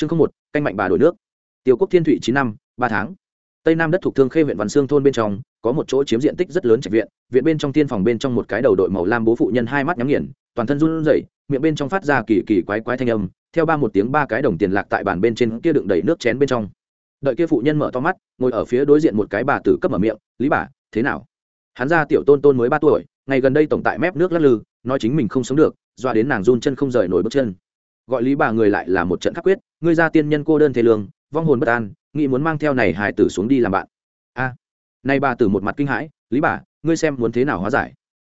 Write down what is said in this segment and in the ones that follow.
chương không một, canh mạnh bà đổi nước. Tiêu quốc thiên thụy chín năm, ba tháng. Tây nam đất thuộc thương khê huyện văn sương thôn bên trong, có một chỗ chiếm diện tích rất lớn trạch viện viện bên trong tiên phòng bên trong một cái đầu đội màu lam bố phụ nhân hai mắt nhắm nghiền, toàn thân run rẩy, miệng bên trong phát ra kỳ kỳ quái quái thanh âm, theo ba một tiếng ba cái đồng tiền lạc tại bàn bên trên kia đựng đầy nước chén bên trong. Đợi kia phụ nhân mở to mắt, ngồi ở phía đối diện một cái bà tử cấp mở miệng, lý bà, thế nào? Hắn ra tiểu tôn tôn mới ba tuổi, ngày gần đây tổng tại mép nước lắc lư, nói chính mình không sống được doa đến nàng run chân không rời nổi bước chân gọi lý bà người lại là một trận khắc quyết, ngươi ra tiên nhân cô đơn thế lương, vong hồn bất an, nghĩ muốn mang theo này hài tử xuống đi làm bạn. A, nay bà tử một mặt kinh hãi, lý bà, ngươi xem muốn thế nào hóa giải.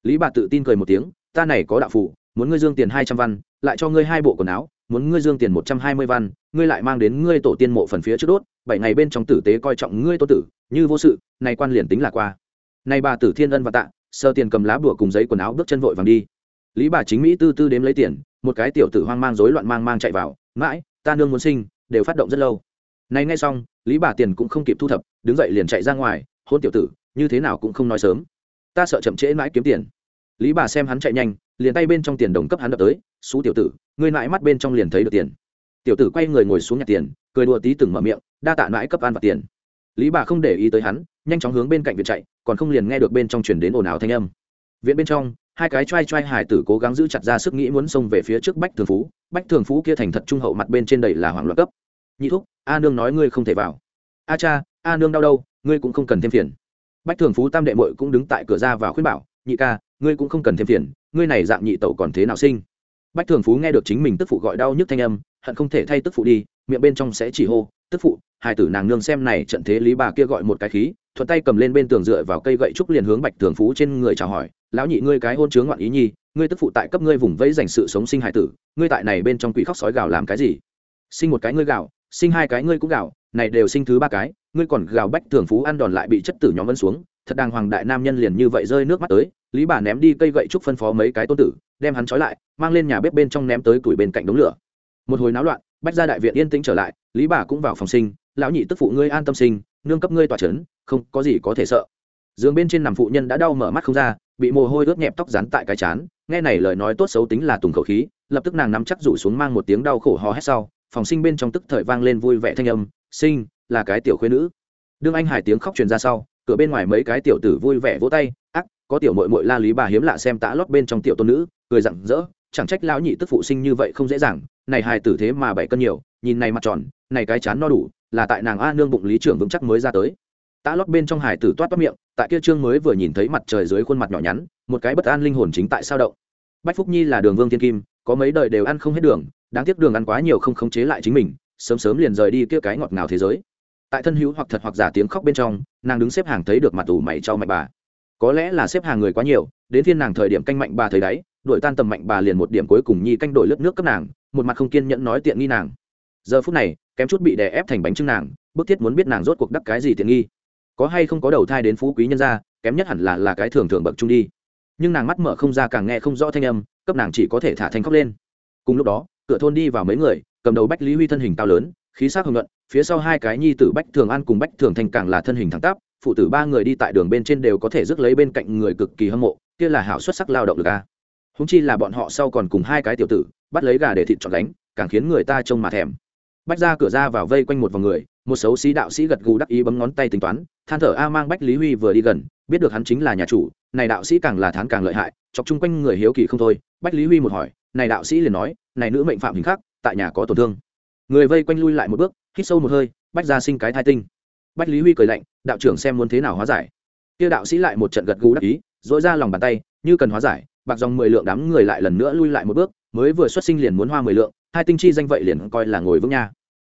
Lý bà tự tin cười một tiếng, ta này có đạo phụ muốn ngươi dương tiền hai trăm văn, lại cho ngươi hai bộ quần áo, muốn ngươi dương tiền một trăm hai mươi văn, ngươi lại mang đến ngươi tổ tiên mộ phần phía trước đốt, bảy ngày bên trong tử tế coi trọng ngươi tô tử, như vô sự, này quan liền tính là qua. Nay bà tử thiên ân và tạ, sơ tiền cầm lá bùa cùng giấy quần áo bước chân vội vàng đi lý bà chính mỹ tư tư đếm lấy tiền, một cái tiểu tử hoang mang rối loạn mang mang chạy vào, mãi, ta nương muốn sinh, đều phát động rất lâu. Nay ngay xong, lý bà tiền cũng không kịp thu thập, đứng dậy liền chạy ra ngoài, hôn tiểu tử, như thế nào cũng không nói sớm. Ta sợ chậm trễ mãi kiếm tiền. Lý bà xem hắn chạy nhanh, liền tay bên trong tiền đồng cấp hắn đập tới xú tiểu tử, ngươi mãi mắt bên trong liền thấy được tiền. Tiểu tử quay người ngồi xuống nhặt tiền, cười đùa tí từng mở miệng, đa tạ mãi cấp ăn và tiền. Lý bà không để ý tới hắn, nhanh chóng hướng bên cạnh viện chạy, còn không liền nghe được bên trong chuyển đến ồn ào thanh âm. Viện bên trong hai cái trai trai hải tử cố gắng giữ chặt ra sức nghĩ muốn xông về phía trước bách thường phú. Bách thường phú kia thành thật trung hậu mặt bên trên đầy là hoảng loạn cấp. Nhị thúc, a nương nói ngươi không thể vào. A cha, a nương đau đâu, ngươi cũng không cần thêm phiền. Bách thường phú tam đệ mội cũng đứng tại cửa ra và khuyên bảo, nhị ca, ngươi cũng không cần thêm phiền, ngươi này dạng nhị tẩu còn thế nào sinh? Bách thường phú nghe được chính mình tức phụ gọi đau nhức thanh âm, hận không thể thay tức phụ đi, miệng bên trong sẽ chỉ hô, tức phụ hai tử nàng nương xem này trận thế lý bà kia gọi một cái khí thuận tay cầm lên bên tường dựa vào cây gậy trúc liền hướng bạch thường phú trên người chào hỏi, lão nhị, ngươi cái hôn chướng ngoạn ý nhi, ngươi tức phụ tại cấp ngươi vùng vẫy dành sự sống sinh hải tử, ngươi tại này bên trong quỷ khóc sói gào làm cái gì? Sinh một cái ngươi gào, sinh hai cái ngươi cũng gào, này đều sinh thứ ba cái, ngươi còn gào bách thường phú ăn đòn lại bị chất tử nhóm vân xuống, thật đàng hoàng đại nam nhân liền như vậy rơi nước mắt tới. Lý bà ném đi cây gậy trúc phân phó mấy cái tôn tử, đem hắn trói lại, mang lên nhà bếp bên trong ném tới tuổi bên cạnh đống lửa. Một hồi náo loạn, bách ra đại viện yên tĩnh trở lại, lý bà cũng vào phòng sinh, lão nhị, tức phụ ngươi an tâm sinh, nương cấp ngươi tỏa trấn không có gì có thể sợ. Giường bên trên nằm phụ nhân đã đau mở mắt không ra, bị mồ hôi ướt nhẹp tóc rắn tại cái chán, nghe này lời nói tốt xấu tính là tùng khẩu khí, lập tức nàng nắm chắc rủ xuống mang một tiếng đau khổ ho hét sau, phòng sinh bên trong tức thời vang lên vui vẻ thanh âm, sinh, là cái tiểu khuyên nữ. Đương anh hải tiếng khóc truyền ra sau, cửa bên ngoài mấy cái tiểu tử vui vẻ vỗ tay, ác, có tiểu mội mội la lý bà hiếm lạ xem tã lót bên trong tiểu tôn nữ, cười rặng rỡ, chẳng trách lão nhị tức phụ sinh như vậy không dễ dàng, này hài tử thế mà bảy cân nhiều, nhìn này mặt tròn, này cái chán no đủ, là tại nàng a nương bụng lý trưởng vững chắc mới ra tới tã lót bên trong hải tử toát toát miệng, tại kia trương mới vừa nhìn thấy mặt trời dưới khuôn mặt nhỏ nhắn, một cái bất an linh hồn chính tại sao động. Bách phúc nhi là đường vương thiên kim, có mấy đời đều ăn không hết đường, đáng tiếc đường ăn quá nhiều không khống chế lại chính mình, sớm sớm liền rời đi kia cái ngọt ngào thế giới. Tại thân hữu hoặc thật hoặc giả tiếng khóc bên trong, nàng đứng xếp hàng thấy được mặt ủ mày cho mạnh bà. Có lẽ là xếp hàng người quá nhiều, đến thiên nàng thời điểm canh mạnh bà thấy đáy đuổi tan tầm mạnh bà liền một điểm cuối cùng nhi canh đổi lớp nước cấp nàng, một mặt không kiên nhẫn nói tiện nghi nàng. Giờ phút này, kém chút bị đè ép thành bánh trưng nàng, bức thiết muốn biết nàng rốt cuộc đắc cái gì tiện nghi có hay không có đầu thai đến phú quý nhân gia, kém nhất hẳn là là cái thường thường bậc trung đi. Nhưng nàng mắt mở không ra càng nghe không rõ thanh âm, cấp nàng chỉ có thể thả thanh khóc lên. Cùng lúc đó, cửa thôn đi vào mấy người, cầm đầu bách lý huy thân hình cao lớn, khí sắc hồng nhuận, phía sau hai cái nhi tử bách thường an cùng bách thường thành càng là thân hình thẳng tắp, phụ tử ba người đi tại đường bên trên đều có thể rước lấy bên cạnh người cực kỳ hâm mộ, kia là hảo xuất sắc lao động được a. Húng chi là bọn họ sau còn cùng hai cái tiểu tử, bắt lấy gà để thịt chọn đánh càng khiến người ta trông mà thèm. Bách ra cửa ra vào vây quanh một vòng người một xấu xí đạo sĩ gật gù đắc ý bấm ngón tay tính toán, than thở, a, mang bách lý huy vừa đi gần, biết được hắn chính là nhà chủ, này đạo sĩ càng là thán càng lợi hại, chọc chung quanh người hiếu kỳ không thôi. Bách lý huy một hỏi, này đạo sĩ liền nói, này nữ mệnh phạm hình khác, tại nhà có tổn thương. Người vây quanh lui lại một bước, hít sâu một hơi, bách ra sinh cái thai tinh. Bách lý huy cười lạnh, đạo trưởng xem muốn thế nào hóa giải? Kia đạo sĩ lại một trận gật gù đắc ý dội ra lòng bàn tay, như cần hóa giải, bạc dòng mười lượng đám người lại lần nữa lui lại một bước, mới vừa xuất sinh liền muốn hoa mười lượng, hai tinh chi danh vậy liền coi là ngồi vững nha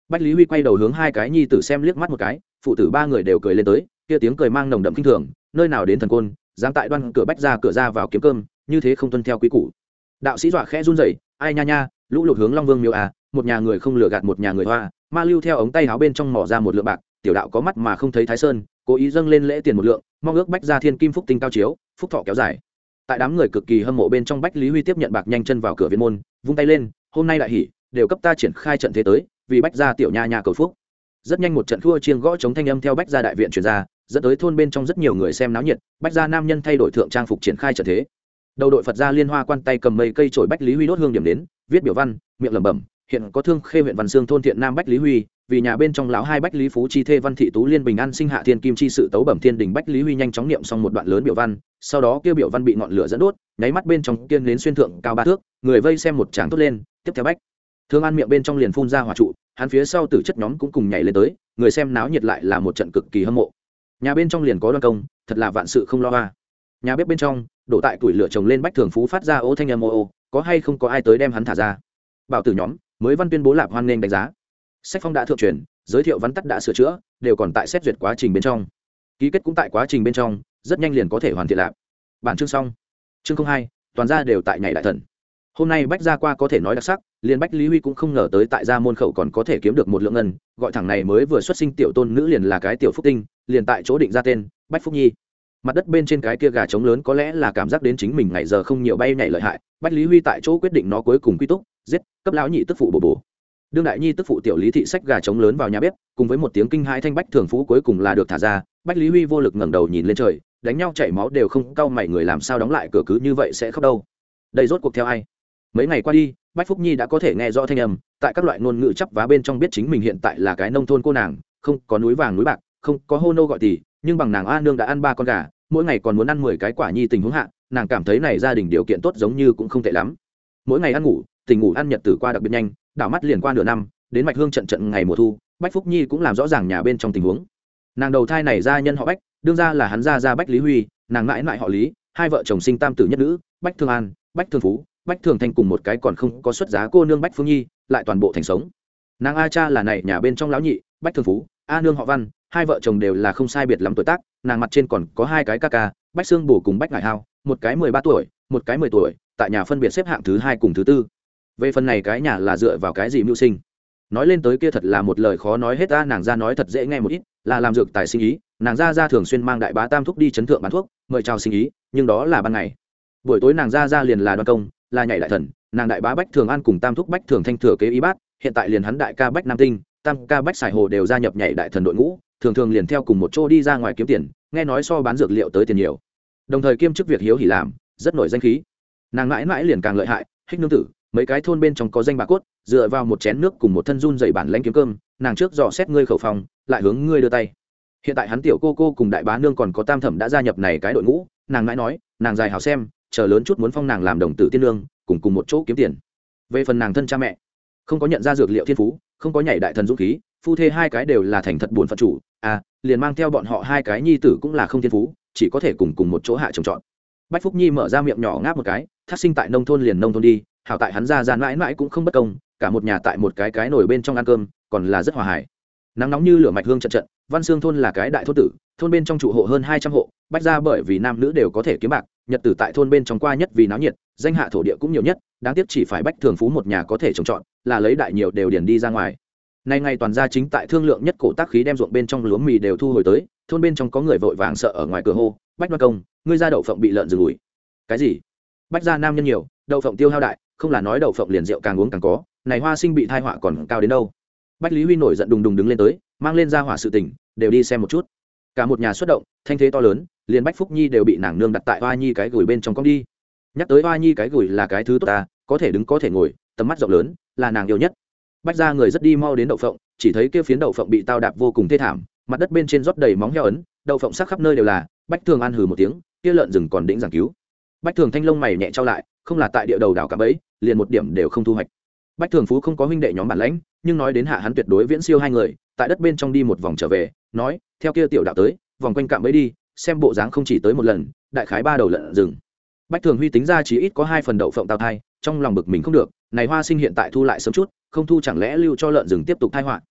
bách lý huy quay đầu hướng hai cái nhi tử xem liếc mắt một cái, phụ tử ba người đều cười lên tới, kia tiếng cười mang nồng đậm kinh thường, nơi nào đến thần côn, dám tại đoan cửa bách ra cửa ra vào kiếm cơm, như thế không tuân theo quý củ. Đạo sĩ dọa khẽ run rẩy, ai nha nha, lũ lụt hướng long vương miêu à một nhà người không lừa gạt một nhà người hoa. Ma lưu theo ống tay áo bên trong mỏ ra một lượng bạc, tiểu đạo có mắt mà không thấy thái sơn, cố ý dâng lên lễ tiền một lượng, mong ước bách ra thiên kim phúc tinh cao chiếu, phúc thọ kéo dài. Tại đám người cực kỳ hâm mộ bên trong, bách lý huy tiếp nhận bạc nhanh chân vào cửa viên môn, vung tay lên, hôm nay đại hỉ đều cấp ta triển khai trận thế tới vì bách gia tiểu nha nhà cầu phúc. Rất nhanh một trận thua chiêng gõ chống thanh âm theo bách gia đại viện truyền ra, dẫn tới thôn bên trong rất nhiều người xem náo nhiệt, bách gia nam nhân thay đổi thượng trang phục triển khai trận thế. Đầu đội phật gia liên hoa quan tay cầm mây cây trổi bách lý huy đốt hương điểm đến, viết biểu văn, miệng lẩm bẩm, hiện có thương khê huyện văn sương thôn thiện nam bách lý huy, vì nhà bên trong lão hai bách lý phú chi thê văn thị tú liên bình an sinh hạ thiên kim chi sự tấu bẩm thiên đình bách lý huy nhanh chóng niệm xong một đoạn lớn biểu văn, sau đó kêu biểu văn bị ngọn lửa dẫn đốt, nháy mắt bên trong kiên đến xuyên thượng cao ba thước, người vây xem một tràng tốt lên, tiếp theo bách thương an miệng bên trong liền phun ra hỏa trụ, hắn phía sau tử chất nhóm cũng cùng nhảy lên tới, người xem náo nhiệt lại là một trận cực kỳ hâm mộ. Nhà bên trong liền có đoan công, thật là vạn sự không lo hoa nhà bếp bên trong, đổ tại củi lửa chồng lên bách thường phú phát ra ô thanh âm ô ô, có hay không có ai tới đem hắn thả ra. Bảo tử nhóm, mới văn tuyên bố lạp hoan nghênh đánh giá. Sách phong đã thượng truyền, giới thiệu văn tắt đã sửa chữa, đều còn tại xét duyệt quá trình bên trong. Ký kết cũng tại quá trình bên trong, rất nhanh liền có thể hoàn thiện lạp. Bản chương xong. Chương hai, toàn ra đều tại nhảy đại thần hôm nay bách gia qua có thể nói đặc sắc, liền bách lý huy cũng không ngờ tới tại gia môn khẩu còn có thể kiếm được một lượng ngân, gọi thẳng này mới vừa xuất sinh tiểu tôn nữ liền là cái tiểu phúc tinh, liền tại chỗ định ra tên, bách phúc nhi. Mặt đất bên trên cái kia gà trống lớn có lẽ là cảm giác đến chính mình ngày giờ không nhiều bay nhảy lợi hại, bách lý huy tại chỗ quyết định nó cuối cùng quy túc, giết, cấp lão nhị tức phụ bổ bổ. Đương đại nhi tức phụ tiểu lý thị sách gà trống lớn vào nhà bếp, cùng với một tiếng kinh hai thanh bách thường phú cuối cùng là được thả ra, bách lý huy vô lực ngẩng đầu nhìn lên trời, đánh nhau chảy máu đều không, cau mày người làm sao đóng lại cửa cứ như vậy sẽ khóc đâu. Đây rốt cuộc theo ai? Mấy ngày qua đi, bách phúc nhi đã có thể nghe rõ thanh âm, tại các loại ngôn ngữ chấp vá bên trong biết chính mình hiện tại là cái nông thôn cô nàng, không có núi vàng núi bạc, không có hô nô gọi tỷ nhưng bằng nàng a nương đã ăn ba con gà, mỗi ngày còn muốn ăn mười cái quả nhi tình huống hạ, nàng cảm thấy này gia đình điều kiện tốt giống như cũng không tệ lắm. Mỗi ngày ăn ngủ, tình ngủ ăn nhật tử qua đặc biệt nhanh, đảo mắt liền qua nửa năm, đến mạch hương trận trận ngày mùa thu, bách phúc nhi cũng làm rõ ràng nhà bên trong tình huống. Nàng đầu thai này ra nhân họ bách, đương ra là hắn ra ra bách lý huy, nàng mãi mãi họ lý, hai vợ chồng sinh tam tử nhất nữ, bách thương an, bách thương phú bách thường thanh cùng một cái còn không có xuất giá cô nương bách phương nhi, lại toàn bộ thành sống. Nàng a cha là này, nhà bên trong lão nhị, bách thường phú, a nương họ văn, hai vợ chồng đều là không sai biệt lắm tuổi tác, nàng mặt trên còn có hai cái ca ca, bách xương bổ cùng bách ngải hao một cái mười ba tuổi, một cái mười tuổi, tại nhà phân biệt xếp hạng thứ hai cùng thứ tư. Về phần này cái nhà là dựa vào cái gì mưu sinh? Nói lên tới kia thật là một lời khó nói hết ta, nàng ra nói thật dễ nghe một ít, là làm dược tài sinh ý, nàng ra ra thường xuyên mang đại bá tam thuốc đi chấn thượng bán thuốc, mời chào sinh ý, nhưng đó là ban ngày. Buổi tối nàng ra ra liền là đoan công là nhảy đại thần, nàng đại bá bách thường an cùng tam thúc bách thường thanh thừa kế y bát, hiện tại liền hắn đại ca bách nam tinh, tam ca bách sài hồ đều gia nhập nhảy đại thần đội ngũ, thường thường liền theo cùng một chỗ đi ra ngoài kiếm tiền, nghe nói so bán dược liệu tới tiền nhiều. Đồng thời kiêm chức việc hiếu hỉ làm, rất nổi danh khí. Nàng mãi mãi liền càng lợi hại, hích nương tử, mấy cái thôn bên trong có danh bà cốt, dựa vào một chén nước cùng một thân run dày bản lanh kiếm cơm, nàng trước dò xét ngươi khẩu phòng, lại hướng ngươi đưa tay. Hiện tại hắn tiểu cô cô cùng đại bá nương còn có tam thẩm đã gia nhập này cái đội ngũ, nàng mãi nói, nàng dài hào xem chờ lớn chút muốn phong nàng làm đồng tử tiên lương, cùng cùng một chỗ kiếm tiền. Về phần nàng thân cha mẹ, không có nhận ra dược liệu thiên phú, không có nhảy đại thần dũng khí, phu thê hai cái đều là thành thật buồn phận chủ à liền mang theo bọn họ hai cái nhi tử cũng là không thiên phú, chỉ có thể cùng cùng một chỗ hạ trồng trọt. Bách phúc nhi mở ra miệng nhỏ ngáp một cái thác sinh tại nông thôn liền nông thôn đi, hảo tại hắn ra gian mãi mãi cũng không bất công, cả một nhà tại một cái cái nổi bên trong ăn cơm, còn là rất hòa hải nắng nóng như lửa mạch hương trận trận, văn xương thôn là cái đại thôn tử, thôn bên trong trụ hộ hơn hai trăm hộ bách ra bởi vì nam nữ đều có thể kiếm bạc nhật tử tại thôn bên trong qua nhất vì náo nhiệt danh hạ thổ địa cũng nhiều nhất đáng tiếc chỉ phải bách thường phú một nhà có thể trồng trọt là lấy đại nhiều đều điền đi ra ngoài. Nay ngày toàn gia chính tại thương lượng nhất cổ tác khí đem ruộng bên trong lúa mì đều thu hồi tới thôn bên trong có người vội vàng sợ ở ngoài cửa hô bách đoan công ngươi ra đậu phộng bị lợn rừng ủi. Cái gì? Bách gia nam nhân nhiều đậu phộng tiêu hao đại không là nói đậu phộng liền rượu càng uống càng có này hoa sinh bị thai họa còn cao đến đâu. Bách lý huy nổi giận đùng đùng đứng lên tới mang lên ra hỏa sự tình, đều đi xem một chút cả một nhà xuất động, thanh thế to lớn, liền bách phúc nhi đều bị nàng nương đặt tại hoa nhi cái gửi bên trong cong đi. Nhắc tới hoa nhi cái gửi là cái thứ tốt ta, có thể đứng có thể ngồi, tầm mắt rộng lớn, là nàng yêu nhất. Bách ra người rất đi mau đến đậu phộng, chỉ thấy kia phiến đậu phộng bị tao đạp vô cùng thê thảm, mặt đất bên trên rót đầy móng heo ấn, đậu phộng sắc khắp nơi đều là, bách thường ăn hừ một tiếng, kia lợn rừng còn đĩnh giảng cứu. Bách thường thanh lông mày nhẹ trao lại, không là tại địa đầu đảo cả bẫy, liền một điểm đều không thu hoạch. Bách thường phú không có huynh đệ nhóm bản lãnh, nhưng nói đến hạ hắn tuyệt đối viễn siêu hai người, tại đất bên trong đi một vòng trở về nói, theo kia tiểu đạo tới, vòng quanh cạm bẫy đi, xem bộ dáng không chỉ tới một lần, đại khái ba đầu lợn rừng. Bách thường huy tính ra chỉ ít có hai phần đậu phộng tào thai, trong lòng bực mình không được, này hoa sinh hiện tại thu lại sớm chút, không thu chẳng lẽ lưu cho lợn rừng tiếp tục thai họa.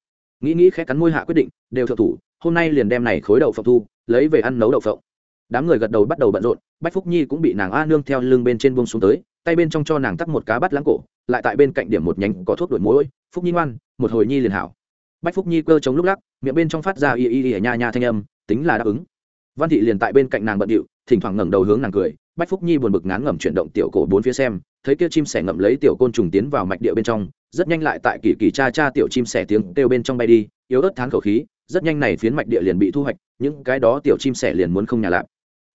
Nghĩ nghĩ khẽ cắn môi hạ quyết định, đều thượng thủ, hôm nay liền đem này khối đậu phộng thu, lấy về ăn nấu đậu phộng. Đám người gật đầu bắt đầu bận rộn, bách phúc nhi cũng bị nàng a nương theo lưng bên trên buông xuống tới, tay bên trong cho nàng tắt một cá bắt lãng cổ, lại tại bên cạnh điểm một nhánh có thuốc đổi mối phúc nhi ngoan, một hồi nhi liền hảo bách phúc nhi cơ chống lúc lắc, miệng bên trong phát ra y y y nha nha thanh âm, tính là đáp ứng. Văn thị liền tại bên cạnh nàng bận điệu, thỉnh thoảng ngẩng đầu hướng nàng cười, bách phúc nhi buồn bực ngán ngẩm chuyển động tiểu cổ bốn phía xem, thấy kia chim sẻ ngậm lấy tiểu côn trùng tiến vào mạch địa bên trong, rất nhanh lại tại kỳ kỳ cha cha tiểu chim sẻ tiếng kêu bên trong bay đi, yếu ớt thán khẩu khí, rất nhanh này phiến mạch địa liền bị thu hoạch, những cái đó tiểu chim sẻ liền muốn không nhà lạp.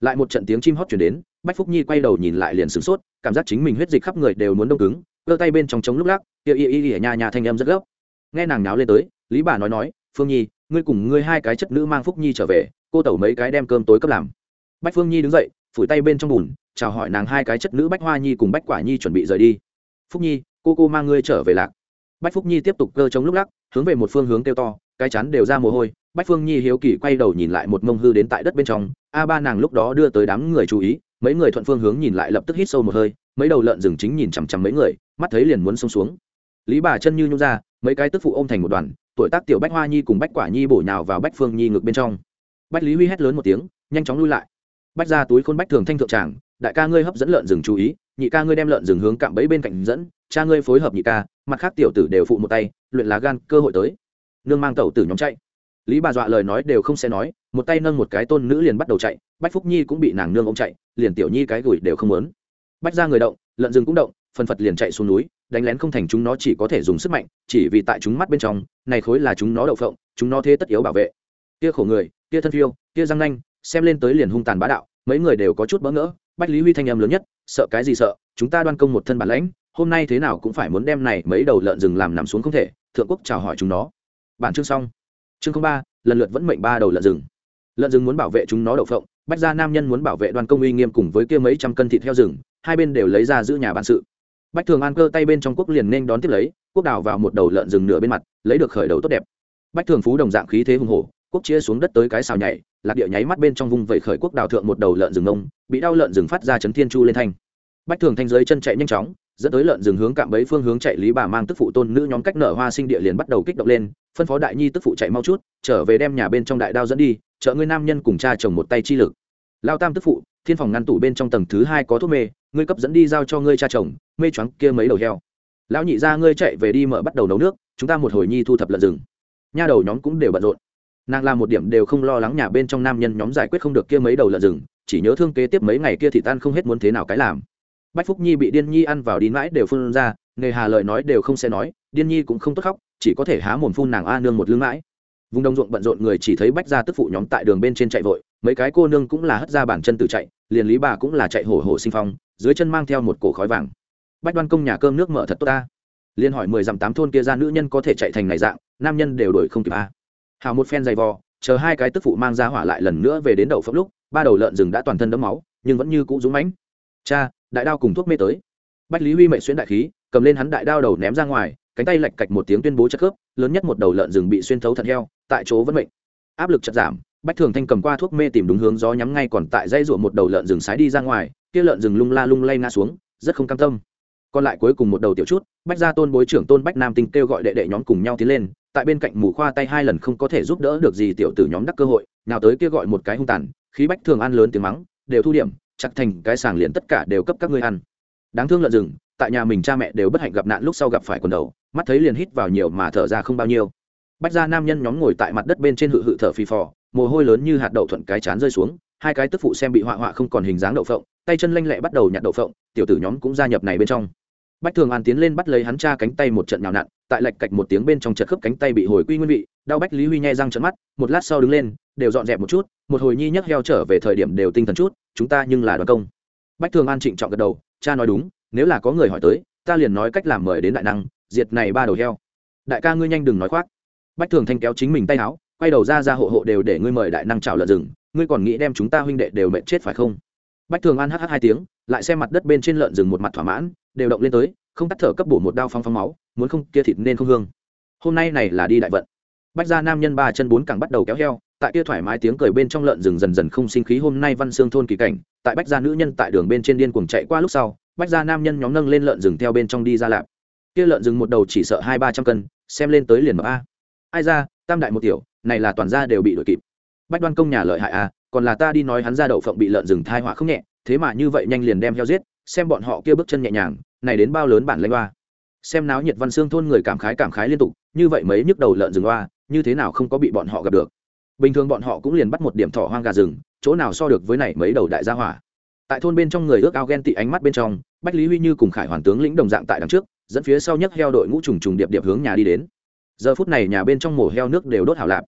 Lại một trận tiếng chim hót chuyển đến, bách phúc nhi quay đầu nhìn lại liền sửng sốt, cảm giác chính mình huyết dịch khắp người đều muốn đông cứng, cơ tay bên trong trống lúc lắc, kia y y y nhà nhà thanh âm rất gấp. Nghe nàng náo lên tới lý bà nói nói, phương nhi, ngươi cùng ngươi hai cái chất nữ mang phúc nhi trở về, cô tẩu mấy cái đem cơm tối cấp làm. Bách phương nhi đứng dậy, phủi tay bên trong bùn, chào hỏi nàng hai cái chất nữ bách hoa nhi cùng bách quả nhi chuẩn bị rời đi. Phúc nhi, cô cô mang ngươi trở về lạc. Bách phúc nhi tiếp tục cơ chống lúc lắc, hướng về một phương hướng kêu to, cái chắn đều ra mồ hôi. Bách phương nhi hiếu kỳ quay đầu nhìn lại một mông hư đến tại đất bên trong. A ba nàng lúc đó đưa tới đám người chú ý, mấy người thuận phương hướng nhìn lại lập tức hít sâu một hơi, mấy đầu lợn rừng chính nhìn chằm chằm mấy người, mắt thấy liền muốn xông xuống. Lý bà chân như nhung ra, mấy cái tức phụ ôm thành một đoàn tuổi tác tiểu bách hoa nhi cùng bách quả nhi bổ nhào vào bách phương nhi ngực bên trong. Bách lý huy hét lớn một tiếng, nhanh chóng lui lại. Bách ra túi khôn bách thường thanh thượng tràng, đại ca ngươi hấp dẫn lợn rừng chú ý, nhị ca ngươi đem lợn rừng hướng cạm bẫy bên cạnh dẫn, cha ngươi phối hợp nhị ca, mặt khác tiểu tử đều phụ một tay, luyện lá gan, cơ hội tới. Nương mang tẩu tử nhóm chạy. Lý bà dọa lời nói đều không sẽ nói, một tay nâng một cái tôn nữ liền bắt đầu chạy, bách phúc nhi cũng bị nàng nương ôm chạy, liền tiểu nhi cái gửi đều không muốn. Bách ra người động, lợn rừng cũng động phần phật liền chạy xuống núi, đánh lén không thành chúng nó chỉ có thể dùng sức mạnh, chỉ vì tại chúng mắt bên trong, này khối là chúng nó đậu phộng, chúng nó thế tất yếu bảo vệ. Kia khổ người, kia thân phiêu, kia răng nanh, xem lên tới liền hung tàn bá đạo, mấy người đều có chút bỡ ngỡ, bách lý huy thanh em lớn nhất, sợ cái gì sợ, chúng ta đoan công một thân bản lãnh, hôm nay thế nào cũng phải muốn đem này mấy đầu lợn rừng làm nằm xuống không thể, thượng quốc chào hỏi chúng nó. Bản chương xong. Chương ba, lần lượt vẫn mệnh ba đầu lợn rừng. Lợn rừng muốn bảo vệ chúng nó đậu phộng, bách gia nam nhân muốn bảo vệ đoàn công uy nghiêm cùng với kia mấy trăm cân thịt heo rừng, hai bên đều lấy ra giữ nhà bản sự bách thường an cơ tay bên trong quốc liền nên đón tiếp lấy, quốc đào vào một đầu lợn rừng nửa bên mặt, lấy được khởi đầu tốt đẹp. Bách thường phú đồng dạng khí thế hùng hổ, quốc chia xuống đất tới cái xào nhảy, lạc địa nháy mắt bên trong vùng vẩy khởi quốc đào thượng một đầu lợn rừng ngông bị đau lợn rừng phát ra chấn thiên chu lên thanh. Bách thường thanh dưới chân chạy nhanh chóng, dẫn tới lợn rừng hướng cạm bấy phương hướng chạy lý bà mang tức phụ tôn nữ nhóm cách nở hoa sinh địa liền bắt đầu kích động lên, phân phó đại nhi tức phụ chạy mau chút, trở về đem nhà bên trong đại đao dẫn đi chợ ngươi nam nhân cùng cha chồng một tay chi lực lao tam tức phụ, thiên phòng ngăn tủ bên trong tầng thứ hai có thuốc mê, ngươi cấp dẫn đi giao cho ngươi cha chồng, mê choáng kia mấy đầu heo. Lão nhị ra ngươi chạy về đi mở bắt đầu nấu nước, chúng ta một hồi nhi thu thập lợn rừng. Nha đầu nhóm cũng đều bận rộn. Nàng làm một điểm đều không lo lắng nhà bên trong nam nhân nhóm giải quyết không được kia mấy đầu lợn rừng, chỉ nhớ thương kế tiếp mấy ngày kia thì tan không hết muốn thế nào cái làm. Bách phúc nhi bị điên nhi ăn vào đi mãi đều phun ra, nghề hà lời nói đều không sẽ nói, điên nhi cũng không tốt khóc, chỉ có thể há mồm phun nàng a nương một lưng mãi vùng đông ruộng bận rộn người chỉ thấy bách ra tức phụ nhóm tại đường bên trên chạy vội, mấy cái cô nương cũng là hất ra bản chân từ chạy, liền lý bà cũng là chạy hổ hổ sinh phong, dưới chân mang theo một cổ khói vàng. Bách đoan công nhà cơm nước mở thật tốt ta. Liên hỏi mười dặm tám thôn kia ra nữ nhân có thể chạy thành này dạng, nam nhân đều đổi không kịp a. Hào một phen dày vò, chờ hai cái tức phụ mang ra hỏa lại lần nữa về đến đầu phẫu lúc, ba đầu lợn rừng đã toàn thân đẫm máu, nhưng vẫn như cũ dũng mãnh. Cha, đại đao cùng thuốc mê tới. Bách lý huy mệ xuyên đại khí, cầm lên hắn đại đao đầu ném ra ngoài, cánh tay lạch cạch một tiếng tuyên bố chất khớp lớn nhất một đầu lợn rừng bị xuyên thấu thật heo, tại chỗ vẫn mệnh. Áp lực chật giảm, bách thường thanh cầm qua thuốc mê tìm đúng hướng gió nhắm ngay còn tại dây ruộng một đầu lợn rừng sái đi ra ngoài, kia lợn rừng lung la lung lay ngã xuống, rất không cam tâm. Còn lại cuối cùng một đầu tiểu chút, bách gia tôn bối trưởng tôn bách nam tinh kêu gọi đệ đệ nhóm cùng nhau tiến lên, tại bên cạnh mù khoa tay hai lần không có thể giúp đỡ được gì tiểu tử nhóm đắc cơ hội, nào tới kia gọi một cái hung tàn, khí bách thường ăn lớn tiếng mắng, đều thu điểm, chặt thành cái sàng liền tất cả đều cấp các ngươi ăn. Đáng thương lợn rừng tại nhà mình cha mẹ đều bất hạnh gặp nạn lúc sau gặp phải quần đầu, mắt thấy liền hít vào nhiều mà thở ra không bao nhiêu. Bách gia nam nhân nhóm ngồi tại mặt đất bên trên hự hự thở phì phò, mồ hôi lớn như hạt đậu thuận cái chán rơi xuống, hai cái tức phụ xem bị họa họa không còn hình dáng đậu phộng, tay chân lanh lẹ bắt đầu nhặt đậu phộng, tiểu tử nhóm cũng gia nhập này bên trong. Bách thường an tiến lên bắt lấy hắn cha cánh tay một trận nhào nặn, tại lạch cạch một tiếng bên trong chật khớp cánh tay bị hồi quy nguyên vị, đau bách lý huy nhai răng trận mắt, một lát sau đứng lên, đều dọn dẹp một chút, một hồi nhi nhấc heo trở về thời điểm đều tinh thần chút, chúng ta nhưng là đoàn công. Bách thường an trịnh trọng gật đầu, cha nói đúng nếu là có người hỏi tới, ta liền nói cách làm mời đến đại năng, diệt này ba đầu heo. Đại ca ngươi nhanh đừng nói khoác. Bách thường thanh kéo chính mình tay áo, quay đầu ra ra hộ hộ đều để ngươi mời đại năng chào lợn rừng, ngươi còn nghĩ đem chúng ta huynh đệ đều mệt chết phải không? Bách thường an hh hai tiếng, lại xem mặt đất bên trên lợn rừng một mặt thỏa mãn, đều động lên tới, không tắt thở cấp bổ một đao phong phong máu, muốn không, kia thịt nên không hương. Hôm nay này là đi đại vận. Bách gia nam nhân ba chân bốn càng bắt đầu kéo heo, tại kia thoải mái tiếng cười bên trong lợn rừng dần dần không sinh khí hôm nay văn xương thôn kỳ cảnh, tại bách gia nữ nhân tại đường bên trên điên cuồng chạy qua lúc sau bách gia nam nhân nhóm nâng lên lợn rừng theo bên trong đi ra lạp. Kia lợn rừng một đầu chỉ sợ hai ba trăm cân, xem lên tới liền mập a. Ai ra, tam đại một tiểu, này là toàn gia đều bị đội kịp. Bách đoan công nhà lợi hại a, còn là ta đi nói hắn ra đậu phộng bị lợn rừng thai họa không nhẹ, thế mà như vậy nhanh liền đem heo giết, xem bọn họ kia bước chân nhẹ nhàng, này đến bao lớn bản lanh hoa. Xem náo nhiệt văn xương thôn người cảm khái cảm khái liên tục, như vậy mấy nhức đầu lợn rừng hoa, như thế nào không có bị bọn họ gặp được. Bình thường bọn họ cũng liền bắt một điểm thỏ hoang gà rừng, chỗ nào so được với này mấy đầu đại gia hỏa tại thôn bên trong người ước ao ghen tị ánh mắt bên trong, bách lý huy như cùng khải hoàn tướng lĩnh đồng dạng tại đằng trước, dẫn phía sau nhấc heo đội ngũ trùng trùng điệp điệp hướng nhà đi đến. Giờ phút này nhà bên trong mổ heo nước đều đốt hảo lạp.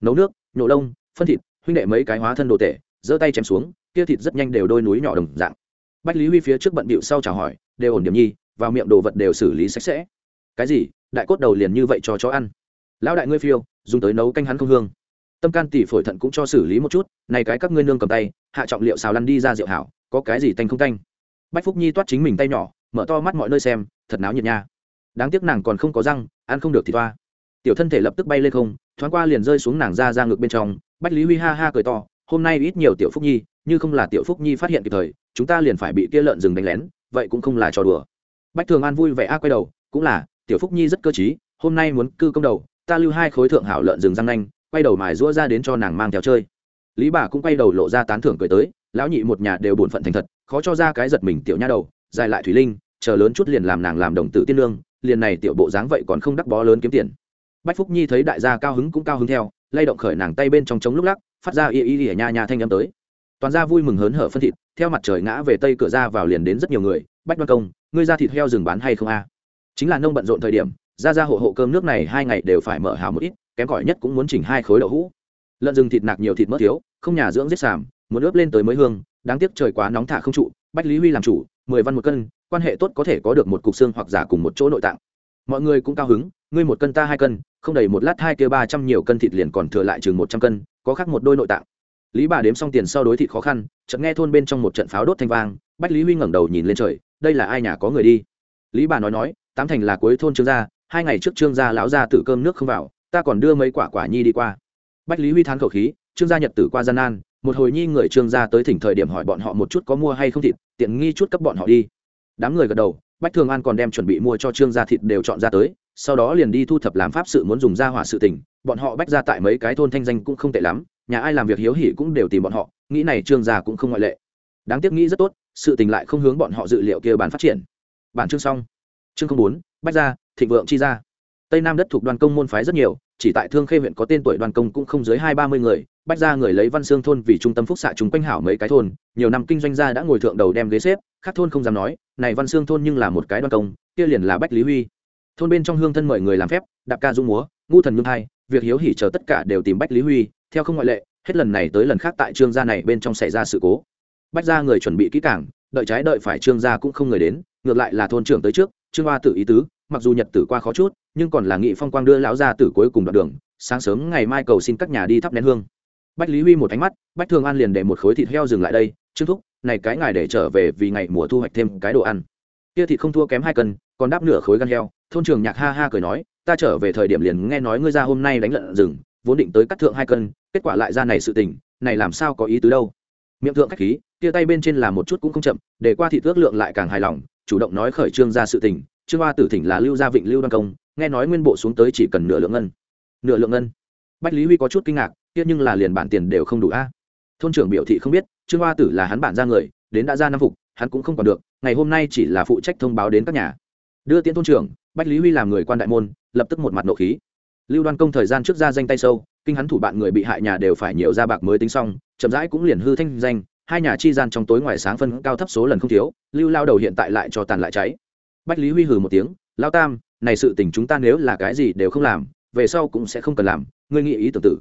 Nấu nước, nhổ lông, phân thịt, huynh đệ mấy cái hóa thân đồ tể, giơ tay chém xuống, kia thịt rất nhanh đều đôi núi nhỏ đồng dạng. Bách lý huy phía trước bận bịu sau chào hỏi, đều ổn điểm nhi, vào miệng đồ vật đều xử lý sạch sẽ. Cái gì? Đại cốt đầu liền như vậy cho chó ăn. Lão đại ngươi phiêu, dùng tới nấu canh hắn không hương tâm can tỷ phổi thận cũng cho xử lý một chút, này cái các ngươi nương cầm tay, hạ trọng liệu xào lăn đi ra rượu hảo, có cái gì tanh không tanh. Bách phúc nhi toát chính mình tay nhỏ, mở to mắt mọi nơi xem, thật náo nhiệt nha. Đáng tiếc nàng còn không có răng, ăn không được thì toa. Tiểu thân thể lập tức bay lên không, thoáng qua liền rơi xuống nàng ra ra ngực bên trong, bách lý huy ha ha cười to, hôm nay ít nhiều tiểu phúc nhi, như không là tiểu phúc nhi phát hiện kịp thời, chúng ta liền phải bị kia lợn rừng đánh lén, vậy cũng không là trò đùa. Bách thường an vui vẻ a quay đầu, cũng là, tiểu phúc nhi rất cơ t hôm nay muốn cư công đầu, ta lưu hai khối thượng hảo lợn rừng răng nanh quay đầu mài rũa ra đến cho nàng mang theo chơi. Lý bà cũng quay đầu lộ ra tán thưởng cười tới, lão nhị một nhà đều bổn phận thành thật, khó cho ra cái giật mình tiểu nha đầu, dài lại thủy linh, chờ lớn chút liền làm nàng làm đồng tử tiên lương, liền này tiểu bộ dáng vậy còn không đắc bó lớn kiếm tiền. Bách phúc nhi thấy đại gia cao hứng cũng cao hứng theo, lay động khởi nàng tay bên trong trống lúc lắc, phát ra y y y nha nha thanh âm tới. Toàn gia vui mừng hớn hở phân thịt, theo mặt trời ngã về tây cửa ra vào liền đến rất nhiều người, bách đoan công, ngươi ra thịt heo rừng bán hay không a? Chính là nông bận rộn thời điểm, ra ra hộ hộ cơm nước này hai ngày đều phải mở hào một ít kém cỏi nhất cũng muốn chỉnh hai khối đậu hũ. Lợn rừng thịt nạc nhiều thịt mỡ thiếu, không nhà dưỡng giết sàm, muốn ướp lên tới mới hương, đáng tiếc trời quá nóng thả không trụ, bách lý huy làm chủ, mười văn một cân, quan hệ tốt có thể có được một cục xương hoặc giả cùng một chỗ nội tạng. Mọi người cũng cao hứng, ngươi một cân ta hai cân, không đầy một lát hai kia ba trăm nhiều cân thịt liền còn thừa lại chừng một trăm cân, có khác một đôi nội tạng. Lý bà đếm xong tiền sau đối thịt khó khăn, chợt nghe thôn bên trong một trận pháo đốt thanh vang, bách lý huy ngẩng đầu nhìn lên trời, đây là ai nhà có người đi? Lý bà nói nói, tám thành là cuối thôn trương gia, hai ngày trước trương gia lão gia tử cơm nước không vào ta còn đưa mấy quả quả nhi đi qua. Bách lý huy thán khẩu khí, trương gia nhật tử qua gian nan, một hồi nhi người trương gia tới thỉnh thời điểm hỏi bọn họ một chút có mua hay không thịt, tiện nghi chút cấp bọn họ đi. Đám người gật đầu, bách thường an còn đem chuẩn bị mua cho trương gia thịt đều chọn ra tới, sau đó liền đi thu thập làm pháp sự muốn dùng ra hỏa sự tình. Bọn họ bách ra tại mấy cái thôn thanh danh cũng không tệ lắm, nhà ai làm việc hiếu hỉ cũng đều tìm bọn họ, nghĩ này trương gia cũng không ngoại lệ. Đáng tiếc nghĩ rất tốt, sự tình lại không hướng bọn họ dự liệu kia bàn phát triển. Bản chương xong. Chương không bốn, bách gia, thịnh vượng chi gia. Tây nam đất thuộc đoàn công môn phái rất nhiều chỉ tại thương khê huyện có tên tuổi đoàn công cũng không dưới hai ba mươi người, bách gia người lấy văn xương thôn vì trung tâm phúc xạ chúng quanh hảo mấy cái thôn, nhiều năm kinh doanh gia đã ngồi thượng đầu đem ghế xếp, khác thôn không dám nói, này văn xương thôn nhưng là một cái đoàn công, kia liền là bách lý huy. Thôn bên trong hương thân mời người làm phép, đạp ca dung múa, ngu thần nhung thai, việc hiếu hỉ chờ tất cả đều tìm bách lý huy, theo không ngoại lệ, hết lần này tới lần khác tại trương gia này bên trong xảy ra sự cố. Bách gia người chuẩn bị kỹ cảng đợi trái đợi phải trương gia cũng không người đến, ngược lại là thôn trưởng tới trước, trương hoa tử ý tứ, mặc dù nhật tử qua khó chút nhưng còn là nghị phong quang đưa lão gia tử cuối cùng đoạn đường, sáng sớm ngày mai cầu xin các nhà đi thắp nén hương. Bách lý huy một ánh mắt, bách thường an liền để một khối thịt heo dừng lại đây, trương thúc, này cái ngài để trở về vì ngày mùa thu hoạch thêm cái đồ ăn. Kia thịt không thua kém hai cân, còn đáp nửa khối gan heo, thôn trưởng nhạc ha ha cười nói, ta trở về thời điểm liền nghe nói ngươi ra hôm nay đánh lợn rừng, vốn định tới cắt thượng hai cân, kết quả lại ra này sự tình, này làm sao có ý tứ đâu? Miệng thượng khách khí, kia tay bên trên là một chút cũng không chậm, để qua thị ước lượng lại càng hài lòng, chủ động nói khởi trương ra sự tình, trương hoa tử thỉnh là lưu gia vịnh lưu đoan công nghe nói nguyên bộ xuống tới chỉ cần nửa lượng ngân. Nửa lượng ngân. Bách lý huy có chút kinh ngạc, kia nhưng là liền bản tiền đều không đủ a. Thôn trưởng biểu thị không biết, trương hoa tử là hắn bản ra người, đến đã ra năm phục, hắn cũng không còn được, ngày hôm nay chỉ là phụ trách thông báo đến các nhà. Đưa tiễn thôn trưởng, bách lý huy làm người quan đại môn, lập tức một mặt nộ khí. Lưu đoan công thời gian trước ra danh tay sâu, kinh hắn thủ bạn người bị hại nhà đều phải nhiều ra bạc mới tính xong, chậm rãi cũng liền hư thanh danh, hai nhà chi gian trong tối ngoài sáng phân cao thấp số lần không thiếu, lưu lao đầu hiện tại lại cho tàn lại cháy. Bách lý huy hừ một tiếng lao tam, này sự tình chúng ta nếu là cái gì đều không làm, về sau cũng sẽ không cần làm, ngươi nghĩ ý tưởng tử.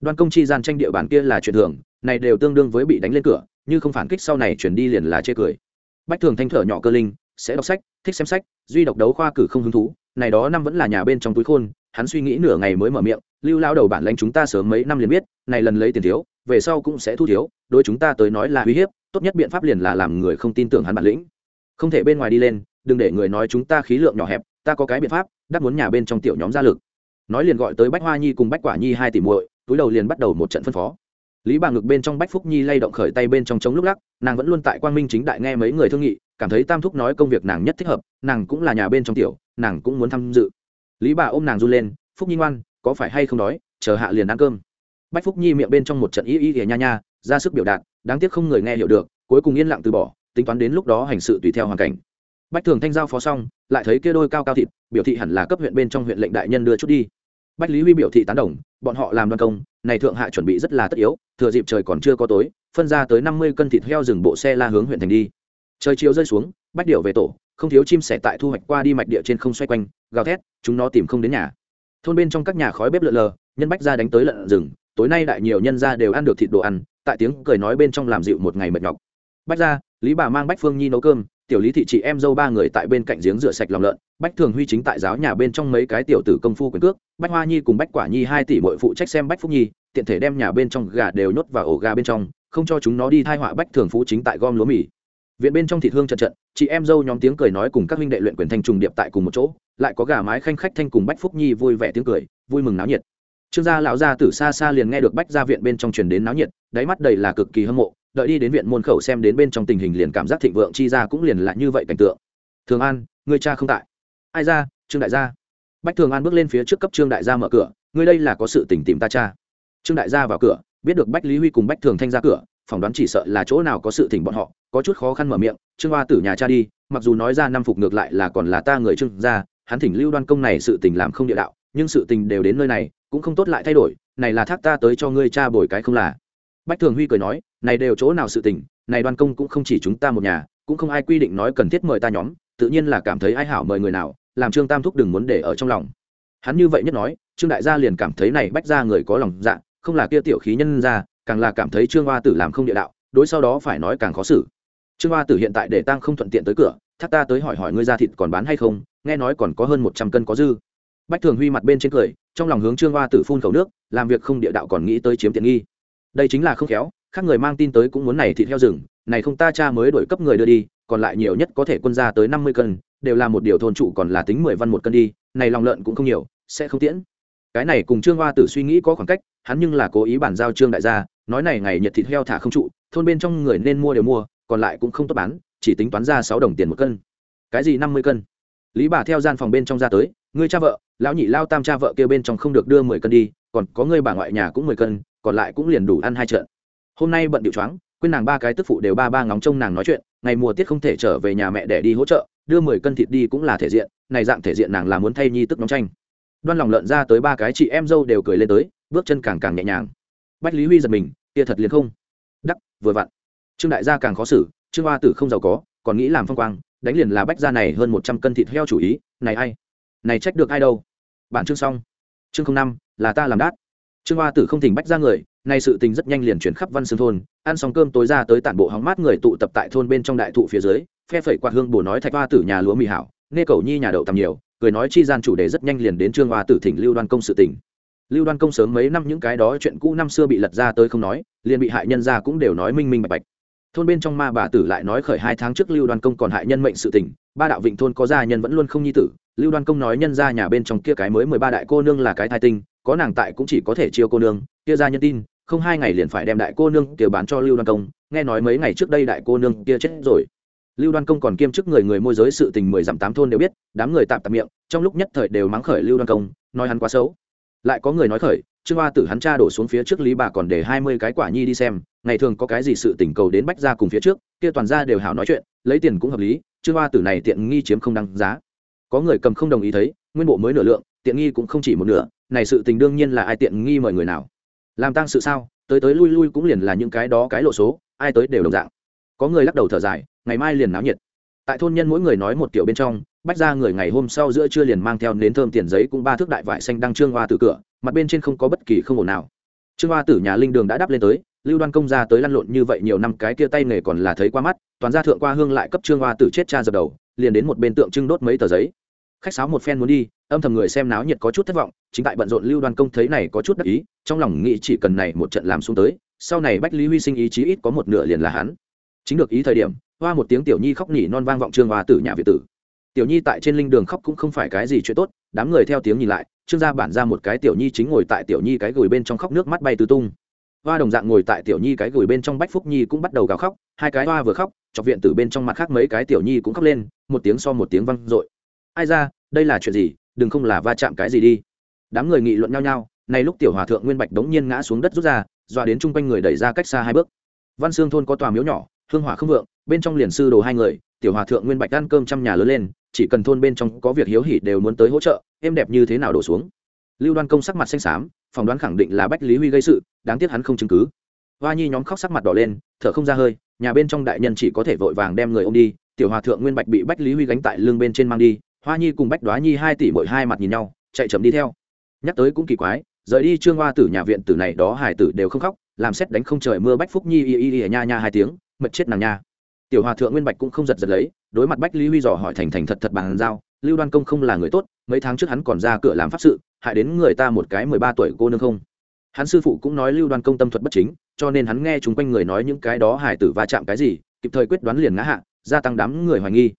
Đoan công chi gian tranh địa bàn kia là chuyện thường, này đều tương đương với bị đánh lên cửa, như không phản kích sau này chuyển đi liền là chê cười. Bách thường thanh thở nhỏ cơ linh, sẽ đọc sách, thích xem sách, duy độc đấu khoa cử không hứng thú, này đó năm vẫn là nhà bên trong túi khôn, hắn suy nghĩ nửa ngày mới mở miệng, lưu lao đầu bản lãnh chúng ta sớm mấy năm liền biết, này lần lấy tiền thiếu, về sau cũng sẽ thu thiếu, đối chúng ta tới nói là uy hiếp, tốt nhất biện pháp liền là làm người không tin tưởng hắn bản lĩnh. Không thể bên ngoài đi lên đừng để người nói chúng ta khí lượng nhỏ hẹp, ta có cái biện pháp đắc muốn nhà bên trong tiểu nhóm gia lực. Nói liền gọi tới bách hoa nhi cùng bách quả nhi hai tỷ muội, túi đầu liền bắt đầu một trận phân phó. Lý bà ngực bên trong bách phúc nhi lay động khởi tay bên trong chống lúc lắc, nàng vẫn luôn tại quang minh chính đại nghe mấy người thương nghị, cảm thấy tam thúc nói công việc nàng nhất thích hợp, nàng cũng là nhà bên trong tiểu, nàng cũng muốn tham dự. Lý bà ôm nàng run lên, phúc nhi ngoan, có phải hay không đói, chờ hạ liền ăn cơm. Bách phúc nhi miệng bên trong một trận y y ỉa nha nha, ra sức biểu đạt, đáng tiếc không người nghe hiểu được, cuối cùng yên lặng từ bỏ, tính toán đến lúc đó hành sự tùy theo hoàn cảnh bách thường thanh giao phó xong, lại thấy kia đôi cao cao thịt, biểu thị hẳn là cấp huyện bên trong huyện lệnh đại nhân đưa chút đi. Bách lý huy biểu thị tán đồng, bọn họ làm đoàn công, này thượng hạ chuẩn bị rất là tất yếu, thừa dịp trời còn chưa có tối, phân ra tới năm mươi cân thịt heo rừng bộ xe la hướng huyện thành đi. Trời chiều rơi xuống, bách điệu về tổ, không thiếu chim sẻ tại thu hoạch qua đi mạch địa trên không xoay quanh, gào thét, chúng nó tìm không đến nhà. Thôn bên trong các nhà khói bếp lợn lờ, nhân bách ra đánh tới lợn rừng, tối nay đại nhiều nhân gia đều ăn được thịt đồ ăn, tại tiếng cười nói bên trong làm dịu một ngày mệt nhọc. Bách ra, lý bà mang bách phương nhi nấu cơm tiểu lý thị chị em dâu ba người tại bên cạnh giếng rửa sạch lòng lợn, bách thường huy chính tại giáo nhà bên trong mấy cái tiểu tử công phu quyền cước, bách hoa nhi cùng bách quả nhi hai tỷ mội phụ trách xem bách phúc nhi, tiện thể đem nhà bên trong gà đều nhốt vào ổ gà bên trong, không cho chúng nó đi thai họa bách thường phú chính tại gom lúa mì. Viện bên trong thịt hương trận trận, chị em dâu nhóm tiếng cười nói cùng các huynh đệ luyện quyền thanh trùng điệp tại cùng một chỗ, lại có gà mái khanh khách thanh cùng bách phúc nhi vui vẻ tiếng cười, vui mừng náo nhiệt. Trương gia lão gia tử xa xa liền nghe được bách gia viện bên trong truyền đến náo nhiệt, đáy mắt đầy là cực kỳ hâm mộ đợi đi đến viện môn khẩu xem đến bên trong tình hình liền cảm giác thịnh vượng chi ra cũng liền lại như vậy cảnh tượng. Thường an, người cha không tại. Ai ra? Trương đại gia. Bách thường an bước lên phía trước cấp trương đại gia mở cửa. Ngươi đây là có sự tình tìm ta cha. Trương đại gia vào cửa, biết được bách lý huy cùng bách thường thanh ra cửa, phỏng đoán chỉ sợ là chỗ nào có sự tình bọn họ, có chút khó khăn mở miệng, trương hoa tử nhà cha đi, mặc dù nói ra năm phục ngược lại là còn là ta người trương gia, hắn thỉnh lưu đoan công này sự tình làm không địa đạo, nhưng sự tình đều đến nơi này, cũng không tốt lại thay đổi, này là thác ta tới cho ngươi cha bồi cái không là. Bách thường huy cười nói này đều chỗ nào sự tình, này đoan công cũng không chỉ chúng ta một nhà, cũng không ai quy định nói cần thiết mời ta nhóm, tự nhiên là cảm thấy ai hảo mời người nào, làm trương tam thúc đừng muốn để ở trong lòng. Hắn như vậy nhất nói, trương đại gia liền cảm thấy này bách ra người có lòng dạ không là kia tiểu khí nhân ra, càng là cảm thấy trương hoa tử làm không địa đạo, đối sau đó phải nói càng khó xử. Trương hoa tử hiện tại để tăng không thuận tiện tới cửa thác ta tới hỏi hỏi ngươi ra thịt còn bán hay không, nghe nói còn có hơn một trăm cân có dư. Bách thường huy mặt bên trên cười, trong lòng hướng trương hoa tử phun khẩu nước, làm việc không địa đạo còn nghĩ tới chiếm tiện nghi. Đây chính là không khéo khác người mang tin tới cũng muốn này thịt heo rừng, này không ta cha mới đổi cấp người đưa đi, còn lại nhiều nhất có thể quân ra tới năm mươi cân, đều là một điều thôn trụ còn là tính mười văn một cân đi, này lòng lợn cũng không nhiều, sẽ không tiễn. Cái này cùng trương hoa tử suy nghĩ có khoảng cách, hắn nhưng là cố ý bản giao trương đại gia, nói này ngày nhiệt thịt heo thả không trụ, thôn bên trong người nên mua đều mua, còn lại cũng không tốt bán, chỉ tính toán ra sáu đồng tiền một cân. Cái gì năm mươi cân? Lý bà theo gian phòng bên trong ra tới, ngươi cha vợ, lão nhị lao tam cha vợ kêu bên trong không được đưa mười cân đi, còn có ngươi bà ngoại nhà cũng mười cân, còn lại cũng liền đủ ăn hai trận hôm nay bận điệu choáng, quên nàng ba cái tức phụ đều ba ba ngóng trông nàng nói chuyện, ngày mùa tiết không thể trở về nhà mẹ để đi hỗ trợ, đưa mười cân thịt đi cũng là thể diện, này dạng thể diện nàng là muốn thay nhi tức nóng tranh. Đoan lòng lợn ra tới ba cái chị em dâu đều cười lên tới, bước chân càng càng nhẹ nhàng. Bách lý huy giật mình, kia thật liền không. Đắc, vừa vặn. Trương đại gia càng khó xử, trương hoa tử không giàu có, còn nghĩ làm phong quang, đánh liền là bách gia này hơn một trăm cân thịt heo chủ ý, này ai? Này trách được ai đâu? Bản chương xong. Chương năm, là ta làm đát. Trương hoa tử không thỉnh bách ra người nay sự tình rất nhanh liền chuyển khắp văn xương thôn, ăn xong cơm tối ra tới tản bộ hóng mát người tụ tập tại thôn bên trong đại thụ phía dưới, phe phẩy quạt hương bổ nói thạch hoa tử nhà lúa mì hảo, nghe cầu nhi nhà đậu tầm nhiều, cười nói chi gian chủ đề rất nhanh liền đến trương hoa tử thỉnh lưu đoan công sự tình. Lưu đoan công sớm mấy năm những cái đó chuyện cũ năm xưa bị lật ra tới không nói, liền bị hại nhân ra cũng đều nói minh minh bạch bạch. Thôn bên trong ma bà tử lại nói khởi hai tháng trước lưu đoan công còn hại nhân mệnh sự tình, ba đạo vịnh thôn có gia nhân vẫn luôn không nhi tử, lưu đoan công nói nhân ra nhà bên trong kia cái mới mười ba đại cô nương là cái thai tinh, có nàng tại cũng chỉ có thể chiêu cô nương, kia ra nhân tin không hai ngày liền phải đem đại cô nương kia bán cho lưu đoan công. Nghe nói mấy ngày trước đây đại cô nương kia chết rồi. Lưu đoan công còn kiêm chức người người môi giới sự tình mười dặm tám thôn đều biết, đám người tạm tạm miệng, trong lúc nhất thời đều mắng khởi lưu đoan công, nói hắn quá xấu. Lại có người nói khởi, trương hoa tử hắn cha đổ xuống phía trước lý bà còn để hai mươi cái quả nhi đi xem, ngày thường có cái gì sự tình cầu đến bách ra cùng phía trước, kia toàn ra đều hảo nói chuyện, lấy tiền cũng hợp lý, trương hoa tử này tiện nghi chiếm không đăng giá. Có người cầm không đồng ý thấy, nguyên bộ mới nửa lượng, tiện nghi cũng không chỉ một nửa, này sự tình đương nhiên là ai tiện nghi mời người nào làm tăng sự sao? Tới tới lui lui cũng liền là những cái đó cái lộ số, ai tới đều đồng dạng. Có người lắc đầu thở dài, ngày mai liền náo nhiệt. Tại thôn nhân mỗi người nói một kiểu bên trong, bách ra người ngày hôm sau giữa trưa liền mang theo nến thơm tiền giấy cũng ba thước đại vải xanh đăng trương hoa từ cửa, mặt bên trên không có bất kỳ không ổn nào. Trương hoa tử nhà linh đường đã đáp lên tới, lưu đoan công ra tới lăn lộn như vậy nhiều năm cái kia tay nghề còn là thấy qua mắt, toàn gia thượng qua hương lại cấp trương hoa tử chết cha dập đầu, liền đến một bên tượng trưng đốt mấy tờ giấy. Khách sáo một phen muốn đi âm thầm người xem náo nhiệt có chút thất vọng, chính tại bận rộn lưu đoàn công thấy này có chút đắc ý, trong lòng nghĩ chỉ cần này một trận làm xuống tới, sau này bách lý huy sinh ý chí ít có một nửa liền là hắn. Chính được ý thời điểm, hoa một tiếng tiểu nhi khóc nhỉ non vang vọng trương hoa tử nhà việt tử. Tiểu nhi tại trên linh đường khóc cũng không phải cái gì chuyện tốt, đám người theo tiếng nhìn lại, trương gia bản ra một cái tiểu nhi chính ngồi tại tiểu nhi cái gửi bên trong khóc nước mắt bay tứ tung. Hoa đồng dạng ngồi tại tiểu nhi cái gửi bên trong bách phúc nhi cũng bắt đầu gào khóc, hai cái hoa vừa khóc, chọc viện từ bên trong mặt khác mấy cái tiểu nhi cũng khóc lên, một tiếng so một tiếng văng r ai ra, đây là chuyện gì? Đừng không là va chạm cái gì đi. Đám người nghị luận nhau nhau nay lúc tiểu hòa thượng nguyên bạch đống nhiên ngã xuống đất rút ra, dọa đến chung quanh người đẩy ra cách xa hai bước. Văn xương thôn có tòa miếu nhỏ, hương hỏa không vượng, bên trong liền sư đồ hai người, tiểu hòa thượng nguyên bạch ăn cơm trăm nhà lớn lên, chỉ cần thôn bên trong có việc hiếu hỉ đều muốn tới hỗ trợ, êm đẹp như thế nào đổ xuống. Lưu đoan công sắc mặt xanh xám, phỏng đoán khẳng định là bách lý huy gây sự, đáng tiếc hắn không chứng cứ. Hoa nhi nhóm khóc sắc mặt đỏ lên, thở không ra hơi, nhà bên trong đại nhân chỉ có thể vội vàng đem người ô m đi, tiểu hòa thượng nguyên bạch bị bách lý huy gánh tại lưng bên trên mang đi hoa nhi cùng bách đoá nhi hai tỷ mỗi hai mặt nhìn nhau, chạy chậm đi theo. Nhắc tới cũng kỳ quái, rời đi trương hoa tử nhà viện tử này đó hải tử đều không khóc, làm xét đánh không trời mưa bách phúc nhi y y y nha nha hai tiếng mật chết nàng nha tiểu hòa thượng nguyên bạch cũng không giật giật lấy, đối mặt bách lý huy dò hỏi thành thành thật thật bàn giao, lưu đoan công không là người tốt, mấy tháng trước hắn còn ra cửa làm pháp sự, hại đến người ta một cái mười ba tuổi cô nương không. Hắn sư phụ cũng nói lưu đoan công tâm thuật bất chính, cho nên hắn nghe chúng quanh người nói những cái đó hải tử va chạm cái gì, kịp thời quyết đoán liền ngã hạ, gia tăng đám người hoài nghi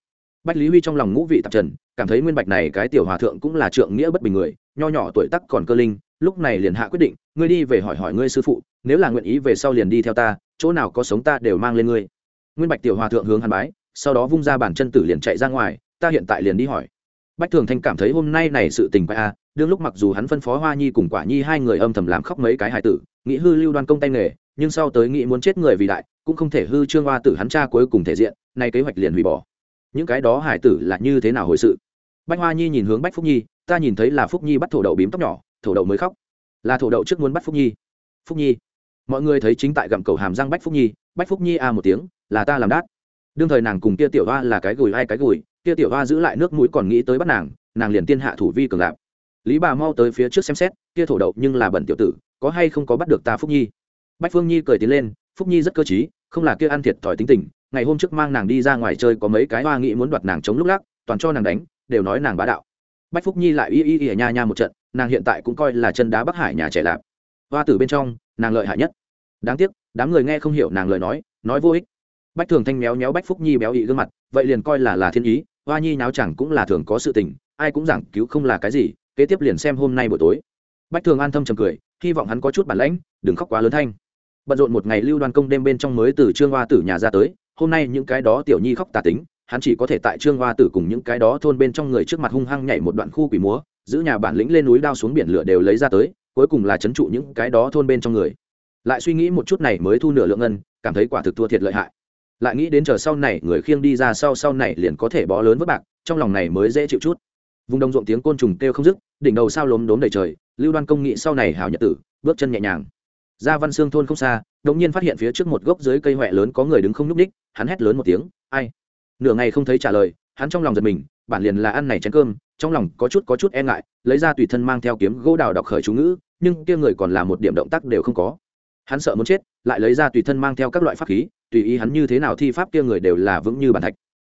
bách lý huy trong lòng ngũ vị tạp trần, cảm thấy nguyên bạch này cái tiểu hòa thượng cũng là trượng nghĩa bất bình người, nho nhỏ tuổi tắc còn cơ linh, lúc này liền hạ quyết định, ngươi đi về hỏi hỏi ngươi sư phụ, nếu là nguyện ý về sau liền đi theo ta, chỗ nào có sống ta đều mang lên ngươi. Nguyên bạch tiểu hòa thượng hướng hàn bái, sau đó vung ra bàn chân tử liền chạy ra ngoài, ta hiện tại liền đi hỏi. Bách thường thanh cảm thấy hôm nay này sự tình quay a, đương lúc mặc dù hắn phân phó hoa nhi cùng quả nhi hai người âm thầm làm khóc mấy cái hài tử, nghĩ hư lưu đoan công tay nghề, nhưng sau tới nghĩ muốn chết người vì đại, cũng không thể hư trương hoa tử hắn cha cuối cùng thể diện, nay kế hoạch liền hủy bỏ những cái đó hải tử là như thế nào hồi sự? Bách hoa nhi nhìn hướng bách phúc nhi, ta nhìn thấy là phúc nhi bắt thổ đậu bím tóc nhỏ, thổ đậu mới khóc. Là thổ đậu trước muốn bắt phúc nhi. Phúc nhi. Mọi người thấy chính tại gặm cầu hàm răng bách phúc nhi, bách phúc nhi a một tiếng, là ta làm đát. Đương thời nàng cùng kia tiểu hoa là cái gùi ai cái gùi, kia tiểu hoa giữ lại nước mũi còn nghĩ tới bắt nàng nàng liền tiên hạ thủ vi cường lạp. Lý bà mau tới phía trước xem xét, kia thổ đậu nhưng là bẩn tiểu tử, có hay không có bắt được ta phúc nhi? Bách phương nhi cười tiến lên, phúc nhi rất cơ t không là kia ăn thiệt thòi tính tình ngày hôm trước mang nàng đi ra ngoài chơi có mấy cái hoa nghĩ muốn đoạt nàng chống lúc lắc, toàn cho nàng đánh, đều nói nàng bá đạo. Bách phúc nhi lại y y y nha nha một trận, nàng hiện tại cũng coi là chân đá bắc hải nhà trẻ lạp. Hoa tử bên trong, nàng lợi hại nhất. Đáng tiếc, đám người nghe không hiểu nàng lời nói nói vô ích. Bách thường thanh méo méo bách phúc nhi béo ị gương mặt, vậy liền coi là là thiên ý, hoa nhi náo chẳng cũng là thường có sự tình, ai cũng giảng cứu không là cái gì, kế tiếp liền xem hôm nay buổi tối. Bách thường an tâm trầm cười, hy vọng hắn có chút bản lãnh, đừng khóc quá lớn thanh. Bận rộn một ngày lưu Đoàn công đêm bên trong mới từ trương hoa tử nhà ra tới hôm nay những cái đó tiểu nhi khóc tà tính, hắn chỉ có thể tại trương hoa tử cùng những cái đó thôn bên trong người trước mặt hung hăng nhảy một đoạn khu quỷ múa, giữ nhà bản lĩnh lên núi đao xuống biển lửa đều lấy ra tới, cuối cùng là c h ấ n trụ những cái đó thôn bên trong người. Lại suy nghĩ một chút này mới thu nửa lượng ngân, cảm thấy quả thực thua thiệt lợi hại. Lại nghĩ đến chờ sau này người khiêng đi ra sau sau này liền có thể bó lớn vất bạc, trong lòng này mới dễ chịu chút. Vùng đồng ruộng tiếng côn trùng kêu không dứt, đỉnh đầu sao lốm đốm đầy trời, lưu đoan công nghị sau này hảo nhật tử, bước chân nhẹ nhàng. Ra văn xương thôn không xa, đột nhiên phát hiện phía trước một gốc dưới cây huệ lớn có người đứng không nhúc ních hắn hét lớn một tiếng, ai? Nửa ngày không thấy trả lời, hắn trong lòng giật mình, bản liền là ăn này chén cơm, trong lòng có chút có chút e ngại, lấy ra tùy thân mang theo kiếm gỗ đào đọc khởi chú ngữ, nhưng kia người còn là một điểm động tác đều không có. Hắn sợ muốn chết, lại lấy ra tùy thân mang theo các loại pháp khí, tùy ý hắn như thế nào thi pháp kia người đều là vững như bàn thạch.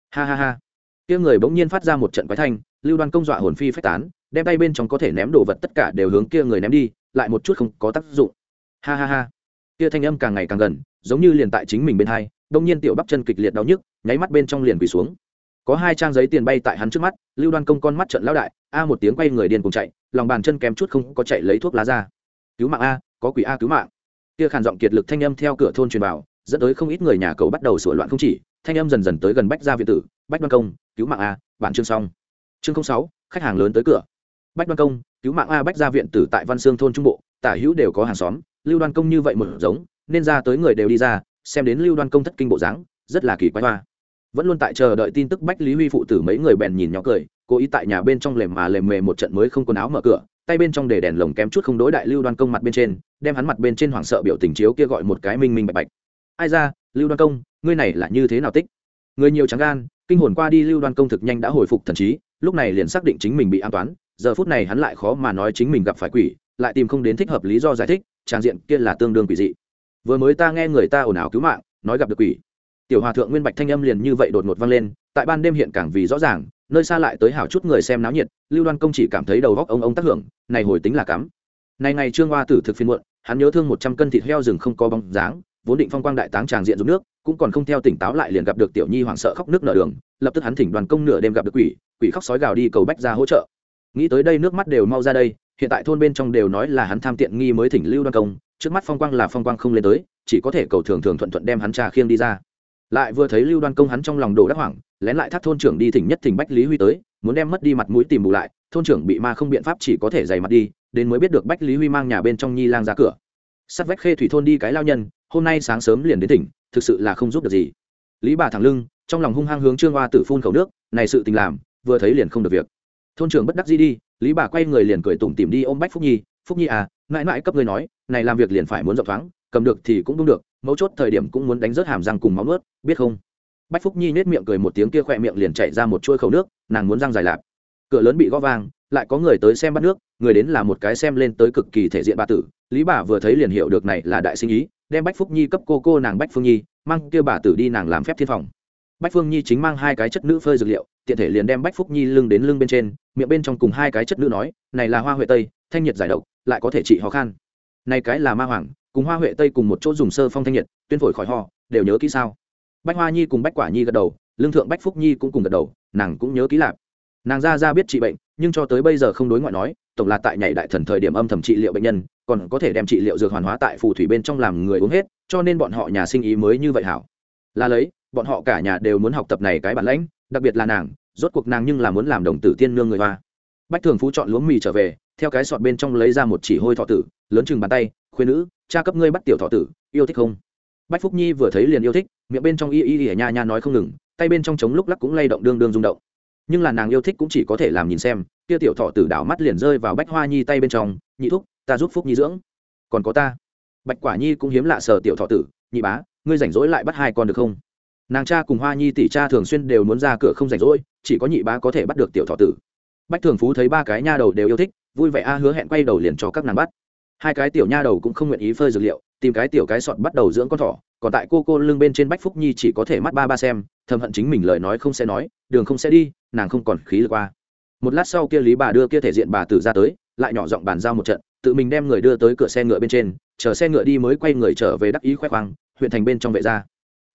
Ha ha ha. Kia người bỗng nhiên phát ra một trận quái thanh, lưu đoan công dọa hồn phi phách tán, đem tay bên trong có thể ném đồ vật tất cả đều hướng kia người ném đi, lại một chút không có tác dụng. Ha ha ha. Kia thanh âm càng ngày càng gần, giống như liền tại chính mình bên hai đông nhiên tiểu bắp chân kịch liệt đau nhức, nháy mắt bên trong liền quỳ xuống. Có hai trang giấy tiền bay tại hắn trước mắt, lưu đoan công con mắt trận lão đại, a một tiếng quay người điên cùng chạy, lòng bàn chân kém chút không có chạy lấy thuốc lá ra. Cứu mạng a, có quỷ a, cứu mạng. Kia khàn giọng kiệt lực thanh âm theo cửa thôn truyền vào, dẫn tới không ít người nhà cầu bắt đầu sửa loạn không chỉ, thanh âm dần dần tới gần bách gia viện tử, bách đoan công, cứu mạng a bản chương xong. Chương sáu, khách hàng lớn tới cửa. Bách đoan công, cứu mạng a, bách gia viện tử tại văn sương thôn trung bộ, tả hữu đều có hàng xóm, lưu đoan công như vậy một giống, nên ra tới người đều đi ra xem đến lưu đoan công thất kinh bộ dáng, rất là kỳ quái hoa. Vẫn luôn tại chờ đợi tin tức bách lý huy phụ tử mấy người bèn nhìn nhỏ cười, cố ý tại nhà bên trong lềm mà lềm mề một trận mới không quần áo mở cửa, tay bên trong để đèn lồng kém chút không đối đại lưu đoan công mặt bên trên, đem hắn mặt bên trên hoảng sợ biểu tình chiếu kia gọi một cái minh minh bạch bạch. Ai ra, lưu đoan công, ngươi này là như thế nào tích? Người nhiều trắng gan, kinh hồn qua đi lưu đoan công thực nhanh đã hồi phục thần trí, lúc này liền xác định chính mình bị an toán, giờ phút này hắn lại khó mà nói chính mình gặp phải quỷ, lại tìm không đến thích hợp lý do giải thích, trang diện kia là tương đương quỷ dị vừa mới ta nghe người ta ồn ào cứu mạng, nói gặp được quỷ. Tiểu hòa thượng nguyên bạch thanh âm liền như vậy đột ngột vang lên, tại ban đêm hiện càng vì rõ ràng, nơi xa lại tới hảo chút người xem náo nhiệt, lưu đoan công chỉ cảm thấy đầu góc ông ông tác hưởng, này hồi tính là cắm. Này ngày trương hoa tử thực phiên muộn, hắn nhớ thương một trăm cân thịt heo rừng không có bóng dáng, vốn định phong quang đại táng tràng diện dùng nước, cũng còn không theo tỉnh táo lại liền gặp được tiểu nhi hoảng sợ khóc nước nở đường, lập tức hắn thỉnh đoàn công nửa đêm gặp được quỷ quỷ khóc sói gào đi cầu bách ra hỗ trợ. Nghĩ tới đây nước mắt đều mau ra đây, hiện tại thôn bên trong đều nói là hắn tham tiện nghi mới thỉnh lưu đoan công trước mắt phong quang là phong quang không lên tới, chỉ có thể cầu thường thường thuận thuận đem hắn trà khiêng đi ra. Lại vừa thấy lưu đoan công hắn trong lòng đồ đắc hoảng, lén lại thác thôn trưởng đi thỉnh nhất thỉnh bách lý huy tới, muốn đem mất đi mặt mũi tìm bù lại, thôn trưởng bị ma không biện pháp chỉ có thể dày mặt đi, đến mới biết được bách lý huy mang nhà bên trong nhi lang ra cửa. Sắt vách khê thủy thôn đi cái lao nhân, hôm nay sáng sớm liền đến tỉnh thực sự là không giúp được gì. Lý bà thẳng lưng, trong lòng hung hăng hướng trương hoa tử phun khẩu nước, này sự tình làm, vừa thấy liền không được việc. Thôn trưởng bất đắc gì đi, lý bà quay người liền cười tủm tìm đi ôm bách phúc nhi phúc nhi à mãi mãi cấp ngươi nói, này làm việc liền phải muốn rộng thoáng, cầm được thì cũng đúng được, mấu chốt thời điểm cũng muốn đánh rớt hàm răng cùng máu nuốt, biết không? Bách phúc nhi nết miệng cười một tiếng kia khỏe miệng liền chạy ra một chuôi khẩu nước, nàng muốn răng dài lạp. Cửa lớn bị gõ vang, lại có người tới xem bắt nước, người đến là một cái xem lên tới cực kỳ thể diện bà tử. Lý bà vừa thấy liền hiểu được này là đại sinh ý, đem bách phúc nhi cấp cô cô nàng bách phương nhi, mang kia bà tử đi nàng làm phép thiên phòng. Bách phương nhi chính mang hai cái chất nữ phơi dược liệu, tiện thể liền đem bách phúc nhi lưng đến lưng bên trên, miệng bên trong cùng hai cái chất nữ nói, này là hoa huệ tây, thanh nhiệt giải độc lại có thể trị ho khan. Này cái là ma hoàng, cùng hoa huệ tây cùng một chỗ dùng sơ phong thanh nhiệt, tuyên phổi khỏi ho, đều nhớ kỹ sao? Bách hoa nhi cùng bách quả nhi gật đầu, lương thượng bách phúc nhi cũng cùng gật đầu, nàng cũng nhớ kỹ lạp nàng ra ra biết trị bệnh, nhưng cho tới bây giờ không đối ngoại nói, tổng là tại nhảy đại thần thời điểm âm thầm trị liệu bệnh nhân, còn có thể đem trị liệu dược hoàn hóa tại phù thủy bên trong làm người uống hết, cho nên bọn họ nhà sinh ý mới như vậy hảo. Là lấy, bọn họ cả nhà đều muốn học tập này cái bản lãnh, đặc biệt là nàng, rốt cuộc nàng nhưng là muốn làm đồng tử tiên nương người hoa bách thường phú chọn lúa mì trở về, theo cái sọt bên trong lấy ra một chỉ hôi thọ tử, lớn chừng bàn tay, khuyên nữ, cha cấp ngươi bắt tiểu thọ tử, yêu thích không? Bách phúc nhi vừa thấy liền yêu thích, miệng bên trong y y y nha nha nói không ngừng, tay bên trong trống lúc lắc cũng lay động đương đương rung động. Nhưng là nàng yêu thích cũng chỉ có thể làm nhìn xem, kia tiểu thọ tử đảo mắt liền rơi vào bách hoa nhi tay bên trong, nhị thúc, ta giúp phúc nhi dưỡng. Còn có ta. Bạch quả nhi cũng hiếm lạ sờ tiểu thọ tử, nhị bá, ngươi rảnh rỗi lại bắt hai con được không? Nàng cha cùng hoa nhi tỷ cha thường xuyên đều muốn ra cửa không rảnh rỗi, chỉ có nhị bá có thể bắt được tiểu thọ tử bách thường phú thấy ba cái nha đầu đều yêu thích, vui vẻ a hứa hẹn quay đầu liền cho các nàng bắt. Hai cái tiểu nha đầu cũng không nguyện ý phơi dược liệu, tìm cái tiểu cái sọt bắt đầu dưỡng con thỏ, còn tại cô cô lưng bên trên bách phúc nhi chỉ có thể mắt ba ba xem, thầm hận chính mình lời nói không sẽ nói, đường không sẽ đi, nàng không còn khí lực qua. Một lát sau kia lý bà đưa kia thể diện bà tử ra tới, lại nhỏ giọng bàn giao một trận, tự mình đem người đưa tới cửa xe ngựa bên trên, chờ xe ngựa đi mới quay người trở về đắc ý khoe khoang, huyện thành bên trong vệ gia.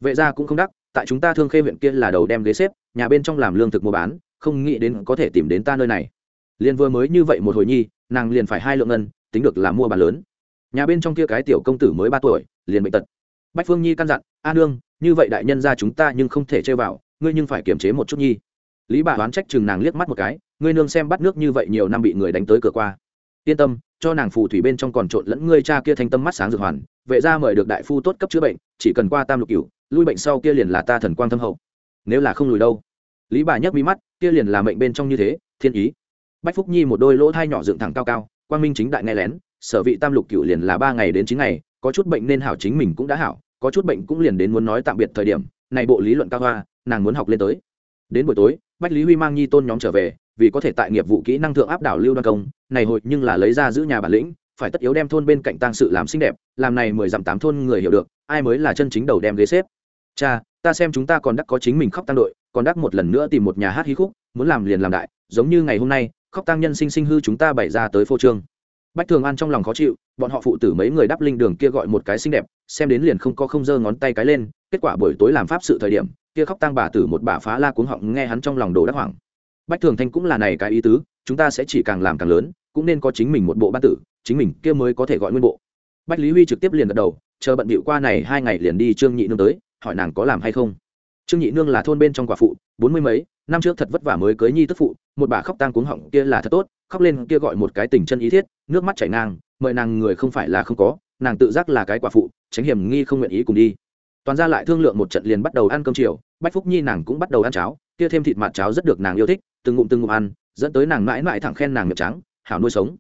Vệ gia cũng không đắc, tại chúng ta thương khê huyện kia là đầu đem ghế xếp, nhà bên trong làm lương thực mua bán không nghĩ đến có thể tìm đến ta nơi này. Liền vừa mới như vậy một hồi nhi, nàng liền phải hai lượng ngân, tính được là mua bán lớn. Nhà bên trong kia cái tiểu công tử mới ba tuổi, liền bệnh tật. Bách phương nhi căn dặn, a nương, như vậy đại nhân ra chúng ta nhưng không thể chơi vào, ngươi nhưng phải kiềm chế một chút nhi. Lý bà đoán trách chừng nàng liếc mắt một cái, ngươi nương xem bắt nước như vậy nhiều năm bị người đánh tới cửa qua. Yên tâm, cho nàng phù thủy bên trong còn trộn lẫn ngươi cha kia thanh tâm mắt sáng dược hoàn, vệ ra mời được đại phu tốt cấp chữa bệnh, chỉ cần qua tam lục cửu, lui bệnh sau kia liền là ta thần quang thâm hậu. Nếu là không lùi đâu lý bà nhấc mí mắt, kia liền là mệnh bên trong như thế, thiên ý. Bách phúc nhi một đôi lỗ thai nhỏ dựng thẳng cao cao, quang minh chính đại nghe lén, sở vị tam lục cựu liền là ba ngày đến chín ngày, có chút bệnh nên hảo chính mình cũng đã hảo, có chút bệnh cũng liền đến muốn nói tạm biệt thời điểm, này bộ lý luận cao hoa, nàng muốn học lên tới. Đến buổi tối, bách lý huy mang nhi tôn nhóm trở về, vì có thể tại nghiệp vụ kỹ năng thượng áp đảo lưu đoan công, này hội nhưng là lấy ra giữ nhà bản lĩnh, phải tất yếu đem thôn bên cạnh tăng sự làm xinh đẹp, làm này mười dặm tám thôn người hiểu được, ai mới là chân chính đầu đem ghế xếp. Cha, ta xem chúng ta còn đắc có chính mình khóc tăng đội còn đắc một lần nữa tìm một nhà hát hí khúc, muốn làm liền làm đại, giống như ngày hôm nay, khóc tăng nhân sinh sinh hư chúng ta bày ra tới phô trương. Bách thường an trong lòng khó chịu, bọn họ phụ tử mấy người đắp linh đường kia gọi một cái xinh đẹp, xem đến liền không có không giơ ngón tay cái lên, kết quả buổi tối làm pháp sự thời điểm, kia khóc tăng bà tử một bà phá la cuống họng nghe hắn trong lòng đồ đắc hoảng. Bách thường thanh cũng là này cái ý tứ, chúng ta sẽ chỉ càng làm càng lớn, cũng nên có chính mình một bộ ban tử, chính mình kia mới có thể gọi nguyên bộ. Bách lý huy trực tiếp liền gật đầu, chờ bận bịu qua này hai ngày liền đi trương nhị nương tới, hỏi nàng có làm hay không trương nhị nương là thôn bên trong quả phụ, bốn mươi mấy, năm trước thật vất vả mới cưới nhi tức phụ, một bà khóc tang cuống họng kia là thật tốt, khóc lên kia gọi một cái tình chân ý thiết, nước mắt chảy ngang, mời nàng người không phải là không có, nàng tự giác là cái quả phụ, tránh hiểm nghi không nguyện ý cùng đi. Toàn ra lại thương lượng một trận liền bắt đầu ăn cơm chiều, bách phúc nhi nàng cũng bắt đầu ăn cháo, kia thêm thịt mặt cháo rất được nàng yêu thích, từng ngụm từng ngụm ăn, dẫn tới nàng mãi mãi thẳng khen nàng miệng trắng, hảo nuôi sống.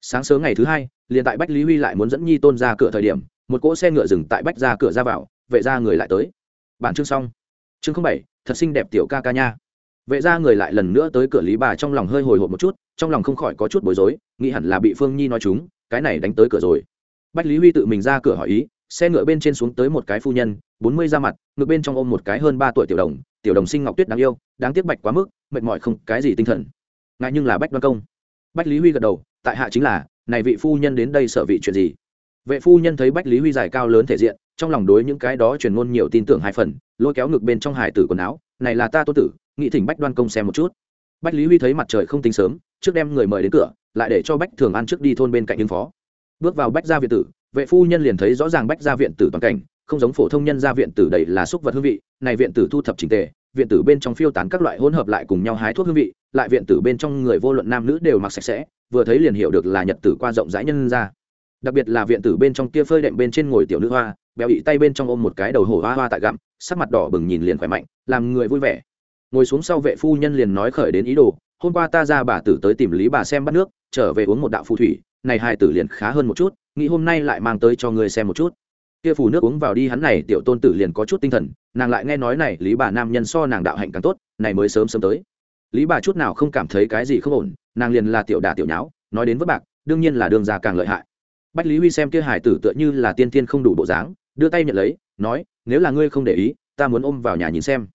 Sáng sớm ngày thứ hai, liền tại bách lý huy lại muốn dẫn nhi tôn ra cửa thời điểm, một cỗ xe ngựa dừng tại bách ra cửa ra vào, vệ ra người lại tới. Bản chương xong chương không bảy, thật xinh đẹp tiểu ca ca nha. Vệ ra người lại lần nữa tới cửa lý bà trong lòng hơi hồi hộp một chút, trong lòng không khỏi có chút bối rối, nghĩ hẳn là bị phương nhi nói chúng, cái này đánh tới cửa rồi. Bách lý huy tự mình ra cửa hỏi ý, xe ngựa bên trên xuống tới một cái phu nhân, bốn mươi ra mặt ngược bên trong ôm một cái hơn ba tuổi tiểu đồng tiểu đồng sinh ngọc tuyết đáng yêu, đáng tiếc bạch quá mức, mệt mỏi không, cái gì tinh thần. Ngại nhưng là bách đoan công. Bách lý huy gật đầu, tại hạ chính là, này vị phu nhân đến đây sợ vị chuyện gì? Vệ phu nhân thấy bách lý huy dài cao lớn thể diện trong lòng đối những cái đó truyền ngôn nhiều tin tưởng hai phần, lôi kéo ngực bên trong hải tử quần áo, này là ta tô tử nghị thỉnh bách đoan công xem một chút. Bách lý huy thấy mặt trời không tính sớm, trước đem người mời đến cửa, lại để cho bách thường ăn trước đi thôn bên cạnh ứng phó. Bước vào bách gia viện tử, vệ phu nhân liền thấy rõ ràng bách gia viện tử toàn cảnh, không giống phổ thông nhân gia viện tử đầy là xúc vật hương vị, này viện tử thu thập trình tề, viện tử bên trong phiêu tán các loại hỗn hợp lại cùng nhau hái thuốc hương vị, lại viện tử bên trong người vô luận nam nữ đều mặc sạch sẽ, vừa thấy liền hiểu được là nhật tử qua rộng rãi nhân ra đặc biệt là viện tử bên trong kia phơi đệm bên trên ngồi tiểu nữ hoa, béo ị tay bên trong ôm một cái đầu hổ hoa hoa tại gặm, sắc mặt đỏ bừng nhìn liền khỏe mạnh, làm người vui vẻ. Ngồi xuống sau vệ phu nhân liền nói khởi đến ý đồ, hôm qua ta ra bà tử tới tìm lý bà xem bắt nước, trở về uống một đạo phù thủy, này hai tử liền khá hơn một chút, nghĩ hôm nay lại mang tới cho người xem một chút. Kia phù nước uống vào đi hắn này, tiểu tôn tử liền có chút tinh thần, nàng lại nghe nói này, lý bà nam nhân so nàng đạo hạnh càng tốt, này mới sớm sớm tới. Lý bà chút nào không cảm thấy cái gì không ổn, nàng liền là tiểu đà tiểu nháo, nói đến vất bạc, đương nhiên là đường già càng lợi hại bách lý huy xem kia hải tử tựa như là tiên tiên không đủ bộ dáng, đưa tay nhận lấy, nói, nếu là ngươi không để ý, ta muốn ôm vào nhà nhìn xem.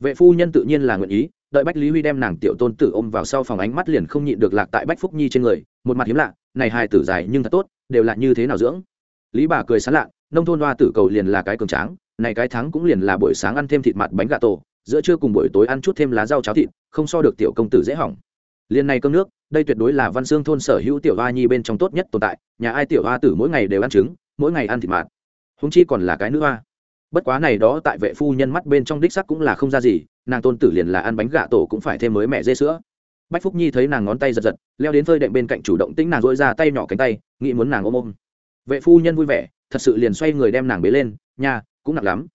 Vệ phu nhân tự nhiên là nguyện ý, đợi bách lý huy đem nàng tiểu tôn tử ôm vào sau phòng ánh mắt liền không nhịn được lạc tại bách phúc nhi trên người, một mặt hiếm lạ, này hai tử dài nhưng thật tốt, đều là như thế nào dưỡng? Lý bà cười sán lạ, nông thôn hoa tử cầu liền là cái cường tráng, này cái tháng cũng liền là buổi sáng ăn thêm thịt mặt bánh gà tổ, giữa trưa cùng buổi tối ăn chút thêm lá rau cháo thịt, không so được tiểu công tử dễ hỏng liên này cơm nước, đây tuyệt đối là văn xương thôn sở hữu tiểu hoa nhi bên trong tốt nhất tồn tại, nhà ai tiểu hoa tử mỗi ngày đều ăn trứng, mỗi ngày ăn thịt mạt. Húng chi còn là cái nữ hoa. Bất quá này đó tại vệ phu nhân mắt bên trong đích sắc cũng là không ra gì, nàng tôn tử liền là ăn bánh gà tổ cũng phải thêm mới mẹ dê sữa. Bách phúc nhi thấy nàng ngón tay giật giật, leo đến phơi đệm bên cạnh chủ động tính nàng dỗi ra tay nhỏ cánh tay, nghĩ muốn nàng ôm ôm. Vệ phu nhân vui vẻ, thật sự liền xoay người đem nàng bế lên, nha, cũng nặng lắm.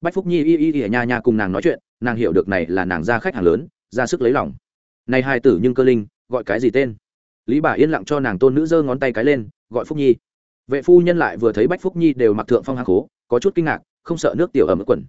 Bách phúc nhi y y y nha nha cùng nàng nói chuyện, nàng hiểu được này là nàng ra khách hàng lớn, ra sức lấy lòng này hai tử nhưng cơ linh, gọi cái gì tên? Lý bà yên lặng cho nàng tôn nữ giơ ngón tay cái lên, gọi phúc nhi. Vệ phu nhân lại vừa thấy bách phúc nhi đều mặc thượng phong hàng khố có chút kinh ngạc, không sợ nước tiểu ẩm ướt quần.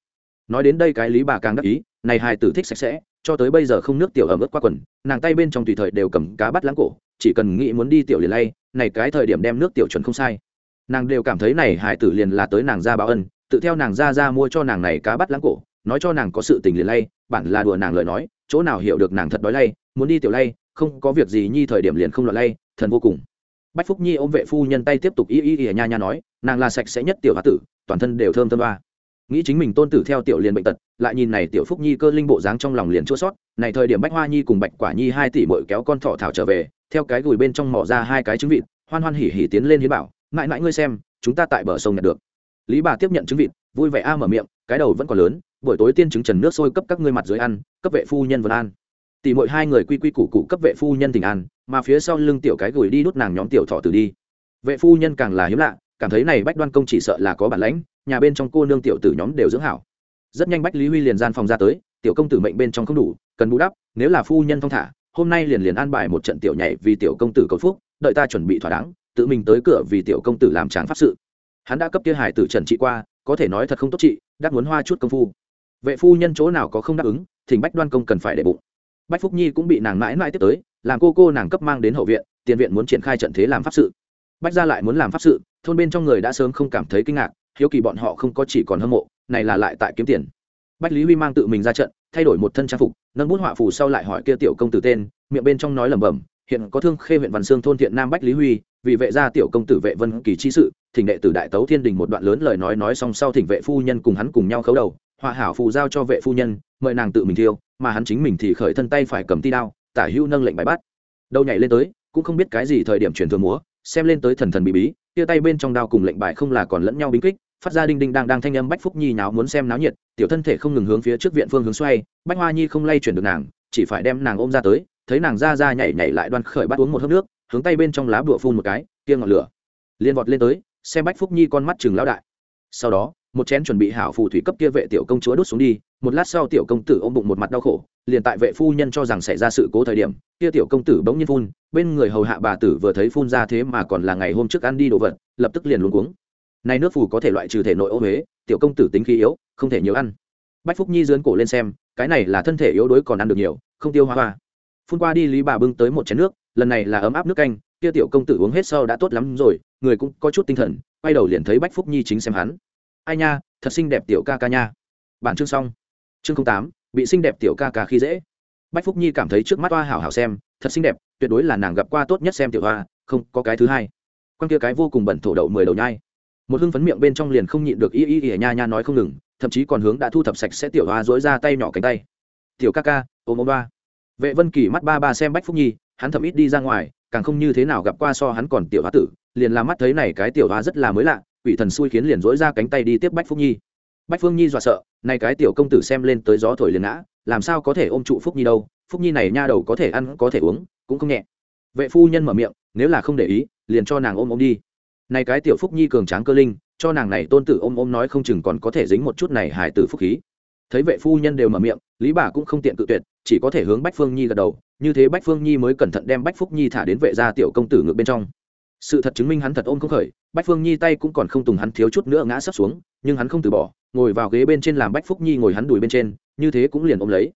Nói đến đây cái lý bà càng đắc ý, này hai tử thích sạch sẽ, cho tới bây giờ không nước tiểu ẩm ướt qua quần, nàng tay bên trong tùy thời đều cầm cá bắt lãng cổ, chỉ cần nghĩ muốn đi tiểu liền lay, này cái thời điểm đem nước tiểu chuẩn không sai. Nàng đều cảm thấy này hải tử liền là tới nàng ra báo ân, tự theo nàng ra ra mua cho nàng này cá bắt lãng cổ, nói cho nàng có sự tình liền lay, bản là đùa nàng lời nói chỗ nào hiểu được nàng thật đói lay, muốn đi tiểu lay, không có việc gì nhi thời điểm liền không loạn lay, thần vô cùng. Bách phúc nhi ôm vệ phu nhân tay tiếp tục y y y nha nha nói, nàng là sạch sẽ nhất tiểu hoa tử, toàn thân đều thơm thơm ba nghĩ chính mình tôn tử theo tiểu liền bệnh tật, lại nhìn này tiểu phúc nhi cơ linh bộ dáng trong lòng liền chua sót này thời điểm bách hoa nhi cùng bạch quả nhi hai tỷ mội kéo con thỏ thảo trở về, theo cái gùi bên trong mỏ ra hai cái trứng vịt, hoan hoan hỉ hỉ tiến lên hiến bảo, mãi mãi ngươi xem, chúng ta tại bờ sông nhặt được. Lý bà tiếp nhận trứng vịt vui vẻ a mở miệng, cái đầu vẫn còn lớn, buổi tối tiên chứng trần nước sôi cấp các ngươi mặt dưới ăn, cấp vệ phu nhân vân an. Tỷ mỗi hai người quy quy củ cụ cấp vệ phu nhân tình an, mà phía sau lưng tiểu cái gửi đi đút nàng nhóm tiểu thọ tử đi. Vệ phu nhân càng là hiếm lạ, cảm thấy này bách đoan công chỉ sợ là có bản lãnh, nhà bên trong cô nương tiểu tử nhóm đều dưỡng hảo. Rất nhanh bách lý huy liền gian phòng ra tới, tiểu công tử mệnh bên trong không đủ, cần bù đắp, nếu là phu nhân thong thả, hôm nay liền liền an bài một trận tiểu nhảy vì tiểu công tử cầu phúc, đợi ta chuẩn bị thỏa đáng, tự mình tới cửa vì tiểu công tử làm tráng pháp sự. Hắn đã cấp kia hải tử trần trị qua có thể nói thật không tốt trị, đắc muốn hoa chút công phu. Vệ phu nhân chỗ nào có không đáp ứng, thỉnh bách đoan công cần phải để bụng. Bách phúc nhi cũng bị nàng mãi mãi tiếp tới, làm cô cô nàng cấp mang đến hậu viện, tiền viện muốn triển khai trận thế làm pháp sự. Bách gia lại muốn làm pháp sự, thôn bên trong người đã sớm không cảm thấy kinh ngạc, hiếu kỳ bọn họ không có chỉ còn hâm mộ, này là lại tại kiếm tiền. Bách lý huy mang tự mình ra trận, thay đổi một thân trang phục, nâng bút họa phù sau lại hỏi kia tiểu công tử tên, miệng bên trong nói lẩm bẩm, hiện có thương khê huyện văn sương thôn thiện nam bách lý huy, vì vệ gia tiểu công tử vệ vân kỳ chi sự thỉnh đệ tử đại tấu thiên đình một đoạn lớn lời nói nói xong sau thỉnh vệ phu nhân cùng hắn cùng nhau khấu đầu, họa hảo phù giao cho vệ phu nhân, mời nàng tự mình thiêu, mà hắn chính mình thì khởi thân tay phải cầm ti đao, tả hữu nâng lệnh bài bắt. Đâu nhảy lên tới, cũng không biết cái gì thời điểm truyền thừa múa, xem lên tới thần thần bí bí, tia tay bên trong đao cùng lệnh bài không là còn lẫn nhau bính kích, phát ra đinh đinh đang đang thanh âm bách phúc nhi nào muốn xem náo nhiệt, tiểu thân thể không ngừng hướng phía trước viện phương hướng xoay, bách hoa nhi không lay chuyển được nàng, chỉ phải đem nàng ôm ra tới, thấy nàng ra ra nhảy nhảy lại đoan khởi bắt uống một hớp nước, hướng tay bên trong lá bụa phun một cái kia ngọn lửa. Liền vọt lên tới xem bách phúc nhi con mắt chừng lão đại. Sau đó, một chén chuẩn bị hảo phù thủy cấp kia vệ tiểu công chúa đốt xuống đi, một lát sau tiểu công tử ôm bụng một mặt đau khổ, liền tại vệ phu nhân cho rằng xảy ra sự cố thời điểm, kia tiểu công tử bỗng nhiên phun, bên người hầu hạ bà tử vừa thấy phun ra thế mà còn là ngày hôm trước ăn đi đồ vật, lập tức liền luống cuống. Này nước phù có thể loại trừ thể nội ô huế, tiểu công tử tính khí yếu, không thể nhiều ăn. Bách phúc nhi dướn cổ lên xem, cái này là thân thể yếu đuối còn ăn được nhiều, không tiêu hoa hoa. Phun qua đi lý bà bưng tới một chén nước, lần này là ấm áp nước canh kia tiểu công tử uống hết sau đã tốt lắm rồi, người cũng có chút tinh thần, quay đầu liền thấy bách phúc nhi chính xem hắn. Ai nha, thật xinh đẹp tiểu ca ca nha. Bản chương xong. Chương tám, bị xinh đẹp tiểu ca ca khi dễ. Bách phúc nhi cảm thấy trước mắt hoa hảo hảo xem, thật xinh đẹp, tuyệt đối là nàng gặp qua tốt nhất xem tiểu hoa, không có cái thứ hai. Quan kia cái vô cùng bẩn thổ đậu mười đầu nhai. Một hưng phấn miệng bên trong liền không nhịn được y y y nha nha nói không ngừng, thậm chí còn hướng đã thu thập sạch sẽ tiểu hoa dối ra tay nhỏ cánh tay. Tiểu ca ca, ôm ôm ba. Vệ vân kỳ mắt ba ba xem bách phúc nhi, hắn thầm ít đi ra ngoài càng không như thế nào gặp qua so hắn còn tiểu hoa tử, liền làm mắt thấy này cái tiểu hoa rất là mới lạ, quỷ thần xui khiến liền dỗi ra cánh tay đi tiếp bách phúc nhi. Bách phương nhi dọa sợ, này cái tiểu công tử xem lên tới gió thổi liền ngã, làm sao có thể ôm trụ phúc nhi đâu, phúc nhi này nha đầu có thể ăn, có thể uống, cũng không nhẹ. Vệ phu nhân mở miệng, nếu là không để ý, liền cho nàng ôm ôm đi. Này cái tiểu phúc nhi cường tráng cơ linh, cho nàng này tôn tử ôm ôm nói không chừng còn có thể dính một chút này hải tử phúc khí. Thấy vệ phu nhân đều mở miệng, lý bà cũng không tiện cự tuyệt chỉ có thể hướng bách phương nhi gật đầu, như thế bách phương nhi mới cẩn thận đem bách phúc nhi thả đến vệ gia tiểu công tử ngược bên trong. Sự thật chứng minh hắn thật ôm không khởi, bách phương nhi tay cũng còn không tùng hắn thiếu chút nữa ngã sấp xuống, nhưng hắn không từ bỏ, ngồi vào ghế bên trên làm bách phúc nhi ngồi hắn đùi bên trên, như thế cũng liền ôm lấy.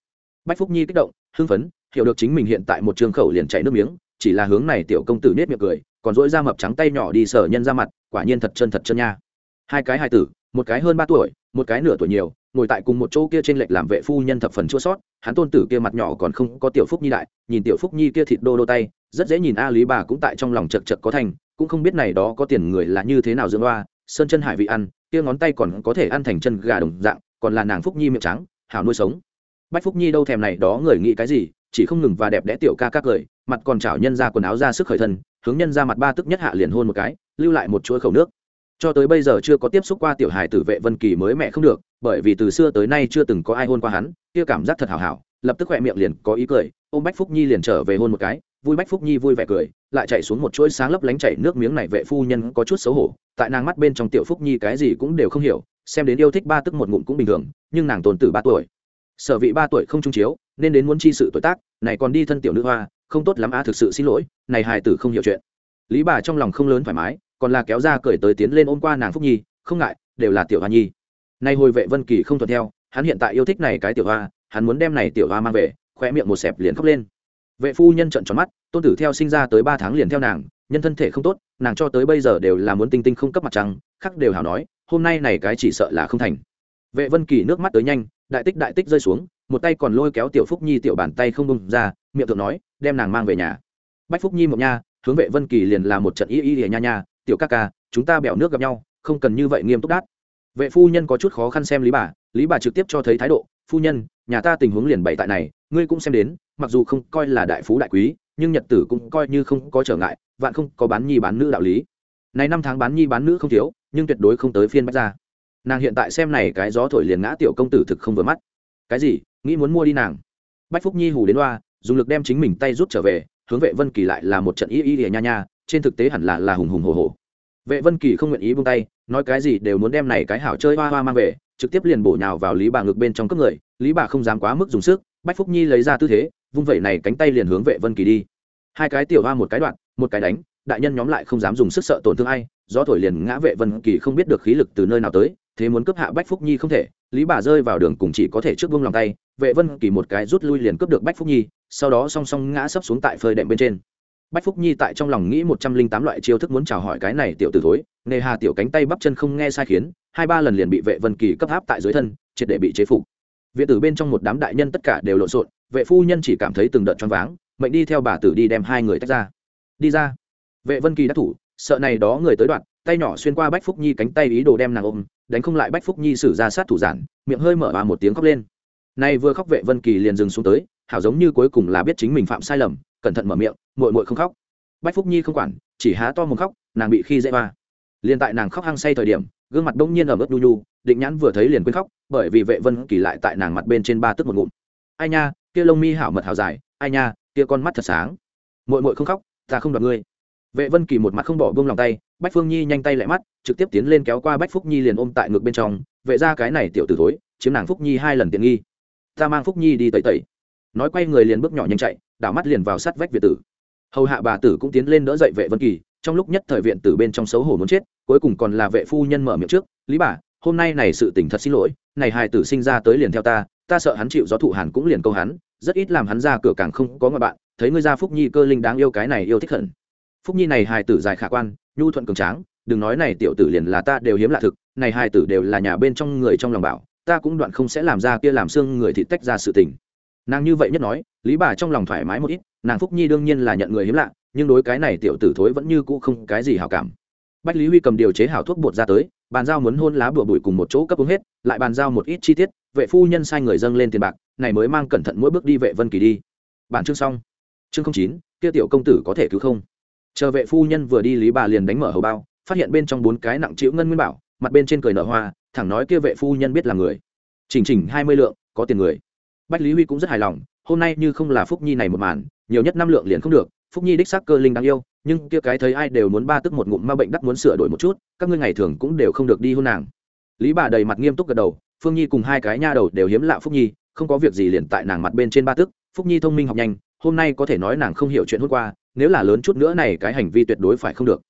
Bách phúc nhi kích động, hưng phấn, hiểu được chính mình hiện tại một trường khẩu liền chảy nước miếng, chỉ là hướng này tiểu công tử nết miệng cười, còn dỗi ra mập trắng tay nhỏ đi sở nhân ra mặt, quả nhiên thật chân thật chân nha. Hai cái hai tử, một cái hơn ba tuổi, một cái nửa tuổi nhiều ngồi tại cùng một chỗ kia trên lệch làm vệ phu nhân thập phần chua sót, hắn tôn tử kia mặt nhỏ còn không có tiểu phúc nhi đại, nhìn tiểu phúc nhi kia thịt đô đô tay, rất dễ nhìn a lý bà cũng tại trong lòng chật chật có thành, cũng không biết này đó có tiền người là như thế nào dưỡng loa sơn chân hải vị ăn, kia ngón tay còn có thể ăn thành chân gà đồng dạng, còn là nàng phúc nhi miệng trắng, hảo nuôi sống. Bách phúc nhi đâu thèm này đó người nghĩ cái gì, chỉ không ngừng và đẹp đẽ tiểu ca các cười mặt còn chảo nhân ra quần áo ra sức khởi thân, hướng nhân ra mặt ba tức nhất hạ liền hôn một cái, lưu lại một chuỗi khẩu nước. Cho tới bây giờ chưa có tiếp xúc qua tiểu hài tử vệ vân kỳ mới mẹ không được bởi vì từ xưa tới nay chưa từng có ai hôn qua hắn, kia cảm giác thật hảo hảo, lập tức khỏe miệng liền có ý cười, ôm bách phúc nhi liền trở về hôn một cái, vui bách phúc nhi vui vẻ cười, lại chạy xuống một chuỗi sáng lấp lánh chảy nước miếng này vệ phu nhân có chút xấu hổ, tại nàng mắt bên trong tiểu phúc nhi cái gì cũng đều không hiểu, xem đến yêu thích ba tức một ngụm cũng bình thường, nhưng nàng tồn tử ba tuổi. Sở vị ba tuổi không trung chiếu, nên đến muốn chi sự tuổi tác, này còn đi thân tiểu nữ hoa, không tốt lắm á, thực sự xin lỗi, này hài tử không hiểu chuyện. Lý bà trong lòng không lớn thoải mái, còn là kéo ra cởi tới tiến lên ôm qua nàng phúc nhi, không ngại, đều là tiểu hoa nhi nay hồi vệ vân kỳ không thuận theo, hắn hiện tại yêu thích này cái tiểu hoa, hắn muốn đem này tiểu hoa mang về khoe miệng một xẹp liền khóc lên. Vệ phu nhân trận tròn mắt, tôn tử theo sinh ra tới ba tháng liền theo nàng, nhân thân thể không tốt, nàng cho tới bây giờ đều là muốn tinh tinh không cấp mặt trăng, khắc đều hảo nói, hôm nay này cái chỉ sợ là không thành. Vệ vân kỳ nước mắt tới nhanh, đại tích đại tích rơi xuống, một tay còn lôi kéo tiểu phúc nhi tiểu bàn tay không bông ra, miệng thượng nói, đem nàng mang về nhà. Bách phúc nhi một nha, hướng vệ vân kỳ liền là một trận y y lìa nha nha, tiểu ca ca, chúng ta bẻo nước gặp nhau, không cần như vậy nghiêm túc đát vệ phu nhân có chút khó khăn xem lý bà lý bà trực tiếp cho thấy thái độ, phu nhân, nhà ta tình huống liền bày tại này, ngươi cũng xem đến, mặc dù không coi là đại phú đại quý, nhưng nhật tử cũng coi như không có trở ngại, vạn không có bán nhi bán nữ đạo lý. Này năm tháng bán nhi bán nữ không thiếu, nhưng tuyệt đối không tới phiên bách ra nàng hiện tại xem này cái gió thổi liền ngã tiểu công tử thực không vừa mắt. Cái gì? Nghĩ muốn mua đi nàng? Bách phúc nhi hù đến loa, dùng lực đem chính mình tay rút trở về, hướng vệ vân kỳ lại là một trận y y ỉa nha nha, trên thực tế hẳn là là hùng hùng hồ hồ vệ vân kỳ không nguyện ý buông tay, nói cái gì đều muốn đem này cái hảo chơi hoa hoa mang về, trực tiếp liền bổ nhào vào lý bà ngực bên trong cướp người, lý bà không dám quá mức dùng sức, bách phúc nhi lấy ra tư thế, vung vẩy này cánh tay liền hướng vệ vân kỳ đi. Hai cái tiểu hoa một cái đoạn, một cái đánh, đại nhân nhóm lại không dám dùng sức sợ tổn thương ai, gió thổi liền ngã vệ vân kỳ không biết được khí lực từ nơi nào tới, thế muốn cướp hạ bách phúc nhi không thể, lý bà rơi vào đường cùng chỉ có thể trước vung lòng tay, vệ vân kỳ một cái rút lui liền cướp được bách phúc nhi, sau đó song song ngã sấp xuống tại phơi đệm bên trên bách phúc nhi tại trong lòng nghĩ một trăm linh tám loại chiêu thức muốn chào hỏi cái này tiểu t ử thối nề hà tiểu cánh tay bắp chân không nghe sai khiến, hai ba lần liền bị vệ vân kỳ cấp áp tại dưới thân, triệt để bị chế phục. Viện tử bên trong một đám đại nhân tất cả đều lộn xộn, vệ phu nhân chỉ cảm thấy từng đợt choáng váng, mệnh đi theo bà tử đi đem hai người tách ra. Đi ra. Vệ vân kỳ đắc thủ, sợ này đó người tới đoạn, tay nhỏ xuyên qua bách phúc nhi cánh tay ý đồ đem nàng ôm, đánh không lại bách phúc nhi xử ra sát thủ giản, miệng hơi mở bà một tiếng khóc lên. Nay vừa khóc vệ vân kỳ liền dừng xuống tới hảo giống như cuối cùng là biết chính mình phạm sai lầm, cẩn thận mở miệng, muội muội không khóc. Bách phúc nhi không quản, chỉ há to một khóc, nàng bị khi dễ va liền tại nàng khóc hăng say thời điểm, gương mặt đông nhiên ở mức nhu nhu, định nhãn vừa thấy liền quên khóc, bởi vì vệ vân kỳ lại tại nàng mặt bên trên ba tức một ngụm. Ai nha, kia lông mi hảo mật hảo dài, ai nha, kia con mắt thật sáng. Muội muội không khóc, ta không đoạt ngươi. Vệ vân kỳ một mặt không bỏ buông lòng tay, bách phương nhi nhanh tay lại mắt, trực tiếp tiến lên kéo qua bách phúc nhi liền ôm tại ngực bên trong, vệ ra cái này tiểu t ử thối, chiếm nàng phúc nhi hai lần tiện nghi. Ta mang phúc nhi đi tẩy tẩy nói quay người liền bước nhỏ nhanh chạy, đảo mắt liền vào sát vách việt tử. Hầu hạ bà tử cũng tiến lên đỡ dậy vệ vân kỳ, trong lúc nhất thời viện tử bên trong xấu hổ muốn chết, cuối cùng còn là vệ phu nhân mở miệng trước, lý bà, hôm nay này sự tình thật xin lỗi, này hài tử sinh ra tới liền theo ta ta sợ hắn chịu gió thụ hàn cũng liền câu hắn, rất ít làm hắn ra cửa càng không có ngoại bạn, thấy ngươi ra phúc nhi cơ linh đáng yêu cái này yêu thích hận. Phúc nhi này hài tử dài khả quan, nhu thuận cường tráng, đừng nói này tiểu tử liền là ta đều hiếm lạ thực, này hài tử đều là nhà bên trong người trong lòng bảo, ta cũng đoạn không sẽ làm ra kia làm xương người thịt tách ra sự tình nàng như vậy nhất nói, lý bà trong lòng thoải mái một ít, nàng phúc nhi đương nhiên là nhận người hiếm lạ, nhưng đối cái này tiểu tử thối vẫn như cũ không cái gì hào cảm. Bách lý huy cầm điều chế hảo thuốc bột ra tới, bàn giao muốn hôn lá bùa bụi cùng một chỗ cấp uống hết, lại bàn giao một ít chi tiết, vệ phu nhân sai người dâng lên tiền bạc, này mới mang cẩn thận mỗi bước đi vệ vân kỳ đi. Bản chương xong. Chương không chín, kia tiểu công tử có thể cứu không? Chờ vệ phu nhân vừa đi, lý bà liền đánh mở hầu bao, phát hiện bên trong bốn cái nặng chịu ngân nguyên bảo, mặt bên trên cười nở hoa, thẳng nói kia vệ phu nhân biết là người. Chỉnh chỉnh hai mươi lượng, có tiền người bách lý huy cũng rất hài lòng, hôm nay như không là phúc nhi này một màn, nhiều nhất năm lượng liền không được, phúc nhi đích xác cơ linh đáng yêu, nhưng kia cái thấy ai đều muốn ba tức một ngụm ma bệnh đắc muốn sửa đổi một chút, các ngươi ngày thường cũng đều không được đi hôn nàng. Lý bà đầy mặt nghiêm túc gật đầu, phương nhi cùng hai cái nha đầu đều hiếm lạ phúc nhi, không có việc gì liền tại nàng mặt bên trên ba tức, phúc nhi thông minh học nhanh, hôm nay có thể nói nàng không hiểu chuyện hôm qua, nếu là lớn chút nữa này cái hành vi tuyệt đối phải không được.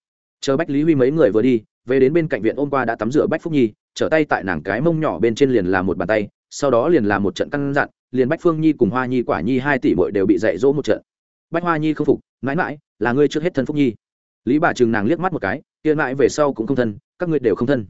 Chờ bách lý huy mấy người vừa đi, về đến bên cạnh viện ôm qua đã tắm rửa bách phúc nhi, trở tay tại nàng cái mông nhỏ bên trên liền làm một bàn tay, sau đó liền làm một trận căn dặn liền bách phương nhi cùng hoa nhi, quả nhi hai tỷ bội đều bị dạy dỗ một trận. Bách hoa nhi không phục, mãi mãi, là ngươi trước hết thân phúc nhi. Lý bà chừng nàng liếc mắt một cái, kia mãi về sau cũng không thân, các ngươi đều không thân.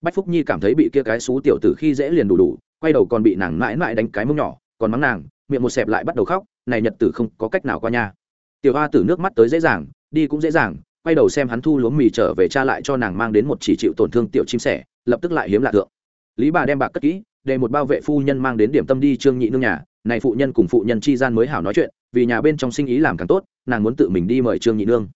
Bách phúc nhi cảm thấy bị kia cái xú tiểu tử khi dễ liền đủ đủ, quay đầu còn bị nàng mãi mãi đánh cái mông nhỏ, còn mắng nàng, miệng một xẹp lại bắt đầu khóc, này nhật tử không có cách nào qua nha. Tiểu hoa tử nước mắt tới dễ dàng, đi cũng dễ dàng, quay đầu xem hắn thu lúa mì trở về cha lại cho nàng mang đến một chỉ chịu tổn thương tiểu chim sẻ, lập tức lại hiếm lạ thượng. Lý bà đem bạc cất kỹ để một bao vệ phu nhân mang đến điểm tâm đi trương nhị nương nhà, này phụ nhân cùng phụ nhân chi gian mới hảo nói chuyện, vì nhà bên trong sinh ý làm càng tốt, nàng muốn tự mình đi mời trương nhị nương.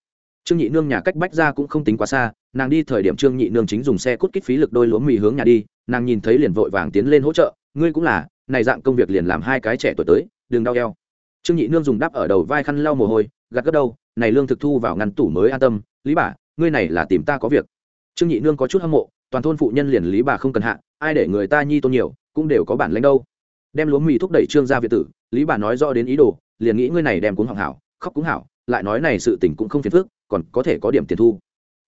Trương nhị nương nhà cách bách ra cũng không tính quá xa, nàng đi thời điểm trương nhị nương chính dùng xe cút kích phí lực đôi lúa mì hướng nhà đi, nàng nhìn thấy liền vội vàng tiến lên hỗ trợ, ngươi cũng là, này dạng công việc liền làm hai cái trẻ tuổi tới, đừng đau eo. Trương nhị nương dùng đắp ở đầu vai khăn lau mồ hôi gạt gấp đâu này lương thực thu vào ngăn tủ mới an tâm, lý bà, ngươi này là tìm ta có việc. Trương nhị nương có chút hâm mộ, toàn thôn phụ nhân liền lý bà không cần hạ ai để người ta nhi tôn nhiều, cũng đều có bản lãnh đâu. Đem lúa mì thúc đẩy trương gia việt tử, lý bà nói rõ đến ý đồ, liền nghĩ ngươi này đem cuốn hỏng hảo, khóc cũng hảo, lại nói này sự tình cũng không phiền phức, còn có thể có điểm tiền thu.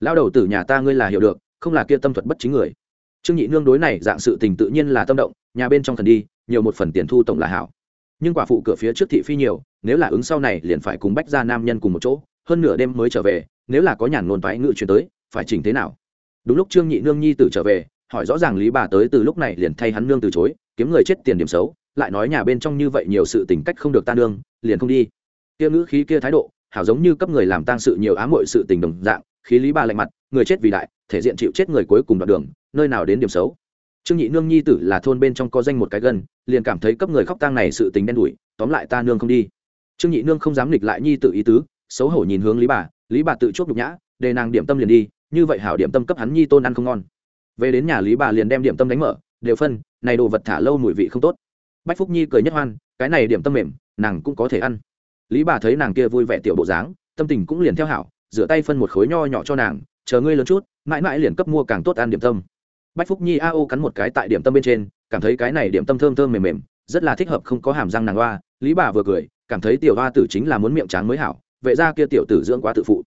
Lao đầu tử nhà ta ngươi là hiểu được, không là kia tâm thuật bất chính người. Trương nhị nương đối này dạng sự tình tự nhiên là tâm động, nhà bên trong thần đi, nhiều một phần tiền thu tổng là hảo. Nhưng quả phụ cửa phía trước thị phi nhiều, nếu là ứng sau này liền phải cùng bách ra nam nhân cùng một chỗ, hơn nửa đêm mới trở về, nếu là có nhàn ngôn toái ngự chuyển tới, phải chỉnh thế nào? Đúng lúc trương nhị nương nhi tử trở về hỏi rõ ràng lý bà tới từ lúc này liền thay hắn nương từ chối, kiếm người chết tiền điểm xấu, lại nói nhà bên trong như vậy nhiều sự tình cách không được ta nương, liền không đi. Kia ngữ khí kia thái độ, hảo giống như cấp người làm tang sự nhiều ám muội sự tình đồng dạng, khí lý bà lạnh mặt, người chết vì đại, thể diện chịu chết người cuối cùng đoạn đường, nơi nào đến điểm xấu. Trương nhị nương nhi tử là thôn bên trong có danh một cái gần liền cảm thấy cấp người khóc tang này sự tình đen đủi, tóm lại ta nương không đi. Trương nhị nương không dám nghịch lại nhi tử ý tứ, xấu hổ nhìn hướng lý bà lý bà tự chuốc nhục nhã đề nàng điểm tâm liền đi, như vậy hảo điểm tâm cấp hắn nhi tôn ăn không ngon về đến nhà lý bà liền đem điểm tâm đánh mở, đều phân, này đồ vật thả lâu mùi vị không tốt. Bách phúc nhi cười nhất hoan, cái này điểm tâm mềm, nàng cũng có thể ăn. Lý bà thấy nàng kia vui vẻ tiểu bộ dáng, tâm tình cũng liền theo hảo, rửa tay phân một khối nho nhỏ cho nàng, chờ ngươi lớn chút, mãi mãi liền cấp mua càng tốt ăn điểm tâm. Bách phúc nhi a ô cắn một cái tại điểm tâm bên trên, cảm thấy cái này điểm tâm thơm thơm mềm mềm, rất là thích hợp không có hàm răng nàng hoa. Lý bà vừa cười, cảm thấy tiểu hoa tử chính là muốn miệng tráng mới hảo vậy ra kia tiểu tử dưỡng quá tự phụ.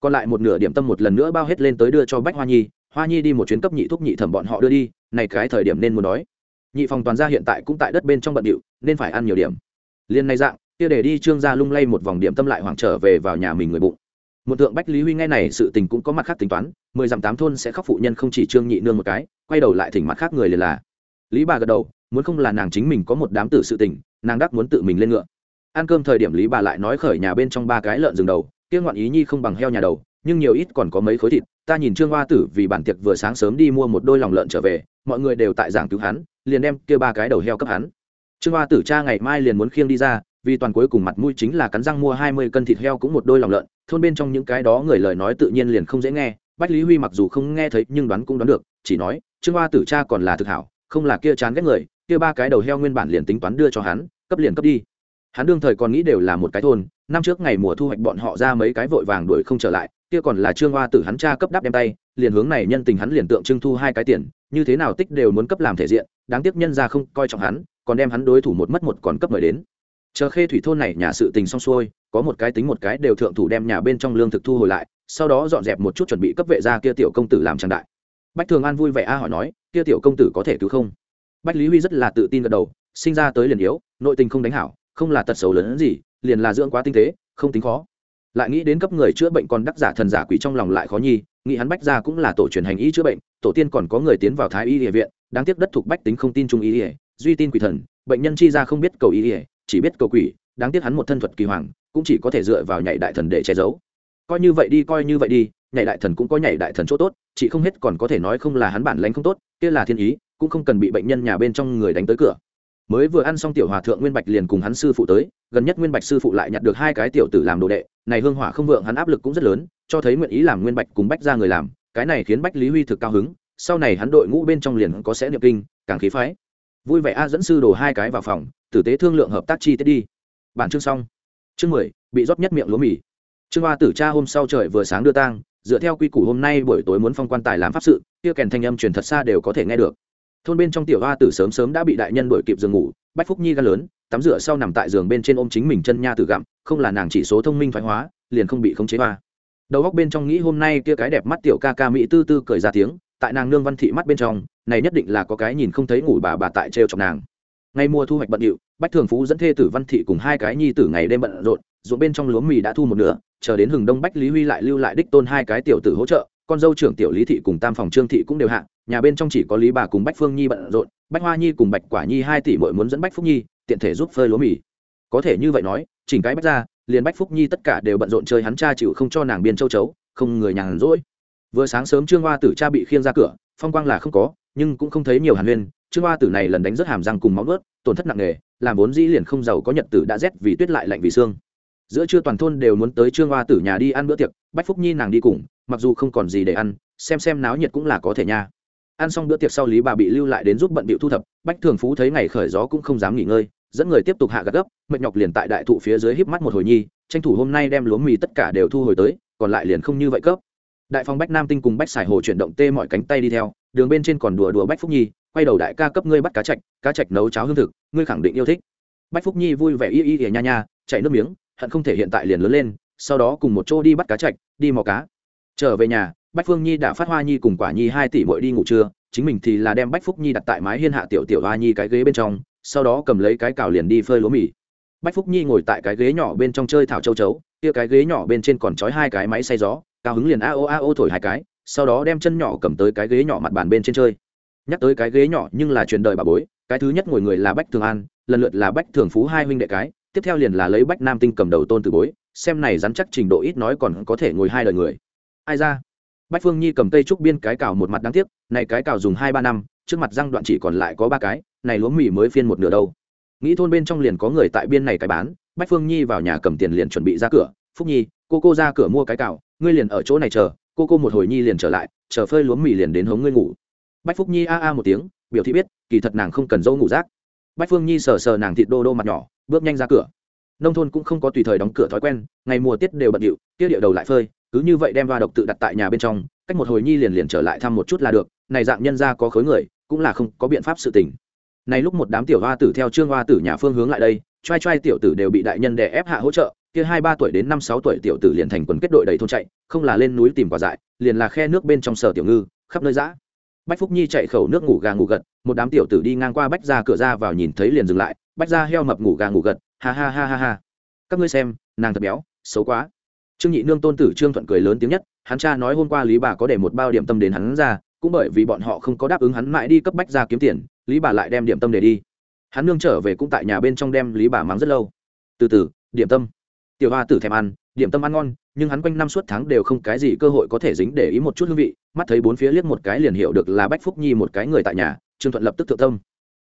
Còn lại một nửa điểm tâm một lần nữa bao hết lên tới đưa cho bách hoa nhi hoa nhi đi một chuyến cấp nhị thúc nhị thẩm bọn họ đưa đi, này cái thời điểm nên muốn đói. Nhị phòng toàn gia hiện tại cũng tại đất bên trong bận điệu, nên phải ăn nhiều điểm. Liên này dạng, kia để đi trương gia lung lay một vòng điểm tâm lại hoảng trở về vào nhà mình người bụng. Một thượng bách lý huy nghe này sự tình cũng có mặt khác tính toán, mười dặm tám thôn sẽ khóc phụ nhân không chỉ trương nhị nương một cái, quay đầu lại thỉnh mặt khác người liền là. Lý bà gật đầu, muốn không là nàng chính mình có một đám tử sự tình, nàng đắc muốn tự mình lên ngựa. Ăn cơm thời điểm lý bà lại nói khởi nhà bên trong ba cái lợn rừng đầu, kia ngoạn ý nhi không bằng heo nhà đầu nhưng nhiều ít còn có mấy khối thịt, ta nhìn trương hoa tử vì bản tiệc vừa sáng sớm đi mua một đôi lòng lợn trở về, mọi người đều tại giảng cứu hắn, liền đem kia ba cái đầu heo cấp hắn. Trương hoa tử cha ngày mai liền muốn khiêng đi ra, vì toàn cuối cùng mặt mũi chính là cắn răng mua hai mươi cân thịt heo cũng một đôi lòng lợn, thôn bên trong những cái đó người lời nói tự nhiên liền không dễ nghe, bách lý huy mặc dù không nghe thấy nhưng đoán cũng đoán được, chỉ nói, trương hoa tử cha còn là thực hảo, không là kia chán ghét người, kia ba cái đầu heo nguyên bản liền tính toán đưa cho hắn, cấp liền cấp đi. Hắn đương thời còn nghĩ đều là một cái thôn, năm trước ngày mùa thu hoạch bọn họ ra mấy cái vội vàng đuổi không trở lại kia còn là trương hoa tử hắn cha cấp đáp đem tay, liền hướng này nhân tình hắn liền tượng trưng thu hai cái tiền, như thế nào tích đều muốn cấp làm thể diện, đáng tiếc nhân ra không coi trọng hắn, còn đem hắn đối thủ một mất một còn cấp mời đến. Chờ khê thủy thôn này nhà sự tình xong xuôi, có một cái tính một cái đều thượng thủ đem nhà bên trong lương thực thu hồi lại, sau đó dọn dẹp một chút chuẩn bị cấp vệ ra kia tiểu công tử làm trang đại. Bách thường an vui vẻ a hỏi nói, kia tiểu công tử có thể cứu không? Bách lý huy rất là tự tin gật đầu, sinh ra tới liền yếu, nội tình không đánh hảo, không là tật xấu lớn hơn gì, liền là dưỡng quá tinh tế, không tính khó lại nghĩ đến cấp người chữa bệnh còn đắc giả thần giả quỷ trong lòng lại khó nhi, nghĩ hắn bách ra cũng là tổ truyền hành y chữa bệnh, tổ tiên còn có người tiến vào thái y địa viện, đáng tiếc đất thuộc bách tính không tin trung y địa duy tin quỷ thần, bệnh nhân chi ra không biết cầu y địa chỉ biết cầu quỷ, đáng tiếc hắn một thân thuật kỳ hoàng, cũng chỉ có thể dựa vào nhảy đại thần để che giấu. Coi như vậy đi, coi như vậy đi, nhảy đại thần cũng có nhảy đại thần chỗ tốt, chỉ không hết còn có thể nói không là hắn bản lãnh không tốt, kia là thiên ý, cũng không cần bị bệnh nhân nhà bên trong người đánh tới cửa. Mới vừa ăn xong tiểu hòa thượng nguyên bạch liền cùng hắn sư phụ tới gần nhất nguyên bạch sư phụ lại nhặt được hai cái tiểu tử làm đồ đệ, này hương hỏa không vượng hắn áp lực cũng rất lớn, cho thấy nguyện ý làm nguyên bạch cùng bách ra người làm, cái này khiến bách lý huy thực cao hứng, sau này hắn đội ngũ bên trong liền có sẽ niệm kinh, càng khí phái. Vui vẻ a dẫn sư đồ hai cái vào phòng, tử tế thương lượng hợp tác chi tiết đi. Bản chương xong. Chương mười, bị rót nhất miệng lúa mì. Trương hoa tử cha hôm sau trời vừa sáng đưa tang, dựa theo quy củ hôm nay buổi tối muốn phong quan tài làm pháp sự, kia kèn thanh âm truyền thật xa đều có thể nghe được. Thôn bên trong tiểu hoa tử sớm sớm đã bị đại nhân đuổi kịp giường ngủ, bách phúc nhi ga lớn tắm rửa sau nằm tại giường bên trên ôm chính mình chân nha tử gặm, không là nàng chỉ số thông minh thoái hóa, liền không bị khống chế hoa đầu góc bên trong nghĩ hôm nay kia cái đẹp mắt tiểu ca ca mỹ tư tư cười ra tiếng, tại nàng nương văn thị mắt bên trong, này nhất định là có cái nhìn không thấy ngủ bà bà tại trêu chọc nàng. Ngay mùa thu hoạch bận điệu, bách thường phú dẫn thê tử văn thị cùng hai cái nhi tử ngày đêm bận rộn, ruộng bên trong lúa mì đã thu một nửa, chờ đến hừng đông bách lý huy lại lưu lại đích tôn hai cái tiểu tử hỗ trợ con dâu trưởng tiểu lý thị cùng tam phòng trương thị cũng đều hạ, nhà bên trong chỉ có lý bà cùng bách phương nhi bận rộn, bách hoa nhi cùng bạch quả nhi hai tỷ mội muốn dẫn bách phúc nhi, tiện thể giúp phơi lúa mì. Có thể như vậy nói, chỉnh cái bách ra, liền bách phúc nhi tất cả đều bận rộn chơi hắn cha chịu không cho nàng biên châu chấu, không người nhàn rỗi. Vừa sáng sớm trương hoa tử cha bị khiêng ra cửa, phong quang là không có, nhưng cũng không thấy nhiều hàn huyên, trương hoa tử này lần đánh rất hàm răng cùng máu ướt tổn thất nặng nề, làm vốn dĩ liền không giàu có nhật tử đã rét vì tuyết lại lạnh vì xương. Giữa trưa toàn thôn đều muốn tới trương hoa tử nhà đi ăn bữa tiệc, bách phúc nhi nàng đi cùng mặc dù không còn gì để ăn, xem xem náo nhiệt cũng là có thể nha. Ăn xong bữa tiệc sau lý bà bị lưu lại đến giúp bận bịu thu thập, bách thường phú thấy ngày khởi gió cũng không dám nghỉ ngơi, dẫn người tiếp tục hạ gạt gấp, mệt nhọc liền tại đại thụ phía dưới híp mắt một hồi nhi, tranh thủ hôm nay đem lúa mì tất cả đều thu hồi tới, còn lại liền không như vậy cấp. Đại phong bách nam tinh cùng bách xài hồ chuyển động tê mọi cánh tay đi theo, đường bên trên còn đùa đùa bách phúc nhi, quay đầu đại ca cấp ngươi bắt cá chạch cá chạch nấu cháo hương thực, ngươi khẳng định yêu thích. Bách phúc nhi vui vẻ y y ỉa nha nha chạy nước miếng, hận không thể hiện tại liền lớn lên, sau đó cùng một chỗ đi bắt cá chạch, đi mò cá trở về nhà, bách phương nhi đã phát hoa nhi cùng quả nhi hai tỷ mỗi đi ngủ trưa, chính mình thì là đem bách phúc nhi đặt tại mái hiên hạ tiểu tiểu hoa nhi cái ghế bên trong, sau đó cầm lấy cái cào liền đi phơi lúa mì. Bách phúc nhi ngồi tại cái ghế nhỏ bên trong chơi thảo châu chấu, kia cái ghế nhỏ bên trên còn trói hai cái máy xay gió, cao hứng liền a o a o thổi hai cái, sau đó đem chân nhỏ cầm tới cái ghế nhỏ mặt bàn bên trên chơi. Nhắc tới cái ghế nhỏ nhưng là truyền đời bà bối, cái thứ nhất ngồi người là bách thường an, lần lượt là bách thường phú hai huynh đệ cái, tiếp theo liền là lấy bách nam tinh cầm đầu tôn từ bối, xem này dám chắc trình độ ít nói còn có thể ngồi hai đời người ai ra? Bách phương nhi cầm cây trúc biên cái cào một mặt đáng tiếc, này cái cào dùng hai ba năm, trước mặt răng đoạn chỉ còn lại có ba cái, này lúa mì mới phiên một nửa đâu. Nghĩ thôn bên trong liền có người tại biên này cái bán, bách phương nhi vào nhà cầm tiền liền chuẩn bị ra cửa, phúc nhi, cô cô ra cửa mua cái cào, ngươi liền ở chỗ này chờ, cô cô một hồi nhi liền trở lại, chờ phơi lúa mì liền đến hống ngươi ngủ. Bách phúc nhi a a một tiếng, biểu thị biết, kỳ thật nàng không cần dâu ngủ rác. Bách phương nhi sờ sờ nàng thịt đô đô mặt nhỏ, bước nhanh ra cửa. Nông thôn cũng không có tùy thời đóng cửa thói quen, ngày mùa tiết đều bận điệu, tiết điệu đầu lại phơi cứ như vậy đem va độc tự đặt tại nhà bên trong, cách một hồi nhi liền liền trở lại thăm một chút là được, này dạng nhân ra có khối người, cũng là không có biện pháp sự tình. Này lúc một đám tiểu hoa tử theo trương hoa tử nhà phương hướng lại đây, trai trai tiểu tử đều bị đại nhân đè ép hạ hỗ trợ, kia hai ba tuổi đến năm sáu tuổi tiểu tử liền thành quần kết đội đầy thôn chạy, không là lên núi tìm quả dại, liền là khe nước bên trong sở tiểu ngư, khắp nơi dã. Bách phúc nhi chạy khẩu nước ngủ gà ngủ gật, một đám tiểu tử đi ngang qua bách ra cửa ra vào nhìn thấy liền dừng lại, bách ra heo mập ngủ gà ngủ gật, ha ha ha ha ha. Các ngươi xem, nàng thật béo, xấu quá trương nhị nương tôn tử trương thuận cười lớn tiếng nhất, hắn cha nói hôm qua lý bà có để một bao điểm tâm đến hắn ra, cũng bởi vì bọn họ không có đáp ứng hắn mãi đi cấp bách ra kiếm tiền, lý bà lại đem điểm tâm để đi. Hắn nương trở về cũng tại nhà bên trong đem lý bà mắng rất lâu. Từ từ, điểm tâm. Tiểu hoa tử thèm ăn, điểm tâm ăn ngon, nhưng hắn quanh năm suốt tháng đều không cái gì cơ hội có thể dính để ý một chút hương vị, mắt thấy bốn phía liếc một cái liền hiểu được là bách phúc nhi một cái người tại nhà, trương thuận lập tức thượng tâm.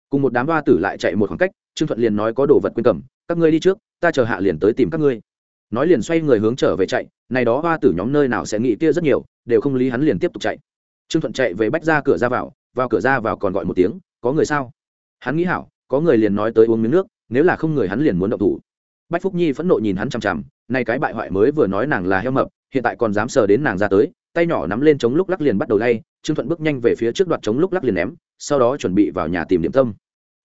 Cùng một đám hoa tử lại chạy một khoảng cách, trương thuận liền nói có đồ vật quên cầm, các ngươi đi trước, ta chờ hạ liền tới tìm các ngươi nói liền xoay người hướng trở về chạy, này đó hoa tử nhóm nơi nào sẽ nghĩ kia rất nhiều, đều không lý hắn liền tiếp tục chạy. Trương thuận chạy về bách ra cửa ra vào vào cửa ra vào còn gọi một tiếng, có người sao? Hắn nghĩ hảo, có người liền nói tới uống miếng nước, nếu là không người hắn liền muốn động thủ. Bách phúc nhi phẫn nộ nhìn hắn chằm chằm nay cái bại hoại mới vừa nói nàng là heo mập, hiện tại còn dám sờ đến nàng ra tới, tay nhỏ nắm lên chống lúc lắc liền bắt đầu lay. Trương thuận bước nhanh về phía trước đoạt chống lúc lắc liền ném, sau đó chuẩn bị vào nhà tìm điểm tâm.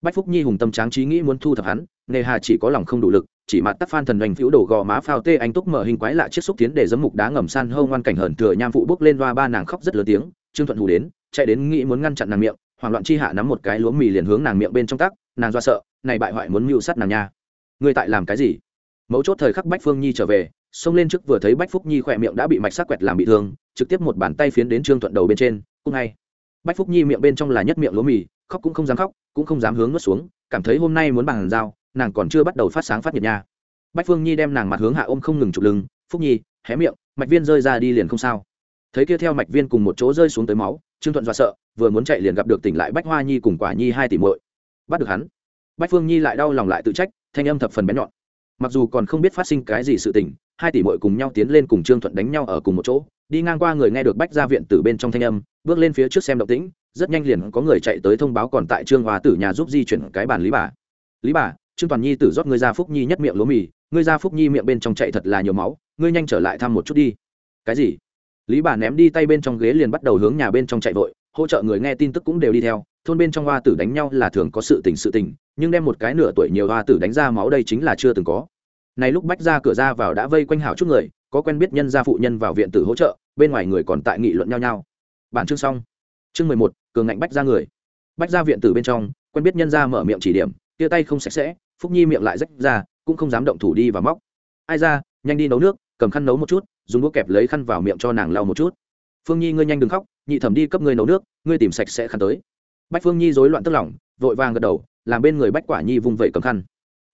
Bách phúc nhi hùng tâm tráng trí nghĩ muốn thu thập hắn nề hà chỉ có lòng không đủ lực chỉ mặt tắc phan thần doanh phiếu đổ gò má phao tê anh túc mở hình quái lạ chiếc xúc tiến để giấm mục đá ngầm san hâu ngoan cảnh hờn thừa nham phụ bước lên loa ba nàng khóc rất lớn tiếng, trương thuận hù đến, chạy đến nghĩ muốn ngăn chặn nàng miệng, hoảng loạn chi hạ nắm một cái lúa mì liền hướng nàng miệng bên trong tắc, nàng do sợ, này bại hoại muốn mưu sát nàng nha. Ngươi tại làm cái gì? Mấu chốt thời khắc bách phương nhi trở về, xông lên trước vừa thấy bách phúc nhi khỏe miệng đã bị mạch sắc quẹt làm bị thương, trực tiếp một bàn tay phiến đến trương thuận đầu bên trên, cũng ngay. Bách phúc nhi miệng bên trong là nhất miệng lúa mì, khóc cũng không dám khóc, cũng không dám hướng nuốt xuống, cảm thấy hôm nay muốn bằng dao nàng còn chưa bắt đầu phát sáng phát nhiệt nha. Bách phương nhi đem nàng mặt hướng hạ ôm không ngừng chụp lưng, phúc nhi, hé miệng, mạch viên rơi ra đi liền không sao. Thấy kia theo mạch viên cùng một chỗ rơi xuống tới máu, trương thuận dọa sợ, vừa muốn chạy liền gặp được tỉnh lại bách hoa nhi cùng quả nhi hai tỷ muội. Bắt được hắn. Bách phương nhi lại đau lòng lại tự trách, thanh âm thập phần bén nhọn. Mặc dù còn không biết phát sinh cái gì sự tình, hai tỷ muội cùng nhau tiến lên cùng trương thuận đánh nhau ở cùng một chỗ, đi ngang qua người nghe được bách ra viện từ bên trong thanh âm, bước lên phía trước xem động tĩnh, rất nhanh liền có người chạy tới thông báo còn tại trương hòa tử nhà giúp di chuyển cái bàn lý bà. Lý bà trương toàn nhi tử rót ngươi ra phúc nhi nhất miệng lúa mì, ngươi ra phúc nhi miệng bên trong chạy thật là nhiều máu, ngươi nhanh trở lại thăm một chút đi. Cái gì? Lý bà ném đi tay bên trong ghế liền bắt đầu hướng nhà bên trong chạy vội, hỗ trợ người nghe tin tức cũng đều đi theo, thôn bên trong hoa tử đánh nhau là thường có sự tình sự tình, nhưng đem một cái nửa tuổi nhiều hoa tử đánh ra máu đây chính là chưa từng có. Này lúc bách ra cửa ra vào đã vây quanh hảo chút người, có quen biết nhân gia phụ nhân vào viện tử hỗ trợ, bên ngoài người còn tại nghị luận nhau nhau. Bản chương xong. Chương mười một, cường ngạnh bách ra người. Bách ra viện tử bên trong, quen biết nhân gia mở miệng chỉ điểm, tia tay không sạch sẽ phúc nhi miệng lại rách ra, cũng không dám động thủ đi và móc. Ai ra, nhanh đi nấu nước, cầm khăn nấu một chút, dùng đũa kẹp lấy khăn vào miệng cho nàng lau một chút. Phương nhi ngươi nhanh đừng khóc, nhị thẩm đi cấp ngươi nấu nước, ngươi tìm sạch sẽ khăn tới. Bách phương nhi rối loạn tức lòng, vội vàng gật đầu, làm bên người bách quả nhi vung vẩy cầm khăn.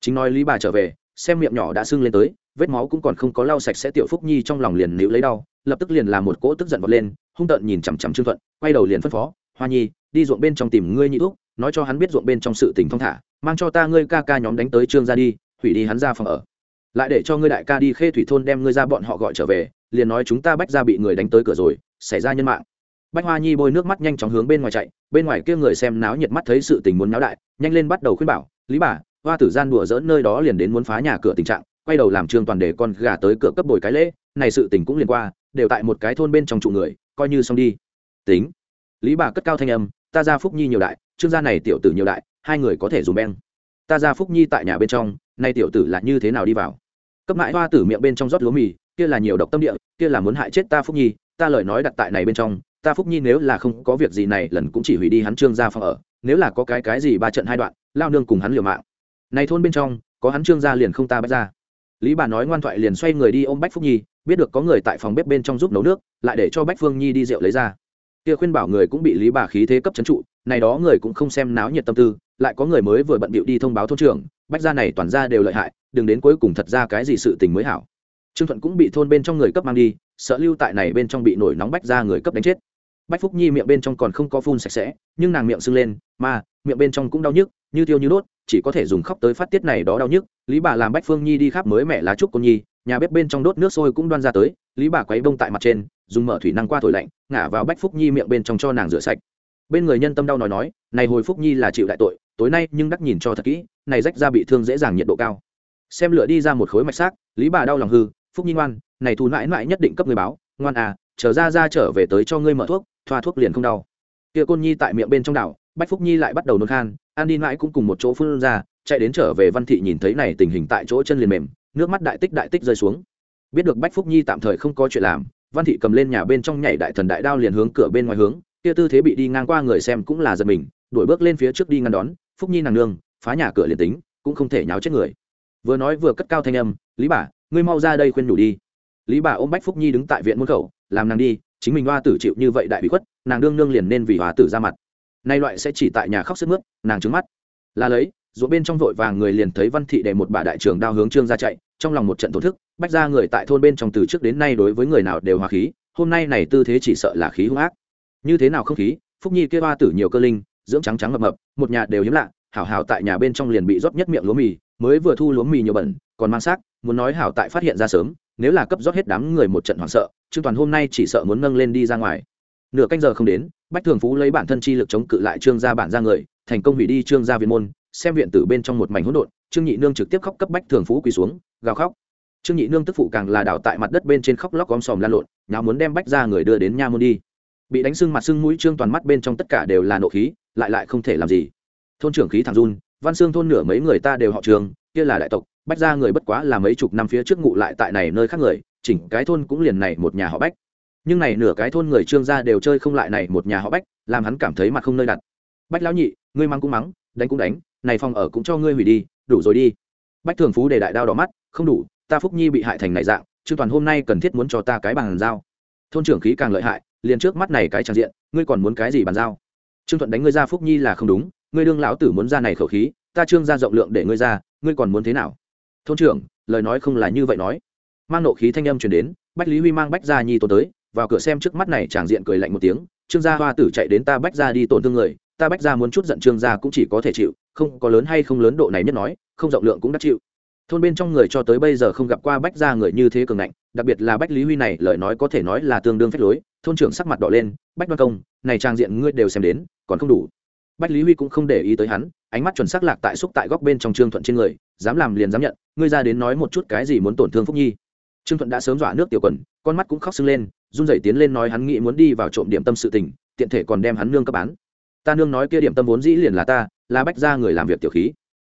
Chính nói lý bà trở về, xem miệng nhỏ đã sưng lên tới, vết máu cũng còn không có lau sạch sẽ tiểu phúc nhi trong lòng liền níu lấy đau, lập tức liền làm một cỗ tức giận vọt lên, hung tợn nhìn chằm chằm trương thuận, quay đầu liền phân phó, hoa nhi, đi ruộng bên trong tìm ngươi nhị thuốc nói cho hắn biết ruộng bên trong sự tình thong thả, mang cho ta ngươi ca ca nhóm đánh tới trương ra đi, hủy đi hắn ra phòng ở. Lại để cho ngươi đại ca đi khê thủy thôn đem ngươi ra bọn họ gọi trở về, liền nói chúng ta bách ra bị người đánh tới cửa rồi, xảy ra nhân mạng. Bách hoa nhi bôi nước mắt nhanh chóng hướng bên ngoài chạy, bên ngoài kia người xem náo nhiệt mắt thấy sự tình muốn náo đại, nhanh lên bắt đầu khuyên bảo, lý bà, hoa tử gian đùa dỡn nơi đó liền đến muốn phá nhà cửa tình trạng, quay đầu làm trương toàn để con gà tới cửa cấp bồi cái lễ, này sự tình cũng liền qua, đều tại một cái thôn bên trong trụ người, coi như xong đi. Tính. Lý bà cất cao thanh âm ta ra phúc nhi nhiều đại, trương gia này tiểu tử nhiều đại, hai người có thể dùng beng. Ta ra phúc nhi tại nhà bên trong, nay tiểu tử là như thế nào đi vào? Cấp mãi hoa tử miệng bên trong rót lúa mì, kia là nhiều độc tâm địa, kia là muốn hại chết ta phúc nhi, ta lời nói đặt tại này bên trong, ta phúc nhi nếu là không có việc gì này lần cũng chỉ hủy đi hắn trương gia phòng ở, nếu là có cái cái gì ba trận hai đoạn, lao nương cùng hắn liều mạng. Này thôn bên trong, có hắn trương gia liền không ta bách ra. Lý bà nói ngoan thoại liền xoay người đi ôm bách phúc nhi, biết được có người tại phòng bếp bên trong giúp nấu nước, lại để cho bách phương nhi đi rượu lấy ra kia khuyên bảo người cũng bị lý bà khí thế cấp trấn trụ, này đó người cũng không xem náo nhiệt tâm tư, lại có người mới vừa bận bịu đi thông báo thôn trưởng, bách gia này toàn ra đều lợi hại, đừng đến cuối cùng thật ra cái gì sự tình mới hảo. Trương thuận cũng bị thôn bên trong người cấp mang đi, sợ lưu tại này bên trong bị nổi nóng bách ra người cấp đánh chết. Bách phúc nhi miệng bên trong còn không có phun sạch sẽ, nhưng nàng miệng sưng lên, mà, miệng bên trong cũng đau nhức, như tiêu như đốt, chỉ có thể dùng khóc tới phát tiết này đó đau nhức. Lý bà làm bách phương nhi đi khắp mới mẹ lá trúc cô nhi, nhà bếp bên trong đốt nước sôi cũng đoan ra tới, lý bà quấy bông tại mặt trên dùng mở thủy năng qua thổi lạnh, ngả vào bách phúc nhi miệng bên trong cho nàng rửa sạch. Bên người nhân tâm đau nói nói, này hồi phúc nhi là chịu đại tội, tối nay nhưng đắc nhìn cho thật kỹ, này rách ra bị thương dễ dàng nhiệt độ cao. Xem lửa đi ra một khối mạch xác, lý bà đau lòng hư phúc nhi ngoan, này thu mãi mãi nhất định cấp người báo, ngoan à chờ ra ra trở về tới cho ngươi mở thuốc, thoa thuốc liền không đau. Kia côn nhi tại miệng bên trong đảo, bách phúc nhi lại bắt đầu nôn khan, an đi mãi cũng cùng một chỗ phun ra, chạy đến trở về văn thị nhìn thấy này tình hình tại chỗ chân liền mềm, nước mắt đại tích đại tích rơi xuống. Biết được bách phúc nhi tạm thời không có chuyện làm văn thị cầm lên nhà bên trong nhảy đại thần đại đao liền hướng cửa bên ngoài hướng, kia tư thế bị đi ngang qua người xem cũng là giật mình, đuổi bước lên phía trước đi ngăn đón, phúc nhi nàng nương, phá nhà cửa liền tính, cũng không thể nháo chết người. Vừa nói vừa cất cao thanh âm, lý bà, ngươi mau ra đây khuyên nhủ đi. Lý bà ôm bách phúc nhi đứng tại viện môn khẩu, làm nàng đi, chính mình hoa tử chịu như vậy đại bị khuất, nàng đương nương liền nên vì hoa tử ra mặt. Nay loại sẽ chỉ tại nhà khóc sức mướt, nàng trứng mắt. Là lấy, ruộng bên trong vội vàng người liền thấy văn thị để một bà đại trưởng đao hướng trương ra chạy, trong lòng một trận thổ thức bách ra người tại thôn bên trong từ trước đến nay đối với người nào đều hòa khí, hôm nay này tư thế chỉ sợ là khí hung ác. Như thế nào không khí? Phúc nhi kia hoa tử nhiều cơ linh, dưỡng trắng trắng mập mập, một nhà đều hiếm lạ, hảo hảo tại nhà bên trong liền bị rót nhất miệng lúa mì, mới vừa thu lúa mì nhiều bẩn, còn mang xác, muốn nói hảo tại phát hiện ra sớm, nếu là cấp rót hết đám người một trận hoảng sợ, trương toàn hôm nay chỉ sợ muốn nâng lên đi ra ngoài. Nửa canh giờ không đến, bách thường phú lấy bản thân chi lực chống cự lại trương gia bản ra người, thành công hủy đi trương gia viện môn, xem viện tử bên trong một mảnh hỗn độn, trương nhị nương trực tiếp khóc cấp bách thường phú quỳ xuống, gào khóc trương nhị nương tức phụ càng là đảo tại mặt đất bên trên khóc lóc om sòm lan lộn, nháo muốn đem bách ra người đưa đến nha môn đi. Bị đánh sưng mặt sưng mũi trương toàn mắt bên trong tất cả đều là nộ khí, lại lại không thể làm gì. Thôn trưởng khí thằng run, văn xương thôn nửa mấy người ta đều họ trường, kia là đại tộc, bách ra người bất quá là mấy chục năm phía trước ngụ lại tại này nơi khác người, chỉnh cái thôn cũng liền này một nhà họ bách. Nhưng này nửa cái thôn người trương gia đều chơi không lại này một nhà họ bách, làm hắn cảm thấy mặt không nơi đặt. Bách lão nhị, ngươi mắng cũng mắng, đánh cũng đánh, này phòng ở cũng cho ngươi hủy đi, đủ rồi đi. Bách thường phú để đại đao đỏ mắt, không đủ ta phúc nhi bị hại thành này dạng, trương toàn hôm nay cần thiết muốn cho ta cái bàn giao. Thôn trưởng khí càng lợi hại, liền trước mắt này cái trang diện, ngươi còn muốn cái gì bàn giao? Trương thuận đánh ngươi ra phúc nhi là không đúng, ngươi đương lão tử muốn ra này khẩu khí, ta trương ra rộng lượng để ngươi ra, ngươi còn muốn thế nào? Thôn trưởng, lời nói không là như vậy nói. Mang nộ khí thanh âm chuyển đến, bách lý huy mang bách gia nhi tôn tới, vào cửa xem trước mắt này tràng diện cười lạnh một tiếng, trương gia hoa tử chạy đến ta bách gia đi tổn thương người, ta bách gia muốn chút giận trương gia cũng chỉ có thể chịu, không có lớn hay không lớn độ này nhất nói, không rộng lượng cũng đắc chịu thôn bên trong người cho tới bây giờ không gặp qua bách gia người như thế cường ngạnh, đặc biệt là bách lý huy này, lời nói có thể nói là tương đương phép lối. Thôn trưởng sắc mặt đỏ lên, bách đoan công, này trang diện ngươi đều xem đến, còn không đủ. Bách lý huy cũng không để ý tới hắn, ánh mắt chuẩn xác lạc tại xúc tại góc bên trong trương thuận trên người, dám làm liền dám nhận, ngươi ra đến nói một chút cái gì muốn tổn thương phúc nhi? Trương thuận đã sớm dọa nước tiểu quần, con mắt cũng khóc sưng lên, run rẩy tiến lên nói hắn nghĩ muốn đi vào trộm điểm tâm sự tình, tiện thể còn đem hắn nương cấp bán ta nương nói kia điểm tâm vốn dĩ liền là ta, là bách ra người làm việc tiểu khí.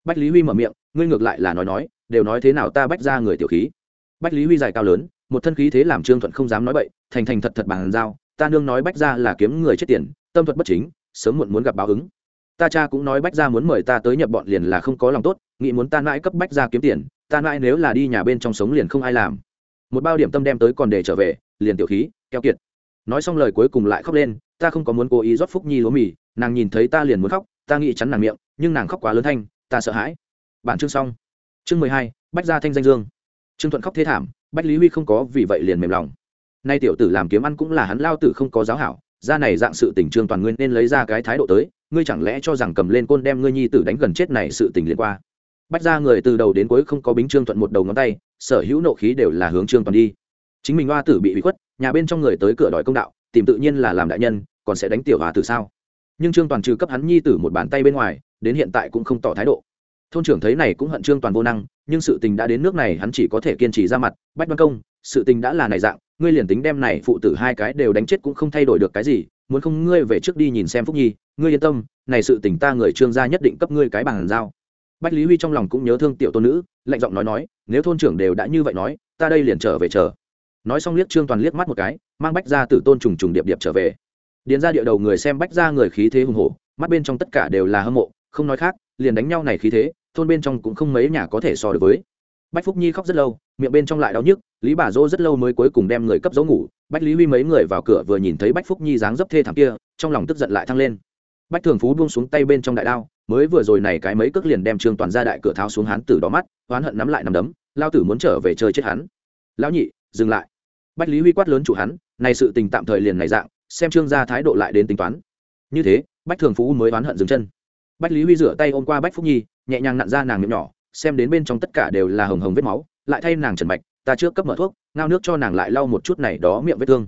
Bách lý huy mở miệng, ngươi ngược lại là nói nói đều nói thế nào ta bách ra người tiểu khí. Bách lý huy dài cao lớn, một thân khí thế làm trương thuận không dám nói bậy, thành thành thật thật bằng dao ta nương nói bách ra là kiếm người chết tiền, tâm thuật bất chính, sớm muộn muốn gặp báo ứng. Ta cha cũng nói bách ra muốn mời ta tới nhập bọn liền là không có lòng tốt, nghĩ muốn ta mãi cấp bách ra kiếm tiền, ta mãi nếu là đi nhà bên trong sống liền không ai làm. Một bao điểm tâm đem tới còn để trở về, liền tiểu khí, keo kiệt. Nói xong lời cuối cùng lại khóc lên, ta không có muốn cố ý rót phúc nhi lúa mì, nàng nhìn thấy ta liền muốn khóc, ta nghĩ chắn nàng miệng, nhưng nàng khóc quá lớn thanh, ta sợ hãi. Bản chương xong chương mười hai, bách gia thanh danh dương. Trương thuận khóc thế thảm, bách lý huy không có vì vậy liền mềm lòng. Nay tiểu tử làm kiếm ăn cũng là hắn lao tử không có giáo hảo, ra này dạng sự tình trương toàn nguyên nên lấy ra cái thái độ tới, ngươi chẳng lẽ cho rằng cầm lên côn đem ngươi nhi tử đánh gần chết này sự tình liên qua. Bách ra người từ đầu đến cuối không có bính trương thuận một đầu ngón tay, sở hữu nộ khí đều là hướng trương toàn đi. Chính mình hoa tử bị bị khuất, nhà bên trong người tới cửa đòi công đạo, tìm tự nhiên là làm đại nhân, còn sẽ đánh tiểu hòa tử sao? Nhưng trương toàn trừ cấp hắn nhi tử một bàn tay bên ngoài, đến hiện tại cũng không tỏ thái độ thôn trưởng thấy này cũng hận trương toàn vô năng, nhưng sự tình đã đến nước này hắn chỉ có thể kiên trì ra mặt. Bách văn công, sự tình đã là này dạng, ngươi liền tính đem này phụ tử hai cái đều đánh chết cũng không thay đổi được cái gì, muốn không ngươi về trước đi nhìn xem phúc nhi, ngươi yên tâm, này sự tình ta người trương gia nhất định cấp ngươi cái bàn giao. Bách lý huy trong lòng cũng nhớ thương tiểu tôn nữ, lạnh giọng nói nói, nếu thôn trưởng đều đã như vậy nói, ta đây liền trở về chờ. Nói xong liếc trương toàn liếc mắt một cái, mang bách ra tử tôn trùng trùng điệp điệp trở về. Điền ra địa đầu người xem bách ra người khí thế hùng hổ, mắt bên trong tất cả đều là hâm mộ, không nói khác, liền đánh nhau này khí thế thôn bên trong cũng không mấy nhà có thể so được với. Bách phúc nhi khóc rất lâu, miệng bên trong lại đau nhức, lý bà dô rất lâu mới cuối cùng đem người cấp dấu ngủ. Bách lý huy mấy người vào cửa vừa nhìn thấy bách phúc nhi dáng dấp thê thảm kia, trong lòng tức giận lại thăng lên. Bách thường phú buông xuống tay bên trong đại đao, mới vừa rồi này cái mấy cước liền đem trương toàn ra đại cửa tháo xuống hắn từ đó mắt, oán hận nắm lại nằm đấm, lao tử muốn trở về chơi chết hắn. Lão nhị, dừng lại. Bách lý huy quát lớn chủ hắn, này sự tình tạm thời liền này dạng, xem trương gia thái độ lại đến tính toán. Như thế, bách thường phú mới oán hận dừng chân. Bách lý huy rửa tay ôm qua bách phúc nhi nhẹ nhàng nặn ra nàng miệng nhỏ, xem đến bên trong tất cả đều là hồng hồng vết máu, lại thay nàng trần mạch, ta trước cấp mở thuốc, ngao nước cho nàng lại lau một chút này đó miệng vết thương.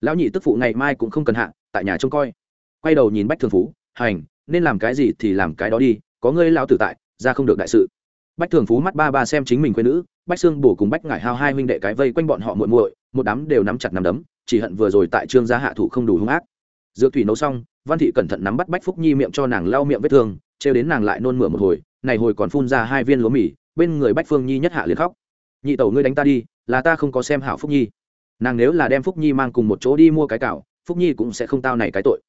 Lão nhị tức phụ ngày mai cũng không cần hạ, tại nhà trông coi. Quay đầu nhìn bách thường phú, hành, nên làm cái gì thì làm cái đó đi, có ngươi lao tử tại, ra không được đại sự. Bách thường phú mắt ba ba xem chính mình quê nữ, bách xương bổ cùng bách ngải hao hai huynh đệ cái vây quanh bọn họ muội muội, một đám đều nắm chặt nắm đấm, chỉ hận vừa rồi tại trương gia hạ thủ không đủ hung ác. Dược thủy nấu xong, văn thị cẩn thận nắm bắt bách phúc nhi miệng cho nàng lau miệng vết thương, trêu đến nàng lại nôn mửa một hồi này hồi còn phun ra hai viên lúa mì, bên người bách phương nhi nhất hạ liền khóc. Nhị tẩu ngươi đánh ta đi, là ta không có xem hảo phúc nhi. Nàng nếu là đem phúc nhi mang cùng một chỗ đi mua cái cào phúc nhi cũng sẽ không tao này cái tội.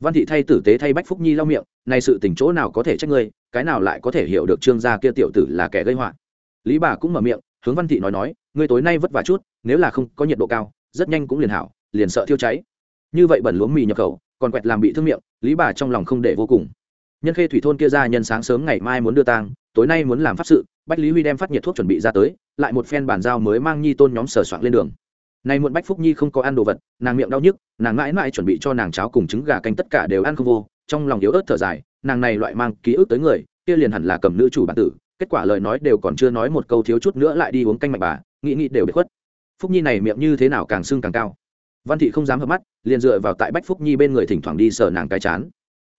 Văn thị thay tử tế thay bách phúc nhi lau miệng, này sự tình chỗ nào có thể trách ngươi, cái nào lại có thể hiểu được trương gia kia tiểu tử là kẻ gây họa? Lý bà cũng mở miệng, hướng văn thị nói nói, ngươi tối nay vất vả chút, nếu là không có nhiệt độ cao, rất nhanh cũng liền hảo, liền sợ thiêu cháy. Như vậy bẩn lúa mì nhập khẩu, còn quẹt làm bị thương miệng, lý bà trong lòng không để vô cùng nhân khê thủy thôn kia ra nhân sáng sớm ngày mai muốn đưa tang, tối nay muốn làm pháp sự, bách lý huy đem phát nhiệt thuốc chuẩn bị ra tới, lại một phen bàn giao mới mang nhi tôn nhóm sửa soạn lên đường. Nay muộn bách phúc nhi không có ăn đồ vật, nàng miệng đau nhức, nàng mãi mãi chuẩn bị cho nàng cháo cùng trứng gà canh tất cả đều ăn không vô, trong lòng yếu ớt thở dài, nàng này loại mang ký ức tới người, kia liền hẳn là cầm nữ chủ bản tử, kết quả lời nói đều còn chưa nói một câu thiếu chút nữa lại đi uống canh mạch bà, nghĩ nghĩ đều bị khuất. Phúc nhi này miệng như thế nào càng sưng càng cao. Văn thị không dám hợp mắt, liền dựa vào tại bách phúc nhi bên người thỉnh thoảng đi sờ nàng cái chán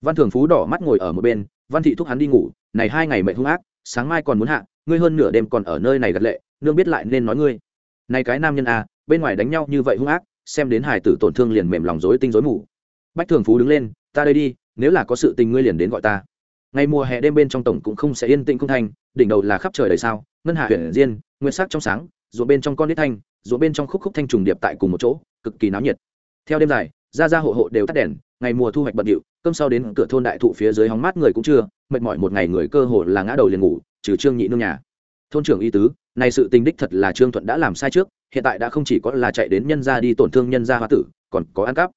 văn thường phú đỏ mắt ngồi ở một bên văn thị thúc hắn đi ngủ này hai ngày mệt hung ác sáng mai còn muốn hạ ngươi hơn nửa đêm còn ở nơi này gật lệ nương biết lại nên nói ngươi. Này cái nam nhân a à, bên ngoài đánh nhau như vậy hung ác xem đến hải tử tổn thương liền mềm lòng rối tinh rối mù. Bách thường phú đứng lên ta đây đi nếu là có sự tình ngươi liền đến gọi ta. Ngày mùa hè đêm bên trong tổng cũng không sẽ yên tĩnh không thành, đỉnh đầu là khắp trời đầy sao ngân hạ huyện diên nguyên sắc trong sáng ruộng bên trong con nít thanh ruộng bên trong khúc khúc thanh trùng điệp tại cùng một chỗ cực kỳ náo nhiệt. Theo đêm dài ra ra hộ hộ đều tắt đèn, ngày mùa thu hoạch bận điệu, cơm sau đến cửa thôn đại thụ phía dưới hóng mát người cũng chưa, mệt mỏi một ngày người cơ hồ là ngã đầu liền ngủ, trừ trương nhị nương nhà. Thôn trưởng y tứ, này sự tình đích thật là trương thuận đã làm sai trước, hiện tại đã không chỉ có là chạy đến nhân gia đi tổn thương nhân gia hoa tử, còn có ăn cắp.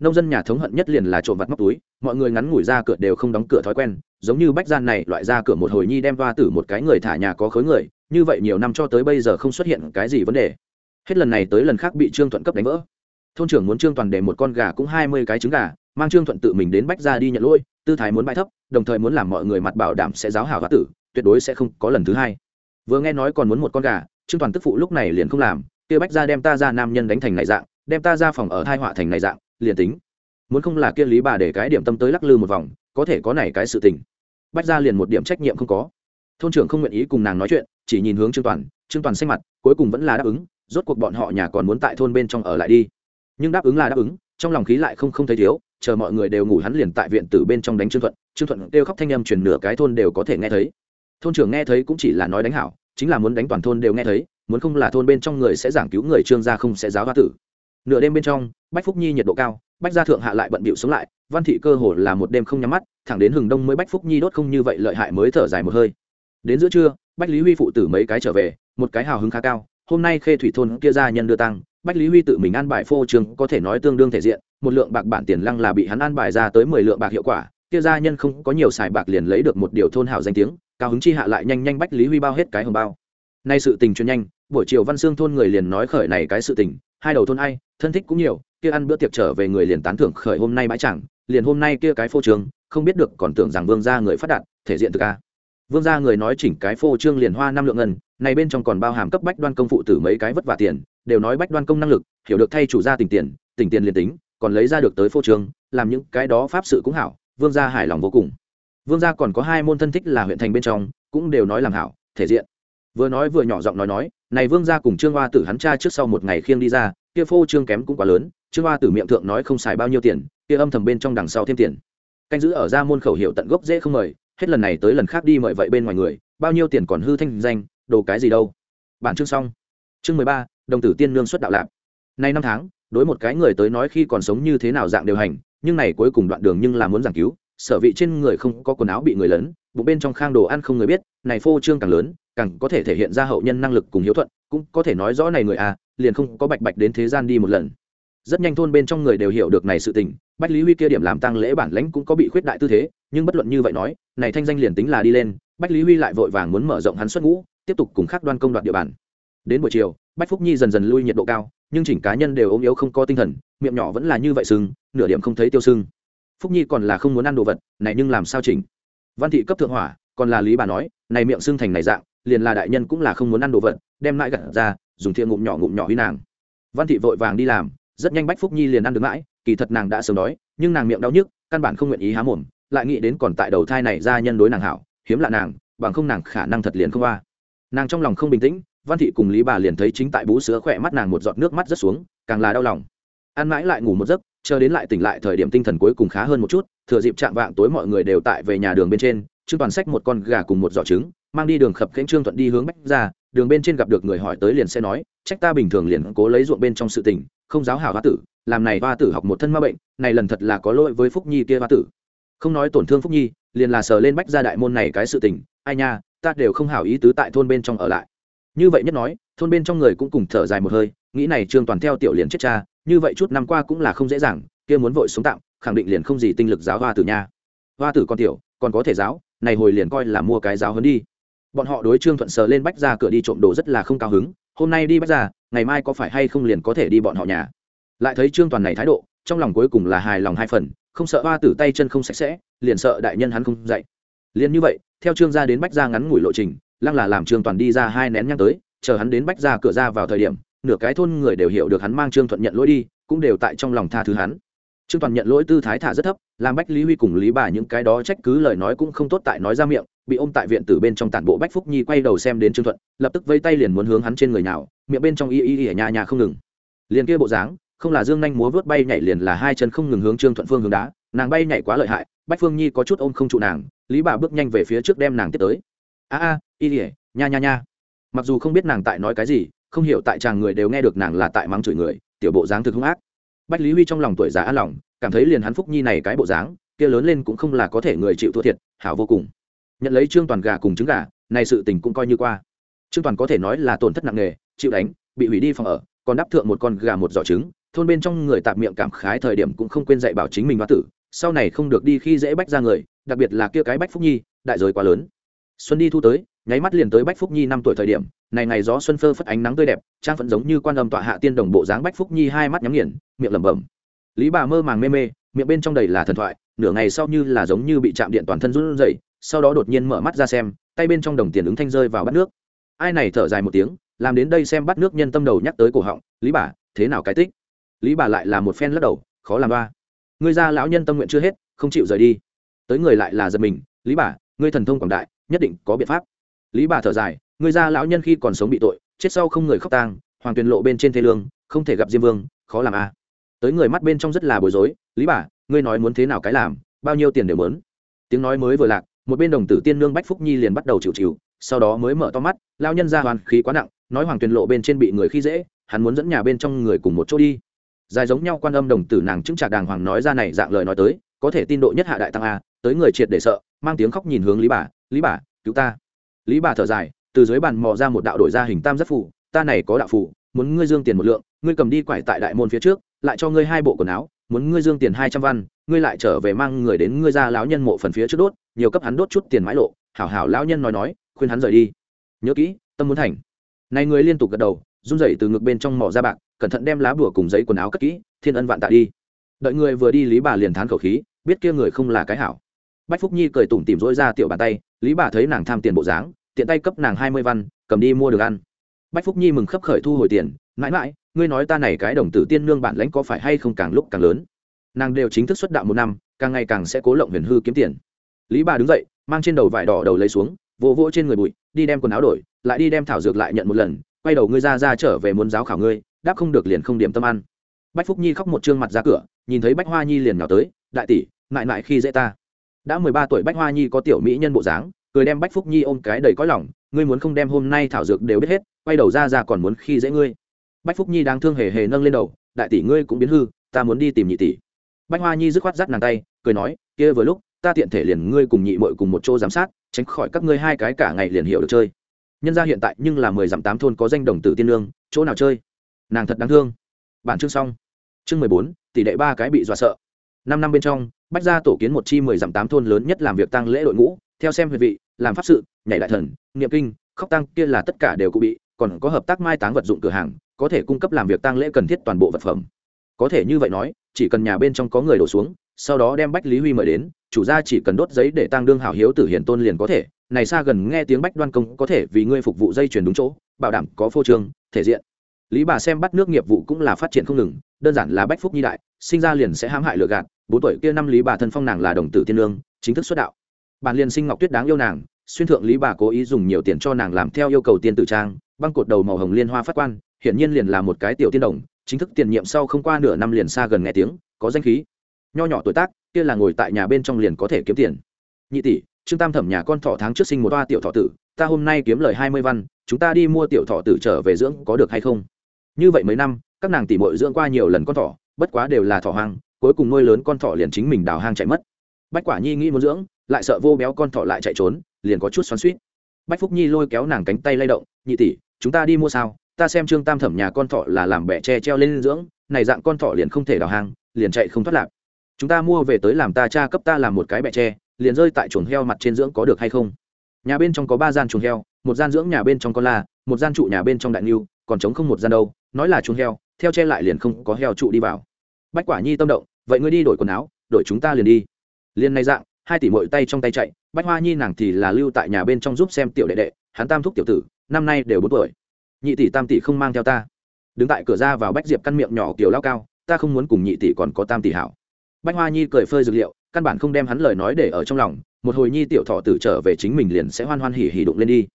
Nông dân nhà thống hận nhất liền là trộm vặt móc túi, mọi người ngắn ngủi ra cửa đều không đóng cửa thói quen, giống như bách gian này loại ra cửa một hồi nhi đem hoa tử một cái người thả nhà có khối người, như vậy nhiều năm cho tới bây giờ không xuất hiện cái gì vấn đề. Hết lần này tới lần khác bị trương thuận cấp đánh vỡ thôn trưởng muốn trương toàn để một con gà cũng hai mươi cái trứng gà, mang trương thuận tự mình đến bách ra đi nhận lỗi. tư thái muốn bãi thấp, đồng thời muốn làm mọi người mặt bảo đảm sẽ giáo hảo hoa tử, tuyệt đối sẽ không có lần thứ hai. Vừa nghe nói còn muốn một con gà, trương toàn tức phụ lúc này liền không làm, kia bách ra đem ta ra nam nhân đánh thành này dạng, đem ta ra phòng ở thai họa thành này dạng, liền tính. Muốn không là kia lý bà để cái điểm tâm tới lắc lư một vòng, có thể có này cái sự tình. Bách ra liền một điểm trách nhiệm không có. Thôn trưởng không nguyện ý cùng nàng nói chuyện, chỉ nhìn hướng trương toàn trương toàn xanh mặt, cuối cùng vẫn là đáp ứng, rốt cuộc bọn họ nhà còn muốn tại thôn bên trong ở lại đi nhưng đáp ứng là đáp ứng, trong lòng khí lại không không thấy thiếu, chờ mọi người đều ngủ hắn liền tại viện tử bên trong đánh trương thuận trương thuận kêu khóc thanh âm truyền nửa cái thôn đều có thể nghe thấy. Thôn trưởng nghe thấy cũng chỉ là nói đánh hảo, chính là muốn đánh toàn thôn đều nghe thấy, muốn không là thôn bên trong người sẽ giảng cứu người trương gia không sẽ giáo hoa tử. Nửa đêm bên trong, bách phúc nhi nhiệt độ cao, bách gia thượng hạ lại bận bịu sống lại, văn thị cơ hồ là một đêm không nhắm mắt, thẳng đến hừng đông mới bách phúc nhi đốt không như vậy lợi hại mới thở dài một hơi. Đến giữa trưa, bách lý huy phụ tử mấy cái trở về, một cái hào hứng khá cao, hôm nay khê thủy thôn kia gia nhân đưa tăng bách lý huy tự mình an bài phô trương có thể nói tương đương thể diện, một lượng bạc bản tiền lăng là bị hắn an bài ra tới mười lượng bạc hiệu quả, kia gia nhân không có nhiều xài bạc liền lấy được một điều thôn hảo danh tiếng, cao hứng chi hạ lại nhanh nhanh bách lý huy bao hết cái hồng bao. Nay sự tình truyền nhanh, buổi chiều văn xương thôn người liền nói khởi này cái sự tình, hai đầu thôn ai, thân thích cũng nhiều, kia ăn bữa tiệc trở về người liền tán thưởng khởi hôm nay bãi chẳng, liền hôm nay kia cái phô trương không biết được còn tưởng rằng vương gia người phát đạt, thể diện thực a. Vương gia người nói chỉnh cái phô trương liền hoa năm lượng ngân, này bên trong còn bao hàm cấp bách đoan công phụ tử mấy cái vất vả tiền đều nói bách đoan công năng lực, hiểu được thay chủ gia tỉnh tiền tỉnh tiền liền tính, còn lấy ra được tới phô trường làm những cái đó pháp sự cũng hảo, vương gia hài lòng vô cùng. Vương gia còn có hai môn thân thích là huyện thành bên trong, cũng đều nói làm hảo, thể diện. Vừa nói vừa nhỏ giọng nói nói, này vương gia cùng trương hoa tử hắn cha trước sau một ngày khiêng đi ra, kia phô trương kém cũng quá lớn, trương hoa tử miệng thượng nói không xài bao nhiêu tiền, kia âm thầm bên trong đằng sau thêm tiền. Canh giữ ở ra môn khẩu hiệu tận gốc dễ không mời, hết lần này tới lần khác đi mời vậy bên ngoài người, bao nhiêu tiền còn hư thanh danh, đồ cái gì đâu. Bản chương xong. Chương mười ba đồng tử tiên nương xuất đạo lạc. Nay năm tháng, đối một cái người tới nói khi còn sống như thế nào dạng điều hành, nhưng này cuối cùng đoạn đường nhưng là muốn giảng cứu, sở vị trên người không có quần áo bị người lớn, bụng bên trong khang đồ ăn không người biết, này phô trương càng lớn, càng có thể thể hiện ra hậu nhân năng lực cùng hiếu thuận, cũng có thể nói rõ này người à liền không có bạch bạch đến thế gian đi một lần. Rất nhanh thôn bên trong người đều hiểu được này sự tình, bách lý huy kia điểm làm tăng lễ bản lãnh cũng có bị khuyết đại tư thế, nhưng bất luận như vậy nói, này thanh danh liền tính là đi lên, bách lý huy lại vội vàng muốn mở rộng hắn xuất ngũ, tiếp tục cùng khác đoan công đoạt địa bàn đến buổi chiều, bách phúc nhi dần dần lui nhiệt độ cao, nhưng chỉnh cá nhân đều ốm yếu không có tinh thần, miệng nhỏ vẫn là như vậy sưng, nửa điểm không thấy tiêu sưng. Phúc nhi còn là không muốn ăn đồ vật, này nhưng làm sao chỉnh? Văn thị cấp thượng hỏa, còn là lý bà nói, này miệng sưng thành này dạng, liền là đại nhân cũng là không muốn ăn đồ vật, đem lại gặt ra, dùng thiện ngụm nhỏ ngụm nhỏ huy nàng. Văn thị vội vàng đi làm, rất nhanh bách phúc nhi liền ăn được mãi, kỳ thật nàng đã sớm đói, nhưng nàng miệng đau nhức, căn bản không nguyện ý há mồm, lại nghĩ đến còn tại đầu thai này ra nhân đối nàng hảo, hiếm lạ nàng, bằng không nàng khả năng thật liền không qua. Nàng trong lòng không bình tĩnh văn thị cùng lý bà liền thấy chính tại bú sữa khỏe mắt nàng một giọt nước mắt rất xuống, càng là đau lòng. Ăn mãi lại ngủ một giấc, chờ đến lại tỉnh lại thời điểm tinh thần cuối cùng khá hơn một chút, thừa dịp chạm vạng tối mọi người đều tại về nhà đường bên trên, trương toàn sách một con gà cùng một giỏ trứng, mang đi đường khập khẽnh trương thuận đi hướng bách ra đường bên trên gặp được người hỏi tới liền sẽ nói, trách ta bình thường liền cố lấy ruộng bên trong sự tình, không giáo hảo hoa tử, làm này hoa tử học một thân ma bệnh, này lần thật là có lỗi với phúc nhi kia hoa tử. Không nói tổn thương phúc nhi, liền là sờ lên bách ra đại môn này cái sự tình, ai nha, ta đều không hảo ý tứ tại thôn bên trong ở lại như vậy nhất nói, thôn bên trong người cũng cùng thở dài một hơi, nghĩ này trương toàn theo tiểu liền chết cha, như vậy chút năm qua cũng là không dễ dàng, kia muốn vội xuống tạm, khẳng định liền không gì tinh lực giáo hoa tử nha. Hoa tử con tiểu, còn có thể giáo, này hồi liền coi là mua cái giáo hơn đi. Bọn họ đối trương thuận sờ lên bách ra cửa đi trộm đồ rất là không cao hứng, hôm nay đi bách ra, ngày mai có phải hay không liền có thể đi bọn họ nhà. Lại thấy trương toàn này thái độ, trong lòng cuối cùng là hài lòng hai phần, không sợ hoa tử tay chân không sạch sẽ, liền sợ đại nhân hắn không dạy. Liền như vậy, theo trương gia đến bách ra ngắn ngủi lộ trình lăng là làm trương toàn đi ra hai nén nhang tới, chờ hắn đến bách ra cửa ra vào thời điểm, nửa cái thôn người đều hiểu được hắn mang trương thuận nhận lỗi đi, cũng đều tại trong lòng tha thứ hắn. Trương toàn nhận lỗi tư thái thả rất thấp, làm bách lý huy cùng lý bà những cái đó trách cứ lời nói cũng không tốt tại nói ra miệng, bị ôm tại viện từ bên trong tản bộ bách phúc nhi quay đầu xem đến trương thuận, lập tức vây tay liền muốn hướng hắn trên người nào miệng bên trong y y y ở nhà nhà không ngừng. Liền kia bộ dáng, không là dương nhanh múa vớt bay nhảy liền là hai chân không ngừng hướng trương thuận phương hướng đá, nàng bay nhảy quá lợi hại, bách phương nhi có chút ôm không trụ nàng, lý bà bước nhanh về phía trước đem nàng tiếp tới. A a y ỉa nha nha nha. Mặc dù không biết nàng tại nói cái gì, không hiểu tại chàng người đều nghe được nàng là tại mắng chửi người, tiểu bộ dáng thực hung ác. Bách lý huy trong lòng tuổi già an lòng, cảm thấy liền hắn phúc nhi này cái bộ dáng, kia lớn lên cũng không là có thể người chịu thua thiệt, hảo vô cùng. Nhận lấy trương toàn gà cùng trứng gà, này sự tình cũng coi như qua. Trương toàn có thể nói là tổn thất nặng nề, chịu đánh, bị hủy đi phòng ở, còn đắp thượng một con gà một giỏ trứng, thôn bên trong người tạp miệng cảm khái thời điểm cũng không quên dạy bảo chính mình hoa tử, sau này không được đi khi dễ bách ra người, đặc biệt là kia cái bách phúc nhi, đại giới quá lớn. Xuân đi thu tới nháy mắt liền tới bách phúc nhi năm tuổi thời điểm, này ngày gió xuân phơ phất ánh nắng tươi đẹp, trang phận giống như quan âm tọa hạ tiên đồng bộ dáng bách phúc nhi hai mắt nhắm nghiền, miệng lẩm bẩm. Lý bà mơ màng mê mê, miệng bên trong đầy là thần thoại, nửa ngày sau như là giống như bị chạm điện toàn thân run rẩy, sau đó đột nhiên mở mắt ra xem, tay bên trong đồng tiền ứng thanh rơi vào bát nước. Ai này thở dài một tiếng, làm đến đây xem bắt nước nhân tâm đầu nhắc tới cổ họng, lý bà, thế nào cái tích? Lý bà lại là một phen lắc đầu, khó làm ba ngươi ra lão nhân tâm nguyện chưa hết, không chịu rời đi. Tới người lại là giật mình, lý bà, ngươi thần thông quảng đại, nhất định có biện pháp lý bà thở dài người ra lão nhân khi còn sống bị tội, chết sau không người khóc tang, hoàng tuyền lộ bên trên thế lương, không thể gặp diêm vương, khó làm a tới người mắt bên trong rất là bối rối, lý bà, ngươi nói muốn thế nào cái làm, bao nhiêu tiền đều muốn. tiếng nói mới vừa lạc, một bên đồng tử tiên nương bách phúc nhi liền bắt đầu chịu chịu, sau đó mới mở to mắt lao nhân ra hoàn khí quá nặng, nói hoàng tuyền lộ bên trên bị người khi dễ, hắn muốn dẫn nhà bên trong người cùng một chỗ đi. Dài giống nhau quan âm đồng tử nàng chứng trạc đàng hoàng nói ra này dạng lời nói tới, có thể tin độ nhất hạ đại tăng a tới người triệt để sợ, mang tiếng khóc nhìn hướng lý bà lý bà, cứu ta lý bà thở dài, từ dưới bàn mò ra một đạo đổi ra hình tam giác phủ ta này có đạo phủ muốn ngươi dương tiền một lượng, ngươi cầm đi quải tại đại môn phía trước, lại cho ngươi hai bộ quần áo, muốn ngươi dương tiền hai trăm văn, ngươi lại trở về mang người đến ngươi ra lão nhân mộ phần phía trước đốt, nhiều cấp hắn đốt chút tiền mãi lộ. Hảo hảo lão nhân nói nói, khuyên hắn rời đi. Nhớ kỹ, tâm muốn thành. Này người liên tục gật đầu, run rẩy từ ngực bên trong mỏ ra bạc, cẩn thận đem lá bùa cùng giấy quần áo cất kỹ, thiên ân vạn tạ đi. Đợi người vừa đi, lý bà liền thán khẩu khí, biết kia người không là cái hảo. Bách phúc nhi cười tủm tìm rỗi ra tiểu bàn tay, lý bà thấy nàng tham tiền bộ dáng tiện tay cấp nàng hai mươi văn, cầm đi mua được ăn. Bách phúc nhi mừng khấp khởi thu hồi tiền, mãi mãi, ngươi nói ta này cái đồng tử tiên nương bản lãnh có phải hay không càng lúc càng lớn? Nàng đều chính thức xuất đạo một năm, càng ngày càng sẽ cố lộng huyền hư kiếm tiền. Lý bà đứng dậy, mang trên đầu vải đỏ đầu lấy xuống, vỗ vỗ trên người bụi, đi đem quần áo đổi, lại đi đem thảo dược lại nhận một lần, quay đầu ngươi ra ra trở về muốn giáo khảo ngươi, đáp không được liền không điểm tâm ăn. Bách phúc nhi khóc một trương mặt ra cửa, nhìn thấy bách hoa nhi liền nhào tới, đại tỷ mại mại khi dễ ta. Đã mười ba tuổi bách hoa nhi có tiểu mỹ nhân bộ dáng cười đem bách phúc nhi ôm cái đầy có lòng, ngươi muốn không đem hôm nay thảo dược đều biết hết, quay đầu ra ra còn muốn khi dễ ngươi. Bách phúc nhi đang thương hề hề nâng lên đầu, đại tỷ ngươi cũng biến hư, ta muốn đi tìm nhị tỷ. Bách hoa nhi dứt khoát dắt nàng tay, cười nói, kia vừa lúc, ta tiện thể liền ngươi cùng nhị mội cùng một chỗ giám sát, tránh khỏi các ngươi hai cái cả ngày liền hiểu được chơi. Nhân ra hiện tại nhưng là mười dặm tám thôn có danh đồng tử tiên lương, chỗ nào chơi? Nàng thật đáng thương. Bản chương xong. Chương mười bốn, tỷ đệ ba cái bị dọa sợ. Năm năm bên trong, bách gia tổ kiến một chi mười dặm tám thôn lớn nhất làm việc tăng lễ đội ngũ theo xem huyệt vị, làm pháp sự, nhảy đại thần, niệm kinh, khóc tăng kia là tất cả đều cụ bị, còn có hợp tác mai táng vật dụng cửa hàng, có thể cung cấp làm việc tăng lễ cần thiết toàn bộ vật phẩm. Có thể như vậy nói, chỉ cần nhà bên trong có người đổ xuống, sau đó đem bách lý huy mời đến, chủ gia chỉ cần đốt giấy để tăng đương hảo hiếu tử hiển tôn liền có thể, này xa gần nghe tiếng bách đoan công có thể vì ngươi phục vụ dây chuyển đúng chỗ, bảo đảm có phô trương, thể diện. Lý bà xem bắt nước nghiệp vụ cũng là phát triển không ngừng, đơn giản là bách phúc nhi đại, sinh ra liền sẽ hãm hại lừa gạt, bốn tuổi kia năm lý bà thân phong nàng là đồng tử tiên lương, chính thức xuất đạo bản liền sinh ngọc tuyết đáng yêu nàng, xuyên thượng lý bà cố ý dùng nhiều tiền cho nàng làm theo yêu cầu tiên tử trang, băng cột đầu màu hồng liên hoa phát quan, hiển nhiên liền là một cái tiểu tiên đồng, chính thức tiền nhiệm sau không qua nửa năm liền xa gần nghe tiếng, có danh khí. Nho nhỏ tuổi tác, kia là ngồi tại nhà bên trong liền có thể kiếm tiền. Nhị tỷ, trương tam thẩm nhà con thọ tháng trước sinh một toa tiểu thọ tử, ta hôm nay kiếm lời hai mươi văn, chúng ta đi mua tiểu thọ tử trở về dưỡng có được hay không? Như vậy mấy năm, các nàng tỷ muội dưỡng qua nhiều lần con thỏ, bất quá đều là thỏ hoang, cuối cùng nuôi lớn con thỏ liền chính mình đào hang chạy mất. Bách quả nhi nghĩ muốn dưỡng lại sợ vô béo con thỏ lại chạy trốn, liền có chút xoắn suýt bách phúc nhi lôi kéo nàng cánh tay lay động, nhị tỷ, chúng ta đi mua sao? Ta xem trương tam thẩm nhà con thỏ là làm bẻ tre treo lên dưỡng, này dạng con thỏ liền không thể đào hang, liền chạy không thoát lạc. Chúng ta mua về tới làm ta cha cấp ta làm một cái bẻ tre liền rơi tại chuồng heo mặt trên dưỡng có được hay không? Nhà bên trong có ba gian chuồng heo, một gian dưỡng nhà bên trong con la, một gian trụ nhà bên trong đại niu còn trống không một gian đâu, nói là chuồng heo, theo che lại liền không có heo trụ đi vào. Bách quả nhi tâm động, vậy ngươi đi đổi quần áo, đổi chúng ta liền đi. Liền này dạng hai tỷ mội tay trong tay chạy, bách hoa nhi nàng thì là lưu tại nhà bên trong giúp xem tiểu đệ đệ, hắn tam thúc tiểu tử, năm nay đều bốn tuổi. Nhị tỷ tam tỷ không mang theo ta. Đứng tại cửa ra vào bách diệp căn miệng nhỏ kiểu lao cao, ta không muốn cùng nhị tỷ còn có tam tỷ hảo. Bách hoa nhi cười phơi dược liệu, căn bản không đem hắn lời nói để ở trong lòng, một hồi nhi tiểu thọ tử trở về chính mình liền sẽ hoan hoan hỉ hỉ đụng lên đi.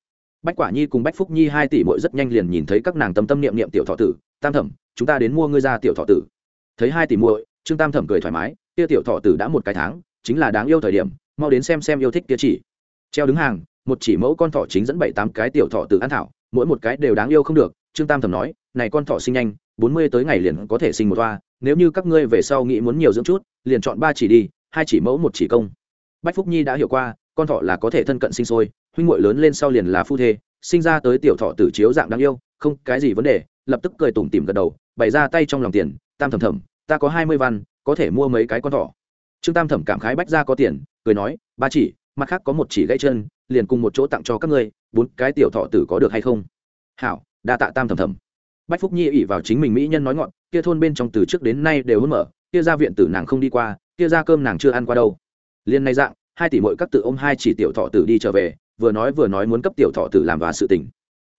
Bách quả nhi cùng bách phúc nhi hai tỷ mội rất nhanh liền nhìn thấy các nàng tâm tâm niệm niệm tiểu thọ tử, tam thẩm, chúng ta đến mua ngươi ra tiểu thọ tử. Thấy hai tỷ muội, trương tam thẩm cười thoải mái, kia tiểu thọ tử đã một cái tháng chính là đáng yêu thời điểm, mau đến xem xem yêu thích kia chỉ. Treo đứng hàng, một chỉ mẫu con thỏ chính dẫn bảy tám cái tiểu thỏ tử ăn thảo, mỗi một cái đều đáng yêu không được. Trương tam thẩm nói, này con thỏ sinh nhanh, bốn mươi tới ngày liền có thể sinh một toa, nếu như các ngươi về sau nghĩ muốn nhiều dưỡng chút, liền chọn ba chỉ đi, hai chỉ mẫu một chỉ công. Bách phúc nhi đã hiểu qua, con thỏ là có thể thân cận sinh sôi, huynh muội lớn lên sau liền là phu thê, sinh ra tới tiểu thọ tử chiếu dạng đáng yêu, không cái gì vấn đề, lập tức cười tủm tỉm gật đầu, bày ra tay trong lòng tiền. Tam thầm thầm, ta có hai mươi văn, có thể mua mấy cái con thỏ trương tam thẩm cảm khái bách ra có tiền, cười nói, ba chỉ, mặt khác có một chỉ gãy chân, liền cùng một chỗ tặng cho các ngươi, bốn cái tiểu thọ tử có được hay không? Hảo, đa tạ tam Thẩm Thẩm. bách phúc nhi ỉ vào chính mình mỹ nhân nói ngọn, kia thôn bên trong từ trước đến nay đều hôn mở, kia ra viện tử nàng không đi qua, kia ra cơm nàng chưa ăn qua đâu. Liền nay dạng, hai tỷ mỗi các tự ôm hai chỉ tiểu thọ tử đi trở về, vừa nói vừa nói muốn cấp tiểu thọ tử làm và sự tình.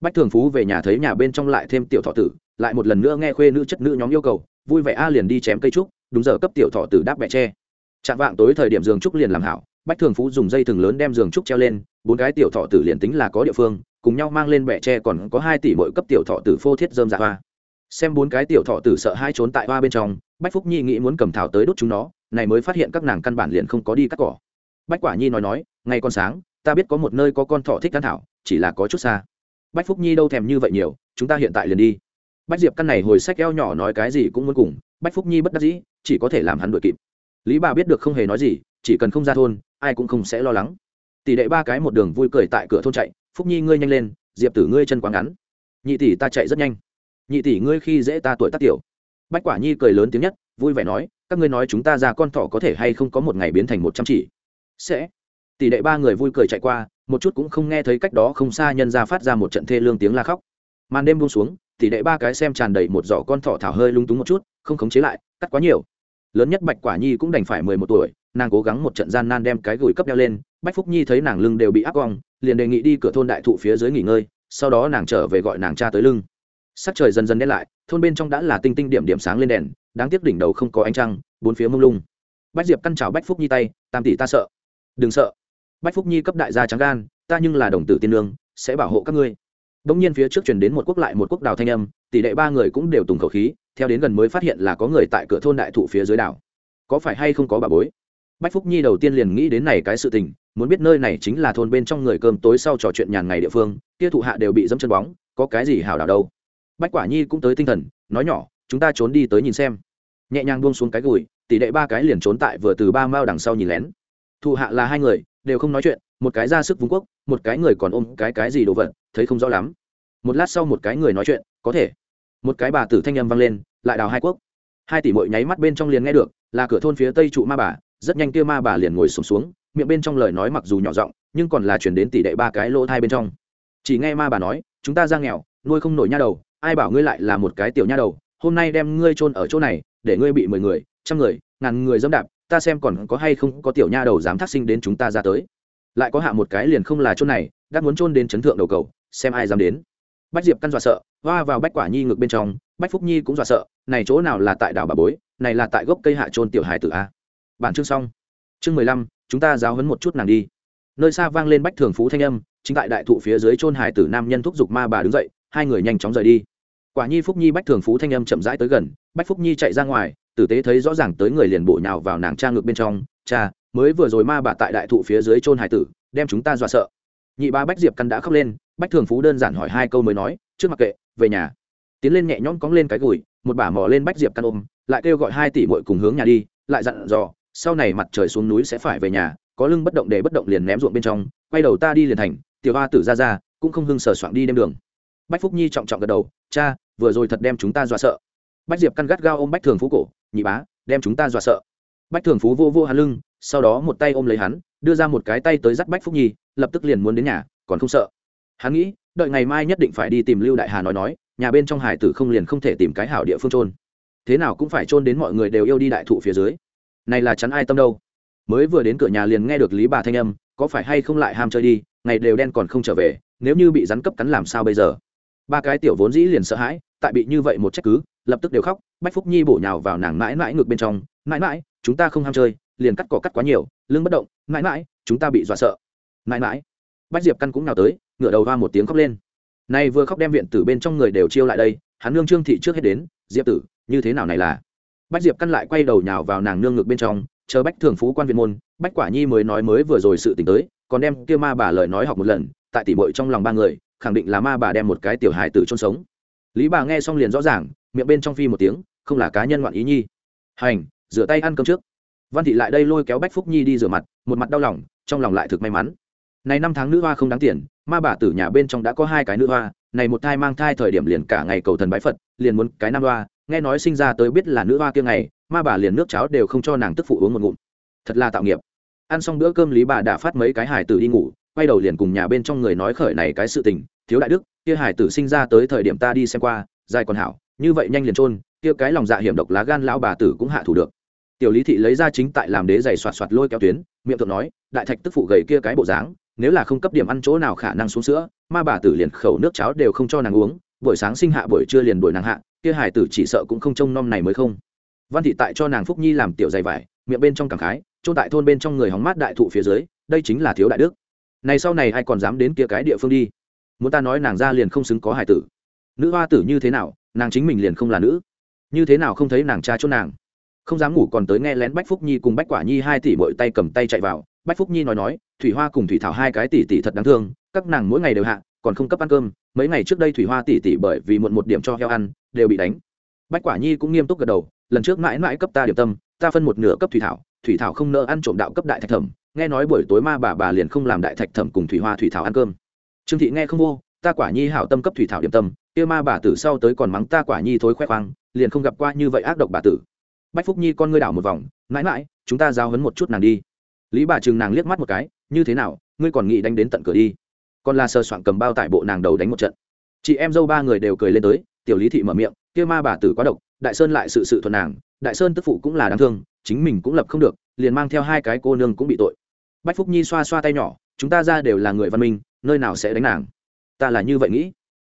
Bách thường phú về nhà thấy nhà bên trong lại thêm tiểu thọ tử, lại một lần nữa nghe khuê nữ chất nữ nhóm yêu cầu, vui vẻ a liền đi chém cây trúc, đúng giờ cấp tiểu thọ tử đáp bẹ tre chạm vạng tối thời điểm giường trúc liền làm hảo, bách thường phú dùng dây thừng lớn đem giường trúc treo lên, bốn cái tiểu thọ tử liền tính là có địa phương, cùng nhau mang lên bẻ tre còn có hai tỷ mỗi cấp tiểu thọ tử phô thiết dơm dạ hoa. Xem bốn cái tiểu thọ tử sợ hai trốn tại hoa bên trong, bách phúc nhi nghĩ muốn cầm thảo tới đốt chúng nó, này mới phát hiện các nàng căn bản liền không có đi cắt cỏ. Bách quả nhi nói nói, ngày còn sáng, ta biết có một nơi có con thọ thích ăn thảo, chỉ là có chút xa. Bách phúc nhi đâu thèm như vậy nhiều, chúng ta hiện tại liền đi. Bách diệp căn này hồi sách eo nhỏ nói cái gì cũng muốn cùng, bách phúc nhi bất đắc dĩ, chỉ có thể làm hắn đuổi kịp lý bà biết được không hề nói gì, chỉ cần không ra thôn, ai cũng không sẽ lo lắng. Tỷ đệ ba cái một đường vui cười tại cửa thôn chạy, phúc nhi ngươi nhanh lên, diệp tử ngươi chân quá ngắn. Nhị tỷ ta chạy rất nhanh. Nhị tỷ ngươi khi dễ ta tuổi tác tiểu. Bách quả nhi cười lớn tiếng nhất, vui vẻ nói, các ngươi nói chúng ta ra con thỏ có thể hay không có một ngày biến thành một trăm chỉ? Sẽ. Tỷ đệ ba người vui cười chạy qua, một chút cũng không nghe thấy cách đó không xa nhân ra phát ra một trận thê lương tiếng la khóc. Màn đêm buông xuống, tỷ đệ ba cái xem tràn đầy một giỏ con thỏ thảo hơi lung túng một chút, không khống chế lại, cắt quá nhiều lớn nhất bạch quả nhi cũng đành phải mười một tuổi, nàng cố gắng một trận gian nan đem cái gửi cấp đeo lên bách phúc nhi thấy nàng lưng đều bị áp cong, liền đề nghị đi cửa thôn đại thụ phía dưới nghỉ ngơi, sau đó nàng trở về gọi nàng cha tới lưng. Sắc trời dần dần đen lại, thôn bên trong đã là tinh tinh điểm điểm sáng lên đèn, đáng tiếc đỉnh đầu không có ánh trăng, bốn phía mông lung. Bách diệp căn chào bách phúc nhi tay, tam tỷ ta sợ. Đừng sợ. Bách phúc nhi cấp đại gia trắng gan, ta nhưng là đồng tử tiên lương, sẽ bảo hộ các ngươi. Đông nhiên phía trước truyền đến một quốc lại một quốc đào thanh âm, tỷ đệ ba người cũng đều tùng khẩu khí, theo đến gần mới phát hiện là có người tại cửa thôn đại thụ phía dưới đảo. Có phải hay không có bà bối? Bách Phúc Nhi đầu tiên liền nghĩ đến này cái sự tình, muốn biết nơi này chính là thôn bên trong người cơm tối sau trò chuyện nhàn ngày địa phương, kia thụ hạ đều bị dẫm chân bóng, có cái gì hảo đảo đâu. Bách Quả Nhi cũng tới tinh thần, nói nhỏ, chúng ta trốn đi tới nhìn xem. Nhẹ nhàng buông xuống cái gùi, tỷ đệ ba cái liền trốn tại vừa từ ba mao đằng sau nhìn lén. Thụ hạ là hai người, đều không nói chuyện, một cái ra sức vung quốc, một cái người còn ôm cái cái gì đồ vật, thấy không rõ lắm. Một lát sau một cái người nói chuyện có thể. Một cái bà tử thanh âm vang lên lại đào hai quốc. Hai tỷ mội nháy mắt bên trong liền nghe được là cửa thôn phía tây trụ ma bà rất nhanh kia ma bà liền ngồi sùng xuống, xuống miệng bên trong lời nói mặc dù nhỏ giọng nhưng còn là chuyển đến tỷ đệ ba cái lỗ thai bên trong. Chỉ nghe ma bà nói chúng ta ra nghèo nuôi không nổi nha đầu ai bảo ngươi lại là một cái tiểu nha đầu hôm nay đem ngươi chôn ở chỗ này để ngươi bị mười người trăm người ngàn người dẫm đạp ta xem còn có hay không có tiểu nha đầu dám thác sinh đến chúng ta ra tới lại có hạ một cái liền không là chôn này đã muốn chôn đến chấn thượng đầu cầu, xem ai dám đến. Bách diệp căn dọa sợ, hoa vào bách quả nhi ngực bên trong, bách phúc nhi cũng dọa sợ, này chỗ nào là tại đảo bà bối, này là tại gốc cây hạ trôn tiểu hải tử a. Bản chương xong. Chương mười lăm, chúng ta giáo hấn một chút nàng đi. Nơi xa vang lên bách thường phú thanh âm, chính tại đại thụ phía dưới trôn hải tử nam nhân thúc giục ma bà đứng dậy, hai người nhanh chóng rời đi. Quả nhi phúc nhi bách thường phú thanh âm chậm rãi tới gần, bách phúc nhi chạy ra ngoài, tử tế thấy rõ ràng tới người liền bộ nhào vào nàng cha ngực bên trong, cha mới vừa rồi ma bà tại đại thụ phía dưới trôn hải tử, đem chúng ta dọa sợ. Nhị ba bách diệp căn đã khóc lên, bách thường phú đơn giản hỏi hai câu mới nói, trước mặc kệ, về nhà. Tiến lên nhẹ nhõm cóng lên cái gùi, một bả mò lên bách diệp căn ôm, lại kêu gọi hai tỷ mội cùng hướng nhà đi, lại dặn dò, sau này mặt trời xuống núi sẽ phải về nhà, có lưng bất động để bất động liền ném ruộng bên trong, quay đầu ta đi liền thành, tiểu hoa tử ra ra, cũng không hưng sờ soạn đi đêm đường. Bách phúc nhi trọng trọng gật đầu, cha, vừa rồi thật đem chúng ta dọa sợ. Bách diệp căn gắt gao ôm bách thường phú cổ, nhị bá, đem chúng ta dọa sợ bách thường phú vô vô hắn lưng, sau đó một tay ôm lấy hắn, đưa ra một cái tay tới dắt bách phúc nhi, lập tức liền muốn đến nhà, còn không sợ. Hắn nghĩ, đợi ngày mai nhất định phải đi tìm lưu đại hà nói nói, nhà bên trong hải tử không liền không thể tìm cái hảo địa phương trôn thế nào cũng phải trôn đến mọi người đều yêu đi đại thụ phía dưới. Này là chắn ai tâm đâu? Mới vừa đến cửa nhà liền nghe được lý bà thanh âm, có phải hay không lại ham chơi đi, ngày đều đen còn không trở về, nếu như bị rắn cấp cắn làm sao bây giờ? Ba cái tiểu vốn dĩ liền sợ hãi, tại bị như vậy một trách cứ lập tức đều khóc, bách phúc nhi bổ nhào vào nàng mãi mãi ngược bên trong, mãi mãi, chúng ta không ham chơi, liền cắt cỏ cắt quá nhiều, lưng bất động, mãi mãi, chúng ta bị dọa sợ. Mãi mãi. Bách diệp căn cũng nào tới, ngửa đầu hoa một tiếng khóc lên. Nay vừa khóc đem viện tử bên trong người đều chiêu lại đây, hắn nương trương thị trước hết đến, diệp tử, như thế nào này là? Bách diệp căn lại quay đầu nhào vào nàng nương ngực bên trong, chờ bách thường phú quan viện môn, bách quả nhi mới nói mới vừa rồi sự t tới, còn đem kia ma bà lời nói học một lần, tại tỉ bội trong lòng ba người, khẳng định là ma bà đem một cái tiểu hài tử chôn sống. Lý bà nghe xong liền rõ ràng miệng bên trong phi một tiếng, không là cá nhân ngoạn ý nhi. Hành, rửa tay ăn cơm trước. Văn thị lại đây lôi kéo bách phúc nhi đi rửa mặt, một mặt đau lòng, trong lòng lại thực may mắn. Này năm tháng nữ hoa không đáng tiền, ma bà tử nhà bên trong đã có hai cái nữ hoa, này một thai mang thai thời điểm liền cả ngày cầu thần bái phật, liền muốn cái nam hoa, nghe nói sinh ra tới biết là nữ hoa kia ngày, ma bà liền nước cháo đều không cho nàng tức phụ uống một ngụm. Thật là tạo nghiệp. Ăn xong bữa cơm lý bà đã phát mấy cái hải tử đi ngủ, quay đầu liền cùng nhà bên trong người nói khởi này cái sự tình, thiếu đại đức, kia hải tử sinh ra tới thời điểm ta đi xem qua, dài còn hảo như vậy nhanh liền trôn kia cái lòng dạ hiểm độc lá gan lão bà tử cũng hạ thủ được. Tiểu lý thị lấy ra chính tại làm đế giày soạt soạt lôi kéo tuyến, miệng thượng nói, đại thạch tức phụ gầy kia cái bộ dáng, nếu là không cấp điểm ăn chỗ nào khả năng xuống sữa, ma bà tử liền khẩu nước cháo đều không cho nàng uống, buổi sáng sinh hạ buổi trưa liền đuổi nàng hạ, kia hải tử chỉ sợ cũng không trông nom này mới không. Văn thị tại cho nàng phúc nhi làm tiểu dày vải, miệng bên trong cảm khái trôn tại thôn bên trong người hóng mát đại thụ phía dưới, đây chính là thiếu đại đức. Này sau này ai còn dám đến kia cái địa phương đi? Muốn ta nói nàng ra liền không xứng có hải tử. Nữ hoa tử như thế nào nàng chính mình liền không là nữ. Như thế nào không thấy nàng cha chỗ nàng? Không dám ngủ còn tới nghe lén bách phúc nhi cùng bách quả nhi hai tỷ mỗi tay cầm tay chạy vào. Bách phúc nhi nói nói, thủy hoa cùng thủy thảo hai cái tỷ tỷ thật đáng thương, các nàng mỗi ngày đều hạ, còn không cấp ăn cơm. Mấy ngày trước đây thủy hoa tỷ tỷ bởi vì muộn một điểm cho heo ăn, đều bị đánh. Bách quả nhi cũng nghiêm túc gật đầu, lần trước mãi mãi cấp ta điểm tâm, ta phân một nửa cấp thủy thảo thủy thảo không nợ ăn trộm đạo cấp đại thạch thẩm, nghe nói buổi tối ma bà bà liền không làm đại thạch thẩm cùng thủy hoa thủy thảo ăn cơm. Trương thị nghe không vô, ta quả nhi hảo tâm cấp thủy thảo điểm tâm kia ma bà tử sau tới còn mắng ta quả nhi thối khoe khoang, liền không gặp qua như vậy ác độc bà tử. Bách phúc nhi con ngươi đảo một vòng, mãi mãi, chúng ta giao hấn một chút nàng đi. Lý bà chừng nàng liếc mắt một cái, như thế nào, ngươi còn nghĩ đánh đến tận cửa đi. Còn là sơ soạn cầm bao tại bộ nàng đầu đánh một trận. Chị em dâu ba người đều cười lên tới, tiểu lý thị mở miệng, kia ma bà tử quá độc, đại sơn lại sự sự thuận nàng, đại sơn tức phụ cũng là đáng thương, chính mình cũng lập không được, liền mang theo hai cái cô nương cũng bị tội. Bách phúc nhi xoa xoa tay nhỏ, chúng ta ra đều là người văn minh, nơi nào sẽ đánh nàng? Ta là như vậy nghĩ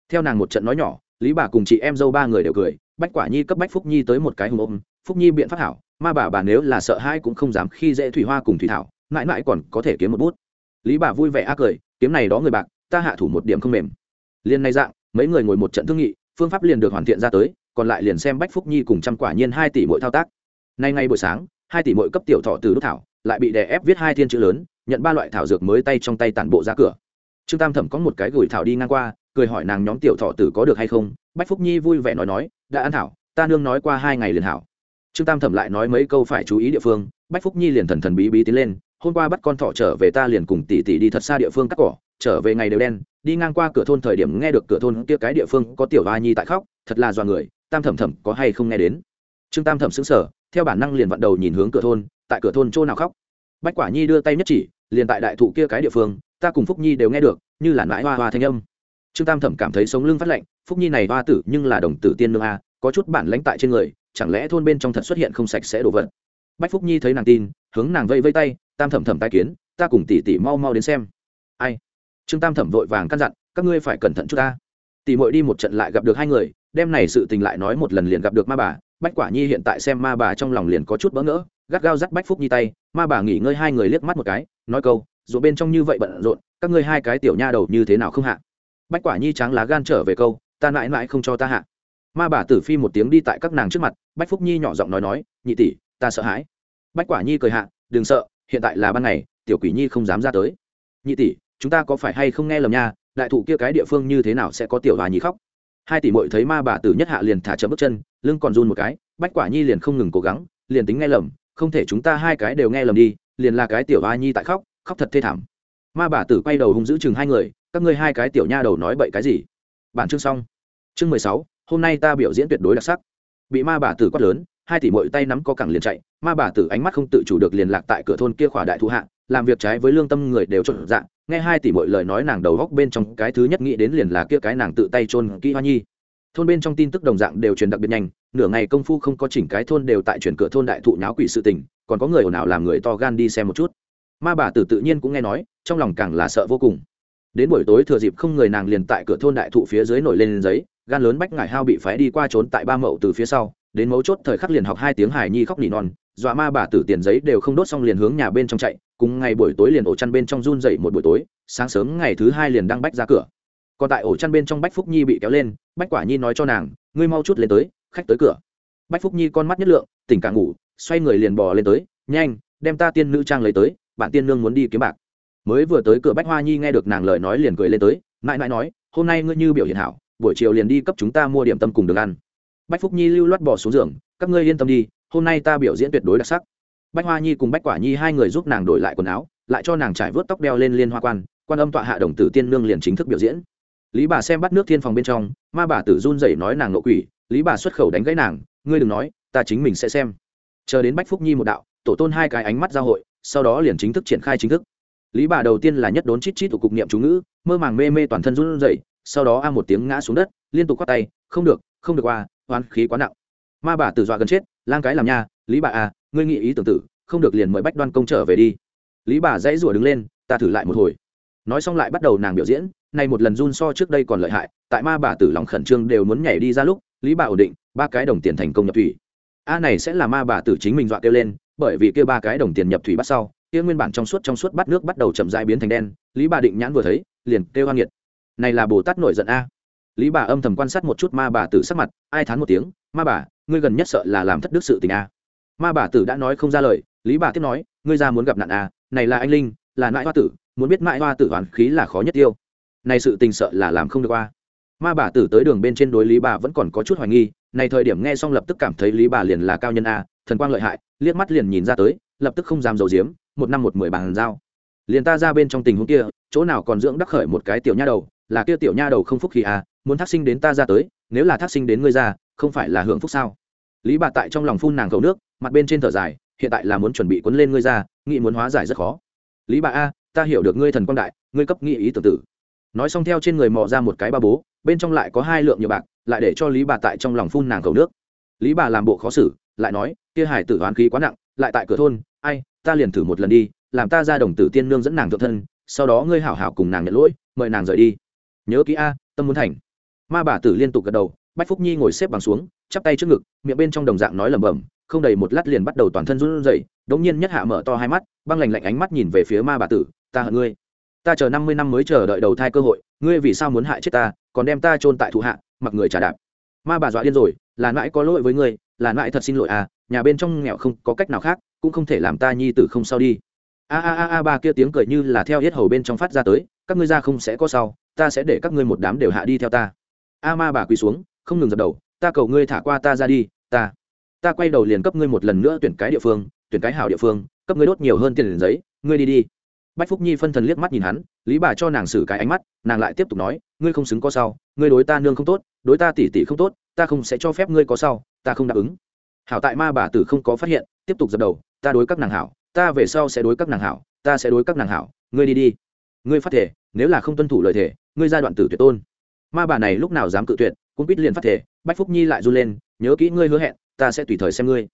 theo nàng một trận nói nhỏ, lý bà cùng chị em dâu ba người đều cười, bách quả nhi cấp bách phúc nhi tới một cái hùng ôm, phúc nhi biện pháp hảo, ma bà bà nếu là sợ hai cũng không dám khi dễ thủy hoa cùng thủy thảo, mãi mãi còn có thể kiếm một bút. Lý bà vui vẻ ác cười, kiếm này đó người bạc, ta hạ thủ một điểm không mềm. Liền này dạng, mấy người ngồi một trận thương nghị, phương pháp liền được hoàn thiện ra tới, còn lại liền xem bách phúc nhi cùng trăm quả nhiên hai tỷ mỗi thao tác. Nay ngay buổi sáng, hai tỷ mỗi cấp tiểu thọ từ đốt thảo, lại bị đè ép viết hai thiên chữ lớn, nhận ba loại thảo dược mới tay trong tay tản bộ ra cửa. Trương tam thẩm có một cái gửi thảo đi ngang qua cười hỏi nàng nhóm tiểu thọ tử có được hay không bách phúc nhi vui vẻ nói nói đã ăn hảo, ta nương nói qua hai ngày liền hảo. Trương tam thẩm lại nói mấy câu phải chú ý địa phương bách phúc nhi liền thần thần bí bí tiến lên hôm qua bắt con thọ trở về ta liền cùng tỷ tỷ đi thật xa địa phương cắt cỏ trở về ngày đều đen đi ngang qua cửa thôn thời điểm nghe được cửa thôn kia cái địa phương có tiểu hoa nhi tại khóc thật là dọa người tam thẩm thẩm có hay không nghe đến? Trương tam thẩm xứng sở theo bản năng liền vặn đầu nhìn hướng cửa thôn tại cửa thôn chỗ nào khóc. Bách quả nhi đưa tay nhất chỉ liền tại đại thụ kia cái địa phương ta cùng phúc nhi đều nghe được như là mãi hoa hoa thanh âm trương tam thẩm cảm thấy sống lưng phát lạnh, phúc nhi này hoa tử nhưng là đồng tử tiên nương a, có chút bản lãnh tại trên người, chẳng lẽ thôn bên trong thật xuất hiện không sạch sẽ đồ vật? Bách phúc nhi thấy nàng tin, hướng nàng vây vây tay, tam thẩm thẩm tai kiến, ta cùng tỷ tỷ mau mau đến xem. Ai? Trương tam thẩm vội vàng căn dặn, các ngươi phải cẩn thận chút ta. Tỷ muội đi một trận lại gặp được hai người đem này sự tình lại nói một lần liền gặp được ma bà, bách quả nhi hiện tại xem ma bà trong lòng liền có chút bỡ ngỡ, gắt gao dắt bách phúc nhi tay, ma bà nghỉ ngơi hai người liếc mắt một cái, nói câu dù bên trong như vậy bận rộn, các ngươi hai cái tiểu nha đầu như thế nào không hạ? Bách quả nhi tráng lá gan trở về câu, ta mãi mãi không cho ta hạ. Ma bà tử phi một tiếng đi tại các nàng trước mặt, bách phúc nhi nhỏ giọng nói nói, nhị tỷ, ta sợ hãi. Bách quả nhi cười hạ, đừng sợ, hiện tại là ban ngày, tiểu quỷ nhi không dám ra tới. Nhị tỷ, chúng ta có phải hay không nghe lầm nha, đại thụ kia cái địa phương như thế nào sẽ có tiểu hòa nhi khóc? Hai tỷ mội thấy ma bà tử nhất hạ liền thả chậm bước chân, lưng còn run một cái, bách quả nhi liền không ngừng cố gắng, liền tính nghe lầm, không thể chúng ta hai cái đều nghe lầm đi, liền là cái tiểu hoa nhi tại khóc khóc thật thê thảm. Ma bà tử quay đầu hung giữ chừng hai người các ngươi hai cái tiểu nha đầu nói bậy cái gì? Bản chương xong. Chương mười sáu, hôm nay ta biểu diễn tuyệt đối đặc sắc. Bị ma bà tử quát lớn, hai tỷ mội tay nắm có cẳng liền chạy, ma bà tử ánh mắt không tự chủ được liền lạc tại cửa thôn kia khỏa đại thụ hạ, làm việc trái với lương tâm người đều trộn dạng nghe hai tỷ mội lời nói nàng đầu góc bên trong cái thứ nhất nghĩ đến liền là kia cái nàng tự tay trôn kỹ hoa nhi. Thôn bên trong tin tức đồng dạng đều truyền đặc biệt nhanh, nửa ngày công phu không có chỉnh cái thôn đều tại chuyển cửa thôn đại thụ nháo quỷ sự tình, còn có người ồn ào làm người to gan đi xem một chút. Ma bà tử tự nhiên cũng nghe nói, trong lòng càng là sợ vô cùng đến buổi tối thừa dịp không người nàng liền tại cửa thôn đại thụ phía dưới nổi lên giấy, gan lớn bách ngải hao bị phái đi qua trốn tại ba mậu từ phía sau, đến mấu chốt thời khắc liền học hai tiếng hài nhi khóc nỉ non, dọa ma bà tử tiền giấy đều không đốt xong liền hướng nhà bên trong chạy, cùng ngày buổi tối liền ổ chăn bên trong run dậy một buổi tối, sáng sớm ngày thứ hai liền đang bách ra cửa. Còn tại ổ chăn bên trong bách phúc nhi bị kéo lên, bách quả nhi nói cho nàng, ngươi mau chút lên tới, khách tới cửa. Bách phúc nhi con mắt nhất lượng, tỉnh cả ngủ, xoay người liền bò lên tới, nhanh, đem ta tiên nữ trang lấy tới, bạn tiên nương muốn đi kiếm bạc mới vừa tới cửa bách hoa nhi nghe được nàng lời nói liền cười lên tới, mãi mãi nói, hôm nay ngươi như biểu hiện hảo, buổi chiều liền đi cấp chúng ta mua điểm tâm cùng đường ăn. Bách phúc nhi lưu loát bỏ xuống giường, các ngươi yên tâm đi, hôm nay ta biểu diễn tuyệt đối đặc sắc. Bách hoa nhi cùng bách quả nhi hai người giúp nàng đổi lại quần áo, lại cho nàng trải vớt tóc đeo lên liên hoa quan quan âm tọa hạ đồng tử tiên nương liền chính thức biểu diễn. Lý bà xem bắt nước thiên phòng bên trong, ma bà tử run rẩy nói nàng nộ quỷ, lý bà xuất khẩu đánh gãy nàng, ngươi đừng nói, ta chính mình sẽ xem. Chờ đến bách phúc nhi một đạo, tổ tôn hai cái ánh mắt giao hội, sau đó liền chính thức triển khai chính thức lý bà đầu tiên là nhất đốn chít chít tụ cục niệm chú ngữ, mơ màng mê mê toàn thân run rẩy, sau đó a một tiếng ngã xuống đất, liên tục quát tay, không được không được qua hoán khí quá nặng. Ma bà tử dọa gần chết, lang cái làm nha, lý bà à ngươi nghĩ ý tưởng tử, không được liền mời bách đoan công trở về đi. Lý bà dãy rủa đứng lên, ta thử lại một hồi. Nói xong lại bắt đầu nàng biểu diễn, nay một lần run so trước đây còn lợi hại, tại ma bà tử lòng khẩn trương đều muốn nhảy đi ra lúc, lý bà ổn định, ba cái đồng tiền thành công nhập thủy. A này sẽ là ma bà tử chính mình dọa kêu lên, bởi vì kêu ba cái đồng tiền nhập thủy bắt sau kia nguyên bản trong suốt trong suốt bắt nước bắt đầu chậm rãi biến thành đen, lý bà định nhãn vừa thấy, liền kêu hoang nghiệt. Này là bồ tát nổi giận a. Lý bà âm thầm quan sát một chút ma bà tử sắc mặt, ai thán một tiếng, ma bà, ngươi gần nhất sợ là làm thất đức sự tình a. Ma bà tử đã nói không ra lời, lý bà tiếp nói, ngươi ra muốn gặp nạn a, này là anh linh, là nãi hoa tử, muốn biết mãi hoa tử hoàn khí là khó nhất tiêu. Này sự tình sợ là làm không được qua ma bà tử tới đường bên trên đối lý bà vẫn còn có chút hoài nghi, này thời điểm nghe xong lập tức cảm thấy lý bà liền là cao nhân a, thần quang lợi hại, liếc mắt liền nhìn ra tới, lập tức không dám dầu diếm một năm một mười bàn giao. Liền ta ra bên trong tình huống kia, chỗ nào còn dưỡng đắc khởi một cái tiểu nha đầu, là kia tiểu nha đầu không phúc khi à? muốn thác sinh đến ta ra tới, nếu là thác sinh đến ngươi ra, không phải là hưởng phúc sao? Lý bà tại trong lòng phun nàng cầu nước, mặt bên trên thở dài, hiện tại là muốn chuẩn bị quấn lên ngươi ra, nghĩ muốn hóa giải rất khó. Lý bà a, ta hiểu được ngươi thần quang đại, ngươi cấp nghị ý tưởng tử. Nói xong theo trên người mò ra một cái ba bố, bên trong lại có hai lượng nhiều bạc, lại để cho lý bà tại trong lòng phun nàng cầu nước. Lý bà làm bộ khó xử, lại nói, kia hải tử hoán khí quá nặng, lại tại cửa thôn, ai ta liền thử một lần đi, làm ta ra đồng tử tiên nương dẫn nàng thượng thân, sau đó ngươi hảo hảo cùng nàng nhận lỗi, mời nàng rời đi. Nhớ kỹ a, tâm muốn thành. Ma bà tử liên tục gật đầu, bách phúc nhi ngồi xếp bằng xuống, chắp tay trước ngực, miệng bên trong đồng dạng nói lẩm bẩm, không đầy một lát liền bắt đầu toàn thân run rẩy, đống nhiên nhất hạ mở to hai mắt, băng lạnh lạnh ánh mắt nhìn về phía ma bà tử, ta hận ngươi. Ta chờ năm mươi năm mới chờ đợi đầu thai cơ hội, ngươi vì sao muốn hại chết ta, còn đem ta chôn tại thụ hạ, mặc người trả đạp. Ma bà dọa điên rồi, là mãi có lỗi với ngươi, là mãi thật xin lỗi à nhà bên trong nghèo không có cách nào khác cũng không thể làm ta nhi tử không sao đi. A a a a, ba kia tiếng cười như là theo hết hầu bên trong phát ra tới, các ngươi ra không sẽ có sau, ta sẽ để các ngươi một đám đều hạ đi theo ta. A ma bà quỳ xuống, không ngừng dập đầu, ta cầu ngươi thả qua ta ra đi, ta ta quay đầu liền cấp ngươi một lần nữa tuyển cái địa phương, tuyển cái hảo địa phương, cấp ngươi đốt nhiều hơn tiền giấy, ngươi đi đi. Bách phúc nhi phân thần liếc mắt nhìn hắn, lý bà cho nàng xử cái ánh mắt, nàng lại tiếp tục nói, ngươi không xứng có sau, ngươi đối ta nương không tốt, đối ta tỉ tỉ không tốt, ta không sẽ cho phép ngươi có sau, ta không đáp ứng. Hảo tại ma bà tử không có phát hiện, tiếp tục dập đầu ta đối các nàng hảo, ta về sau sẽ đối các nàng hảo, ta sẽ đối các nàng hảo, ngươi đi đi. Ngươi phát thể, nếu là không tuân thủ lời thể, ngươi giai đoạn tử tuyệt tôn. Ma bà này lúc nào dám cự tuyệt, cũng biết liền phát thể, bách phúc nhi lại run lên, nhớ kỹ ngươi hứa hẹn, ta sẽ tùy thời xem ngươi.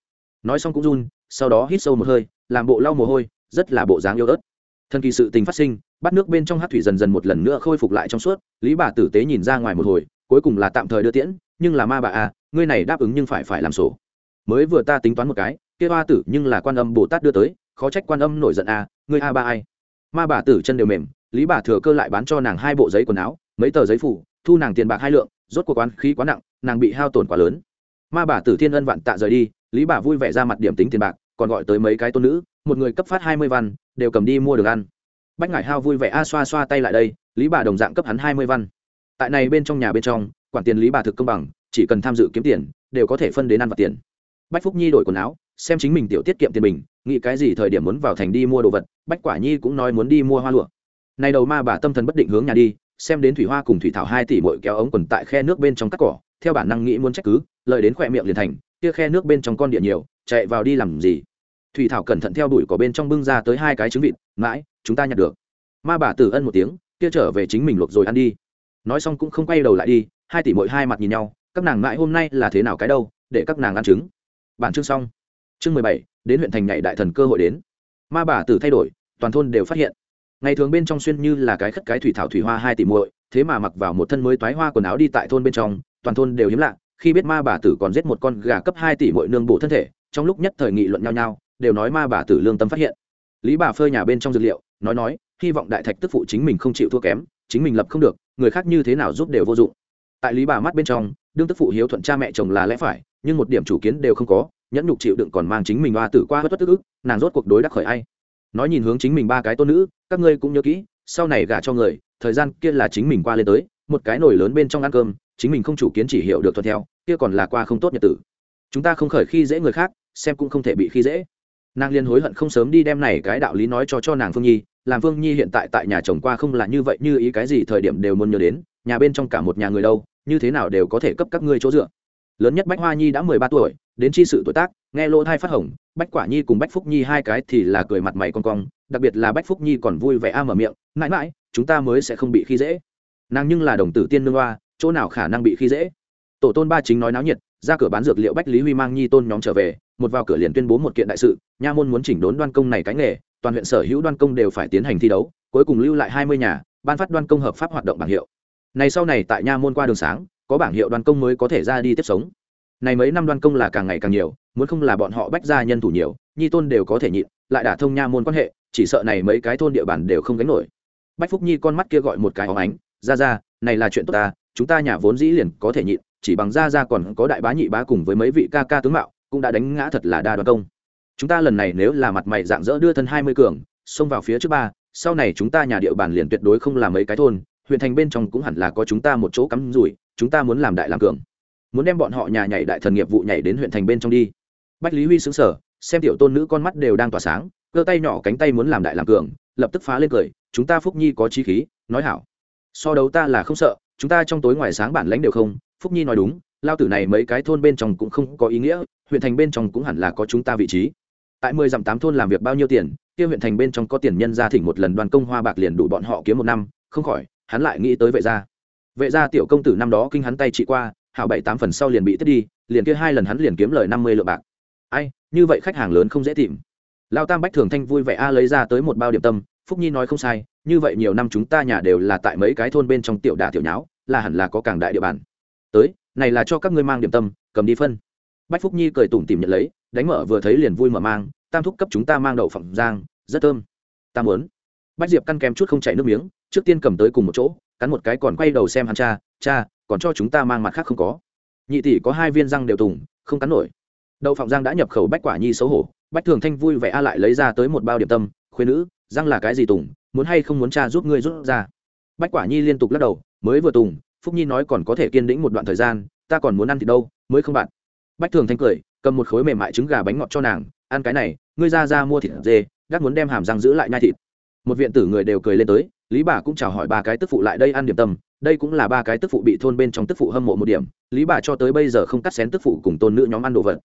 Nói xong cũng run, sau đó hít sâu một hơi, làm bộ lau mồ hôi, rất là bộ dáng yêu ớt. Thần kỳ sự tình phát sinh bắt nước bên trong hát thủy dần dần một lần nữa khôi phục lại trong suốt, lý bà tử tế nhìn ra ngoài một hồi, cuối cùng là tạm thời đưa tiễn, nhưng là ma bà à ngươi này đáp ứng nhưng phải phải làm sổ. Mới vừa ta tính toán một cái kia hoa tử nhưng là quan âm bồ tát đưa tới, khó trách quan âm nổi giận à ngươi a ba ai. Ma bà tử chân đều mềm, lý bà thừa cơ lại bán cho nàng hai bộ giấy quần áo, mấy tờ giấy phủ, thu nàng tiền bạc hai lượng, rốt cuộc quán khí quá nặng, nàng bị hao tổn quá lớn. Ma bà tử thiên ân vạn tạ rời đi, lý bà vui vẻ ra mặt điểm tính tiền bạc, còn gọi tới mấy cái tôn nữ, một người cấp phát hai mươi văn, đều cầm đi mua được ăn. Bách ngải hao vui vẻ a xoa xoa tay lại đây, lý bà đồng dạng cấp hắn hai mươi văn. Tại này bên trong nhà bên trong, quản tiền lý bà thực công bằng, chỉ cần tham dự kiếm tiền, đều có thể phân đến ăn vặt tiền. Bách phúc nhi đổi quần áo xem chính mình tiểu tiết kiệm tiền mình, nghĩ cái gì thời điểm muốn vào thành đi mua đồ vật, bách quả nhi cũng nói muốn đi mua hoa lụa. Này đầu ma bà tâm thần bất định hướng nhà đi, xem đến thủy hoa cùng thủy thảo hai tỷ bội kéo ống quần tại khe nước bên trong cắt cỏ, theo bản năng nghĩ muốn trách cứ lợi đến khỏe miệng liền thành, kia khe nước bên trong con địa nhiều, chạy vào đi làm gì? Thủy thảo cẩn thận theo đuổi có bên trong bưng ra tới hai cái trứng vịt, mãi, chúng ta nhặt được. Ma bà tử ân một tiếng, kia trở về chính mình luộc rồi ăn đi. Nói xong cũng không quay đầu lại đi, hai tỷ mỗi hai mặt nhìn nhau, các nàng mãi hôm nay là thế nào cái đâu, để các nàng ăn trứng. Bản chương xong chương mười bảy, đến huyện thành nhảy đại thần cơ hội đến. Ma bà tử thay đổi, toàn thôn đều phát hiện. Ngày thường bên trong xuyên như là cái khất cái thủy thảo thủy hoa hai tỷ muội, thế mà mặc vào một thân mới toái hoa quần áo đi tại thôn bên trong, toàn thôn đều hiếm lạ. Khi biết ma bà tử còn giết một con gà cấp hai tỷ muội nương bổ thân thể, trong lúc nhất thời nghị luận nhau nhau, đều nói ma bà tử lương tâm phát hiện. Lý bà phơi nhà bên trong dược liệu, nói nói, hy vọng đại thạch tức phụ chính mình không chịu thua kém, chính mình lập không được, người khác như thế nào giúp đều vô dụng. Tại lý bà mắt bên trong, đương tức phụ hiếu thuận cha mẹ chồng là lẽ phải, nhưng một điểm chủ kiến đều không có nhẫn nhục chịu đựng còn mang chính mình oa tử qua bất bất tức ức, nàng rốt cuộc đối đắc khởi ai. Nói nhìn hướng chính mình ba cái tôn nữ, các ngươi cũng nhớ kỹ, sau này gả cho người, thời gian kia là chính mình qua lên tới, một cái nồi lớn bên trong ăn cơm, chính mình không chủ kiến chỉ hiểu được thuận theo, kia còn là qua không tốt nhật tử. Chúng ta không khởi khi dễ người khác, xem cũng không thể bị khi dễ. Nàng liên hối hận không sớm đi đem này cái đạo lý nói cho cho nàng phương nhi, làm phương nhi hiện tại tại nhà chồng qua không là như vậy, như ý cái gì thời điểm đều muốn nhớ đến, nhà bên trong cả một nhà người đâu, như thế nào đều có thể cấp các ngươi chỗ dựa. Lớn nhất bách hoa nhi đã mười ba tuổi đến chi sự tuổi tác, nghe lỗ thai phát hồng, bách quả nhi cùng bách phúc nhi hai cái thì là cười mặt mày con cong, đặc biệt là bách phúc nhi còn vui vẻ a mở miệng, mãi mãi, chúng ta mới sẽ không bị khi dễ. Nàng nhưng là đồng tử tiên nương hoa, chỗ nào khả năng bị khi dễ? Tổ tôn ba chính nói náo nhiệt, ra cửa bán dược liệu bách lý huy mang nhi tôn nhóm trở về, một vào cửa liền tuyên bố một kiện đại sự, nha môn muốn chỉnh đốn đoan công này cái nghề, toàn huyện sở hữu đoan công đều phải tiến hành thi đấu, cuối cùng lưu lại hai mươi nhà, ban phát đoan công hợp pháp hoạt động bảng hiệu. Này sau này tại nha môn qua đường sáng, có bảng hiệu đoan công mới có thể ra đi tiếp sống này mấy năm đoan công là càng ngày càng nhiều, muốn không là bọn họ bách ra nhân thủ nhiều, nhi tôn đều có thể nhịn, lại đả thông nha môn quan hệ, chỉ sợ này mấy cái thôn địa bàn đều không gánh nổi. Bách phúc nhi con mắt kia gọi một cái óng ánh ra ra này là chuyện tốt ta, chúng ta nhà vốn dĩ liền có thể nhịn, chỉ bằng ra ra còn có đại bá nhị bá cùng với mấy vị ca ca tướng mạo, cũng đã đánh ngã thật là đa đoan công. Chúng ta lần này nếu là mặt mày dạng dỡ đưa thân hai mươi cường, xông vào phía trước ba, sau này chúng ta nhà địa bàn liền tuyệt đối không làm mấy cái thôn, huyện thành bên trong cũng hẳn là có chúng ta một chỗ cắm rủi, chúng ta muốn làm đại làm cường muốn đem bọn họ nhà nhảy đại thần nghiệp vụ nhảy đến huyện thành bên trong đi. Bách lý huy xứng sở xem tiểu tôn nữ con mắt đều đang tỏa sáng cơ tay nhỏ cánh tay muốn làm đại làm cường, lập tức phá lên cười, chúng ta phúc nhi có trí khí, nói hảo. So đấu ta là không sợ, chúng ta trong tối ngoài sáng bản lãnh đều không, phúc nhi nói đúng, lao tử này mấy cái thôn bên trong cũng không có ý nghĩa, huyện thành bên trong cũng hẳn là có chúng ta vị trí. Tại mười dặm tám thôn làm việc bao nhiêu tiền, kia huyện thành bên trong có tiền nhân ra thỉnh một lần đoàn công hoa bạc liền đủ bọn họ kiếm một năm, không khỏi, hắn lại nghĩ tới vệ gia. Vệ gia tiểu công tử năm đó kinh hắn tay trị qua hảo bảy tám phần sau liền bị tiết đi, liền kia hai lần hắn liền kiếm lời năm mươi lượng bạc. Ai, như vậy khách hàng lớn không dễ tìm. Lao tam bách thường thanh vui vẻ a lấy ra tới một bao điểm tâm, phúc nhi nói không sai, như vậy nhiều năm chúng ta nhà đều là tại mấy cái thôn bên trong tiểu đà tiểu nháo, là hẳn là có càng đại địa bàn. Tới, này là cho các ngươi mang điểm tâm, cầm đi phân. Bách phúc nhi cười tủm tìm nhận lấy, đánh mở vừa thấy liền vui mở mang, tam thúc cấp chúng ta mang đậu phộng giang rất thơm. Ta muốn. Bách diệp căn kèm chút không chảy nước miếng, trước tiên cầm tới cùng một chỗ, cắn một cái còn quay đầu xem hắn cha cha còn cho chúng ta mang mặt khác không có. Nhị tỷ có hai viên răng đều tùng, không cắn nổi. Đậu phạm giang đã nhập khẩu bách quả nhi xấu hổ, bách thường thanh vui vẻ a lại lấy ra tới một bao điểm tâm khuyên nữ, răng là cái gì tùng, muốn hay không muốn cha giúp ngươi rút ra? Bách quả nhi liên tục lắc đầu, mới vừa tùng, phúc nhi nói còn có thể kiên đĩnh một đoạn thời gian, ta còn muốn ăn thì đâu, mới không bạn. Bách thường thanh cười, cầm một khối mềm mại trứng gà bánh ngọt cho nàng, ăn cái này, ngươi ra ra mua thịt dê, gác muốn đem hàm răng giữ lại nhai thịt. Một viện tử người đều cười lên tới, lý bà cũng chào hỏi ba cái tức phụ lại đây ăn điểm tâm đây cũng là ba cái tức phụ bị thôn bên trong tức phụ hâm mộ một điểm, lý bà cho tới bây giờ không cắt xén tức phụ cùng tôn nữ nhóm ăn đồ vật.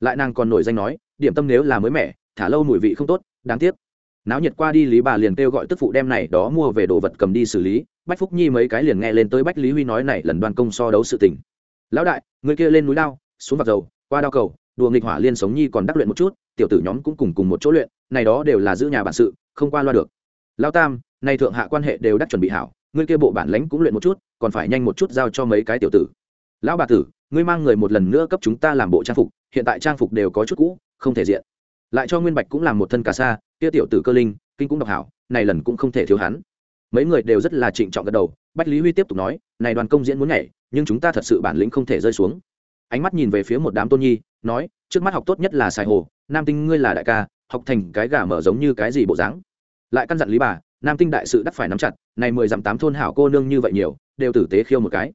Lại nàng còn nổi danh nói, điểm tâm nếu là mới mẻ, thả lâu mùi vị không tốt, đáng tiếc. Náo nhiệt qua đi, lý bà liền kêu gọi tức phụ đem này đó mua về đồ vật cầm đi xử lý, bách phúc nhi mấy cái liền nghe lên tới bách lý huy nói này lần đoàn công so đấu sự tình. Lão đại, người kia lên núi lao, xuống vạc dầu, qua đao cầu, đùa nghịch hỏa liên sống nhi còn đắc luyện một chút, tiểu tử nhóm cũng cùng cùng một chỗ luyện, này đó đều là giữ nhà bản sự, không qua loa được. Lao tam nay thượng hạ quan hệ đều đắc chuẩn bị hảo ngươi kia bộ bản lãnh cũng luyện một chút, còn phải nhanh một chút giao cho mấy cái tiểu tử. Lão bà tử, ngươi mang người một lần nữa cấp chúng ta làm bộ trang phục, hiện tại trang phục đều có chút cũ, không thể diện. Lại cho nguyên bạch cũng làm một thân cà sa, kia tiểu tử cơ linh, kinh cũng đọc hảo, này lần cũng không thể thiếu hắn. Mấy người đều rất là trịnh trọng gật đầu, bách lý huy tiếp tục nói, này đoàn công diễn muốn nhảy, nhưng chúng ta thật sự bản lĩnh không thể rơi xuống. Ánh mắt nhìn về phía một đám tôn nhi, nói, trước mắt học tốt nhất là sài hồ, nam tinh ngươi là đại ca, học thành cái gà mở giống như cái gì bộ dáng. Lại căn dặn lý bà nam tinh đại sự đắc phải nắm chặt, này mười dặm tám thôn hảo cô nương như vậy nhiều, đều tử tế khiêu một cái.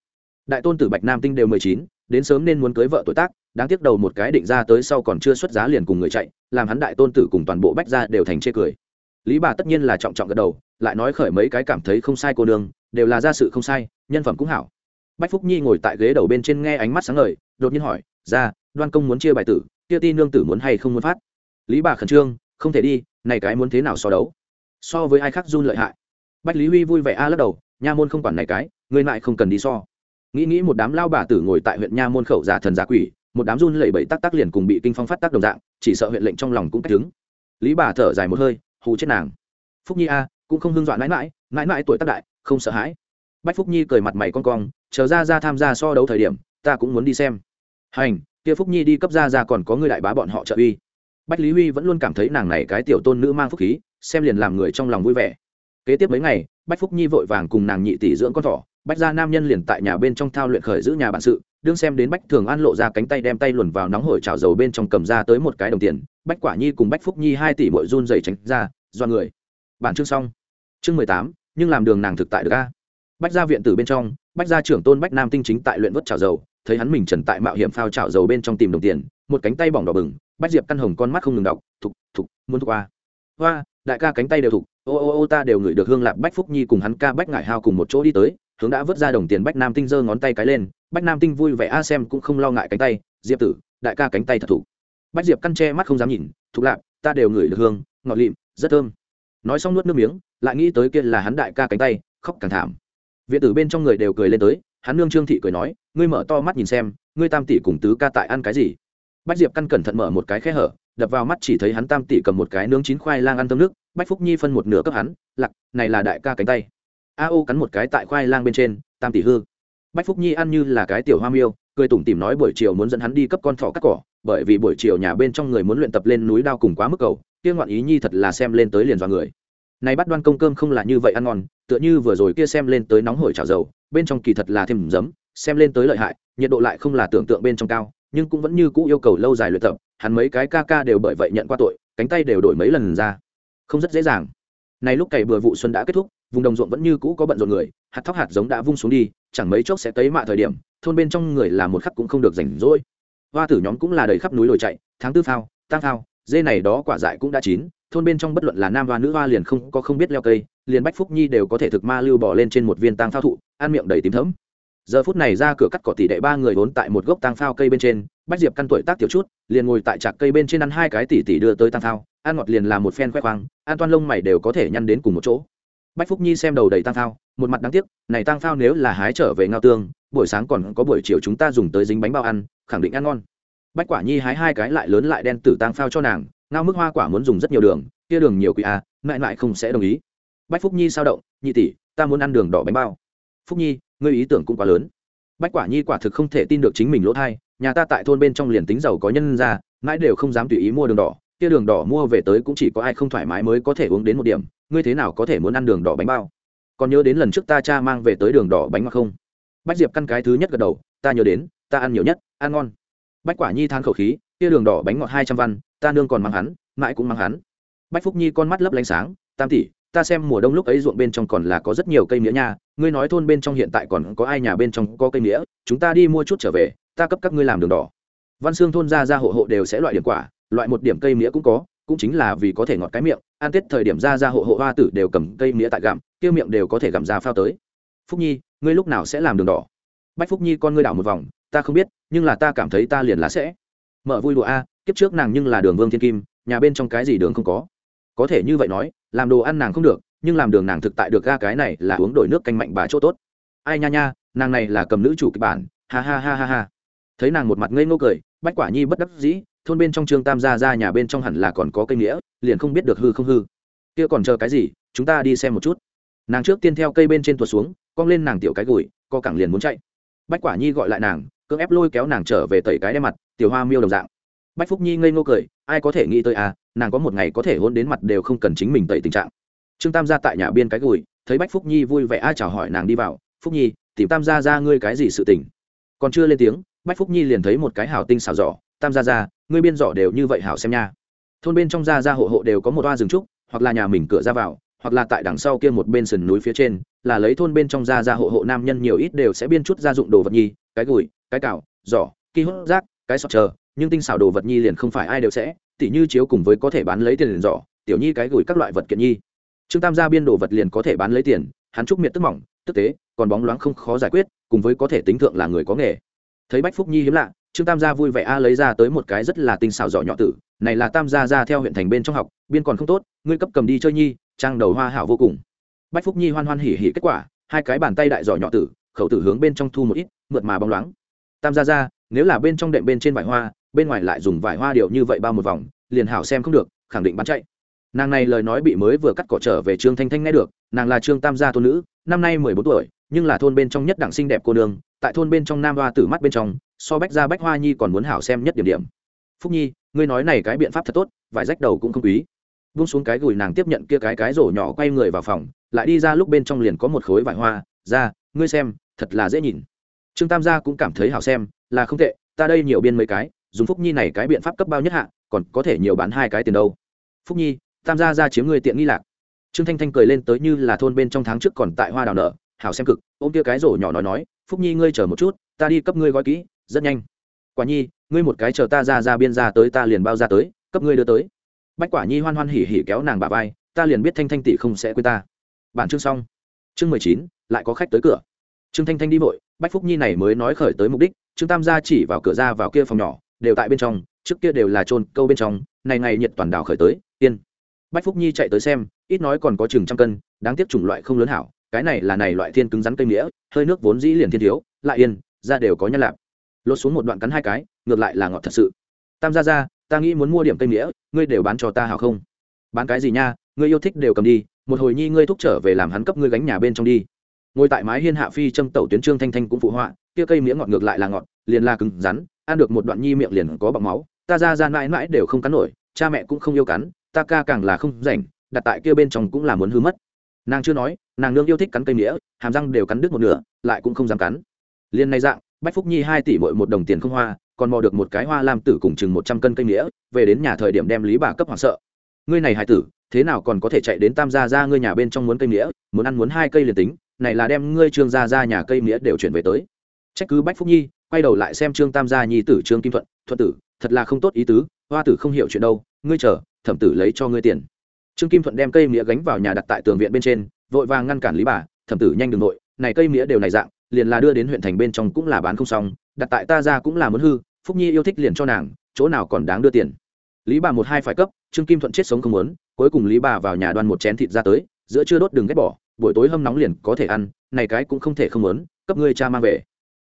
Đại tôn tử bạch nam tinh đều mười chín, đến sớm nên muốn cưới vợ tuổi tác, đáng tiếc đầu một cái định ra tới sau còn chưa xuất giá liền cùng người chạy, làm hắn đại tôn tử cùng toàn bộ bách ra đều thành chê cười. Lý bà tất nhiên là trọng trọng gật đầu, lại nói khởi mấy cái cảm thấy không sai cô nương, đều là ra sự không sai, nhân phẩm cũng hảo. Bách phúc nhi ngồi tại ghế đầu bên trên nghe ánh mắt sáng ngời, đột nhiên hỏi, ra, đoan công muốn chia bài tử, kia ti nương tử muốn hay không muốn phát? Lý bà khẩn trương, không thể đi, này cái muốn thế nào so đấu? So với ai khác run lợi hại. Bách lý huy vui vẻ a lắc đầu, nha môn không quản này cái, ngươi lại không cần đi so. Nghĩ nghĩ một đám lao bà tử ngồi tại huyện nha môn khẩu giả thần giả quỷ, một đám run lẩy bẩy tắc tắc liền cùng bị kinh phong phát tác đồng dạng, chỉ sợ huyện lệnh trong lòng cũng cách đứng. Lý bà thở dài một hơi, hù chết nàng. Phúc nhi a, cũng không hưng dọa mãi mãi mãi mãi tuổi tác đại, không sợ hãi. Bách phúc nhi cười mặt mày con cong, chờ ra ra tham gia so đấu thời điểm, ta cũng muốn đi xem. Hành, kia phúc nhi đi cấp ra ra còn có người đại bá bọn họ trợ uy. Bách lý huy vẫn luôn cảm thấy nàng này cái tiểu tôn nữ mang phúc khí xem liền làm người trong lòng vui vẻ. Kế tiếp mấy ngày, bách phúc nhi vội vàng cùng nàng nhị tỷ dưỡng con thỏ. Bách gia nam nhân liền tại nhà bên trong thao luyện khởi giữ nhà bản sự, đương xem đến bách thường an lộ ra cánh tay đem tay luồn vào nóng hổi chảo dầu bên trong cầm ra tới một cái đồng tiền. Bách quả nhi cùng bách phúc nhi hai tỷ bội run dày tránh ra do người. Bản chương xong. Chương mười tám, nhưng làm đường nàng thực tại được a. Bách gia viện tử bên trong, bách gia trưởng tôn bách nam tinh chính tại luyện vớt chảo dầu, thấy hắn mình trần tại mạo hiểm phao chảo dầu bên trong tìm đồng tiền, một cánh tay bỏng đỏ bừng, bách diệp căn hồng con mắt không ngừng đọc, thục thục, muốn thục a. Hoa đại ca cánh tay đều thục, ô ô ô ta đều ngửi được hương lạc bách phúc nhi cùng hắn ca bách ngải hao cùng một chỗ đi tới, hướng đã vớt ra đồng tiền bách nam tinh giơ ngón tay cái lên, bách nam tinh vui vẻ a xem cũng không lo ngại cánh tay, diệp tử, đại ca cánh tay thật thủ bách diệp căn che mắt không dám nhìn, thục lạc ta đều ngửi được hương, ngọt lịm, rất thơm. nói xong nuốt nước miếng, lại nghĩ tới kia là hắn đại ca cánh tay, khóc càng thảm. Viện tử bên trong người đều cười lên tới, hắn nương trương thị cười nói, ngươi mở to mắt nhìn xem, ngươi tam tỷ cùng tứ ca tại ăn cái gì? bách diệp căn cẩn thận mở một cái khe hở đập vào mắt chỉ thấy hắn tam tỷ cầm một cái nướng chín khoai lang ăn tấm nước, bách phúc nhi phân một nửa cấp hắn lặc này là đại ca cánh tay. A ô cắn một cái tại khoai lang bên trên, tam tỷ hư. Bách phúc nhi ăn như là cái tiểu hoa miêu, cười tủm tìm nói buổi chiều muốn dẫn hắn đi cấp con thỏ cắt cỏ, bởi vì buổi chiều nhà bên trong người muốn luyện tập lên núi đao cùng quá mức cầu, kia ngoạn ý nhi thật là xem lên tới liền do người. Này bắt đoan công cơm không là như vậy ăn ngon, tựa như vừa rồi kia xem lên tới nóng hổi chảo dầu, bên trong kỳ thật là thêm giấm, xem lên tới lợi hại, nhiệt độ lại không là tưởng tượng bên trong cao, nhưng cũng vẫn như cũ yêu cầu lâu dài luyện tập hắn mấy cái ca ca đều bởi vậy nhận qua tội, cánh tay đều đổi mấy lần ra. Không rất dễ dàng. Nay lúc cày bừa vụ xuân đã kết thúc, vùng đồng ruộng vẫn như cũ có bận rộn người, hạt thóc hạt giống đã vung xuống đi, chẳng mấy chốc sẽ tới mạ thời điểm, thôn bên trong người là một khắc cũng không được rảnh rỗi. Hoa tử nhóm cũng là đầy khắp núi đồi chạy, tháng tư phao tăng phao, dê này đó quả dại cũng đã chín, thôn bên trong bất luận là nam hoa nữ hoa liền không có không biết leo cây, liền bách phúc nhi đều có thể thực ma lưu bỏ lên trên một viên tăng phao thụ, ăn miệng đầy tím thấm giờ phút này ra cửa cắt cỏ tỷ đệ ba người vốn tại một gốc tang phao cây bên trên bách diệp căn tuổi tác tiểu chút liền ngồi tại trạc cây bên trên ăn hai cái tỷ tỷ đưa tới tang phao ăn ngọt liền làm một phen khoe khoang an toan lông mày đều có thể nhăn đến cùng một chỗ. Bách phúc nhi xem đầu đầy tang phao một mặt đáng tiếc này tang phao nếu là hái trở về ngao tương buổi sáng còn có buổi chiều chúng ta dùng tới dính bánh bao ăn khẳng định ăn ngon. Bách quả nhi hái hai cái lại lớn lại đen tử tang phao cho nàng ngao mức hoa quả muốn dùng rất nhiều đường kia đường nhiều quỷ a à, mãi mãi không sẽ đồng ý. Bách phúc nhi sao động nhị tỷ ta muốn ăn đường đỏ bánh bao phúc nhi, ngươi ý tưởng cũng quá lớn. Bách quả nhi quả thực không thể tin được chính mình lỗ thai, nhà ta tại thôn bên trong liền tính giàu có nhân ra, mãi đều không dám tùy ý mua đường đỏ, kia đường đỏ mua về tới cũng chỉ có ai không thoải mái mới có thể uống đến một điểm, ngươi thế nào có thể muốn ăn đường đỏ bánh bao? Còn nhớ đến lần trước ta cha mang về tới đường đỏ bánh mà không? Bách diệp căn cái thứ nhất gật đầu, ta nhớ đến, ta ăn nhiều nhất, ăn ngon. Bách quả nhi than khẩu khí, kia đường đỏ bánh ngọt hai trăm văn, ta nương còn mang hắn, mãi cũng mang hắn. Bách phúc nhi con mắt lấp lánh sáng, tam tỷ ta xem mùa đông lúc ấy ruộng bên trong còn là có rất nhiều cây mía nha, ngươi nói thôn bên trong hiện tại còn có ai nhà bên trong có cây mía, chúng ta đi mua chút trở về, ta cấp các ngươi làm đường đỏ. Văn xương thôn ra ra hộ hộ đều sẽ loại điểm quả, loại một điểm cây mía cũng có, cũng chính là vì có thể ngọt cái miệng, ăn tết thời điểm ra ra hộ hộ hoa tử đều cầm cây mía tại gặm kêu miệng đều có thể gặm ra phao tới. Phúc nhi, ngươi lúc nào sẽ làm đường đỏ? Bách phúc nhi con ngươi đảo một vòng, ta không biết, nhưng là ta cảm thấy ta liền là sẽ. Mở vui đùa a, kiếp trước nàng nhưng là đường vương thiên kim, nhà bên trong cái gì đường không có. Có thể như vậy nói làm đồ ăn nàng không được, nhưng làm đường nàng thực tại được ga cái này là uống đổi nước canh mạnh bà chỗ tốt. Ai nha nha, nàng này là cầm nữ chủ kịch bản, ha ha ha ha ha. Thấy nàng một mặt ngây ngô cười, bách quả nhi bất đắc dĩ, thôn bên trong trương tam gia ra nhà bên trong hẳn là còn có cây nghĩa, liền không biết được hư không hư. Kia còn chờ cái gì, chúng ta đi xem một chút. Nàng trước tiên theo cây bên trên tuột xuống, cong lên nàng tiểu cái gùi, co cẳng liền muốn chạy. Bách quả nhi gọi lại nàng, cưỡng ép lôi kéo nàng trở về tẩy cái đe mặt, tiểu hoa miêu đồng dạng. Bách phúc nhi ngây ngô cười, ai có thể nghĩ tới à nàng có một ngày có thể hôn đến mặt đều không cần chính mình tẩy tình trạng. Trương tam gia tại nhà biên cái gùi, thấy bách phúc nhi vui vẻ ai chào hỏi nàng đi vào. Phúc nhi, tìm tam gia ra ngươi cái gì sự tình? Còn chưa lên tiếng, bách phúc nhi liền thấy một cái hảo tinh xào giỏ. Tam gia ra ngươi biên giỏ đều như vậy hảo xem nha. Thôn bên trong gia gia hộ hộ đều có một oa rừng trúc, hoặc là nhà mình cửa ra vào, hoặc là tại đằng sau kia một bên sườn núi phía trên, là lấy thôn bên trong gia gia hộ hộ nam nhân nhiều ít đều sẽ biên chút gia dụng đồ vật nhi, cái gùi, cái cào, giỏ kỳ hốt rác, cái sọt chờ nhưng tinh xảo đồ vật nhi liền không phải ai đều sẽ, tỉ như chiếu cùng với có thể bán lấy tiền liền rõ tiểu nhi cái gửi các loại vật kiện nhi. Trương tam gia biên đồ vật liền có thể bán lấy tiền, hắn trúc miệng tức mỏng, tức tế, còn bóng loáng không khó giải quyết, cùng với có thể tính thượng là người có nghề. Thấy bách phúc nhi hiếm lạ, trương tam gia vui vẻ a lấy ra tới một cái rất là tinh xảo giỏ nhỏ tử, này là tam gia ra theo huyện thành bên trong học, biên còn không tốt, ngươi cấp cầm đi chơi nhi, trang đầu hoa hảo vô cùng. Bách phúc nhi hoan hoan hỉ hỉ kết quả, hai cái bàn tay đại giỏ nhỏ tử, khẩu tử hướng bên trong thu một ít, mượt mà bóng loáng. Tam gia ra, nếu là bên trong đệm bên trên vải hoa bên ngoài lại dùng vải hoa điệu như vậy bao một vòng, liền hảo xem không được, khẳng định bắn chạy. Nàng này lời nói bị mới vừa cắt cỏ trở về trương thanh thanh nghe được, nàng là trương tam gia thôn nữ, năm nay mười bốn tuổi, nhưng là thôn bên trong nhất đẳng xinh đẹp cô nương, tại thôn bên trong nam hoa tử mắt bên trong, so bách ra bách hoa nhi còn muốn hảo xem nhất điểm điểm. Phúc nhi, ngươi nói này cái biện pháp thật tốt, vải rách đầu cũng không quý. Vung xuống cái gùi nàng tiếp nhận kia cái cái rổ nhỏ quay người vào phòng, lại đi ra lúc bên trong liền có một khối vải hoa, ra, ngươi xem, thật là dễ nhìn. Trương tam gia cũng cảm thấy hảo xem, là không tệ, ta đây nhiều biên mấy cái dùng phúc nhi này cái biện pháp cấp bao nhất hạ, còn có thể nhiều bán hai cái tiền đâu. Phúc nhi, tam gia ra chiếm người tiện nghi lạc. Trương thanh thanh cười lên tới như là thôn bên trong tháng trước còn tại hoa đào nở, hảo xem cực, ôm kia cái rổ nhỏ nói nói, phúc nhi ngươi chờ một chút, ta đi cấp ngươi gói kỹ, rất nhanh. Quả nhi, ngươi một cái chờ ta ra ra biên ra tới ta liền bao ra tới, cấp ngươi đưa tới. Bách quả nhi hoan hoan hỉ hỉ kéo nàng bà vai, ta liền biết thanh thanh tỷ không sẽ quên ta. Bản chương xong. Chương mười chín, lại có khách tới cửa. Trương thanh thanh đi vội, bách phúc nhi này mới nói khởi tới mục đích, trương tam gia chỉ vào cửa ra vào kia phòng nhỏ đều tại bên trong, trước kia đều là trôn câu bên trong, này ngày nhiệt toàn đảo khởi tới tiên bách phúc nhi chạy tới xem, ít nói còn có chừng trăm cân, đáng tiếc chủng loại không lớn hảo, cái này là này loại thiên cứng rắn cây nghĩa hơi nước vốn dĩ liền thiên thiếu, lại yên ra đều có nhân lạp. Lột xuống một đoạn cắn hai cái, ngược lại là ngọt thật sự. Tam gia ra ta nghĩ muốn mua điểm cây nghĩa ngươi đều bán cho ta hảo không? Bán cái gì nha, ngươi yêu thích đều cầm đi, một hồi nhi ngươi thúc trở về làm hắn cấp ngươi gánh nhà bên trong đi. Ngồi tại mái hiên hạ phi châm tẩu tuyến trương thanh thanh cũng phụ họa, kia cây mía ngọt ngược lại là ngọt, liền là cứng rắn ăn được một đoạn nhi miệng liền có bọc máu, ta ra ra mãi mãi đều không cắn nổi, cha mẹ cũng không yêu cắn, ta ca càng là không rảnh, đặt tại kia bên trong cũng là muốn hư mất. Nàng chưa nói, nàng nương yêu thích cắn cây nghĩa hàm răng đều cắn đứt một nửa, lại cũng không dám cắn. Liên nay dạng, bách phúc nhi hai tỷ mỗi một đồng tiền không hoa, còn mò được một cái hoa lam tử cùng chừng một trăm cân cây nghĩa về đến nhà thời điểm đem lý bà cấp hoảng sợ. Ngươi này hai tử, thế nào còn có thể chạy đến tam gia ra ngươi nhà bên trong muốn cây nghĩa muốn ăn muốn hai cây liền tính, này là đem ngươi trương gia ra nhà cây nghĩa đều chuyển về tới. Trách cứ bách phúc nhi quay đầu lại xem trương tam gia nhi tử trương kim thuận thuận tử, thật là không tốt ý tứ, hoa tử không hiểu chuyện đâu, ngươi chờ, thẩm tử lấy cho ngươi tiền. Trương kim thuận đem cây mía gánh vào nhà đặt tại tường viện bên trên, vội vàng ngăn cản lý bà, thẩm tử nhanh đ ừ n g nội, này cây mía đều này dạng, liền là đưa đến huyện thành bên trong cũng là bán không xong, đặt tại ta ra cũng là muốn hư, phúc nhi yêu thích liền cho nàng, chỗ nào còn đáng đưa tiền. Lý bà một hai phải cấp, trương kim thuận chết sống không muốn, cuối cùng lý bà vào nhà đoan một chén thịt ra tới, giữa trưa đốt đừng ghét bỏ, buổi tối hâm nóng liền có thể ăn, này cái cũng không thể không muốn, cấp ngươi cha mang về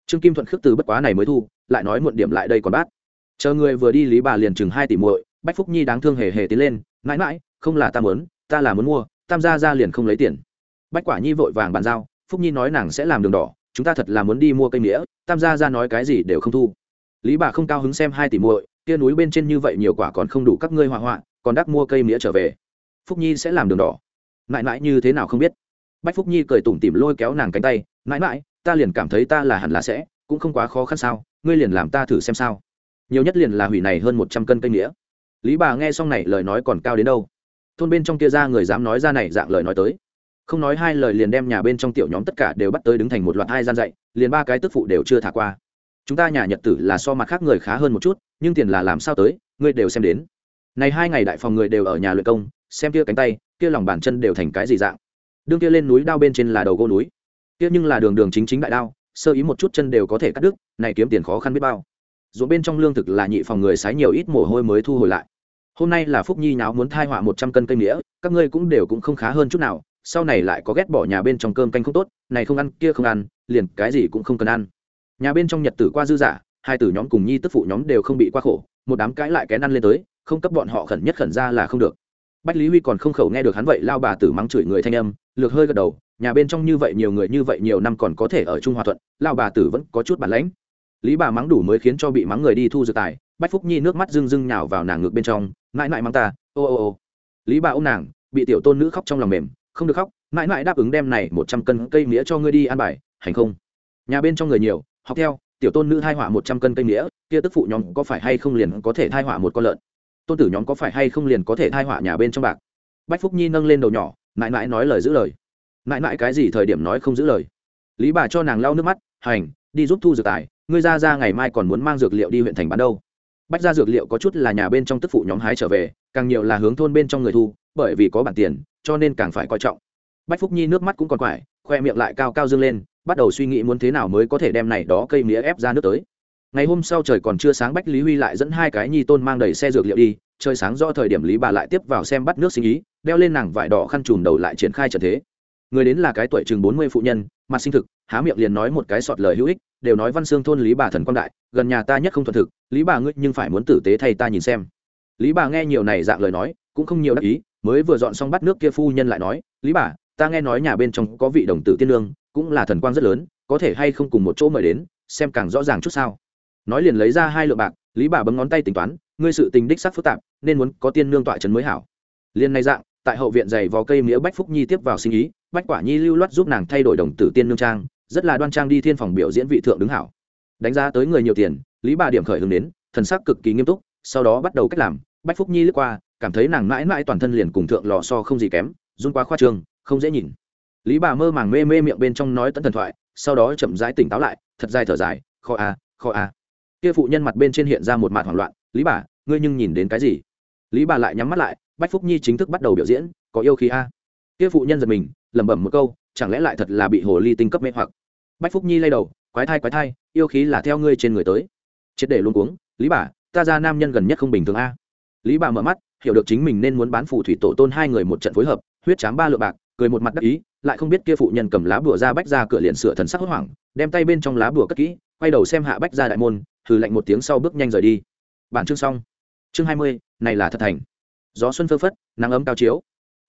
trương kim thuận khước từ bất quá này mới thu, lại nói muộn điểm lại đây còn bát. Chờ người vừa đi lý bà liền chừng hai tỷ muội, bách phúc nhi đáng thương hề hề tiến lên, mãi mãi, không là ta muốn, ta là muốn mua, tam gia ra liền không lấy tiền. Bách quả nhi vội vàng bàn giao, phúc nhi nói nàng sẽ làm đường đỏ, chúng ta thật là muốn đi mua cây nghĩa tam gia ra nói cái gì đều không thu. Lý bà không cao hứng xem hai tỷ muội, kia núi bên trên như vậy nhiều quả còn không đủ các ngươi hoa họa, còn đắc mua cây nghĩa trở về. Phúc nhi sẽ làm đường đỏ. Mãi mãi như thế nào không biết. Bách phúc nhi cười tủm tỉm lôi kéo nàng cánh tay, mãi mãi ta liền cảm thấy ta là hẳn là sẽ, cũng không quá khó khăn sao, ngươi liền làm ta thử xem sao. Nhiều nhất liền là hủy này hơn một trăm cân cây nghĩa lý bà nghe xong này lời nói còn cao đến đâu. Thôn bên trong kia ra người dám nói ra này dạng lời nói tới. Không nói hai lời liền đem nhà bên trong tiểu nhóm tất cả đều bắt tới đứng thành một loạt hai gian dạy, liền ba cái tức phụ đều chưa thả qua. Chúng ta nhà nhật tử là so mặt khác người khá hơn một chút, nhưng tiền là làm sao tới, ngươi đều xem đến. Này hai ngày đại phòng người đều ở nhà luyện công, xem kia cánh tay, kia lòng bàn chân đều thành cái gì dạng. Đương kia lên núi đao bên trên là đầu gỗ núi kia nhưng là đường đường chính chính đại đao, sơ ý một chút chân đều có thể cắt đứt, này kiếm tiền khó khăn biết bao. Ruộng bên trong lương thực là nhị phòng người sái nhiều ít mồ hôi mới thu hồi lại. Hôm nay là phúc nhi nháo muốn thai họa một trăm cân cây nghĩa các ngươi cũng đều cũng không khá hơn chút nào, sau này lại có ghét bỏ nhà bên trong cơm canh không tốt, này không ăn, kia không ăn, liền cái gì cũng không cần ăn. Nhà bên trong nhật tử qua dư giả hai tử nhóm cùng nhi tức phụ nhóm đều không bị qua khổ, một đám cãi lại kén ăn lên tới, không cấp bọn họ khẩn nhất khẩn ra là không được. Bách lý huy còn không khẩu nghe được hắn vậy, lao bà tử mắng chửi người thanh âm, lược hơi gật đầu nhà bên trong như vậy nhiều người như vậy nhiều năm còn có thể ở trung hòa thuận lao bà tử vẫn có chút bản lãnh. Lý bà mắng đủ mới khiến cho bị mắng người đi thu dược tài, bách phúc nhi nước mắt rưng rưng nhào vào nàng ngược bên trong, mãi mãi mắng ta, ô ô ô. Lý bà ô nàng, bị tiểu tôn nữ khóc trong lòng mềm, không được khóc, mãi mãi đáp ứng đem này một trăm cân cây mía cho ngươi đi ăn bài, hành không? Nhà bên trong người nhiều, học theo, tiểu tôn nữ thai họa một trăm cân cây mía, kia tức phụ nhóm có phải hay không liền có thể thai họa một con lợn? Tôn tử nhóm có phải hay không liền có thể thai họa nhà bên trong bạc? Bách phúc nhi nâng lên đầu nhỏ, mãi mãi nói lời giữ lời mãi mãi cái gì thời điểm nói không giữ lời. Lý bà cho nàng lau nước mắt, hành, đi giúp thu dược tài, ngươi ra ra ngày mai còn muốn mang dược liệu đi huyện thành bán đâu. Bách ra dược liệu có chút là nhà bên trong tức phụ nhóm hái trở về, càng nhiều là hướng thôn bên trong người thu, bởi vì có bản tiền, cho nên càng phải coi trọng. Bách phúc nhi nước mắt cũng còn quải, khoe miệng lại cao cao dâng lên, bắt đầu suy nghĩ muốn thế nào mới có thể đem này đó cây mía ép ra nước tới. Ngày hôm sau trời còn chưa sáng bách lý huy lại dẫn hai cái nhi tôn mang đầy xe dược liệu đi, trời sáng do thời điểm lý bà lại tiếp vào xem bắt nước sinh ý, đeo lên nàng vải đỏ khăn trùm đầu lại triển khai trận thế người đến là cái tuổi chừng bốn mươi phụ nhân, mặt sinh thực, há miệng liền nói một cái sọt lời hữu ích, đều nói văn xương thôn lý bà thần quang đại, gần nhà ta nhất không thuận thực, lý bà ngươi nhưng phải muốn tử tế thay ta nhìn xem. Lý bà nghe nhiều này dạng lời nói, cũng không nhiều đắc ý, mới vừa dọn xong bắt nước kia phu nhân lại nói, lý bà, ta nghe nói nhà bên trong có vị đồng tử tiên lương, cũng là thần quang rất lớn, có thể hay không cùng một chỗ mời đến, xem càng rõ ràng chút sao? Nói liền lấy ra hai lượng bạc, lý bà bấm ngón tay tính toán, ngươi sự tình đích sắc phức tạp, nên muốn có tiên nương tọa trấn mới hảo. Liên này dạng, tại hậu viện dày vò cây mía bách phúc nhi tiếp vào sinh ý bách quả nhi lưu loát giúp nàng thay đổi đồng tử tiên nương trang, rất là đoan trang đi thiên phòng biểu diễn vị thượng đứng hảo. Đánh giá tới người nhiều tiền, lý bà điểm khởi hướng đến, thần sắc cực kỳ nghiêm túc, sau đó bắt đầu cách làm. Bách phúc nhi lướt qua, cảm thấy nàng mãi mãi toàn thân liền cùng thượng lò so không gì kém, run quá khoa trương, không dễ nhìn. Lý bà mơ màng mê mê miệng bên trong nói tận thần thoại, sau đó chậm rãi tỉnh táo lại, thật dài thở dài, kho a kho a. Kia phụ nhân mặt bên trên hiện ra một mặt hoảng loạn, lý bà, ngươi nhưng nhìn đến cái gì? Lý bà lại nhắm mắt lại, bách phúc nhi chính thức bắt đầu biểu diễn, có yêu khí a. Kia phụ nhân giật mình lẩm bẩm một câu, chẳng lẽ lại thật là bị hồ ly tinh cấp mê hoặc? Bách phúc nhi lay đầu, quái thai quái thai, yêu khí là theo ngươi trên người tới. Triệt để luôn cuống, lý bà, ta ra nam nhân gần nhất không bình thường a. Lý bà mở mắt, hiểu được chính mình nên muốn bán phù thủy tổ tôn hai người một trận phối hợp, huyết chám ba lượng bạc, cười một mặt đắc ý, lại không biết kia phụ nhân cầm lá bùa ra bách ra cửa liền sửa thần sắc hốt hoảng, đem tay bên trong lá bùa cất kỹ, quay đầu xem hạ bách ra đại môn thử lạnh một tiếng sau bước nhanh rời đi. Bản chương xong. Chương hai mươi, này là thật thành. Gió xuân phơ phất, nắng ấm cao chiếu.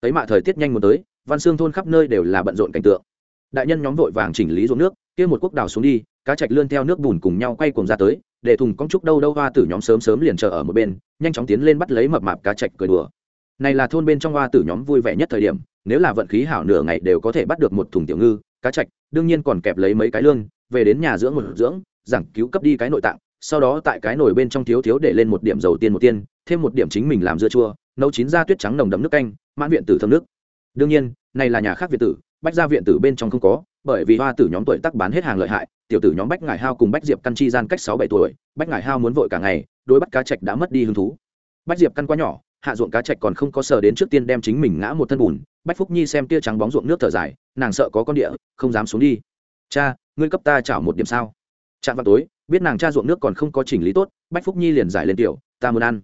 Thấy mạ thời tiết nhanh một tới văn xương thôn khắp nơi đều là bận rộn cảnh tượng. Đại nhân nhóm vội vàng chỉnh lý ruộng nước, kia một quốc đào xuống đi, cá chạch lươn theo nước bùn cùng nhau quay cuồng ra tới, để thùng con trúc đâu đâu hoa tử nhóm sớm sớm liền chờ ở một bên, nhanh chóng tiến lên bắt lấy mập mạp cá chạch cười đùa. Này là thôn bên trong hoa tử nhóm vui vẻ nhất thời điểm, nếu là vận khí hảo nửa ngày đều có thể bắt được một thùng tiểu ngư, cá chạch, đương nhiên còn kẹp lấy mấy cái lương về đến nhà dưỡng một dưỡng, giảng cứu cấp đi cái nội tạng, sau đó tại cái nồi bên trong thiếu thiếu để lên một điểm dầu tiên một tiên, thêm một điểm chính mình làm dưa chua, nấu chín ra tuyết trắng nồng đậm nước canh, mãn viện tử thơm nước đương nhiên, này là nhà khác viện tử, bách gia viện tử bên trong không có, bởi vì hoa tử nhóm tuổi tắc bán hết hàng lợi hại, tiểu tử nhóm bách ngải hao cùng bách diệp căn chi gian cách sáu bảy tuổi, bách ngải hao muốn vội cả ngày, đối bắt cá trạch đã mất đi hứng thú. Bách diệp căn quá nhỏ, hạ ruộng cá trạch còn không có sờ đến trước tiên đem chính mình ngã một thân bùn, bách phúc nhi xem tia trắng bóng ruộng nước thở dài, nàng sợ có con địa, không dám xuống đi. Cha, ngươi cấp ta chảo một điểm sao? Chạm vào tối, biết nàng cha ruộng nước còn không có chỉnh lý tốt, bách phúc nhi liền giải lên tiểu, ta muốn ăn.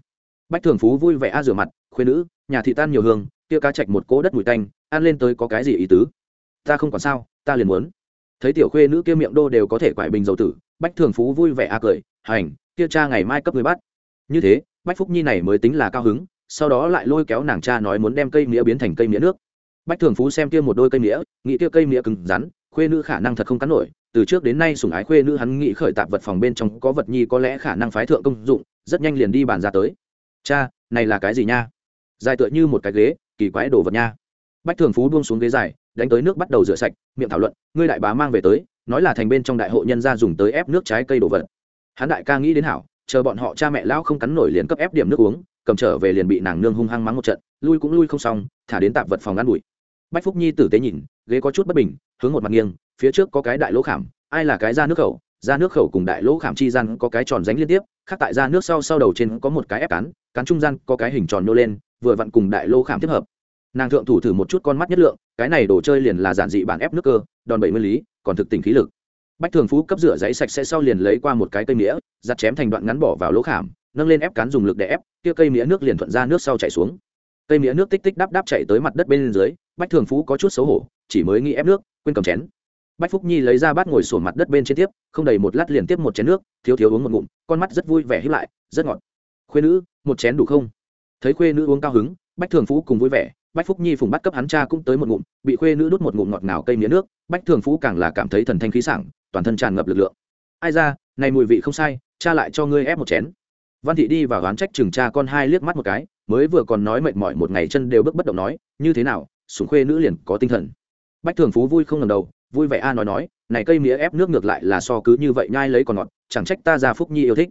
Bách thường phú vui vẻ a rửa mặt khuyên nữ nhà thị tan nhiều hương, kia cá chạch một cỗ đất mùi tanh, ăn lên tới có cái gì ý tứ? Ta không còn sao, ta liền muốn. Thấy tiểu khuê nữ kia miệng đô đều có thể quải bình dầu tử, bách thường phú vui vẻ a cười, hành, kia cha ngày mai cấp người bắt. Như thế, bách phúc nhi này mới tính là cao hứng, sau đó lại lôi kéo nàng cha nói muốn đem cây mía biến thành cây mía nước. Bách thường phú xem kia một đôi cây mía, nghĩ kia cây mía cứng rắn, khuê nữ khả năng thật không cắn nổi. Từ trước đến nay sùng ái khuê nữ hắn nghĩ khởi tạp vật phòng bên trong có vật nhi có lẽ khả năng phái thượng công dụng, rất nhanh liền đi bàn ra tới. Cha, này là cái gì nha? Dài tựa như một cái ghế, kỳ quái đồ vật nha. Bách thường phú buông xuống ghế dài, đánh tới nước bắt đầu rửa sạch, miệng thảo luận, ngươi đại bá mang về tới, nói là thành bên trong đại hộ nhân gia dùng tới ép nước trái cây đồ vật. Hắn đại ca nghĩ đến hảo, chờ bọn họ cha mẹ lão không cắn nổi liền cấp ép điểm nước uống, cầm trở về liền bị nàng nương hung hăng mắng một trận, lui cũng lui không xong, thả đến tạp vật phòng ngăn bụi. Bách phúc nhi tử tế nhìn, ghế có chút bất bình, hướng một mặt nghiêng, phía trước có cái đại lỗ khảm, ai là cái ra nước khẩu? Ra nước khẩu cùng đại lỗ khảm chi gian có cái tròn ránh liên tiếp, khác tại ra nước sau sau đầu trên có một cái ép cắn cắn trung gian có cái hình tròn nô lên vừa vặn cùng đại lỗ khảm tiếp hợp. Nàng thượng thủ thử một chút con mắt nhất lượng, cái này đồ chơi liền là giản dị bản ép nước cơ, đòn bảy mươi lý, còn thực tình khí lực. Bách thường phú cấp rửa giấy sạch sẽ sau liền lấy qua một cái cây mía, giặt chém thành đoạn ngắn bỏ vào lỗ khảm, nâng lên ép cán dùng lực để ép, kia cây mía nước liền thuận ra nước sau chảy xuống. Cây mía nước tích tích đắp đắp chạy tới mặt đất bên dưới, bách thường phú có chút xấu hổ, chỉ mới nghĩ ép nước, quên cầm chén. Bách phúc nhi lấy ra bát ngồi sổ mặt đất bên trên tiếp, không đầy một lát liền tiếp một chén nước, thiếu thiếu uống một ngụm, con mắt rất vui vẻ hiếp lại, rất ngọt. Khuyên nữ, một chén đủ không? Thấy khuê nữ uống cao hứng, bách thường phú cùng vui vẻ, bách phúc nhi phùng bắt cấp hắn cha cũng tới một ngụm, bị khuê nữ đút một ngụm ngọt ngào cây mía nước, bách thường phú càng là cảm thấy thần thanh khí sảng, toàn thân tràn ngập lực lượng. Ai ra, này mùi vị không sai, cha lại cho ngươi ép một chén. Văn thị đi và gán trách chừng cha con hai liếc mắt một cái, mới vừa còn nói mệt mỏi một ngày chân đều bước bất động nói, như thế nào, sủng khuê nữ liền có tinh thần. Bách thường phú vui không ngầm đầu, vui vẻ a nói nói, này cây mía ép nước ngược lại là so cứ như vậy nhai lấy còn ngọt, chẳng trách ta ra phúc nhi yêu thích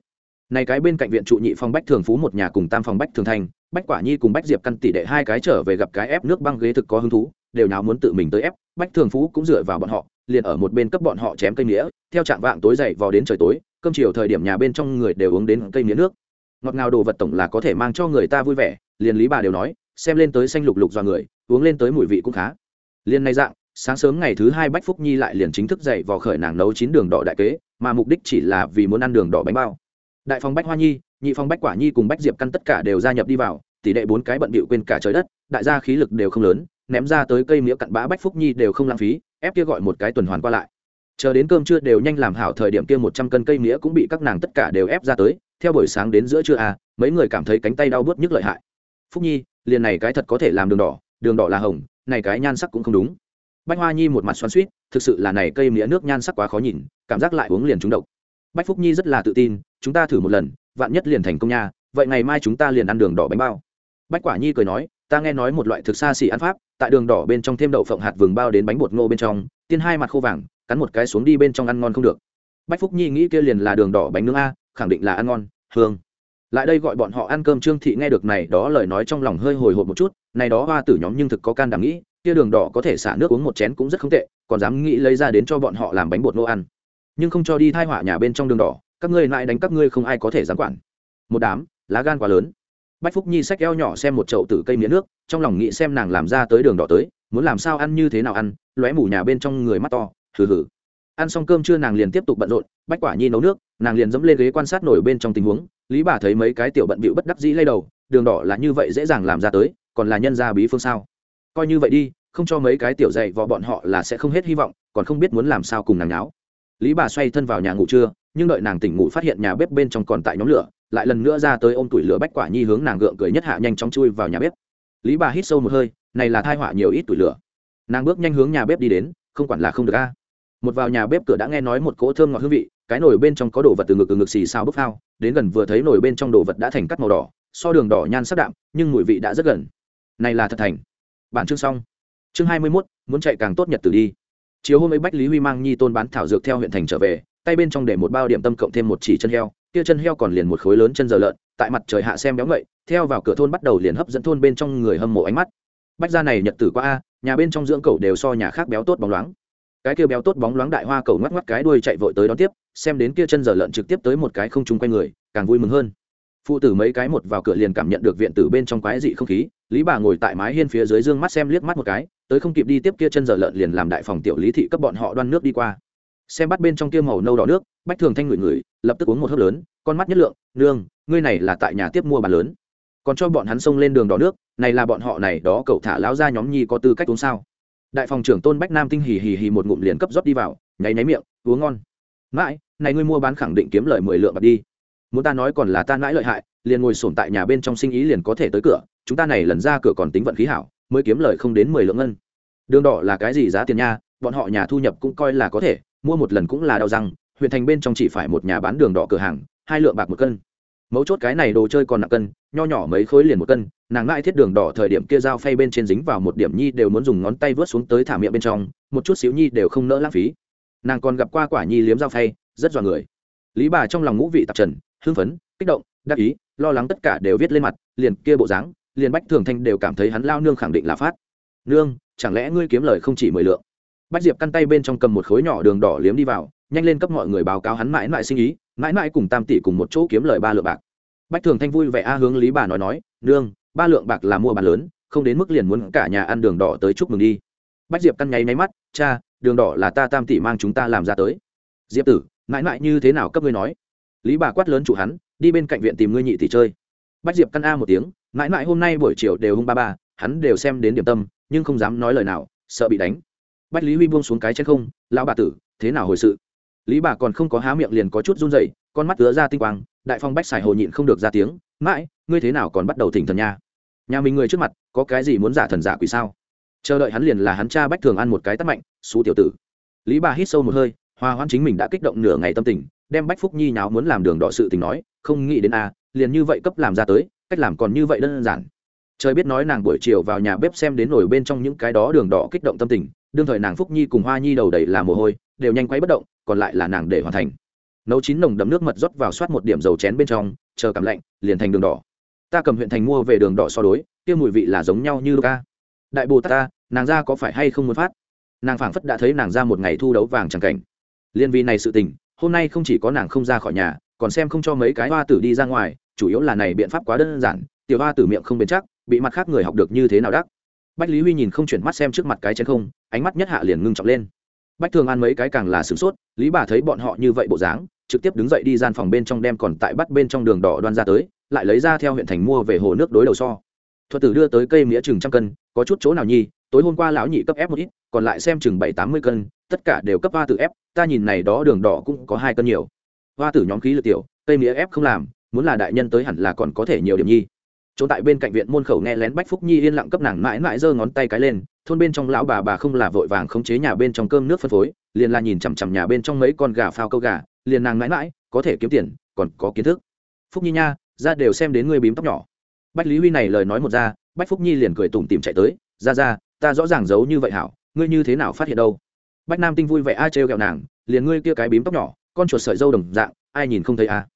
này cái bên cạnh viện trụ nhị phòng bách thường phú một nhà cùng tam phòng bách thường thành, bách quả nhi cùng bách diệp căn tỷ đệ hai cái trở về gặp cái ép nước băng ghế thực có hứng thú, đều nào muốn tự mình tới ép. Bách thường phú cũng dựa vào bọn họ, liền ở một bên cấp bọn họ chém cây nghĩa theo trạng vạng tối dậy vào đến trời tối, cơm chiều thời điểm nhà bên trong người đều uống đến cây nghĩa nước. Ngọt ngào đồ vật tổng là có thể mang cho người ta vui vẻ, liền lý bà đều nói, xem lên tới xanh lục lục do người, uống lên tới mùi vị cũng khá. Liền này dạng, sáng sớm ngày thứ hai bách phúc nhi lại liền chính thức dậy vào khởi nàng nấu chín đường đỏ đại kế, mà mục đích chỉ là vì muốn ăn đường đỏ bánh bao đại phòng bách hoa nhi, nhị phòng bách quả nhi cùng bách diệp căn tất cả đều gia nhập đi vào, tỷ đệ bốn cái bận bịu quên cả trời đất, đại gia khí lực đều không lớn, ném ra tới cây mía cặn bã bách phúc nhi đều không lãng phí, ép kia gọi một cái tuần hoàn qua lại. Chờ đến cơm trưa đều nhanh làm hảo thời điểm kia một trăm cân cây mía cũng bị các nàng tất cả đều ép ra tới, theo buổi sáng đến giữa trưa à mấy người cảm thấy cánh tay đau bớt nhức lợi hại. Phúc nhi, liền này cái thật có thể làm đường đỏ đường đỏ là hồng, này cái nhan sắc cũng không đúng. Bách hoa nhi một mặt xoắn suýt thực sự là này cây mía nước nhan sắc quá khó nhìn, cảm giác lại uống liền trúng độc. Bách phúc nhi rất là tự tin chúng ta thử một lần, vạn nhất liền thành công nha, vậy ngày mai chúng ta liền ăn đường đỏ bánh bao. Bách quả nhi cười nói, ta nghe nói một loại thực xa xỉ ăn pháp, tại đường đỏ bên trong thêm đậu phộng hạt vừng bao đến bánh bột ngô bên trong, tiên hai mặt khô vàng, cắn một cái xuống đi bên trong ăn ngon không được. Bách phúc nhi nghĩ kia liền là đường đỏ bánh nướng a, khẳng định là ăn ngon, hương. Lại đây gọi bọn họ ăn cơm trương thị nghe được này đó lời nói trong lòng hơi hồi hộp một chút, này đó hoa tử nhóm nhưng thực có can đảm nghĩ, kia đường đỏ có thể xả nước uống một chén cũng rất không tệ, còn dám nghĩ lấy ra đến cho bọn họ làm bánh bột nô ăn. Nhưng không cho đi thai họa nhà bên trong đường đỏ các ngươi lại đánh các ngươi không ai có thể dám quản. Một đám, lá gan quá lớn. Bách phúc nhi xách eo nhỏ xem một chậu tử cây mía nước, trong lòng nghĩ xem nàng làm ra tới đường đỏ tới, muốn làm sao ăn như thế nào ăn, lóe mủ nhà bên trong người mắt to, hừ hừ. Ăn xong cơm trưa nàng liền tiếp tục bận rộn, bách quả nhi nấu nước, nàng liền dẫm lên ghế quan sát nổi bên trong tình huống, lý bà thấy mấy cái tiểu bận bịu bất đắc dĩ lay đầu, đường đỏ là như vậy dễ dàng làm ra tới, còn là nhân gia bí phương sao? Coi như vậy đi, không cho mấy cái tiểu dạy vò bọn họ là sẽ không hết hy vọng, còn không biết muốn làm sao cùng nàng nháo. Lý bà xoay thân vào nhà ngủ trưa nhưng đợi nàng tỉnh ngủ phát hiện nhà bếp bên trong còn tại nhóm lửa lại lần nữa ra tới ôm tuổi lửa bách quả nhi hướng nàng gượng cười nhất hạ nhanh chóng chui vào nhà bếp. Lý bà hít sâu một hơi này là thai họa nhiều ít tuổi lửa. Nàng bước nhanh hướng nhà bếp đi đến không quản là không được a. Một vào nhà bếp cửa đã nghe nói một cỗ thơm ngọt hương vị cái nồi bên trong có đồ vật từ ngực từ ngực xì sao bốc phao đến gần vừa thấy nồi bên trong đồ vật đã thành cắt màu đỏ so đường đỏ nhan sắc đạm nhưng mùi vị đã rất gần. Này là thật thành. Bản chương xong. Chương hai mươi 21, muốn chạy càng tốt nhật từ đi. Chiều hôm ấy bách lý huy mang nhi tôn bán thảo dược theo huyện thành trở về tay bên trong để một bao điểm tâm cộng thêm một chỉ chân heo, kia chân heo còn liền một khối lớn chân giờ lợn, tại mặt trời hạ xem béo ngậy, theo vào cửa thôn bắt đầu liền hấp dẫn thôn bên trong người hâm mộ ánh mắt. Bách gia này nhật tử qua a, nhà bên trong dưỡng cầu đều so nhà khác béo tốt bóng loáng. Cái kia béo tốt bóng loáng đại hoa cầu ngoắc ngoắc cái đuôi chạy vội tới đón tiếp, xem đến kia chân giờ lợn trực tiếp tới một cái không chung quanh người, càng vui mừng hơn. Phụ tử mấy cái một vào cửa liền cảm nhận được viện tử bên trong quái dị không khí, lý bà ngồi tại mái hiên phía dưới dương mắt xem liếc mắt một cái, tới không kịp đi tiếp kia chân giờ lợn liền làm đại phòng tiểu lý thị cấp bọn họ đoan nước đi qua xem bắt bên trong kia màu nâu đỏ nước, bách thường thanh ngửi ngửi, lập tức uống một hớp lớn, con mắt nhất lượng, nương, ngươi này là tại nhà tiếp mua bàn lớn. Còn cho bọn hắn xông lên đường đỏ nước, này là bọn họ này, đó cậu thả lão ra nhóm nhi có tư cách uống sao? Đại phòng trưởng tôn bách nam tinh hì hì hì một ngụm liền cấp rót đi vào, nháy nháy miệng, uống ngon. Mãi, này ngươi mua bán khẳng định kiếm lời mười lượng bạc đi. Muốn ta nói còn là ta mãi lợi hại, liền ngồi sổm tại nhà bên trong sinh ý liền có thể tới cửa, chúng ta này lần ra cửa còn tính vận khí hảo, mới kiếm lời không đến mười lượng ngân. Đường đỏ là cái gì giá tiền nha? Bọn họ nhà thu nhập cũng coi là có thể mua một lần cũng là đau răng, huyện thành bên trong chỉ phải một nhà bán đường đỏ cửa hàng, hai lượng bạc một cân. Mấu chốt cái này đồ chơi còn nặng cân, nho nhỏ mấy khối liền một cân, nàng ngại thiết đường đỏ thời điểm kia dao phay bên trên dính vào một điểm nhi đều muốn dùng ngón tay vớt xuống tới thả miệng bên trong, một chút xíu nhi đều không nỡ lãng phí. Nàng còn gặp qua quả nhi liếm dao phay, rất dọa người. Lý bà trong lòng ngũ vị tạp trần, hưng phấn, kích động, đắc ý, lo lắng tất cả đều viết lên mặt, liền kia bộ dáng, liền bách thường thanh đều cảm thấy hắn lao nương khẳng định là phát. Nương, chẳng lẽ ngươi kiếm lời không chỉ mười lượng? Bách diệp căn tay bên trong cầm một khối nhỏ đường đỏ liếm đi vào, nhanh lên cấp mọi người báo cáo hắn mãi mãi sinh ý, mãi mãi cùng tam tỷ cùng một chỗ kiếm lời ba lượng bạc. Bách thường thanh vui vẻ a hướng lý bà nói nói, nương, ba lượng bạc là mua bàn lớn, không đến mức liền muốn cả nhà ăn đường đỏ tới chúc mừng đi. Bách diệp căn nháy máy mắt, cha, đường đỏ là ta tam tỷ mang chúng ta làm ra tới. Diệp tử, mãi mãi như thế nào cấp ngươi nói? Lý bà quát lớn chủ hắn, đi bên cạnh viện tìm ngươi nhị tỷ chơi. Bách diệp căn a một tiếng, mãi mãi hôm nay buổi chiều đều hung ba ba, hắn đều xem đến điểm tâm, nhưng không dám nói lời nào, sợ bị đánh bách lý huy buông xuống cái trên không, lão bà tử, thế nào hồi sự? Lý bà còn không có há miệng liền có chút run dậy con mắt ứa ra tinh quang, đại phong bách xài hồ nhịn không được ra tiếng, mãi, ngươi thế nào còn bắt đầu thỉnh thần nha? Nhà mình người trước mặt, có cái gì muốn giả thần giả quỷ sao? Chờ đợi hắn liền là hắn cha bách thường ăn một cái tắt mạnh, xú tiểu tử. Lý bà hít sâu một hơi hoa hoãn chính mình đã kích động nửa ngày tâm tình, đem bách phúc nhi nháo muốn làm đường đỏ sự tình nói, không nghĩ đến a, liền như vậy cấp làm ra tới, cách làm còn như vậy đơn giản. Trời biết nói nàng buổi chiều vào nhà bếp xem đến nổi bên trong những cái đó đường đỏ kích động tâm tình đương thời nàng phúc nhi cùng hoa nhi đầu đầy là mồ hôi, đều nhanh quay bất động, còn lại là nàng để hoàn thành. Nấu chín nồng đậm nước mật rót vào soát một điểm dầu chén bên trong, chờ cảm lạnh, liền thành đường đỏ. Ta cầm huyện thành mua về đường đỏ so đối, kia mùi vị là giống nhau như ca. Đại bồ tát ta, nàng ra có phải hay không muốn phát? Nàng phảng phất đã thấy nàng ra một ngày thu đấu vàng chẳng cảnh. Liên vi này sự tình, hôm nay không chỉ có nàng không ra khỏi nhà, còn xem không cho mấy cái hoa tử đi ra ngoài, chủ yếu là này biện pháp quá đơn giản, tiểu hoa tử miệng không bền chắc, bị mặt khác người học được như thế nào đắc? Bách lý huy nhìn không chuyển mắt xem trước mặt cái chén không ánh mắt nhất hạ liền ngưng trọng lên. Bách thường ăn mấy cái càng là sửng sốt, lý bà thấy bọn họ như vậy bộ dáng, trực tiếp đứng dậy đi gian phòng bên trong đem còn tại bắt bên trong đường đỏ đoan ra tới, lại lấy ra theo huyện thành mua về hồ nước đối đầu so. Thuật tử đưa tới cây mía chừng trăm cân, có chút chỗ nào nhi tối hôm qua lão nhị cấp ép một ít, còn lại xem chừng bảy tám mươi cân, tất cả đều cấp hoa tử ép ta nhìn này đó đường đỏ cũng có hai cân nhiều. Hoa tử nhóm khí lực tiểu, cây mía ép không làm, muốn là đại nhân tới hẳn là còn có thể nhiều điểm nhi chỗ tại bên cạnh viện môn khẩu nghe lén bách phúc nhi yên lặng cấp nàng mãi mãi giơ ngón tay cái lên thôn bên trong lão bà bà không là vội vàng khống chế nhà bên trong cơm nước phân phối, liền là nhìn chằm chằm nhà bên trong mấy con gà phao câu gà, liền nàng mãi mãi, có thể kiếm tiền, còn có kiến thức. Phúc nhi nha, ra đều xem đến người bím tóc nhỏ. Bách lý huy này lời nói một ra, bách phúc nhi liền cười tủm tìm chạy tới, ra ra, ta rõ ràng giấu như vậy hảo, ngươi như thế nào phát hiện đâu? Bách nam tinh vui vẻ ai trêu ghẹo nàng, liền ngươi kia cái bím tóc nhỏ, con chuột sợi dâu đồng dạng, ai nhìn không thấy à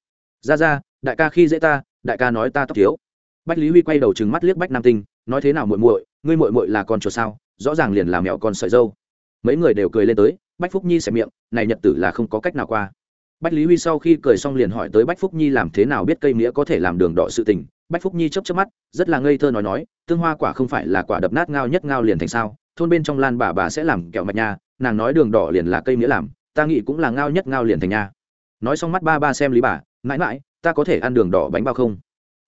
ra ra, đại ca khi dễ ta, đại ca nói ta tóc thiếu. Bách lý huy quay đầu chừng mắt liếc bách nam tinh nói thế nào muội muội, ngươi muội muội là con chuột sao? Rõ ràng liền là mẹo con sợi dâu. Mấy người đều cười lên tới, bách phúc nhi xẹp miệng, này nhật tử là không có cách nào qua. Bách lý huy sau khi cười xong liền hỏi tới bách phúc nhi làm thế nào biết cây nghĩa có thể làm đường đỏ sự tình. Bách phúc nhi chấp chấp mắt, rất là ngây thơ nói nói, tương hoa quả không phải là quả đập nát ngao nhất ngao liền thành sao? Thôn bên trong lan bà bà sẽ làm kẹo mạch nha, nàng nói đường đỏ liền là cây nghĩa làm, ta nghĩ cũng là ngao nhất ngao liền thành nha. Nói xong mắt ba ba xem lý bà, mãi mãi, ta có thể ăn đường đỏ bánh bao không?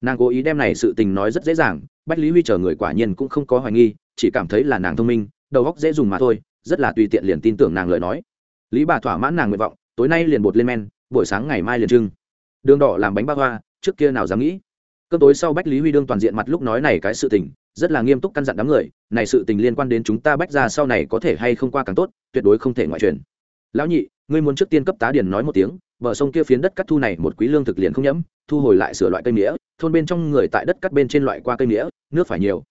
Nàng cố ý đem này sự tình nói rất dễ dàng, bách lý huy chờ người quả nhiên cũng không có hoài nghi, chỉ cảm thấy là nàng thông minh, đầu óc dễ dùng mà thôi, rất là tùy tiện liền tin tưởng nàng lời nói. Lý bà thỏa mãn nàng nguyện vọng, tối nay liền bột lên men, buổi sáng ngày mai liền trưng. Đường đỏ làm bánh ba hoa, trước kia nào dám nghĩ. Cơn tối sau bách lý huy đương toàn diện mặt lúc nói này cái sự tình, rất là nghiêm túc căn dặn đám người, này sự tình liên quan đến chúng ta bách ra sau này có thể hay không qua càng tốt, tuyệt đối không thể ngoại truyền. Lão nhị ngươi muốn trước tiên cấp tá điền nói một tiếng bờ sông kia phiến đất cắt thu này một quý lương thực liền không nhẫm thu hồi lại sửa loại cây nghĩa. thôn bên trong người tại đất cắt bên trên loại qua cây nghĩa, nước phải nhiều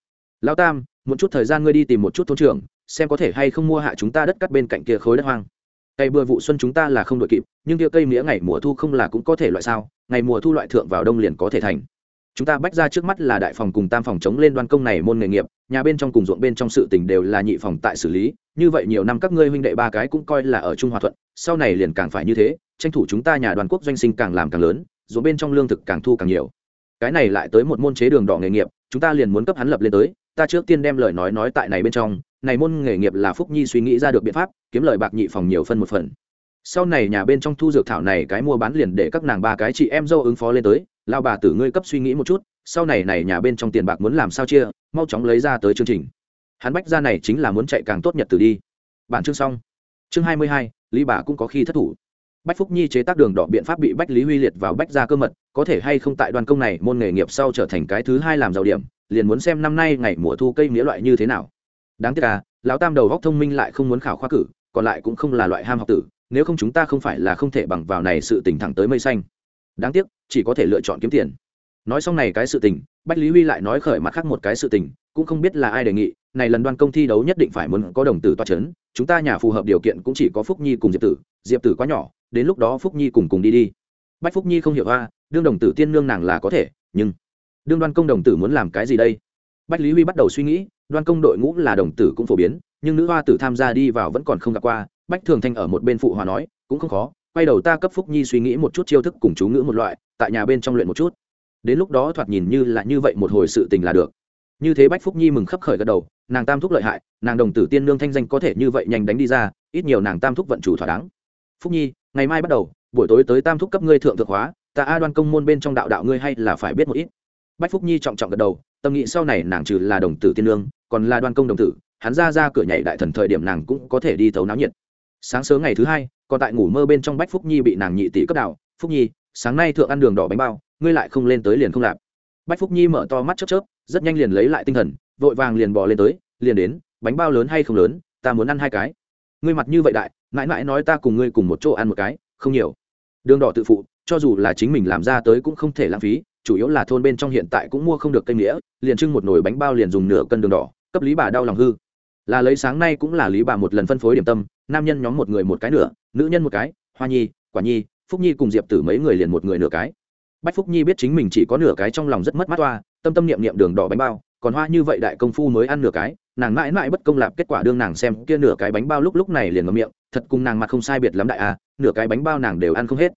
lão tam một chút thời gian ngươi đi tìm một chút thôn trưởng xem có thể hay không mua hạ chúng ta đất cắt bên cạnh kia khối đất hoang cây bừa vụ xuân chúng ta là không đội kịp nhưng kia cây nghĩa ngày mùa thu không là cũng có thể loại sao ngày mùa thu loại thượng vào đông liền có thể thành chúng ta bách ra trước mắt là đại phòng cùng tam phòng chống lên đoan công này môn nghề nghiệp nhà bên trong cùng ruộng bên trong sự tình đều là nhị phòng tại xử lý như vậy nhiều năm các ngươi huynh đệ ba cái cũng coi là ở trung hòa thuận sau này liền càng phải như thế, tranh thủ chúng ta nhà đoàn quốc doanh sinh càng làm càng lớn dù bên trong lương thực càng thu càng nhiều. Cái này lại tới một môn chế đường đỏ nghề nghiệp, chúng ta liền muốn cấp hắn lập lên tới, ta trước tiên đem lời nói nói tại này bên trong, này môn nghề nghiệp là phúc nhi suy nghĩ ra được biện pháp, kiếm lời bạc nhị phòng nhiều phân một phần. Sau này nhà bên trong thu dược thảo này cái mua bán liền để các nàng ba cái chị em dâu ứng phó lên tới, lao bà tử ngươi cấp suy nghĩ một chút, sau này này nhà bên trong tiền bạc muốn làm sao chia, mau chóng lấy ra tới chương trình. Hắn bách ra này chính là muốn chạy càng tốt nhật từ đi. Bản chương xong. Chương hai mươi hai lý bà cũng có khi thất thủ. Bách phúc nhi chế tác đường đỏ biện pháp bị bách lý huy liệt vào bách gia cơ mật, có thể hay không tại đoàn công này môn nghề nghiệp sau trở thành cái thứ hai làm giàu điểm, liền muốn xem năm nay ngày mùa thu cây nghĩa loại như thế nào. Đáng tiếc à lão tam đầu góc thông minh lại không muốn khảo khoa cử, còn lại cũng không là loại ham học tử, nếu không chúng ta không phải là không thể bằng vào này sự tỉnh thẳng tới mây xanh. Đáng tiếc, chỉ có thể lựa chọn kiếm tiền. Nói xong này cái sự tình, bách lý huy lại nói khởi mặt khác một cái sự tình, cũng không biết là ai đề nghị này lần đoan công thi đấu nhất định phải muốn có đồng tử toa chấn, chúng ta nhà phù hợp điều kiện cũng chỉ có phúc nhi cùng diệp tử diệp tử quá nhỏ đến lúc đó phúc nhi cùng cùng đi đi. Bách phúc nhi không hiểu a đương đồng tử tiên nương nàng là có thể nhưng đương đoan công đồng tử muốn làm cái gì đây? Bách lý huy bắt đầu suy nghĩ đoan công đội ngũ là đồng tử cũng phổ biến nhưng nữ hoa tử tham gia đi vào vẫn còn không gặp qua. Bách thường thanh ở một bên phụ hòa nói cũng không khó quay đầu ta cấp phúc nhi suy nghĩ một chút chiêu thức cùng chú ngữ một loại tại nhà bên trong luyện một chút. Đến lúc đó thoạt nhìn như là như vậy một hồi sự tình là được như thế bách phúc nhi mừng khấp khởi gật đầu, nàng tam thúc lợi hại, nàng đồng tử tiên nương thanh danh có thể như vậy nhanh đánh đi ra, ít nhiều nàng tam thúc vận chủ thỏa đáng. Phúc nhi, ngày mai bắt đầu, buổi tối tới tam thúc cấp ngươi thượng thượng hóa, ta a đoan công môn bên trong đạo đạo ngươi hay là phải biết một ít. Bách phúc nhi trọng trọng gật đầu, tâm nghĩ sau này nàng trừ là đồng tử tiên nương, còn là đoan công đồng tử, hắn ra ra cửa nhảy đại thần thời điểm nàng cũng có thể đi thấu náo nhiệt. Sáng sớm ngày thứ hai, còn tại ngủ mơ bên trong bách phúc nhi bị nàng nhị tỷ cấp đạo. Phúc nhi, sáng nay thượng ăn đường đỏ bánh bao, ngươi lại không lên tới liền không lạp bách phúc nhi mở to mắt chớp chớp, rất nhanh liền lấy lại tinh thần, vội vàng liền bỏ lên tới, liền đến, bánh bao lớn hay không lớn, ta muốn ăn hai cái. Ngươi mặt như vậy đại, mãi mãi nói ta cùng ngươi cùng một chỗ ăn một cái, không nhiều. Đường đỏ tự phụ, cho dù là chính mình làm ra tới cũng không thể lãng phí, chủ yếu là thôn bên trong hiện tại cũng mua không được cây nghĩa liền trưng một nồi bánh bao liền dùng nửa cân đường đỏ, cấp lý bà đau lòng hư. Là lấy sáng nay cũng là lý bà một lần phân phối điểm tâm, nam nhân nhóm một người một cái nửa, nữ nhân một cái, hoa nhi, quả nhi, phúc nhi cùng diệp tử mấy người liền một người nửa cái bách phúc nhi biết chính mình chỉ có nửa cái trong lòng rất mất mát toa, tâm tâm niệm niệm đường đỏ bánh bao, còn hoa như vậy đại công phu mới ăn nửa cái, nàng mãi mãi bất công lạp, kết quả đương nàng xem kia nửa cái bánh bao lúc lúc này liền ngậm miệng, thật cùng nàng mặt không sai biệt lắm đại à nửa cái bánh bao nàng đều ăn không hết.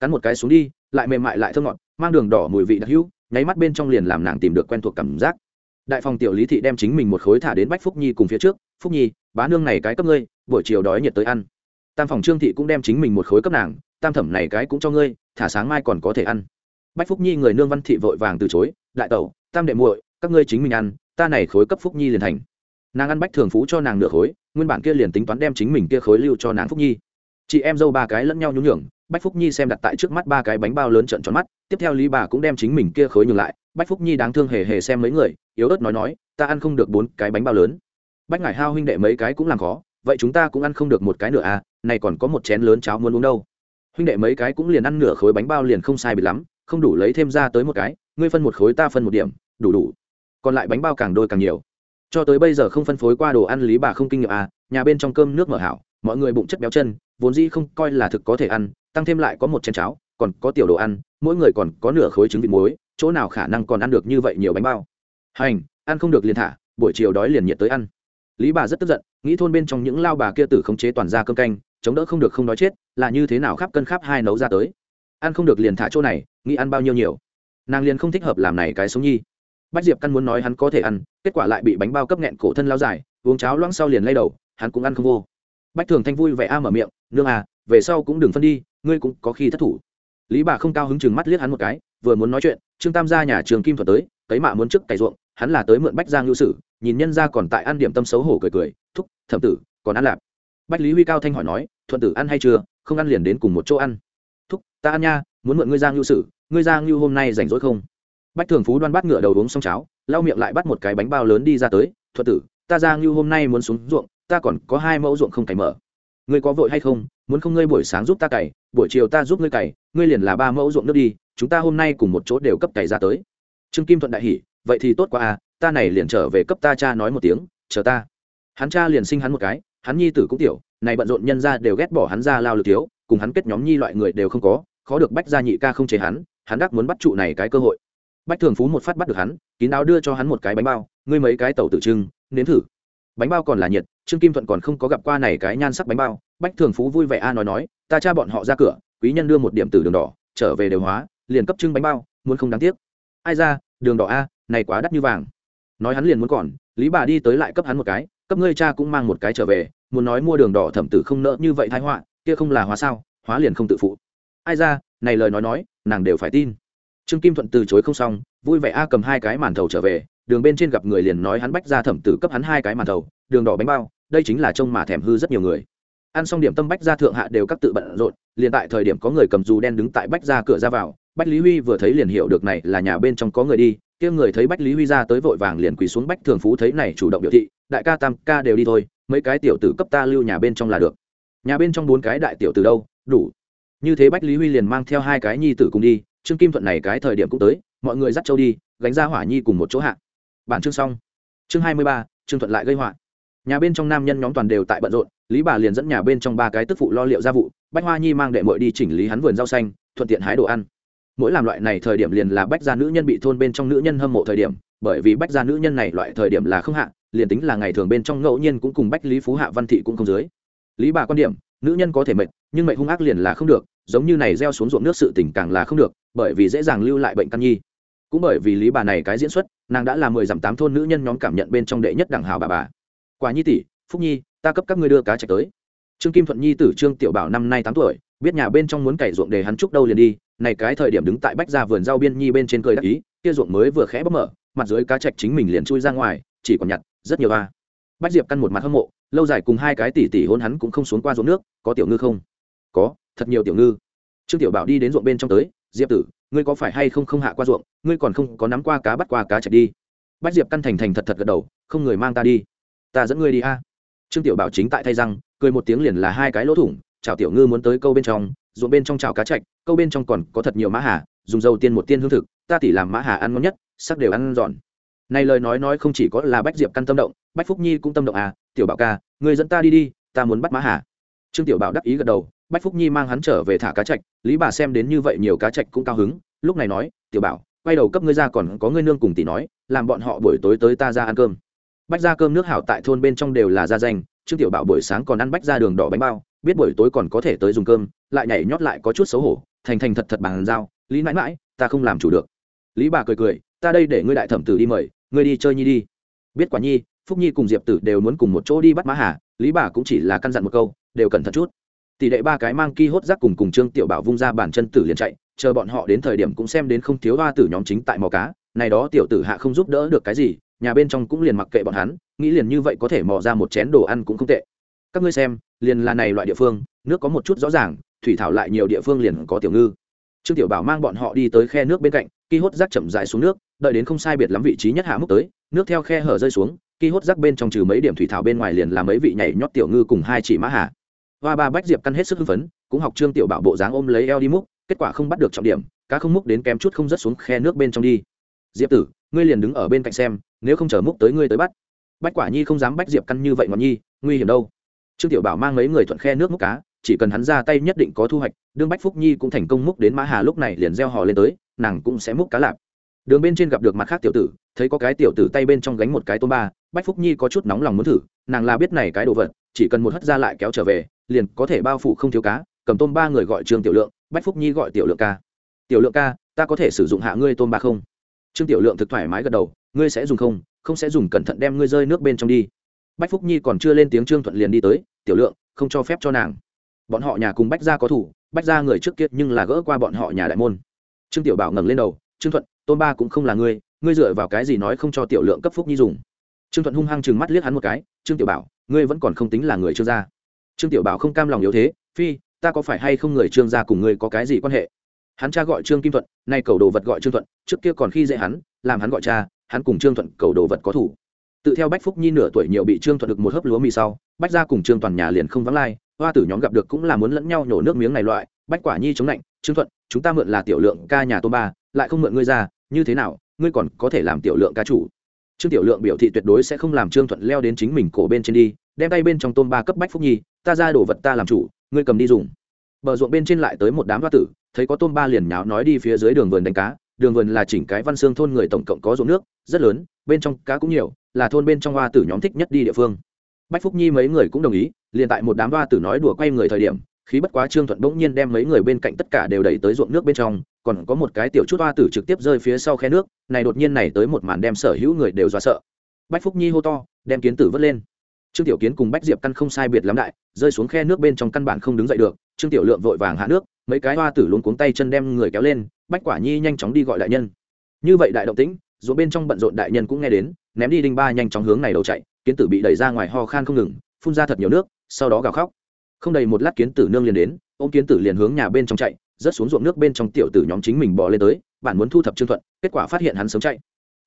Cắn một cái xuống đi, lại mềm mại lại thơm ngọt, mang đường đỏ mùi vị đặc hữu, nháy mắt bên trong liền làm nàng tìm được quen thuộc cảm giác. Đại phòng tiểu lý thị đem chính mình một khối thả đến bách phúc nhi cùng phía trước, phúc nhi, bá nương này cái cấp ngươi, buổi chiều đói nhiệt tới ăn. Tam phòng trương thị cũng đem chính mình một khối cấp nàng, tam thẩm này cái cũng cho ngươi, thả sáng mai còn có thể ăn bách phúc nhi người nương văn thị vội vàng từ chối, đại tẩu, tam đệ muội, các ngươi chính mình ăn, ta này khối cấp phúc nhi liền thành. Nàng ăn bách thường phú cho nàng nửa khối, nguyên bản kia liền tính toán đem chính mình kia khối lưu cho nàng phúc nhi. Chị em dâu ba cái lẫn nhau nhún nhường, bách phúc nhi xem đặt tại trước mắt ba cái bánh bao lớn trận tròn mắt, tiếp theo lý bà cũng đem chính mình kia khối nhường lại. Bách phúc nhi đáng thương hề hề xem mấy người, yếu ớt nói nói, ta ăn không được bốn cái bánh bao lớn. Bách ngải hao huynh đệ mấy cái cũng làm khó, vậy chúng ta cũng ăn không được một cái nữa à này còn có một chén lớn cháo muốn uống đâu. Huynh đệ mấy cái cũng liền ăn nửa khối bánh bao liền không sai bị lắm không đủ lấy thêm ra tới một cái, ngươi phân một khối ta phân một điểm, đủ đủ. Còn lại bánh bao càng đôi càng nhiều. Cho tới bây giờ không phân phối qua đồ ăn lý bà không kinh nghiệm à nhà bên trong cơm nước mở hảo, mọi người bụng chất béo chân, vốn dĩ không coi là thực có thể ăn, tăng thêm lại có một chén cháo, còn có tiểu đồ ăn, mỗi người còn có nửa khối trứng vịt muối, chỗ nào khả năng còn ăn được như vậy nhiều bánh bao. Hành, ăn không được liền thả, buổi chiều đói liền nhiệt tới ăn. Lý bà rất tức giận, nghĩ thôn bên trong những lao bà kia tử khống chế toàn ra cơm canh, chống đỡ không được không đói chết, là như thế nào khắp cân khắp hai nấu ra tới ăn không được liền thả chỗ này, nghĩ ăn bao nhiêu nhiều. Nàng liền không thích hợp làm này cái sống nhi. Bách diệp căn muốn nói hắn có thể ăn, kết quả lại bị bánh bao cấp nghẹn cổ thân lao dài, uống cháo loãng sau liền lay đầu, hắn cũng ăn không vô. Bách thường thanh vui vẻ a mở miệng, nương à về sau cũng đừng phân đi, ngươi cũng có khi thất thủ. Lý bà không cao hứng chừng mắt liếc hắn một cái, vừa muốn nói chuyện, trương tam gia nhà trường kim thuật tới cấy mạ muốn trước cày ruộng, hắn là tới mượn bách giang lưu sử, nhìn nhân ra còn tại ăn điểm tâm xấu hổ cười cười, thúc, thẩm tử, còn ăn lạp. Bách lý huy cao thanh hỏi nói, thuận tử ăn hay chưa? Không ăn liền đến cùng một chỗ ăn ta ăn nha, muốn mượn ngươi giang lưu sử, ngươi giang lưu hôm nay rảnh rỗi không? Bách thường phú đoan bắt ngựa đầu uống xong cháo, lau miệng lại bắt một cái bánh bao lớn đi ra tới Thuật tử, ta giang lưu hôm nay muốn xuống ruộng, ta còn có hai mẫu ruộng không cày mở. Ngươi có vội hay không? Muốn không ngươi buổi sáng giúp ta cày, buổi chiều ta giúp ngươi cày, ngươi liền là ba mẫu ruộng nước đi, chúng ta hôm nay cùng một chỗ đều cấp cày ra tới. Trương kim thuận đại hỉ, vậy thì tốt quá à ta này liền trở về cấp ta cha nói một tiếng, chờ ta. Hắn cha liền sinh hắn một cái, hắn nhi tử cũng tiểu, này bận rộn nhân ra đều ghét bỏ hắn ra lao lực thiếu cùng hắn kết nhóm nhi loại người đều không có, khó được bách gia nhị ca không chế hắn hắn đắc muốn bắt trụ này cái cơ hội. Bách thường phú một phát bắt được hắn, kín áo đưa cho hắn một cái bánh bao, ngươi mấy cái tẩu tự trưng, nếm thử. Bánh bao còn là nhiệt, trương kim thuận còn không có gặp qua này cái nhan sắc bánh bao, bách thường phú vui vẻ a nói nói, ta cha bọn họ ra cửa, quý nhân đưa một điểm từ đường đỏ, trở về đều hóa, liền cấp trưng bánh bao, muốn không đáng tiếc. Ai ra, đường đỏ a, này quá đắt như vàng. Nói hắn liền muốn còn, lý bà đi tới lại cấp hắn một cái, cấp ngươi cha cũng mang một cái trở về, muốn nói mua đường đỏ thẩm tử không nỡ như vậy thái họa kia không là hóa sao, hóa liền không tự phụ. Ai ra, này lời nói nói, nàng đều phải tin. Trương kim thuận từ chối không xong, vui vẻ a cầm hai cái màn thầu trở về, đường bên trên gặp người liền nói hắn bách ra thẩm tử cấp hắn hai cái màn thầu, đường đỏ bánh bao, đây chính là trông mà thèm hư rất nhiều người. Ăn xong điểm tâm bách ra thượng hạ đều các tự bận rộn, liền tại thời điểm có người cầm dù đen đứng tại bách ra cửa ra vào, bách lý huy vừa thấy liền hiểu được này là nhà bên trong có người đi, kia người thấy bách lý huy ra tới vội vàng liền quỳ xuống bách thường phú thấy này chủ động biểu thị, đại ca tam ca đều đi thôi, mấy cái tiểu tử cấp ta lưu nhà bên trong là được nhà bên trong bốn cái đại tiểu từ đâu? Đủ. Như thế bách lý huy liền mang theo hai cái nhi tử cùng đi, trương kim thuận này cái thời điểm cũng tới, mọi người dắt châu đi, gánh ra hỏa nhi cùng một chỗ hạ. Bản chương xong. Chương hai mươi ba, trương thuận lại gây họa. Nhà bên trong nam nhân nhóm toàn đều tại bận rộn, lý bà liền dẫn nhà bên trong ba cái tức phụ lo liệu gia vụ, bách hoa nhi mang đệ mội đi chỉnh lý hắn vườn rau xanh, thuận tiện hái đồ ăn. Mỗi làm loại này thời điểm liền là bách gia nữ nhân bị thôn bên trong nữ nhân hâm mộ thời điểm, bởi vì bách gia nữ nhân này loại thời điểm là không hạ, liền tính là ngày thường bên trong ngẫu nhiên cũng cùng bách lý phú hạ văn thị cũng không dưới lý bà quan điểm, nữ nhân có thể mệnh nhưng mệnh hung ác liền là không được, giống như này gieo xuống ruộng nước sự tình càng là không được, bởi vì dễ dàng lưu lại bệnh căn nhi. Cũng bởi vì lý bà này cái diễn xuất, nàng đã là mười dặm tám thôn nữ nhân nhóm cảm nhận bên trong đệ nhất đẳng hào bà bà. Quả nhi tỷ, phúc nhi, ta cấp các ngươi đưa cá trạch tới. Trương kim thuận nhi tử trương tiểu bảo năm nay tám tuổi, biết nhà bên trong muốn cày ruộng để hắn chúc đâu liền đi, này cái thời điểm đứng tại bách ra vườn rau biên nhi bên trên cười đắc ý, kia ruộng mới vừa khẽ bốc mở, mặt dưới cá trạch chính mình liền chui ra ngoài, chỉ còn nhặt rất nhiều a bách diệp căn một mặt hâm mộ, lâu dài cùng hai cái tỷ tỷ hôn hắn cũng không xuống qua ruộng nước, có tiểu ngư không? Có, thật nhiều tiểu ngư. Trương tiểu bảo đi đến ruộng bên trong tới, diệp tử, ngươi có phải hay không không hạ qua ruộng? Ngươi còn không có nắm qua cá bắt qua cá chạy đi. Bách diệp căn thành thành thật thật gật đầu, không người mang ta đi. Ta dẫn ngươi đi a. Trương tiểu bảo chính tại thay răng, cười một tiếng liền là hai cái lỗ thủng chào tiểu ngư muốn tới câu bên trong, ruộng bên trong chào cá chạch, câu bên trong còn có thật nhiều mã hà, dùng dầu tiên một tiên hương thực, ta tỉ làm mã hà ăn ngon nhất sắc đều ăn giòn này lời nói nói không chỉ có là bách diệp căn tâm động, bách phúc nhi cũng tâm động à tiểu bảo ca, người dẫn ta đi đi, ta muốn bắt mã hà. Trương tiểu bảo đắc ý gật đầu, bách phúc nhi mang hắn trở về thả cá trạch, lý bà xem đến như vậy nhiều cá trạch cũng cao hứng, lúc này nói, tiểu bảo, quay đầu cấp ngươi ra còn có ngươi nương cùng tỷ nói, làm bọn họ buổi tối tới ta ra ăn cơm. Bách ra cơm nước hảo tại thôn bên trong đều là gia danh, trương tiểu bảo buổi sáng còn ăn bách ra đường đỏ bánh bao, biết buổi tối còn có thể tới dùng cơm, lại nhảy nhót lại có chút xấu hổ, thành thành thật thật bằng dao lý mãi mãi, ta không làm chủ được. Lý bà cười cười, ta đây để ngươi đại thẩm tử đi mời ngươi đi chơi nhi đi. Biết quả nhi, phúc nhi cùng diệp tử đều muốn cùng một chỗ đi bắt mã hà, lý bà cũng chỉ là căn dặn một câu, đều cẩn thận chút. Tỷ đệ ba cái mang ki hốt rác cùng cùng trương tiểu bảo vung ra bản chân tử liền chạy, chờ bọn họ đến thời điểm cũng xem đến không thiếu hoa tử nhóm chính tại mò cá, này đó tiểu tử hạ không giúp đỡ được cái gì, nhà bên trong cũng liền mặc kệ bọn hắn, nghĩ liền như vậy có thể mò ra một chén đồ ăn cũng không tệ. Các ngươi xem, liền là này loại địa phương, nước có một chút rõ ràng, thủy thảo lại nhiều địa phương liền có tiểu ngư. Trương tiểu bảo mang bọn họ đi tới khe nước bên cạnh, ki hốt rác chậm dài xuống nước đợi đến không sai biệt lắm vị trí nhất hạ múc tới, nước theo khe hở rơi xuống, ki hốt rác bên trong trừ mấy điểm thủy thảo bên ngoài liền là mấy vị nhảy nhót tiểu ngư cùng hai chỉ mã hạ hoa ba bách diệp căn hết sức hưng phấn, cũng học trương tiểu bảo bộ dáng ôm lấy eo đi múc, kết quả không bắt được trọng điểm, cá không múc đến kém chút không rớt xuống khe nước bên trong đi. Diệp tử, ngươi liền đứng ở bên cạnh xem, nếu không chờ múc tới ngươi tới bắt. Bách quả nhi không dám bách diệp căn như vậy ngọn nhi, nguy hiểm đâu. Trương tiểu bảo mang mấy người thuận khe nước múc cá, chỉ cần hắn ra tay nhất định có thu hoạch, đương bách phúc nhi cũng thành công múc đến mã hà lúc này liền gieo hò lên tới, nàng cũng sẽ múc cá lạp đường bên trên gặp được mặt khác tiểu tử, thấy có cái tiểu tử tay bên trong gánh một cái tôm ba, bách phúc nhi có chút nóng lòng muốn thử, nàng là biết này cái đồ vật, chỉ cần một hất ra lại kéo trở về, liền có thể bao phủ không thiếu cá, cầm tôm ba người gọi trương tiểu lượng, bách phúc nhi gọi tiểu lượng ca. Tiểu lượng ca, ta có thể sử dụng hạ ngươi tôm ba không? Trương tiểu lượng thực thoải mái gật đầu, ngươi sẽ dùng không không sẽ dùng cẩn thận đem ngươi rơi nước bên trong đi. Bách phúc nhi còn chưa lên tiếng trương thuận liền đi tới, tiểu lượng, không cho phép cho nàng. Bọn họ nhà cùng bách gia có thủ, bách gia người trước kia nhưng là gỡ qua bọn họ nhà đại môn. Trương tiểu bảo ngẩng lên đầu, trương thuận tôn ba cũng không là ngươi ngươi dựa vào cái gì nói không cho tiểu lượng cấp phúc nhi dùng? Trương thuận hung hăng chừng mắt liếc hắn một cái, trương tiểu bảo, ngươi vẫn còn không tính là người trương gia. Trương tiểu bảo không cam lòng yếu thế, phi, ta có phải hay không người trương gia cùng ngươi có cái gì quan hệ? Hắn cha gọi trương kim thuận, nay cầu đồ vật gọi trương thuận, trước kia còn khi dễ hắn, làm hắn gọi cha, hắn cùng trương thuận cầu đồ vật có thủ. Tự theo bách phúc nhi nửa tuổi nhiều bị trương thuận được một hớp lúa mì sau, bách ra cùng trương toàn nhà liền không vắng lai, hoa tử nhóm gặp được cũng là muốn lẫn nhau nhổ nước miếng này loại, bách quả nhi chống lạnh, trương thuận, chúng ta mượn là tiểu lượng ca nhà tô ba, lại không mượn ngươi ra như thế nào, ngươi còn có thể làm tiểu lượng ca chủ. Trương tiểu lượng biểu thị tuyệt đối sẽ không làm trương thuận leo đến chính mình cổ bên trên đi, đem tay bên trong tôm ba cấp bách phúc nhi, ta ra đồ vật ta làm chủ, ngươi cầm đi dùng. Bờ ruộng bên trên lại tới một đám hoa tử, thấy có tôm ba liền nháo nói đi phía dưới đường vườn đánh cá, đường vườn là chỉnh cái văn xương thôn người tổng cộng có ruộng nước, rất lớn, bên trong cá cũng nhiều, là thôn bên trong hoa tử nhóm thích nhất đi địa phương. Bách phúc nhi mấy người cũng đồng ý, liền tại một đám hoa tử nói đùa quay người thời điểm, khí bất quá trương thuận bỗng nhiên đem mấy người bên cạnh tất cả đều đẩy tới ruộng nước bên trong còn có một cái tiểu chút hoa tử trực tiếp rơi phía sau khe nước, này đột nhiên này tới một màn đem sở hữu người đều dọa sợ. Bách phúc nhi hô to, đem kiến tử vớt lên. Trương tiểu kiến cùng bách diệp căn không sai biệt lắm đại, rơi xuống khe nước bên trong căn bản không đứng dậy được, trương tiểu lượng vội vàng hạ nước, mấy cái hoa tử luôn cuống tay chân đem người kéo lên, bách quả nhi nhanh chóng đi gọi đại nhân. Như vậy đại động tĩnh dù bên trong bận rộn đại nhân cũng nghe đến, ném đi đinh ba nhanh chóng hướng này đầu chạy, kiến tử bị đẩy ra ngoài ho khan không ngừng, phun ra thật nhiều nước, sau đó gào khóc. Không đầy một lát kiến tử nương liền đến ô kiến tử liền hướng nhà bên trong chạy rớt xuống ruộng nước bên trong tiểu tử nhóm chính mình bò lên tới bạn muốn thu thập trương thuận, kết quả phát hiện hắn sớm chạy.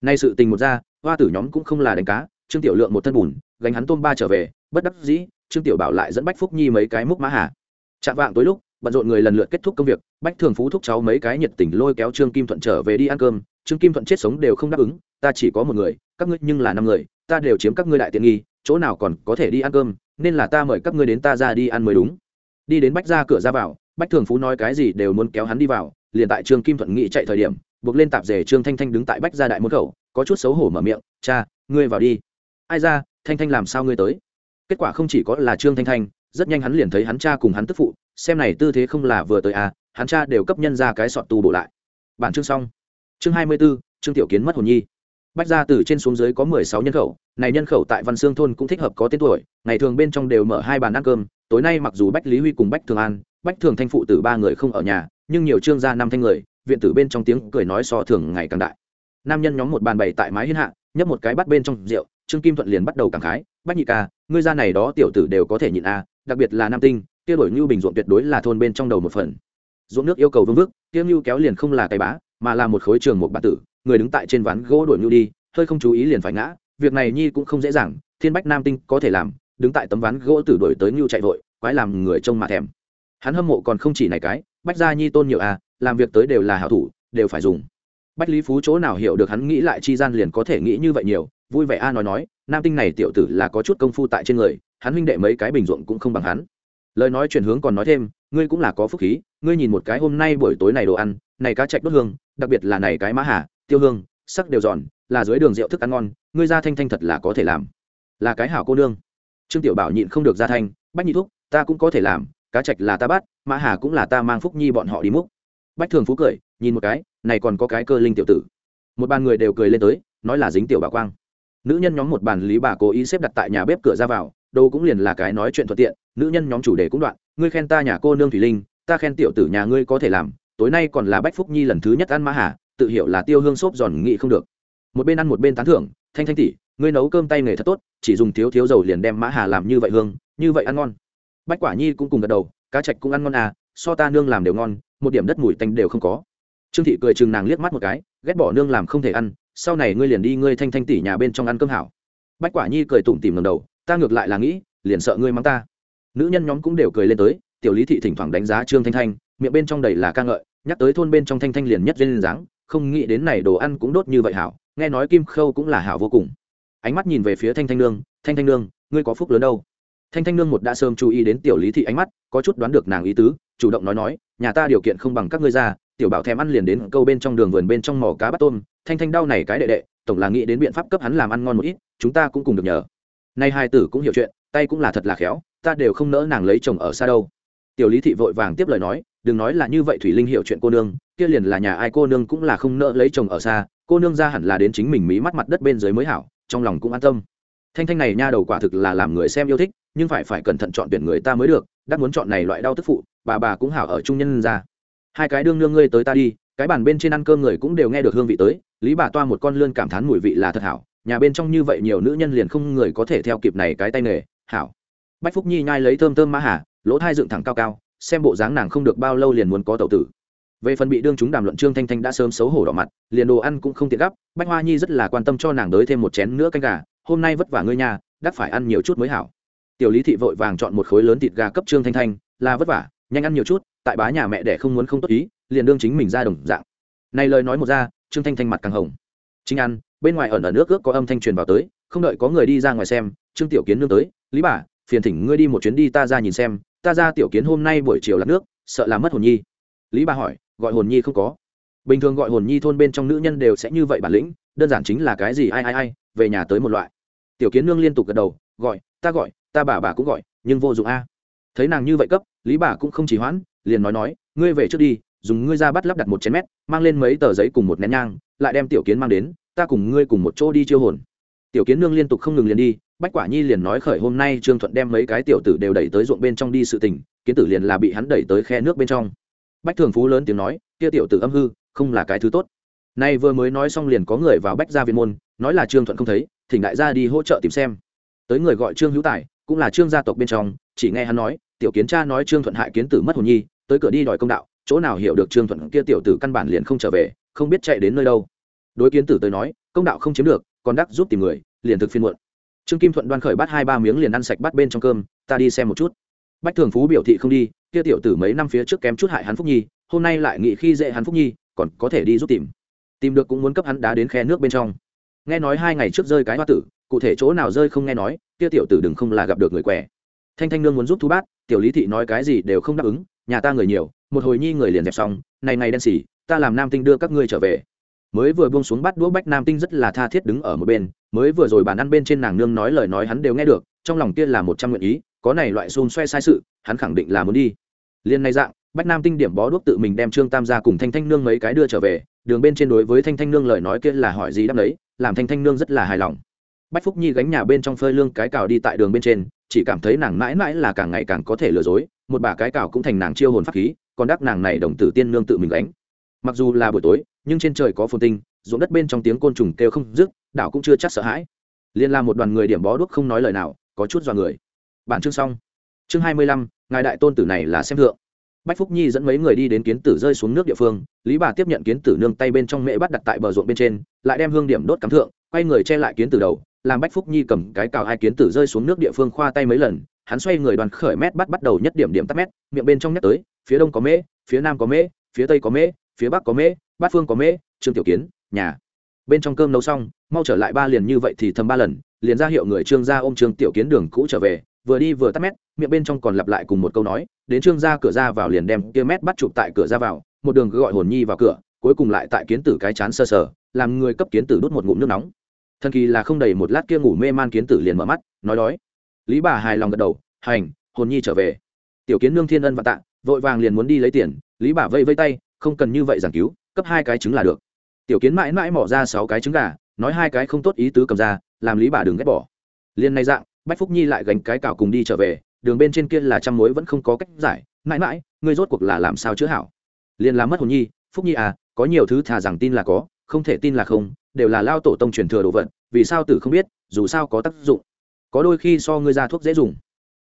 Nay sự tình một ra, hoa tử nhóm cũng không là đánh cá, trương tiểu lượng một thân bùn, gánh hắn tôm ba trở về, bất đắc dĩ, trương tiểu bảo lại dẫn bách phúc nhi mấy cái múc mã hà. Chạm vạng tối lúc, bận rộn người lần lượt kết thúc công việc, bách thường phú thúc cháu mấy cái nhiệt tình lôi kéo trương kim thuận trở về đi ăn cơm. Trương kim thuận chết sống đều không đáp ứng, ta chỉ có một người, các ngươi nhưng là năm người, ta đều chiếm các ngươi đại tiện nghi, chỗ nào còn có thể đi ăn cơm, nên là ta mời các ngươi đến ta ra đi ăn mới đúng. Đi đến bách ra cửa ra vào bách thường phú nói cái gì đều muốn kéo hắn đi vào, liền tại trương kim thuận nghị chạy thời điểm, buộc lên tạp rể trương thanh thanh đứng tại bách ra đại môn khẩu, có chút xấu hổ mở miệng, cha, ngươi vào đi. Ai ra, thanh thanh làm sao ngươi tới? Kết quả không chỉ có là trương thanh thanh, rất nhanh hắn liền thấy hắn cha cùng hắn tức phụ, xem này tư thế không là vừa tới à hắn cha đều cấp nhân ra cái sọt tu bổ lại. Bản chương xong. Chương hai mươi b ố trương tiểu kiến mất hồn nhi. Bách gia từ trên xuống dưới có mười sáu nhân khẩu, này nhân khẩu tại văn sương thôn cũng thích hợp có tên tuổi, ngày thường bên trong đều mở hai bàn ăn cơm, tối nay mặc dù bách lý huy cùng bách thường an bách thường thanh phụ tử ba người không ở nhà, nhưng nhiều trương gia năm thanh người, viện tử bên trong tiếng cười nói so thường ngày càng đại. Nam nhân nhóm một bàn bày tại mái hiên hạ, nhấp một cái bắt bên trong rượu, trương kim thuận liền bắt đầu cảm khái, bách nhị ca, ngươi gia này đó tiểu tử đều có thể nhịn a, đặc biệt là nam tinh, kia đổi như bình ruộng tuyệt đối là thôn bên trong đầu một phần. Ruộng nước yêu cầu vương vức, kia như kéo liền không là cái bá, mà là một khối trường một bản tử, người đứng tại trên ván gỗ đổi như đi, hơi không chú ý liền phải ngã, việc này nhi cũng không dễ dàng, thiên bách nam tinh có thể làm, đứng tại tấm ván gỗ tử đổi tới như chạy vội, quái làm người trông mà thèm hắn hâm mộ còn không chỉ này cái, bách gia nhi tôn nhiều à làm việc tới đều là hảo thủ, đều phải dùng. Bách lý phú chỗ nào hiểu được hắn nghĩ lại chi gian liền có thể nghĩ như vậy nhiều, vui vẻ a nói nói, nam tinh này tiểu tử là có chút công phu tại trên người, hắn huynh đệ mấy cái bình ruộng cũng không bằng hắn. Lời nói chuyển hướng còn nói thêm, ngươi cũng là có phúc khí, ngươi nhìn một cái hôm nay buổi tối này đồ ăn, này cá chạch đốt hương, đặc biệt là này cái mã hà, tiêu hương, sắc đều giòn, là dưới đường rượu thức ăn ngon, ngươi ra thanh thanh thật là có thể làm. Là cái hảo cô nương. Trương tiểu bảo nhịn không được ra thanh, bách nhị thúc, ta cũng có thể làm cá trạch là ta bắt, mã hà cũng là ta mang phúc nhi bọn họ đi múc. Bách thường phú cười, nhìn một cái, này còn có cái cơ linh tiểu tử. Một bàn người đều cười lên tới, nói là dính tiểu bà quang. Nữ nhân nhóm một bàn lý bà cố ý xếp đặt tại nhà bếp cửa ra vào, đâu cũng liền là cái nói chuyện thuận tiện, nữ nhân nhóm chủ đề cũng đoạn, ngươi khen ta nhà cô nương thủy linh, ta khen tiểu tử nhà ngươi có thể làm, tối nay còn là bách phúc nhi lần thứ nhất ăn mã hà, tự hiểu là tiêu hương xốp giòn nghị không được. Một bên ăn một bên tán thưởng, thanh thanh tỷ, ngươi nấu cơm tay nghề thật tốt, chỉ dùng thiếu thiếu dầu liền đem mã hà làm như vậy hương, như vậy ăn ngon bách quả nhi cũng cùng gật đầu, cá trạch cũng ăn ngon à so ta nương làm đều ngon, một điểm đất mùi tanh đều không có. Trương thị cười chừng nàng liếc mắt một cái, ghét bỏ nương làm không thể ăn, sau này ngươi liền đi ngươi thanh thanh tỷ nhà bên trong ăn cơm hảo. Bách quả nhi cười tủm tìm ngầm đầu, ta ngược lại là nghĩ, liền sợ ngươi mắng ta. Nữ nhân nhóm cũng đều cười lên tới, tiểu lý thị thỉnh thoảng đánh giá trương thanh thanh, miệng bên trong đầy là ca ngợi, nhắc tới thôn bên trong thanh thanh liền nhất lên dáng, không nghĩ đến này đồ ăn cũng đốt như vậy hảo, nghe nói kim khâu cũng là hảo vô cùng. Ánh mắt nhìn về phía thanh thanh nương, thanh thanh nương, ngươi có phúc lớn đâu? Thanh thanh nương một đã sớm chú ý đến tiểu lý thị ánh mắt, có chút đoán được nàng ý tứ, chủ động nói nói, nhà ta điều kiện không bằng các ngươi ra, tiểu bảo thèm ăn liền đến câu bên trong đường vườn bên trong mỏ cá bắt tôm. Thanh thanh đau này cái đệ đệ, tổng là nghĩ đến biện pháp cấp hắn làm ăn ngon một ít, chúng ta cũng cùng được nhờ. Nay hai tử cũng hiểu chuyện, tay cũng là thật là khéo, ta đều không nỡ nàng lấy chồng ở xa đâu. Tiểu lý thị vội vàng tiếp lời nói, đừng nói là như vậy thủy linh hiểu chuyện cô nương, kia liền là nhà ai cô nương cũng là không nỡ lấy chồng ở xa, cô nương ra hẳn là đến chính mình mí mắt mặt đất bên dưới mới hảo, trong lòng cũng an tâm. Thanh thanh này nha đầu quả thực là làm người xem yêu thích nhưng phải phải cẩn thận chọn tuyển người ta mới được đắc muốn chọn này loại đau tức phụ, bà bà cũng hảo ở trung nhân ra. Hai cái đương nương ngươi tới ta đi, cái bàn bên trên ăn cơm người cũng đều nghe được hương vị tới, lý bà toa một con lươn cảm thán mùi vị là thật hảo, nhà bên trong như vậy nhiều nữ nhân liền không người có thể theo kịp này cái tay nghề, hảo. Bách phúc nhi nhai lấy thơm thơm mã hà, lỗ thai dựng thẳng cao cao, xem bộ dáng nàng không được bao lâu liền muốn có tậu tử. Về phần bị đương chúng đàm luận trương thanh thanh đã sớm xấu hổ đỏ mặt, liền đồ ăn cũng không tiện gấp, bách hoa nhi rất là quan tâm cho nàng đới thêm một chén nữa canh gà, hôm nay vất vả ngươi nhà, đắc phải ăn nhiều chút mới hảo tiểu lý thị vội vàng chọn một khối lớn thịt gà cấp trương thanh thanh, là vất vả, nhanh ăn nhiều chút, tại bá nhà mẹ đẻ không muốn không tốt ý, liền đương chính mình ra đồng dạng. Này lời nói một ra, trương thanh thanh mặt càng hồng. Chính ăn, bên ngoài ẩn ở nước ước có âm thanh truyền vào tới, không đợi có người đi ra ngoài xem, trương tiểu kiến nương tới, lý bà, phiền thỉnh ngươi đi một chuyến đi ta ra nhìn xem, ta ra tiểu kiến hôm nay buổi chiều lặn nước, sợ làm mất hồn nhi. Lý bà hỏi, gọi hồn nhi không có? Bình thường gọi hồn nhi thôn bên trong nữ nhân đều sẽ như vậy bản lĩnh, đơn giản chính là cái gì, ai ai ai, về nhà tới một loại. Tiểu kiến nương liên tục gật đầu, gọi, ta gọi ta bà bà cũng gọi, nhưng vô dụng a. Thấy nàng như vậy cấp, lý bà cũng không chỉ hoãn, liền nói nói, ngươi về trước đi, dùng ngươi ra bắt lắp đặt một chén mét, mang lên mấy tờ giấy cùng một nén nhang, lại đem tiểu kiến mang đến, ta cùng ngươi cùng một chỗ đi chiêu hồn. Tiểu kiến nương liên tục không ngừng liền đi, bách quả nhi liền nói khởi hôm nay trương thuận đem mấy cái tiểu tử đều đẩy tới ruộng bên trong đi sự tình, kiến tử liền là bị hắn đẩy tới khe nước bên trong. Bách thường phú lớn tiếng nói, kia tiểu tử âm hư, không là cái thứ tốt. Nay vừa mới nói xong liền có người vào bách gia viện môn, nói là trương thuận không thấy, thỉnh đại gia đi hỗ trợ tìm xem. Tới người gọi trương hữu tài cũng là trương gia tộc bên trong, chỉ nghe hắn nói, tiểu kiến cha nói trương thuận hại kiến tử mất hồn nhi, tới cửa đi đòi công đạo, chỗ nào hiểu được trương thuận kia tiểu tử căn bản liền không trở về, không biết chạy đến nơi đâu. Đối kiến tử tới nói, công đạo không chiếm được, còn đắc giúp tìm người, liền thực phiên muộn. Trương kim thuận đoan khởi bắt hai ba miếng liền ăn sạch bắt bên trong cơm, ta đi xem một chút. Bách thường phú biểu thị không đi, kia tiểu tử mấy năm phía trước kém chút hại hắn phúc nhi, hôm nay lại nghĩ khi dễ hắn phúc nhi, còn có thể đi giúp tìm. Tìm được cũng muốn cấp hắn đá đến khe nước bên trong. Nghe nói hai ngày trước rơi cái hoa tử, cụ thể chỗ nào rơi không nghe nói kia tiểu tử đừng không là gặp được người quẻ thanh thanh nương muốn giúp thu bát, tiểu lý thị nói cái gì đều không đáp ứng, nhà ta người nhiều, một hồi nhi người liền dẹp xong, này ngày đen xỉ, ta làm nam tinh đưa các ngươi trở về. Mới vừa buông xuống bắt đũa bách nam tinh rất là tha thiết đứng ở một bên, mới vừa rồi bàn ăn bên trên nàng nương nói lời nói hắn đều nghe được, trong lòng kia là một trăm nguyện ý, có này loại xôn xoe sai sự, hắn khẳng định là muốn đi. Liên này dạng, bách nam tinh điểm bó đuốc tự mình đem trương tam gia cùng thanh thanh nương mấy cái đưa trở về, đường bên trên đối với thanh thanh nương lời nói kia là hỏi gì đáp đấy, làm thanh thanh nương rất là hài lòng bách phúc nhi gánh nhà bên trong phơi lương cái cào đi tại đường bên trên, chỉ cảm thấy nàng mãi mãi là càng ngày càng có thể lừa dối, một bà cái cào cũng thành nàng chiêu hồn pháp khí, còn đắc nàng này đồng tử tiên nương tự mình gánh. Mặc dù là buổi tối, nhưng trên trời có phồn tinh, ruộng đất bên trong tiếng côn trùng kêu không dứt, đảo cũng chưa chắc sợ hãi. Liên la một đoàn người điểm bó đuốc không nói lời nào, có chút dọa người. Bản chương xong. Chương hai mươi lăm, ngài đại tôn tử này là xem thượng. Bách phúc nhi dẫn mấy người đi đến kiến tử rơi xuống nước địa phương, lý bà tiếp nhận kiến tử nương tay bên trong mễ bắt đặt tại bờ ruộng bên trên, lại đem hương điểm đốt cắm thượng, quay người che lại kiến tử đầu làm bách phúc nhi cầm cái cào hai kiến tử rơi xuống nước địa phương khoa tay mấy lần, hắn xoay người đoàn khởi mét bắt bắt đầu nhất điểm điểm tắt mét, miệng bên trong nhắc tới, phía đông có mễ, phía nam có mễ, phía tây có mễ, phía bắc có mễ, bát phương có mễ, trương tiểu kiến, nhà. Bên trong cơm nấu xong, mau trở lại ba liền như vậy thì thầm ba lần, liền ra hiệu người trương gia ôm trương tiểu kiến đường cũ trở về, vừa đi vừa tắt mét, miệng bên trong còn lặp lại cùng một câu nói, đến trương gia cửa ra vào liền đem kia mét bắt chụp tại cửa ra vào, một đường gọi hồn nhi vào cửa, cuối cùng lại tại kiến tử cái chán sơ sờ, làm người cấp kiến tử đút một ngụm nước nóng thần kỳ là không đầy một lát kia ngủ mê man kiến tử liền mở mắt, nói đói. Lý bà hài lòng gật đầu, hành, hồn nhi trở về. Tiểu kiến nương thiên ân và tạ, vội vàng liền muốn đi lấy tiền. Lý bà vây vây tay, không cần như vậy giảng cứu, cấp hai cái trứng là được. Tiểu kiến mãi mãi mỏ ra sáu cái trứng gà, nói hai cái không tốt ý tứ cầm ra, làm lý bà đừng ghét bỏ. Liền này dạng, bách phúc nhi lại gánh cái cào cùng đi trở về, đường bên trên kia là trăm mối vẫn không có cách giải. Mãi mãi, ngươi rốt cuộc là làm sao chữa hảo? Liền làm mất hồn nhi, phúc nhi à có nhiều thứ thà rằng tin là có, không thể tin là không đều là lao tổ tông truyền thừa đồ vật, vì sao tử không biết, dù sao có tác dụng. Có đôi khi so ngươi ra thuốc dễ dùng.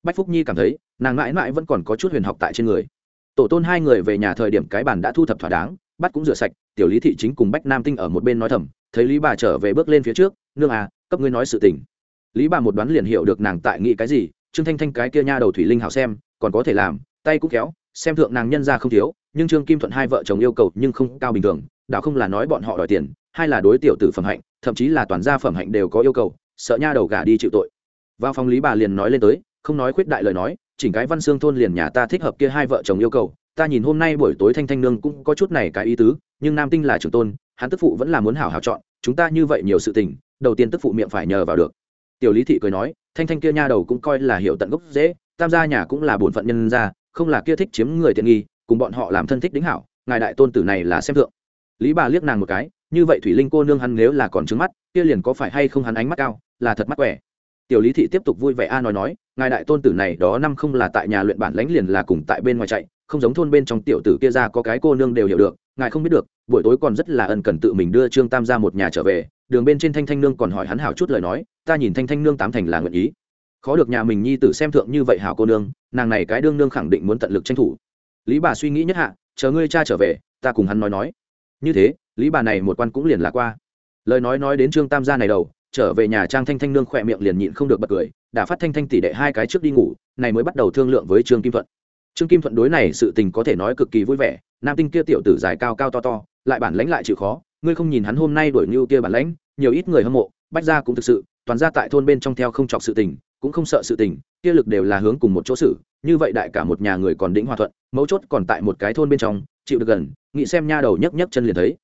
Bách phúc nhi cảm thấy, nàng mãi mãi vẫn còn có chút huyền học tại trên người. Tổ tôn hai người về nhà thời điểm cái bàn đã thu thập thỏa đáng, bắt cũng rửa sạch, tiểu lý thị chính cùng bách nam tinh ở một bên nói thầm, thấy lý bà trở về bước lên phía trước, nương à cấp ngươi nói sự tình. Lý bà một đoán liền hiểu được nàng tại nghĩ cái gì, trương thanh thanh cái kia nha đầu thủy linh hảo xem, còn có thể làm, tay cũng kéo xem thượng nàng nhân ra không thiếu, nhưng trương kim thuận hai vợ chồng yêu cầu nhưng không cao bình thường đạo không là nói bọn họ đòi tiền hai là đối tiểu tử phẩm hạnh, thậm chí là toàn gia phẩm hạnh đều có yêu cầu, sợ nha đầu gả đi chịu tội. Vào phòng lý bà liền nói lên tới, không nói khuyết đại lời nói, chỉnh cái văn xương thôn liền nhà ta thích hợp kia hai vợ chồng yêu cầu, ta nhìn hôm nay buổi tối thanh thanh nương cũng có chút này cái ý tứ, nhưng nam tinh là trưởng tôn, hắn tức phụ vẫn là muốn hảo hảo chọn, chúng ta như vậy nhiều sự tình, đầu tiên tức phụ miệng phải nhờ vào được. Tiểu lý thị cười nói, thanh thanh kia nha đầu cũng coi là hiểu tận gốc dễ, tam gia nhà cũng là bổn phận nhân gia, không là kia thích chiếm người tiện nghi, cùng bọn họ làm thân thích đính hảo, ngài đại tôn tử này là xem thượng lý bà liếc nàng một cái, như vậy thủy linh cô nương hắn nếu là còn trứng mắt, kia liền có phải hay không hắn ánh mắt cao, là thật mắt quẻ. Tiểu lý thị tiếp tục vui vẻ a nói nói, ngài đại tôn tử này đó năm không là tại nhà luyện bản lãnh liền là cùng tại bên ngoài chạy, không giống thôn bên trong tiểu tử kia ra có cái cô nương đều hiểu được, ngài không biết được, buổi tối còn rất là ân cần tự mình đưa trương tam ra một nhà trở về, đường bên trên thanh thanh nương còn hỏi hắn hảo chút lời nói, ta nhìn thanh thanh nương tám thành là nguyện ý. Khó được nhà mình nhi tử xem thượng như vậy hảo cô nương, nàng này cái đương nương khẳng định muốn tận lực tranh thủ. Lý bà suy nghĩ nhất hạ, chờ ngươi cha trở về, ta cùng hắn nói nói như thế, lý bà này một quan cũng liền là qua. Lời nói nói đến trương tam gia này đầu, trở về nhà trang thanh thanh nương khỏe miệng liền nhịn không được bật cười đã phát thanh thanh tỷ đệ hai cái trước đi ngủ, này mới bắt đầu thương lượng với trương kim thuận. Trương kim thuận đối này sự tình có thể nói cực kỳ vui vẻ, nam tinh kia tiểu tử dài cao cao to to, lại bản lãnh lại chịu khó, ngươi không nhìn hắn hôm nay đổi như kia bản lãnh, nhiều ít người hâm mộ, bách gia cũng thực sự, toàn ra tại thôn bên trong theo không chọc sự tình, cũng không sợ sự tình, kia lực đều là hướng cùng một chỗ sự như vậy đại cả một nhà người còn đĩnh hòa thuận, mấu chốt còn tại một cái thôn bên trong chịu được gần, nghĩ xem nha đầu nhấc nhấc chân liền thấy.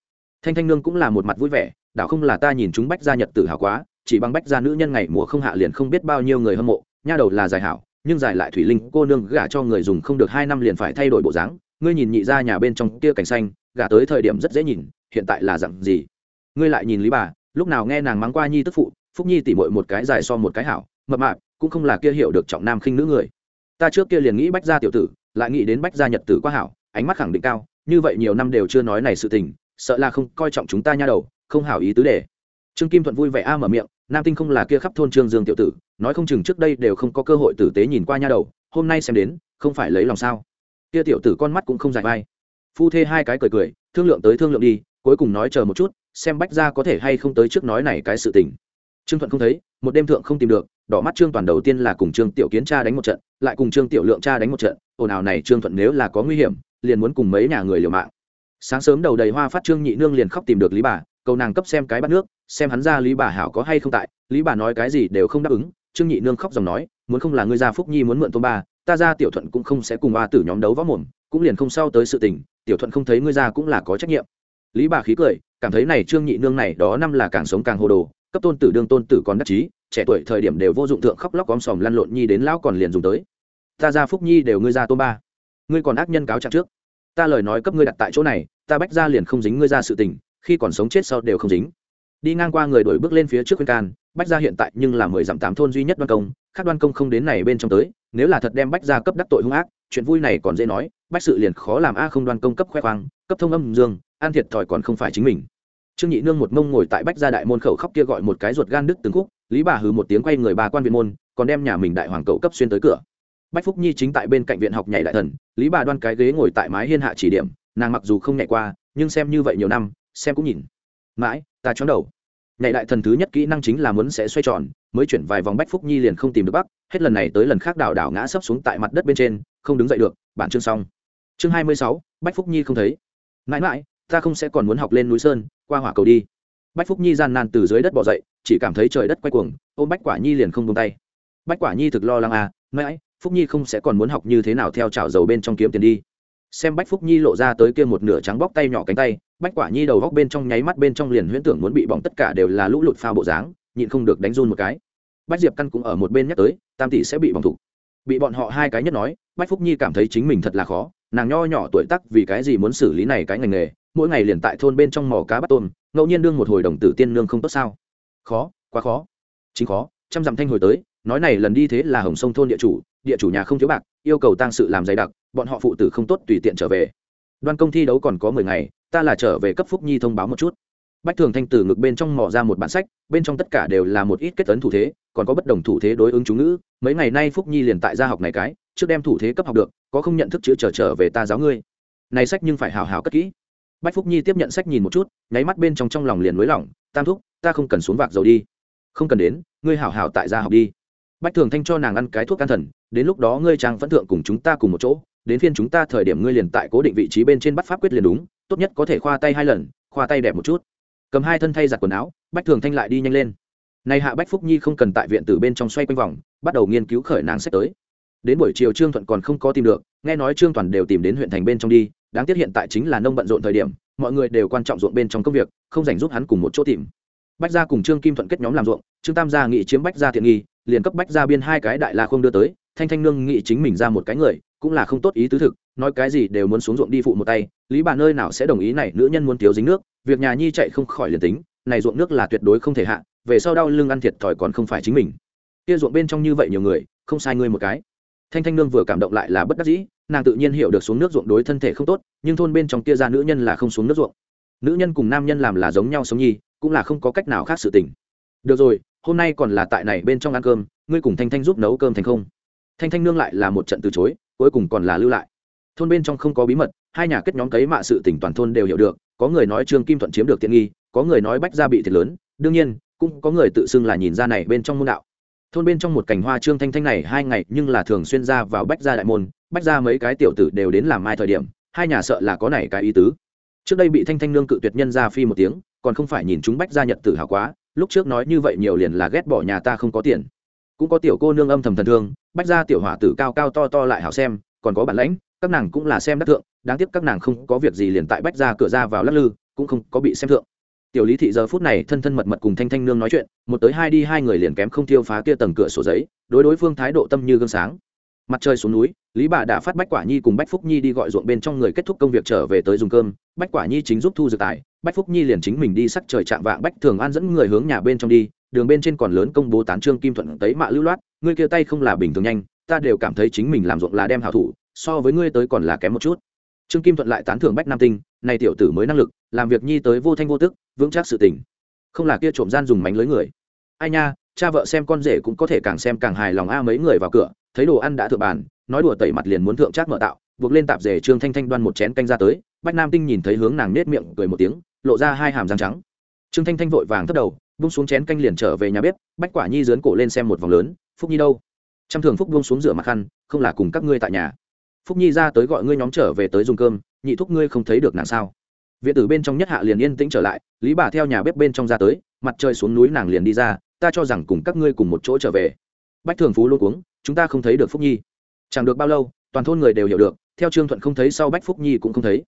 Thanh thanh nương cũng là một mặt vui vẻ, đảo không là ta nhìn chúng bách gia nhật tử hảo quá, chỉ bằng bách gia nữ nhân ngày mùa không hạ liền không biết bao nhiêu người hâm mộ, nha đầu là dài hảo, nhưng dài lại thủy linh, cô nương gả cho người dùng không được hai năm liền phải thay đổi bộ dáng. Ngươi nhìn nhị ra nhà bên trong kia cảnh xanh, gả tới thời điểm rất dễ nhìn, hiện tại là dặn gì? Ngươi lại nhìn lý bà, lúc nào nghe nàng mắng qua nhi tức phụ, phúc nhi tỉ mội một cái dài so một cái hảo, mập mạp, cũng không là kia hiểu được trọng nam khinh nữ người. Ta trước kia liền nghĩ bách gia tiểu tử, lại nghĩ đến bách gia nhật tử quá hảo, ánh mắt khẳng định cao như vậy nhiều năm đều chưa nói này sự tình, sợ là không coi trọng chúng ta nha đầu, không hảo ý tứ để. Trương kim thuận vui vẻ a mở miệng, nam tinh không là kia khắp thôn trương dương tiểu tử, nói không chừng trước đây đều không có cơ hội tử tế nhìn qua nha đầu, hôm nay xem đến, không phải lấy lòng sao? Kia tiểu tử con mắt cũng không dài vai. Phu thê hai cái cười cười, thương lượng tới thương lượng đi, cuối cùng nói chờ một chút, xem bách ra có thể hay không tới trước nói này cái sự tình. Trương thuận không thấy, một đêm thượng không tìm được, đỏ mắt trương toàn đầu tiên là cùng trương tiểu kiến cha đánh một trận, lại cùng trương tiểu lượng cha đánh một trận, ồn ào này trương thuận nếu là có nguy hiểm liền muốn cùng mấy nhà người liều mạng. Sáng sớm đầu đầy hoa phát trương nhị nương liền khóc tìm được lý bà, cầu nàng cấp xem cái bát nước, xem hắn ra lý bà hảo có hay không tại, lý bà nói cái gì đều không đáp ứng, trương nhị nương khóc dòng nói, muốn không là ngươi gia phúc nhi muốn mượn tôn ba, ta ra tiểu thuận cũng không sẽ cùng ba tử nhóm đấu võ mồm, cũng liền không sao tới sự tình, tiểu thuận không thấy ngươi ra cũng là có trách nhiệm. Lý bà khí cười, cảm thấy này trương nhị nương này đó năm là càng sống càng hồ đồ, cấp tôn tử đương tôn tử còn đắc chí, trẻ tuổi thời điểm đều vô dụng thượng khóc lóc om sòm lăn lộn nhi đến lão còn liền dùng tới. Ta ra phúc nhi đều ngươi ra tôn ba ngươi còn ác nhân cáo trạng trước. Ta lời nói cấp ngươi đặt tại chỗ này, ta bách ra liền không dính ngươi ra sự tình, khi còn sống chết sau đều không dính. Đi ngang qua người đổi bước lên phía trước khuyên can, bách ra hiện tại nhưng là mười dặm tám thôn duy nhất đoan công, khác đoan công không đến này bên trong tới, nếu là thật đem bách ra cấp đắc tội hung ác, chuyện vui này còn dễ nói, bách sự liền khó làm a không đoan công cấp khoe khoang, cấp thông âm dương, an thiệt thòi còn không phải chính mình. Trương nhị nương một mông ngồi tại bách gia đại môn khẩu khóc kia gọi một cái ruột gan đứt từng khúc, lý bà hừ một tiếng quay người bà quan viện môn, còn đem nhà mình đại hoàng cậu cấp xuyên tới cửa bách phúc nhi chính tại bên cạnh viện học nhảy đại thần, lý bà đoan cái ghế ngồi tại mái hiên hạ chỉ điểm, nàng mặc dù không nhảy qua, nhưng xem như vậy nhiều năm, xem cũng nhìn. Mãi, ta chóng đầu. Nhảy đại thần thứ nhất kỹ năng chính là muốn sẽ xoay tròn, mới chuyển vài vòng bách phúc nhi liền không tìm được bắc, hết lần này tới lần khác đảo đảo ngã sấp xuống tại mặt đất bên trên, không đứng dậy được, bản chương xong. Chương hai mươi sáu, bách phúc nhi không thấy. Mãi mãi, ta không sẽ còn muốn học lên núi sơn, qua hỏa cầu đi. Bách phúc nhi gian nan từ dưới đất bỏ dậy, chỉ cảm thấy trời đất quay cuồng, ôm bách quả nhi liền không tung tay. Bách quả nhi thực lo lắng à mãi phúc nhi không sẽ còn muốn học như thế nào theo chảo dầu bên trong kiếm tiền đi. Xem bách phúc nhi lộ ra tới kia một nửa trắng bóc tay nhỏ cánh tay bách quả nhi đầu góc bên trong nháy mắt bên trong liền huyễn tưởng muốn bị bỏng tất cả đều là lũ lụt phao bộ dáng nhịn không được đánh run một cái. Bách diệp căn cũng ở một bên nhắc tới tam tỷ sẽ bị bỏng thủ, bị bọn họ hai cái nhất nói bách phúc nhi cảm thấy chính mình thật là khó nàng nho nhỏ tuổi tắc vì cái gì muốn xử lý này cái ngành nghề mỗi ngày liền tại thôn bên trong mò cá bắt tôm ngẫu nhiên đương một hồi đồng tử tiên nương không tốt sao? Khó quá khó chính khó trăm dặm thanh hồi tới nói này lần đi thế là hồng sông thôn địa chủ địa chủ nhà không thiếu bạc, yêu cầu tăng sự làm dày đặc, bọn họ phụ tử không tốt tùy tiện trở về. Đoan công thi đấu còn có mười ngày, ta là trở về cấp phúc nhi thông báo một chút. Bách thường thanh từ ngực bên trong mò ra một bản sách, bên trong tất cả đều là một ít kết tấn thủ thế, còn có bất đồng thủ thế đối ứng chú ngữ. Mấy ngày nay phúc nhi liền tại gia học này cái, trước đem thủ thế cấp học được, có không nhận thức chữ trở trở về ta giáo ngươi. Này sách nhưng phải hào hào cất kỹ. Bách phúc nhi tiếp nhận sách nhìn một chút, nháy mắt bên trong trong lòng liền nới lỏng, tam thúc, ta không cần xuống vạc dầu đi. Không cần đến, ngươi hảo hảo tại gia học đi bách thường thanh cho nàng ăn cái thuốc can thần, đến lúc đó ngươi trang vẫn thượng cùng chúng ta cùng một chỗ, đến phiên chúng ta thời điểm ngươi liền tại cố định vị trí bên trên bắt pháp quyết liền đúng, tốt nhất có thể khoa tay hai lần, khoa tay đẹp một chút. Cầm hai thân thay giặt quần áo, bách thường thanh lại đi nhanh lên. Này hạ bách phúc nhi không cần tại viện từ bên trong xoay quanh vòng, bắt đầu nghiên cứu khởi nàng sách tới. Đến buổi chiều trương thuận còn không có tìm được, nghe nói trương toàn đều tìm đến huyện thành bên trong đi, đáng tiếc hiện tại chính là nông bận rộn thời điểm, mọi người đều quan trọng ruộng bên trong công việc, không dành giúp hắn cùng một chỗ tìm. Bách gia cùng trương kim thuận kết nhóm làm ruộng, trương tam gia nghị chiếm bách gia thiện nghi liền cấp bách ra biên hai cái đại la không đưa tới, thanh thanh nương nghị chính mình ra một cái người, cũng là không tốt ý tứ thực, nói cái gì đều muốn xuống ruộng đi phụ một tay, lý bà nơi nào sẽ đồng ý này, nữ nhân muốn thiếu dính nước, việc nhà nhi chạy không khỏi liền tính, này ruộng nước là tuyệt đối không thể hạ, về sau đau lưng ăn thiệt thòi còn không phải chính mình. Kia ruộng bên trong như vậy nhiều người, không sai ngươi một cái. Thanh thanh nương vừa cảm động lại là bất đắc dĩ, nàng tự nhiên hiểu được xuống nước ruộng đối thân thể không tốt, nhưng thôn bên trong kia ra nữ nhân là không xuống nước ruộng. Nữ nhân cùng nam nhân làm là giống nhau sống nhi, cũng là không có cách nào khác sự tình. Được rồi hôm nay còn là tại này bên trong ăn cơm, ngươi cùng thanh thanh giúp nấu cơm thành không? Thanh thanh nương lại là một trận từ chối, cuối cùng còn là lưu lại. Thôn bên trong không có bí mật, hai nhà kết nhóm cấy mạ sự tỉnh toàn thôn đều hiểu được, có người nói trương kim thuận chiếm được tiện nghi, có người nói bách gia bị thiệt lớn, đương nhiên, cũng có người tự xưng là nhìn ra này bên trong môn đạo. Thôn bên trong một cảnh hoa trương thanh thanh này hai ngày nhưng là thường xuyên ra vào bách gia đại môn, bách gia mấy cái tiểu tử đều đến làm mai thời điểm, hai nhà sợ là có này cái ý tứ. Trước đây bị thanh thanh nương cự tuyệt nhân ra phi một tiếng, còn không phải nhìn chúng bách gia nhật tử hào quá lúc trước nói như vậy nhiều liền là ghét bỏ nhà ta không có tiền. Cũng có tiểu cô nương âm thầm thần thương, bách gia tiểu hỏa tử cao cao to to lại hảo xem, còn có bản lãnh, các nàng cũng là xem đắc thượng, đáng tiếc các nàng không có việc gì liền tại bách gia cửa ra vào lắc lư, cũng không có bị xem thượng. Tiểu lý thị giờ phút này thân thân mật mật cùng thanh thanh nương nói chuyện, một tới hai đi hai người liền kém không tiêu phá kia tầng cửa sổ giấy, đối đối phương thái độ tâm như gương sáng. Mặt trời xuống núi lý bà đã phát bách quả nhi cùng bách phúc nhi đi gọi ruộng bên trong người kết thúc công việc trở về tới dùng cơm. Bách quả nhi chính giúp thu dược tài. Bách phúc nhi liền chính mình đi sắc trời chạm vạng bách thường an dẫn người hướng nhà bên trong đi. Đường bên trên còn lớn công bố tán trương kim thuận tấy mạ lưu loát. Ngươi kia tay không là bình thường nhanh, ta đều cảm thấy chính mình làm ruộng là đem hảo thủ, so với ngươi tới còn là kém một chút. Trương kim thuận lại tán thưởng bách nam tinh, này tiểu tử mới năng lực, làm việc nhi tới vô thanh vô tức, vững chắc sự tình. Không là kia trộm gian dùng mánh lưới người. Ai nha, cha vợ xem con rể cũng có thể càng xem càng hài lòng a à, mấy người vào cửa, thấy đồ ăn đã thượng bàn nói đùa tẩy mặt liền muốn thượng trác mở tạo, buộc lên tạp dề trương thanh thanh đoan một chén canh ra tới, bách nam tinh nhìn thấy hướng nàng nết miệng cười một tiếng, lộ ra hai hàm răng trắng. Trương thanh thanh vội vàng thất đầu bung xuống chén canh liền trở về nhà bếp, bách quả nhi dướn cổ lên xem một vòng lớn, phúc nhi đâu? Trăm thường phúc buông xuống rửa mặt khăn, không là cùng các ngươi tại nhà. Phúc nhi ra tới gọi ngươi nhóm trở về tới dùng cơm, nhị thúc ngươi không thấy được nàng sao? Viện tử bên trong nhất hạ liền yên tĩnh trở lại, lý bà theo nhà bếp bên trong ra tới, mặt trời xuống núi nàng liền đi ra, ta cho rằng cùng các ngươi cùng một chỗ trở về. Bách thường phú luôn cuống, chúng ta không thấy được phúc nhi chẳng được bao lâu, toàn thôn người đều hiểu được, theo trương thuận không thấy sau bách phúc nhi cũng không thấy.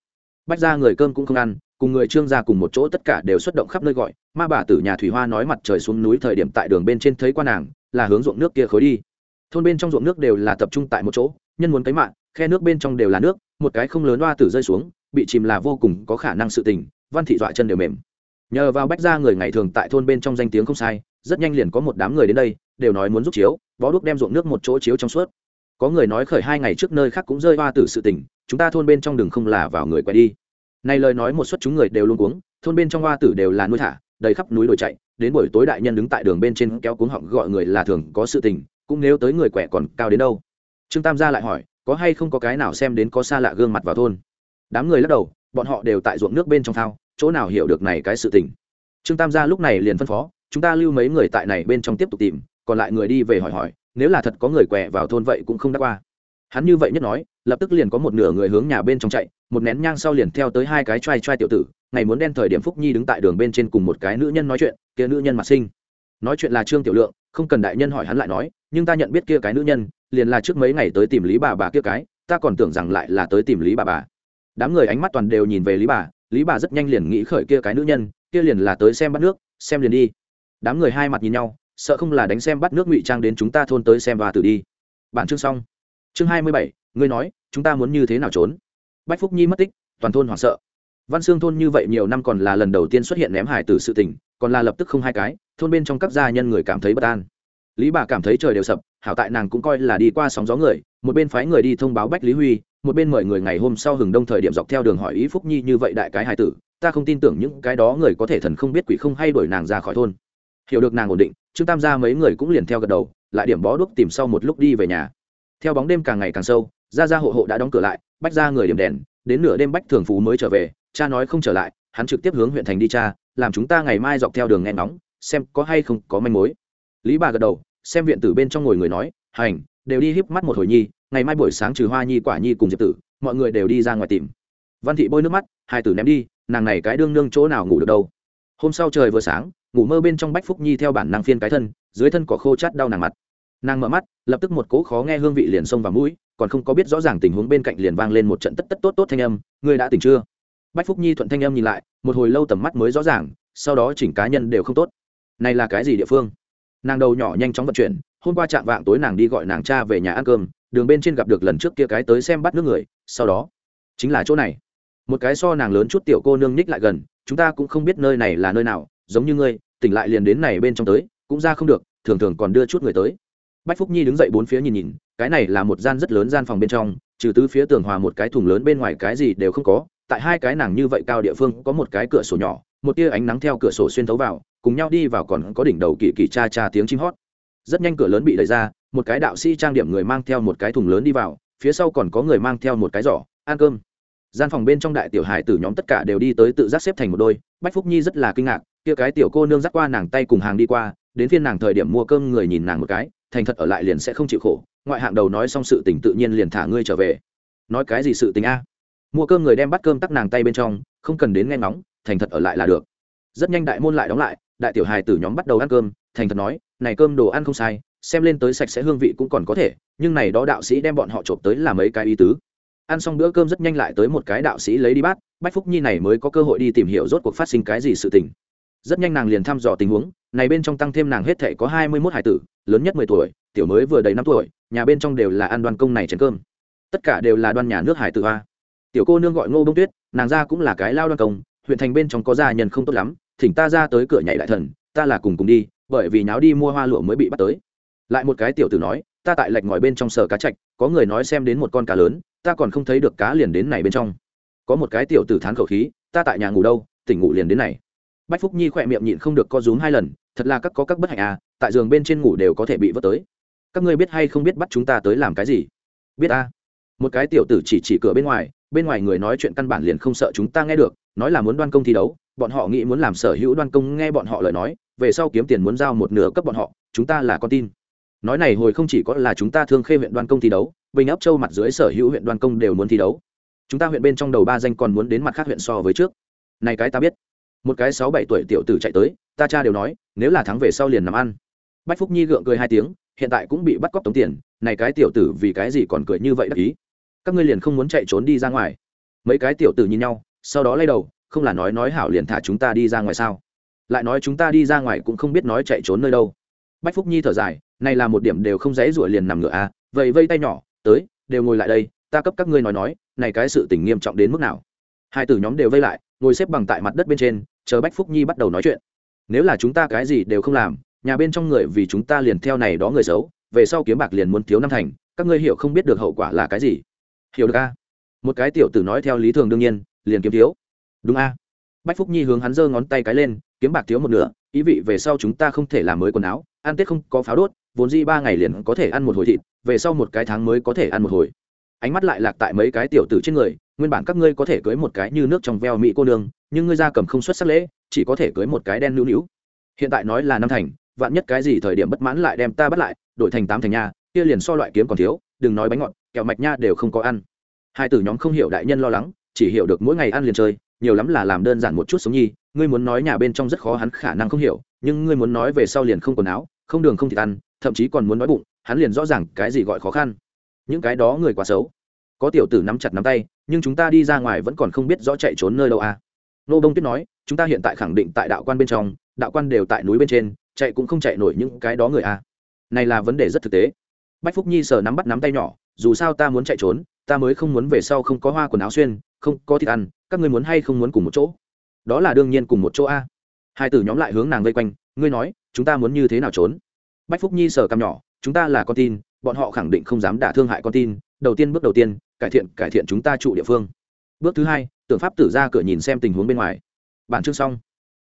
Bách ra người cơm cũng không ăn, cùng người trương ra cùng một chỗ tất cả đều xuất động khắp nơi gọi. Ma bà tử nhà thủy hoa nói mặt trời xuống núi thời điểm tại đường bên trên thấy quan nàng, là hướng ruộng nước kia khối đi. Thôn bên trong ruộng nước đều là tập trung tại một chỗ, nhân muốn cấy mạng khe nước bên trong đều là nước, một cái không lớn hoa tử rơi xuống, bị chìm là vô cùng có khả năng sự tình, văn thị dọa chân đều mềm. Nhờ vào bách ra người ngày thường tại thôn bên trong danh tiếng không sai, rất nhanh liền có một đám người đến đây, đều nói muốn giúp chiếu, bó đuốc đem ruộng nước một chỗ chiếu trong suốt có người nói khởi hai ngày trước nơi khác cũng rơi hoa tử sự tình, chúng ta thôn bên trong đường không là vào người quay đi. Này lời nói một suất chúng người đều luôn cuống, thôn bên trong hoa tử đều là nuôi thả, đầy khắp núi đồi chạy, đến buổi tối đại nhân đứng tại đường bên trên kéo cuống họng gọi người là thường có sự tình, cũng nếu tới người quẻ còn cao đến đâu. Trương tam gia lại hỏi, có hay không có cái nào xem đến có xa lạ gương mặt vào thôn? Đám người lắc đầu, bọn họ đều tại ruộng nước bên trong thao, chỗ nào hiểu được này cái sự tình. Trương tam gia lúc này liền phân phó, chúng ta lưu mấy người tại này bên trong tiếp tục tìm, còn lại người đi về hỏi hỏi nếu là thật có người quẹ vào thôn vậy cũng không đắc qua. Hắn như vậy nhất nói, lập tức liền có một nửa người hướng nhà bên trong chạy, một nén nhang sau liền theo tới hai cái t r a i t r a i tiểu tử, ngày muốn đen thời điểm phúc nhi đứng tại đường bên trên cùng một cái nữ nhân nói chuyện, kia nữ nhân mặt sinh nói chuyện là trương tiểu lượng, không cần đại nhân hỏi hắn lại nói, nhưng ta nhận biết kia cái nữ nhân, liền là trước mấy ngày tới tìm lý bà bà kia cái, ta còn tưởng rằng lại là tới tìm lý bà bà. Đám người ánh mắt toàn đều nhìn về lý bà lý bà rất nhanh liền nghĩ khởi kia cái nữ nhân, kia liền là tới xem bắt nước, xem liền đi. Đám người hai mặt nhìn nhau sợ không là đánh xem bắt nước ngụy trang đến chúng ta thôn tới xem và tử đi. Bản chương xong. Chương hai mươi bảy, ngươi nói, chúng ta muốn như thế nào trốn? Bách phúc nhi mất tích, toàn thôn hoảng sợ. Văn xương thôn như vậy nhiều năm còn là lần đầu tiên xuất hiện ném hải từ sự tình, còn là lập tức không hai cái, thôn bên trong các gia nhân người cảm thấy bất an. Lý bà cảm thấy trời đều sập, hảo tại nàng cũng coi là đi qua sóng gió người, một bên phái người đi thông báo bách lý huy, một bên mời người ngày hôm sau hừng đông thời điểm dọc theo đường hỏi ý phúc nhi như vậy đại cái hải tử, ta không tin tưởng những cái đó người có thể thần không biết quỷ không hay đuổi nàng ra khỏi thôn hiểu được nàng ổn định trương tam gia mấy người cũng liền theo gật đầu lại điểm bó đuốc tìm sau một lúc đi về nhà. Theo bóng đêm càng ngày càng sâu ra ra hộ hộ đã đóng cửa lại bách ra người điểm đèn đến nửa đêm bách thường phú mới trở về cha nói không trở lại hắn trực tiếp hướng huyện thành đi cha làm chúng ta ngày mai dọc theo đường nghe nóng, xem có hay không có manh mối. Lý bà gật đầu xem viện tử bên trong ngồi người nói hành đều đi híp mắt một hồi nhi ngày mai buổi sáng trừ hoa nhi quả nhi cùng diệp tử mọi người đều đi ra ngoài tìm. Văn thị bôi nước mắt hai tử ném đi nàng này cái đương nương chỗ nào ngủ được đâu? Hôm sau trời vừa sáng ngủ mơ bên trong bách phúc nhi theo bản năng phiên cái thân dưới thân có khô chát đau nàng mặt nàng mở mắt lập tức một cỗ khó nghe hương vị liền xông vào mũi còn không có biết rõ ràng tình huống bên cạnh liền vang lên một trận tất tất tốt tốt thanh âm ngươi đã tỉnh chưa bách phúc nhi thuận thanh âm nhìn lại một hồi lâu tầm mắt mới rõ ràng sau đó chỉnh cá nhân đều không tốt này là cái gì địa phương nàng đầu nhỏ nhanh chóng vận chuyển hôm qua chạm vạng tối nàng đi gọi nàng cha về nhà ăn cơm đường bên trên gặp được lần trước kia cái tới xem bắt nước người sau đó chính là chỗ này một cái so nàng lớn chút tiểu cô nương ních lại gần chúng ta cũng không biết nơi này là nơi nào giống như ngươi, tỉnh lại liền đến này bên trong tới, cũng ra không được, thường thường còn đưa chút người tới. Bách phúc nhi đứng dậy bốn phía nhìn nhìn, cái này là một gian rất lớn gian phòng bên trong, trừ tứ phía tường hòa một cái thùng lớn bên ngoài cái gì đều không có, tại hai cái nàng như vậy cao địa phương có một cái cửa sổ nhỏ, một tia ánh nắng theo cửa sổ xuyên thấu vào, cùng nhau đi vào còn có đỉnh đầu kỳ kỳ cha cha tiếng chim hót. Rất nhanh cửa lớn bị đẩy ra, một cái đạo sĩ trang điểm người mang theo một cái thùng lớn đi vào, phía sau còn có người mang theo một cái giỏ, ăn cơm. Gian phòng bên trong đại tiểu hải tử nhóm tất cả đều đi tới tự giác xếp thành một đôi, bách phúc nhi rất là kinh ngạc kia cái tiểu cô nương dắt qua nàng tay cùng hàng đi qua, đến phiên nàng thời điểm mua cơm người nhìn nàng một cái, thành thật ở lại liền sẽ không chịu khổ. Ngoại hạng đầu nói xong sự tình tự nhiên liền thả ngươi trở về. Nói cái gì sự tình a? Mua cơm người đem bắt cơm tắc nàng tay bên trong, không cần đến nghe ngóng, thành thật ở lại là được. Rất nhanh đại môn lại đóng lại, đại tiểu hài tử nhóm bắt đầu ăn cơm, thành thật nói, này cơm đồ ăn không sai, xem lên tới sạch sẽ hương vị cũng còn có thể, nhưng này đó đạo sĩ đem bọn họ trộm tới là mấy cái ý tứ. Ăn xong bữa cơm rất nhanh lại tới một cái đạo sĩ lấy đi bát, bách phúc nhi này mới có cơ hội đi tìm hiểu rốt cuộc phát sinh cái gì sự tình rất nhanh nàng liền thăm dò tình huống, này bên trong tăng thêm nàng hết thể có hai mươi mốt hải tử, lớn nhất mười tuổi, tiểu mới vừa đầy năm tuổi, nhà bên trong đều là ăn đoan công này chén cơm. Tất cả đều là đoan nhà nước hải tử hoa tiểu cô nương gọi ngô bông tuyết, nàng ra cũng là cái lao đoan công, huyện thành bên trong có gia nhân không tốt lắm, thỉnh ta ra tới cửa nhảy đại thần, ta là cùng cùng đi, bởi vì nháo đi mua hoa lụa mới bị bắt tới. Lại một cái tiểu tử nói, ta tại lạch ngòi bên trong sở cá chạch, có người nói xem đến một con cá lớn, ta còn không thấy được cá liền đến này bên trong. Có một cái tiểu tử thán khẩu khí, ta tại nhà ngủ đâu, tỉnh ngủ liền đến này bách phúc nhi khỏe miệng nhịn không được co rúm hai lần, thật là các có các bất hạnh à tại giường bên trên ngủ đều có thể bị vớt tới. Các ngươi biết hay không biết bắt chúng ta tới làm cái gì? Biết a một cái tiểu tử chỉ chỉ cửa bên ngoài bên ngoài người nói chuyện căn bản liền không sợ chúng ta nghe được, nói là muốn đoan công thi đấu, bọn họ nghĩ muốn làm sở hữu đoan công nghe bọn họ lời nói, về sau kiếm tiền muốn giao một nửa cấp bọn họ, chúng ta là con tin. Nói này hồi không chỉ có là chúng ta thương khê huyện đoan công thi đấu, bình ấp châu mặt dưới sở hữu huyện đoan công đều muốn thi đấu. Chúng ta huyện bên trong đầu ba danh còn muốn đến mặt khác huyện so với trước. Này cái ta biết một cái sáu bảy tuổi tiểu tử chạy tới, ta cha đều nói, nếu là thắng về sau liền nằm ăn. Bách phúc nhi gượng cười hai tiếng, hiện tại cũng bị bắt cóc tống tiền, này cái tiểu tử vì cái gì còn cười như vậy đắc ý? Các ngươi liền không muốn chạy trốn đi ra ngoài. Mấy cái tiểu tử nhìn nhau, sau đó lay đầu, không là nói nói hảo liền thả chúng ta đi ra ngoài sao? Lại nói chúng ta đi ra ngoài cũng không biết nói chạy trốn nơi đâu. Bách phúc nhi thở dài, này là một điểm đều không dễ rủa liền nằm ngựa à vậy vây tay nhỏ, tới, đều ngồi lại đây, ta cấp các ngươi nói nói, này cái sự tình nghiêm trọng đến mức nào? Hai tử nhóm đều vây lại ngồi xếp bằng tại mặt đất bên trên, chờ bách phúc nhi bắt đầu nói chuyện. Nếu là chúng ta cái gì đều không làm, nhà bên trong người vì chúng ta liền theo này đó người xấu, về sau kiếm bạc liền muốn thiếu năm thành, các ngươi hiểu không biết được hậu quả là cái gì? Hiểu được a? Một cái tiểu tử nói theo lý thường đương nhiên, liền kiếm thiếu. Đúng a? Bách phúc nhi hướng hắn giơ ngón tay cái lên, kiếm bạc thiếu một nửa, ý vị về sau chúng ta không thể làm mới quần áo, ăn tết không có pháo đốt, vốn di ba ngày liền có thể ăn một hồi thịt, về sau một cái tháng mới có thể ăn một hồi ánh mắt lại lạc tại mấy cái tiểu tử trên người, nguyên bản các ngươi có thể cưới một cái như nước trong veo mỹ cô nương, nhưng ngươi ra cầm không xuất sắc lễ, chỉ có thể cưới một cái đen nữu nữu. Hiện tại nói là năm thành, vạn nhất cái gì thời điểm bất mãn lại đem ta bắt lại, đổi thành tám thành nha, kia liền so loại kiếm còn thiếu, đừng nói bánh ngọt, kẹo mạch nha đều không có ăn. Hai tử nhóm không hiểu đại nhân lo lắng, chỉ hiểu được mỗi ngày ăn liền chơi, nhiều lắm là làm đơn giản một chút sống nhi, ngươi muốn nói nhà bên trong rất khó, hắn khả năng không hiểu, nhưng ngươi muốn nói về sau liền không quần áo, không đường không thịt ăn, thậm chí còn muốn nói bụng, hắn liền rõ ràng cái gì gọi khó khăn những cái đó người quá xấu. Có tiểu tử nắm chặt nắm tay, nhưng chúng ta đi ra ngoài vẫn còn không biết rõ chạy trốn nơi đâu à. Nô đông tuyết nói, chúng ta hiện tại khẳng định tại đạo quan bên trong, đạo quan đều tại núi bên trên, chạy cũng không chạy nổi những cái đó người à. Này là vấn đề rất thực tế. Bách phúc nhi sờ nắm bắt nắm tay nhỏ, dù sao ta muốn chạy trốn, ta mới không muốn về sau không có hoa quần áo xuyên, không có thịt ăn, các ngươi muốn hay không muốn cùng một chỗ? Đó là đương nhiên cùng một chỗ a hai tử nhóm lại hướng nàng vây quanh, ngươi nói, chúng ta muốn như thế nào trốn? Bách phúc nhi sờ cằm nhỏ, chúng ta là con tin bọn họ khẳng định không dám đả thương hại con tin, đầu tiên bước đầu tiên, cải thiện cải thiện chúng ta trụ địa phương. Bước thứ hai, tưởng pháp tử ra cửa nhìn xem tình huống bên ngoài. Bản chương xong.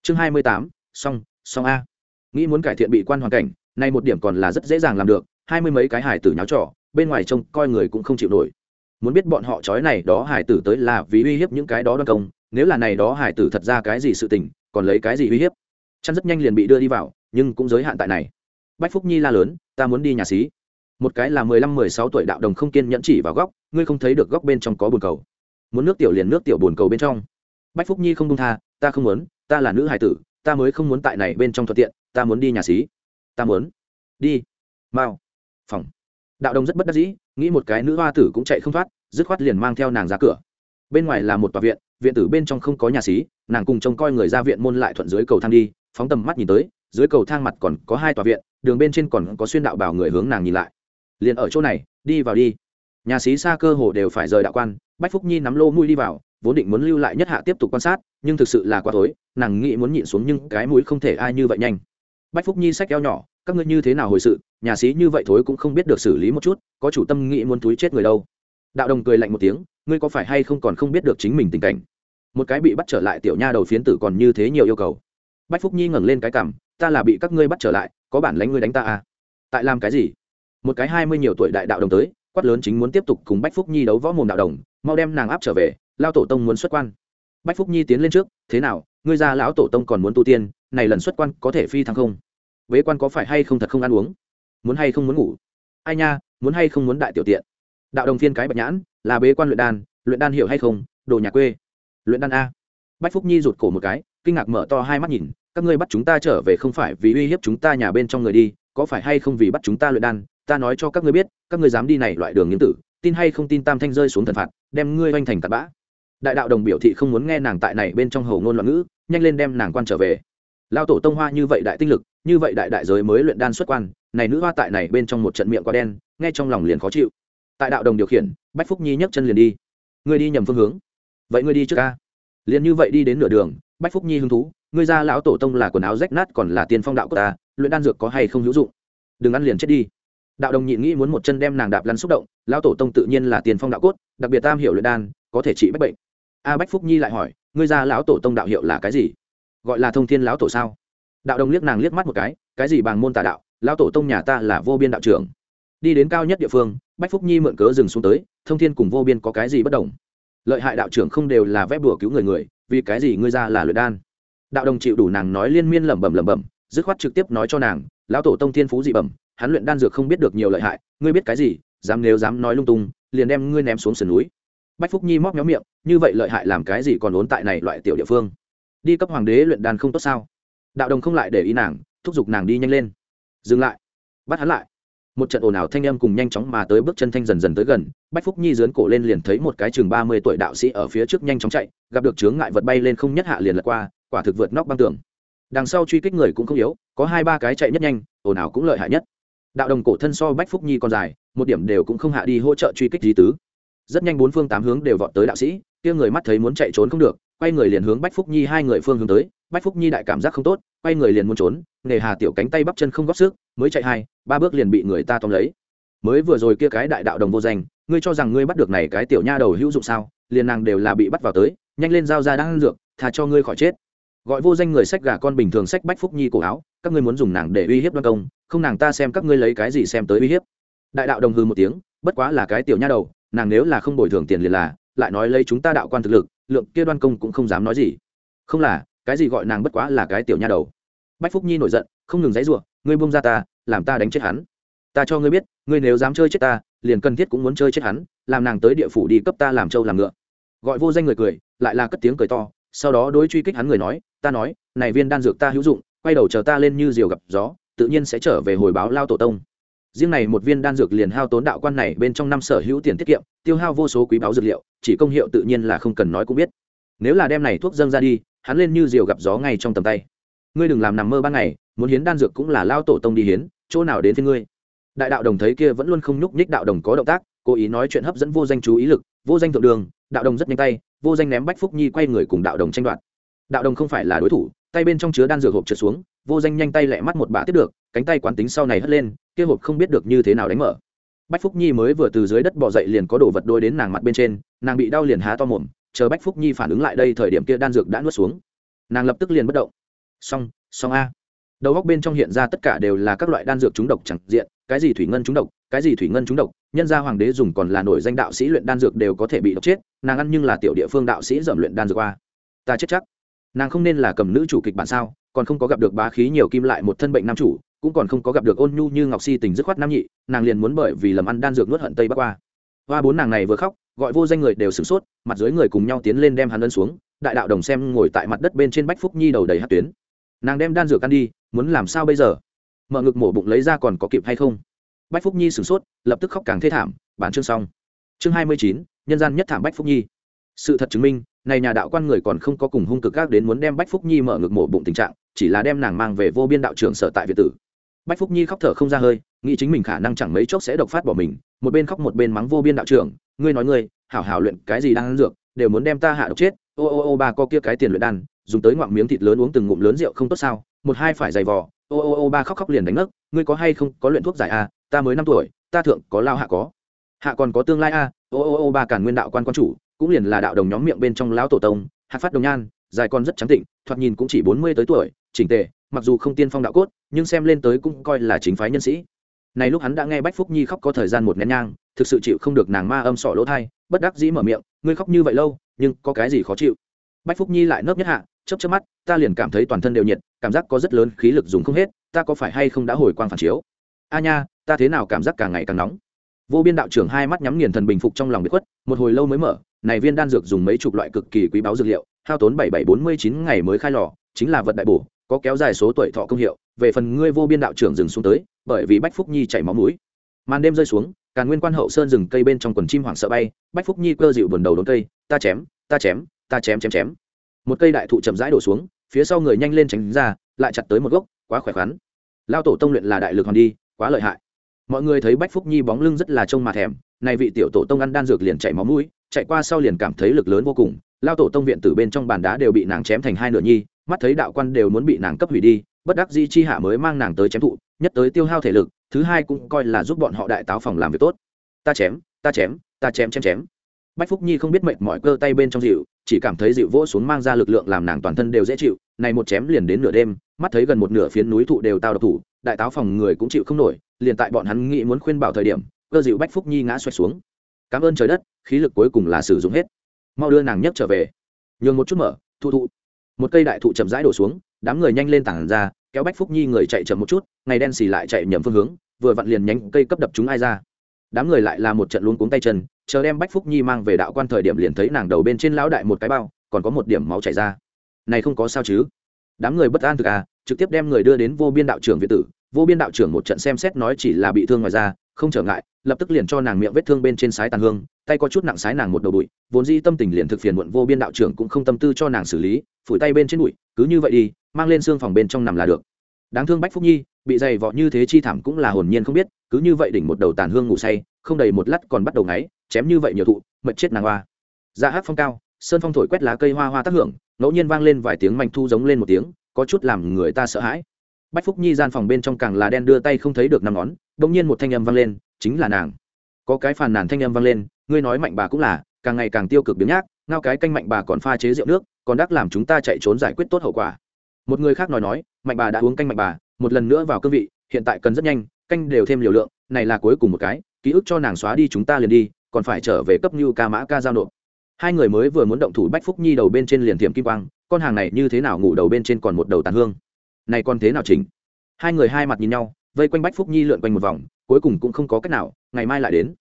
Chương hai mươi tám, xong xong a. Nghĩ muốn cải thiện bị quan hoàn cảnh, nay một điểm còn là rất dễ dàng làm được, hai mươi mấy cái hải tử nháo trọ bên ngoài trông coi người cũng không chịu nổi. Muốn biết bọn họ trói này đó hải tử tới là vì uy hiếp những cái đó đoan công, nếu là này đó hải tử thật ra cái gì sự tình, còn lấy cái gì uy hiếp? Chăn rất nhanh liền bị đưa đi vào, nhưng cũng giới hạn tại này. Bách phúc nhi la lớn, ta muốn đi nhà xí một cái là mười lăm, mười sáu tuổi đạo đồng không kiên nhẫn chỉ vào góc, ngươi không thấy được góc bên trong có bồn cầu. Muốn nước tiểu liền nước tiểu bồn cầu bên trong. Bách phúc nhi không công tha, ta không muốn, ta là nữ hải tử, ta mới không muốn tại này bên trong thuận tiện, ta muốn đi nhà xí. Ta muốn đi mao phòng. Đạo đồng rất bất đắc dĩ, nghĩ một cái nữ hoa tử cũng chạy không thoát, dứt khoát liền mang theo nàng ra cửa. Bên ngoài là một tòa viện viện tử bên trong không có nhà xí, nàng cùng trông coi người ra viện môn lại thuận dưới cầu thang đi, phóng tầm mắt nhìn tới, dưới cầu thang mặt còn có hai tòa viện, đường bên trên còn có xuyên đạo bảo người hướng nàng nhìn lại liền ở chỗ này, đi vào đi. Nhà xí xa cơ hồ đều phải rời đạo quan, bách phúc nhi nắm lô mũi đi vào, vốn định muốn lưu lại nhất hạ tiếp tục quan sát, nhưng thực sự là quá tối, nàng nghĩ muốn nhịn xuống nhưng cái mũi không thể ai như vậy nhanh. Bách phúc nhi sách eo nhỏ, các ngươi như thế nào hồi sự, nhà sĩ như vậy thối cũng không biết được xử lý một chút, có chủ tâm nghĩ muốn túi chết người đâu. Đạo đồng cười lạnh một tiếng, ngươi có phải hay không còn không biết được chính mình tình cảnh? Một cái bị bắt trở lại tiểu nha đầu phiến tử còn như thế nhiều yêu cầu. Bách phúc nhi ngẩng lên cái cằm, ta là bị các ngươi bắt trở lại, có bản lánh ngươi đánh ta à? Tại làm cái gì? Một cái hai mươi nhiều tuổi đại đạo đồng tới, quát lớn chính muốn tiếp tục cùng bách phúc nhi đấu võ mồm đạo đồng, mau đem nàng áp trở về lao tổ tông muốn xuất quan. Bách phúc nhi tiến lên trước, thế nào, ngươi ra lão tổ tông còn muốn tu tiên, này lần xuất quan có thể phi thăng không? Bế quan có phải hay không thật không ăn uống? Muốn hay không muốn ngủ? Ai nha, muốn hay không muốn đại tiểu tiện? Đạo đồng phiên cái bạch nhãn, là bế quan luyện đan luyện đan hiểu hay không? Đồ nhà quê. Luyện đan a. Bách phúc nhi rụt cổ một cái, kinh ngạc mở to hai mắt nhìn, các ngươi bắt chúng ta trở về không phải vì uy hiếp chúng ta nhà bên trong người đi, có phải hay không vì bắt chúng ta luyện đan ta nói cho các ngươi biết, các ngươi dám đi này loại đường nghiến tử, tin hay không tin tam thanh rơi xuống thần phạt, đem ngươi oanh thành tạt bã. Đại đạo đồng biểu thị không muốn nghe nàng tại này bên trong hầu ngôn loạn ngữ, nhanh lên đem nàng quan trở về. Lao tổ tông hoa như vậy đại tinh lực, như vậy đại đại giới mới luyện đan xuất quan, này nữ hoa tại này bên trong một trận miệng quá đen, nghe trong lòng liền khó chịu. Tại đạo đồng điều khiển, bách phúc nhi nhấc chân liền đi. Ngươi đi nhầm phương hướng. Vậy ngươi đi trước ca. Liền như vậy đi đến nửa đường, bách phúc nhi hứng thú, ngươi ra lão tổ tông là quần áo rách nát còn là tiên phong đạo của ta, luyện đan dược có hay không hữu dụng? Đừng ăn liền chết đi đạo đồng nhịn nghĩ muốn một chân đem nàng đạp lăn xúc động, lão tổ tông tự nhiên là tiền phong đạo cốt, đặc biệt tam hiểu luyện đan, có thể trị bách bệnh. A bách phúc nhi lại hỏi, ngươi ra lão tổ tông đạo hiệu là cái gì? Gọi là thông thiên lão tổ sao? Đạo đồng liếc nàng liếc mắt một cái cái gì bằng môn tà đạo, lão tổ tông nhà ta là vô biên đạo trưởng. Đi đến cao nhất địa phương, bách phúc nhi mượn cớ dừng xuống tới, thông thiên cùng vô biên có cái gì bất đồng? Lợi hại đạo trưởng không đều là vẽ bùa cứu người người, vì cái gì ngươi ra là luyện đan? Đạo đồng chịu đủ nàng nói liên miên lẩm bẩm lẩm bẩm, dứt khoát trực tiếp nói cho nàng, lão tổ tông thiên phú dị bẩm hắn luyện đan dược không biết được nhiều lợi hại, ngươi biết cái gì, dám nếu dám nói lung tung, liền đem ngươi ném xuống sườn núi. Bách phúc nhi móc nhóm miệng, như vậy lợi hại làm cái gì còn ốn tại này loại tiểu địa phương? Đi cấp hoàng đế luyện đan không tốt sao? Đạo đồng không lại để ý nàng, thúc giục nàng đi nhanh lên. Dừng lại. Bắt hắn lại. Một trận ồn ào thanh âm cùng nhanh chóng mà tới bước chân thanh dần dần tới gần, bách phúc nhi dướn cổ lên liền thấy một cái chừng ba mươi tuổi đạo sĩ ở phía trước nhanh chóng chạy, gặp được chướng ngại vật bay lên không nhất hạ liền lật qua, quả thực vượt nóc băng tường. Đằng sau truy kích người cũng không yếu, có hai ba cái chạy nhất nhanh, ồn ào cũng lợi hại nhất đạo đồng cổ thân so bách phúc nhi còn dài, một điểm đều cũng không hạ đi hỗ trợ truy kích di tứ. Rất nhanh bốn phương tám hướng đều vọt tới đạo sĩ, kia người mắt thấy muốn chạy trốn không được, quay người liền hướng bách phúc nhi hai người phương hướng tới. Bách phúc nhi đại cảm giác không tốt, quay người liền muốn trốn, nghề hà tiểu cánh tay bắp chân không góp sức, mới chạy hai, ba bước liền bị người ta tóm lấy. Mới vừa rồi kia cái đại đạo đồng vô danh, ngươi cho rằng ngươi bắt được này cái tiểu nha đầu hữu dụng sao? Liền nàng đều là bị bắt vào tới, nhanh lên giao ra đang dược thà cho ngươi khỏi chết. Gọi vô danh người sách gà con bình thường sách bách phúc nhi cổ áo các ngươi muốn dùng nàng để uy hiếp đoan công, không nàng ta xem các ngươi lấy cái gì xem tới uy hiếp. Đại đạo đồng hư một tiếng, bất quá là cái tiểu nha đầu, nàng nếu là không bồi thường tiền liền là, lại nói lấy chúng ta đạo quan thực lực, lượng kia đoan công cũng không dám nói gì. Không là, cái gì gọi nàng bất quá là cái tiểu nha đầu. Bách phúc nhi nổi giận, không ngừng dãy ruộng ngươi bông ra ta, làm ta đánh chết hắn. Ta cho ngươi biết, ngươi nếu dám chơi chết ta, liền cần thiết cũng muốn chơi chết hắn, làm nàng tới địa phủ đi cấp ta làm trâu làm ngựa. Gọi vô danh người cười, lại là cất tiếng cười to, sau đó đối truy kích hắn người nói, ta nói, này viên đan dược ta hữu dụng quay đầu chờ ta lên như diều gặp gió, tự nhiên sẽ trở về hồi báo lao tổ tông. Riêng này một viên đan dược liền hao tốn đạo quan này bên trong năm sở hữu tiền tiết kiệm, tiêu hao vô số quý báo dược liệu, chỉ công hiệu tự nhiên là không cần nói cũng biết. Nếu là đem này thuốc dâng ra đi, hắn lên như diều gặp gió ngay trong tầm tay. Ngươi đừng làm nằm mơ ban ngày, muốn hiến đan dược cũng là lao tổ tông đi hiến, chỗ nào đến thế ngươi. Đại đạo đồng thấy kia vẫn luôn không nhúc nhích đạo đồng có động tác, cố ý nói chuyện hấp dẫn vô danh chú ý lực, vô danh thượng đường, đạo đồng rất nhanh tay, vô danh ném bách phúc nhi quay người cùng đạo đồng tranh đoạt. Đạo đồng không phải là đối thủ tay bên trong chứa đan dược hộp trượt xuống, vô danh nhanh tay lẹ mắt một bả tiếp được, cánh tay quán tính sau này hất lên, kia hộp không biết được như thế nào đánh mở. Bách phúc nhi mới vừa từ dưới đất bỏ dậy liền có đồ vật đôi đến nàng mặt bên trên, nàng bị đau liền há to mồm, chờ bách phúc nhi phản ứng lại đây thời điểm kia đan dược đã nuốt xuống. Nàng lập tức liền bất động. Xong xong a. Đầu góc bên trong hiện ra tất cả đều là các loại đan dược trúng độc chẳng diện, cái gì thủy ngân trúng độc, cái gì thủy ngân trúng độc, nhân gia hoàng đế dùng còn là nổi danh đạo sĩ luyện đan dược đều có thể bị độc chết, nàng ăn nhưng là tiểu địa phương đạo sĩ dởm luyện đan dược qua. Ta chết chắc nàng không nên là cầm nữ chủ kịch bản sao, còn không có gặp được bá khí nhiều kim lại một thân bệnh nam chủ, cũng còn không có gặp được ôn nhu như ngọc si tình dứt khoát nam nhị, nàng liền muốn bởi vì lầm ăn đan dược nuốt hận tây bắc qua. Hoa bốn nàng này vừa khóc, gọi vô danh người đều sửng sốt, mặt dưới người cùng nhau tiến lên đem hắn ân xuống, đại đạo đồng xem ngồi tại mặt đất bên trên bách phúc nhi đầu đầy hát tuyến. Nàng đem đan dược ăn đi, muốn làm sao bây giờ? Mở ngực mổ bụng lấy ra còn có kịp hay không? Bách phúc nhi sửng sốt, lập tức khóc càng thê thảm, bản chương xong. Chương hai mươi chín, nhân gian nhất thảm bách phúc nhi. Sự thật chứng minh này nhà đạo quan người còn không có cùng hung cực các đến muốn đem bách phúc nhi mở ngực mổ bụng tình trạng, chỉ là đem nàng mang về vô biên đạo trưởng sở tại việt tử bách phúc nhi khóc thở không ra hơi, nghĩ chính mình khả năng chẳng mấy chốc sẽ độc phát bỏ mình, một bên khóc một bên mắng vô biên đạo trưởng, ngươi nói ngươi, hảo hảo luyện cái gì đang ăn dược, đều muốn đem ta hạ độc chết, ô ô ô ba co kia cái tiền luyện đan, dùng tới ngoạm miếng thịt lớn uống từng ngụm lớn rượu không tốt sao, một hai phải dày vò, ô ô ô ba khóc khóc liền đánh ngất, ngươi có hay không, có luyện thuốc giải a à? ta mới năm tuổi, ta thượng có lao hạ có hạ còn có tương lai a à? ô ô ô ba cản nguyên đạo quan quan chủ cũng liền là đạo đồng nhóm miệng bên trong lão tổ tông, hạt phát đồng nhan, dài con rất trắng tịnh, thoạt nhìn cũng chỉ bốn mươi tới tuổi, chỉnh tề, mặc dù không tiên phong đạo cốt, nhưng xem lên tới cũng coi là chính phái nhân sĩ. Này lúc hắn đã nghe bách phúc nhi khóc có thời gian một nén nhang, thực sự chịu không được nàng ma âm sọ lỗ thai, bất đắc dĩ mở miệng, ngươi khóc như vậy lâu, nhưng có cái gì khó chịu? Bách phúc nhi lại nớp nhất hạ chấp chấp mắt, ta liền cảm thấy toàn thân đều nhiệt, cảm giác có rất lớn khí lực dùng không hết, ta có phải hay không đã hồi quang phản chiếu? A nha, ta thế nào cảm giác càng ngày càng nóng? Vô biên đạo trưởng hai mắt nhắm nghiền thần bình phục trong lòng bị khuất, một hồi lâu mới mở, này viên đan dược dùng mấy chục loại cực kỳ quý báu dược liệu, hao tốn bảy bảy bốn mươi chín ngày mới khai lò, chính là vật đại bổ, có kéo dài số tuổi thọ công hiệu, về phần ngươi vô biên đạo trưởng dừng xuống tới, bởi vì bách phúc nhi chảy máu mũi. Màn đêm rơi xuống, càn nguyên quan hậu sơn rừng cây bên trong quần chim hoảng sợ bay, bách phúc nhi cơ dịu vườn đầu đốn cây, ta chém ta chém ta chém chém chém. Một cây đại thụ chậm rãi đổ xuống, phía sau người nhanh lên tránh ra, lại chặt tới một gốc, quá khỏe khoắn. Lao tổ tông luyện là đại lực hoàn đi, quá lợi hại mọi người thấy bách phúc nhi bóng lưng rất là trông mà thèm, này vị tiểu tổ tông ăn đan dược liền chảy máu mũi, chạy qua sau liền cảm thấy lực lớn vô cùng, lao tổ tông viện từ bên trong bàn đá đều bị nàng chém thành hai nửa nhi, mắt thấy đạo quan đều muốn bị nàng cấp hủy đi, bất đắc di chi hạ mới mang nàng tới chém thụ, nhất tới tiêu hao thể lực, thứ hai cũng coi là giúp bọn họ đại táo phòng làm việc tốt. Ta chém ta chém ta chém chém chém. Bách phúc nhi không biết mệnh mọi cơ tay bên trong dịu chỉ cảm thấy dịu vỗ xuống mang ra lực lượng làm nàng toàn thân đều dễ chịu, này một chém liền đến nửa đêm, mắt thấy gần một nửa phiến núi thụ đều tao độc thủ, đại táo phòng người cũng chịu không nổi, liền tại bọn hắn nghĩ muốn khuyên bảo thời điểm, cơ dịu bách phúc nhi ngã xoay xuống. Cảm ơn trời đất, khí lực cuối cùng là sử dụng hết. Mau đưa nàng nhấc trở về. Nhường một chút mở, thụ thụ. Một cây đại thụ chậm rãi đổ xuống, đám người nhanh lên tảng ra, kéo bách phúc nhi người chạy chậm một chút, ngày đen xì lại chạy nhầm phương hướng, vừa vặn liền nhánh cây cấp đập chúng ai ra đám người lại là một trận luống cuống tay chân, chờ đem bách phúc nhi mang về đạo quan thời điểm liền thấy nàng đầu bên trên lão đại một cái bao, còn có một điểm máu chảy ra. Này không có sao chứ? Đám người bất an thực à trực tiếp đem người đưa đến vô biên đạo trưởng việt tử. Vô biên đạo trưởng một trận xem xét nói chỉ là bị thương ngoài ra không trở ngại, lập tức liền cho nàng miệng vết thương bên trên sái tàn hương, tay có chút nặng sái nàng một đầu bụi, vốn di tâm tình liền thực phiền muộn vô biên đạo trưởng cũng không tâm tư cho nàng xử lý, phủi tay bên trên bụi, cứ như vậy đi, mang lên xương phòng bên trong nằm là được. Đáng thương bách phúc nhi bị dày vọ như thế chi thảm cũng là hồn nhiên không biết, cứ như vậy đỉnh một đầu tàn hương ngủ say, không đầy một lát còn bắt đầu ngáy, chém như vậy nhiều thụ, mệt chết nàng hoa. Dạ Ra hát phong cao, sơn phong thổi quét lá cây hoa hoa tác hưởng, ngẫu nhiên vang lên vài tiếng mạnh thu giống lên một tiếng, có chút làm người ta sợ hãi. Bách phúc nhi gian phòng bên trong càng là đen đưa tay không thấy được năm ngón bỗng nhiên một thanh âm vang lên, chính là nàng. Có cái phàn nàn thanh âm vang lên, ngươi nói mạnh bà cũng là, càng ngày càng tiêu cực biếng nhác, ngao cái canh mạnh bà còn pha chế rượu nước, còn đắc làm chúng ta chạy trốn giải quyết tốt hậu quả. Một người khác nói nói, mạnh bà đã uống canh mạnh bà một lần nữa vào cương vị, hiện tại cần rất nhanh, canh đều thêm liều lượng, này là cuối cùng một cái, ký ức cho nàng xóa đi chúng ta liền đi, còn phải trở về cấp như ca mã ca giao nộp. Hai người mới vừa muốn động thủ bách phúc nhi đầu bên trên liền thiệm kim quang, con hàng này như thế nào ngủ đầu bên trên còn một đầu tàn hương. Này còn thế nào chỉnh? Hai người hai mặt nhìn nhau, vây quanh bách phúc nhi lượn quanh một vòng, cuối cùng cũng không có cách nào, ngày mai lại đến.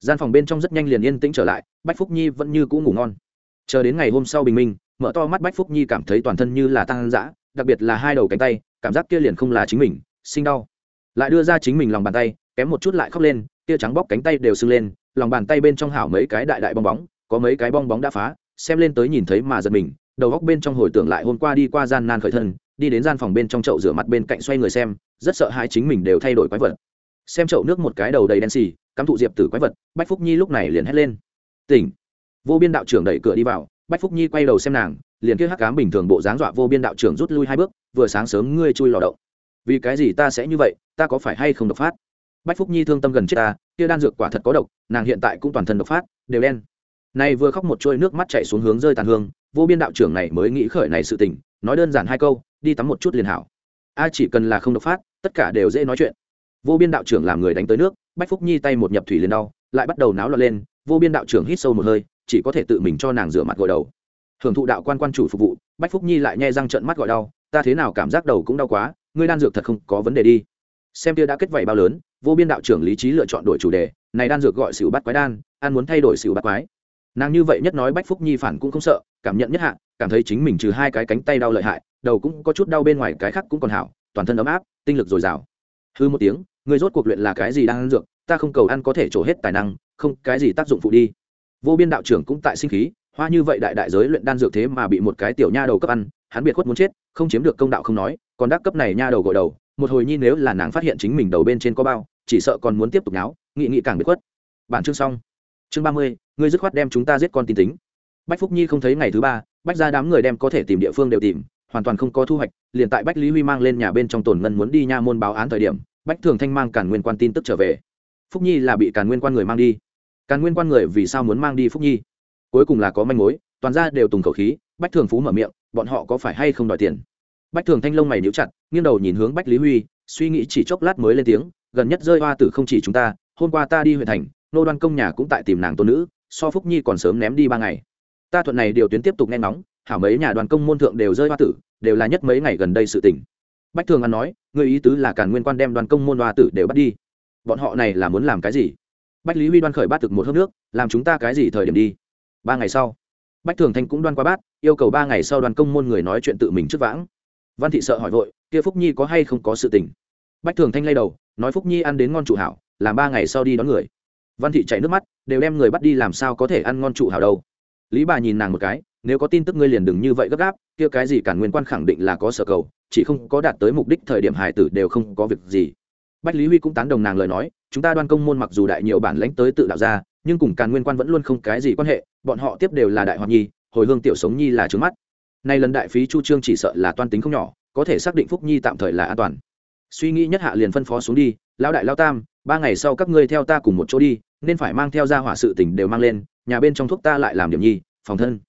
Gian phòng bên trong rất nhanh liền yên tĩnh trở lại, bách phúc nhi vẫn như cũ ngủ ngon. Chờ đến ngày hôm sau bình minh, mở to mắt bách phúc nhi cảm thấy toàn thân như là tăng dã, đặc biệt là hai đầu cánh tay cảm giác kia liền không là chính mình, sinh đau. Lại đưa ra chính mình lòng bàn tay, kém một chút lại khóc lên, kia trắng bóc cánh tay đều sưng lên, lòng bàn tay bên trong hảo mấy cái đại đại bong bóng, có mấy cái bong bóng đã phá, xem lên tới nhìn thấy mà giật mình, đầu góc bên trong hồi tưởng lại hôm qua đi qua gian nan khởi thân, đi đến gian phòng bên trong chậu rửa mặt bên cạnh xoay người xem, rất sợ hai chính mình đều thay đổi quái vật. Xem chậu nước một cái đầu đầy đen xì, cắm thụ diệp tử quái vật, bách phúc nhi lúc này liền hét lên. Tỉnh. Vô biên đạo trưởng đẩy cửa đi vào, bách phúc nhi quay đầu xem nàng liền kia hắc cám bình thường bộ dáng dọa vô biên đạo trưởng rút lui hai bước, vừa sáng sớm ngươi chui lò đậu. Vì cái gì ta sẽ như vậy, ta có phải hay không độc phát? Bách phúc nhi thương tâm gần chết ta, kia đan dược quả thật có độc, nàng hiện tại cũng toàn thân độc phát, đều đen. Này vừa khóc một trôi nước mắt chảy xuống hướng rơi tàn hương, vô biên đạo trưởng này mới nghĩ khởi này sự tình, nói đơn giản hai câu, đi tắm một chút liền hảo. A chỉ cần là không độc phát, tất cả đều dễ nói chuyện. Vô biên đạo trưởng làm người đánh tới nước, bách phúc nhi tay một nhập thủy liền đau, lại bắt đầu náo loạn lên, vô biên đạo trưởng hít sâu một hơi, chỉ có thể tự mình cho nàng rửa mặt gội đầu hưởng thụ đạo quan quan chủ phục vụ, bách phúc nhi lại nhai răng trận mắt gọi đau, ta thế nào cảm giác đầu cũng đau quá, ngươi đan dược thật không có vấn đề đi. Xem kia đã kết vảy bao lớn, vô biên đạo trưởng lý trí lựa chọn đổi chủ đề, này đan dược gọi xỉu bắt quái đan an muốn thay đổi xỉu bắt quái. Nàng như vậy nhất nói bách phúc nhi phản cũng không sợ, cảm nhận nhất hạ, cảm thấy chính mình trừ hai cái cánh tay đau lợi hại, đầu cũng có chút đau bên ngoài cái khác cũng còn hảo, toàn thân ấm áp, tinh lực dồi dào. Hư một tiếng người rốt cuộc luyện là cái gì đang ăn dược? Ta không cầu ăn có thể trổ hết tài năng, không, cái gì tác dụng phụ đi. Vô biên đạo trưởng cũng tại sinh khí hoa như vậy đại đại giới luyện đan dược thế mà bị một cái tiểu nha đầu cấp ăn, hắn biệt khuất muốn chết, không chiếm được công đạo không nói, còn đắc cấp này nha đầu gội đầu, một hồi nhi nếu là nàng phát hiện chính mình đầu bên trên có bao, chỉ sợ còn muốn tiếp tục náo, nghị nghị càng biệt khuất. Bản chương xong. Chương ba mươi, ngươi dứt khoát đem chúng ta giết con tin tính. Bách phúc nhi không thấy ngày thứ ba, bách ra đám người đem có thể tìm địa phương đều tìm, hoàn toàn không có thu hoạch, liền tại bách lý huy mang lên nhà bên trong tổn ngân muốn đi nha môn báo án thời điểm, bách thường thanh mang càn nguyên quan tin tức trở về. Phúc nhi là bị càn nguyên quan người mang đi. Càn nguyên quan người vì sao muốn mang đi phúc nhi? Cuối cùng là có manh mối, toàn ra đều tùng khẩu khí, bách thường phú mở miệng, bọn họ có phải hay không đòi tiền? Bách thường thanh lông mày níu chặt, nghiêng đầu nhìn hướng bách lý huy, suy nghĩ chỉ chốc lát mới lên tiếng, gần nhất rơi hoa tử không chỉ chúng ta, hôm qua ta đi huyện thành, nô đoan công nhà cũng tại tìm nàng tôn nữ, so phúc nhi còn sớm ném đi ba ngày. Ta thuận này điều tuyến tiếp tục nghe ngóng, hảo mấy nhà đoàn công môn thượng đều rơi hoa tử, đều là nhất mấy ngày gần đây sự tình. Bách thường ăn nói, người ý tứ là càn nguyên quan đem đoàn công môn hoa tử đều bắt đi. Bọn họ này là muốn làm cái gì? Bách lý huy đoan khởi bát thực một hớp nước, làm chúng ta cái gì thời điểm đi? Ba ngày sau, bách thường thanh cũng đoan qua bát, yêu cầu ba ngày sau đoàn công môn người nói chuyện tự mình trước vãng. Văn thị sợ hỏi vội, kia phúc nhi có hay không có sự tình? Bách thường thanh lay đầu, nói, phúc nhi ăn đến ngon trụ hảo, làm ba ngày sau đi đón người. Văn thị chạy nước mắt, đều đem người bắt đi làm sao có thể ăn ngon trụ hảo đâu? Lý bà nhìn nàng một cái, nếu có tin tức ngươi liền đừng như vậy gấp gáp, kia cái gì cản nguyên quan khẳng định là có sở cầu, chỉ không có đạt tới mục đích thời điểm hải tử đều không có việc gì. Bách lý huy cũng tán đồng nàng lời nói, chúng ta đoan công môn mặc dù đại nhiều bản lãnh tới tự đạo ra nhưng cùng càn nguyên quan vẫn luôn không cái gì quan hệ, bọn họ tiếp đều là đại hoạt nhi, hồi hương tiểu sống nhi là trướng mắt. Nay lần đại phí chu trương chỉ sợ là toan tính không nhỏ, có thể xác định phúc nhi tạm thời là an toàn. Suy nghĩ nhất hạ liền phân phó xuống đi, lão đại lao tam, ba ngày sau các ngươi theo ta cùng một chỗ đi, nên phải mang theo ra hỏa sự tình đều mang lên, nhà bên trong thuốc ta lại làm điểm nhi, phòng thân.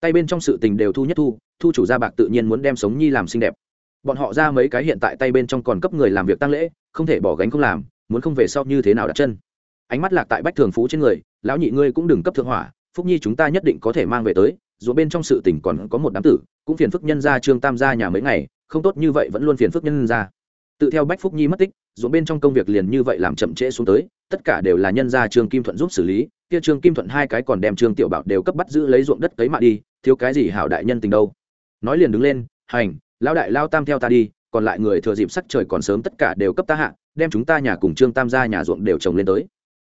Tay bên trong sự tình đều thu nhất thu thu chủ gia bạc tự nhiên muốn đem sống nhi làm xinh đẹp. Bọn họ ra mấy cái hiện tại tay bên trong còn cấp người làm việc tăng lễ, không thể bỏ gánh không làm, muốn không về sau như thế nào đặt chân ánh mắt lạc tại bách thường phú trên người, lão nhị ngươi cũng đừng cấp thượng hỏa, phúc nhi chúng ta nhất định có thể mang về tới, dù bên trong sự tình còn có một đám tử, cũng phiền phức nhân ra trương tam gia nhà mấy ngày, không tốt như vậy vẫn luôn phiền phức nhân ra tự theo bách phúc nhi mất tích, dù bên trong công việc liền như vậy làm chậm trễ xuống tới, tất cả đều là nhân gia trương kim thuận giúp xử lý, kia trương kim thuận hai cái còn đem trương tiểu bảo đều cấp bắt giữ lấy ruộng đất cấy mạ đi, thiếu cái gì hảo đại nhân tình đâu. Nói liền đứng lên, hành lao đại lao tam theo ta đi, còn lại người thừa dịp sắc trời còn sớm tất cả đều cấp ta hạ, đem chúng ta nhà cùng trương tam gia nhà ruộng đều trồng lên tới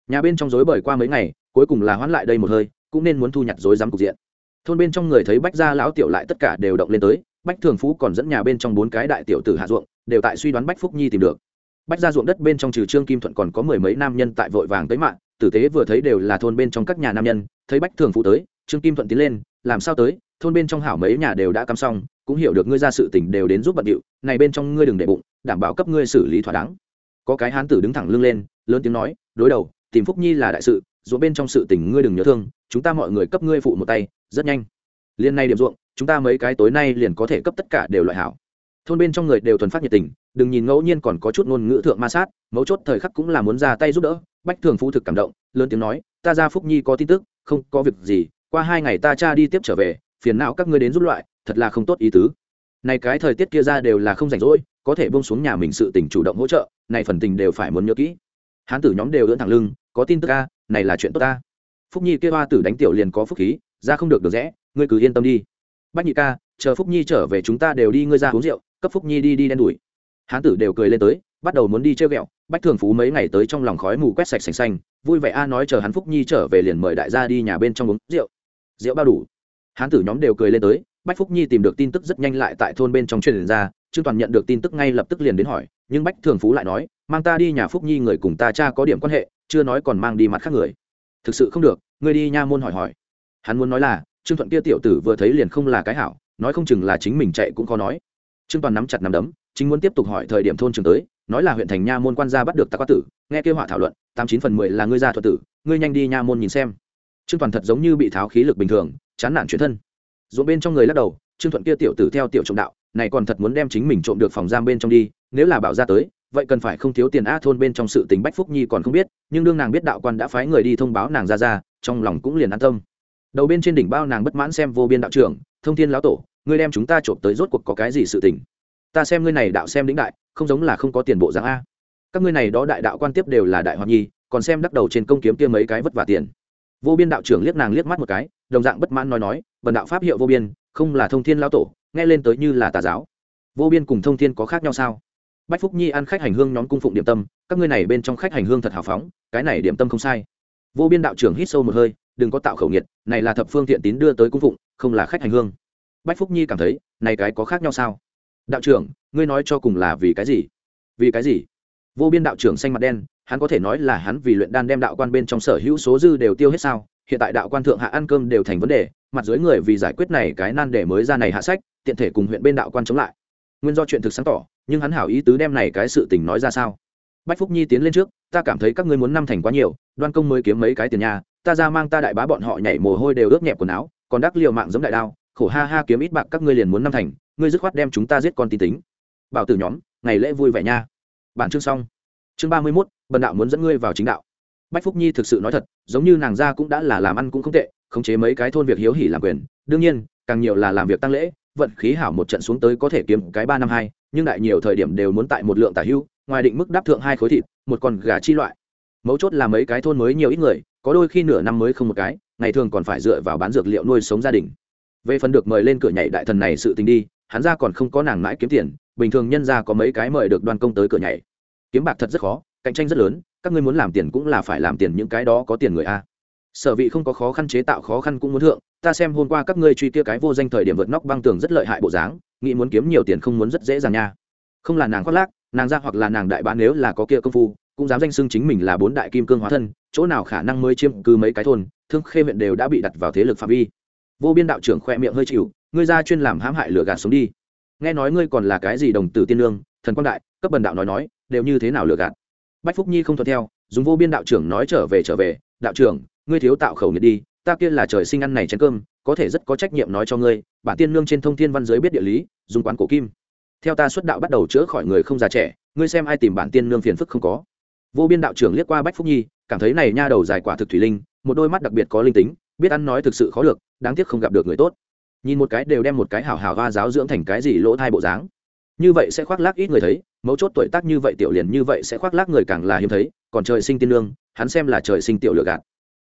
nhà bên trong rối bời qua mấy ngày, cuối cùng là hoãn lại đây một hơi, cũng nên muốn thu nhặt rối rắm cục diện. Thôn bên trong người thấy bách gia lão tiểu lại tất cả đều động lên tới, bách thường phú còn dẫn nhà bên trong bốn cái đại tiểu tử hạ ruộng, đều tại suy đoán bách phúc nhi tìm được. Bách gia ruộng đất bên trong trừ trương kim thuận còn có mười mấy nam nhân tại vội vàng tới mạng, tử tế vừa thấy đều là thôn bên trong các nhà nam nhân, thấy bách thường phú tới, trương kim thuận tiến lên, làm sao tới? Thôn bên trong hảo mấy nhà đều đã cắm xong, cũng hiểu được ngươi ra sự tình đều đến giúp bận điệu, này bên trong ngươi đừng để bụng, đảm bảo cấp ngươi xử lý thỏa đáng. Có cái hán tử đứng thẳng lưng lên, lớn tiếng nói, đối đầu tìm phúc nhi là đại sự, ruộng bên trong sự tình ngươi đừng nhớ thương, chúng ta mọi người cấp ngươi phụ một tay, rất nhanh. Liên nay điểm ruộng, chúng ta mấy cái tối nay liền có thể cấp tất cả đều loại hảo. Thôn bên trong người đều thuần phát nhiệt tình, đừng nhìn ngẫu nhiên còn có chút ngôn ngữ thượng ma sát, mấu chốt thời khắc cũng là muốn ra tay giúp đỡ. Bách thường phu thực cảm động, lớn tiếng nói, ta ra phúc nhi có tin tức, không có việc gì, qua hai ngày ta cha đi tiếp trở về, phiền não các ngươi đến giúp loại, thật là không tốt ý tứ. Này cái thời tiết kia ra đều là không rảnh rỗi, có thể bông xuống nhà mình sự tình chủ động hỗ trợ, này phần tình đều phải muốn nhớ kỹ. Hán tử nhóm đều ưỡn thẳng lưng có tin tức a, này là chuyện tốt ta. Phúc nhi kia hoa tử đánh tiểu liền có phúc khí, ra không được được rẽ ngươi cứ yên tâm đi. Bách nhị ca, chờ phúc nhi trở về chúng ta đều đi ngươi ra uống rượu, cấp phúc nhi đi đi đen đuổi hán tử đều cười lên tới, bắt đầu muốn đi chơi ghẹo bách thường phú mấy ngày tới trong lòng khói mù quét sạch sành xanh, vui vẻ a nói chờ hắn phúc nhi trở về liền mời đại gia đi nhà bên trong uống rượu. Rượu bao đủ. Hán tử nhóm đều cười lên tới, bách phúc nhi tìm được tin tức rất nhanh lại tại thôn bên trong truyền ra, trương toàn nhận được tin tức ngay lập tức liền đến hỏi, nhưng bách thường phú lại nói, mang ta đi nhà phúc nhi người cùng ta cha có điểm quan hệ chưa nói còn mang đi mặt khác người. Thực sự không được, ngươi đi nha môn hỏi hỏi. Hắn muốn nói là, trương thuận kia tiểu tử vừa thấy liền không là cái hảo, nói không chừng là chính mình chạy cũng khó nói. Trương toàn nắm chặt nắm đấm, chính muốn tiếp tục hỏi thời điểm thôn trường tới, nói là huyện thành nha môn quan gia bắt được tạc quá tử, nghe kêu họa thảo luận, tám chín phần mười là ngươi gia thuật tử, ngươi nhanh đi nha môn nhìn xem. Trương toàn thật giống như bị tháo khí lực bình thường, chán nản chuyển thân. Dỗ bên trong người lắc đầu, trương thuận kia tiểu tử theo tiểu trọng đạo, này còn thật muốn đem chính mình trộm được phòng giam bên trong đi, nếu là bảo ra tới vậy cần phải không thiếu tiền a thôn bên trong sự tình bách phúc nhi còn không biết, nhưng đương nàng biết đạo quan đã phái người đi thông báo nàng ra ra, trong lòng cũng liền an tâm. Đầu bên trên đỉnh bao nàng bất mãn xem vô biên đạo trưởng, thông thiên lão tổ, ngươi đem chúng ta trộm tới rốt cuộc có cái gì sự tình? Ta xem ngươi này đạo xem lĩnh đại, không giống là không có tiền bộ dáng a. Các ngươi này đó đại đạo quan tiếp đều là đại hoa nhi, còn xem đắc đầu trên công kiếm kia mấy cái vất vả tiền. Vô biên đạo trưởng liếc nàng liếc mắt một cái, đồng dạng bất mãn nói nói vần đạo pháp hiệu vô biên, không là thông thiên lão tổ, nghe lên tới như là tà giáo. Vô biên cùng thông thiên có khác nhau sao? Bách phúc nhi ăn khách hành hương nhóm cung phụng điểm tâm các ngươi này bên trong khách hành hương thật hào phóng cái này điểm tâm không sai. Vô biên đạo trưởng hít sâu một hơi đừng có tạo khẩu nhiệt, này là thập phương thiện tín đưa tới cung phụng không là khách hành hương. Bách phúc nhi cảm thấy này cái có khác nhau sao? Đạo trưởng ngươi nói cho cùng là vì cái gì? Vì cái gì? Vô biên đạo trưởng xanh mặt đen hắn có thể nói là hắn vì luyện đan đem đạo quan bên trong sở hữu số dư đều tiêu hết sao? Hiện tại đạo quan thượng hạ ăn cơm đều thành vấn đề mặt dưới người vì giải quyết này cái nan để mới ra này hạ sách tiện thể cùng huyện bên đạo quan chống lại nguyên do chuyện thực sáng tỏ, nhưng hắn hảo ý tứ đem này cái sự tình nói ra sao? Bách phúc nhi tiến lên trước, ta cảm thấy các ngươi muốn năm thành quá nhiều, đoan công mới kiếm mấy cái tiền nhà, ta ra mang ta đại bá bọn họ nhảy mồ hôi đều ướt nhẹp quần áo, còn đắc liều mạng giống đại đao, khổ ha ha kiếm ít bạc các ngươi liền muốn năm thành, ngươi dứt khoát đem chúng ta giết con tin tính. Bảo tử nhóm, ngày lễ vui vẻ nha. Bản chương xong. Chương ba mươi mốt, bần đạo muốn dẫn ngươi vào chính đạo. Bách phúc nhi thực sự nói thật, giống như nàng ra cũng đã là làm ăn cũng không tệ, khống chế mấy cái thôn việc hiếu hỉ làm quyền, đương nhiên, càng nhiều là làm việc tăng lễ vận khí hảo một trận xuống tới có thể kiếm cái ba năm hai, nhưng đại nhiều thời điểm đều muốn tại một lượng tả hưu, ngoài định mức đáp thượng hai khối thịt, một con gà chi loại. Mấu chốt là mấy cái thôn mới nhiều ít người, có đôi khi nửa năm mới không một cái, ngày thường còn phải dựa vào bán dược liệu nuôi sống gia đình. Về phần được mời lên cửa nhảy đại thần này sự tình đi, hắn ra còn không có nàng mãi kiếm tiền, bình thường nhân ra có mấy cái mời được đoàn công tới cửa nhảy. Kiếm bạc thật rất khó, cạnh tranh rất lớn, các ngươi muốn làm tiền cũng là phải làm tiền, những cái đó có tiền người a. Sở vị không có khó khăn chế tạo khó khăn cũng muốn thượng ta xem hôm qua các ngươi truy kia cái vô danh thời điểm vượt nóc băng tường rất lợi hại bộ dáng, nghĩ muốn kiếm nhiều tiền không muốn rất dễ dàng nha. Không là nàng khoác lác, nàng ra hoặc là nàng đại bán nếu là có kia công phu, cũng dám danh xưng chính mình là bốn đại kim cương hóa thân, chỗ nào khả năng mới chiếm cứ mấy cái thôn, thương khê huyện đều đã bị đặt vào thế lực phạm vi. Vô biên đạo trưởng khoe miệng hơi chịu, ngươi ra chuyên làm hãm hại lửa gạt sống đi. Nghe nói ngươi còn là cái gì đồng tử tiên lương, thần quang đại, cấp bần đạo nói nói, đều như thế nào lừa gạt? Bách phúc nhi không thuận theo, dùng vô biên đạo trưởng nói trở về trở về, đạo trưởng, ngươi thiếu tạo khẩu nhiệt đi ta kia là trời sinh ăn này chén cơm, có thể rất có trách nhiệm nói cho ngươi, bản tiên lương trên thông thiên văn giới biết địa lý, dùng quán cổ kim. Theo ta xuất đạo bắt đầu chữa khỏi người không già trẻ, ngươi xem ai tìm bản tiên lương phiền phức không có. Vô biên đạo trưởng liếc qua bách phúc nhi, cảm thấy này nha đầu dài quả thực thủy linh, một đôi mắt đặc biệt có linh tính, biết ăn nói thực sự khó được, đáng tiếc không gặp được người tốt. Nhìn một cái đều đem một cái hảo hảo va giáo dưỡng thành cái gì lỗ thai bộ dáng. Như vậy sẽ khoác lác ít người thấy, mấu chốt tuổi tác như vậy tiểu liền như vậy sẽ khoác lác người càng là hiếm thấy, còn trời sinh tiên lương hắn xem là trời sinh tiểu lựa gạt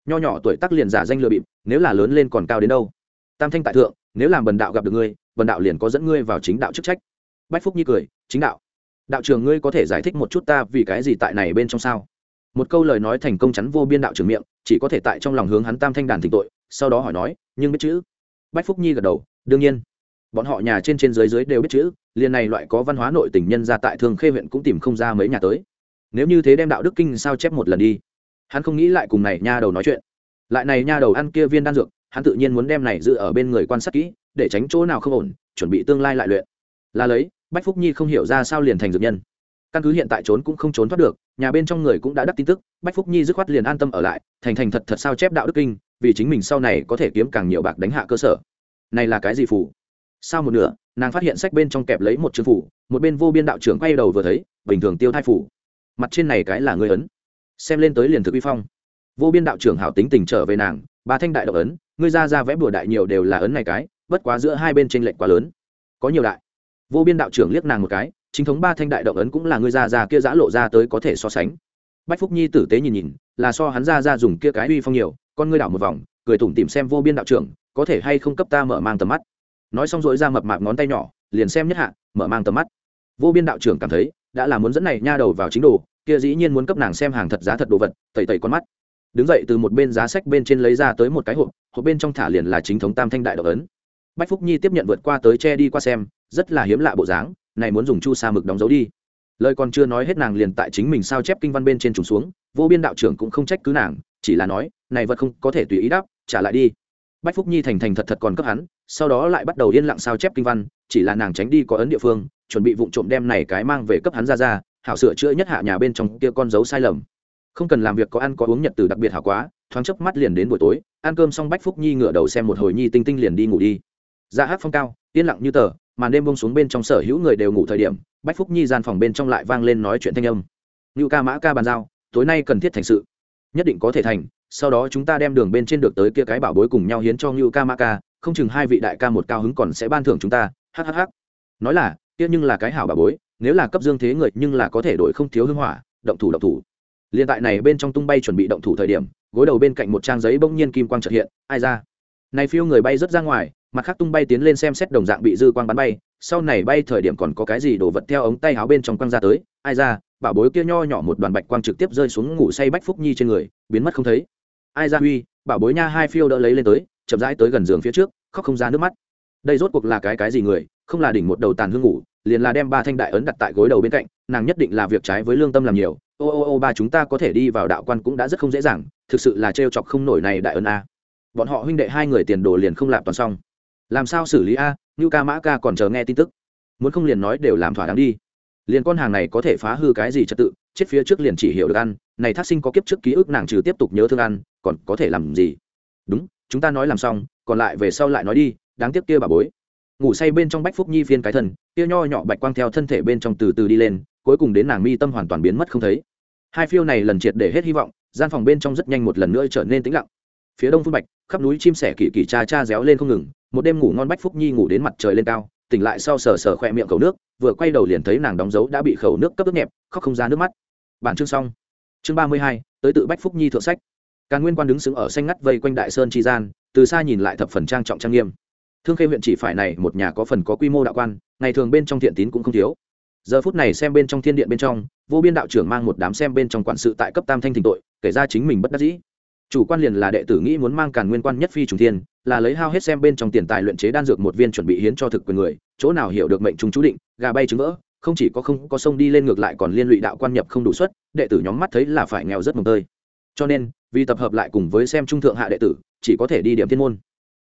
nho nhỏ tuổi tác liền giả danh lừa bịp, nếu là lớn lên còn cao đến đâu? Tam thanh tại thượng, nếu làm bần đạo gặp được ngươi, bần đạo liền có dẫn ngươi vào chính đạo chức trách. Bách phúc nhi cười, chính đạo. Đạo trường ngươi có thể giải thích một chút ta vì cái gì tại này bên trong sao? Một câu lời nói thành công chắn vô biên đạo trường miệng, chỉ có thể tại trong lòng hướng hắn tam thanh đàn thỉnh tội, sau đó hỏi nói, nhưng biết chữ? Bách phúc nhi gật đầu, đương nhiên. Bọn họ nhà trên trên dưới dưới đều biết chữ, liền này loại có văn hóa nội tình nhân ra tại thường khê huyện cũng tìm không ra mấy nhà tới. Nếu như thế đem đạo đức kinh sao chép một lần đi hắn không nghĩ lại cùng này nha đầu nói chuyện. Lại này nha đầu ăn kia viên đan dược, hắn tự nhiên muốn đem này giữ ở bên người quan sát kỹ, để tránh chỗ nào không ổn, chuẩn bị tương lai lại luyện. Là lấy, bách phúc nhi không hiểu ra sao liền thành dược nhân. Căn cứ hiện tại trốn cũng không trốn thoát được, nhà bên trong người cũng đã đắc tin tức, bách phúc nhi dứt khoát liền an tâm ở lại, thành thành thật thật sao chép đạo đức kinh, vì chính mình sau này có thể kiếm càng nhiều bạc đánh hạ cơ sở. Này là cái gì phủ sau một nửa, nàng phát hiện sách bên trong kẹp lấy một chữ phủ một bên vô biên đạo trưởng quay đầu vừa thấy, bình thường tiêu thai phủ mặt trên này cái là người ấn xem lên tới liền thực uy phong. Vô biên đạo trưởng hảo tính tình trở về nàng ba thanh đại độc ấn, ngươi ra ra vẽ bùa đại nhiều đều là ấn này cái, bất quá giữa hai bên tranh lệch quá lớn. Có nhiều đại. Vô biên đạo trưởng liếc nàng một cái, chính thống ba thanh đại động ấn cũng là ngươi ra ra kia giã lộ ra tới có thể so sánh. Bách phúc nhi tử tế nhìn nhìn, là so hắn ra ra dùng kia cái uy phong nhiều, con ngươi đảo một vòng, cười tủm tìm xem vô biên đạo trưởng, có thể hay không cấp ta mở mang tầm mắt. Nói xong rồi ra mập mạp ngón tay nhỏ, liền xem nhất hạ, mở mang tầm mắt. Vô biên đạo trưởng cảm thấy, đã là muốn dẫn này nha đầu vào chính đồ kia dĩ nhiên muốn cấp nàng xem hàng thật giá thật đồ vật, tẩy tẩy con mắt. Đứng dậy từ một bên giá sách bên trên lấy ra tới một cái hộp hộp bên trong thả liền là chính thống tam thanh đại độc ấn. Bách phúc nhi tiếp nhận vượt qua tới che đi qua xem, rất là hiếm lạ bộ dáng, này muốn dùng chu sa mực đóng dấu đi. Lời còn chưa nói hết nàng liền tại chính mình sao chép kinh văn bên trên trùng xuống, vô biên đạo trưởng cũng không trách cứ nàng, chỉ là nói, này vật không có thể tùy ý đáp, trả lại đi. Bách phúc nhi thành thành thật thật còn cấp hắn, sau đó lại bắt đầu yên lặng sao chép kinh văn, chỉ là nàng tránh đi có ấn địa phương, chuẩn bị vụ trộm đem này cái mang về cấp hắn ra ra hảo sửa chữa nhất hạ nhà bên trong kia con dấu sai lầm. Không cần làm việc có ăn có uống nhật từ đặc biệt hảo quá, thoáng chớp mắt liền đến buổi tối, ăn cơm xong bách phúc nhi ngửa đầu xem một hồi nhi tinh tinh liền đi ngủ đi. Dạ Ra hát phong cao, yên lặng như tờ, màn đêm bông xuống bên trong sở hữu người đều ngủ thời điểm, bách phúc nhi gian phòng bên trong lại vang lên nói chuyện thanh âm. Như ca mã ca bàn giao, tối nay cần thiết thành sự. Nhất định có thể thành, sau đó chúng ta đem đường bên trên được tới kia cái bảo bối cùng nhau hiến cho như ca mã ca, không chừng hai vị đại ca một cao hứng còn sẽ ban thưởng chúng ta hhh nói là, kia nhưng là cái hảo bảo bối nếu là cấp dương thế người nhưng là có thể đổi không thiếu hưng hỏa, động thủ động thủ. Liên tại này bên trong tung bay chuẩn bị động thủ thời điểm, gối đầu bên cạnh một trang giấy bỗng nhiên kim quang trợ hiện, ai ra? Này phiêu người bay rất ra ngoài, mặt khác tung bay tiến lên xem xét đồng dạng bị dư quang bắn bay, sau này bay thời điểm còn có cái gì đổ vật theo ống tay áo bên trong quăng ra tới, ai ra? Bảo bối kia nho nhỏ một đoàn bạch quang trực tiếp rơi xuống ngủ say bách phúc nhi trên người, biến mất không thấy. Ai ra huy, bảo bối nha hai phiêu đỡ lấy lên tới, chậm rãi tới gần giường phía trước, khóc không ra nước mắt. Đây rốt cuộc là cái cái gì người, không là đỉnh một đầu tàn hương ngủ liền là đem ba thanh đại ấn đặt tại gối đầu bên cạnh, nàng nhất định là việc trái với lương tâm làm nhiều. Ô ô ô, ba chúng ta có thể đi vào đạo quan cũng đã rất không dễ dàng, thực sự là trêu chọc không nổi này đại ấn a. Bọn họ huynh đệ hai người tiền đồ liền không lạp toàn xong. Làm sao xử lý a? Như ca, mã ca còn chờ nghe tin tức. Muốn không liền nói đều làm thỏa đáng đi. Liền con hàng này có thể phá hư cái gì trật tự, chết phía trước liền chỉ hiểu được ăn. Này thác sinh có kiếp trước ký ức nàng trừ tiếp tục nhớ thương ăn, còn có thể làm gì? Đúng, chúng ta nói làm xong, còn lại về sau lại nói đi, đáng tiếc kia bà bối ngủ say bên trong bách phúc nhi phiên cái thần kia nho nhỏ bạch quang theo thân thể bên trong từ từ đi lên, cuối cùng đến nàng mi tâm hoàn toàn biến mất không thấy. Hai phiêu này lần triệt để hết hy vọng, gian phòng bên trong rất nhanh một lần nữa trở nên tĩnh lặng. Phía đông phương bạch, khắp núi chim sẻ kỳ kỳ cha cha réo lên không ngừng, một đêm ngủ ngon bách phúc nhi ngủ đến mặt trời lên cao, tỉnh lại sau sờ sờ khoe miệng khẩu nước, vừa quay đầu liền thấy nàng đóng dấu đã bị khẩu nước cấp nước nhẹp, khóc không ra nước mắt. Bản chương xong. Chương ba mươi hai, tới tự bách phúc nhi thượng sách. Càn nguyên quan đứng xứng ở xanh ngắt vây quanh đại sơn tri gian, từ xa nhìn lại thập phần trang trọng trang nghiêm thương khê huyện chỉ phải này một nhà có phần có quy mô đạo quan, ngày thường bên trong thiện tín cũng không thiếu. Giờ phút này xem bên trong thiên điện bên trong, vô biên đạo trưởng mang một đám xem bên trong quản sự tại cấp tam thanh thỉnh tội, kể ra chính mình bất đắc dĩ. Chủ quan liền là đệ tử nghĩ muốn mang càn nguyên quan nhất phi trùng thiên, là lấy hao hết xem bên trong tiền tài luyện chế đan dược một viên chuẩn bị hiến cho thực quyền người, chỗ nào hiểu được mệnh trung chú định, gà bay trứng vỡ, không chỉ có không có sông đi lên ngược lại còn liên lụy đạo quan nhập không đủ suất, đệ tử nhóm mắt thấy là phải nghèo rất mồng tơi. Cho nên, vì tập hợp lại cùng với xem trung thượng hạ đệ tử, chỉ có thể đi điểm thiên môn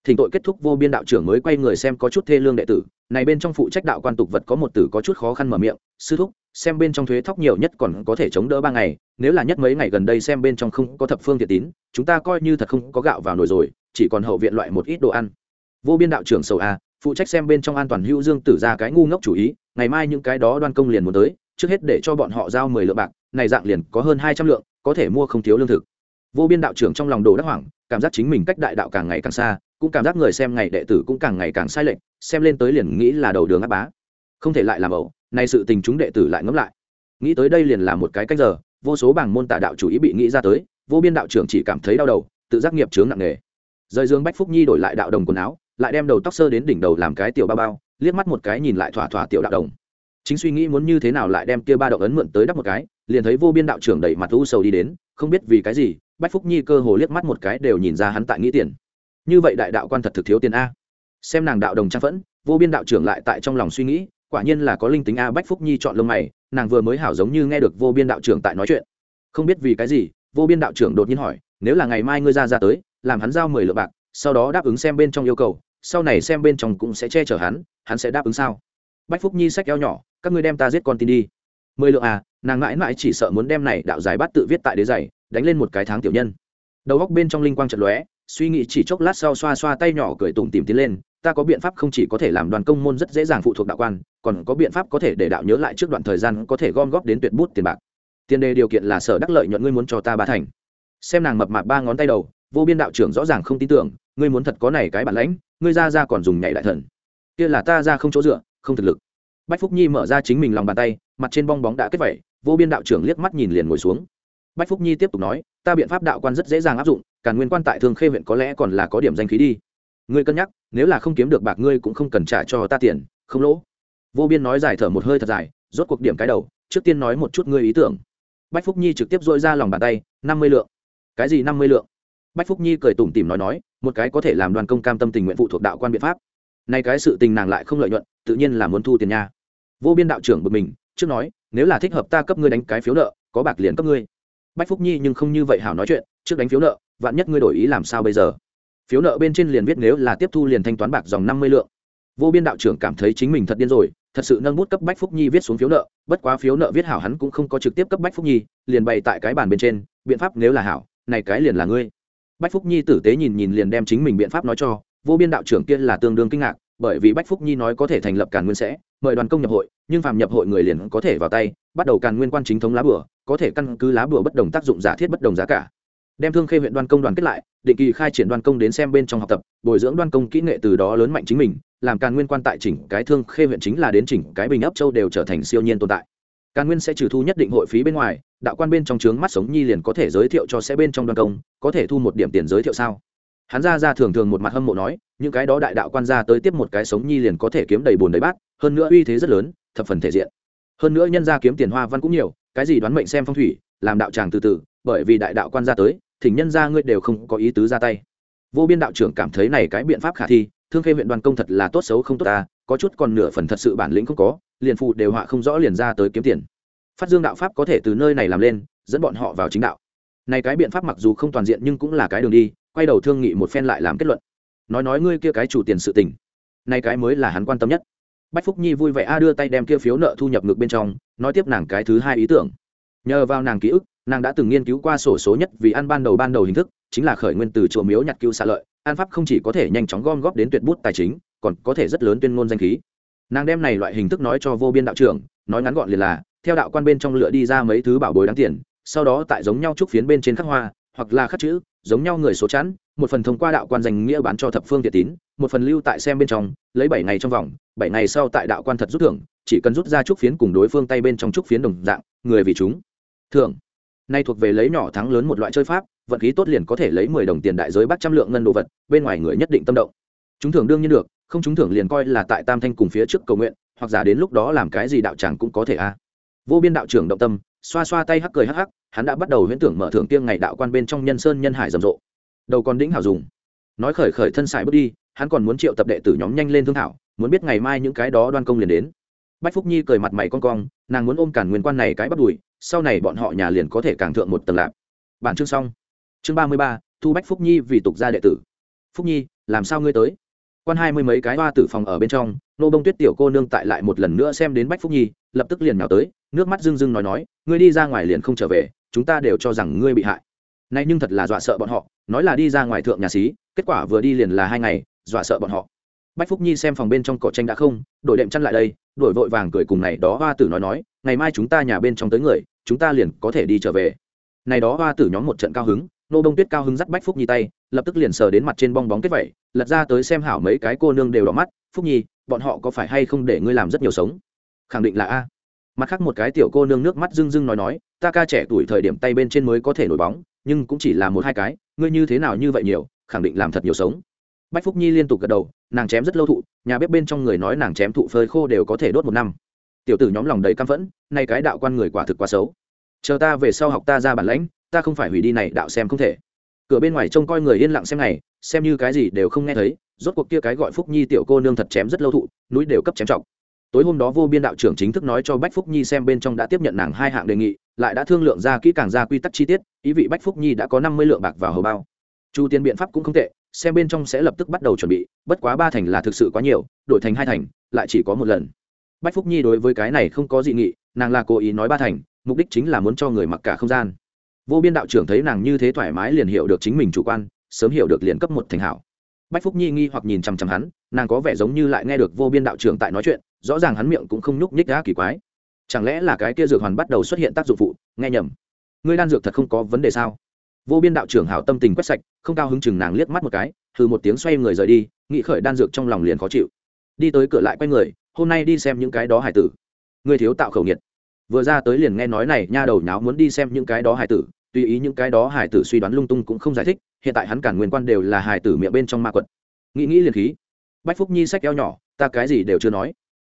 thỉnh tội kết thúc vô biên đạo trưởng mới quay người xem có chút thê lương đệ tử. Này bên trong phụ trách đạo quan tục vật có một tử có chút khó khăn mở miệng. Sư thúc, xem bên trong thuế thóc nhiều nhất còn có thể chống đỡ ba ngày. Nếu là nhất mấy ngày gần đây xem bên trong không có thập phương thiệt tín, chúng ta coi như thật không có gạo vào nồi rồi, chỉ còn hậu viện loại một ít đồ ăn. Vô biên đạo trưởng sầu a, phụ trách xem bên trong an toàn hữu dương tử ra cái ngu ngốc chủ ý, ngày mai những cái đó đoan công liền muốn tới, trước hết để cho bọn họ giao mười lượng bạc, này dạng liền có hơn hai trăm lượng, có thể mua không thiếu lương thực. Vô biên đạo trưởng trong lòng đồ đắc hoảng, cảm giác chính mình cách đại đạo càng ngày càng xa cũng cảm giác người xem ngày đệ tử cũng càng ngày càng sai lệch, xem lên tới liền nghĩ là đầu đường áp bá. Không thể lại làm ẩu, nay sự tình chúng đệ tử lại ngẫm lại. Nghĩ tới đây liền là một cái cách giờ, vô số bảng môn tà đạo chủ ý bị nghĩ ra tới, vô biên đạo trưởng chỉ cảm thấy đau đầu, tự giác nghiệp chướng nặng nề. Rời dương bách phúc nhi đổi lại đạo đồng quần áo, lại đem đầu tóc sơ đến đỉnh đầu làm cái tiểu bao bao, liếc mắt một cái nhìn lại thỏa thỏa tiểu đạo đồng. Chính suy nghĩ muốn như thế nào lại đem kia ba động ấn mượn tới đắp một cái, liền thấy vô biên đạo trưởng đẩy mặt u sầu đi đến, không biết vì cái gì, bách phúc nhi cơ hồ liếc mắt một cái đều nhìn ra hắn tại nghĩ tiền như vậy đại đạo quan thật thực thiếu tiền a. Xem nàng đạo đồng trang phẫn, vô biên đạo trưởng lại tại trong lòng suy nghĩ, quả nhiên là có linh tính a bách phúc nhi chọn lông mày, nàng vừa mới hảo giống như nghe được vô biên đạo trưởng tại nói chuyện. Không biết vì cái gì, vô biên đạo trưởng đột nhiên hỏi, nếu là ngày mai ngươi ra ra tới, làm hắn giao mười lượng bạc, sau đó đáp ứng xem bên trong yêu cầu, sau này xem bên trong cũng sẽ che chở hắn hắn sẽ đáp ứng sao? Bách phúc nhi sách eo nhỏ, các ngươi đem ta giết con tin đi. Mười lượng à nàng mãi mãi chỉ sợ muốn đem này đạo giải bắt tự viết tại đế giày, đánh lên một cái tháng tiểu nhân. Đầu góc bên trong linh quang trận lóe suy nghĩ chỉ chốc lát sau xoa xoa tay nhỏ cười tủm tìm tiến lên, ta có biện pháp không chỉ có thể làm đoàn công môn rất dễ dàng phụ thuộc đạo quan, còn có biện pháp có thể để đạo nhớ lại trước đoạn thời gian có thể gom góp đến tuyệt bút tiền bạc. Tiền đề điều kiện là sở đắc lợi nhuận ngươi muốn cho ta ba thành. Xem nàng mập mạp ba ngón tay đầu, vô biên đạo trưởng rõ ràng không tin tưởng, ngươi muốn thật có này cái bản lãnh, ngươi ra ra còn dùng nhảy đại thần. Kia là ta ra không chỗ dựa, không thực lực. Bách phúc nhi mở ra chính mình lòng bàn tay, mặt trên bong bóng đã kết vẩy, vô biên đạo trưởng liếc mắt nhìn liền ngồi xuống bách phúc nhi tiếp tục nói, ta biện pháp đạo quan rất dễ dàng áp dụng, càn nguyên quan tại thương khê huyện có lẽ còn là có điểm danh khí đi. Ngươi cân nhắc, nếu là không kiếm được bạc ngươi cũng không cần trả cho ta tiền, không lỗ. Vô biên nói giải thở một hơi thật dài, rốt cuộc điểm cái đầu, trước tiên nói một chút ngươi ý tưởng. Bách phúc nhi trực tiếp dội ra lòng bàn tay, năm mươi lượng. Cái gì năm mươi lượng? Bách phúc nhi cười tủm tỉm nói nói, một cái có thể làm đoàn công cam tâm tình nguyện phụ thuộc đạo quan biện pháp. Nay cái sự tình nàng lại không lợi nhuận, tự nhiên là muốn thu tiền nha. Vô biên đạo trưởng bực mình, trước nói, nếu là thích hợp ta cấp ngươi đánh cái phiếu nợ, có bạc liền cấp ngươi bách phúc nhi nhưng không như vậy hảo nói chuyện, trước đánh phiếu nợ, vạn nhất ngươi đổi ý làm sao bây giờ? Phiếu nợ bên trên liền viết nếu là tiếp thu liền thanh toán bạc dòng năm mươi lượng. Vô biên đạo trưởng cảm thấy chính mình thật điên rồi, thật sự nâng bút cấp bách phúc nhi viết xuống phiếu nợ, bất quá phiếu nợ viết hảo hắn cũng không có trực tiếp cấp bách phúc nhi, liền bày tại cái bàn bên trên, biện pháp nếu là hảo, này cái liền là ngươi. Bách phúc nhi tử tế nhìn nhìn liền đem chính mình biện pháp nói cho, vô biên đạo trưởng kia là tương đương kinh ngạc, bởi vì bách phúc nhi nói có thể thành lập cản nguyên sẽ, mời đoàn công nhập hội, nhưng phàm nhập hội người liền có thể vào tay bắt đầu càn nguyên quan chính thống lá bửa có thể căn cứ lá bửa bất đồng tác dụng giả thiết bất đồng giá cả. Đem thương khê huyện đoan công đoàn kết lại, định kỳ khai triển đoan công đến xem bên trong học tập, bồi dưỡng đoan công kỹ nghệ từ đó lớn mạnh chính mình, làm càn nguyên quan tại chỉnh cái thương khê huyện chính là đến chỉnh cái bình ấp châu đều trở thành siêu nhiên tồn tại. Càn nguyên sẽ trừ thu nhất định hội phí bên ngoài, đạo quan bên trong trướng mắt sống nhi liền có thể giới thiệu cho sẽ bên trong đoan công, có thể thu một điểm tiền giới thiệu sao? Hắn ra ra thường thường một mặt hâm mộ nói, những cái đó đại đạo quan ra tới tiếp một cái sống nhi liền có thể kiếm đầy bùn đầy bát, hơn nữa uy thế rất lớn, thập phần thể diện hơn nữa nhân gia kiếm tiền hoa văn cũng nhiều, cái gì đoán mệnh xem phong thủy, làm đạo tràng từ từ, bởi vì đại đạo quan ra tới, thỉnh nhân gia ngươi đều không có ý tứ ra tay. Vô biên đạo trưởng cảm thấy này cái biện pháp khả thi, thương khê huyện đoàn công thật là tốt xấu không tốt ta, có chút còn nửa phần thật sự bản lĩnh không có, liền phụ đều họa không rõ liền ra tới kiếm tiền. Phát dương đạo pháp có thể từ nơi này làm lên, dẫn bọn họ vào chính đạo. Này cái biện pháp mặc dù không toàn diện nhưng cũng là cái đường đi, quay đầu thương nghị một phen lại làm kết luận. Nói nói ngươi kia cái chủ tiền sự tình. Này cái mới là hắn quan tâm nhất bách phúc nhi vui vẻ a đưa tay đem kia phiếu nợ thu nhập ngược bên trong, nói tiếp nàng cái thứ hai ý tưởng. Nhờ vào nàng ký ức, nàng đã từng nghiên cứu qua sổ số nhất vì ăn ban đầu ban đầu hình thức, chính là khởi nguyên từ chùa miếu nhặt cứu xạ lợi an pháp không chỉ có thể nhanh chóng gom góp đến tuyệt bút tài chính, còn có thể rất lớn tuyên ngôn danh khí. Nàng đem này loại hình thức nói cho vô biên đạo trưởng, nói ngắn gọn liền là, theo đạo quan bên trong lựa đi ra mấy thứ bảo bối đáng tiền, sau đó tại giống nhau trúc phiến bên trên khắc hoa, hoặc là khắc chữ, giống nhau người số chẵn một phần thông qua đạo quan danh nghĩa bán cho thập phương thiệt tín, một phần lưu tại xem bên trong, lấy bảy ngày trong vòng, bảy ngày sau tại đạo quan thật rút thưởng, chỉ cần rút ra trúc phiến cùng đối phương tay bên trong trúc phiến đồng dạng, người vì chúng. Thưởng. Nay thuộc về lấy nhỏ thắng lớn một loại chơi pháp, vận khí tốt liền có thể lấy mười đồng tiền đại giới bắt trăm lượng ngân đồ vật, bên ngoài người nhất định tâm động. Chúng thưởng đương nhiên được, không chúng thưởng liền coi là tại tam thanh cùng phía trước cầu nguyện, hoặc giả đến lúc đó làm cái gì đạo tràng cũng có thể a. Vô biên đạo trưởng động tâm, xoa xoa tay hắc cười hắc hắc, hắn đã bắt đầu huyễn tưởng mở thưởng tiêng ngày đạo quan bên trong nhân sơn nhân hải rầm rộ đầu còn đĩnh hảo dùng. Nói khởi khởi thân xài bước đi, hắn còn muốn triệu tập đệ tử nhóm nhanh lên thương thảo, muốn biết ngày mai những cái đó đoan công liền đến. Bách phúc nhi cười mặt mày con cong, nàng muốn ôm cản nguyên quan này cái bắt đùi, sau này bọn họ nhà liền có thể càng thượng một tầng lạp bản chương xong. Chương ba mươi ba, thu bách phúc nhi vì tục gia đệ tử. Phúc nhi, làm sao ngươi tới? Quan hai mươi mấy cái hoa tử phòng ở bên trong, nô bông tuyết tiểu cô nương tại lại một lần nữa xem đến bách phúc nhi, lập tức liền nào tới, nước mắt rưng rưng nói nói, ngươi đi ra ngoài liền không trở về, chúng ta đều cho rằng ngươi bị hại nay nhưng thật là dọa sợ bọn họ, nói là đi ra ngoài thượng nhà xí, kết quả vừa đi liền là hai ngày, dọa sợ bọn họ. Bách phúc nhi xem phòng bên trong cỏ tranh đã không, đổi đệm chăn lại đây, đổi vội vàng cười cùng này đó hoa tử nói nói, ngày mai chúng ta nhà bên trong tới người, chúng ta liền có thể đi trở về. Này đó hoa tử nhóm một trận cao hứng, nô bông tuyết cao hứng dắt bách phúc nhi tay, lập tức liền sờ đến mặt trên bong bóng kết vẩy, lật ra tới xem hảo mấy cái cô nương đều đỏ mắt, phúc nhi, bọn họ có phải hay không để ngươi làm rất nhiều sống? Khẳng định là a. Mặt khác một cái tiểu cô nương nước mắt rưng rưng nói nói, ta ca trẻ tuổi thời điểm tay bên trên mới có thể nổi bóng nhưng cũng chỉ là một hai cái, ngươi như thế nào như vậy nhiều, khẳng định làm thật nhiều sống. Bách phúc nhi liên tục gật đầu, nàng chém rất lâu thụ, nhà bếp bên trong người nói nàng chém thụ phơi khô đều có thể đốt một năm. Tiểu tử nhóm lòng đầy căm phẫn, nay cái đạo quan người quả thực quá xấu. Chờ ta về sau học ta ra bản lãnh, ta không phải hủy đi này, đạo xem không thể. Cửa bên ngoài trông coi người yên lặng xem này xem như cái gì đều không nghe thấy, rốt cuộc kia cái gọi phúc nhi tiểu cô nương thật chém rất lâu thụ, núi đều cấp chém trọng tối hôm đó vô biên đạo trưởng chính thức nói cho bách phúc nhi xem bên trong đã tiếp nhận nàng hai hạng đề nghị, lại đã thương lượng ra kỹ càng ra quy tắc chi tiết, ý vị bách phúc nhi đã có năm mươi lượng bạc vào hầu bao. Chu tiền biện pháp cũng không tệ, xem bên trong sẽ lập tức bắt đầu chuẩn bị, bất quá ba thành là thực sự quá nhiều, đổi thành hai thành, lại chỉ có một lần. Bách phúc nhi đối với cái này không có dị nghị, nàng là cố ý nói ba thành, mục đích chính là muốn cho người mặc cả không gian. Vô biên đạo trưởng thấy nàng như thế thoải mái liền hiểu được chính mình chủ quan, sớm hiểu được liền cấp một thành hảo. Bách phúc nhi nghi hoặc nhìn chằm chằm hắn, nàng có vẻ giống như lại nghe được vô biên đạo trưởng tại nói chuyện rõ ràng hắn miệng cũng không nhúc nhích đã kỳ quái. Chẳng lẽ là cái kia dược hoàn bắt đầu xuất hiện tác dụng phụ? Nghe nhầm. Ngươi đan dược thật không có vấn đề sao? Vô biên đạo trưởng hảo tâm tình quét sạch, không cao hứng chừng nàng liếc mắt một cái thử một tiếng xoay người rời đi nghị khởi đan dược trong lòng liền khó chịu. Đi tới cửa lại quay người, hôm nay đi xem những cái đó hải tử. Người thiếu tạo khẩu nghiệt. Vừa ra tới liền nghe nói này, nha đầu nháo muốn đi xem những cái đó hải tử, tùy ý những cái đó hải tử suy đoán lung tung cũng không giải thích, hiện tại hắn cản nguyên quan đều là hải tử miệng bên trong ma quật. Nghĩ nghĩ liền khí. Bách phúc nhi sách eo nhỏ, ta cái gì đều chưa nói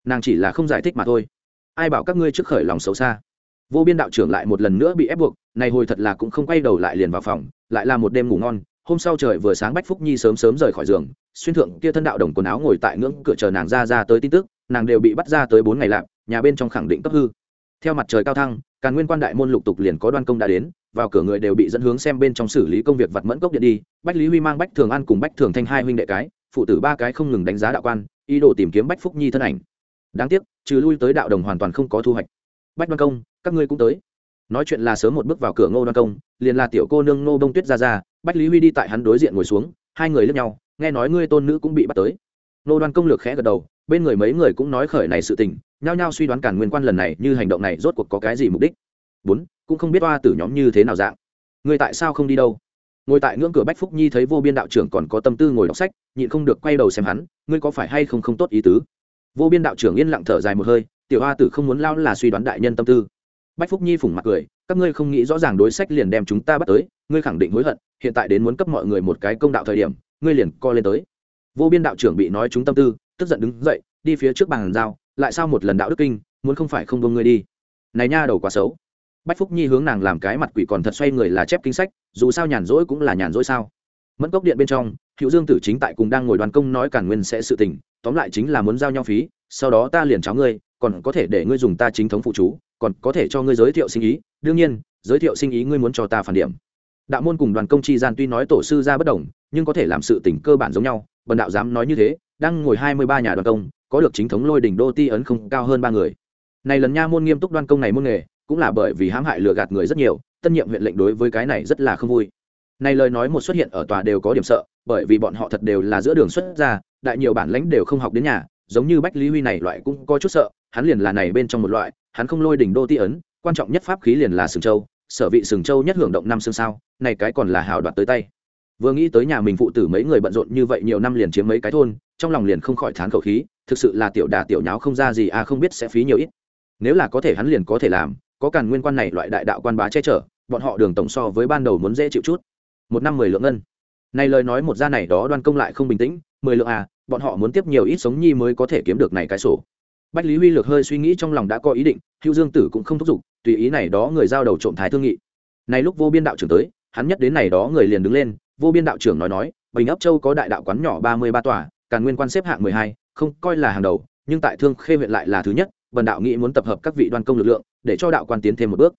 nàng chỉ là không giải thích mà thôi. Ai bảo các ngươi trước khởi lòng xấu xa? Vô biên đạo trưởng lại một lần nữa bị ép buộc, này hồi thật là cũng không quay đầu lại liền vào phòng, lại là một đêm ngủ ngon, hôm sau trời vừa sáng bách phúc nhi sớm sớm rời khỏi giường, xuyên thượng kia thân đạo đồng quần áo ngồi tại ngưỡng cửa chờ nàng ra ra tới tin tức, nàng đều bị bắt ra tới bốn ngày lạp, nhà bên trong khẳng định cấp hư. Theo mặt trời cao thăng, càn nguyên quan đại môn lục tục liền có đoan công đã đến, vào cửa người đều bị dẫn hướng xem bên trong xử lý công việc vật mẫn cốc điện đi, bách lý huy mang bách thường ăn cùng bách thường thanh hai huynh đệ cái, phụ tử ba cái không ngừng đánh giá đạo quan, ý đồ tìm kiếm bách phúc nhi thân ảnh đáng tiếc, trừ lui tới đạo đồng hoàn toàn không có thu hoạch. Bách đoan công, các ngươi cũng tới. Nói chuyện là sớm một bước vào cửa ngô đoan công, liền là tiểu cô nương ngô Bông tuyết ra ra, bách lý huy đi tại hắn đối diện ngồi xuống, hai người lướt nhau, nghe nói ngươi tôn nữ cũng bị bắt tới. Ngô đoan công lược khẽ gật đầu, bên người mấy người cũng nói khởi này sự tình, nhao nhao suy đoán cản nguyên quan lần này như hành động này rốt cuộc có cái gì mục đích. Bốn, cũng không biết oa tử nhóm như thế nào dạng. Người tại sao không đi đâu? Ngồi tại ngưỡng cửa bách phúc nhi thấy vô biên đạo trưởng còn có tâm tư ngồi đọc sách, nhịn không được quay đầu xem hắn, ngươi có phải hay không không tốt ý tứ? Vô biên đạo trưởng yên lặng thở dài một hơi, tiểu hoa tử không muốn lao là suy đoán đại nhân tâm tư. Bách phúc nhi phủng mặt cười, các ngươi không nghĩ rõ ràng đối sách liền đem chúng ta bắt tới, ngươi khẳng định hối hận, hiện tại đến muốn cấp mọi người một cái công đạo thời điểm, ngươi liền co lên tới. Vô biên đạo trưởng bị nói chúng tâm tư, tức giận đứng dậy, đi phía trước bàn giao, lại sao một lần đạo đức kinh, muốn không phải không bông ngươi đi. Này nha, đầu quá xấu. Bách phúc nhi hướng nàng làm cái mặt quỷ còn thật xoay người là chép kinh sách, dù sao nhàn rỗi cũng là nhàn rỗi sao. Mẫn cốc điện bên trong, hữu dương tử chính tại cùng đang ngồi đoàn công nói cản nguyên sẽ sự tình tóm lại chính là muốn giao nhau phí, sau đó ta liền cháo ngươi, còn có thể để ngươi dùng ta chính thống phụ chú, còn có thể cho ngươi giới thiệu sinh ý. Đương nhiên, giới thiệu sinh ý ngươi muốn cho ta phản điểm. Đạo môn cùng đoàn công chi gian tuy nói tổ sư ra bất đồng, nhưng có thể làm sự tỉnh cơ bản giống nhau, bần đạo dám nói như thế, đang ngồi hai mươi ba nhà đoàn công, có được chính thống lôi đỉnh đô ti ấn không cao hơn ba người. Này lần nha môn nghiêm túc đoan công này môn nghề, cũng là bởi vì hãm hại lừa gạt người rất nhiều, tân nhiệm huyện lệnh đối với cái này rất là không vui này lời nói một xuất hiện ở tòa đều có điểm sợ, bởi vì bọn họ thật đều là giữa đường xuất ra, đại nhiều bản lãnh đều không học đến nhà, giống như bách lý huy này loại cũng có chút sợ, hắn liền là này bên trong một loại, hắn không lôi đỉnh đô ti ấn, quan trọng nhất pháp khí liền là sừng châu, sở vị sừng châu nhất hưởng động năm xương sao, này cái còn là hào đoạt tới tay. Vừa nghĩ tới nhà mình phụ tử mấy người bận rộn như vậy nhiều năm liền chiếm mấy cái thôn, trong lòng liền không khỏi thán khẩu khí, thực sự là tiểu đà tiểu nháo không ra gì à không biết sẽ phí nhiều ít. Nếu là có thể hắn liền có thể làm, có càn nguyên quan này loại đại đạo quan bá che chở, bọn họ đường tổng so với ban đầu muốn dễ chịu chút một năm mười lượng ngân. Này lời nói một gia này đó đoan công lại không bình tĩnh, mười lượng à bọn họ muốn tiếp nhiều ít sống nhi mới có thể kiếm được này cái sổ. Bách lý huy lược hơi suy nghĩ trong lòng đã có ý định, hữu dương tử cũng không thúc giục, tùy ý này đó người giao đầu trộm thái thương nghị. Này lúc vô biên đạo trưởng tới, hắn nhất đến này đó người liền đứng lên, vô biên đạo trưởng nói nói, bình ấp châu có đại đạo quán nhỏ ba mươi ba tòa, càn nguyên quan xếp hạng mười hai, không coi là hàng đầu, nhưng tại thương khê huyện lại là thứ nhất vần đạo nghĩ muốn tập hợp các vị đoan công lực lượng, để cho đạo quan tiến thêm một bước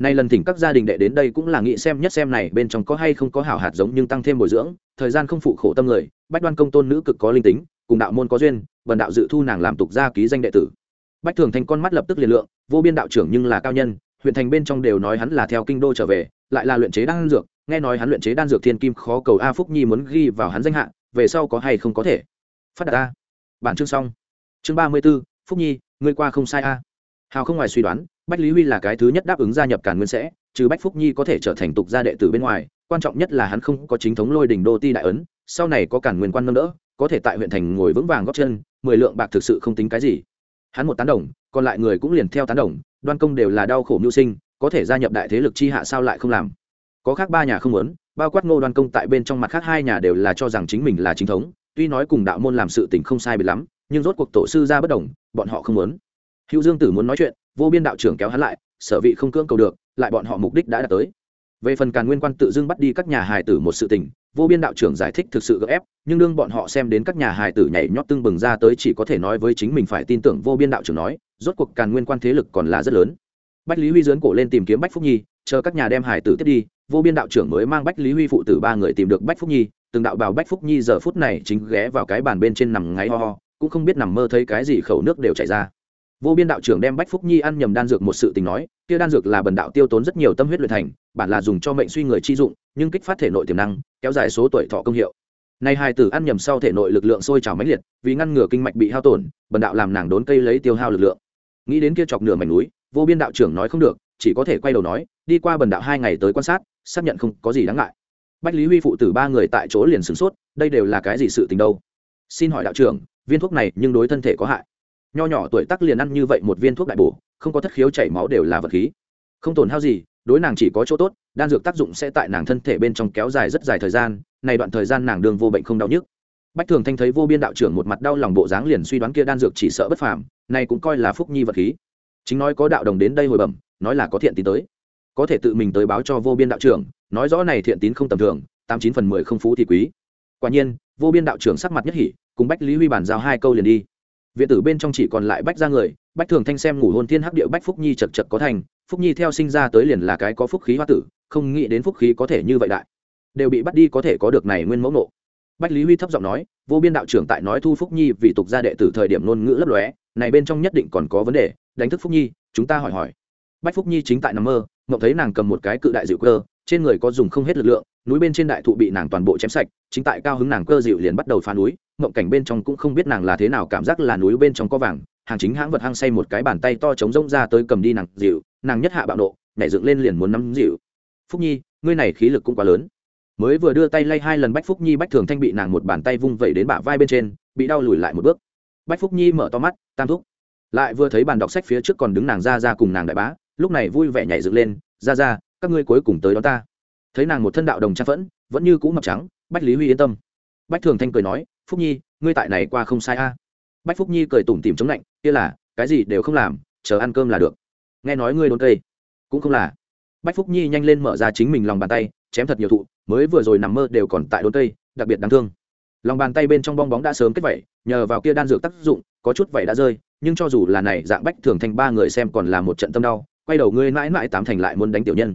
nay lần thỉnh các gia đình đệ đến đây cũng là nghĩ xem nhất xem này bên trong có hay không có hảo hạt giống nhưng tăng thêm bồi dưỡng, thời gian không phụ khổ tâm người, bách đoan công tôn nữ cực có linh tính, cùng đạo môn có duyên vần đạo dự thu nàng làm tục gia ký danh đệ tử. Bách thường thành con mắt lập tức liền lượng, vô biên đạo trưởng nhưng là cao nhân, huyện thành bên trong đều nói hắn là theo kinh đô trở về, lại là luyện chế đan dược, nghe nói hắn luyện chế đan dược thiên kim khó cầu a phúc nhi muốn ghi vào hắn danh hạ, về sau có hay không có thể? Phát đạt a. Bản chương xong. Chương ba mươi b ố phúc nhi, ngươi qua không sai a. Hào không ngoài suy đoán bách lý huy là cái thứ nhất đáp ứng gia nhập càn nguyên sẽ, trừ bách phúc nhi có thể trở thành tục gia đệ tử bên ngoài, quan trọng nhất là hắn không có chính thống lôi đình đô ti đại ấn, sau này có càn nguyên quan nâng đỡ, có thể tại huyện thành ngồi vững vàng góp chân, mười lượng bạc thực sự không tính cái gì. Hắn một tán đồng, còn lại người cũng liền theo tán đồng, đoan công đều là đau khổ mưu sinh, có thể gia nhập đại thế lực chi hạ sao lại không làm. Có khác ba nhà không muốn, bao quát ngô đoan công tại bên trong mặt khác hai nhà đều là cho rằng chính mình là chính thống, tuy nói cùng đạo môn làm sự tình không sai biệt lắm, nhưng rốt cuộc tổ sư ra bất đồng, bọn họ không muốn. Hữu dương tử muốn nói chuyện vô biên đạo trưởng kéo hắn lại, sở vị không cưỡng cầu được, lại bọn họ mục đích đã đạt tới. Về phần càn nguyên quan tự dưng bắt đi các nhà hài tử một sự tình, vô biên đạo trưởng giải thích thực sự gấp ép, nhưng đương bọn họ xem đến các nhà hài tử nhảy nhót tưng bừng ra tới chỉ có thể nói với chính mình phải tin tưởng vô biên đạo trưởng nói, rốt cuộc càn nguyên quan thế lực còn là rất lớn. Bách lý huy dướn cổ lên tìm kiếm bách phúc nhi, chờ các nhà đem hài tử tiếp đi, vô biên đạo trưởng mới mang bách lý huy phụ tử ba người tìm được bách phúc nhi, từng đạo bào bách phúc nhi giờ phút này chính ghé vào cái bàn bên trên nằm ngáy ho ho, cũng không biết nằm mơ thấy cái gì khẩu nước đều chảy ra vô biên đạo trưởng đem bách phúc nhi ăn nhầm đan dược một sự tình nói, kia đan dược là bần đạo tiêu tốn rất nhiều tâm huyết luyện thành, bản là dùng cho mệnh suy người chi dụng, nhưng kích phát thể nội tiềm năng, kéo dài số tuổi thọ công hiệu. Nay hai tử ăn nhầm sau thể nội lực lượng sôi trào mãnh liệt, vì ngăn ngừa kinh mạch bị hao tổn, bần đạo làm nàng đốn cây lấy tiêu hao lực lượng. Nghĩ đến kia chọc nửa mảnh núi, vô biên đạo trưởng nói không được, chỉ có thể quay đầu nói, đi qua bần đạo hai ngày tới quan sát, xác nhận không có gì đáng ngại. Bách lý huy phụ tử ba người tại chỗ liền sửng sốt, đây đều là cái gì sự tình đâu? Xin hỏi đạo trưởng, viên thuốc này nhưng đối thân thể có hại nho nhỏ tuổi tác liền ăn như vậy một viên thuốc đại bổ, không có thất khiếu chảy máu đều là vật khí. Không tổn hao gì, đối nàng chỉ có chỗ tốt, đan dược tác dụng sẽ tại nàng thân thể bên trong kéo dài rất dài thời gian, này đoạn thời gian nàng đường vô bệnh không đau nhức. Bách thường thanh thấy vô biên đạo trưởng một mặt đau lòng bộ dáng liền suy đoán kia đan dược chỉ sợ bất phàm, này cũng coi là phúc nhi vật khí. Chính nói có đạo đồng đến đây hồi bẩm, nói là có thiện tín tới. Có thể tự mình tới báo cho vô biên đạo trưởng, nói rõ này thiện tín không tầm thường, tám chín phần mười không phú thì quý. Quả nhiên, vô biên đạo trưởng sắc mặt nhất hỉ, cùng bách lý huy bàn giao hai câu liền đi viện tử bên trong chỉ còn lại bách ra người, bách thường thanh xem ngủ hôn thiên hắc điệu bách phúc nhi chật chật có thành, phúc nhi theo sinh ra tới liền là cái có phúc khí hoa tử, không nghĩ đến phúc khí có thể như vậy đại, đều bị bắt đi có thể có được này nguyên mẫu nộ bách lý huy thấp giọng nói, vô biên đạo trưởng tại nói thu phúc nhi vì tục gia đệ tử thời điểm ngôn ngữ lấp lóe, này bên trong nhất định còn có vấn đề, đánh thức phúc nhi, chúng ta hỏi hỏi. Bách phúc nhi chính tại nằm mơ, mộng thấy nàng cầm một cái cự đại dịu cơ trên người có dùng không hết lực lượng, núi bên trên đại thụ bị nàng toàn bộ chém sạch, chính tại cao hứng nàng cơ dịu liền bắt đầu phá núi, mộng cảnh bên trong cũng không biết nàng là thế nào cảm giác là núi bên trong có vàng, hàng chính hãng vật hăng say một cái bàn tay to trống rông ra tới cầm đi nàng dịu, nàng nhất hạ bạo nộ, nhảy dựng lên liền muốn nắm dịu. Phúc nhi, ngươi này khí lực cũng quá lớn. Mới vừa đưa tay lay hai lần bách phúc nhi bách thường thanh bị nàng một bàn tay vung vẩy đến bả vai bên trên, bị đau lùi lại một bước. Bách phúc nhi mở to mắt, tam thúc. Lại vừa thấy bàn đọc sách phía trước còn đứng nàng ra ra cùng nàng đại bá, lúc này vui vẻ nhảy dựng lên, ra ra các ngươi cuối cùng tới đó ta. Thấy nàng một thân đạo đồng trang phẫn, vẫn như cũ mập trắng, bách lý huy yên tâm. Bách thường thanh cười nói, phúc nhi, ngươi tại này qua không sai a. Bách phúc nhi cười tủm tìm chống lạnh, kia là, cái gì đều không làm, chờ ăn cơm là được. Nghe nói ngươi đốn cây, cũng không là. Bách phúc nhi nhanh lên mở ra chính mình lòng bàn tay, chém thật nhiều thụ, mới vừa rồi nằm mơ đều còn tại đốn cây, đặc biệt đáng thương. Lòng bàn tay bên trong bong bóng đã sớm kết vẩy nhờ vào kia đan dược tác dụng, có chút vẩy đã rơi, nhưng cho dù là này, dạng bách thường thanh ba người xem còn là một trận tâm đau, quay đầu ngươi mãi mãi tám thành lại muốn đánh tiểu nhân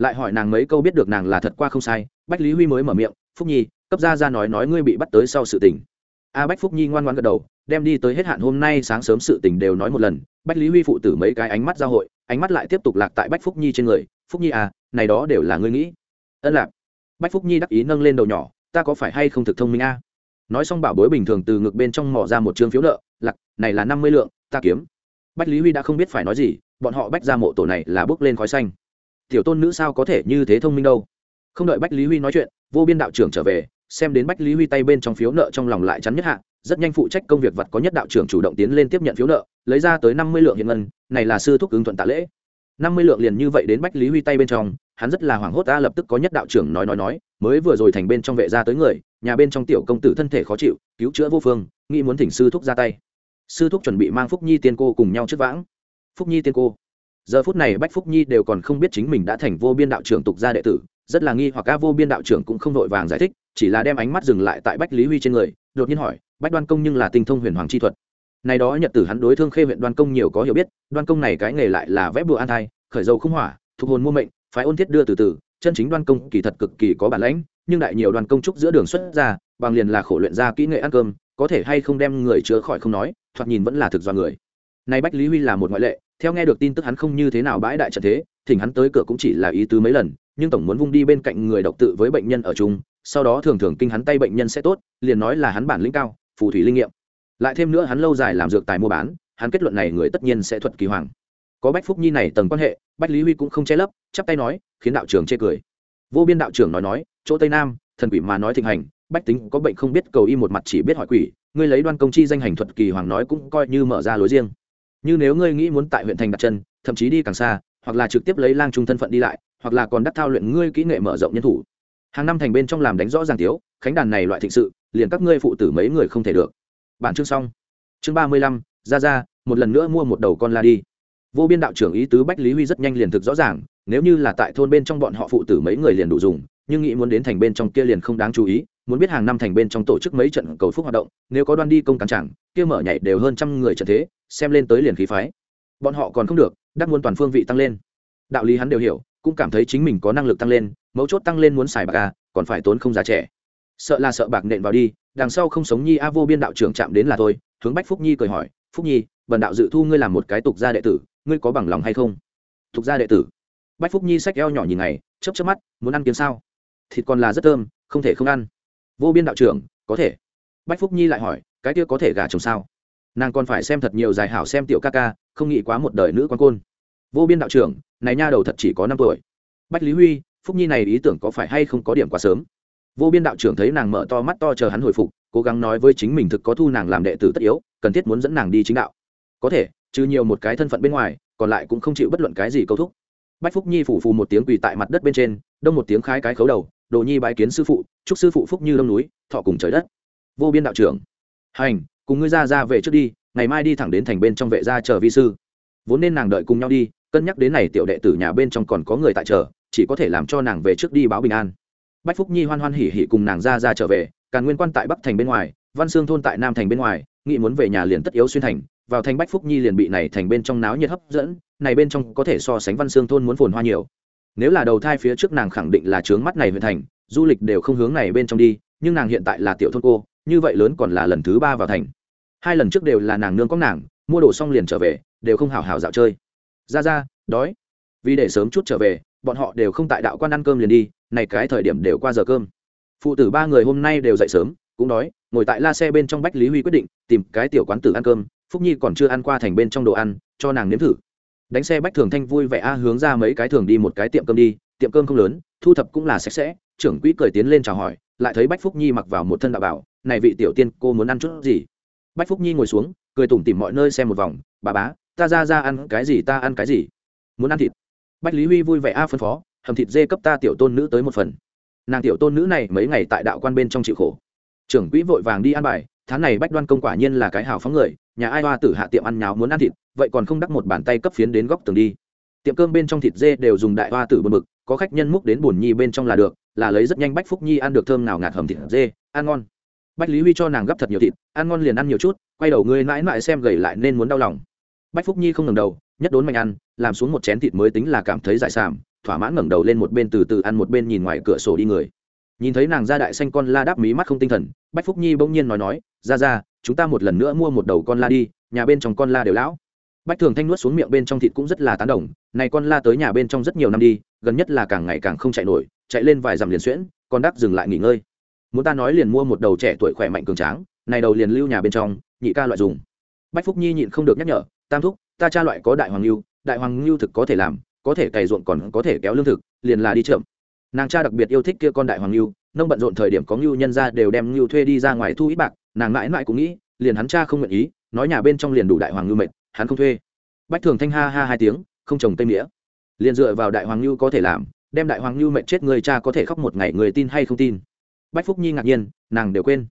lại hỏi nàng mấy câu biết được nàng là thật qua không sai, bách lý huy mới mở miệng, phúc nhi, cấp ra ra nói nói ngươi bị bắt tới sau sự tình. A bách phúc nhi ngoan ngoan gật đầu, đem đi tới hết hạn hôm nay sáng sớm sự tình đều nói một lần. Bách lý huy phụ tử mấy cái ánh mắt giao hội, ánh mắt lại tiếp tục lạc tại bách phúc nhi trên người, phúc nhi à này đó đều là ngươi nghĩ. Ân lạc. Bách phúc nhi đắc ý nâng lên đầu nhỏ, ta có phải hay không thực thông minh a? Nói xong bảo bối bình thường từ ngực bên trong mỏ ra một chương phiếu nợ, lạc, này là năm mươi lượng, ta kiếm. Bách lý huy đã không biết phải nói gì, bọn họ bách ra mộ tổ này là bước lên khói xanh tiểu tôn nữ sao có thể như thế thông minh đâu? Không đợi bách lý huy nói chuyện, vô biên đạo trưởng trở về, xem đến bách lý huy tay bên trong phiếu nợ trong lòng lại chắn nhất hạ, rất nhanh phụ trách công việc vật có nhất đạo trưởng chủ động tiến lên tiếp nhận phiếu nợ, lấy ra tới năm mươi lượng hiện ngân, này là sư thúc ứng thuận tạ lễ. năm mươi lượng liền như vậy đến bách lý huy tay bên trong, hắn rất là hoảng hốt, ta lập tức có nhất đạo trưởng nói nói nói, mới vừa rồi thành bên trong vệ ra tới người, nhà bên trong tiểu công tử thân thể khó chịu, cứu chữa vô phương, nghĩ muốn thỉnh sư thúc ra tay. Sư thúc chuẩn bị mang phúc nhi tiên cô cùng nhau trước vãng. Phúc nhi tiên cô giờ phút này bách phúc nhi đều còn không biết chính mình đã thành vô biên đạo trưởng tục gia đệ tử, rất là nghi hoặc ca vô biên đạo trưởng cũng không vội vàng giải thích, chỉ là đem ánh mắt dừng lại tại bách lý huy trên người, đột nhiên hỏi, bách đoan công nhưng là tinh thông huyền hoàng chi thuật? Này đó nhật tử hắn đối thương khê huyện đoan công nhiều có hiểu biết, đoan công này cái nghề lại là vẽ bùa an thai, khởi dầu không hỏa, thuộc hồn mua mệnh, phái ôn thiết đưa từ từ, chân chính đoan công kỳ thật cực kỳ có bản lãnh, nhưng đại nhiều đoàn công trúc giữa đường xuất ra, bằng liền là khổ luyện ra kỹ nghệ ăn cơm, có thể hay không đem người chữa khỏi không nói, thoạt nhìn vẫn là thực do người. Nay bách lý huy là một ngoại lệ theo nghe được tin tức hắn không như thế nào bãi đại trận thế, thỉnh hắn tới cửa cũng chỉ là ý tứ mấy lần, nhưng tổng muốn vung đi bên cạnh người độc tự với bệnh nhân ở chung, sau đó thường thường kinh hắn tay bệnh nhân sẽ tốt, liền nói là hắn bản lĩnh cao, phù thủy linh nghiệm. Lại thêm nữa hắn lâu dài làm dược tài mua bán, hắn kết luận này người tất nhiên sẽ thuật kỳ hoàng. Có bách phúc nhi này tầng quan hệ, bách lý huy cũng không che lấp, chắp tay nói, khiến đạo trưởng chê cười. Vô biên đạo trưởng nói nói, chỗ tây nam, thần quỷ mà nói thịnh hành, bách tính có bệnh không biết cầu y một mặt chỉ biết hỏi quỷ, ngươi lấy đoan công chi danh hành thuật kỳ hoàng nói cũng coi như mở ra lối riêng như nếu ngươi nghĩ muốn tại huyện thành đặt chân, thậm chí đi càng xa, hoặc là trực tiếp lấy lang trung thân phận đi lại, hoặc là còn đắc thao luyện ngươi kỹ nghệ mở rộng nhân thủ. Hàng năm thành bên trong làm đánh rõ ràng tiếu khánh đàn này loại thịnh sự, liền các ngươi phụ tử mấy người không thể được. Bản chương xong. Chương ba mươi lăm, ra ra, một lần nữa mua một đầu con la đi. Vô biên đạo trưởng ý tứ bách lý huy rất nhanh liền thực rõ ràng, nếu như là tại thôn bên trong bọn họ phụ tử mấy người liền đủ dùng, nhưng nghĩ muốn đến thành bên trong kia liền không đáng chú ý, muốn biết hàng năm thành bên trong tổ chức mấy trận cầu phúc hoạt động, nếu có đoan đi công cản chẳng, kia mở nhảy đều hơn trăm người trận thế xem lên tới liền khí phái. Bọn họ còn không được, đắc muốn toàn phương vị tăng lên. Đạo lý hắn đều hiểu, cũng cảm thấy chính mình có năng lực tăng lên, mấu chốt tăng lên muốn xài bạc à còn phải tốn không giá trẻ. Sợ là sợ bạc nện vào đi, đằng sau không sống nhi a vô biên đạo trưởng chạm đến là thôi hướng bách phúc nhi cười hỏi, phúc nhi bần đạo dự thu ngươi làm một cái tục gia đệ tử, ngươi có bằng lòng hay không? Tục gia đệ tử? Bách phúc nhi sách eo nhỏ nhìn này chớp chớp mắt, muốn ăn kiếm sao? Thịt còn là rất thơm, không thể không ăn. Vô biên đạo trưởng, có thể. Bách phúc nhi lại hỏi, cái kia có thể gả chồng sao? Nàng còn phải xem thật nhiều dài hảo xem tiểu ca ca, không nghĩ quá một đời nữ quan côn. Vô biên đạo trưởng, này nha đầu thật chỉ có năm tuổi. Bách lý huy, phúc nhi này ý tưởng có phải hay không có điểm quá sớm? Vô biên đạo trưởng thấy nàng mở to mắt to chờ hắn hồi phục, cố gắng nói với chính mình thực có thu nàng làm đệ tử tất yếu, cần thiết muốn dẫn nàng đi chính đạo. Có thể, trừ nhiều một cái thân phận bên ngoài, còn lại cũng không chịu bất luận cái gì câu thúc. Bách phúc nhi phủ phù một tiếng quỳ tại mặt đất bên trên, đông một tiếng khai cái khấu đầu, đồ nhi bái kiến sư phụ, chúc sư phụ phúc như đông núi, thọ cùng trời đất. Vô biên đạo trưởng. Hành cùng ngươi ra ra về trước đi, ngày mai đi thẳng đến thành bên trong vệ gia chờ vi sư. Vốn nên nàng đợi cùng nhau đi, cân nhắc đến này tiểu đệ tử nhà bên trong còn có người tại chờ, chỉ có thể làm cho nàng về trước đi báo bình an. Bách phúc nhi hoan hoan hỉ hỉ cùng nàng ra ra trở về, càn nguyên quan tại bắc thành bên ngoài, văn xương thôn tại nam thành bên ngoài nghị muốn về nhà liền tất yếu xuyên thành, vào thành bách phúc nhi liền bị này thành bên trong náo nhiệt hấp dẫn, này bên trong có thể so sánh văn xương thôn muốn phồn hoa nhiều. Nếu là đầu thai phía trước nàng khẳng định là trướng mắt này huyện thành, du lịch đều không hướng này bên trong đi, nhưng nàng hiện tại là tiểu thôn cô, như vậy lớn còn là lần thứ ba vào thành hai lần trước đều là nàng nương có nàng, mua đồ xong liền trở về, đều không hào hào dạo chơi. Ra ra, đói. Vì để sớm chút trở về, bọn họ đều không tại đạo quan ăn cơm liền đi, này cái thời điểm đều qua giờ cơm. Phụ tử ba người hôm nay đều dậy sớm, cũng đói, ngồi tại la xe bên trong bách lý huy quyết định tìm cái tiểu quán tử ăn cơm, phúc nhi còn chưa ăn qua thành bên trong đồ ăn, cho nàng nếm thử. Đánh xe bách thường thanh vui vẻ a, hướng ra mấy cái thường đi một cái tiệm cơm đi, tiệm cơm không lớn, thu thập cũng là sạch sẽ, trưởng quỹ cười tiến lên chào hỏi, lại thấy bách phúc nhi mặc vào một thân đạo bảo, này vị tiểu tiên, cô muốn ăn chút gì? Bách phúc nhi ngồi xuống, cười tủm tỉm mọi nơi xem một vòng, bà bá, ta ra ra ăn cái gì, ta ăn cái gì? Muốn ăn thịt? Bách lý huy vui vẻ, a, phân phó, hầm thịt dê cấp ta tiểu tôn nữ tới một phần. Nàng tiểu tôn nữ này mấy ngày tại đạo quan bên trong chịu khổ. Trưởng quỹ vội vàng đi ăn bài, tháng này bách đoan công quả nhiên là cái hào phóng người, nhà ai hoa tử hạ tiệm ăn nháo muốn ăn thịt, vậy còn không đắc một bàn tay cấp phiến đến góc tường đi. Tiệm cơm bên trong thịt dê đều dùng đại hoa tử bơm mực có khách nhân múc đến bùn nhi bên trong là được, là lấy rất nhanh bách phúc nhi ăn được thơm nào ngạt hầm thịt dê, ăn ngon bách lý huy cho nàng gấp thật nhiều thịt, ăn ngon liền ăn nhiều chút, quay đầu ngươi mãi mãi xem gầy lại nên muốn đau lòng. Bách phúc nhi không ngẩng đầu, nhất đốn mạnh ăn, làm xuống một chén thịt mới tính là cảm thấy giải sảm thỏa mãn ngẩng đầu lên một bên từ từ ăn một bên nhìn ngoài cửa sổ đi người. Nhìn thấy nàng ra đại xanh con la đáp mí mắt không tinh thần, bách phúc nhi bỗng nhiên nói nói, ra ra, chúng ta một lần nữa mua một đầu con la đi, nhà bên trong con la đều lão. Bách thường thanh nuốt xuống miệng bên trong thịt cũng rất là tán đồng, này con la tới nhà bên trong rất nhiều năm đi, gần nhất là càng ngày càng không chạy nổi, chạy lên vài dặm liền xuyễn con đắc dừng lại nghỉ ngơi muốn ta nói liền mua một đầu trẻ tuổi khỏe mạnh cường tráng, này đầu liền lưu nhà bên trong, nhị ca loại dùng. Bách phúc nhi nhịn không được nhắc nhở, tam thúc, ta cha loại có đại hoàng lưu đại hoàng lưu thực có thể làm, có thể cày ruộng còn có thể kéo lương thực, liền là đi chậm. Nàng cha đặc biệt yêu thích kia con đại hoàng lưu nông bận rộn thời điểm có ngưu nhân ra đều đem ngưu thuê đi ra ngoài thu ít bạc, nàng mãi mãi cũng nghĩ, liền hắn cha không nguyện ý, nói nhà bên trong liền đủ đại hoàng ngưu mệt, hắn không thuê. Bách thường thanh ha ha hai tiếng, không trồng tây nghĩa liền dựa vào đại hoàng ngưu có thể làm, đem đại hoàng ngưu mệt chết người cha có thể khóc một ngày, người tin hay không tin bách phúc nhi ngạc nhiên, nàng đều quên.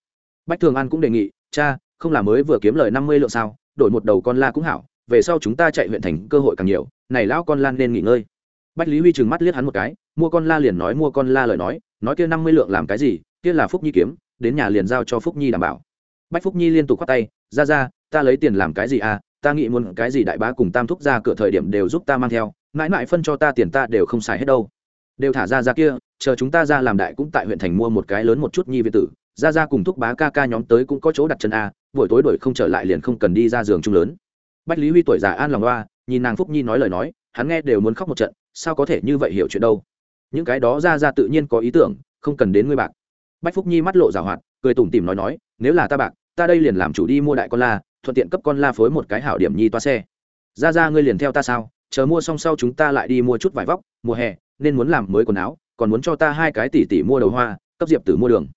Bách thường an cũng đề nghị, cha, không là mới vừa kiếm lời năm mươi lượng sao? Đổi một đầu con la cũng hảo, về sau chúng ta chạy huyện thành cơ hội càng nhiều, này lão con lan nên nghỉ ngơi. Bách lý huy trừng mắt liếc hắn một cái, mua con la liền nói mua con la lời nói nói kia năm mươi lượng làm cái gì, kia là phúc nhi kiếm, đến nhà liền giao cho phúc nhi đảm bảo. Bách phúc nhi liên tục khoát tay, ra ra, ta lấy tiền làm cái gì à ta nghĩ muốn cái gì đại bá cùng tam thúc ra cửa thời điểm đều giúp ta mang theo, mãi mãi phân cho ta tiền ta đều không xài hết đâu đều thả ra ra kia, chờ chúng ta ra làm đại cũng tại huyện thành mua một cái lớn một chút nhi viện tử. Ra ra cùng thúc bá ca ca nhóm tới cũng có chỗ đặt chân a, buổi tối đổi không trở lại liền không cần đi ra giường chung lớn. Bách lý huy tuổi già an lòng loa nhìn nàng phúc nhi nói lời nói, hắn nghe đều muốn khóc một trận, sao có thể như vậy hiểu chuyện đâu. Những cái đó ra ra tự nhiên có ý tưởng, không cần đến ngươi bạc. Bách phúc nhi mắt lộ rào hoạt, cười tủm tỉm nói nói, nếu là ta bạc, ta đây liền làm chủ đi mua đại con la, thuận tiện cấp con la phối một cái hảo điểm nhi toa xe. Ra ra, ngươi liền theo ta sao? Chờ mua xong sau chúng ta lại đi mua chút vải vóc, mùa hè nên muốn làm mới quần áo, còn muốn cho ta hai cái tỷ tỷ mua đầu hoa, cấp diệp tử mua đường.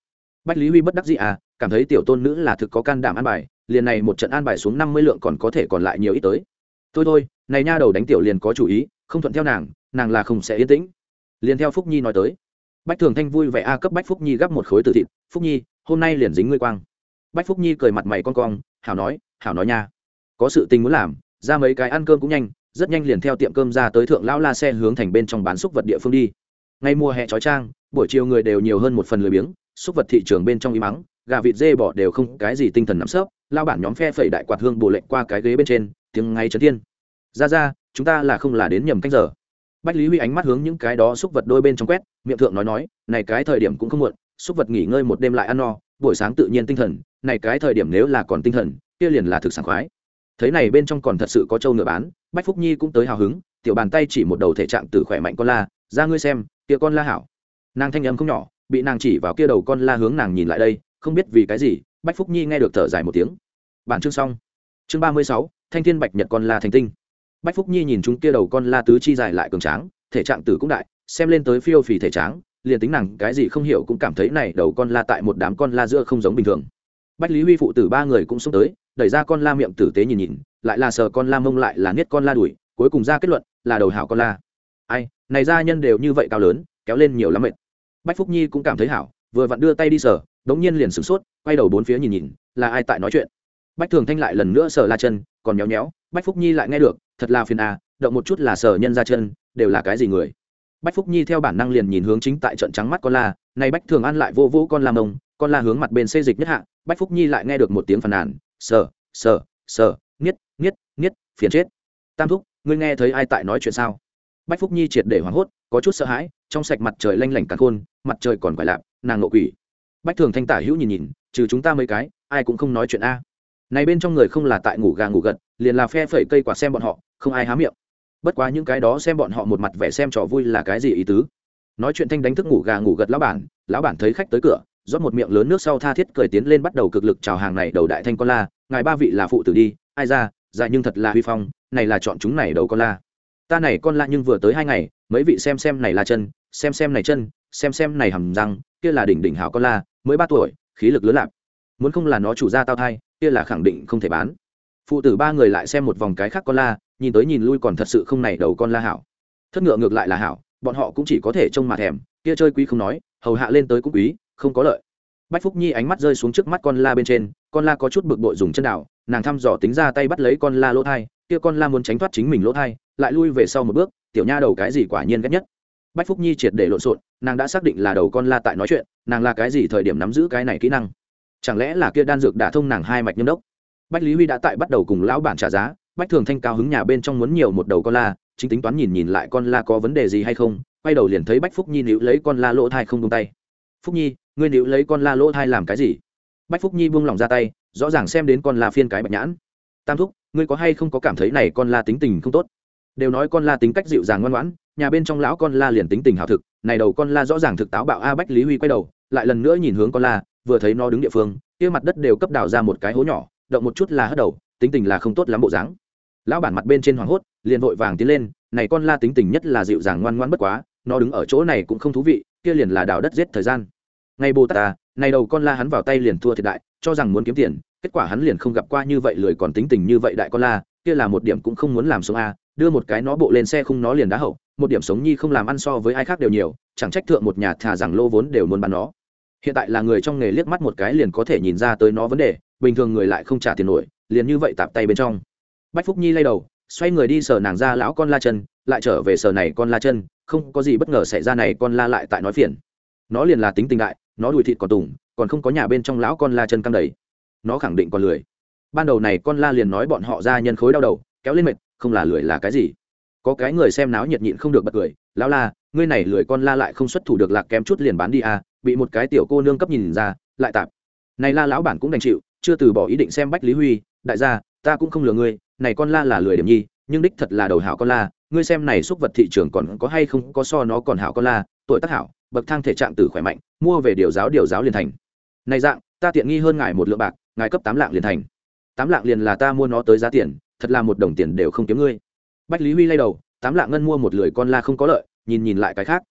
Bách lý huy bất đắc dĩ à cảm thấy tiểu tôn nữ là thực có can đảm an bài, liền này một trận an bài xuống năm mươi lượng còn có thể còn lại nhiều ít tới. Thôi thôi, này nha đầu đánh tiểu liền có chủ ý, không thuận theo nàng nàng là không sẽ yên tĩnh. Liền theo phúc nhi nói tới. Bách thường thanh vui vẻ a cấp bách phúc nhi gắp một khối từ thịt. Phúc nhi, hôm nay liền dính ngươi quang. Bách phúc nhi cười mặt mày con cong, hảo nói hảo nói nha. Có sự tình muốn làm, ra mấy cái ăn cơm cũng nhanh rất nhanh liền theo tiệm cơm ra tới thượng lão la xe hướng thành bên trong bán xúc vật địa phương đi. Ngay mùa hè trói trang buổi chiều người đều nhiều hơn một phần lười biếng, xúc vật thị trường bên trong im mắng gà vịt dê bỏ đều không cái gì tinh thần nắm sớp lao bản nhóm phe phẩy đại quạt hương bồ lệnh qua cái ghế bên trên, tiếng ngay trấn thiên. Ra ra, chúng ta là không là đến nhầm canh giờ. Bách lý huy ánh mắt hướng những cái đó xúc vật đôi bên trong quét, miệng thượng nói nói, này cái thời điểm cũng không muộn, xúc vật nghỉ ngơi một đêm lại ăn no, buổi sáng tự nhiên tinh thần, này cái thời điểm nếu là còn tinh thần, kia liền là thực sảng khoái thấy này bên trong còn thật sự có trâu ngựa bán, bách phúc nhi cũng tới hào hứng, tiểu bàn tay chỉ một đầu thể trạng từ khỏe mạnh con la, ra ngươi xem, kia con la hảo. Nàng thanh âm không nhỏ, bị nàng chỉ vào kia đầu con la hướng nàng nhìn lại đây, không biết vì cái gì, bách phúc nhi nghe được thở dài một tiếng. Bản chương xong. Chương ba mươi sáu, thanh thiên bạch nhật con la thành tinh. Bách phúc nhi nhìn chúng kia đầu con la tứ chi dài lại cường tráng, thể trạng tử cũng đại, xem lên tới phiêu phì thể tráng liền tính nàng cái gì không hiểu cũng cảm thấy này đầu con la tại một đám con la giữa không giống bình thường bách lý huy phụ tử ba người cũng xông tới, đẩy ra con la miệng tử tế nhìn nhìn, lại là sờ con la mông lại là niết con la đuổi, cuối cùng ra kết luận, là đầu hảo con la. Ai, này gia nhân đều như vậy cao lớn, kéo lên nhiều lắm mệt. Bách phúc nhi cũng cảm thấy hảo, vừa vặn đưa tay đi sờ, đống nhiên liền sửng sốt, quay đầu bốn phía nhìn nhìn, là ai tại nói chuyện. Bách thường thanh lại lần nữa sờ la chân, còn nhéo nhéo bách phúc nhi lại nghe được, thật là phiền à động một chút là sờ nhân ra chân, đều là cái gì người. Bách phúc nhi theo bản năng liền nhìn hướng chính tại trận trắng mắt con la, này bách thường ăn lại vô vô con la mông con la hướng mặt bên xê dịch nhất hạ, bách phúc nhi lại nghe được một tiếng phàn nàn, sờ sờ sờ, nghiết nghiết nghiết, phiền chết. Tam thúc, ngươi nghe thấy ai tại nói chuyện sao? Bách phúc nhi triệt để hoảng hốt, có chút sợ hãi, trong sạch mặt trời lanh lảnh cả khôn, mặt trời còn quải lạp, nàng nộ quỷ. Bách thường thanh tả hữu nhìn nhìn, trừ chúng ta mấy cái, ai cũng không nói chuyện a. Này bên trong người không là tại ngủ gà ngủ gật, liền là phe phẩy cây quả xem bọn họ, không ai há miệng. Bất quá những cái đó xem bọn họ một mặt vẻ xem trò vui là cái gì ý tứ? Nói chuyện thanh đánh thức ngủ gà ngủ gật lão bản lão bản thấy khách tới cửa rót một miệng lớn nước sau tha thiết cười tiến lên bắt đầu cực lực chào hàng này đầu đại thanh con la. Ngài ba vị là phụ tử đi. Ai ra dài nhưng thật là huy phong, này là chọn chúng này đầu con la. Ta này con la nhưng vừa tới hai ngày, mấy vị xem xem này là chân, xem xem này chân, xem xem này hầm răng, kia là đỉnh đỉnh hảo con la, mới ba tuổi, khí lực lớn lạc muốn không là nó chủ gia tao thai, kia là khẳng định không thể bán. Phụ tử ba người lại xem một vòng cái khác con la, nhìn tới nhìn lui còn thật sự không này đầu con la hảo. Thất ngựa ngược lại là hảo, bọn họ cũng chỉ có thể trông mà thèm, kia chơi quý không nói, hầu hạ lên tới cũng quý không có lợi. Bách phúc nhi ánh mắt rơi xuống trước mắt con la bên trên, con la có chút bực bội dùng chân đảo nàng thăm dò tính ra tay bắt lấy con la lỗ thai, kia con la muốn tránh thoát chính mình lỗ thai, lại lui về sau một bước, tiểu nha đầu cái gì quả nhiên ghét nhất. Bách phúc nhi triệt để lộn xộn, nàng đã xác định là đầu con la tại nói chuyện, nàng là cái gì thời điểm nắm giữ cái này kỹ năng? Chẳng lẽ là kia đan dược đã thông nàng hai mạch nhâm đốc? Bách lý huy đã tại bắt đầu cùng lão bản trả giá, bách thường thanh cao hứng nhà bên trong muốn nhiều một đầu con la, chính tính toán nhìn nhìn lại con la có vấn đề gì hay không, quay đầu liền thấy bách phúc nhi níu lấy con la lỗ thai không tung tay. Phúc nhi ngươi níu lấy con la lỗ thai làm cái gì? Bách phúc nhi buông lỏng ra tay, rõ ràng xem đến con la phiên cái bạch nhãn. Tam thúc, ngươi có hay không có cảm thấy này con la tính tình không tốt? Đều nói con la tính cách dịu dàng ngoan ngoãn, nhà bên trong lão con la liền tính tình hảo thực, này đầu con la rõ ràng thực táo bạo a bách lý huy quay đầu, lại lần nữa nhìn hướng con la, vừa thấy nó đứng địa phương, kia mặt đất đều cấp đào ra một cái hố nhỏ, động một chút là hất đầu, tính tình là không tốt lắm bộ dáng. Lão bản mặt bên trên hoảng hốt, liền vội vàng tiến lên, này con la tính tình nhất là dịu dàng ngoan ngoãn bất quá, nó đứng ở chỗ này cũng không thú vị, kia liền là đào đất giết thời gian ngay bồ tát ta, này đầu con la hắn vào tay liền thua thiệt đại, cho rằng muốn kiếm tiền, kết quả hắn liền không gặp qua như vậy lười còn tính tình như vậy đại con la, kia là một điểm cũng không muốn làm sống a, đưa một cái nó bộ lên xe không nó liền đá hậu, một điểm sống nhi không làm ăn so với ai khác đều nhiều, chẳng trách thượng một nhà thà rằng lô vốn đều muốn bán nó. Hiện tại là người trong nghề liếc mắt một cái liền có thể nhìn ra tới nó vấn đề, bình thường người lại không trả tiền nổi, liền như vậy tạp tay bên trong. Bách phúc nhi lay đầu, xoay người đi sờ nàng ra lão con la chân, lại trở về sờ này con la chân, không có gì bất ngờ xảy ra này con la lại tại nói phiền. Nó liền là tính tình đại nó đùi thịt còn tùng, còn không có nhà bên trong lão con la chân căng đầy. Nó khẳng định còn lười. Ban đầu này con la liền nói bọn họ ra nhân khối đau đầu, kéo lên mệt, không là lười là cái gì. Có cái người xem náo nhiệt nhịn không được bật cười, lão la, ngươi này lười con la lại không xuất thủ được lạc kém chút liền bán đi à bị một cái tiểu cô nương cấp nhìn ra, lại tạp. Này la lão bản cũng đành chịu, chưa từ bỏ ý định xem bách lý huy, đại gia, ta cũng không lừa ngươi, này con la là lười điểm nhi, nhưng đích thật là đầu hảo con la, ngươi xem này xúc vật thị trường còn có hay không có so nó còn hảo con la, tuổi tác hảo bậc thang thể trạng tử khỏe mạnh, mua về điều giáo điều giáo liền thành. Này dạng, ta tiện nghi hơn ngài một lượng bạc, ngài cấp tám lạng liền thành. Tám lạng liền là ta mua nó tới giá tiền, thật là một đồng tiền đều không kiếm ngươi. Bách lý huy lay đầu, tám lạng ngân mua một lười con la không có lợi, nhìn nhìn lại cái khác.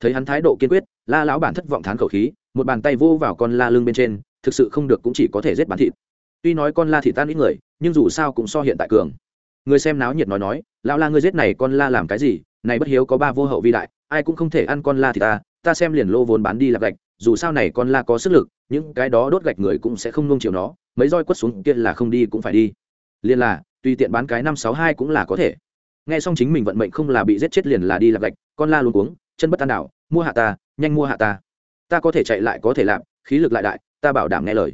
Thấy hắn thái độ kiên quyết, la lão bản thất vọng thán khẩu khí, một bàn tay vô vào con la lưng bên trên, thực sự không được cũng chỉ có thể giết bán thịt. Tuy nói con la thị tan ít người, nhưng dù sao cũng so hiện tại cường. Người xem náo nhiệt nói nói, lão la ngươi giết này con la làm cái gì? Này bất hiếu có ba vô hậu vi đại, ai cũng không thể ăn con la thì ta ta xem liền lô vốn bán đi lạc gạch, dù sao này con la có sức lực, những cái đó đốt gạch người cũng sẽ không nung chiều nó, mấy roi quất xuống kia là không đi cũng phải đi. Liền là, tùy tiện bán cái năm sáu hai cũng là có thể. Nghe xong chính mình vận mệnh không là bị giết chết liền là đi lạc gạch, con la luôn cuống, chân bất an đảo, mua hạ ta, nhanh mua hạ ta. Ta có thể chạy lại có thể làm, khí lực lại đại, ta bảo đảm nghe lời.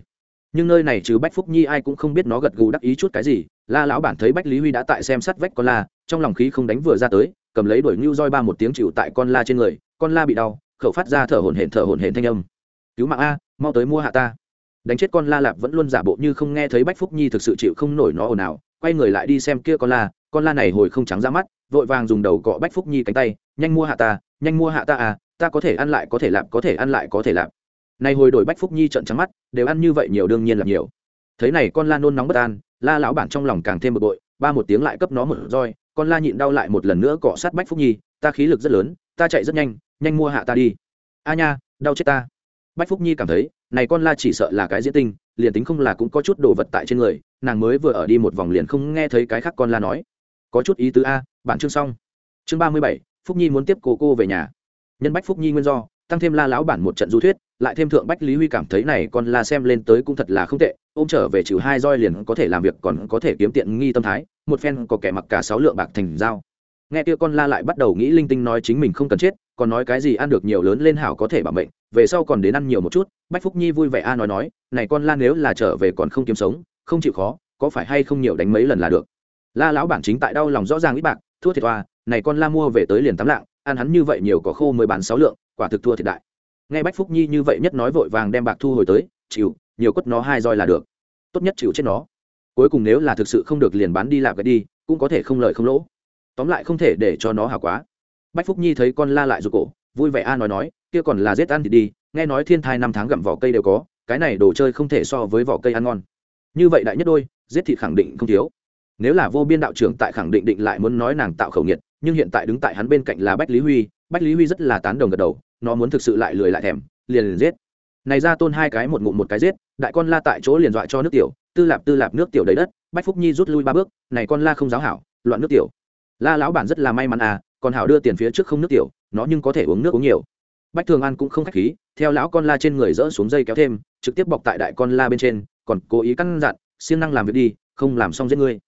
Nhưng nơi này trừ bách phúc nhi ai cũng không biết nó gật gù đắc ý chút cái gì, la lão bản thấy bách lý huy đã tại xem sát vách con la, trong lòng khí không đánh vừa ra tới, cầm lấy đuổi ngưu roi ba một tiếng chịu tại con la trên người, con la bị đau khẩu phát ra thở hổn hển thở hổn hển thanh âm. Cứu mạng a, mau tới mua hạ ta. Đánh chết con la lạp vẫn luôn giả bộ như không nghe thấy bách phúc nhi thực sự chịu không nổi nó ồn ào, quay người lại đi xem kia con la con la này hồi không trắng ra mắt, vội vàng dùng đầu cọ bách phúc nhi cánh tay, nhanh mua hạ ta, nhanh mua hạ ta à ta có thể ăn lại có thể lạp, có thể ăn lại có thể lạp. Này hồi đổi bách phúc nhi trận trắng mắt, đều ăn như vậy nhiều đương nhiên là nhiều. Thấy này con la nôn nóng bất an, la lão bản trong lòng càng thêm bực bội, ba một tiếng lại cấp nó một roi, con la nhịn đau lại một lần nữa cọ sát bách phúc nhi, ta khí lực rất lớn, ta chạy rất nhanh nhanh mua hạ ta đi. A nha, đau chết ta. Bách phúc nhi cảm thấy, này con la chỉ sợ là cái diễn tinh, liền tính không là cũng có chút đồ vật tại trên người, nàng mới vừa ở đi một vòng liền không nghe thấy cái khác con la nói. Có chút ý tứ a bản chương xong. Chương ba mươi bảy, phúc nhi muốn tiếp cô cô về nhà. Nhân bách phúc nhi nguyên do, tăng thêm la lão bản một trận du thuyết, lại thêm thượng bách lý huy cảm thấy này con la xem lên tới cũng thật là không tệ, ôm trở về trừ hai roi liền có thể làm việc còn có thể kiếm tiện nghi tâm thái, một phen có kẻ mặc cả sáu lượng bạc thành dao. Nghe kia con la lại bắt đầu nghĩ linh tinh nói chính mình không cần chết còn nói cái gì ăn được nhiều lớn lên hảo có thể bảo mệnh, về sau còn đến ăn nhiều một chút, bách phúc nhi vui vẻ a nói nói, này con la nếu là trở về còn không kiếm sống, không chịu khó, có phải hay không nhiều đánh mấy lần là được. La lão bản chính tại đau lòng rõ ràng ít bạc, thua thiệt toa này con la mua về tới liền tám lạng, ăn hắn như vậy nhiều có khô mới bán sáu lượng, quả thực thua thiệt đại. Nghe bách phúc nhi như vậy nhất nói vội vàng đem bạc thu hồi tới, chịu, nhiều quất nó hai roi là được. Tốt nhất chịu chết nó. Cuối cùng nếu là thực sự không được liền bán đi lạp cái đi, cũng có thể không lợi không lỗ. Tóm lại không thể để cho nó hảo quá bách phúc nhi thấy con la lại rụt cổ, vui vẻ a nói nói, kia còn là giết ăn thì đi, nghe nói thiên thai năm tháng gặm vỏ cây đều có, cái này đồ chơi không thể so với vỏ cây ăn ngon. Như vậy đại nhất đôi, giết thịt khẳng định không thiếu. Nếu là vô biên đạo trưởng tại khẳng định định lại muốn nói nàng tạo khẩu nghiệt, nhưng hiện tại đứng tại hắn bên cạnh là bách lý huy, bách lý huy rất là tán đồng gật đầu, nó muốn thực sự lại lười lại thèm, liền liền giết. Này ra tôn hai cái một ngụm một cái giết, đại con la tại chỗ liền dọa cho nước tiểu, tư lạp tư lạp nước tiểu đầy đất, bách phúc nhi rút lui ba bước, này con la không giáo hảo, loạn nước tiểu. La lão bản rất là may mắn à còn hảo đưa tiền phía trước không nước tiểu, nó nhưng có thể uống nước uống nhiều. Bách thường an cũng không khách khí, theo lão con la trên người dỡ xuống dây kéo thêm, trực tiếp bọc tại đại con la bên trên, còn cố ý căn dặn siêng năng làm việc đi, không làm xong giết ngươi.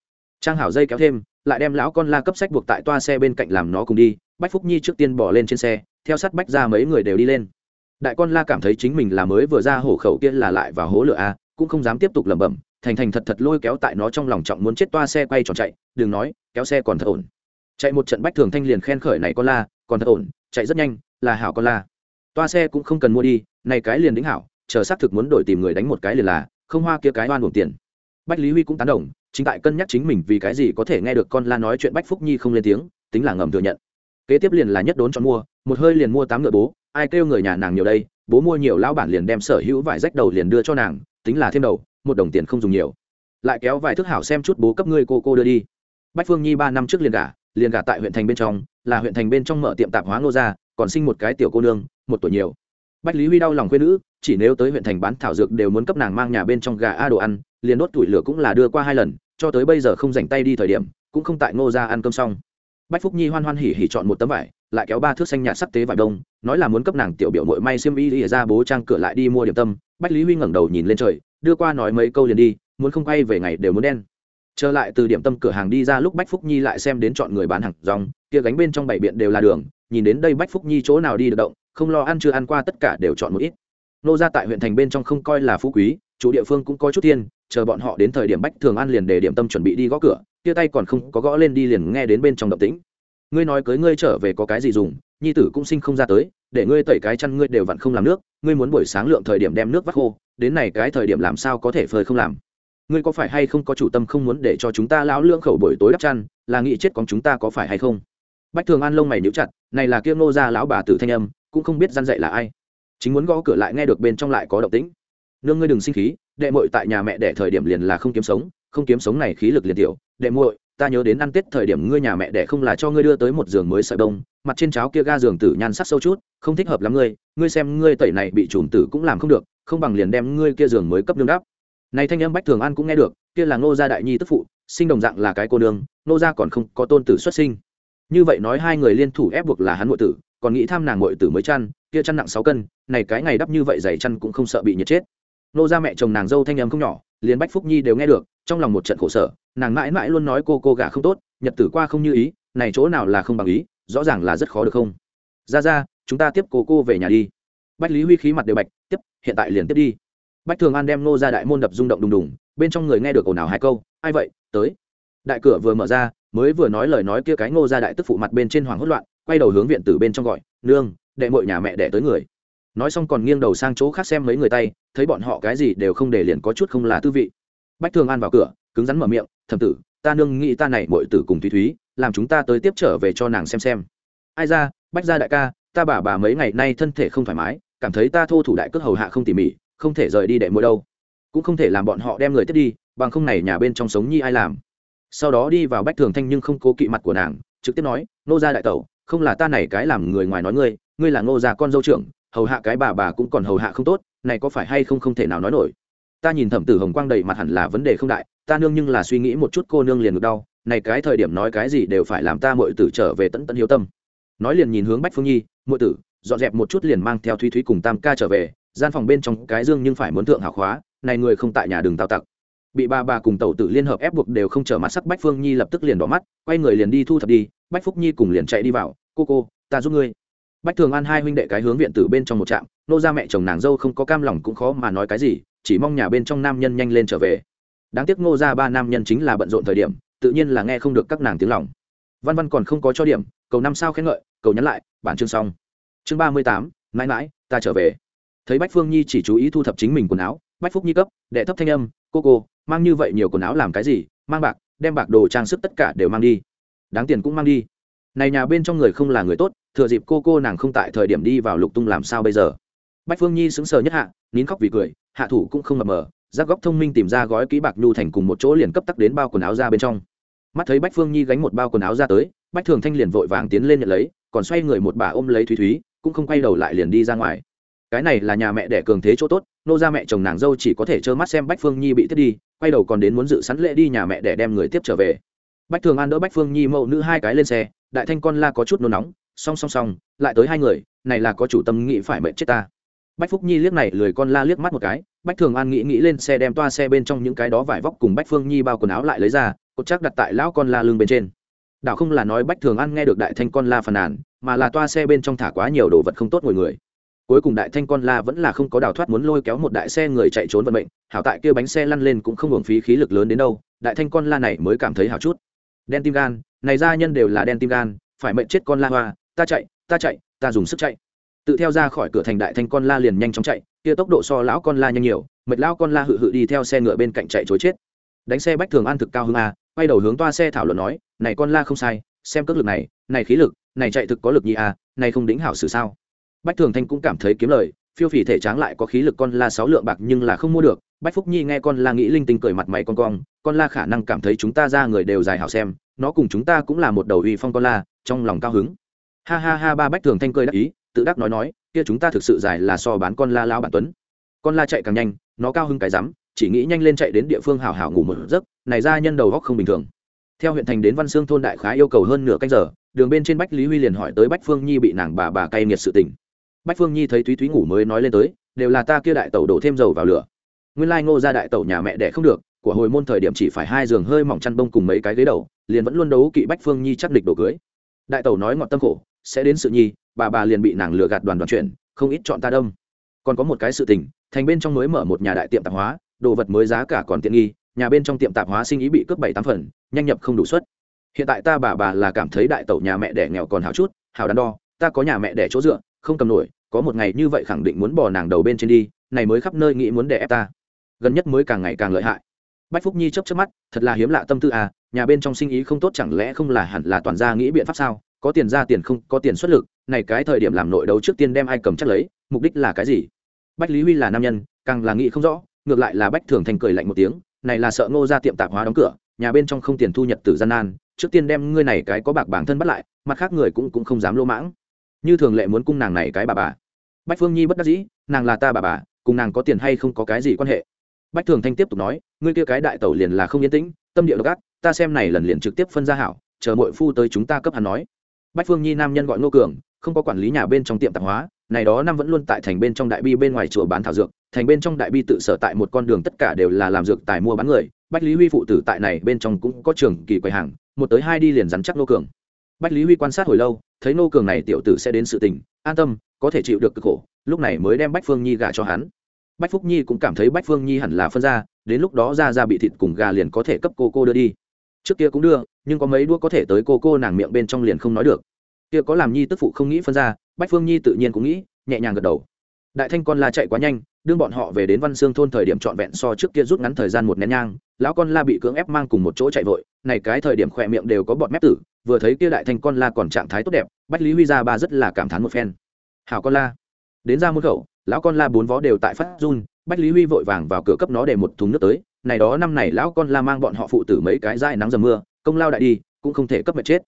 Trang hảo dây kéo thêm, lại đem lão con la cấp sách buộc tại toa xe bên cạnh làm nó cùng đi, bách phúc nhi trước tiên bỏ lên trên xe, theo sát bách ra mấy người đều đi lên. Đại con la cảm thấy chính mình là mới vừa ra hổ khẩu kia là lại và hố lửa a, cũng không dám tiếp tục lẩm bẩm, thành thành thật thật lôi kéo tại nó trong lòng trọng muốn chết toa xe quay tròn chạy, đừng nói, kéo xe còn thật ổn chạy một trận bách thường thanh liền khen khởi này con la, còn thật ổn, chạy rất nhanh, là hảo con la. Toa xe cũng không cần mua đi, này cái liền đính hảo, chờ xác thực muốn đổi tìm người đánh một cái liền là, không hoa kia cái oan buồn tiền. Bách lý huy cũng tán đồng, chính tại cân nhắc chính mình vì cái gì có thể nghe được con la nói chuyện bách phúc nhi không lên tiếng, tính là ngầm thừa nhận. Kế tiếp liền là nhất đốn chọn mua, một hơi liền mua tám ngựa bố, ai kêu người nhà nàng nhiều đây, bố mua nhiều lão bản liền đem sở hữu vải rách đầu liền đưa cho nàng, tính là thêm đầu, một đồng tiền không dùng nhiều. Lại kéo vài thước hảo xem chút bố cấp ngươi cô cô đưa đi. Bách phương nhi ba năm trước liền cả liền gả tại huyện thành bên trong, là huyện thành bên trong mở tiệm tạp hóa ngô gia, còn sinh một cái tiểu cô nương, một tuổi nhiều. Bách lý huy đau lòng quê nữ, chỉ nếu tới huyện thành bán thảo dược đều muốn cấp nàng mang nhà bên trong gà a đồ ăn, liền đốt tuổi lửa cũng là đưa qua hai lần, cho tới bây giờ không dành tay đi thời điểm, cũng không tại ngô gia ăn cơm xong. Bách phúc nhi hoan hoan hỉ hỉ chọn một tấm vải, lại kéo ba thước xanh nhạt sắc tế vải đông, nói là muốn cấp nàng tiểu biểu mội may xiêm y lìa ra bố trang cửa lại đi mua điểm tâm. Bách lý huy ngẩng đầu nhìn lên trời, đưa qua nói mấy câu liền đi, muốn không quay về ngày đều muốn đen trở lại từ điểm tâm cửa hàng đi ra lúc bách phúc nhi lại xem đến chọn người bán hàng rong, kia gánh bên trong bảy biện đều là đường, nhìn đến đây bách phúc nhi chỗ nào đi được động, không lo ăn chưa ăn qua tất cả đều chọn một ít. Nô ra tại huyện thành bên trong không coi là phú quý, chủ địa phương cũng có chút tiên chờ bọn họ đến thời điểm bách thường ăn liền để điểm tâm chuẩn bị đi gõ cửa, kia tay còn không có gõ lên đi liền nghe đến bên trong động tĩnh. Ngươi nói cưới ngươi trở về có cái gì dùng, nhi tử cũng sinh không ra tới, để ngươi tẩy cái chăn ngươi đều vặn không làm nước, ngươi muốn buổi sáng lượng thời điểm đem nước vắt khô, đến này cái thời điểm làm sao có thể phơi không làm? Ngươi có phải hay không có chủ tâm không muốn để cho chúng ta lão lương khẩu buổi tối đắp chăn là nghĩ chết con chúng ta có phải hay không? Bách thường an lông mày níu chặt này là kia ngô gia lão bà tử thanh âm cũng không biết gian dạy là ai. Chính muốn gõ cửa lại nghe được bên trong lại có động tĩnh. Nương ngươi đừng sinh khí đệ muội tại nhà mẹ đẻ thời điểm liền là không kiếm sống không kiếm sống này khí lực liền tiểu. Đệ muội ta nhớ đến ăn tết thời điểm ngươi nhà mẹ đẻ không là cho ngươi đưa tới một giường mới sợi đông, mặt trên cháo kia ga giường tử nhan sắc sâu chút không thích hợp lắm ngươi ngươi xem ngươi tẩy này bị trùm tử cũng làm không được không bằng liền đem ngươi kia giường mới cấp nương đáp này thanh âm bách thường an cũng nghe được, kia là ngô gia đại nhi tức phụ, sinh đồng dạng là cái cô nương, ngô gia còn không có tôn tử xuất sinh. Như vậy nói hai người liên thủ ép buộc là hắn ngụy tử, còn nghĩ tham nàng ngụy tử mới chăn, kia chăn nặng sáu cân, này cái ngày đắp như vậy dày chăn cũng không sợ bị nhiệt chết. Nô gia mẹ chồng nàng dâu thanh âm không nhỏ, liền bách phúc nhi đều nghe được, trong lòng một trận khổ sở, nàng mãi mãi luôn nói cô cô gả không tốt, nhật tử qua không như ý, này chỗ nào là không bằng ý, rõ ràng là rất khó được không? Ra ra chúng ta tiếp cô cô về nhà đi. Bách lý huy khí mặt đều bạch, tiếp, hiện tại liền tiếp đi bách thường an đem nô ra đại môn đập rung động đùng đùng, bên trong người nghe được ồn ào hai câu, ai vậy? Tới. Đại cửa vừa mở ra, mới vừa nói lời nói kia cái ngô ra đại tức phụ mặt bên trên hoàng hốt loạn, quay đầu hướng viện từ bên trong gọi, nương, đệ mội nhà mẹ đẻ tới người. Nói xong còn nghiêng đầu sang chỗ khác xem mấy người tay, thấy bọn họ cái gì đều không để liền có chút không là tư vị. Bách thường an vào cửa, cứng rắn mở miệng thầm tử, ta nương nghĩ ta này mội tử cùng thúy thúy, làm chúng ta tới tiếp trở về cho nàng xem xem. Ai ra, bách gia đại ca, ta bà bà mấy ngày nay thân thể không thoải mái, cảm thấy ta thô thủ đại cước hầu hạ không tỉ mỉ không thể rời đi đệ mỗi đâu. Cũng không thể làm bọn họ đem người tiếp đi, bằng không này nhà bên trong sống nhi ai làm. Sau đó đi vào bách thường thanh nhưng không cố kỵ mặt của nàng, trực tiếp nói nô gia đại tẩu, không là ta này cái làm người ngoài nói ngươi ngươi là ngô gia con dâu trưởng, hầu hạ cái bà bà cũng còn hầu hạ không tốt, này có phải hay không không thể nào nói nổi? Ta nhìn thẩm tử hồng quang đầy mặt hẳn là vấn đề không đại, ta nương nhưng là suy nghĩ một chút cô nương liền ngược đau, này cái thời điểm nói cái gì đều phải làm ta muội tử trở về tận tận hiếu tâm. Nói liền nhìn hướng bách phương nhi, muội tử, dọn dẹp một chút liền mang theo thúy thúy cùng tam ca trở về gian phòng bên trong cái dương nhưng phải muốn thượng hảo khóa, này người không tại nhà đường tào tặc. Bị ba bà cùng tẩu tử liên hợp ép buộc đều không trở mặt sắc bách phương nhi lập tức liền đỏ mắt, quay người liền đi thu thập đi, bách phúc nhi cùng liền chạy đi vào, cô cô, ta giúp ngươi. Bách thường an hai huynh đệ cái hướng viện tử bên trong một trạm, nô ra mẹ chồng nàng dâu không có cam lòng cũng khó mà nói cái gì, chỉ mong nhà bên trong nam nhân nhanh lên trở về. Đáng tiếc ngô ra ba nam nhân chính là bận rộn thời điểm, tự nhiên là nghe không được các nàng tiếng lòng. Văn văn còn không có cho điểm, cầu năm sao khen ngợi, cầu nhắn lại, bản chương xong. Chương ba mươi tám, mãi mãi, ta trở về thấy bách phương nhi chỉ chú ý thu thập chính mình quần áo, bách phúc nhi cấp, đệ thấp thanh âm, cô cô, mang như vậy nhiều quần áo làm cái gì? Mang bạc, đem bạc đồ trang sức tất cả đều mang đi. Đáng tiền cũng mang đi. Này nhà bên trong người không là người tốt, thừa dịp cô cô nàng không tại thời điểm đi vào lục tung làm sao bây giờ? Bách phương nhi sững sờ nhất hạ, nín khóc vì cười, hạ thủ cũng không mập mờ giác góc thông minh tìm ra gói ký bạc nhu thành cùng một chỗ liền cấp tắc đến bao quần áo ra bên trong. Mắt thấy bách phương nhi gánh một bao quần áo ra tới, bách thường thanh liền vội vàng tiến lên nhận lấy, còn xoay người một bà ôm lấy thúy thúy, cũng không quay đầu lại liền đi ra ngoài cái này là nhà mẹ đẻ cường thế chỗ tốt, nô ra mẹ chồng nàng dâu chỉ có thể trơ mắt xem bách phương nhi bị thiết đi, quay đầu còn đến muốn dự sẵn lễ đi nhà mẹ đẻ đem người tiếp trở về. Bách thường an đỡ bách phương nhi mẫu nữ hai cái lên xe, đại thanh con la có chút nôn nóng, song song song, lại tới hai người, này là có chủ tâm nghĩ phải mệnh chết ta. Bách phúc nhi liếc này, lười con la liếc mắt một cái, bách thường an nghĩ nghĩ lên xe đem toa xe bên trong những cái đó vải vóc cùng bách phương nhi bao quần áo lại lấy ra, cột chắc đặt tại lão con la lưng bên trên. Đảo không là nói bách thường an nghe được đại thanh con la phàn nàn, mà là toa xe bên trong thả quá nhiều đồ vật không tốt ngồi người cuối cùng đại thanh con la vẫn là không có đào thoát muốn lôi kéo một đại xe người chạy trốn vận mệnh, hảo tại kia bánh xe lăn lên cũng không hưởng phí khí lực lớn đến đâu, đại thanh con la này mới cảm thấy hảo chút. Đen tim gan, này gia nhân đều là đen tim gan, phải mệnh chết con la hoa, ta chạy ta chạy, ta dùng sức chạy. Tự theo ra khỏi cửa thành đại thanh con la liền nhanh chóng chạy, kia tốc độ so lão con la nhanh nhiều, mệt lão con la hự hự đi theo xe ngựa bên cạnh chạy chối chết. Đánh xe bách thường an thực cao hơn a, quay đầu hướng toa xe thảo luận nói, này con la không sai, xem cước lực này này khí lực, này chạy thực có lực nhi a, này không đính hảo xử sao bách thường thanh cũng cảm thấy kiếm lời, phiêu phỉ thể tráng lại có khí lực con la sáu lượng bạc nhưng là không mua được. Bách phúc nhi nghe con la nghĩ linh tinh cười mặt mày con cong, con la khả năng cảm thấy chúng ta ra người đều dài hảo xem, nó cùng chúng ta cũng là một đầu uy phong con la, trong lòng cao hứng. Ha ha ha, ba bách thường thanh cười đắc ý, tự đắc nói nói, kia chúng ta thực sự dài là so bán con la lao bản tuấn. Con la chạy càng nhanh, nó cao hứng cái rắm, chỉ nghĩ nhanh lên chạy đến địa phương hảo hảo ngủ một giấc, này ra nhân đầu góc không bình thường. Theo huyện thành đến văn xương thôn đại khá yêu cầu hơn nửa canh giờ, đường bên trên bách lý huy liền hỏi tới bách phương nhi bị nàng bà bà cay nghiệt sự tình bách phương nhi thấy thúy thúy ngủ mới nói lên tới, đều là ta kia đại tẩu đổ thêm dầu vào lửa. Nguyên lai ngô ra đại tẩu nhà mẹ đẻ không được, của hồi môn thời điểm chỉ phải hai giường hơi mỏng chăn bông cùng mấy cái ghế đầu, liền vẫn luôn đấu kỵ bách phương nhi chắc địch đổ cưới. Đại tẩu nói ngọt tâm khổ, sẽ đến sự nhi, bà bà liền bị nàng lừa gạt đoàn đoàn chuyển, không ít chọn ta đông. Còn có một cái sự tình, thành bên trong mới mở một nhà đại tiệm tạp hóa, đồ vật mới giá cả còn tiện nghi, nhà bên trong tiệm tạp hóa sinh ý bị cướp bảy tám phần, nhanh nhập không đủ suất. Hiện tại ta bà bà là cảm thấy đại tẩu nhà mẹ đẻ nghèo còn hảo chút, hảo đắn đo, ta có nhà mẹ đẻ chỗ dựa, không cầm nổi có một ngày như vậy khẳng định muốn bỏ nàng đầu bên trên đi, này mới khắp nơi nghĩ muốn đè ép ta. Gần nhất mới càng ngày càng lợi hại. Bách phúc nhi chấp chấp mắt, thật là hiếm lạ tâm tư à nhà bên trong sinh ý không tốt chẳng lẽ không là hẳn là toàn gia nghĩ biện pháp sao? Có tiền ra tiền không, có tiền xuất lực, này cái thời điểm làm nội đấu trước tiên đem ai cầm chắc lấy, mục đích là cái gì? Bách lý huy là nam nhân, càng là nghĩ không rõ, ngược lại là bách thường thành cười lạnh một tiếng, này là sợ ngô ra tiệm tạp hóa đóng cửa, nhà bên trong không tiền thu nhật từ gian nan, trước tiên đem ngươi này cái có bạc bản thân bắt lại, mặt khác người cũng cũng không dám lô mãng như thường lệ muốn cung nàng này cái bà bà. Bách phương nhi bất đắc dĩ, nàng là ta bà bà, cùng nàng có tiền hay không có cái gì quan hệ. Bách thường thanh tiếp tục nói, ngươi kia cái đại tẩu liền là không yên tĩnh, tâm địa độc ác, ta xem này lần liền trực tiếp phân ra hảo, chờ mội phu tới chúng ta cấp hắn nói. Bách phương nhi nam nhân gọi ngô cường, không có quản lý nhà bên trong tiệm tạp hóa, này đó năm vẫn luôn tại thành bên trong đại bi bên ngoài chùa bán thảo dược, thành bên trong đại bi tự sở tại một con đường tất cả đều là làm dược tài mua bán người, bách lý huy phụ tử tại này bên trong cũng có trường kỳ quầy hàng, một tới hai đi liền dắn chắc nô cường. Bách lý huy quan sát hồi lâu thấy nô cường này tiểu tử sẽ đến sự tình, an tâm, có thể chịu được cực khổ, lúc này mới đem bách phương nhi gả cho hắn. Bách phúc nhi cũng cảm thấy bách phương nhi hẳn là phân ra, đến lúc đó ra ra bị thịt cùng gà liền có thể cấp cô cô đưa đi. Trước kia cũng đưa, nhưng có mấy đũa có thể tới cô cô nàng miệng bên trong liền không nói được. Kia có làm nhi tức phụ không nghĩ phân ra, bách phương nhi tự nhiên cũng nghĩ, nhẹ nhàng gật đầu. Đại thanh con la chạy quá nhanh, đương bọn họ về đến văn xương thôn thời điểm trọn vẹn so trước kia rút ngắn thời gian một nén nhang, lão con la bị cưỡng ép mang cùng một chỗ chạy vội, này cái thời điểm khỏe miệng đều có bọn mép tử vừa thấy kia đại thanh con la còn trạng thái tốt đẹp bách lý huy ra ba rất là cảm thán một phen. Hảo con la. Đến ra môn khẩu lão con la bốn vó đều tại phát run bách lý huy vội vàng vào cửa cấp nó để một thùng nước tới này đó năm này lão con la mang bọn họ phụ tử mấy cái dai nắng dầm mưa công lao đại đi cũng không thể cấp mệt chết.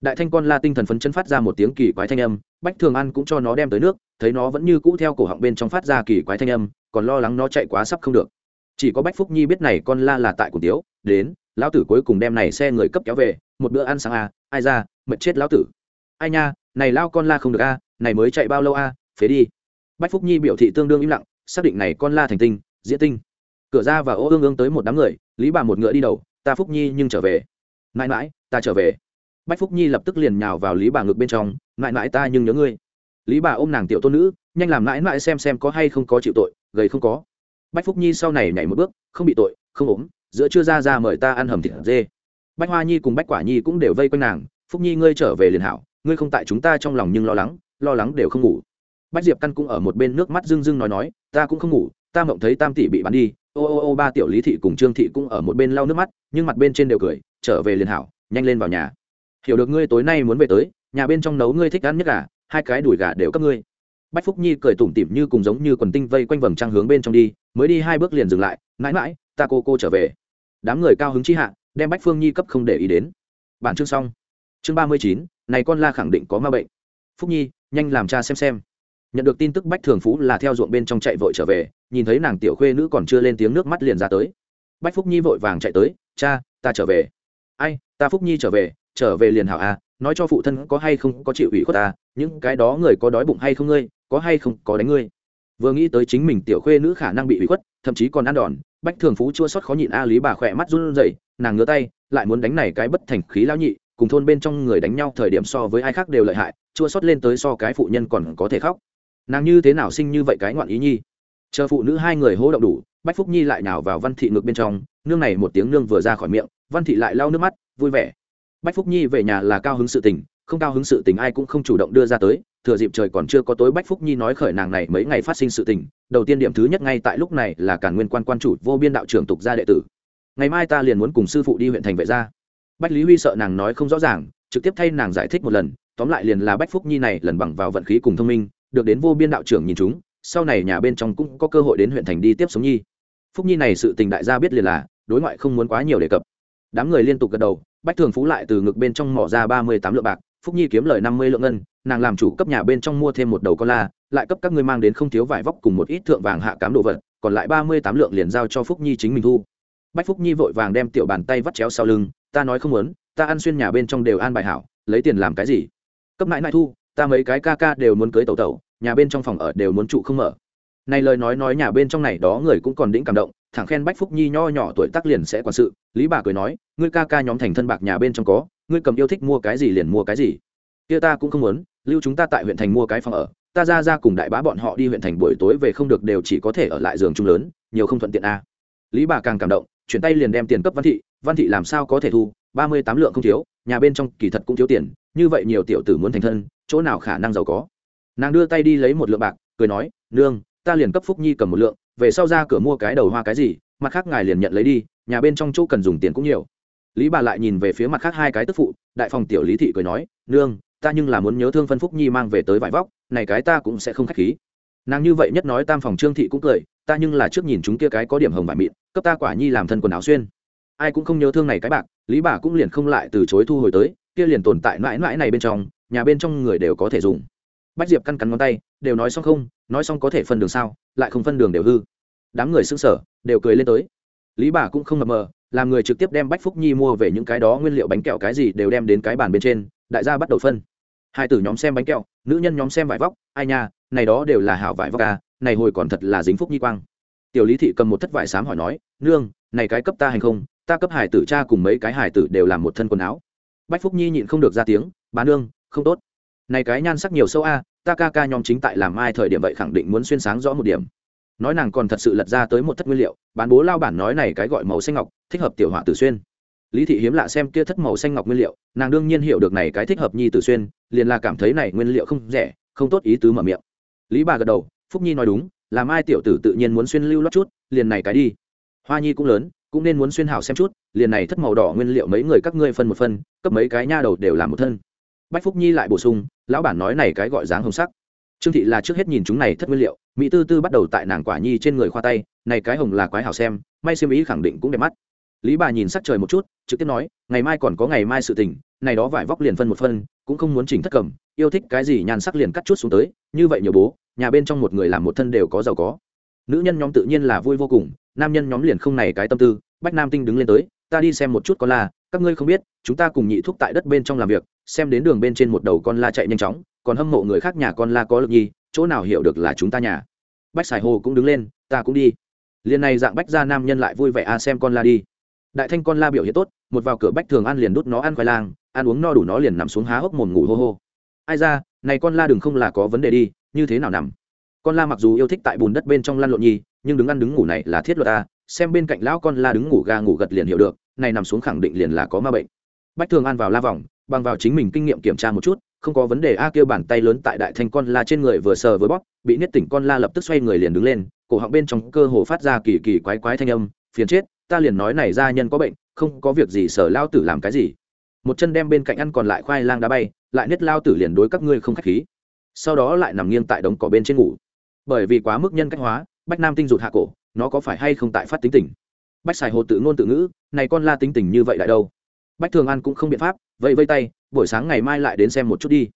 Đại thanh con la tinh thần phấn chân phát ra một tiếng kỳ quái thanh âm bách thường ăn cũng cho nó đem tới nước thấy nó vẫn như cũ theo cổ họng bên trong phát ra kỳ quái thanh âm còn lo lắng nó chạy quá sắp không được. Chỉ có bách phúc nhi biết này con la là tại cùng tiếu đến lão tử cuối cùng đem này xe người cấp kéo về một bữa ăn sáng à, ai ra, mệt chết lão tử. Ai nha, này lao con la không được a, này mới chạy bao lâu a, phế đi. Bách phúc nhi biểu thị tương đương im lặng, xác định này con la thành tinh, diễn tinh. Cửa ra và ô ương ương tới một đám người, lý bà một ngựa đi đầu, ta phúc nhi nhưng trở về. Mãi mãi, ta trở về. Bách phúc nhi lập tức liền nhào vào lý bà ngực bên trong, mãi mãi ta nhưng nhớ ngươi. Lý bà ôm nàng tiểu tôn nữ, nhanh làm mãi mãi xem xem có hay không có chịu tội, gầy không có. Bách phúc nhi sau này nhảy một bước, không bị tội, không ốm, giữa chưa ra ra mời ta ăn hầm thịt dê bách hoa nhi cùng bách quả nhi cũng đều vây quanh nàng, phúc nhi ngươi trở về liền hảo, ngươi không tại chúng ta trong lòng nhưng lo lắng lo lắng đều không ngủ. Bách diệp căn cũng ở một bên nước mắt rưng rưng nói nói, ta cũng không ngủ, ta mộng thấy tam tỷ bị bắn đi, ô ô ô ba tiểu lý thị cùng trương thị cũng ở một bên lau nước mắt, nhưng mặt bên trên đều cười, trở về liền hảo, nhanh lên vào nhà. Hiểu được ngươi tối nay muốn về tới, nhà bên trong nấu ngươi thích ăn nhất gà, hai cái đùi gà đều cấp ngươi. Bách phúc nhi cười tủm tỉm như cùng giống như quần tinh vây quanh vầng trăng hướng bên trong đi, mới đi hai bước liền dừng lại, mãi mãi, ta cô cô trở về. Đám người cao hứng chi hạ đem bách phương nhi cấp không để ý đến. Bản chương xong. Chương ba mươi chín, này con la khẳng định có ma bệnh. Phúc nhi, nhanh làm cha xem xem. Nhận được tin tức bách thường phú là theo ruộng bên trong chạy vội trở về, nhìn thấy nàng tiểu khuê nữ còn chưa lên tiếng nước mắt liền ra tới. Bách phúc nhi vội vàng chạy tới, cha, ta trở về. Ai, ta phúc nhi trở về trở về liền hảo à nói cho phụ thân có hay không có chịu ủy khuất ta những cái đó người có đói bụng hay không ngươi, có hay không có đánh ngươi. Vừa nghĩ tới chính mình tiểu khuê nữ khả năng bị ủy khuất, thậm chí còn ăn đòn, bách thường phú chua xót khó nhịn a lý bà khỏe mắt run rẩy nàng ngứa tay, lại muốn đánh này cái bất thành khí lão nhị, cùng thôn bên trong người đánh nhau thời điểm so với ai khác đều lợi hại, chua sót lên tới so cái phụ nhân còn có thể khóc. Nàng như thế nào sinh như vậy cái ngoạn ý nhi? Chờ phụ nữ hai người hỗ động đủ, bách phúc nhi lại nào vào văn thị ngược bên trong, nương này một tiếng nương vừa ra khỏi miệng, văn thị lại lau nước mắt, vui vẻ. Bách phúc nhi về nhà là cao hứng sự tình, không cao hứng sự tình ai cũng không chủ động đưa ra tới, thừa dịp trời còn chưa có tối bách phúc nhi nói khởi nàng này mấy ngày phát sinh sự tình, đầu tiên điểm thứ nhất ngay tại lúc này là cả nguyên quan quan chủ vô biên đạo trưởng tục gia đệ tử ngày mai ta liền muốn cùng sư phụ đi huyện thành vệ gia. Bách lý huy sợ nàng nói không rõ ràng, trực tiếp thay nàng giải thích một lần, tóm lại liền là bách phúc nhi này lần bằng vào vận khí cùng thông minh, được đến vô biên đạo trưởng nhìn chúng, sau này nhà bên trong cũng có cơ hội đến huyện thành đi tiếp sống nhi. Phúc nhi này sự tình đại gia biết liền là, đối ngoại không muốn quá nhiều đề cập. Đám người liên tục gật đầu, bách thường phú lại từ ngực bên trong mỏ ra ba mươi tám lượng bạc, phúc nhi kiếm lời năm mươi lượng ngân, nàng làm chủ cấp nhà bên trong mua thêm một đầu con la, lại cấp các ngươi mang đến không thiếu vải vóc cùng một ít thượng vàng hạ cám đồ vật, còn lại ba mươi tám lượng liền giao cho phúc nhi chính mình thu bách phúc nhi vội vàng đem tiểu bàn tay vắt chéo sau lưng, ta nói không muốn, ta ăn xuyên nhà bên trong đều an bài hảo, lấy tiền làm cái gì? Cấp mãi mãi thu, ta mấy cái ca ca đều muốn cưới tẩu tẩu, nhà bên trong phòng ở đều muốn trụ không mở. Này lời nói nói nhà bên trong này đó người cũng còn đĩnh cảm động, thẳng khen bách phúc nhi nho nhỏ tuổi tác liền sẽ quản sự, lý bà cười nói, ngươi ca ca nhóm thành thân bạc nhà bên trong có, ngươi cầm yêu thích mua cái gì liền mua cái gì. Kia ta cũng không muốn, lưu chúng ta tại huyện thành mua cái phòng ở, ta ra ra cùng đại bá bọn họ đi huyện thành buổi tối về không được đều chỉ có thể ở lại giường chung lớn, nhiều không thuận tiện a lý bà càng cảm động chuyển tay liền đem tiền cấp văn thị văn thị làm sao có thể thu, ba mươi tám lượng không thiếu, nhà bên trong kỳ thật cũng thiếu tiền, như vậy nhiều tiểu tử muốn thành thân, chỗ nào khả năng giàu có. Nàng đưa tay đi lấy một lượng bạc, cười nói, nương, ta liền cấp phúc nhi cầm một lượng, về sau ra cửa mua cái đầu hoa cái gì, mặt khác ngài liền nhận lấy đi, nhà bên trong chỗ cần dùng tiền cũng nhiều. Lý bà lại nhìn về phía mặt khác hai cái tức phụ, đại phòng tiểu lý thị cười nói, nương, ta nhưng là muốn nhớ thương phân phúc nhi mang về tới vải vóc, này cái ta cũng sẽ không k h á c h khí nàng như vậy nhất nói tam phòng trương thị cũng cười, ta nhưng là trước nhìn chúng kia cái có điểm hồng vải mịn, cấp ta quả nhi làm thân quần áo xuyên. Ai cũng không nhớ thương này cái bạc, lý bà cũng liền không lại từ chối thu hồi tới, kia liền tồn tại mãi mãi này bên trong, nhà bên trong người đều có thể dùng. Bách diệp căn cắn ngón tay, đều nói xong không, nói xong có thể phân đường sao, lại không phân đường đều hư. Đám người xưng sở đều cười lên tới. Lý bà cũng không mập mờ, làm người trực tiếp đem bách phúc nhi mua về những cái đó nguyên liệu bánh kẹo cái gì đều đem đến cái bàn bên trên, đại gia bắt đầu phân. Hai tử nhóm xem bánh kẹo, nữ nhân nhóm xem vải vóc, ai nha này đó đều là hảo vải vóc ca này hồi còn thật là dính phúc nhi quang. Tiểu lý thị cầm một thất vải xám hỏi nói, nương, này cái cấp ta hành không? Ta cấp hải tử cha cùng mấy cái hải tử đều làm một thân quần áo. Bách phúc nhi nhịn không được ra tiếng bán nương, không tốt. Này cái nhan sắc nhiều sâu a ta ca ca nhóm chính tại làm ai thời điểm vậy khẳng định muốn xuyên sáng rõ một điểm. Nói nàng còn thật sự lật ra tới một thất nguyên liệu, bán bố lao bản nói này cái gọi màu xanh ngọc, thích hợp tiểu họa tử xuyên. Lý thị hiếm lạ xem kia thất màu xanh ngọc nguyên liệu, nàng đương nhiên hiểu được này cái thích hợp nhi tử xuyên, liền là cảm thấy này nguyên liệu không rẻ, không tốt ý tứ mở miệng lý bà gật đầu, phúc nhi nói đúng làm ai tiểu tử tự nhiên muốn xuyên lưu lót chút, liền này cái đi. Hoa nhi cũng lớn, cũng nên muốn xuyên hảo xem chút, liền này thất màu đỏ nguyên liệu mấy người các ngươi phân một phân, cấp mấy cái nha đầu đều làm một thân. Bách phúc nhi lại bổ sung, lão bản nói này cái gọi dáng hồng sắc. Trương thị là trước hết nhìn chúng này thất nguyên liệu, mỹ tư tư bắt đầu tại nàng quả nhi trên người khoa tay, này cái hồng là quái hảo xem, may xem ý khẳng định cũng đẹp mắt. Lý bà nhìn sắc trời một chút, trực tiếp nói, ngày mai còn có ngày mai sự tình, này đó vải vóc liền phân một phân cũng không muốn chỉnh thất cầm, yêu thích cái gì nhàn sắc liền cắt chút xuống tới, như vậy nhiều bố, nhà bên trong một người làm một thân đều có giàu có. Nữ nhân nhóm tự nhiên là vui vô cùng, nam nhân nhóm liền không này cái tâm tư, bách nam tinh đứng lên tới, ta đi xem một chút con la, các ngươi không biết, chúng ta cùng nhị thúc tại đất bên trong làm việc, xem đến đường bên trên một đầu con la chạy nhanh chóng, còn hâm mộ người khác nhà con la có lực nhi, chỗ nào hiểu được là chúng ta nhà. Bách sài hồ cũng đứng lên, ta cũng đi. Liền này dạng bách ra nam nhân lại vui vẻ, a à xem con la đi. Đại thanh con la biểu hiện tốt, một vào cửa bách thường ăn liền đút nó ăn khoai lang ăn uống no đủ nó liền nằm xuống há hốc mồm ngủ hô hô. Ai ra, này con la đừng không là có vấn đề đi, như thế nào nằm? Con la mặc dù yêu thích tại bùn đất bên trong lăn lộn nhi nhưng đứng ăn đứng ngủ này là thiết luật ta. xem bên cạnh lão con la đứng ngủ ga ngủ gật liền hiểu được, này nằm xuống khẳng định liền là có ma bệnh. Bách thường ăn vào la vòng, bằng vào chính mình kinh nghiệm kiểm tra một chút, không có vấn đề a kêu bàn tay lớn tại đại thanh con la trên người vừa sờ vừa bóp, bị niết tỉnh con la lập tức xoay người liền đứng lên, cổ họng bên trong cơ hồ phát ra kỳ kỳ quái quái thanh âm, phiền chết, ta liền nói này ra nhân có bệnh, không có việc gì, sở lao tử làm cái gì? Một chân đem bên cạnh ăn còn lại khoai lang đá bay, lại nết lao tử liền đối các ngươi không khách khí. Sau đó lại nằm nghiêng tại đống cỏ bên trên ngủ. Bởi vì quá mức nhân cách hóa, bách nam tinh rụt hạ cổ, nó có phải hay không tại phát tính tình? Bách xài hồ tự ngôn tự ngữ, này con la tính tình như vậy lại đâu? Bách thường an cũng không biện pháp vậy vây tay, buổi sáng ngày mai lại đến xem một chút đi.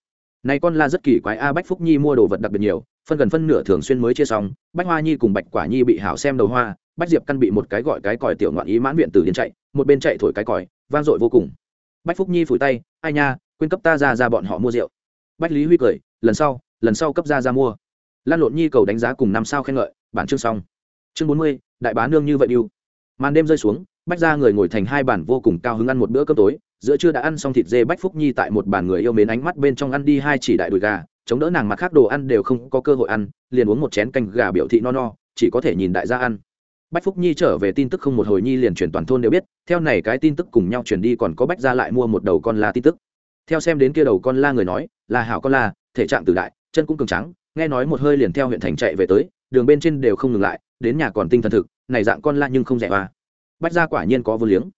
Này con la rất kỳ quái a, bách phúc nhi mua đồ vật đặc biệt nhiều, phân gần phân nửa thường xuyên mới chia xong, bách hoa nhi cùng bạch quả nhi bị hảo xem đầu hoa, bách diệp căn bị một cái gọi cái còi tiểu ngoạn ý mãn viện từ điên chạy, một bên chạy thổi cái còi, vang dội vô cùng bách phúc nhi phủi tay, ai nha, quên cấp ta ra ra bọn họ mua rượu. Bách lý huy cười, lần sau lần sau cấp ra ra mua. Lan lộn nhi cầu đánh giá cùng năm sao khen ngợi, bản chương xong. Chương bốn mươi, đại bá nương như vậy yêu. màn đêm rơi xuống, bách ra người ngồi thành hai bản vô cùng cao hứng ăn một bữa cơm tối, giữa trưa đã ăn xong thịt dê bách phúc nhi tại một bàn người yêu mến ánh mắt bên trong ăn đi hai chỉ đại đùi gà, chống đỡ nàng mặt khác đồ ăn đều không có cơ hội ăn, liền uống một chén canh gà biểu thị no no, chỉ có thể nhìn đại gia ăn bách phúc nhi trở về tin tức không một hồi nhi liền chuyển toàn thôn đều biết, theo này cái tin tức cùng nhau chuyển đi còn có bách ra lại mua một đầu con la tin tức. Theo xem đến kia đầu con la người nói là hảo con la, thể trạng từ đại, chân cũng cường trắng nghe nói một hơi liền theo huyện thành chạy về tới, đường bên trên đều không ngừng lại, đến nhà còn tinh thần thực, này dạng con la nhưng không rẻ hoa. Bách gia quả nhiên có vô liếng.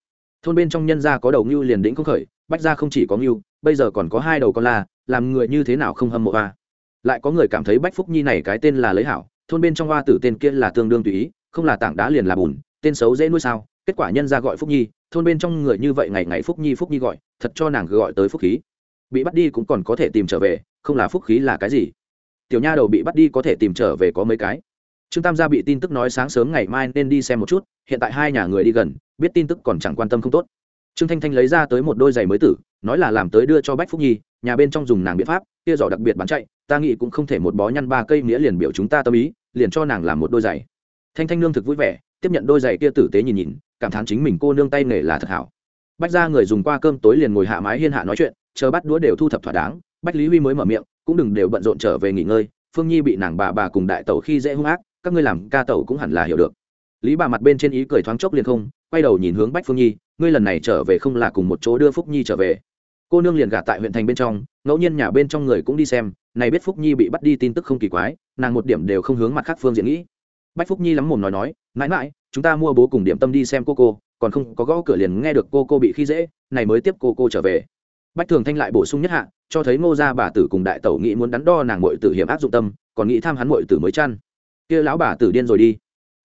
Thôn bên trong nhân gia có đầu ngưu liền đĩnh không khởi, bách gia không chỉ có ngưu, bây giờ còn có hai đầu con la, làm người như thế nào không hâm mộ hoa. Lại có người cảm thấy bách phúc nhi này cái tên là lấy hảo, thôn bên trong hoa tử tên kia là tương đương tùy ý không là tảng đá liền là bùn, tên xấu dễ nuôi sao? Kết quả nhân gia gọi phúc nhi, thôn bên trong người như vậy ngày ngày phúc nhi phúc nhi gọi, thật cho nàng gọi tới phúc khí. Bị bắt đi cũng còn có thể tìm trở về, không là phúc khí là cái gì? Tiểu nha đầu bị bắt đi có thể tìm trở về có mấy cái. Trương tam gia bị tin tức nói sáng sớm ngày mai nên đi xem một chút, hiện tại hai nhà người đi gần, biết tin tức còn chẳng quan tâm không tốt. Trương thanh thanh lấy ra tới một đôi giày mới tử, nói là làm tới đưa cho bách phúc nhi, nhà bên trong dùng nàng biện pháp, kia giỏ đặc biệt bán chạy, ta nghĩ cũng không thể một bó nhăn ba cây nghĩa liền biểu chúng ta tâm ý, liền cho nàng làm một đôi giày thanh thanh nương thực vui vẻ, tiếp nhận đôi giày kia tử tế nhìn nhìn, cảm thán chính mình cô nương tay nghề là thật hảo. Bách ra người dùng qua cơm tối liền ngồi hạ mái hiên hạ nói chuyện, chờ bắt đũa đều thu thập thỏa đáng, bách lý huy mới mở miệng, cũng đừng đều bận rộn trở về nghỉ ngơi, phương nhi bị nàng bà bà cùng đại tẩu khi dễ hung ác, các ngươi làm ca tẩu cũng hẳn là hiểu được. Lý bà mặt bên trên ý cười thoáng chốc liền không, quay đầu nhìn hướng bách phương nhi, ngươi lần này trở về không là cùng một chỗ đưa phúc nhi trở về. Cô nương liền gả tại huyện thành bên trong, ngẫu nhiên nhà bên trong người cũng đi xem, này biết phúc nhi bị bắt đi tin tức không kỳ quái, nàng một điểm đều không hướng mặt khác phương diện nghĩ bách phúc nhi lắm mồm nói nói, mãi mãi, chúng ta mua bố cùng điểm tâm đi xem cô cô, còn không có gõ cửa liền nghe được cô cô bị khi dễ, này mới tiếp cô cô trở về. Bách thường thanh lại bổ sung nhất hạ, cho thấy ngô gia bà tử cùng đại tẩu nghĩ muốn đắn đo nàng mội tử hiểm áp dụng tâm, còn nghĩ tham hắn mội tử mới chăn. Kia lão bà tử điên rồi đi.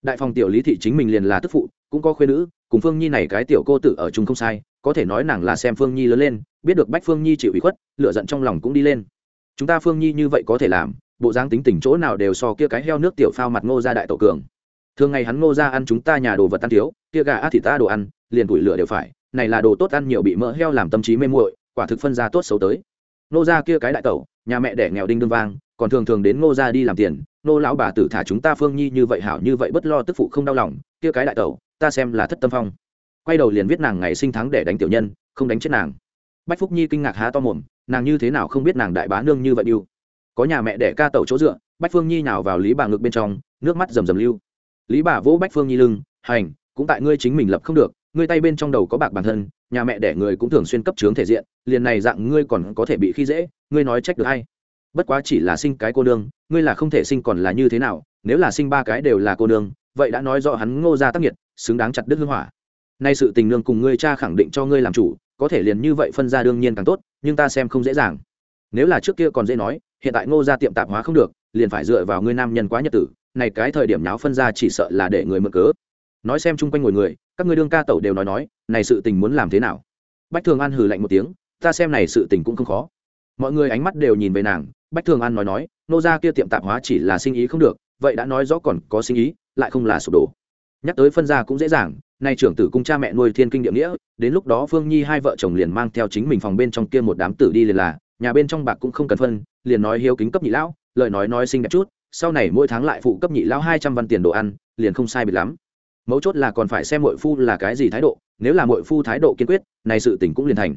Đại phòng tiểu lý thị chính mình liền là tức phụ, cũng có khuyên nữ, cùng phương nhi này cái tiểu cô tử ở chung không sai, có thể nói nàng là xem phương nhi lớn lên, biết được bách phương nhi chịu ủy khuất lựa giận trong lòng cũng đi lên. Chúng ta phương nhi như vậy có thể làm bộ dáng tính tình chỗ nào đều so kia cái heo nước tiểu phao mặt ngô ra đại tổ cường. Thường ngày hắn ngô ra ăn chúng ta nhà đồ vật ăn thiếu, kia gà á thịt ta đồ ăn, liền củi lửa đều phải, này là đồ tốt ăn nhiều bị mỡ heo làm tâm trí mê muội, quả thực phân ra tốt xấu tới. Ngô ra kia cái đại tẩu, nhà mẹ đẻ nghèo đinh đương vang, còn thường thường đến ngô ra đi làm tiền nô lão bà tử thả chúng ta phương nhi như vậy hảo như vậy bất lo tức phụ không đau lòng, kia cái đại tẩu, ta xem là thất tâm phong. Quay đầu liền viết nàng ngày sinh tháng để đánh tiểu nhân, không đánh chết nàng. Bách phúc nhi kinh ngạc há to mồm, nàng như thế nào không biết nàng đại bá nương như vậy yêu có nhà mẹ đẻ ca tẩu chỗ dựa, bách phương nhi nào vào lý bà ngực bên trong, nước mắt rầm rầm lưu. Lý bà vỗ bách phương nhi lưng, hành, cũng tại ngươi chính mình lập không được, ngươi tay bên trong đầu có bạc bản thân, nhà mẹ đẻ người cũng thường xuyên cấp trướng thể diện, liền này dạng ngươi còn có thể bị khi dễ, ngươi nói trách được hay? Bất quá chỉ là sinh cái cô nương, ngươi là không thể sinh còn là như thế nào, nếu là sinh ba cái đều là cô nương, vậy đã nói rõ hắn ngô ra tác nghiệt, xứng đáng chặt đứt hương hỏa. Nay sự tình nương cùng ngươi cha khẳng định cho ngươi làm chủ, có thể liền như vậy phân ra đương nhiên càng tốt, nhưng ta xem không dễ dàng nếu là trước kia còn dễ nói, hiện tại ngô ra tiệm tạp hóa không được, liền phải dựa vào ngươi nam nhân quá nhật tử, này cái thời điểm nháo phân ra chỉ sợ là để người mượn cớ. Nói xem chung quanh ngồi người, các ngươi đương ca tẩu đều nói nói, này sự tình muốn làm thế nào? Bách thường an hừ lạnh một tiếng, ta xem này sự tình cũng không khó. Mọi người ánh mắt đều nhìn về nàng, bách thường an nói nói nô ra kia tiệm tạp hóa chỉ là sinh ý không được, vậy đã nói rõ còn có sinh ý, lại không là sụp đổ. Nhắc tới phân gia cũng dễ dàng, nay trưởng tử cung cha mẹ nuôi thiên kinh địa nghĩa, đến lúc đó phương nhi hai vợ chồng liền mang theo chính mình phòng bên trong kia một đám tử đi liền là nhà bên trong bạc cũng không cần phân, liền nói hiếu kính cấp nhị lão, lời nói nói xinh đẹp chút, sau này mỗi tháng lại phụ cấp nhị lão hai trăm văn tiền đồ ăn, liền không sai biệt lắm. Mấu chốt là còn phải xem mội phu là cái gì thái độ, nếu là mội phu thái độ kiên quyết, này sự tình cũng liền thành.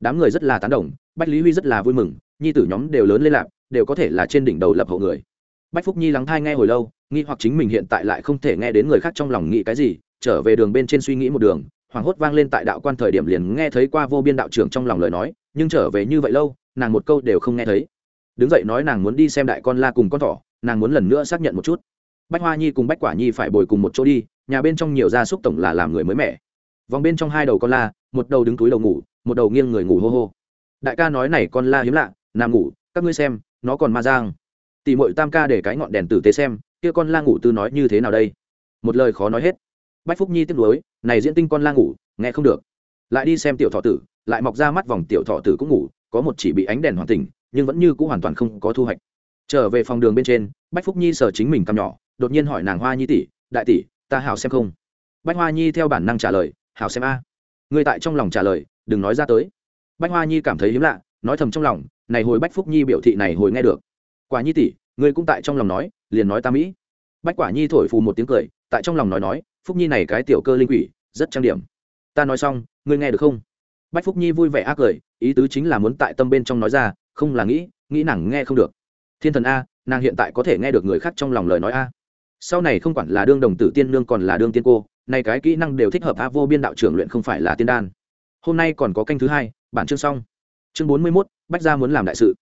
Đám người rất là tán đồng, bách lý huy rất là vui mừng, nhi tử nhóm đều lớn lên lạc, đều có thể là trên đỉnh đầu lập hậu người. Bách phúc nhi lắng thai nghe hồi lâu, nghi hoặc chính mình hiện tại lại không thể nghe đến người khác trong lòng nghĩ cái gì, trở về đường bên trên suy nghĩ một đường, hoảng hốt vang lên tại đạo quan thời điểm liền nghe thấy qua vô biên đạo trưởng trong lòng lời nói, nhưng trở về như vậy lâu nàng một câu đều không nghe thấy. Đứng dậy nói nàng muốn đi xem đại con la cùng con thỏ nàng muốn lần nữa xác nhận một chút. Bách hoa nhi cùng bách quả nhi phải bồi cùng một chỗ đi nhà bên trong nhiều gia súc tổng là làm người mới mẻ. Vòng bên trong hai đầu con la một đầu đứng túi đầu ngủ một đầu nghiêng người ngủ hô hô. Đại ca nói này con la hiếm lạ nằm ngủ các ngươi xem nó còn ma giang tỉ mội tam ca để cái ngọn đèn tử tế xem kia con la ngủ tư nói như thế nào đây? Một lời khó nói hết. Bách phúc nhi tiếp nối, này diễn tinh con la ngủ nghe không được. Lại đi xem tiểu thọ tử lại mọc ra mắt vòng tiểu thọ tử cũng ngủ có một chỉ bị ánh đèn hoàn tỉnh, nhưng vẫn như cũng hoàn toàn không có thu hoạch. Trở về phòng đường bên trên, bách phúc nhi sờ chính mình cằm nhỏ, đột nhiên hỏi nàng hoa nhi tỷ, đại tỷ, ta hảo xem không? Bách hoa nhi theo bản năng trả lời, hảo xem a. À. người tại trong lòng trả lời, đừng nói ra tới. Bách hoa nhi cảm thấy hiếm lạ, nói thầm trong lòng, này hồi bách phúc nhi biểu thị này hồi nghe được. Quả nhi tỷ, ngươi cũng tại trong lòng nói, liền nói ta mỹ. Bách quả nhi thổi phù một tiếng cười, tại trong lòng nói nói, phúc nhi này cái tiểu cơ linh quỷ, rất trang điểm. Ta nói xong, ngươi nghe được không? Bách phúc nhi vui vẻ ác cười ý tứ chính là muốn tại tâm bên trong nói ra, không là nghĩ nghĩ nàng nghe không được. Thiên thần a, nàng hiện tại có thể nghe được người khác trong lòng lời nói a. Sau này không quản là đương đồng tử tiên nương còn là đương tiên cô, nay cái kỹ năng đều thích hợp a vô biên đạo trưởng luyện không phải là tiên đan. Hôm nay còn có canh thứ hai, bản chương xong. Chương bốn mươi mốt, bách gia muốn làm đại sự.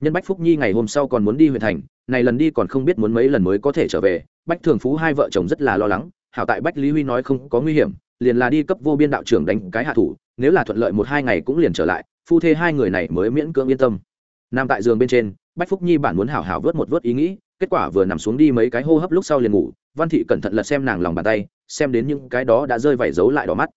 Nhân bách phúc nhi ngày hôm sau còn muốn đi huyện thành, này lần đi còn không biết muốn mấy lần mới có thể trở về. Bách thường phú hai vợ chồng rất là lo lắng, hảo tại bách lý huy nói không có nguy hiểm liền là đi cấp vô biên đạo trưởng đánh cái hạ thủ, nếu là thuận lợi một hai ngày cũng liền trở lại, phu thê hai người này mới miễn cưỡng yên tâm. Nằm tại giường bên trên, bách phúc nhi bản muốn hảo hảo vớt một vớt ý nghĩ, kết quả vừa nằm xuống đi mấy cái hô hấp lúc sau liền ngủ, văn thị cẩn thận lật xem nàng lòng bàn tay, xem đến những cái đó đã rơi vảy giấu lại đỏ mắt.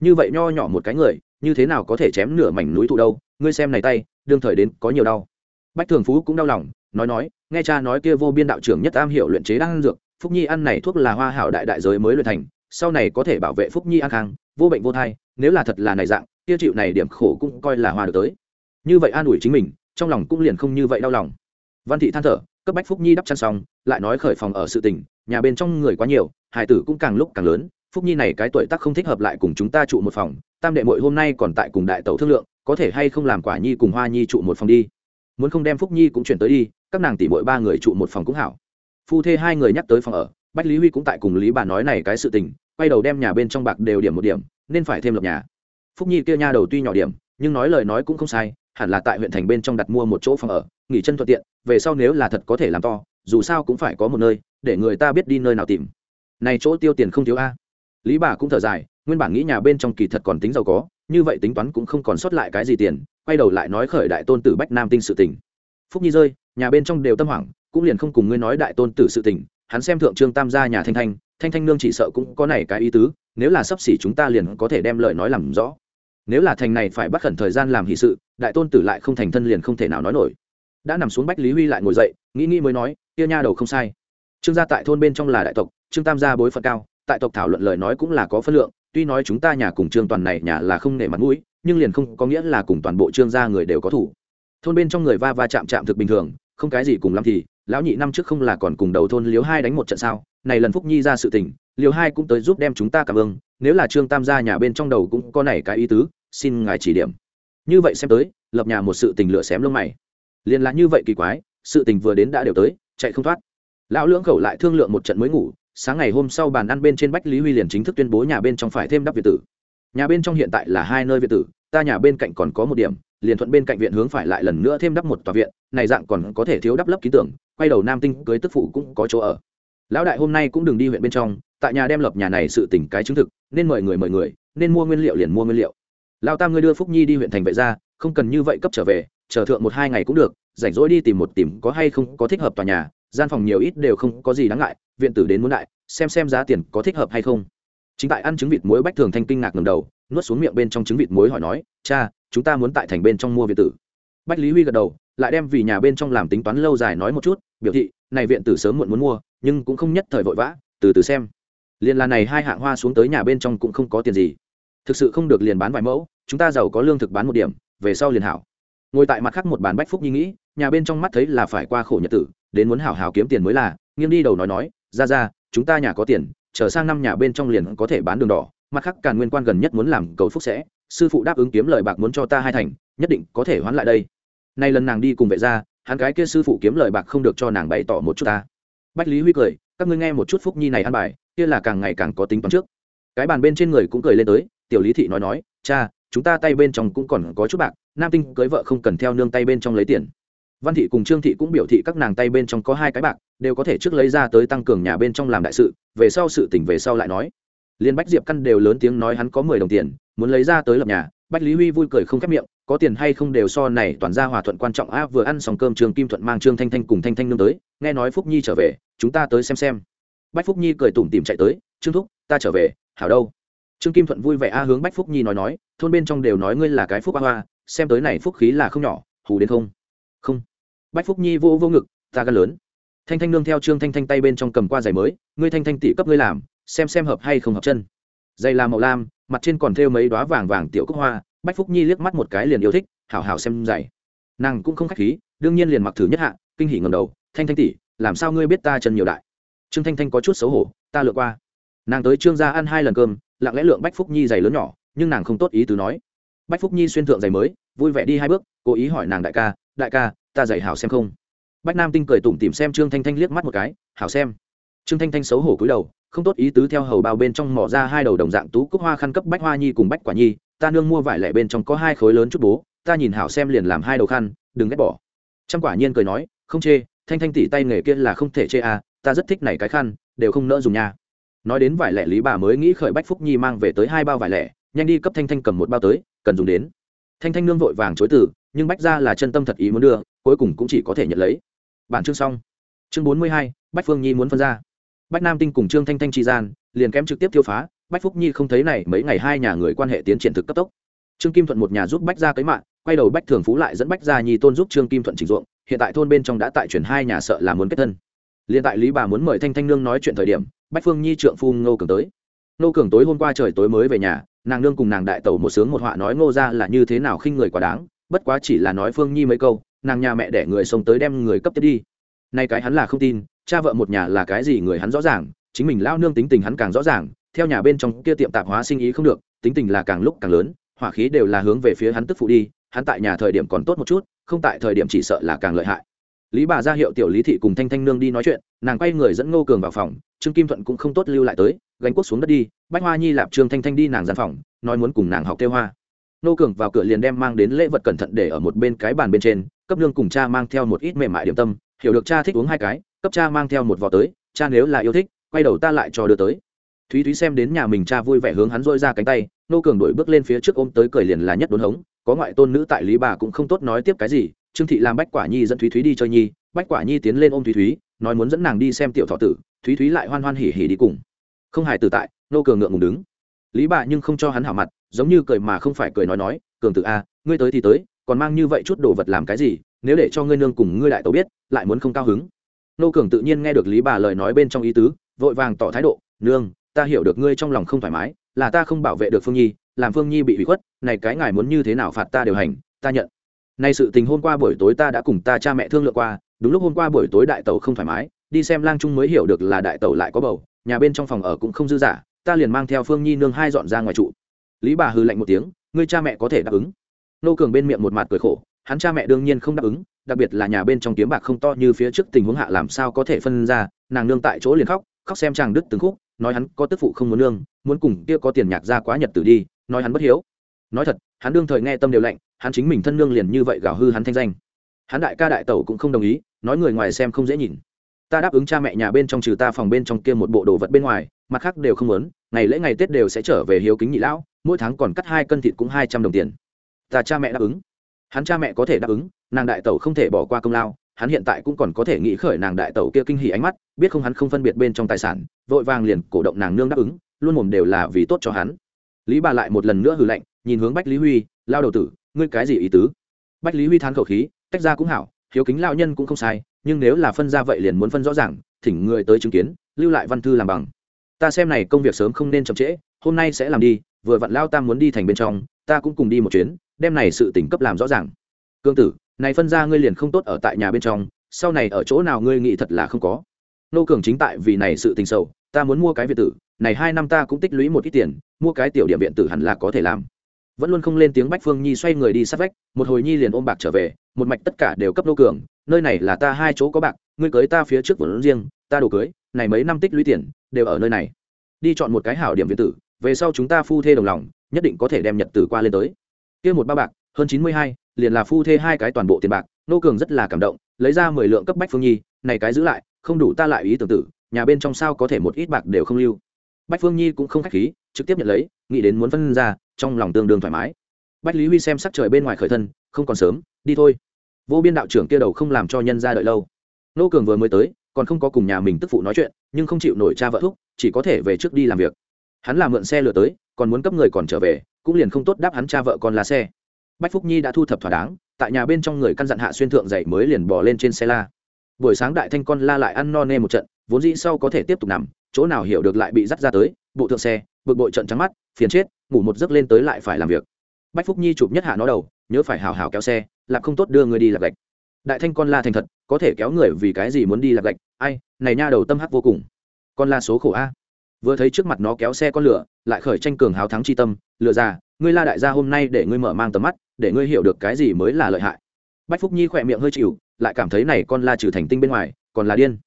Như vậy nho nhỏ một cái người, như thế nào có thể chém nửa mảnh núi thụ đâu, ngươi xem này tay, đương thời đến có nhiều đau. Bách thường phú cũng đau lòng, nói nói, nghe cha nói kia vô biên đạo trưởng nhất am hiểu luyện chế đan dược, phúc nhi ăn này thuốc là hoa hảo đại đại giới mới luyện thành sau này có thể bảo vệ phúc nhi an khang, vô bệnh vô thai, nếu là thật là này dạng tiêu chịu này điểm khổ cũng coi là hòa được tới. Như vậy an ủi chính mình, trong lòng cũng liền không như vậy đau lòng. Văn thị than thở, cấp bách phúc nhi đắp chăn xong, lại nói khởi phòng ở sự tình, nhà bên trong người quá nhiều hải tử cũng càng lúc càng lớn, phúc nhi này cái tuổi tác không thích hợp lại cùng chúng ta trụ một phòng, tam đệ mội hôm nay còn tại cùng đại tẩu thương lượng, có thể hay không làm quả nhi cùng hoa nhi trụ một phòng đi. Muốn không đem phúc nhi cũng chuyển tới đi, các nàng tỷ mội ba người trụ một phòng cũng hảo. Phu thê hai người nhắc tới phòng ở, bách lý huy cũng tại cùng lý bà nói này cái sự tình quay đầu đem nhà bên trong bạc đều điểm một điểm, nên phải thêm lập nhà. Phúc nhi kia nha đầu tuy nhỏ điểm, nhưng nói lời nói cũng không sai, hẳn là tại huyện thành bên trong đặt mua một chỗ phòng ở, nghỉ chân thuận tiện, về sau nếu là thật có thể làm to, dù sao cũng phải có một nơi, để người ta biết đi nơi nào tìm. Này chỗ tiêu tiền không thiếu a. Lý bà cũng thở dài, nguyên bản nghĩ nhà bên trong kỳ thật còn tính giàu có, như vậy tính toán cũng không còn sót lại cái gì tiền, quay đầu lại nói khởi đại tôn tử bách nam tinh sự tình. Phúc nhi rơi, nhà bên trong đều tâm hoảng, cũng liền không cùng ngươi nói đại tôn tử sự tình hắn xem thượng trương tam gia nhà thanh thanh thanh thanh nương chỉ sợ cũng có này cái ý tứ, nếu là sắp xỉ chúng ta liền có thể đem lời nói làm rõ. Nếu là thành này phải bắt khẩn thời gian làm hỷ sự, đại tôn tử lại không thành thân liền không thể nào nói nổi. Đã nằm xuống bách lý huy lại ngồi dậy, nghĩ nghĩ mới nói tiêu nha đầu không sai. Trương gia tại thôn bên trong là đại tộc, trương tam gia bối phận cao, tại tộc thảo luận lời nói cũng là có phân lượng, tuy nói chúng ta nhà cùng trương toàn này nhà là không nể mặt mũi, nhưng liền không có nghĩa là cùng toàn bộ trương gia người đều có thủ. Thôn bên trong người va va chạm chạm thực bình thường không cái gì cùng lắm thì, lão nhị năm trước không là còn cùng đầu thôn liếu hai đánh một trận sao? Này lần phúc nhi ra sự tình liều hai cũng tới giúp đem chúng ta cảm ơn, nếu là trương tam gia nhà bên trong đầu cũng có này cái ý tứ, xin ngài chỉ điểm. Như vậy xem tới, lập nhà một sự tình lửa xém lông mày. Liền là như vậy kỳ quái, sự tình vừa đến đã đều tới, chạy không thoát. Lão lưỡng khẩu lại thương lượng một trận mới ngủ, sáng ngày hôm sau bàn ăn bên trên bách lý huy liền chính thức tuyên bố nhà bên trong phải thêm đắp việt tử. Nhà bên trong hiện tại là hai nơi việt tử, ta nhà bên cạnh còn có một điểm liền thuận bên cạnh viện hướng phải lại lần nữa thêm đắp một tòa viện, này dạng còn có thể thiếu đắp lấp ký tưởng, quay đầu nam tinh cưới tức phụ cũng có chỗ ở. Lão đại hôm nay cũng đừng đi huyện bên trong, tại nhà đem lập nhà này sự tỉnh cái chứng thực, nên mời người mời người, nên mua nguyên liệu liền mua nguyên liệu. Lao tam ngươi đưa phúc nhi đi huyện thành vệ ra không cần như vậy cấp trở về, chờ thượng một hai ngày cũng được, rảnh rỗi đi tìm một tìm có hay không có thích hợp tòa nhà, gian phòng nhiều ít đều không có gì đáng ngại, viện tử đến muốn đại, xem xem giá tiền có thích hợp hay không. Chính tại ăn trứng vịt muối bách thường thanh kinh ngạc ngầm đầu, nuốt xuống miệng bên trong trứng vịt muối hỏi nói, cha chúng ta muốn tại thành bên trong mua viện tử. Bách lý huy gật đầu, lại đem vì nhà bên trong làm tính toán lâu dài nói một chút, biểu thị, này viện tử sớm muộn muốn mua, nhưng cũng không nhất thời vội vã, từ từ xem. Liền là này hai hạng hoa xuống tới nhà bên trong cũng không có tiền gì. Thực sự không được liền bán vài mẫu, chúng ta giàu có lương thực bán một điểm, về sau liền hảo. Ngồi tại mặt khác một bàn bách phúc nhi nghĩ, nhà bên trong mắt thấy là phải qua khổ nhật tử, đến muốn hảo hảo kiếm tiền mới là, nghiêng đi đầu nói nói, ra ra, chúng ta nhà có tiền trở sang năm nhà bên trong liền có thể bán đường đỏ, mặt khác càn nguyên quan gần nhất muốn làm cầu phúc sẽ sư phụ đáp ứng kiếm lời bạc muốn cho ta hai thành, nhất định có thể hoán lại đây. Nay lần nàng đi cùng vệ ra hắn cái kia sư phụ kiếm lời bạc không được cho nàng bày tỏ một chút ta. Bách lý huy cười, các ngươi nghe một chút phúc nhi này ăn bài, kia là càng ngày càng có tính toán trước. Cái bàn bên trên người cũng cười lên tới, tiểu lý thị nói nói, cha, chúng ta tay bên trong cũng còn có chút bạc, nam tinh cưới vợ không cần theo nương tay bên trong lấy tiền. Văn thị cùng trương thị cũng biểu thị các nàng tay bên trong có hai cái bạc, đều có thể trước lấy ra tới tăng cường nhà bên trong làm đại sự, về sau sự tỉnh về sau lại nói liên bách diệp căn đều lớn tiếng nói hắn có mười đồng tiền, muốn lấy ra tới lập nhà. Bách lý huy vui cười không khép miệng, có tiền hay không đều so này toàn ra hòa thuận quan trọng. A, vừa ăn xong cơm trương kim thuận mang trương thanh thanh cùng thanh thanh nương tới, nghe nói phúc nhi trở về, chúng ta tới xem xem. Bách phúc nhi cười tủm tìm chạy tới, trương thúc, ta trở về, hảo đâu? Trương kim thuận vui vẻ a hướng bách phúc nhi nói nói, thôn bên trong đều nói ngươi là cái phúc a hoa, xem tới này phúc khí là không nhỏ, hù đến không? Không. Bách phúc nhi vô vô ngực, ta gan lớn. Thanh thanh nương theo trương thanh thanh tay bên trong cầm qua giày mới, ngươi thanh thanh tỷ cấp ngươi làm xem xem hợp hay không hợp chân. Dây là màu lam, mặt trên còn thêu mấy đoá vàng vàng tiểu cúc hoa, bách phúc nhi liếc mắt một cái liền yêu thích, hảo hảo xem giày nàng cũng không khách khí, đương nhiên liền mặc thử nhất hạ, kinh hỉ ngầm đầu, thanh thanh tỷ, làm sao ngươi biết ta chân nhiều đại? Trương thanh thanh có chút xấu hổ, ta lựa qua. Nàng tới trương gia ăn hai lần cơm, lặng lẽ lượng bách phúc nhi giày lớn nhỏ, nhưng nàng không tốt ý tứ nói. Bách phúc nhi xuyên thượng giày mới, vui vẻ đi hai bước, cố ý hỏi nàng đại ca đại ca, ta giày hảo xem không? Bách nam tinh cười tủm tỉm xem trương thanh thanh liếc mắt một cái, hảo xem. Trương thanh thanh xấu hổ cúi đầu không tốt ý tứ theo hầu bao bên trong mỏ ra hai đầu đồng dạng tú cúc hoa khăn cấp bách hoa nhi cùng bách quả nhi, ta nương mua vải lẻ bên trong có hai khối lớn chút bố, ta nhìn hảo xem liền làm hai đầu khăn, đừng ghét bỏ. Trăm quả nhiên cười nói, không chê, thanh thanh tỉ tay nghề kia là không thể chê à ta rất thích này cái khăn, đều không nỡ dùng nha. Nói đến vải lẻ lý bà mới nghĩ khởi bách phúc nhi mang về tới hai bao vải lẻ, nhanh đi cấp thanh thanh cầm một bao tới, cần dùng đến. Thanh thanh nương vội vàng chối từ, nhưng bách ra là chân tâm thật ý muốn đưa, cuối cùng cũng chỉ có thể nhận lấy. Bản chương xong. Chương bốn mươi hai, bách phương nhi muốn phân ra bách nam tinh cùng trương thanh thanh tri gian, liền kém trực tiếp tiêu phá, bách phúc nhi không thấy này mấy ngày hai nhà người quan hệ tiến triển thực cấp tốc. Trương kim thuận một nhà giúp bách ra cấy mạng, quay đầu bách thường phú lại dẫn bách ra nhi tôn giúp trương kim thuận chỉnh ruộng, hiện tại thôn bên trong đã tại chuyển hai nhà sợ là muốn kết thân. Liền tại lý bà muốn mời thanh thanh nương nói chuyện thời điểm, bách phương nhi trượng phu ngô cường tới. Ngô cường tối hôm qua trời tối mới về nhà, nàng nương cùng nàng đại tẩu một sướng một họa nói ngô ra là như thế nào khinh người quá đáng, bất quá chỉ là nói phương nhi mấy câu, nàng nhà mẹ để người sống tới đem người cấp tiếp đi. Nay cái hắn là không tin cha vợ một nhà là cái gì người hắn rõ ràng, chính mình lao nương tính tình hắn càng rõ ràng, theo nhà bên trong kia tiệm tạp hóa sinh ý không được, tính tình là càng lúc càng lớn, hỏa khí đều là hướng về phía hắn tức phụ đi, hắn tại nhà thời điểm còn tốt một chút, không tại thời điểm chỉ sợ là càng lợi hại. Lý bà ra hiệu tiểu lý thị cùng thanh thanh nương đi nói chuyện, nàng quay người dẫn ngô cường vào phòng, trương kim thuận cũng không tốt lưu lại tới, gánh quốc xuống đất đi, bách hoa nhi lạp trương thanh thanh đi nàng gian phòng, nói muốn cùng nàng học tê hoa. Nô cường vào cửa liền đem mang đến lễ vật cẩn thận để ở một bên cái bàn bên trên, cấp nương cùng cha mang theo một ít mềm mại điểm tâm, hiểu được cha thích uống hai cái cấp cha mang theo một vò tới, cha nếu là yêu thích, quay đầu ta lại cho đưa tới. Thúy thúy xem đến nhà mình cha vui vẻ hướng hắn dôi ra cánh tay, nô cường đổi bước lên phía trước ôm tới cười liền là nhất đốn hống, có ngoại tôn nữ tại lý bà cũng không tốt nói tiếp cái gì, trương thị làm bách quả nhi dẫn thúy thúy đi chơi nhi, bách quả nhi tiến lên ôm thúy thúy, nói muốn dẫn nàng đi xem tiểu thọ tử, thúy thúy lại hoan hoan hỉ hỉ đi cùng. Không hài tử tại, nô cường ngượng ngùng đứng. Lý bà nhưng không cho hắn hảo mặt, giống như cười mà không phải cười nói nói, cường tử a, ngươi tới thì tới, còn mang như vậy chút đồ vật làm cái gì, nếu để cho ngươi nương cùng ngươi đại tẩu biết, lại muốn không cao hứng nô cường tự nhiên nghe được lý bà lời nói bên trong ý tứ, vội vàng tỏ thái độ, nương, ta hiểu được ngươi trong lòng không thoải mái, là ta không bảo vệ được phương nhi, làm phương nhi bị hủy khuất, này cái ngài muốn như thế nào phạt ta điều hành, ta nhận. Nay sự tình hôm qua buổi tối ta đã cùng ta cha mẹ thương lượng qua, đúng lúc hôm qua buổi tối đại tẩu không thoải mái, đi xem lang trung mới hiểu được là đại tẩu lại có bầu, nhà bên trong phòng ở cũng không dư giả ta liền mang theo phương nhi nương hai dọn ra ngoài trụ. Lý bà hư lạnh một tiếng, ngươi cha mẹ có thể đáp ứng. Nô cường bên miệng một mặt cười khổ, hắn cha mẹ đương nhiên không đáp ứng đặc biệt là nhà bên trong kiếm bạc không to như phía trước tình huống hạ làm sao có thể phân ra, nàng nương tại chỗ liền khóc khóc xem chàng đứt từng khúc, nói hắn có tức phụ không muốn nương, muốn cùng kia có tiền nhạc ra quá nhật tử đi, nói hắn bất hiếu. Nói thật, hắn đương thời nghe tâm đều lạnh, hắn chính mình thân nương liền như vậy gào hư hắn thanh danh. Hắn đại ca đại tẩu cũng không đồng ý, nói người ngoài xem không dễ nhìn. Ta đáp ứng cha mẹ nhà bên trong trừ ta phòng bên trong kia một bộ đồ vật bên ngoài, mặt khác đều không muốn, ngày lễ ngày tết đều sẽ trở về hiếu kính nhị lão, mỗi tháng còn cắt hai cân thịt cũng hai trăm đồng tiền. Ta cha mẹ đáp ứng. Hắn cha mẹ có thể đáp ứng nàng đại tẩu không thể bỏ qua công lao, hắn hiện tại cũng còn có thể nghĩ khởi nàng đại tẩu kia kinh hỉ ánh mắt, biết không hắn không phân biệt bên trong tài sản, vội vàng liền cổ động nàng nương đáp ứng, luôn mồm đều là vì tốt cho hắn. Lý bà lại một lần nữa hừ lạnh, nhìn hướng bách lý huy, lao đầu tử, ngươi cái gì ý tứ? Bách lý huy thán khẩu khí, tách ra cũng hảo, hiếu kính lao nhân cũng không sai, nhưng nếu là phân ra vậy liền muốn phân rõ ràng, thỉnh người tới chứng kiến, lưu lại văn thư làm bằng. Ta xem này công việc sớm không nên chậm trễ, hôm nay sẽ làm đi, vừa vặn lao tam muốn đi thành bên trong, ta cũng cùng đi một chuyến, đem này sự tỉnh cấp làm rõ ràng. Cương tử này phân ra ngươi liền không tốt ở tại nhà bên trong, sau này ở chỗ nào ngươi nghĩ thật là không có. Nô cường chính tại vì này sự tình sầu, ta muốn mua cái viện tử, này hai năm ta cũng tích lũy một ít tiền, mua cái tiểu điểm viện tử hẳn là có thể làm. Vẫn luôn không lên tiếng bách phương nhi xoay người đi sát vách, một hồi nhi liền ôm bạc trở về, một mạch tất cả đều cấp nô cường, nơi này là ta hai chỗ có bạc, ngươi cưới ta phía trước vốn riêng, ta đồ cưới, này mấy năm tích lũy tiền, đều ở nơi này. Đi chọn một cái hảo điểm viện tử, về sau chúng ta phu thê đồng lòng, nhất định có thể đem nhật tử qua lên tới. Kia một ba bạc, hơn chín mươi hai liền là phu thê hai cái toàn bộ tiền bạc, nô cường rất là cảm động, lấy ra mười lượng cấp bách phương nhi, này cái giữ lại, không đủ ta lại ý tưởng tử, nhà bên trong sao có thể một ít bạc đều không lưu. Bách phương nhi cũng không khách khí, trực tiếp nhận lấy, nghĩ đến muốn phân ra, trong lòng tương đương thoải mái. Bách lý huy xem sắc trời bên ngoài khởi thân, không còn sớm, đi thôi. Vô biên đạo trưởng kia đầu không làm cho nhân ra đợi lâu. Nô cường vừa mới tới, còn không có cùng nhà mình tức phụ nói chuyện, nhưng không chịu nổi cha vợ thúc, chỉ có thể về trước đi làm việc. Hắn làm mượn xe lừa tới, còn muốn cấp người còn trở về, cũng liền không tốt đáp hắn cha vợ con là xe bách phúc nhi đã thu thập thỏa đáng tại nhà bên trong người căn dặn hạ xuyên thượng dậy mới liền bỏ lên trên xe la. Buổi sáng đại thanh con la lại ăn no nê một trận vốn dĩ sau có thể tiếp tục nằm chỗ nào hiểu được lại bị dắt ra tới bộ thượng xe bực bội trận trắng mắt phiền chết ngủ một giấc lên tới lại phải làm việc. Bách phúc nhi chụp nhất hạ nó đầu nhớ phải hào hào kéo xe là không tốt đưa người đi lạc gạch. Đại thanh con la thành thật có thể kéo người vì cái gì muốn đi lạc gạch ai này nha đầu tâm hắc vô cùng. Con la số khổ a. Vừa thấy trước mặt nó kéo xe con lửa lại khởi tranh cường háo thắng chi tâm lừa già, ngươi la đại gia hôm nay để ngươi mở mang tầm mắt để ngươi hiểu được cái gì mới là lợi hại. Bách phúc nhi khỏe miệng hơi chịu, lại cảm thấy này con la trừ thành tinh bên ngoài, còn là điên.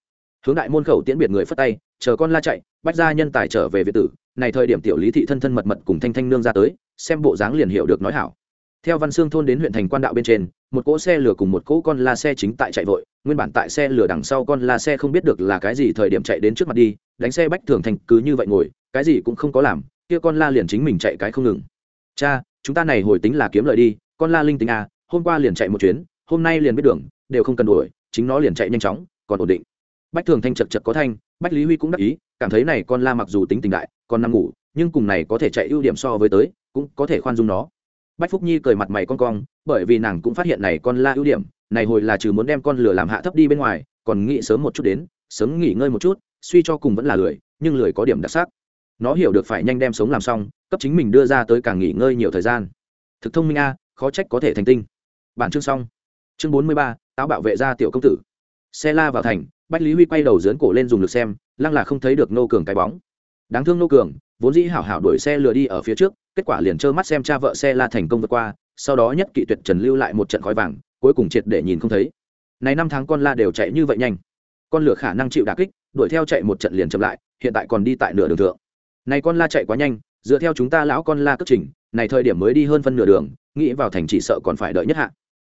Hướng đại môn khẩu tiễn biệt người phất tay, chờ con la chạy, bách gia nhân tài trở về việt tử, này thời điểm tiểu lý thị thân thân mật mật cùng thanh thanh nương ra tới, xem bộ dáng liền hiểu được nói hảo. Theo văn xương thôn đến huyện thành quan đạo bên trên, một cỗ xe lửa cùng một cỗ con la xe chính tại chạy vội, nguyên bản tại xe lửa đằng sau con la xe không biết được là cái gì thời điểm chạy đến trước mặt đi, đánh xe bách thường thành cứ như vậy ngồi, cái gì cũng không có làm, kia con la liền chính mình chạy cái không ngừng cha, chúng ta này hồi tính là kiếm lợi đi, con la linh tính à hôm qua liền chạy một chuyến, hôm nay liền biết đường, đều không cần đuổi, chính nó liền chạy nhanh chóng, còn ổn định. Bách thường thanh chật chật có thanh, bách lý huy cũng đắc ý, cảm thấy này con la mặc dù tính tình đại, còn nằm ngủ, nhưng cùng này có thể chạy ưu điểm so với tới, cũng có thể khoan dung nó. Bách phúc nhi cười mặt mày con cong, bởi vì nàng cũng phát hiện này con la ưu điểm, này hồi là trừ muốn đem con lửa làm hạ thấp đi bên ngoài, còn nghĩ sớm một chút đến, sớm nghỉ ngơi một chút, suy cho cùng vẫn là lười, nhưng lười có điểm đặc sắc. Nó hiểu được phải nhanh đem sống làm xong cấp chính mình đưa ra tới càng nghỉ ngơi nhiều thời gian. Thực thông minh a, khó trách có thể thành tinh. Bản chương xong. Chương bốn mươi ba, táo bảo vệ ra tiểu công tử. Xe la vào thành, bách lý huy quay đầu dướn cổ lên dùng lực xem, lăng là không thấy được nô cường cái bóng. Đáng thương nô cường, vốn dĩ hảo hảo đuổi xe lừa đi ở phía trước, kết quả liền trơ mắt xem cha vợ xe la thành công vượt qua, sau đó nhất kỵ tuyệt trần lưu lại một trận khói vàng, cuối cùng triệt để nhìn không thấy. Này năm tháng con la đều chạy như vậy nhanh. Con lửa khả năng chịu đà kích, đuổi theo chạy một trận liền chậm lại, hiện tại còn đi tại nửa đường thượng. Này con la chạy quá nhanh dựa theo chúng ta lão con la cất trình, này thời điểm mới đi hơn phân nửa đường, nghĩ vào thành chỉ sợ còn phải đợi nhất hạ.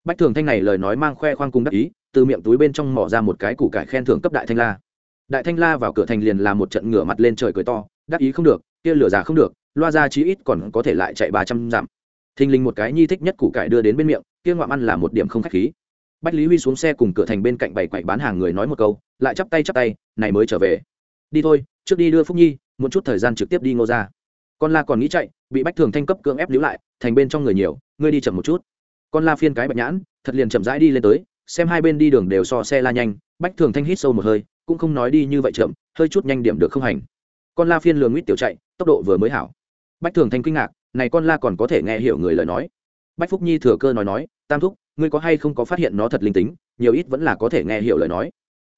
Bách thường thanh này lời nói mang khoe khoang cung đắc ý, từ miệng túi bên trong mỏ ra một cái củ cải khen thưởng cấp đại thanh la. Đại thanh la vào cửa thành liền làm một trận ngửa mặt lên trời cười to, đắc ý không được, kia lửa già không được, loa ra chí ít còn có thể lại chạy ba trăm dặm. Thình lình một cái nhi thích nhất củ cải đưa đến bên miệng, kia ngoạm ăn là một điểm không khách khí. Bách lý huy xuống xe cùng cửa thành bên cạnh bảy quậy bán hàng người nói một câu, lại chắp tay chắp tay, này mới trở về. Đi thôi, trước đi đưa phúc nhi, một chút thời gian trực tiếp đi ngô ra con la còn nghĩ chạy, bị bách thường thanh cấp cưỡng ép níu lại, thành bên trong người nhiều, ngươi đi chậm một chút. Con la phiên cái bạch nhãn, thật liền chậm rãi đi lên tới, xem hai bên đi đường đều so xe la nhanh, bách thường thanh hít sâu một hơi, cũng không nói đi như vậy chậm, hơi chút nhanh điểm được không hành. Con la phiên lường nguyết tiểu chạy, tốc độ vừa mới hảo. Bách thường thanh kinh ngạc, này con la còn có thể nghe hiểu người lời nói. Bách phúc nhi thừa cơ nói nói, tam thúc, ngươi có hay không có phát hiện nó thật linh tính, nhiều ít vẫn là có thể nghe hiểu lời nói.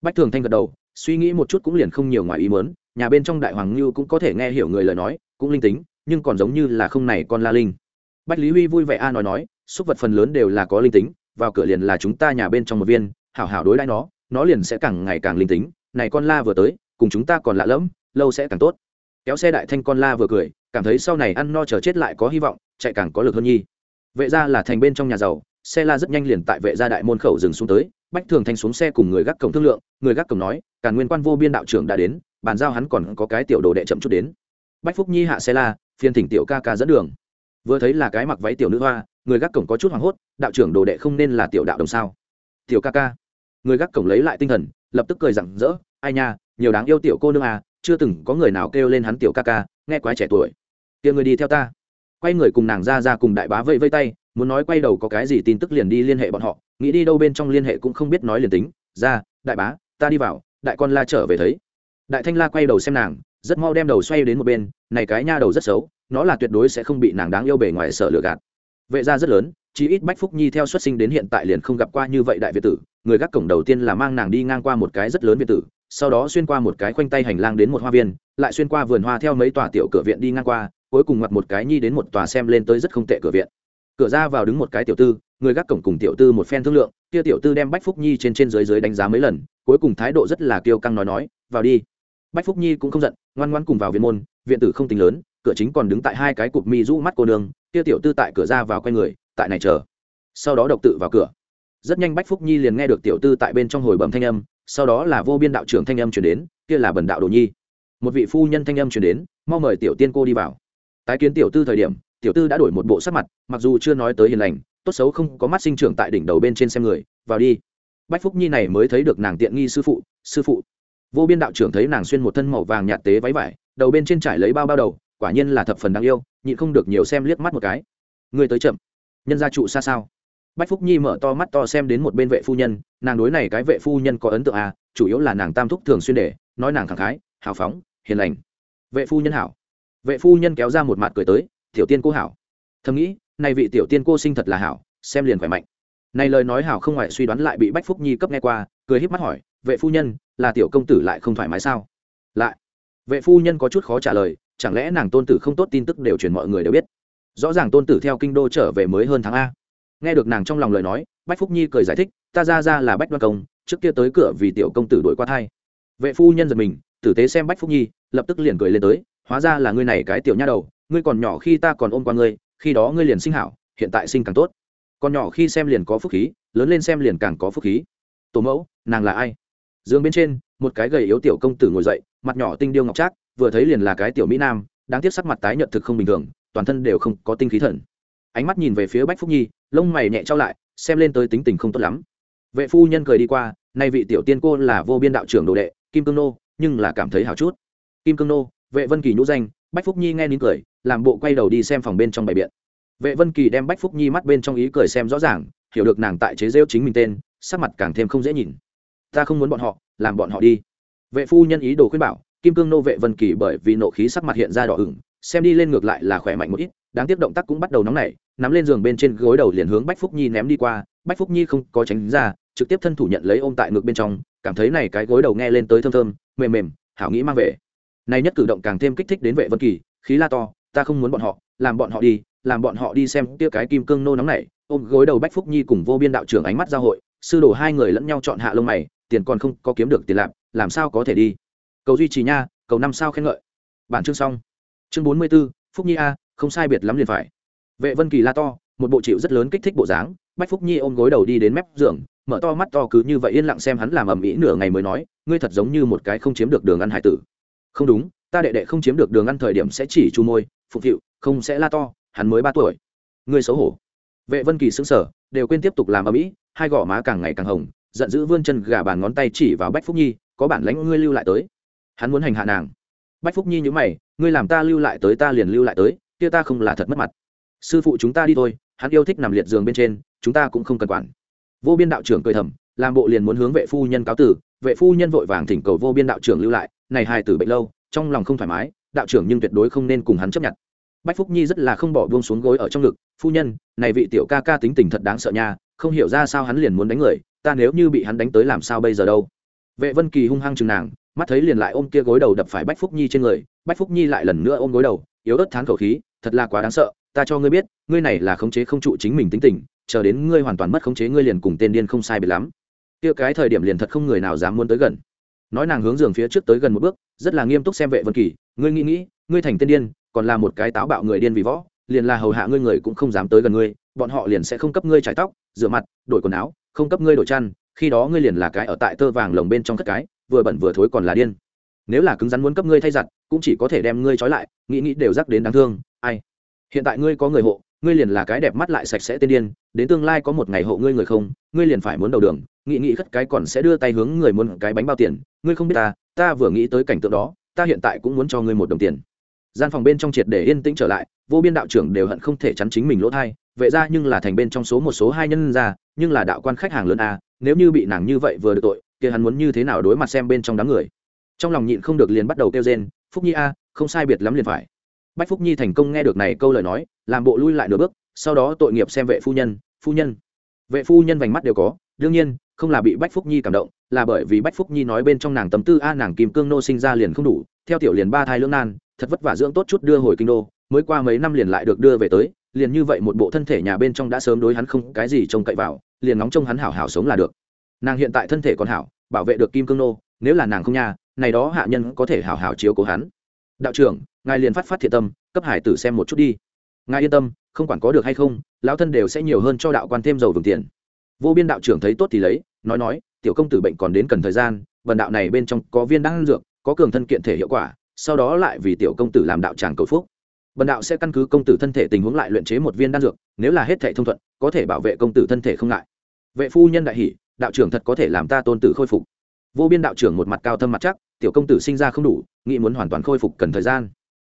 Bách thường thanh gật đầu, suy nghĩ một chút cũng liền không nhiều ngoài ý mớn nhà bên trong đại hoàng ngưu cũng có thể nghe hiểu người lời nói, cũng linh tính, nhưng còn giống như là không này con la linh. Bách lý huy vui vẻ a nói nói súc vật phần lớn đều là có linh tính, vào cửa liền là chúng ta nhà bên trong một viên, hảo hảo đối đãi nó nó liền sẽ càng ngày càng linh tính, này con la vừa tới, cùng chúng ta còn lạ lẫm, lâu sẽ càng tốt. Kéo xe đại thanh con la vừa cười, cảm thấy sau này ăn no chờ chết lại có hy vọng, chạy càng có lực hơn nhi. Vệ ra là thành bên trong nhà giàu, xe la rất nhanh liền tại vệ gia đại môn khẩu dừng xuống tới, bách thường thanh xuống xe cùng người gác cổng thương lượng, người gác cổng nói cả nguyên quan vô biên đạo trưởng đã đến bàn giao hắn còn có cái tiểu đồ đệ chậm chút đến. Bách phúc nhi hạ xe la phiên thỉnh tiểu ca ca dẫn đường. Vừa thấy là cái mặc váy tiểu nữ hoa, người gác cổng có chút hoảng hốt, đạo trưởng đồ đệ không nên là tiểu đạo đồng sao? Tiểu ca ca. Người gác cổng lấy lại tinh thần, lập tức cười rặng rỡ, ai nha, nhiều đáng yêu tiểu cô nương à chưa từng có người nào kêu lên hắn tiểu ca ca, nghe quái trẻ tuổi. Tiệc người đi theo ta. Quay người cùng nàng ra ra cùng đại bá vây vây tay, muốn nói quay đầu có cái gì tin tức liền đi liên hệ bọn họ, nghĩ đi đâu bên trong liên hệ cũng không biết nói liền tính, ra, đại bá, ta đi vào, đại con la trở về thấy đại thanh la quay đầu xem nàng, rất mau đem đầu xoay đến một bên, này cái nha đầu rất xấu, nó là tuyệt đối sẽ không bị nàng đáng yêu bề ngoài sợ lừa gạt. Vệ gia rất lớn, chí ít bách phúc nhi theo xuất sinh đến hiện tại liền không gặp qua như vậy đại việt tử, người gác cổng đầu tiên là mang nàng đi ngang qua một cái rất lớn việt tử, sau đó xuyên qua một cái khoanh tay hành lang đến một hoa viên, lại xuyên qua vườn hoa theo mấy tòa tiểu cửa viện đi ngang qua, cuối cùng ngoặt một cái nhi đến một tòa xem lên tới rất không tệ cửa viện. Cửa ra vào đứng một cái tiểu tư, người gác cổng cùng tiểu tư một phen thương lượng, kia tiểu tư đem bách phúc nhi trên trên dưới dưới đánh giá mấy lần, cuối cùng thái độ rất là kiêu căng nói nói, vào đi bách phúc nhi cũng không giận, ngoan ngoan cùng vào viện môn, viện tử không tính lớn, cửa chính còn đứng tại hai cái cụp mi rũ mắt cô nương, kia tiểu tư tại cửa ra vào quay người, tại này chờ. Sau đó độc tự vào cửa. Rất nhanh bách phúc nhi liền nghe được tiểu tư tại bên trong hồi bẩm thanh âm, sau đó là vô biên đạo trưởng thanh âm chuyển đến, kia là bần đạo đồ nhi. Một vị phu nhân thanh âm chuyển đến, mau mời tiểu tiên cô đi vào. Tái kiến tiểu tư thời điểm, tiểu tư đã đổi một bộ sắc mặt, mặc dù chưa nói tới hiền lành, tốt xấu không có mắt sinh trưởng tại đỉnh đầu bên trên xem người, vào đi. Bách phúc nhi này mới thấy được nàng tiện nghi sư phụ sư phụ vô biên đạo trưởng thấy nàng xuyên một thân màu vàng nhạt tế váy vải, đầu bên trên trải lấy bao bao đầu, quả nhiên là thập phần đáng yêu, nhịn không được nhiều xem liếc mắt một cái. Người tới chậm. Nhân gia trụ xa sao? Bách phúc nhi mở to mắt to xem đến một bên vệ phu nhân, nàng đối này cái vệ phu nhân có ấn tượng à chủ yếu là nàng tam thúc thường xuyên để, nói nàng khẳng khái, hào phóng, hiền lành. Vệ phu nhân hảo. Vệ phu nhân kéo ra một mặt cười tới, tiểu tiên cô hảo. Thầm nghĩ, này vị tiểu tiên cô sinh thật là hảo, xem liền khỏe mạnh. Này lời nói hảo không ngoại suy đoán lại bị bách phúc nhi cấp nghe qua, cười híp mắt hỏi, vệ phu nhân là tiểu công tử lại không thoải mái sao? Lại. Vệ phu nhân có chút khó trả lời, chẳng lẽ nàng tôn tử không tốt tin tức đều truyền mọi người đều biết? Rõ ràng tôn tử theo kinh đô trở về mới hơn tháng a. Nghe được nàng trong lòng lời nói, bách phúc nhi cười giải thích, ta ra ra là bách đoan công, trước kia tới cửa vì tiểu công tử đổi qua thai. Vệ phu nhân giật mình, tử tế xem bách phúc nhi, lập tức liền cười lên tới, hóa ra là ngươi này cái tiểu nha đầu, ngươi còn nhỏ khi ta còn ôm qua ngươi, khi đó ngươi liền sinh hảo, hiện tại sinh càng tốt. Còn nhỏ khi xem liền có phúc khí, lớn lên xem liền càng có phúc khí. Tổ mẫu, nàng là ai? Dương bên trên, một cái gầy yếu tiểu công tử ngồi dậy, mặt nhỏ tinh điêu ngọc trác, vừa thấy liền là cái tiểu mỹ nam, đáng tiếc sắc mặt tái nhợt thực không bình thường, toàn thân đều không có tinh khí thần. Ánh mắt nhìn về phía bách phúc nhi, lông mày nhẹ trao lại, xem lên tới tính tình không tốt lắm. Vệ phu nhân cười đi qua, nay vị tiểu tiên cô là vô biên đạo trưởng đồ đệ, kim cương nô, nhưng là cảm thấy hào chút. Kim cương nô, vệ vân kỳ nhũ danh, bách phúc nhi nghe nín cười, làm bộ quay đầu đi xem phòng bên trong bài biện. Vệ vân kỳ đem bách phúc nhi mắt bên trong ý cười xem rõ ràng, hiểu được nàng tại chế rêu chính mình tên, sắc mặt càng thêm không dễ nhìn ta không muốn bọn họ, làm bọn họ đi. Vệ phu nhân ý đồ khuyên bảo, kim cương nô vệ vân kỳ bởi vì nộ khí sắc mặt hiện ra đỏ ửng, xem đi lên ngược lại là khỏe mạnh một ít, đáng tiếc động tác cũng bắt đầu nóng nảy, nắm lên giường bên trên gối đầu liền hướng bách phúc nhi ném đi qua, bách phúc nhi không có tránh ra, trực tiếp thân thủ nhận lấy ôm tại ngực bên trong, cảm thấy này cái gối đầu nghe lên tới thơm thơm, mềm mềm, hảo nghĩ mang về. Này nhất cử động càng thêm kích thích đến vệ vân kỳ, khí la to, ta không muốn bọn họ, làm bọn họ đi, làm bọn họ đi xem tia cái kim cương nô nóng này ôm gối đầu bách phúc nhi cùng vô biên đạo trưởng ánh mắt giao hội, sư đồ hai người lẫn nhau chọn hạ lông mày tiền còn không có kiếm được tiền lạp làm sao có thể đi? Cầu duy trì nha cầu năm sao khen ngợi. Bản chương xong. Chương bốn mươi 44, phúc nhi a không sai biệt lắm liền phải. Vệ vân kỳ la to một bộ chịu rất lớn kích thích bộ dáng bách phúc nhi ôm gối đầu đi đến mép giường mở to mắt to cứ như vậy yên lặng xem hắn làm ầm ĩ nửa ngày mới nói ngươi thật giống như một cái không chiếm được đường ăn hải tử. Không đúng ta đệ đệ không chiếm được đường ăn thời điểm sẽ chỉ chu môi phục vụ không sẽ la to hắn mới ba tuổi. Ngươi xấu hổ. Vệ vân kỳ xứng sở đều quên tiếp tục làm ầm ĩ hai gò má càng ngày càng hồng giận dữ vươn chân gà bàn ngón tay chỉ vào bách phúc nhi, có bản lãnh ngươi lưu lại tới. Hắn muốn hành hạ nàng. Bách phúc nhi nhữ mày, ngươi làm ta lưu lại tới ta liền lưu lại tới, kia ta không là thật mất mặt. Sư phụ chúng ta đi thôi, hắn yêu thích nằm liệt giường bên trên, chúng ta cũng không cần quản. Vô biên đạo trưởng cười thầm, làm bộ liền muốn hướng vệ phu nhân cáo tử, vệ phu nhân vội vàng thỉnh cầu vô biên đạo trưởng lưu lại, này hai tử bệnh lâu, trong lòng không thoải mái, đạo trưởng nhưng tuyệt đối không nên cùng hắn chấp nhận. Bách phúc nhi rất là không bỏ buông xuống gối ở trong ngực, phu nhân, này vị tiểu ca ca tính tình thật đáng sợ nha, không hiểu ra sao hắn liền muốn đánh người ta nếu như bị hắn đánh tới làm sao bây giờ đâu? Vệ vân kỳ hung hăng chừng nàng, mắt thấy liền lại ôm kia gối đầu đập phải bách phúc nhi trên người, bách phúc nhi lại lần nữa ôm gối đầu, yếu ớt thán khẩu khí, thật là quá đáng sợ, ta cho ngươi biết, ngươi này là khống chế không trụ chính mình tính tình, chờ đến ngươi hoàn toàn mất khống chế ngươi liền cùng tên điên không sai biệt lắm. Kia cái thời điểm liền thật không người nào dám muốn tới gần. Nói nàng hướng giường phía trước tới gần một bước, rất là nghiêm túc xem vệ vân kỳ, ngươi nghĩ nghĩ, ngươi thành tên điên, còn là một cái táo bạo người điên vì võ, liền là hầu hạ ngươi người cũng không dám tới gần ngươi, bọn họ liền sẽ không cấp ngươi trải tóc, rửa mặt, đổi quần áo không cấp ngươi đổi chăn, khi đó ngươi liền là cái ở tại tơ vàng lồng bên trong cất cái, vừa bẩn vừa thối còn là điên. Nếu là cứng rắn muốn cấp ngươi thay giặt, cũng chỉ có thể đem ngươi trói lại, nghĩ nghĩ đều rắc đến đáng thương, ai. Hiện tại ngươi có người hộ, ngươi liền là cái đẹp mắt lại sạch sẽ tên điên, đến tương lai có một ngày hộ ngươi người không, ngươi liền phải muốn đầu đường, nghĩ nghĩ khất cái còn sẽ đưa tay hướng người muốn cái bánh bao tiền, ngươi không biết ta ta vừa nghĩ tới cảnh tượng đó, ta hiện tại cũng muốn cho ngươi một đồng tiền gian phòng bên trong triệt để yên tĩnh trở lại, vô biên đạo trưởng đều hận không thể chắn chính mình lỗ thai, vệ ra nhưng là thành bên trong số một số hai nhân ra nhưng là đạo quan khách hàng lớn a, nếu như bị nàng như vậy vừa được tội, kia hắn muốn như thế nào đối mặt xem bên trong đám người. Trong lòng nhịn không được liền bắt đầu kêu rên, phúc nhi a, không sai biệt lắm liền phải. Bách phúc nhi thành công nghe được này câu lời nói, làm bộ lui lại nửa bước, sau đó tội nghiệp xem vệ phu nhân phu nhân. Vệ phu nhân vành mắt đều có, đương nhiên, không là bị bách phúc nhi cảm động, là bởi vì bách phúc nhi nói bên trong nàng tấm tư a, nàng kim cương nô sinh ra liền không đủ, theo tiểu liền ba thai lưỡng nan thật vất vả dưỡng tốt chút đưa hồi kinh đô, mới qua mấy năm liền lại được đưa về tới, liền như vậy một bộ thân thể nhà bên trong đã sớm đối hắn không cái gì trông cậy vào, liền nóng trông hắn hảo hảo sống là được. Nàng hiện tại thân thể còn hảo, bảo vệ được kim cương nô, nếu là nàng không nha, này đó hạ nhân có thể hảo hảo chiếu cố hắn. Đạo trưởng, ngài liền phát phát thiện tâm, cấp hải tử xem một chút đi. Ngài yên tâm, không quản có được hay không, lão thân đều sẽ nhiều hơn cho đạo quan thêm dầu vừng tiền. Vô biên đạo trưởng thấy tốt thì lấy, nói nói, tiểu công tử bệnh còn đến cần thời gian vần đạo này bên trong có viên đang dược, có cường thân kiện thể hiệu quả sau đó lại vì tiểu công tử làm đạo tràng cầu phúc. Bần đạo sẽ căn cứ công tử thân thể tình huống lại luyện chế một viên đan dược, nếu là hết thể thông thuận, có thể bảo vệ công tử thân thể không ngại. Vệ phu nhân đại hỷ đạo trưởng thật có thể làm ta tôn tử khôi phục. Vô biên đạo trưởng một mặt cao thâm mặt chắc, tiểu công tử sinh ra không đủ, nghĩ muốn hoàn toàn khôi phục cần thời gian.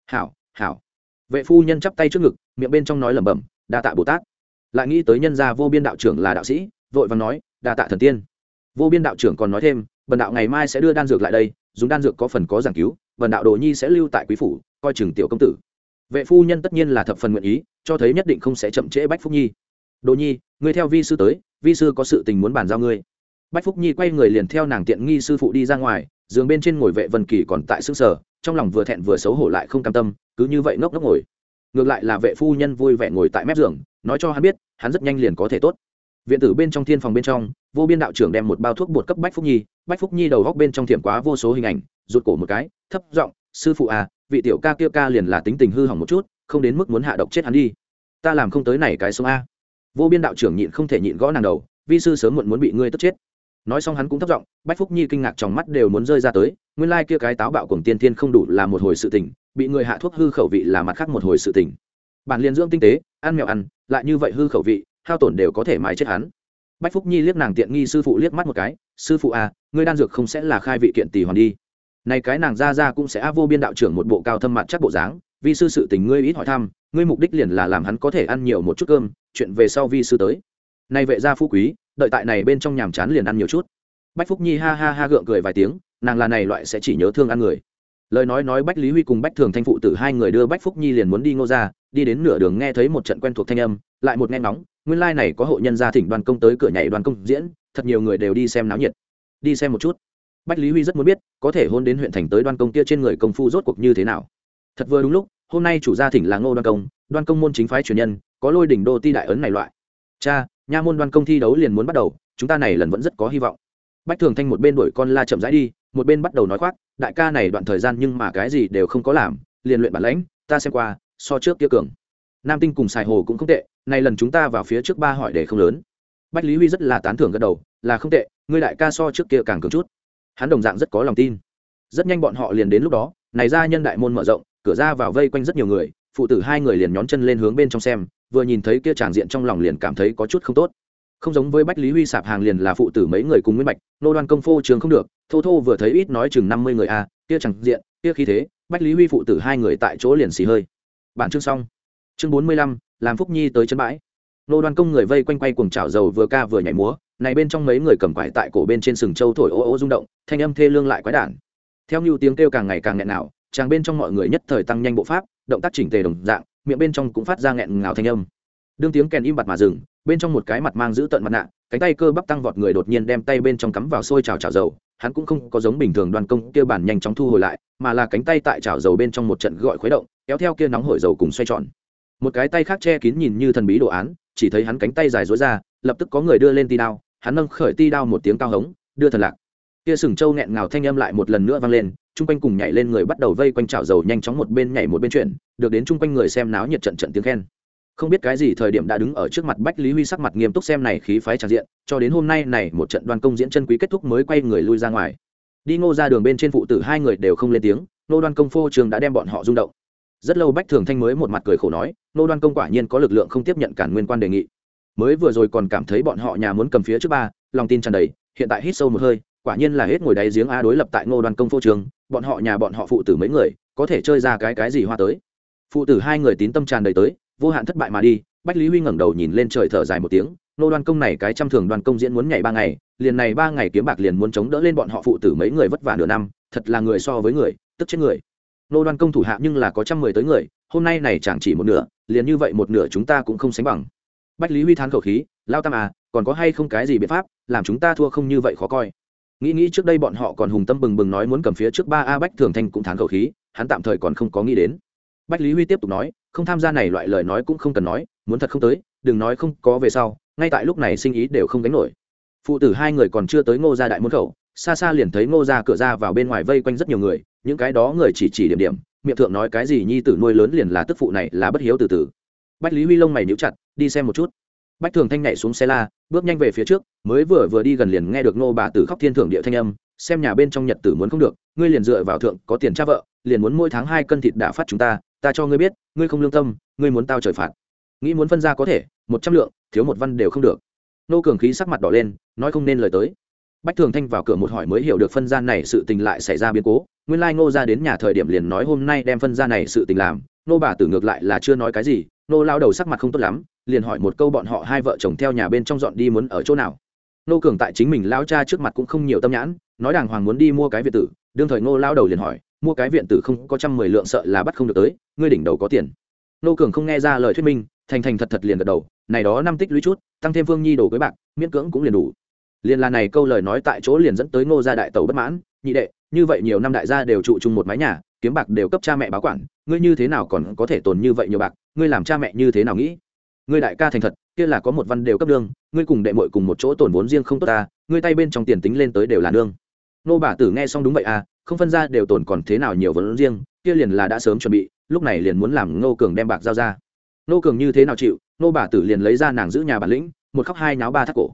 Hảo hảo. Vệ phu nhân chắp tay trước ngực, miệng bên trong nói lẩm bẩm, đa tạ bồ tát. Lại nghĩ tới nhân gia vô biên đạo trưởng là đạo sĩ, vội vàng nói, đa tạ thần tiên. Vô biên đạo trưởng còn nói thêm, bần đạo ngày mai sẽ đưa đan dược lại đây, dùng đan dược có phần có giảng cứu vần đạo đồ nhi sẽ lưu tại quý phủ, coi chừng tiểu công tử. Vệ phu nhân tất nhiên là thập phần nguyện ý, cho thấy nhất định không sẽ chậm trễ bách phúc nhi. Đồ nhi ngươi theo vi sư tới, vi sư có sự tình muốn bàn giao ngươi. Bách phúc nhi quay người liền theo nàng tiện nghi sư phụ đi ra ngoài, giường bên trên ngồi vệ vân kỳ còn tại xương sở trong lòng vừa thẹn vừa xấu hổ lại không cam tâm, cứ như vậy ngốc ngốc ngồi. Ngược lại là vệ phu nhân vui vẻ ngồi tại mép giường, nói cho hắn biết, hắn rất nhanh liền có thể tốt viện tử bên trong thiên phòng bên trong, vô biên đạo trưởng đem một bao thuốc bột cấp bách phúc nhi. Bách phúc nhi đầu góc bên trong thiểm quá vô số hình ảnh, rụt cổ một cái, thấp giọng, sư phụ à vị tiểu ca kia ca liền là tính tình hư hỏng một chút, không đến mức muốn hạ độc chết hắn đi. Ta làm không tới này cái sông a. Vô biên đạo trưởng nhịn không thể nhịn gõ nàng đầu, vi sư sớm muộn muốn bị ngươi tất chết. Nói xong hắn cũng thấp giọng, bách phúc nhi kinh ngạc trong mắt đều muốn rơi ra tới, nguyên lai kia cái táo bạo cùng tiên thiên không đủ là một hồi sự tình, bị người hạ thuốc hư khẩu vị là mặt khác một hồi sự tình. Bản liền dưỡng tinh tế, ăn mèo ăn, lại như vậy hư khẩu vị hao tổn đều có thể mái chết hắn. Bách phúc nhi liếc nàng tiện nghi sư phụ liếc mắt một cái, sư phụ à ngươi đan dược không sẽ là khai vị kiện tỷ hoàn đi. Này cái nàng ra ra cũng sẽ a vô biên đạo trưởng một bộ cao thâm mặt chắc bộ dáng, vi sư sự tình ngươi ít hỏi thăm, ngươi mục đích liền là làm hắn có thể ăn nhiều một chút cơm, chuyện về sau vi sư tới. Này vệ gia phú quý, đợi tại này bên trong nhàm chán liền ăn nhiều chút. Bách phúc nhi ha ha ha gượng cười vài tiếng, nàng là này loại sẽ chỉ nhớ thương ăn người. Lời nói nói bách lý huy cùng bách thường thanh phụ tử hai người đưa bách phúc nhi liền muốn đi ngô ra, đi đến nửa đường nghe thấy một trận quen thuộc thanh âm, lại một nghe nóng nguyên lai này có hộ nhân gia thỉnh đoàn công tới cửa nhảy đoàn công diễn, thật nhiều người đều đi xem náo nhiệt. Đi xem một chút. Bách lý huy rất muốn biết, có thể hôn đến huyện thành tới đoan công kia trên người công phu rốt cuộc như thế nào. Thật vừa đúng lúc, hôm nay chủ gia thỉnh là ngô đoan công đoan công môn chính phái truyền nhân, có lôi đỉnh đô ti đại ấn này loại. Cha, nha môn đoan công thi đấu liền muốn bắt đầu, chúng ta này lần vẫn rất có hy vọng. Bách thường thanh một bên đuổi con la chậm rãi đi, một bên bắt đầu nói khoác, đại ca này đoạn thời gian nhưng mà cái gì đều không có làm, liền luyện bản lãnh, ta xem qua, so trước kia cường. Nam tinh cùng xài hồ cũng không tệ này lần chúng ta vào phía trước ba hỏi để không lớn. Bách lý huy rất là tán thưởng gật đầu là không tệ ngươi đại ca so trước kia càng cường chút. Hắn đồng dạng rất có lòng tin. Rất nhanh bọn họ liền đến lúc đó này ra nhân đại môn mở rộng cửa ra vào vây quanh rất nhiều người phụ tử hai người liền nhón chân lên hướng bên trong xem vừa nhìn thấy kia tràn diện trong lòng liền cảm thấy có chút không tốt. Không giống với bách lý huy sạp hàng liền là phụ tử mấy người cùng nguyên bạch nô đoan công phô trường không được thô thô vừa thấy ít nói chừng năm mươi người a à, kia chẳng diện kia khí thế bách lý huy phụ tử hai người tại chỗ liền xì hơi. Bản chương xong. Chương bốn mươi lăm làm phúc nhi tới chân bãi. Nô đoan công người vây quanh quay cuồng chảo dầu vừa ca vừa nhảy múa, này bên trong mấy người cầm quải tại cổ bên trên sừng châu thổi ô ô rung động, thanh âm thê lương lại quái đản. Theo như tiếng kêu càng ngày càng nghẹn nào chàng bên trong mọi người nhất thời tăng nhanh bộ pháp, động tác chỉnh tề đồng dạng, miệng bên trong cũng phát ra nghẹn ngào thanh âm. Đương tiếng kèn im bặt mà dừng, bên trong một cái mặt mang giữ tận mặt nạ, cánh tay cơ bắp tăng vọt người đột nhiên đem tay bên trong cắm vào sôi chảo chảo dầu, hắn cũng không có giống bình thường đoàn công kia bản nhanh chóng thu hồi lại, mà là cánh tay tại chảo dầu bên trong một trận gọi khuấy động, kéo theo kia nóng hổi dầu cùng xoay tròn một cái tay khác che kín nhìn như thần bí đồ án, chỉ thấy hắn cánh tay dài dối ra, lập tức có người đưa lên ti đao, hắn nâng khởi ti đao một tiếng cao hống, đưa thần lạc. Kia sừng trâu nghẹn ngào thanh âm lại một lần nữa vang lên, chung quanh cùng nhảy lên người bắt đầu vây quanh chảo dầu nhanh chóng một bên nhảy một bên chuyển, được đến chung quanh người xem náo nhiệt trận trận tiếng khen. Không biết cái gì thời điểm đã đứng ở trước mặt bách lý huy sắc mặt nghiêm túc xem này khí phái tràn diện, cho đến hôm nay này một trận đoàn công diễn chân quý kết thúc mới quay người lui ra ngoài. Đi ngô ra đường bên trên phụ tử hai người đều không lên tiếng nô đoan công phô trường đã đem bọn họ rung động. Rất lâu bách thường thanh mới một mặt cười khổ nói nô đoan công quả nhiên có lực lượng không tiếp nhận cản nguyên quan đề nghị. Mới vừa rồi còn cảm thấy bọn họ nhà muốn cầm phía trước ba, lòng tin tràn đầy, hiện tại hít sâu một hơi, quả nhiên là hết ngồi đáy giếng a đối lập tại ngô đoan công phô trường, bọn họ nhà bọn họ phụ tử mấy người, có thể chơi ra cái cái gì hoa tới. Phụ tử hai người tín tâm tràn đầy tới, vô hạn thất bại mà đi, bách lý huy ngẩng đầu nhìn lên trời thở dài một tiếng nô đoan công này cái trăm thường đoàn công diễn muốn nhảy ba ngày, liền này ba ngày kiếm bạc liền muốn chống đỡ lên bọn họ phụ tử mấy người vất vả nửa năm, thật là người so với người, tức chết người nô đoan công thủ hạ nhưng là có trăm mười tới người, hôm nay này chẳng chỉ một nửa, liền như vậy một nửa chúng ta cũng không sánh bằng. Bách lý huy thán khẩu khí, lao tam à còn có hay không cái gì biện pháp, làm chúng ta thua không như vậy khó coi. Nghĩ nghĩ trước đây bọn họ còn hùng tâm bừng bừng nói muốn cầm phía trước ba a bách thường thanh cũng thán khẩu khí, hắn tạm thời còn không có nghĩ đến. Bách lý huy tiếp tục nói, không tham gia này loại lời nói cũng không cần nói, muốn thật không tới, đừng nói không có về sau, ngay tại lúc này sinh ý đều không gánh nổi. Phụ tử hai người còn chưa tới ngô ra đại môn khẩu, xa xa liền thấy ngô ra cửa ra vào bên ngoài vây quanh rất nhiều người những cái đó người chỉ chỉ điểm điểm, miệng thượng nói cái gì nhi tử nuôi lớn liền là tức phụ này là bất hiếu từ từ. Bách lý huy lông mày níu chặt, đi xem một chút. Bách thường thanh nhảy xuống xe la, bước nhanh về phía trước, mới vừa vừa đi gần liền nghe được nô bà tử khóc thiên thượng địa thanh âm, xem nhà bên trong nhật tử muốn không được, ngươi liền dựa vào thượng có tiền cha vợ, liền muốn mỗi tháng hai cân thịt đã phát chúng ta ta cho ngươi biết, ngươi không lương tâm, ngươi muốn tao trời phạt. Nghĩ muốn phân ra có thể, một trăm lượng, thiếu một văn đều không được. Nô cường khí sắc mặt đỏ lên, nói không nên lời tới bách thường thanh vào cửa một hỏi mới hiểu được phân gian này sự tình lại xảy ra biến cố. Nguyên lai ngô ra đến nhà thời điểm liền nói hôm nay đem phân gian này sự tình làm. Nô bà tử ngược lại là chưa nói cái gì. Nô lao đầu sắc mặt không tốt lắm, liền hỏi một câu bọn họ hai vợ chồng theo nhà bên trong dọn đi muốn ở chỗ nào. Nô cường tại chính mình lao cha trước mặt cũng không nhiều tâm nhãn, nói đàng hoàng muốn đi mua cái viện tử. Đương thời ngô lao đầu liền hỏi, mua cái viện tử không có trăm mười lượng sợ là bắt không được tới, ngươi đỉnh đầu có tiền. Nô cường không nghe ra lời thuyết minh, thành thành thật thật liền gật đầu, này đó năm tích lũy chút, tăng thêm Vương nhi đồ với bạc, miễn cưỡng cũng liền đủ liền là này câu lời nói tại chỗ liền dẫn tới ngô gia đại tẩu bất mãn, nhị đệ, như vậy nhiều năm đại gia đều trụ chung một mái nhà, kiếm bạc đều cấp cha mẹ báo quản, ngươi như thế nào còn có thể tồn như vậy nhiều bạc, ngươi làm cha mẹ như thế nào nghĩ? Ngươi đại ca thành thật, kia là có một văn đều cấp đương ngươi cùng đệ muội cùng một chỗ tổn vốn riêng không tốt ta, ngươi tay bên trong tiền tính lên tới đều là nương. Nô bà tử nghe xong đúng vậy à không phân ra đều tổn còn thế nào nhiều vốn riêng, kia liền là đã sớm chuẩn bị, lúc này liền muốn làm nô cường đem bạc giao ra. Nô cường như thế nào chịu nô bà tử liền lấy ra nàng giữ nhà bản lĩnh, một khóc hai náo ba thắt cổ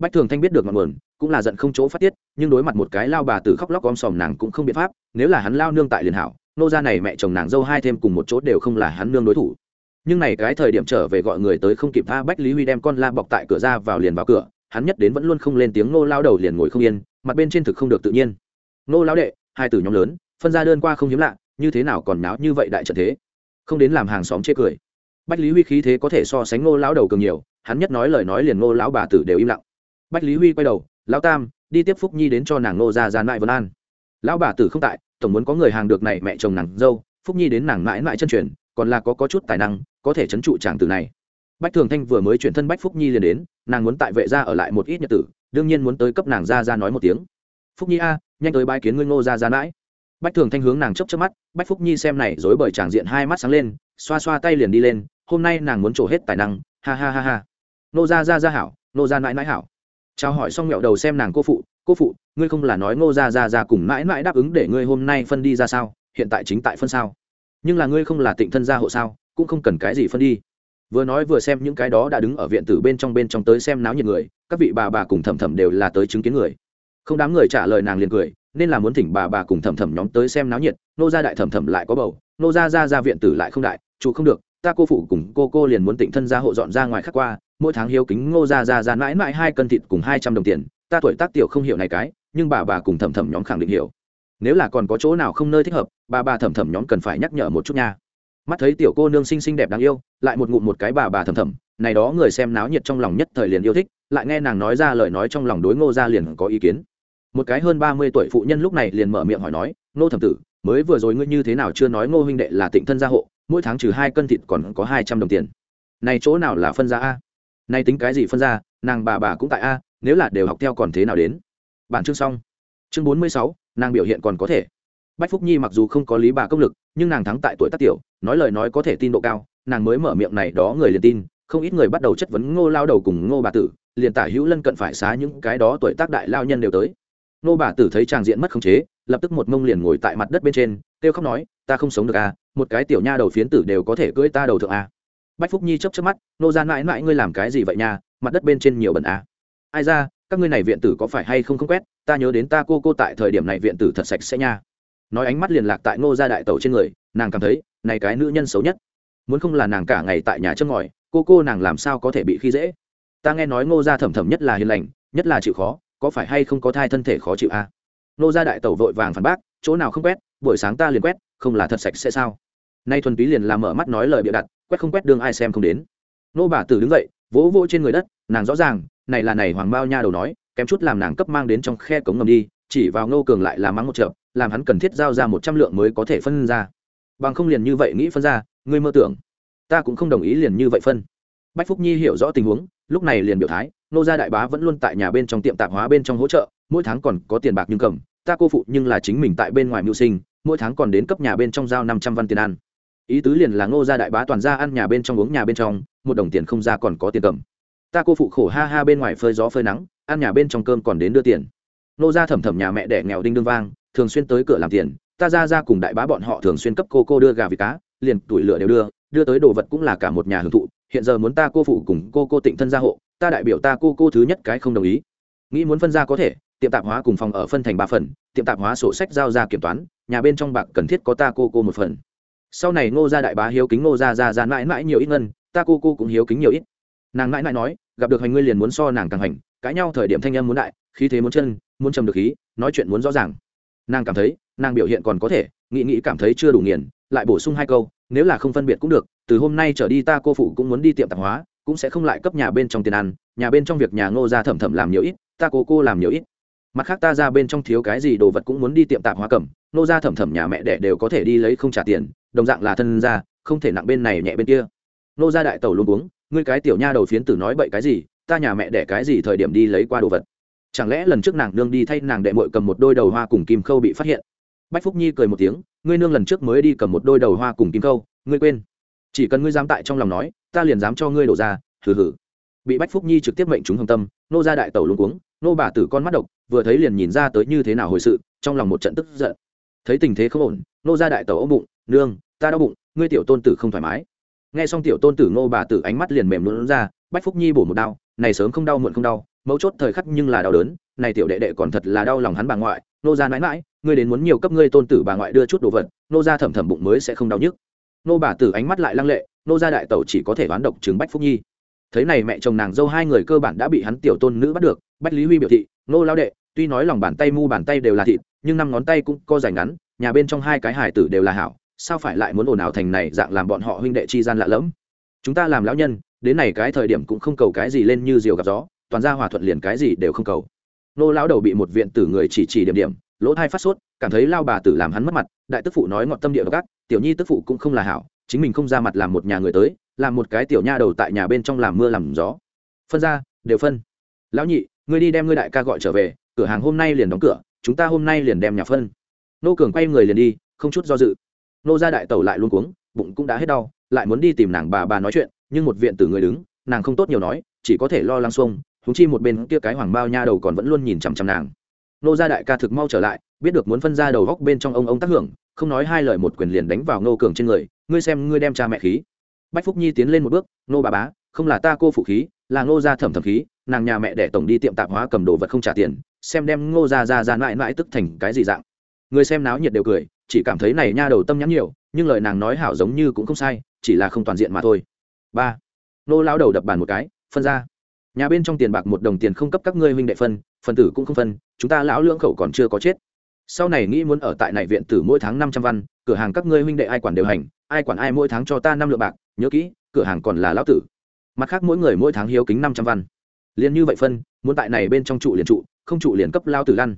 bách thường thanh biết được ngọn nguồn, cũng là giận không chỗ phát tiết, nhưng đối mặt một cái lao bà tử khóc lóc om sòm nàng cũng không biện pháp, nếu là hắn lao nương tại liền hảo, nô gia này mẹ chồng nàng dâu hai thêm cùng một chỗ đều không là hắn nương đối thủ. Nhưng này cái thời điểm trở về gọi người tới không kịp tha, bách lý huy đem con la bọc tại cửa ra vào liền vào cửa, hắn nhất đến vẫn luôn không lên tiếng, nô lao đầu liền ngồi không yên, mặt bên trên thực không được tự nhiên. Nô lao đệ, hai tử nhóm lớn, phân ra đơn qua không hiếm lạ, như thế nào còn náo như vậy đại trận thế? Không đến làm hàng xóm chê cười. Bách lý huy khí thế có thể so sánh nô lão đầu cường nhiều, hắn nhất nói lời nói liền nô lão bà tử đều im lặng bách lý huy quay đầu, lão tam, đi tiếp phúc nhi đến cho nàng Nô ra ra mãi vân an. Lão bà tử không tại, tổng muốn có người hàng được này mẹ chồng nàng dâu. Phúc nhi đến nàng mãi mãi chân truyền, còn là có có chút tài năng, có thể trấn trụ chàng tử này. Bách thường thanh vừa mới chuyển thân bách phúc nhi liền đến, nàng muốn tại vệ ra ở lại một ít nhật tử, đương nhiên muốn tới cấp nàng ra ra nói một tiếng. Phúc nhi a, nhanh tới bãi kiến ngươi ngô ra ra mãi. Bách thường thanh hướng nàng chấp chớp mắt, bách phúc nhi xem này dối bởi tràng diện hai mắt sáng lên, xoa xoa tay liền đi lên, hôm nay nàng muốn trổ hết tài năng, ha ha ha ha. Nô gia gia gia hảo, nô gia mãi mãi hảo chào hỏi xong mẹo đầu xem nàng cô phụ cô phụ, ngươi không là nói ngô gia gia gia cùng mãi mãi đáp ứng để ngươi hôm nay phân đi ra sao? Hiện tại chính tại phân sao? Nhưng là ngươi không là tịnh thân gia hộ sao? Cũng không cần cái gì phân đi. Vừa nói vừa xem những cái đó đã đứng ở viện tử bên trong bên trong tới xem náo nhiệt người, các vị bà bà cùng thầm thầm đều là tới chứng kiến người. Không đám người trả lời nàng liền cười, nên là muốn thỉnh bà bà cùng thầm thầm nhóm tới xem náo nhiệt nô gia đại thầm thầm lại có bầu nô gia ra ra viện tử lại không đại, chủ không được, ta cô phụ cùng cô cô liền muốn tịnh thân gia hộ dọn ra ngoài khắc qua mỗi tháng hiếu kính ngô gia ra ra mãi mãi hai cân thịt cùng hai trăm đồng tiền. Ta tuổi tác tiểu không hiểu này cái, nhưng bà bà cùng thầm thầm nhóm khẳng định hiểu. Nếu là còn có chỗ nào không nơi thích hợp, bà bà thầm thầm nhóm cần phải nhắc nhở một chút nha. Mắt thấy tiểu cô nương xinh xinh đẹp đáng yêu, lại một ngụm một cái bà bà thầm thầm này đó người xem náo nhiệt trong lòng nhất thời liền yêu thích, lại nghe nàng nói ra lời nói trong lòng đối ngô gia liền có ý kiến. Một cái hơn ba mươi tuổi phụ nhân lúc này liền mở miệng hỏi nói, ngô thẩm tử, mới vừa rồi ngươi như thế nào chưa nói ngô huynh đệ là tịnh thân gia hộ, mỗi tháng trừ hai cân thịt còn có hai trăm đồng tiền. Này chỗ nào là phân gia a? Nay tính cái gì phân ra, nàng bà bà cũng tại a, nếu là đều học theo còn thế nào đến? Bản chương xong. Chương bốn mươi sáu, nàng biểu hiện còn có thể. Bách phúc nhi mặc dù không có lý bà công lực, nhưng nàng thắng tại tuổi tác tiểu, nói lời nói có thể tin độ cao, nàng mới mở miệng này đó người liền tin, không ít người bắt đầu chất vấn ngô lao đầu cùng ngô bà tử, liền tả hữu lân cận phải xá những cái đó tuổi tác đại lao nhân đều tới. Ngô bà tử thấy tràng diện mất khống chế, lập tức một mông liền ngồi tại mặt đất bên trên, kêu khóc nói, ta không sống được à một cái tiểu nha đầu phiến tử đều có thể cưỡi ta đầu thượng à bách phúc nhi chấp chấp mắt, nô ra mãi mãi ngươi làm cái gì vậy nha? Mặt đất bên trên nhiều bẩn à. Ai ra, các ngươi này viện tử có phải hay không không quét? Ta nhớ đến ta cô cô tại thời điểm này viện tử thật sạch sẽ nha. Nói ánh mắt liền lạc tại ngô gia đại tẩu trên người, nàng cảm thấy, này cái nữ nhân xấu nhất, muốn không là nàng cả ngày tại nhà châm ngòi, cô cô nàng làm sao có thể bị khi dễ? Ta nghe nói ngô gia thẩm thẩm nhất là hiền lành, nhất là chịu khó, có phải hay không có thai thân thể khó chịu à? ngô gia đại tẩu vội vàng phản bác, chỗ nào không quét, buổi sáng ta liền quét, không là thật sạch sẽ sao? Nay thuần túy liền làm mở mắt nói lời bịa đặt quét không quét đương ai xem không đến. Nô bà tử đứng dậy, vỗ vỗ trên người đất, nàng rõ ràng, này là này hoàng bao nha đầu nói, kém chút làm nàng cấp mang đến trong khe cống ngầm đi, chỉ vào ngô cường lại là mắng một chợ làm hắn cần thiết giao ra một trăm lượng mới có thể phân ra. Bằng không liền như vậy nghĩ phân ra, ngươi mơ tưởng. Ta cũng không đồng ý liền như vậy phân. Bách phúc nhi hiểu rõ tình huống, lúc này liền biểu thái, nô gia đại bá vẫn luôn tại nhà bên trong tiệm tạp hóa bên trong hỗ trợ, mỗi tháng còn có tiền bạc nhưng cầm, ta cô phụ nhưng là chính mình tại bên ngoài mưu sinh, mỗi tháng còn đến cấp nhà bên trong giao năm trăm văn tiền ăn ý tứ liền là ngô gia đại bá toàn ra ăn nhà bên trong uống nhà bên trong, một đồng tiền không ra còn có tiền cầm. Ta cô phụ khổ ha ha bên ngoài phơi gió phơi nắng, ăn nhà bên trong cơm còn đến đưa tiền. Nô gia thẩm thẩm nhà mẹ đẻ nghèo đinh đương vang, thường xuyên tới cửa làm tiền. Ta ra ra cùng đại bá bọn họ thường xuyên cấp cô cô đưa gà vịt cá, liền tuổi lửa đều đưa đưa tới đồ vật cũng là cả một nhà hưởng thụ. Hiện giờ muốn ta cô phụ cùng cô cô tịnh thân gia hộ, ta đại biểu ta cô cô thứ nhất cái không đồng ý. Nghĩ muốn phân ra có thể, tiệm tạp hóa cùng phòng ở phân thành ba phần, tiệm tạp hóa sổ sách giao ra kiểm toán, nhà bên trong bạc cần thiết có ta cô cô một phần sau này ngô gia đại bá hiếu kính ngô gia ra ra mãi mãi nhiều ít ngân, ta cô cô cũng hiếu kính nhiều ít. Nàng mãi mãi nói, gặp được hành ngươi liền muốn so nàng càng hành, cãi nhau thời điểm thanh âm muốn đại, khí thế muốn chân, muốn trầm được khí, nói chuyện muốn rõ ràng. Nàng cảm thấy, nàng biểu hiện còn có thể, nghĩ nghĩ cảm thấy chưa đủ nghiền, lại bổ sung hai câu, nếu là không phân biệt cũng được, từ hôm nay trở đi ta cô phụ cũng muốn đi tiệm tạp hóa, cũng sẽ không lại cấp nhà bên trong tiền ăn, nhà bên trong việc nhà ngô gia thẩm thẩm làm nhiều ít, ta cô cô làm nhiều ít. Mặt khác ta ra bên trong thiếu cái gì đồ vật cũng muốn đi tiệm tạp hóa cầm nô ra thẩm thẩm nhà mẹ đẻ đều có thể đi lấy không trả tiền đồng dạng là thân ra không thể nặng bên này nhẹ bên kia. Nô ra đại tẩu luôn uống, ngươi cái tiểu nha đầu phiến tử nói bậy cái gì, ta nhà mẹ đẻ cái gì thời điểm đi lấy qua đồ vật. Chẳng lẽ lần trước nàng nương đi thay nàng đệ mội cầm một đôi đầu hoa cùng kim khâu bị phát hiện? Bách phúc nhi cười một tiếng, ngươi nương lần trước mới đi cầm một đôi đầu hoa cùng kim khâu, ngươi quên. Chỉ cần ngươi dám tại trong lòng nói, ta liền dám cho ngươi đổ ra, hừ hừ. Bị bách phúc nhi trực tiếp mệnh chúng hồng tâm, nô ra đại tẩu luôn cuống nô bà tử con mắt độc, vừa thấy liền nhìn ra tới như thế nào hồi sự, trong lòng một trận tức giận. Thấy tình thế không ổn, nô ra đại tẩu ôm bụng nương, ta đau bụng, ngươi tiểu tôn tử không thoải mái. Nghe xong tiểu tôn tử nô bà tử ánh mắt liền mềm luôn ra, bách phúc nhi bổ một đau, này sớm không đau muộn không đau, mấu chốt thời khắc nhưng là đau đớn, này tiểu đệ đệ còn thật là đau lòng hắn bà ngoại nô ra mãi mãi, ngươi đến muốn nhiều cấp ngươi tôn tử bà ngoại đưa chút đồ vật nô ra thẩm thẩm bụng mới sẽ không đau nhức. Nô bà tử ánh mắt lại lăng lệ nô ra đại tẩu chỉ có thể đoán độc chứng bách phúc nhi. Thấy này mẹ chồng nàng dâu hai người cơ bản đã bị hắn tiểu tôn nữ bắt được, bách lý huy biểu thị nô lao đệ, tuy nói lòng bàn tay mu bàn tay đều là thịt, nhưng năm ngón tay cũng co dài ngắn, nhà bên trong hai cái hải tử đều là hảo sao phải lại muốn ồn ào thành này dạng làm bọn họ huynh đệ chi gian lạ lẫm? Chúng ta làm lão nhân, đến này cái thời điểm cũng không cầu cái gì lên như diều gặp gió, toàn ra hòa thuận liền cái gì đều không cầu. Nô lão đầu bị một viện tử người chỉ chỉ điểm điểm, lỗ thai phát sốt, cảm thấy lao bà tử làm hắn mất mặt, đại tức phụ nói ngọt tâm địa gác tiểu nhi tức phụ cũng không là hảo, chính mình không ra mặt làm một nhà người tới, làm một cái tiểu nha đầu tại nhà bên trong làm mưa làm gió. Phân ra, đều phân. Lão nhị, ngươi đi đem ngươi đại ca gọi trở về, cửa hàng hôm nay liền đóng cửa, chúng ta hôm nay liền đem nhà phân. Nô cường quay người liền đi, không chút do dự nô ra đại tẩu lại luôn cuống, bụng cũng đã hết đau, lại muốn đi tìm nàng bà bà nói chuyện, nhưng một viện tử người đứng, nàng không tốt nhiều nói, chỉ có thể lo lắng xuông húng chi một bên kia cái hoàng bao nha đầu còn vẫn luôn nhìn chằm chằm nàng. Nô gia đại ca thực mau trở lại, biết được muốn phân ra đầu góc bên trong ông ông tác hưởng, không nói hai lời một quyền liền đánh vào nô cường trên người, ngươi xem, ngươi đem cha mẹ khí. Bách phúc nhi tiến lên một bước, nô bà bá, không là ta cô phụ khí, là ngô gia thẩm thẩm khí, nàng nhà mẹ đẻ tổng đi tiệm tạp hóa cầm đồ vật không trả tiền, xem đem ngô gia ra ra mãi mãi tức thành cái gì dạng. Người xem náo nhiệt đều cười chỉ cảm thấy này nha đầu tâm nhắn nhiều, nhưng lời nàng nói hảo giống như cũng không sai, chỉ là không toàn diện mà thôi. Ba, nô lao đầu đập bàn một cái, phân ra. Nhà bên trong tiền bạc một đồng tiền không cấp các ngươi huynh đệ phân, phần tử cũng không phân, chúng ta lão lưỡng khẩu còn chưa có chết. Sau này nghĩ muốn ở tại này viện tử mỗi tháng năm trăm văn, cửa hàng các ngươi huynh đệ ai quản đều hành, ai quản ai mỗi tháng cho ta năm lượng bạc, nhớ kỹ, cửa hàng còn là lão tử. Mặt khác mỗi người mỗi tháng hiếu kính năm trăm văn. Liền như vậy phân, muốn tại này bên trong trụ liền trụ, không trụ liền cấp lao tử lăn.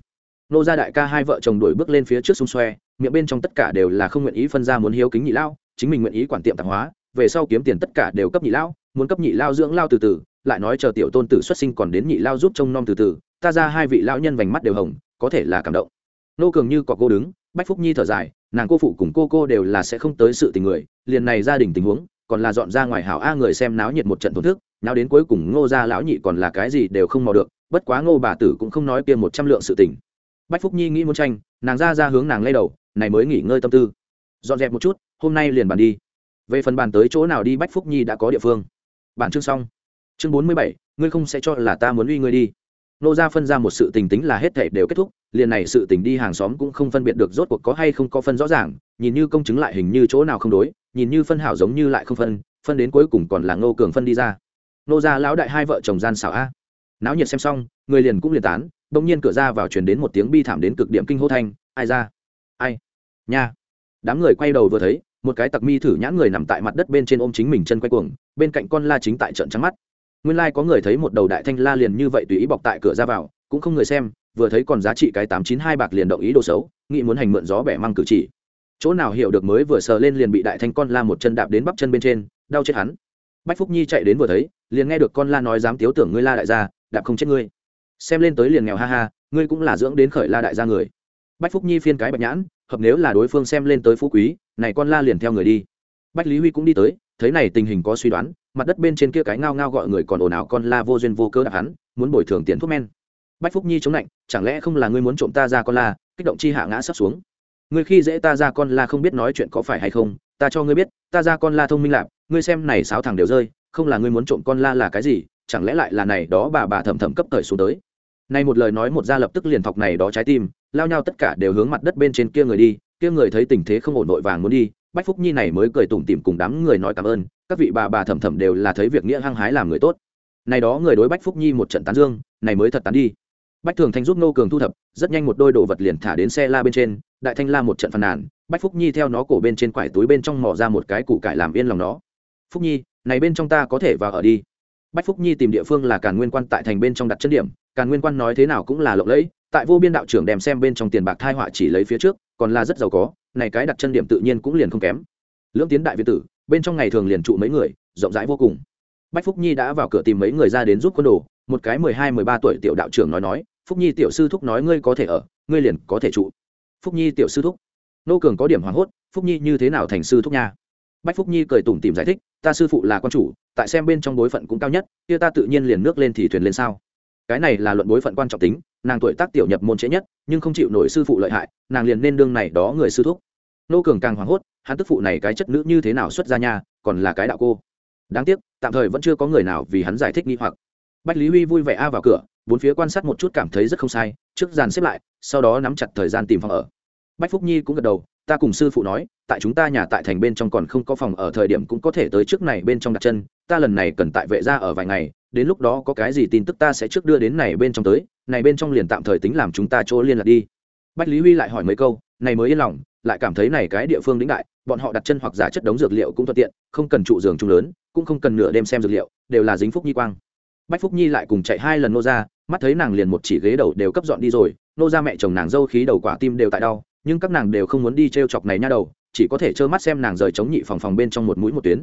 Nô gia đại ca hai vợ chồng đuổi bước lên phía trước xung xoe miệng bên trong tất cả đều là không nguyện ý phân ra muốn hiếu kính nhị lao, chính mình nguyện ý quản tiệm tạp hóa, về sau kiếm tiền tất cả đều cấp nhị lao, muốn cấp nhị lao dưỡng lao từ từ, lại nói chờ tiểu tôn tử xuất sinh còn đến nhị lao giúp trông nom từ từ, ta ra hai vị lão nhân vành mắt đều hồng, có thể là cảm động. Nô cường như có cô đứng, bách phúc nhi thở dài, nàng cô phụ cùng cô cô đều là sẽ không tới sự tình người, liền này gia đình tình huống, còn là dọn ra ngoài hảo a người xem náo nhiệt một trận thổn thức nào đến cuối cùng ngô gia lão nhị còn là cái gì đều không mò được, bất quá ngô bà tử cũng không nói kia một trăm lượng sự tình. Bách phúc nhi nghĩ muốn tranh, nàng ra ra hướng nàng lay đầu này mới nghỉ ngơi tâm tư. Dọn dẹp một chút, hôm nay liền bàn đi. Về phần bàn tới chỗ nào đi, bách phúc nhi đã có địa phương. Bản chương xong. Chương bốn mươi bảy, ngươi không sẽ cho là ta muốn uy ngươi đi. Nô gia phân ra một sự tình tính là hết thể đều kết thúc, liền này sự tình đi hàng xóm cũng không phân biệt được rốt cuộc có hay không có phân rõ ràng, nhìn như công chứng lại hình như chỗ nào không đối, nhìn như phân hảo giống như lại không phân phân đến cuối cùng còn là ngô cường phân đi ra. Nô gia lão đại hai vợ chồng gian xảo a. Náo nhiệt xem xong, người liền cũng liền tán, bỗng nhiên cửa ra vào truyền đến một tiếng bi thảm đến cực điểm kinh hô thanh, ai ra? Ai? Nha. Đám người quay đầu vừa thấy, một cái tặc mi thử nhãn người nằm tại mặt đất bên trên ôm chính mình chân quay cuồng, bên cạnh con la chính tại trận trắng mắt. Nguyên lai có người thấy một đầu đại thanh la liền như vậy tùy ý bọc tại cửa ra vào, cũng không người xem, vừa thấy còn giá trị cái tám chín hai bạc liền động ý đồ xấu, nghĩ muốn hành mượn gió bẻ măng cử chỉ. Chỗ nào hiểu được mới vừa sờ lên liền bị đại thanh con la một chân đạp đến bắp chân bên trên, đau chết hắn. Bách phúc nhi chạy đến vừa thấy, liền nghe được con la nói dám tiếu tưởng ngươi la đại gia, đạp không chết ngươi. Xem lên tới liền nghèo ha ha, ngươi cũng là dưỡng đến khởi la đại gia người bách phúc nhi phiên cái bạch nhãn, hợp nếu là đối phương xem lên tới phú quý, này con la liền theo người đi. Bách lý huy cũng đi tới, thấy này tình hình có suy đoán, mặt đất bên trên kia cái ngao ngao gọi người còn ồn ào con la vô duyên vô cớ đạp hắn, muốn bồi thường tiền thuốc men. Bách phúc nhi chống lạnh, chẳng lẽ không là ngươi muốn trộm ta ra con la, kích động chi hạ ngã sắp xuống. Ngươi khi dễ ta ra con la không biết nói chuyện có phải hay không, ta cho ngươi biết, ta ra con la thông minh lạp ngươi xem này sáu thằng đều rơi, không là ngươi muốn trộm con la là cái gì, chẳng lẽ lại là này đó bà bà thầm thầm cấp thời xuống tới nay một lời nói một ra lập tức liền thọc này đó trái tim, lao nhau tất cả đều hướng mặt đất bên trên kia người đi, kia người thấy tình thế không ổn nội vàng muốn đi, bách phúc nhi này mới cười tủm tỉm cùng đám người nói cảm ơn, các vị bà bà thầm thầm đều là thấy việc nghĩa hăng hái làm người tốt. Này đó người đối bách phúc nhi một trận tán dương, này mới thật tán đi. Bách thường thanh giúp nô cường thu thập, rất nhanh một đôi đồ vật liền thả đến xe la bên trên, đại thanh la một trận phàn nàn, bách phúc nhi theo nó cổ bên trên quải túi bên trong mỏ ra một cái củ cải làm yên lòng nó. Phúc nhi, này bên trong ta có thể vào ở đi. Bách phúc nhi tìm địa phương là càn nguyên quan tại thành bên trong đặt chân điểm càn nguyên quan nói thế nào cũng là lộng lẫy, tại vô biên đạo trưởng đem xem bên trong tiền bạc thai họa chỉ lấy phía trước, còn là rất giàu có, này cái đặt chân điểm tự nhiên cũng liền không kém. Lưỡng tiến đại việt tử, bên trong ngày thường liền trụ mấy người, rộng rãi vô cùng. Bách phúc nhi đã vào cửa tìm mấy người ra đến giúp quân đồ, một cái mười hai, mười ba tuổi tiểu đạo trưởng nói nói, phúc nhi tiểu sư thúc nói ngươi có thể ở, ngươi liền có thể trụ. Phúc nhi tiểu sư thúc? Nô cường có điểm hoảng hốt, phúc nhi như thế nào thành sư thúc nha? Bách phúc nhi cười tủm tìm giải thích, ta sư phụ là quan chủ, tại xem bên trong bối phận cũng cao nhất, kia ta tự nhiên liền nước lên thì thuyền lên sao? Cái này là luận bối phận quan trọng tính, nàng tuổi tác tiểu nhập môn trễ nhất, nhưng không chịu nổi sư phụ lợi hại, nàng liền nên đương này đó người sư thúc. Nô cường càng hoảng hốt, hắn tức phụ này cái chất nữ như thế nào xuất ra nha, còn là cái đạo cô. Đáng tiếc, tạm thời vẫn chưa có người nào vì hắn giải thích nghi hoặc. Bách lý huy vui vẻ a vào cửa, bốn phía quan sát một chút cảm thấy rất không sai, trước dàn xếp lại, sau đó nắm chặt thời gian tìm phòng ở. Bách phúc nhi cũng gật đầu ta cùng sư phụ nói, tại chúng ta nhà tại thành bên trong còn không có phòng ở thời điểm cũng có thể tới trước này bên trong đặt chân, ta lần này cần tại vệ ra ở vài ngày, đến lúc đó có cái gì tin tức ta sẽ trước đưa đến này bên trong tới, này bên trong liền tạm thời tính làm chúng ta chỗ liên lạc đi. Bách lý huy lại hỏi mấy câu, này mới yên lòng, lại cảm thấy này cái địa phương đĩnh đại, bọn họ đặt chân hoặc giả chất đống dược liệu cũng thuận tiện, không cần trụ giường chung lớn, cũng không cần nửa đêm xem dược liệu, đều là dính phúc nhi quang. Bách phúc nhi lại cùng chạy hai lần nô ra, mắt thấy nàng liền một chỉ ghế đầu đều cấp dọn đi rồi, nô ra mẹ chồng nàng dâu khí đầu quả tim đều tại đau nhưng các nàng đều không muốn đi t r e o chọc này nha đầu, chỉ có thể trơ mắt xem nàng rời chống nhị phòng phòng bên trong một mũi một tuyến.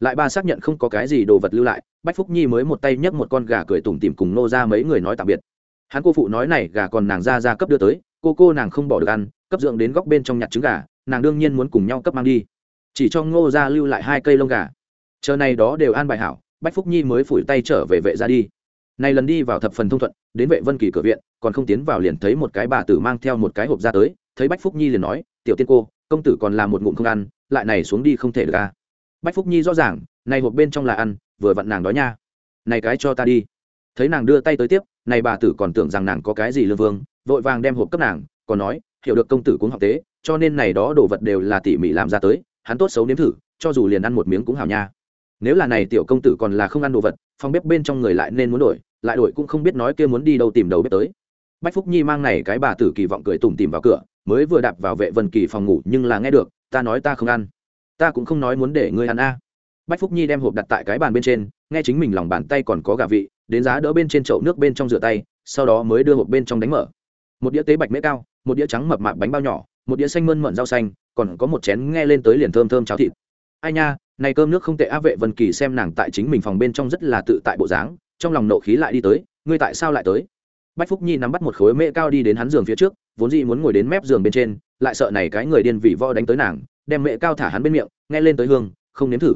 Lại ba xác nhận không có cái gì đồ vật lưu lại, bách phúc nhi mới một tay nhấc một con gà cười tủm tìm cùng nô ra mấy người nói tạm biệt. Hắn cô phụ nói này, gà còn nàng ra ra cấp đưa tới, cô cô nàng không bỏ được ăn, cấp dưỡng đến góc bên trong nhặt trứng gà, nàng đương nhiên muốn cùng nhau cấp mang đi. Chỉ cho ngô ra lưu lại hai cây lông gà. Chờ này đó đều an bài hảo, bách phúc nhi mới phủi tay trở về vệ ra đi. Này lần đi vào thập phần thông thuận, đến vệ vân kỳ cửa viện, còn không tiến vào liền thấy một cái bà tử mang theo một cái hộp ra tới thấy bách phúc nhi liền nói, tiểu tiên cô, công tử còn làm một ngụm không ăn, lại này xuống đi không thể được à. bách phúc nhi rõ ràng, này hộp bên trong là ăn, vừa vặn nàng đói nha. Này cái cho ta đi. Thấy nàng đưa tay tới tiếp, này bà tử còn tưởng rằng nàng có cái gì lương vương, vội vàng đem hộp cấp nàng, còn nói, hiểu được công tử cũng học tế, cho nên này đó đồ vật đều là tỉ mỉ làm ra tới, hắn tốt xấu nếm thử, cho dù liền ăn một miếng cũng hảo nha. Nếu là này tiểu công tử còn là không ăn đồ vật, phòng bếp bên trong người lại nên muốn đổi, lại đổi cũng không biết nói kia muốn đi đâu tìm đầu bếp tới. Bách phúc nhi mang này cái bà tử kỳ vọng cười tủm tìm vào cửa mới vừa đạp vào vệ vân kỳ phòng ngủ nhưng là nghe được, ta nói ta không ăn. Ta cũng không nói muốn để ngươi ăn a. Bách phúc nhi đem hộp đặt tại cái bàn bên trên, nghe chính mình lòng bàn tay còn có gà vị, đến giá đỡ bên trên chậu nước bên trong rửa tay, sau đó mới đưa hộp bên trong đánh mở. Một đĩa tế bạch mễ cao, một đĩa trắng mập mạp bánh bao nhỏ, một đĩa xanh mơn mận rau xanh, còn có một chén nghe lên tới liền thơm thơm cháo thịt. Ai nha, này cơm nước không tệ á, vệ vân kỳ xem nàng tại chính mình phòng bên trong rất là tự tại bộ dáng, trong lòng nộ khí lại đi tới, ngươi tại sao lại tới? Bách phúc nhi nắm bắt một khối mễ cao đi đến hắn giường phía trước vốn dĩ muốn ngồi đến mép giường bên trên, lại sợ này cái người điên vị vo đánh tới nàng, đem mẹ cao thả hắn bên miệng, nghe lên tới hương, không nếm thử.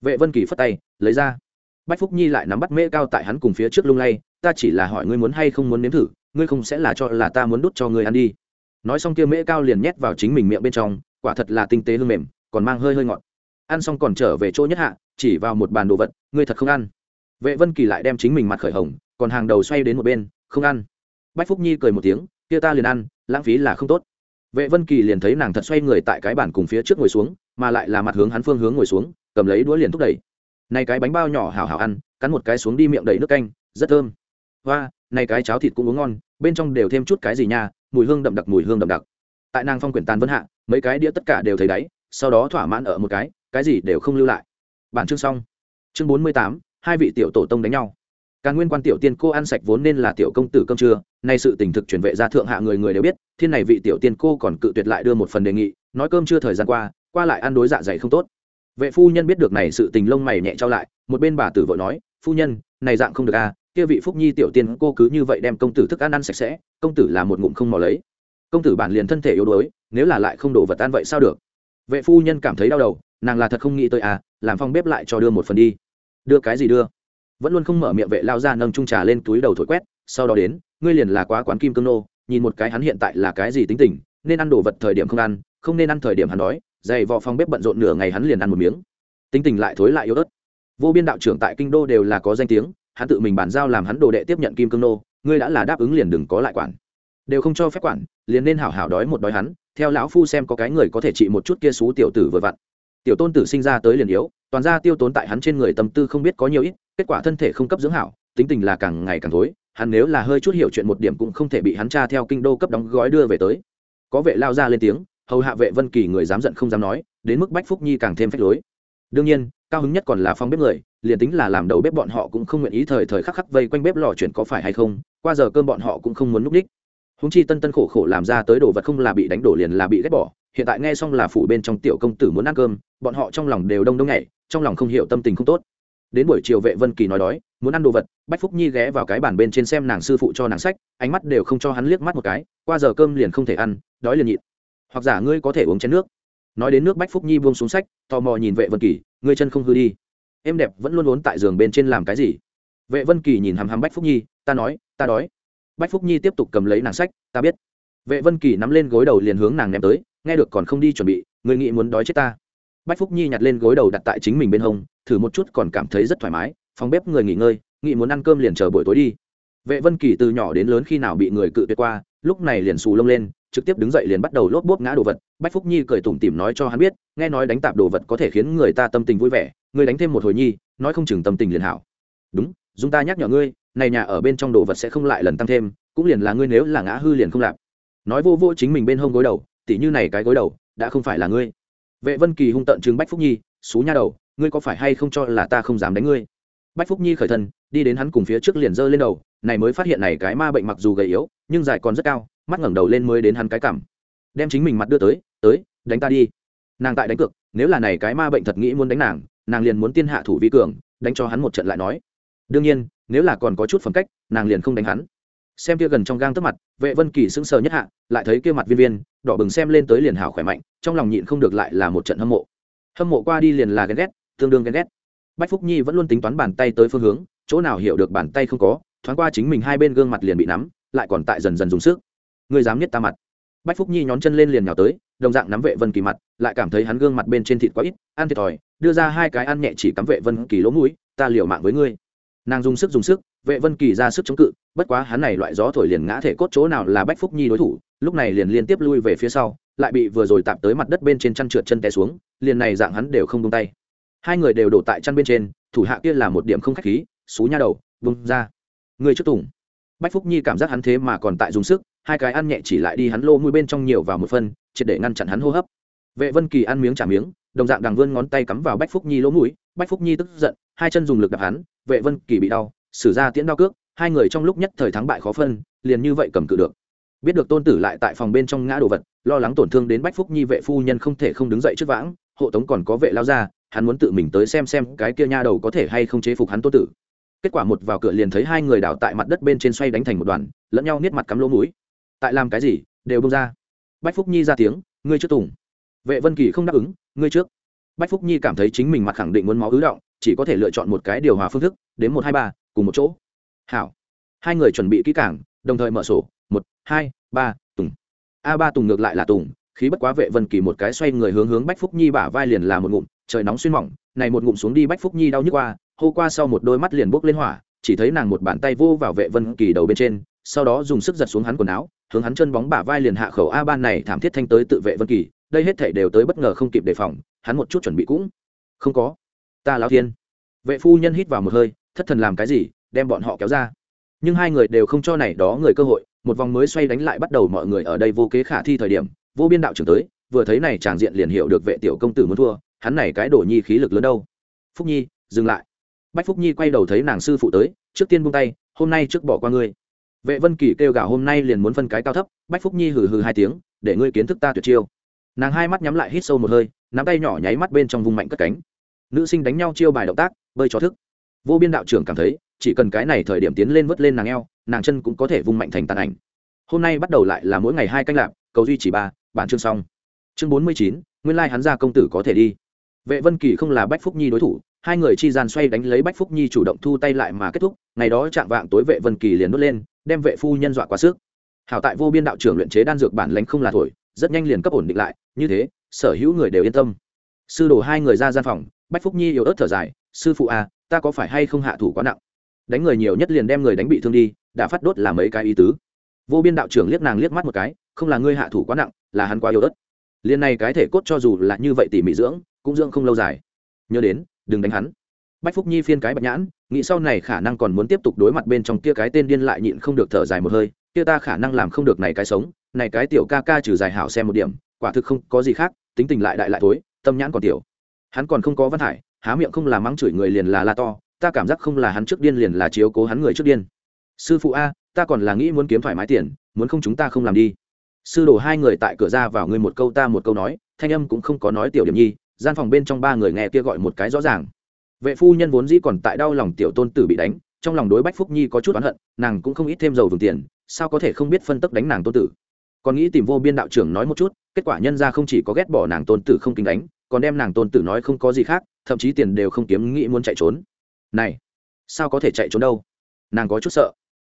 Vệ vân kỳ phất tay, lấy ra. Bách phúc nhi lại nắm bắt mễ cao tại hắn cùng phía trước lung lay, ta chỉ là hỏi ngươi muốn hay không muốn nếm thử, ngươi không sẽ là cho là ta muốn đút cho ngươi ăn đi. Nói xong kia mễ cao liền nhét vào chính mình miệng bên trong, quả thật là tinh tế hương mềm, còn mang hơi hơi ngọt. Ăn xong còn trở về chỗ nhất hạ, chỉ vào một bàn đồ vật, ngươi thật không ăn. Vệ vân kỳ lại đem chính mình mặt khởi hồng, còn hàng đầu xoay đến một bên, không ăn. Bách phúc nhi cười một tiếng, kia ta liền ăn lãng phí là không tốt. Vệ vân kỳ liền thấy nàng thật xoay người tại cái bàn cùng phía trước ngồi xuống, mà lại là mặt hướng hắn phương hướng ngồi xuống, cầm lấy đũa liền thúc đẩy. Này cái bánh bao nhỏ hảo hảo ăn, cắn một cái xuống đi miệng đầy nước canh, rất thơm. Và này cái cháo thịt cũng uống ngon, bên trong đều thêm chút cái gì nha, mùi hương đậm đặc, mùi hương đậm đặc. Tại nàng phong quyển tàn vân hạ, mấy cái đĩa tất cả đều thấy đáy, sau đó thỏa mãn ở một cái cái gì đều không lưu lại. Bản chương xong. Chương bốn mươi tám, hai vị tiểu tổ tông đánh nhau càn nguyên quan tiểu tiên cô ăn sạch vốn nên là tiểu công tử cơm trưa, nay sự tình thực chuyển vệ ra thượng hạ người người đều biết, thiên này vị tiểu tiên cô còn cự tuyệt lại đưa một phần đề nghị, nói cơm chưa thời gian qua qua lại ăn đối dạ dày không tốt. Vệ phu nhân biết được này sự tình lông mày nhẹ trao lại, một bên bà tử vội nói, phu nhân, này dạng không được à kia vị phúc nhi tiểu tiên cô cứ như vậy đem công tử thức ăn ăn sạch sẽ, công tử là một ngụm không mò lấy. Công tử bản liền thân thể yếu đuối, nếu là lại không đổ vật ăn vậy sao được? Vệ phu nhân cảm thấy đau đầu, nàng là thật không nghĩ tới à làm phòng bếp lại cho đưa một phần đi. Đưa cái gì đưa? Vẫn luôn không mở miệng vệ lao ra nâng trung trà lên túi đầu thổi quét, sau đó đến, ngươi liền là quá quán kim cương nô, nhìn một cái hắn hiện tại là cái gì tính tình, nên ăn đồ vật thời điểm không ăn, không nên ăn thời điểm hắn đói, dày vò phong bếp bận rộn nửa ngày hắn liền ăn một miếng. Tính tình lại thối lại yếu ớt. Vô biên đạo trưởng tại kinh đô đều là có danh tiếng, hắn tự mình bàn giao làm hắn đồ đệ tiếp nhận kim cương nô, ngươi đã là đáp ứng liền đừng có lại quản. Đều không cho phép quản, liền nên hảo hảo đói một đói hắn, theo lão phu xem có cái người có thể trị một chút kia xú tiểu tử vừa vặn tiểu tôn tử sinh ra tới liền yếu, toàn ra tiêu tốn tại hắn trên người tâm tư không biết có nhiều ít, kết quả thân thể không cấp dưỡng hảo, tính tình là càng ngày càng thối, hắn nếu là hơi chút hiểu chuyện một điểm cũng không thể bị hắn cha theo kinh đô cấp đóng gói đưa về tới. Có vệ lao ra lên tiếng, hầu hạ vệ vân kỳ người dám giận không dám nói, đến mức bách phúc nhi càng thêm phách lối. Đương nhiên, cao hứng nhất còn là phong bếp người, liền tính là làm đầu bếp bọn họ cũng không nguyện ý thời thời khắc khắc vây quanh bếp lò chuyển có phải hay không, qua giờ cơm bọn họ cũng không muốn núp đích. Húng chi tân tân khổ khổ làm ra tới đồ vật không là bị đánh đổ liền là bị ghét bỏ hiện tại nghe xong là phủ bên trong tiểu công tử muốn ăn cơm, bọn họ trong lòng đều đông đông nhảy, trong lòng không hiểu tâm tình không tốt. Đến buổi chiều vệ vân kỳ nói đói, muốn ăn đồ vật, bách phúc nhi ghé vào cái bàn bên trên xem nàng sư phụ cho nàng sách, ánh mắt đều không cho hắn liếc mắt một cái, qua giờ cơm liền không thể ăn, đói liền nhịn. Hoặc giả ngươi có thể uống chén nước. Nói đến nước bách phúc nhi buông xuống sách, tò mò nhìn vệ vân kỳ, ngươi chân không hư đi. Em đẹp vẫn luôn uốn tại giường bên trên làm cái gì? Vệ vân kỳ nhìn hằm hằm bách phúc nhi, ta nói, ta đói. Bách phúc nhi tiếp tục cầm lấy nàng sách, ta biết. Vệ vân kỳ nắm lên gối đầu liền hướng nàng ném tới nghe được còn không đi chuẩn bị, người nghĩ muốn đói chết ta. Bách phúc nhi nhặt lên gối đầu đặt tại chính mình bên hông, thử một chút còn cảm thấy rất thoải mái, phòng bếp người nghỉ ngơi, nghĩ muốn ăn cơm liền chờ buổi tối đi. Vệ vân kỳ từ nhỏ đến lớn khi nào bị người cự tuyệt qua, lúc này liền xù lông lên, trực tiếp đứng dậy liền bắt đầu lốp bốp ngã đồ vật. Bách phúc nhi cười tủm tỉm nói cho hắn biết, nghe nói đánh tạp đồ vật có thể khiến người ta tâm tình vui vẻ, người đánh thêm một hồi nhi, nói không chừng tâm tình liền hảo. Đúng, dùng ta nhắc nhở ngươi, này nhà ở bên trong đồ vật sẽ không lại lần tăng thêm, cũng liền là ngươi nếu là ngã hư liền không lạp nói vô vô chính mình bên hông gối đầu tỉ như này cái gối đầu, đã không phải là ngươi. Vệ vân kỳ hung tận chứng bách phúc nhi, xú nha đầu, ngươi có phải hay không cho là ta không dám đánh ngươi? Bách phúc nhi khởi thân, đi đến hắn cùng phía trước liền giơ lên đầu, này mới phát hiện này cái ma bệnh mặc dù gầy yếu, nhưng dài còn rất cao, mắt ngẩng đầu lên mới đến hắn cái cảm đem chính mình mặt đưa tới tới, đánh ta đi. Nàng tại đánh cược, nếu là này cái ma bệnh thật nghĩ muốn đánh nàng nàng liền muốn tiên hạ thủ vi cường, đánh cho hắn một trận lại nói. Đương nhiên, nếu là còn có chút phẩm cách, nàng liền không đánh hắn xem kia gần trong gang tức mặt, vệ vân kỳ sững sờ nhất hạ, lại thấy kia mặt viên viên, đỏ bừng xem lên tới liền hảo khỏe mạnh, trong lòng nhịn không được lại là một trận hâm mộ. Hâm mộ qua đi liền là ghen ghét, tương đương ghen ghét. Bách phúc nhi vẫn luôn tính toán bàn tay tới phương hướng, chỗ nào hiểu được bàn tay không có, thoáng qua chính mình hai bên gương mặt liền bị nắm, lại còn tại dần dần dùng sức. Người dám nhất ta mặt. Bách phúc nhi nhón chân lên liền nhào tới, đồng dạng nắm vệ vân kỳ mặt, lại cảm thấy hắn gương mặt bên trên thịt quá ít, ăn thiệt thòi, đưa ra hai cái ăn nhẹ chỉ cắm vệ vân kỳ lỗ mũi, ta liều mạng với ngươi. Nàng dùng sức dùng sức vệ vân kỳ ra sức chống cự, bất quá hắn này loại gió thổi liền ngã thể cốt chỗ nào là bách phúc nhi đối thủ, lúc này liền liên tiếp lui về phía sau, lại bị vừa rồi tạm tới mặt đất bên trên chăn trượt chân té xuống, liền này dạng hắn đều không tung tay. Hai người đều đổ tại chăn bên trên, thủ hạ kia là một điểm không khách khí, xú nha đầu bung ra. Người trước tùng. Bách phúc nhi cảm giác hắn thế mà còn tại dùng sức, hai cái ăn nhẹ chỉ lại đi hắn lô mũi bên trong nhiều vào một phân triệt để ngăn chặn hắn hô hấp. Vệ vân kỳ ăn miếng trả miếng, đồng dạng đằng vươn ngón tay cắm vào bách phúc nhi lỗ mũi, bách phúc nhi tức giận, hai chân dùng lực đập hắn, vệ vân kỳ bị đau sử ra tiễn đao cước, hai người trong lúc nhất thời thắng bại khó phân, liền như vậy cầm cự được. Biết được tôn tử lại tại phòng bên trong ngã đồ vật, lo lắng tổn thương đến bách phúc nhi vệ phu nhân không thể không đứng dậy trước vãng, hộ tống còn có vệ lao ra, hắn muốn tự mình tới xem xem cái kia nha đầu có thể hay không chế phục hắn tôn tử. Kết quả một vào cửa liền thấy hai người đào tại mặt đất bên trên xoay đánh thành một đoàn, lẫn nhau niết mặt cắm lỗ mũi. Tại làm cái gì, đều bông ra. Bách phúc nhi ra tiếng, ngươi trước tùng. Vệ vân kỳ không đáp ứng, ngươi trước. Bách phúc nhi cảm thấy chính mình mặt khẳng định muốn máu ứ động, chỉ có thể lựa chọn một cái điều hòa phương thức, đến một hai ba cùng một chỗ. Hảo. Hai người chuẩn bị kỹ cảng đồng thời mở sổ. Một, hai, ba, tùng. A ba tùng ngược lại là tùng, khí bất quá vệ vân kỳ một cái xoay người hướng hướng bách phúc nhi bả vai liền là một ngụm, trời nóng xuyên mỏng, này một ngụm xuống đi bách phúc nhi đau nhức qua, hô qua sau một đôi mắt liền bốc lên hỏa, chỉ thấy nàng một bàn tay vô vào vệ vân kỳ đầu bên trên, sau đó dùng sức giật xuống hắn quần áo, hướng hắn chân bóng bả vai liền hạ khẩu a ban này thảm thiết thanh tới tự vệ vân kỳ, đây hết thể đều tới bất ngờ không kịp đề phòng, hắn một chút chuẩn bị cũng không có. Ta lão thiên. Vệ phu nhân hít vào một hơi thất thần làm cái gì, đem bọn họ kéo ra. Nhưng hai người đều không cho này đó người cơ hội, một vòng mới xoay đánh lại bắt đầu mọi người ở đây vô kế khả thi thời điểm, vô biên đạo trưởng tới, vừa thấy này tràng diện liền hiểu được vệ tiểu công tử muốn thua, hắn này cái đổ nhi khí lực lớn đâu. Phúc nhi, dừng lại. Bách phúc nhi quay đầu thấy nàng sư phụ tới, trước tiên buông tay, hôm nay trước bỏ qua ngươi. Vệ vân kỳ kêu gào hôm nay liền muốn phân cái cao thấp, bách phúc nhi hừ hừ hai tiếng, để ngươi kiến thức ta tuyệt chiêu. Nàng hai mắt nhắm lại hít sâu một hơi, nắm tay nhỏ nháy mắt bên trong vùng mạnh cất cánh. Nữ sinh đánh nhau chiêu bài động tác, bơi cho thức vô biên đạo trưởng cảm thấy, chỉ cần cái này thời điểm tiến lên vớt lên nàng eo, nàng chân cũng có thể vung mạnh thành tàn ảnh. Hôm nay bắt đầu lại là mỗi ngày hai canh lạp, cầu duy chỉ ba, bản chương xong. Chương bốn mươi chín, nguyên lai hắn ra công tử có thể đi. Vệ vân kỳ không là bách phúc nhi đối thủ, hai người chi gian xoay đánh lấy bách phúc nhi chủ động thu tay lại mà kết thúc, ngày đó chạm vạng tối vệ vân kỳ liền đốt lên, đem vệ phu nhân dọa quá sức. Hảo tại vô biên đạo trưởng luyện chế đan dược bản lánh không là thổi, rất nhanh liền cấp ổn định lại, như thế, sở hữu người đều yên tâm. Sư đổ hai người ra gian phòng, bách phúc nhi yếu ớt thở dài, sư phụ à ta có phải hay không hạ thủ quá nặng? Đánh người nhiều nhất liền đem người đánh bị thương đi, đã phát đốt là mấy cái ý tứ. Vô biên đạo trưởng liếc nàng liếc mắt một cái, không là ngươi hạ thủ quá nặng, là hắn quá yếu ớt. Liền này cái thể cốt cho dù là như vậy tỉ mỉ dưỡng, cũng dưỡng không lâu dài. Nhớ đến, đừng đánh hắn. Bách phúc nhi phiên cái bạch nhãn, nghĩ sau này khả năng còn muốn tiếp tục đối mặt bên trong kia cái tên điên lại nhịn không được thở dài một hơi, kia ta khả năng làm không được này cái sống, này cái tiểu ca ca trừ dài hảo xem một điểm, quả thực không có gì khác, tính tình lại đại lại thối, tâm nhãn còn tiểu. Hắn còn không có văn hải há miệng không là mắng chửi người liền là la to, ta cảm giác không là hắn trước điên liền là chiếu cố hắn người trước điên. Sư phụ a, ta còn là nghĩ muốn kiếm thoải mái tiền, muốn không chúng ta không làm đi. Sư đồ hai người tại cửa ra vào ngươi một câu ta một câu nói, thanh âm cũng không có nói tiểu điểm nhi, gian phòng bên trong ba người nghe kia gọi một cái rõ ràng. Vệ phu nhân vốn dĩ còn tại đau lòng tiểu tôn tử bị đánh, trong lòng đối bách phúc nhi có chút oán hận, nàng cũng không ít thêm dầu vừng tiền, sao có thể không biết phân tức đánh nàng tôn tử. Còn nghĩ tìm vô biên đạo trưởng nói một chút, kết quả nhân ra không chỉ có ghét bỏ nàng tôn tử không kính đánh còn đem nàng tôn tử nói không có gì khác, thậm chí tiền đều không kiếm nghĩ muốn chạy trốn. Này, sao có thể chạy trốn đâu? Nàng có chút sợ.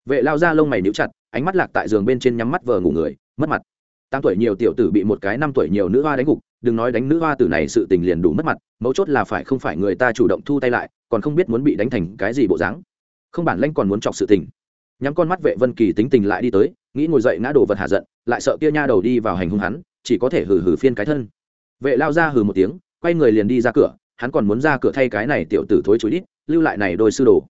Vệ lao ra lông mày níu chặt, ánh mắt lạc tại giường bên trên nhắm mắt vờ ngủ người, mất mặt. Tám tuổi nhiều tiểu tử bị một cái năm tuổi nhiều nữ hoa đánh gục, đừng nói đánh nữ hoa tử này sự tình liền đủ mất mặt, mấu chốt là phải không phải người ta chủ động thu tay lại, còn không biết muốn bị đánh thành cái gì bộ dáng. Không bản lanh còn muốn chọc sự tình. Nhắm con mắt vệ vân kỳ tính tình lại đi tới, nghĩ ngồi dậy ngã đồ vật hạ giận, lại sợ kia nha đầu đi vào hành hung hắn, chỉ có thể hừ hừ phiên cái thân vệ lao ra hừ một tiếng, quay người liền đi ra cửa, hắn còn muốn ra cửa thay cái này tiểu tử thối chối đít, lưu lại này đôi sư đồ.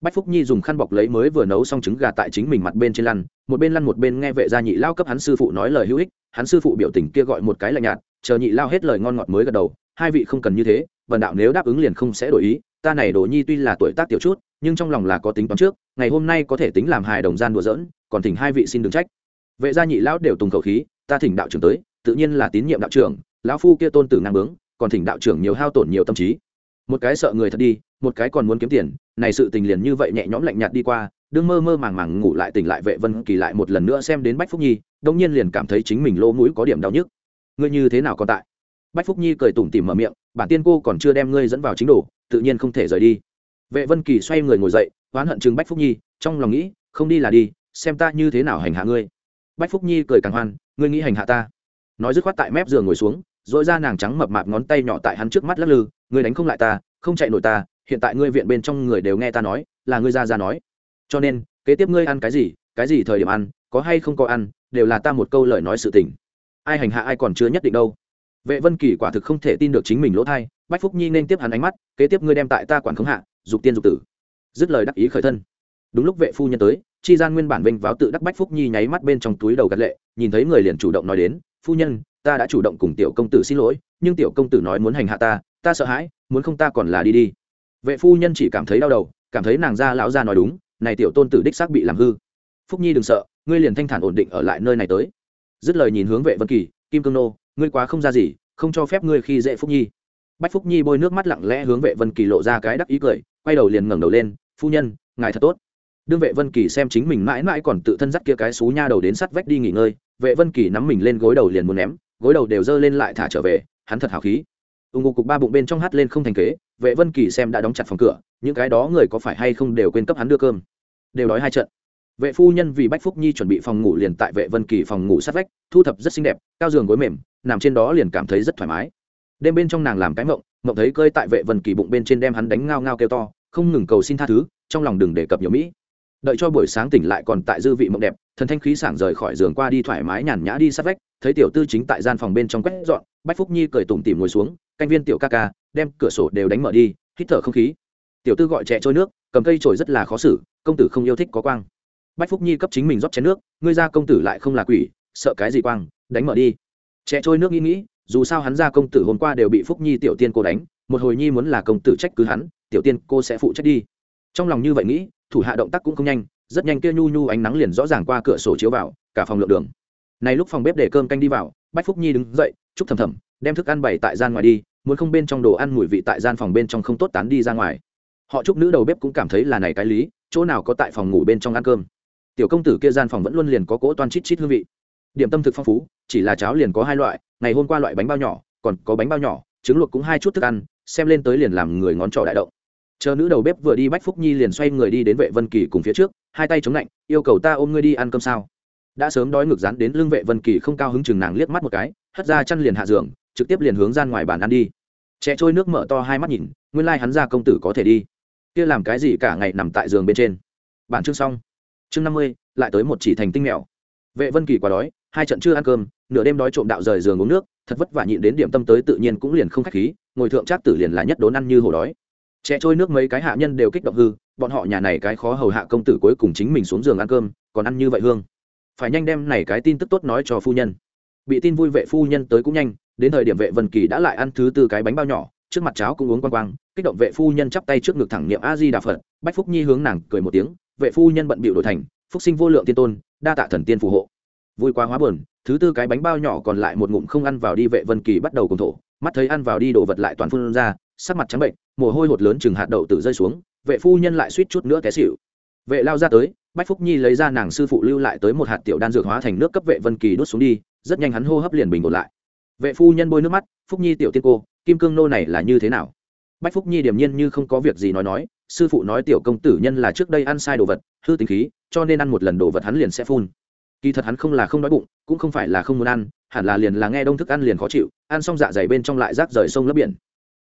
Bách phúc nhi dùng khăn bọc lấy mới vừa nấu xong trứng gà tại chính mình mặt bên trên lăn, một bên lăn một bên nghe vệ gia nhị lao cấp hắn sư phụ nói lời hữu ích, hắn sư phụ biểu tình kia gọi một cái lạnh nhạt, chờ nhị lao hết lời ngon ngọt mới gật đầu, hai vị không cần như thế vần đạo nếu đáp ứng liền không sẽ đổi ý, ta này đồ nhi tuy là tuổi tác tiểu chút, nhưng trong lòng là có tính toán trước, ngày hôm nay có thể tính làm hài đồng gian đùa giỡn, còn thỉnh hai vị xin đừng trách. Vệ gia nhị lão đều tùng khẩu khí, ta thỉnh đạo trưởng tới, tự nhiên là tín nhiệm đạo trưởng lão phu kia tôn tử ngang bướng, còn thỉnh đạo trưởng nhiều hao tổn nhiều tâm trí. Một cái sợ người thật đi, một cái còn muốn kiếm tiền, này sự tình liền như vậy nhẹ nhõm lạnh nhạt đi qua, đương mơ mơ màng màng ngủ lại tỉnh lại vệ vân kỳ lại một lần nữa xem đến bách phúc nhi đông nhiên liền cảm thấy chính mình lỗ mũi có điểm đau nhức. Ngươi như thế nào còn tại? Bách phúc nhi cười tủm tỉm mở miệng, bản tiên cô còn chưa đem ngươi dẫn vào chính đồ, tự nhiên không thể rời đi. Vệ vân kỳ xoay người ngồi dậy, oán hận chừng bách phúc nhi, trong lòng nghĩ, không đi là đi, xem ta như thế nào hành hạ ngươi. Bách phúc nhi cười càng hoan, ngươi nghĩ hành hạ ta? Nói dứt khoát tại mép giường ngồi xuống dội ra nàng trắng mập mạp ngón tay nhỏ tại hắn trước mắt lắc lư, ngươi đánh không lại ta, không chạy nổi ta, hiện tại ngươi viện bên trong người đều nghe ta nói, là ngươi ra ra nói. Cho nên, kế tiếp ngươi ăn cái gì cái gì thời điểm ăn, có hay không có ăn, đều là ta một câu lời nói sự tình. Ai hành hạ ai còn chưa nhất định đâu. Vệ vân kỳ quả thực không thể tin được chính mình lỗ thai, bách phúc nhi nên tiếp hắn ánh mắt, kế tiếp ngươi đem tại ta quản khống hạ, dục tiên dục tử. Dứt lời đắc ý khởi thân. Đúng lúc vệ phu nhân tới, chi gian nguyên bản vinh váo tự đắc bách phúc nhi nháy mắt bên trong túi đầu gật lệ, nhìn thấy người liền chủ động nói đến, phu nhân ta đã chủ động cùng tiểu công tử xin lỗi, nhưng tiểu công tử nói muốn hành hạ ta ta sợ hãi, muốn không ta còn là đi đi. Vệ phu nhân chỉ cảm thấy đau đầu, cảm thấy nàng gia lão gia nói đúng, này tiểu tôn tử đích xác bị làm hư. Phúc nhi đừng sợ, ngươi liền thanh thản ổn định ở lại nơi này tới. Dứt lời nhìn hướng vệ vân kỳ, kim cương nô, ngươi quá không ra gì, không cho phép ngươi khi dễ phúc nhi. Bách phúc nhi bôi nước mắt lặng lẽ hướng vệ vân kỳ lộ ra cái đắc ý cười, quay đầu liền ngẩng đầu lên, phu nhân, ngài thật tốt. Đương vệ vân kỳ xem chính mình mãi mãi còn tự thân dắt kia cái xú nha đầu đến sắt vách đi nghỉ ngơi, vệ vân kỳ nắm mình lên gối đầu liền muốn ném gối đầu đều dơ lên lại thả trở về, hắn thật hào khí. Ưng ngục cục ba bụng bên trong hát lên không thành kế, vệ vân kỳ xem đã đóng chặt phòng cửa, những cái đó người có phải hay không đều quên cấp hắn đưa cơm. Đều đói hai trận. Vệ phu nhân vì bách phúc nhi chuẩn bị phòng ngủ liền tại vệ vân kỳ phòng ngủ sát vách, thu thập rất xinh đẹp, cao giường gối mềm, nằm trên đó liền cảm thấy rất thoải mái. Đêm bên trong nàng làm cái mộng mộng thấy cơi tại vệ vân kỳ bụng bên trên đem hắn đánh ngao ngao kêu to, không ngừng cầu xin tha thứ, trong lòng đừng đề cập nhiều mỹ. Đợi cho buổi sáng tỉnh lại còn tại dư vị mộng đẹp, thần thanh khí sảng rời khỏi giường qua đi thoải mái nhàn nhã đi sát vách thấy tiểu tư chính tại gian phòng bên trong quét dọn, bách phúc nhi cười tủm tỉm ngồi xuống, canh viên tiểu ca ca, đem cửa sổ đều đánh mở đi, hít thở không khí. Tiểu tư gọi trẻ trôi nước, cầm cây trổi rất là khó xử, công tử không yêu thích có quang. Bách phúc nhi cấp chính mình rót chén nước, ngươi ra công tử lại không là quỷ, sợ cái gì quang, đánh mở đi. Trẻ trôi nước nghĩ nghĩ, dù sao hắn ra công tử hôm qua đều bị phúc nhi tiểu tiên cô đánh, một hồi nhi muốn là công tử trách cứ hắn, tiểu tiên cô sẽ phụ trách đi. Trong lòng như vậy nghĩ, thủ hạ động tác cũng không nhanh, rất nhanh kia nhu nhu ánh nắng liền rõ ràng qua cửa sổ chiếu vào, cả phòng lượng đường này lúc phòng bếp để cơm canh đi vào, bách phúc nhi đứng dậy, chúc thầm thầm, đem thức ăn bày tại gian ngoài đi, muốn không bên trong đồ ăn mùi vị tại gian phòng bên trong không tốt tán đi ra ngoài. Họ chúc nữ đầu bếp cũng cảm thấy là này cái lý, chỗ nào có tại phòng ngủ bên trong ăn cơm. Tiểu công tử kia gian phòng vẫn luôn liền có cỗ toan chít chít hương vị. Điểm tâm thực phong phú, chỉ là cháo liền có hai loại, ngày hôm qua loại bánh bao nhỏ, còn có bánh bao nhỏ, trứng luộc cũng hai chút thức ăn, xem lên tới liền làm người ngón trỏ đại động. Chờ nữ đầu bếp vừa đi, bách phúc nhi liền xoay người đi đến vệ vân kỳ cùng phía trước, hai tay chống lạnh, yêu cầu ta ôm ngươi đi ăn cơm sao? Đã sớm đói ngược rán đến lưng vệ vân kỳ không cao hứng chừng nàng liếc mắt một cái, hất ra chăn liền hạ giường, trực tiếp liền hướng ra ngoài bàn ăn đi. Trẻ trôi nước mở to hai mắt nhìn, nguyên lai hắn ra công tử có thể đi. Kia làm cái gì cả ngày nằm tại giường bên trên. Bản chương xong. Chương năm mươi, lại tới một chỉ thành tinh mèo. Vệ vân kỳ quá đói, hai trận chưa ăn cơm, nửa đêm đói trộm đạo rời giường uống nước, thật vất vả nhịn đến điểm tâm tới tự nhiên cũng liền không khách khí, ngồi thượng trác tử liền là nhất đốn ăn như hổ đói. Trẻ trôi nước mấy cái hạ nhân đều kích động hư, bọn họ nhà này cái khó hầu hạ công tử cuối cùng chính mình xuống giường ăn cơm, còn ăn như vậy hương phải nhanh đem này cái tin tức tốt nói cho phu nhân. Bị tin vui vệ phu nhân tới cũng nhanh, đến thời điểm vệ vân kỳ đã lại ăn thứ tư cái bánh bao nhỏ, trước mặt cháo cũng uống quang quang, kích động vệ phu nhân chắp tay trước ngực thẳng niệm a di đà phật, bách phúc nhi hướng nàng cười một tiếng, vệ phu nhân bận bịu đổi thành, phúc sinh vô lượng tiên tôn, đa tạ thần tiên phù hộ. Vui quá hóa buồn, thứ tư cái bánh bao nhỏ còn lại một ngụm không ăn vào đi vệ vân kỳ bắt đầu cùng thổ, mắt thấy ăn vào đi đồ vật lại toàn phun ra, sắc mặt trắng bệnh, mồ hôi hột lớn chừng hạt đậu tự rơi xuống, vệ phu nhân lại suýt chút nữa té xỉu. Vệ lao ra tới bách phúc nhi lấy ra nàng sư phụ lưu lại tới một hạt tiểu đan dược hóa thành nước cấp vệ vân kỳ đốt xuống đi, rất nhanh hắn hô hấp liền bình ổn lại. Vệ phu nhân bôi nước mắt, phúc nhi tiểu tiên cô, kim cương nô này là như thế nào? Bách phúc nhi điềm nhiên như không có việc gì nói nói, sư phụ nói tiểu công tử nhân là trước đây ăn sai đồ vật, hư tính khí, cho nên ăn một lần đồ vật hắn liền sẽ phun. Kỳ thật hắn không là không đói bụng, cũng không phải là không muốn ăn, hẳn là liền là nghe đông thức ăn liền khó chịu, ăn xong dạ dày bên trong lại rác rời sông lấp biển.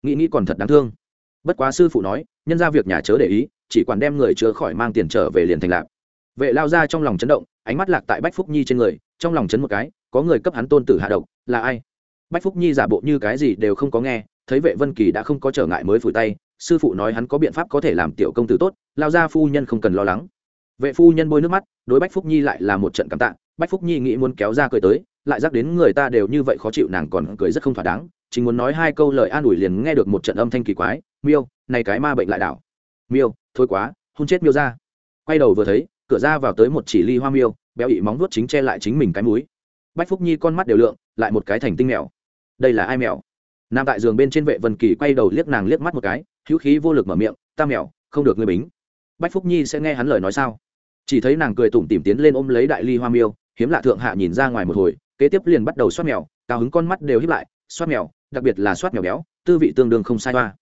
Nghĩ nghĩ còn thật đáng thương. Bất quá sư phụ nói, nhân ra việc nhà chớ để ý, chỉ quản đem người chữa khỏi mang tiền trở về liền thành lạc vệ lao ra trong lòng chấn động, ánh mắt lạc tại bách phúc nhi trên người, trong lòng chấn một cái, có người cấp hắn tôn tử hạ độc, là ai? Bách phúc nhi giả bộ như cái gì đều không có nghe, thấy vệ vân kỳ đã không có trở ngại mới phủi tay, sư phụ nói hắn có biện pháp có thể làm tiểu công tử tốt, lao ra phu nhân không cần lo lắng. Vệ phu nhân bôi nước mắt, đối bách phúc nhi lại là một trận cảm tạ, bách phúc nhi nghĩ muốn kéo ra cười tới, lại dắt đến người ta đều như vậy khó chịu nàng còn cười rất không thỏa đáng, chính muốn nói hai câu lời an ủi liền nghe được một trận âm thanh kỳ quái, miêu, này cái ma bệnh lại đảo. Miêu, thôi quá, hôn chết miêu ra quay đầu vừa thấy cửa ra vào tới một chỉ ly hoa miêu, béo ị móng vuốt chính che lại chính mình cái múi bách phúc nhi con mắt đều lượng, lại một cái thành tinh mèo. Đây là ai mèo? Nam tại giường bên trên vệ vân kỳ quay đầu liếc nàng liếc mắt một cái, hữu khí vô lực mở miệng, ta mèo, không được ngươi bính. Bách phúc nhi sẽ nghe hắn lời nói sao? Chỉ thấy nàng cười tủm tỉm tiến lên ôm lấy đại ly hoa miêu, hiếm lạ thượng hạ nhìn ra ngoài một hồi, kế tiếp liền bắt đầu xoát mèo, cao hứng con mắt đều hiếp lại, xoát mèo, đặc biệt là xoát mèo béo, tư vị tương đương không sai hoa.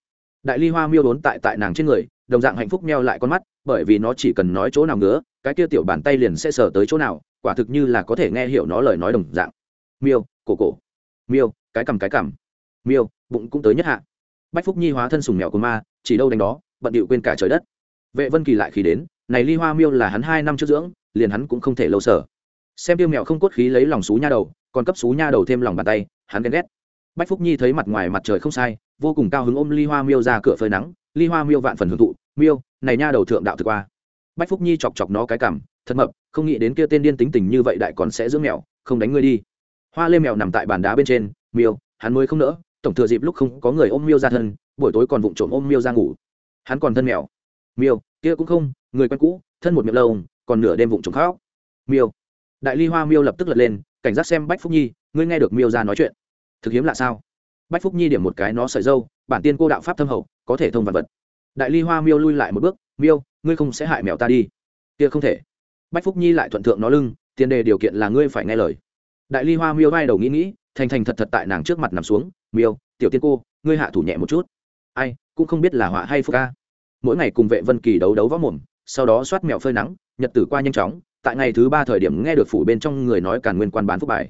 Đại ly hoa miêu đốn tại tại nàng trên người, đồng dạng hạnh phúc meo lại con mắt, bởi vì nó chỉ cần nói chỗ nào ngứa cái kia tiểu bàn tay liền sẽ sờ tới chỗ nào, quả thực như là có thể nghe hiểu nó lời nói đồng dạng. Miêu, cổ cổ. Miêu, cái cằm cái cằm. Miêu, bụng cũng tới nhất hạ. Bách phúc nhi hóa thân sùng mèo của ma, chỉ đâu đánh đó, bận điệu quên cả trời đất. Vệ vân kỳ lại khi đến, này ly hoa miêu là hắn hai năm trước dưỡng, liền hắn cũng không thể lâu sở xem tiêu mèo không cốt khí lấy lòng xú nha đầu, còn cấp xú nha đầu thêm lòng bàn tay, hắn ghen ghét. Bách phúc nhi thấy mặt ngoài mặt trời không sai, vô cùng cao hứng ôm ly hoa miêu ra cửa phơi nắng. Ly hoa miêu vạn phần hưởng thụ, miêu, này nha đầu thượng đạo thực qua bách phúc nhi chọc chọc nó cái cảm, thật mập, không nghĩ đến kia tên điên tính tình như vậy đại còn sẽ dưỡng mèo, không đánh ngươi đi. Hoa lê mèo nằm tại bàn đá bên trên, miêu, hắn mới không nỡ, tổng thừa dịp lúc không có người ôm miêu ra thân, buổi tối còn vụng trộm ôm miêu ra ngủ. Hắn còn thân mèo. Miêu, kia cũng không, người quen cũ, thân một miệng lâu còn nửa đêm vụng trộm khóc. Miêu. Đại ly hoa miêu lập tức lật lên, cảnh giác xem bách phúc nhi, ngươi nghe được miêu ra nói chuyện. Thực hiếm lạ sao? Bách phúc nhi điểm một cái nó sợi dâu, bản tiên cô đạo pháp thâm hậu, có thể thông vật vật. Đại ly hoa miêu lui lại một bước, miêu ngươi không sẽ hại mèo ta đi. Kia không thể. Bách phúc nhi lại thuận thượng nó lưng, tiền đề điều kiện là ngươi phải nghe lời. Đại ly hoa miêu vai đầu nghĩ nghĩ, thành thành thật thật tại nàng trước mặt nằm xuống, miêu, tiểu tiên cô, ngươi hạ thủ nhẹ một chút. Ai, cũng không biết là họa hay phúc ca. Mỗi ngày cùng vệ vân kỳ đấu đấu võ mồm, sau đó soát mèo phơi nắng, nhật tử qua nhanh chóng, tại ngày thứ ba thời điểm nghe được phủ bên trong người nói càn nguyên quan bán phúc bài.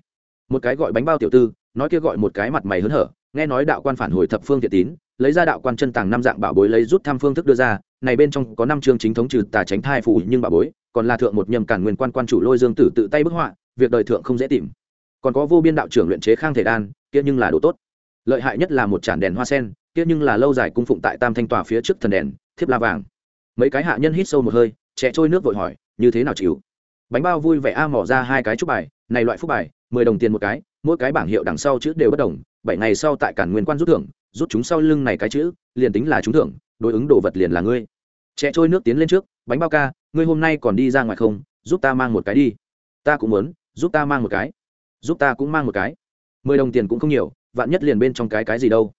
Một cái gọi bánh bao tiểu tư, nói kia gọi một cái mặt mày hớn hở, nghe nói đạo quan phản hồi thập phương thiện tín lấy ra đạo quan chân tàng năm dạng bảo bối lấy rút tham phương thức đưa ra, này bên trong có năm chương chính thống trừ tà tránh thai phụ nhưng bảo bối, còn là thượng một nhầm cản nguyên quan quan chủ lôi dương tử tự tay bức họa, việc đời thượng không dễ tìm. Còn có vô biên đạo trưởng luyện chế khang thể đan, kia nhưng là đồ tốt. Lợi hại nhất là một chản đèn hoa sen, kia nhưng là lâu dài cung phụng tại tam thanh tòa phía trước thần đèn, thiếp la vàng. Mấy cái hạ nhân hít sâu một hơi, trẻ trôi nước vội hỏi, như thế nào chịu? Bánh bao vui vẻ a mỏ ra hai cái chúc bài, này loại phúc bài, mười đồng tiền một cái, mỗi cái bảng hiệu đằng sau chữ đều bất đồng, bảy ngày sau tại cản nguyên quan rút thưởng rút chúng sau lưng này cái chữ, liền tính là trúng thưởng, đối ứng đồ vật liền là ngươi. Trẻ trôi nước tiến lên trước, bánh bao ca, ngươi hôm nay còn đi ra ngoài không? Giúp ta mang một cái đi. Ta cũng muốn, giúp ta mang một cái. Giúp ta cũng mang một cái. Mười đồng tiền cũng không nhiều, vạn nhất liền bên trong cái cái gì đâu.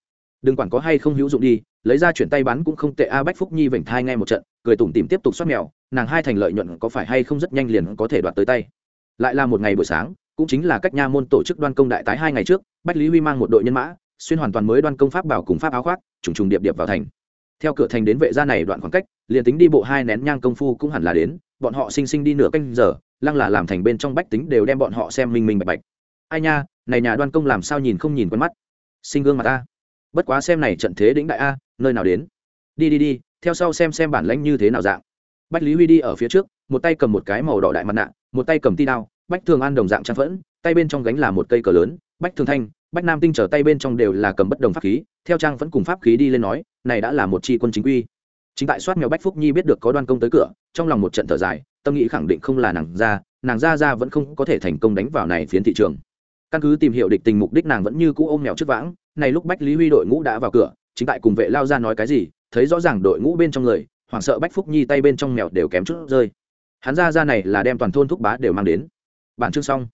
Đừng quản có hay không hữu dụng đi, lấy ra chuyển tay bán cũng không tệ. A bách phúc nhi vểnh thai ngay một trận, cười tủm tìm tiếp tục xoát mèo, nàng hai thành lợi nhuận có phải hay không rất nhanh liền có thể đoạt tới tay. Lại là một ngày buổi sáng, cũng chính là cách nha môn tổ chức đoan công đại tái hai ngày trước, bách lý huy mang một đội nhân mã xuyên hoàn toàn mới đoan công pháp bảo cùng pháp áo khoác, trùng trùng điệp điệp vào thành. Theo cửa thành đến vệ gia này đoạn khoảng cách, liền tính đi bộ hai nén nhang công phu cũng hẳn là đến, bọn họ sinh sinh đi nửa canh giờ, lăng là làm thành bên trong bách tính đều đem bọn họ xem minh minh bạch bạch. Ai nha, này nhà đoan công làm sao nhìn không nhìn quen mắt? Sinh gương mặt ta bất quá xem này trận thế đĩnh đại a, nơi nào đến? Đi đi đi, theo sau xem xem bản lãnh như thế nào dạng. Bách lý huy đi ở phía trước, một tay cầm một cái màu đỏ đại mặt nạ, một tay cầm ti đao, bách thường an đồng dạng trang phẫn, tay bên trong gánh là một cây cờ lớn, bách thường thanh bách nam tinh trở tay bên trong đều là cầm bất đồng pháp khí, theo trang vẫn cùng pháp khí đi lên nói, này đã là một tri quân chính quy. Chính tại soát mèo bách phúc nhi biết được có đoan công tới cửa, trong lòng một trận thở dài, tâm nghĩ khẳng định không là nàng ra nàng ra ra vẫn không có thể thành công đánh vào này phiến thị trường. Căn cứ tìm hiểu địch tình mục đích nàng vẫn như cũ ôm mèo trước vãng, này lúc bách lý huy đội ngũ đã vào cửa, chính tại cùng vệ lao ra nói cái gì, thấy rõ ràng đội ngũ bên trong người, hoảng sợ bách phúc nhi tay bên trong mèo đều kém chút rơi. Hắn ra ra này là đem toàn thôn thúc bá đều mang đến. Bản chương xong.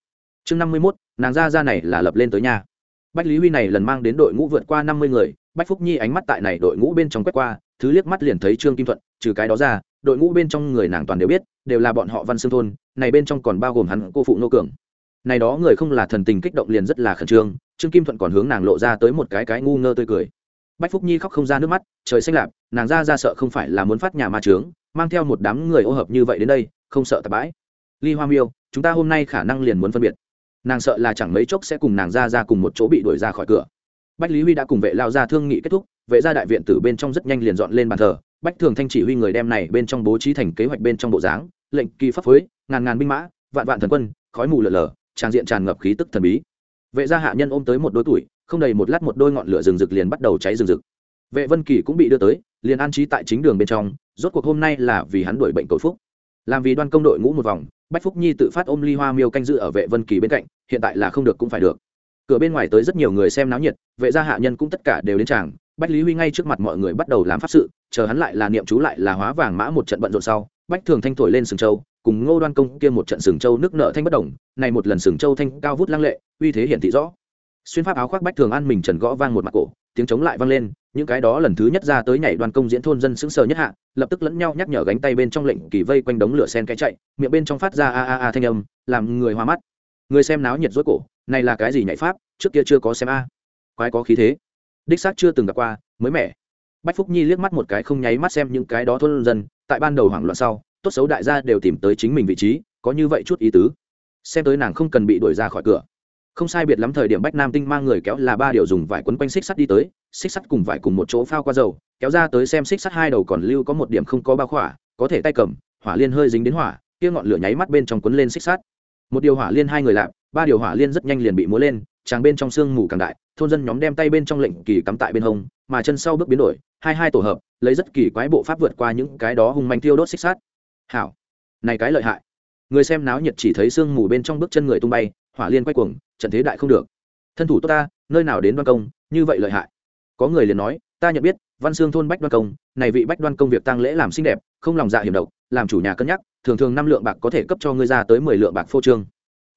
Chương năm mươi mốt, nàng ra ra này là lập lên tới nhà bách lý huy này lần mang đến đội ngũ vượt qua năm mươi người, bách phúc nhi ánh mắt tại này đội ngũ bên trong quét qua, thứ liếc mắt liền thấy trương kim thuận, trừ cái đó ra, đội ngũ bên trong người nàng toàn đều biết, đều là bọn họ văn xương thôn, này bên trong còn bao gồm hắn cô phụ nô cường. Này đó người không là thần tình kích động liền rất là khẩn trương trương kim thuận còn hướng nàng lộ ra tới một cái cái ngu ngơ tươi cười. Bách phúc nhi khóc không ra nước mắt, trời xanh lạp, nàng ra ra sợ không phải là muốn phát nhà ma trướng mang theo một đám người ô hợp như vậy đến đây, không sợ tạp bãi. Ly hoa miêu, chúng ta hôm nay khả năng liền muốn phân biệt nàng sợ là chẳng mấy chốc sẽ cùng nàng ra ra cùng một chỗ bị đuổi ra khỏi cửa. Bách lý huy đã cùng vệ lao ra thương nghị kết thúc, vệ gia đại viện tử bên trong rất nhanh liền dọn lên bàn thờ. Bách thường thanh chỉ huy người đem này bên trong bố trí thành kế hoạch bên trong bộ dáng, lệnh kỳ pháp phối, ngàn ngàn binh mã, vạn vạn thần quân, khói mù lở lở tràn diện tràn ngập khí tức thần bí. Vệ gia hạ nhân ôm tới một đôi tuổi, không đầy một lát một đôi ngọn lửa rừng rực liền bắt đầu cháy rừng rực. Vệ vân kỳ cũng bị đưa tới, liền an trí tại chính đường bên trong, rốt cuộc hôm nay là vì hắn đuổi bệnh cầu phúc. Làm vì đoan công đội ngũ một vòng bách phúc nhi tự phát ôm ly hoa miêu canh dự ở vệ vân kỳ bên cạnh, hiện tại là không được cũng phải được. Cửa bên ngoài tới rất nhiều người xem náo nhiệt, vệ gia hạ nhân cũng tất cả đều đến tràng. Bách lý huy ngay trước mặt mọi người bắt đầu làm pháp sự, chờ hắn lại là niệm chú lại là hóa vàng mã một trận bận rộn sau, bách thường thanh thổi lên sừng châu cùng ngô đoan công kia một trận sừng châu nước nợ thanh bất đồng, này một lần sừng châu thanh cao vút lăng lệ, uy thế hiển thị rõ. Xuyên pháp áo khoác bách thường ăn mình trần gõ vang một mặt cổ, tiếng chống lại vang lên những cái đó lần thứ nhất ra tới nhảy đoàn công diễn thôn dân sững sờ nhất hạ, lập tức lẫn nhau nhắc nhở gánh tay bên trong lệnh kỳ vây quanh đống lửa sen cái chạy, miệng bên trong phát ra a a a thanh âm, làm người hoa mắt. Người xem náo nhiệt rối cổ, này là cái gì nhảy pháp, trước kia chưa có xem a. Quái có khí thế. Đích xác chưa từng gặp qua, mới mẻ. Bách phúc nhi liếc mắt một cái không nháy mắt xem những cái đó thôn dân, tại ban đầu hoảng loạn sau, tốt xấu đại gia đều tìm tới chính mình vị trí, có như vậy chút ý tứ. Xem tới nàng không cần bị đuổi ra khỏi cửa không sai biệt lắm thời điểm bách nam tinh mang người kéo là ba điều dùng vải quấn quanh xích sắt đi tới, xích sắt cùng vải cùng một chỗ phao qua dầu, kéo ra tới xem xích sắt hai đầu còn lưu có một điểm không có bao khỏa, có thể tay cầm, hỏa liên hơi dính đến hỏa, kia ngọn lửa nháy mắt bên trong quấn lên xích sắt. Một điều hỏa liên hai người lạp, ba điều hỏa liên rất nhanh liền bị múa lên, tràng bên trong sương mù càng đại, thôn dân nhóm đem tay bên trong lệnh kỳ cắm tại bên hông, mà chân sau bước biến đổi, hai hai tổ hợp, lấy rất kỳ quái bộ pháp vượt qua những cái đó hung manh tiêu đốt xích sắt. Hảo, này cái lợi hại. Người xem náo nhiệt chỉ thấy sương mù bên trong bước chân người tung bay, hỏa liên quay cuồng trận thế đại không được. Thân thủ tốt ta, nơi nào đến đoan công, như vậy lợi hại. Có người liền nói, ta nhận biết, văn xương thôn bách đoan công, này vị bách đoan công việc tăng lễ làm xinh đẹp, không lòng dạ hiểm độc, làm chủ nhà cân nhắc, thường thường năm lượng bạc có thể cấp cho ngươi ra tới mười lượng bạc phô trương.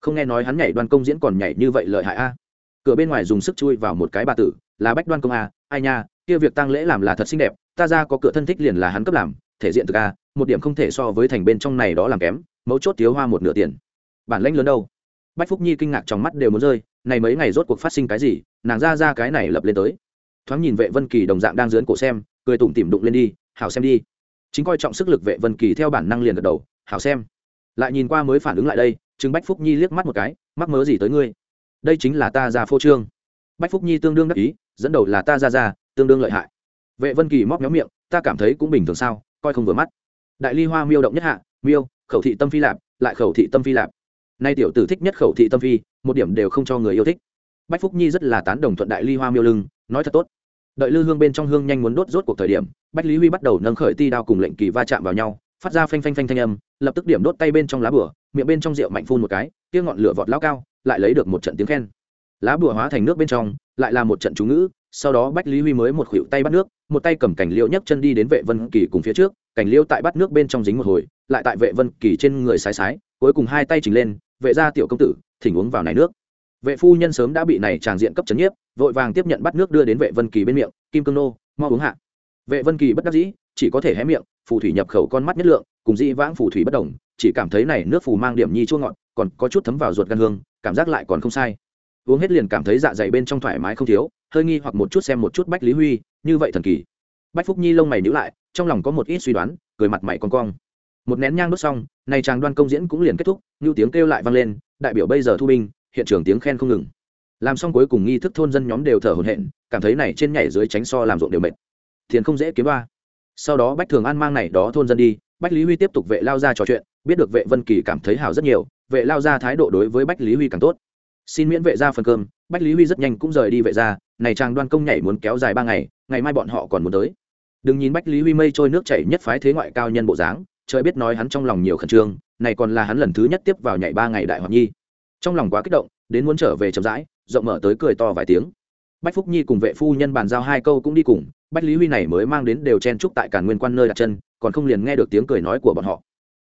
Không nghe nói hắn nhảy đoan công diễn còn nhảy như vậy lợi hại a. Cửa bên ngoài dùng sức chui vào một cái bà tử, là bách đoan công a, ai nha, kia việc tăng lễ làm là thật xinh đẹp, ta ra có cửa thân thích liền là hắn cấp làm, thể diện thực a, một điểm không thể so với thành bên trong này đó làm kém, mấu chốt thiếu hoa một nửa tiền. Bản lãnh lớn đâu? Bách phúc nhi kinh ngạc trong mắt đều muốn rơi, này mấy ngày rốt cuộc phát sinh cái gì, nàng ra ra cái này lập lên tới. Thoáng nhìn vệ vân kỳ đồng dạng đang dướn cổ xem, cười tủm tỉm đụng lên đi, hảo xem đi. Chính coi trọng sức lực vệ vân kỳ theo bản năng liền gật đầu, hảo xem. Lại nhìn qua mới phản ứng lại đây chứng bách phúc nhi liếc mắt một cái, mắc mớ gì tới ngươi? Đây chính là ta ra phô trương. Bách phúc nhi tương đương đắc ý, dẫn đầu là ta ra ra, tương đương lợi hại. Vệ vân kỳ móc méo miệng, ta cảm thấy cũng bình thường sao, coi không vừa mắt. Đại ly hoa miêu động nhất hạ, miêu, khẩu thị tâm phi lạp, lại khẩu thị tâm phi lạp nay tiểu tử thích nhất khẩu thị tâm phi, một điểm đều không cho người yêu thích. Bách phúc nhi rất là tán đồng thuận đại ly hoa miêu lưng, nói thật tốt. Đợi lư hương bên trong hương nhanh muốn đốt rốt cuộc thời điểm, bách lý huy bắt đầu nâng khởi ti đao cùng lệnh kỳ va chạm vào nhau, phát ra phanh phanh phanh thanh âm, lập tức điểm đốt tay bên trong lá bửa miệng bên trong rượu mạnh phun một cái tiếng ngọn lửa vọt lao cao, lại lấy được một trận tiếng khen. Lá bửa hóa thành nước bên trong, lại là một trận chú ngữ, sau đó bách lý huy mới một khuỷu tay bắt nước, một tay cầm cảnh liêu nhấc chân đi đến vệ vân kỳ cùng phía trước cảnh liêu tại bắt nước bên trong dính một hồi, lại tại vệ vân kỳ trên người sái sái, cuối cùng hai tay chỉnh lên vệ gia tiểu công tử, thỉnh uống vào này nước. Vệ phu nhân sớm đã bị này tràng diện cấp chấn nhiếp, vội vàng tiếp nhận bắt nước đưa đến vệ vân kỳ bên miệng, kim cương nô, mau uống hạ. Vệ vân kỳ bất đắc dĩ, chỉ có thể hé miệng, phù thủy nhập khẩu con mắt nhất lượng, cùng dĩ vãng phù thủy bất đồng, chỉ cảm thấy này nước phù mang điểm nhi chua ngọt, còn có chút thấm vào ruột gan hương, cảm giác lại còn không sai. Uống hết liền cảm thấy dạ dày bên trong thoải mái không thiếu, hơi nghi hoặc một chút xem một chút bách lý huy, như vậy thần kỳ. Bách phúc nhi lông mày nhữ lại, trong lòng có một ít suy đoán, cười mặt mày con cong một nén nhang đốt xong này chàng đoan công diễn cũng liền kết thúc, như tiếng kêu lại vang lên, đại biểu bây giờ thu binh, hiện trường tiếng khen không ngừng. Làm xong cuối cùng nghi thức thôn dân nhóm đều thở hổn hển, cảm thấy này trên nhảy dưới tránh so làm ruộng đều mệt. Tiền không dễ kiếm ba sau đó bách thường an mang này đó thôn dân đi, bách lý huy tiếp tục vệ lao ra trò chuyện, biết được vệ vân kỳ cảm thấy hào rất nhiều, vệ lao ra thái độ đối với bách lý huy càng tốt. Xin miễn vệ ra phần cơm, bách lý huy rất nhanh cũng rời đi vệ ra, này chàng đoan công nhảy muốn kéo dài ba ngày ngày mai bọn họ còn muốn tới. Đừng nhìn bách lý huy mây trôi nước chảy nhất phái thế ngoại cao nhân bộ dáng trời biết nói hắn trong lòng nhiều khẩn trương, này còn là hắn lần thứ nhất tiếp vào nhảy ba ngày đại hoạt nhi. Trong lòng quá kích động, đến muốn trở về chậm rãi, rộng mở tới cười to vài tiếng. Bách phúc nhi cùng vệ phu nhân bàn giao hai câu cũng đi cùng, bách lý huy này mới mang đến đều chen trúc tại cả nguyên quan nơi đặt chân, còn không liền nghe được tiếng cười nói của bọn họ.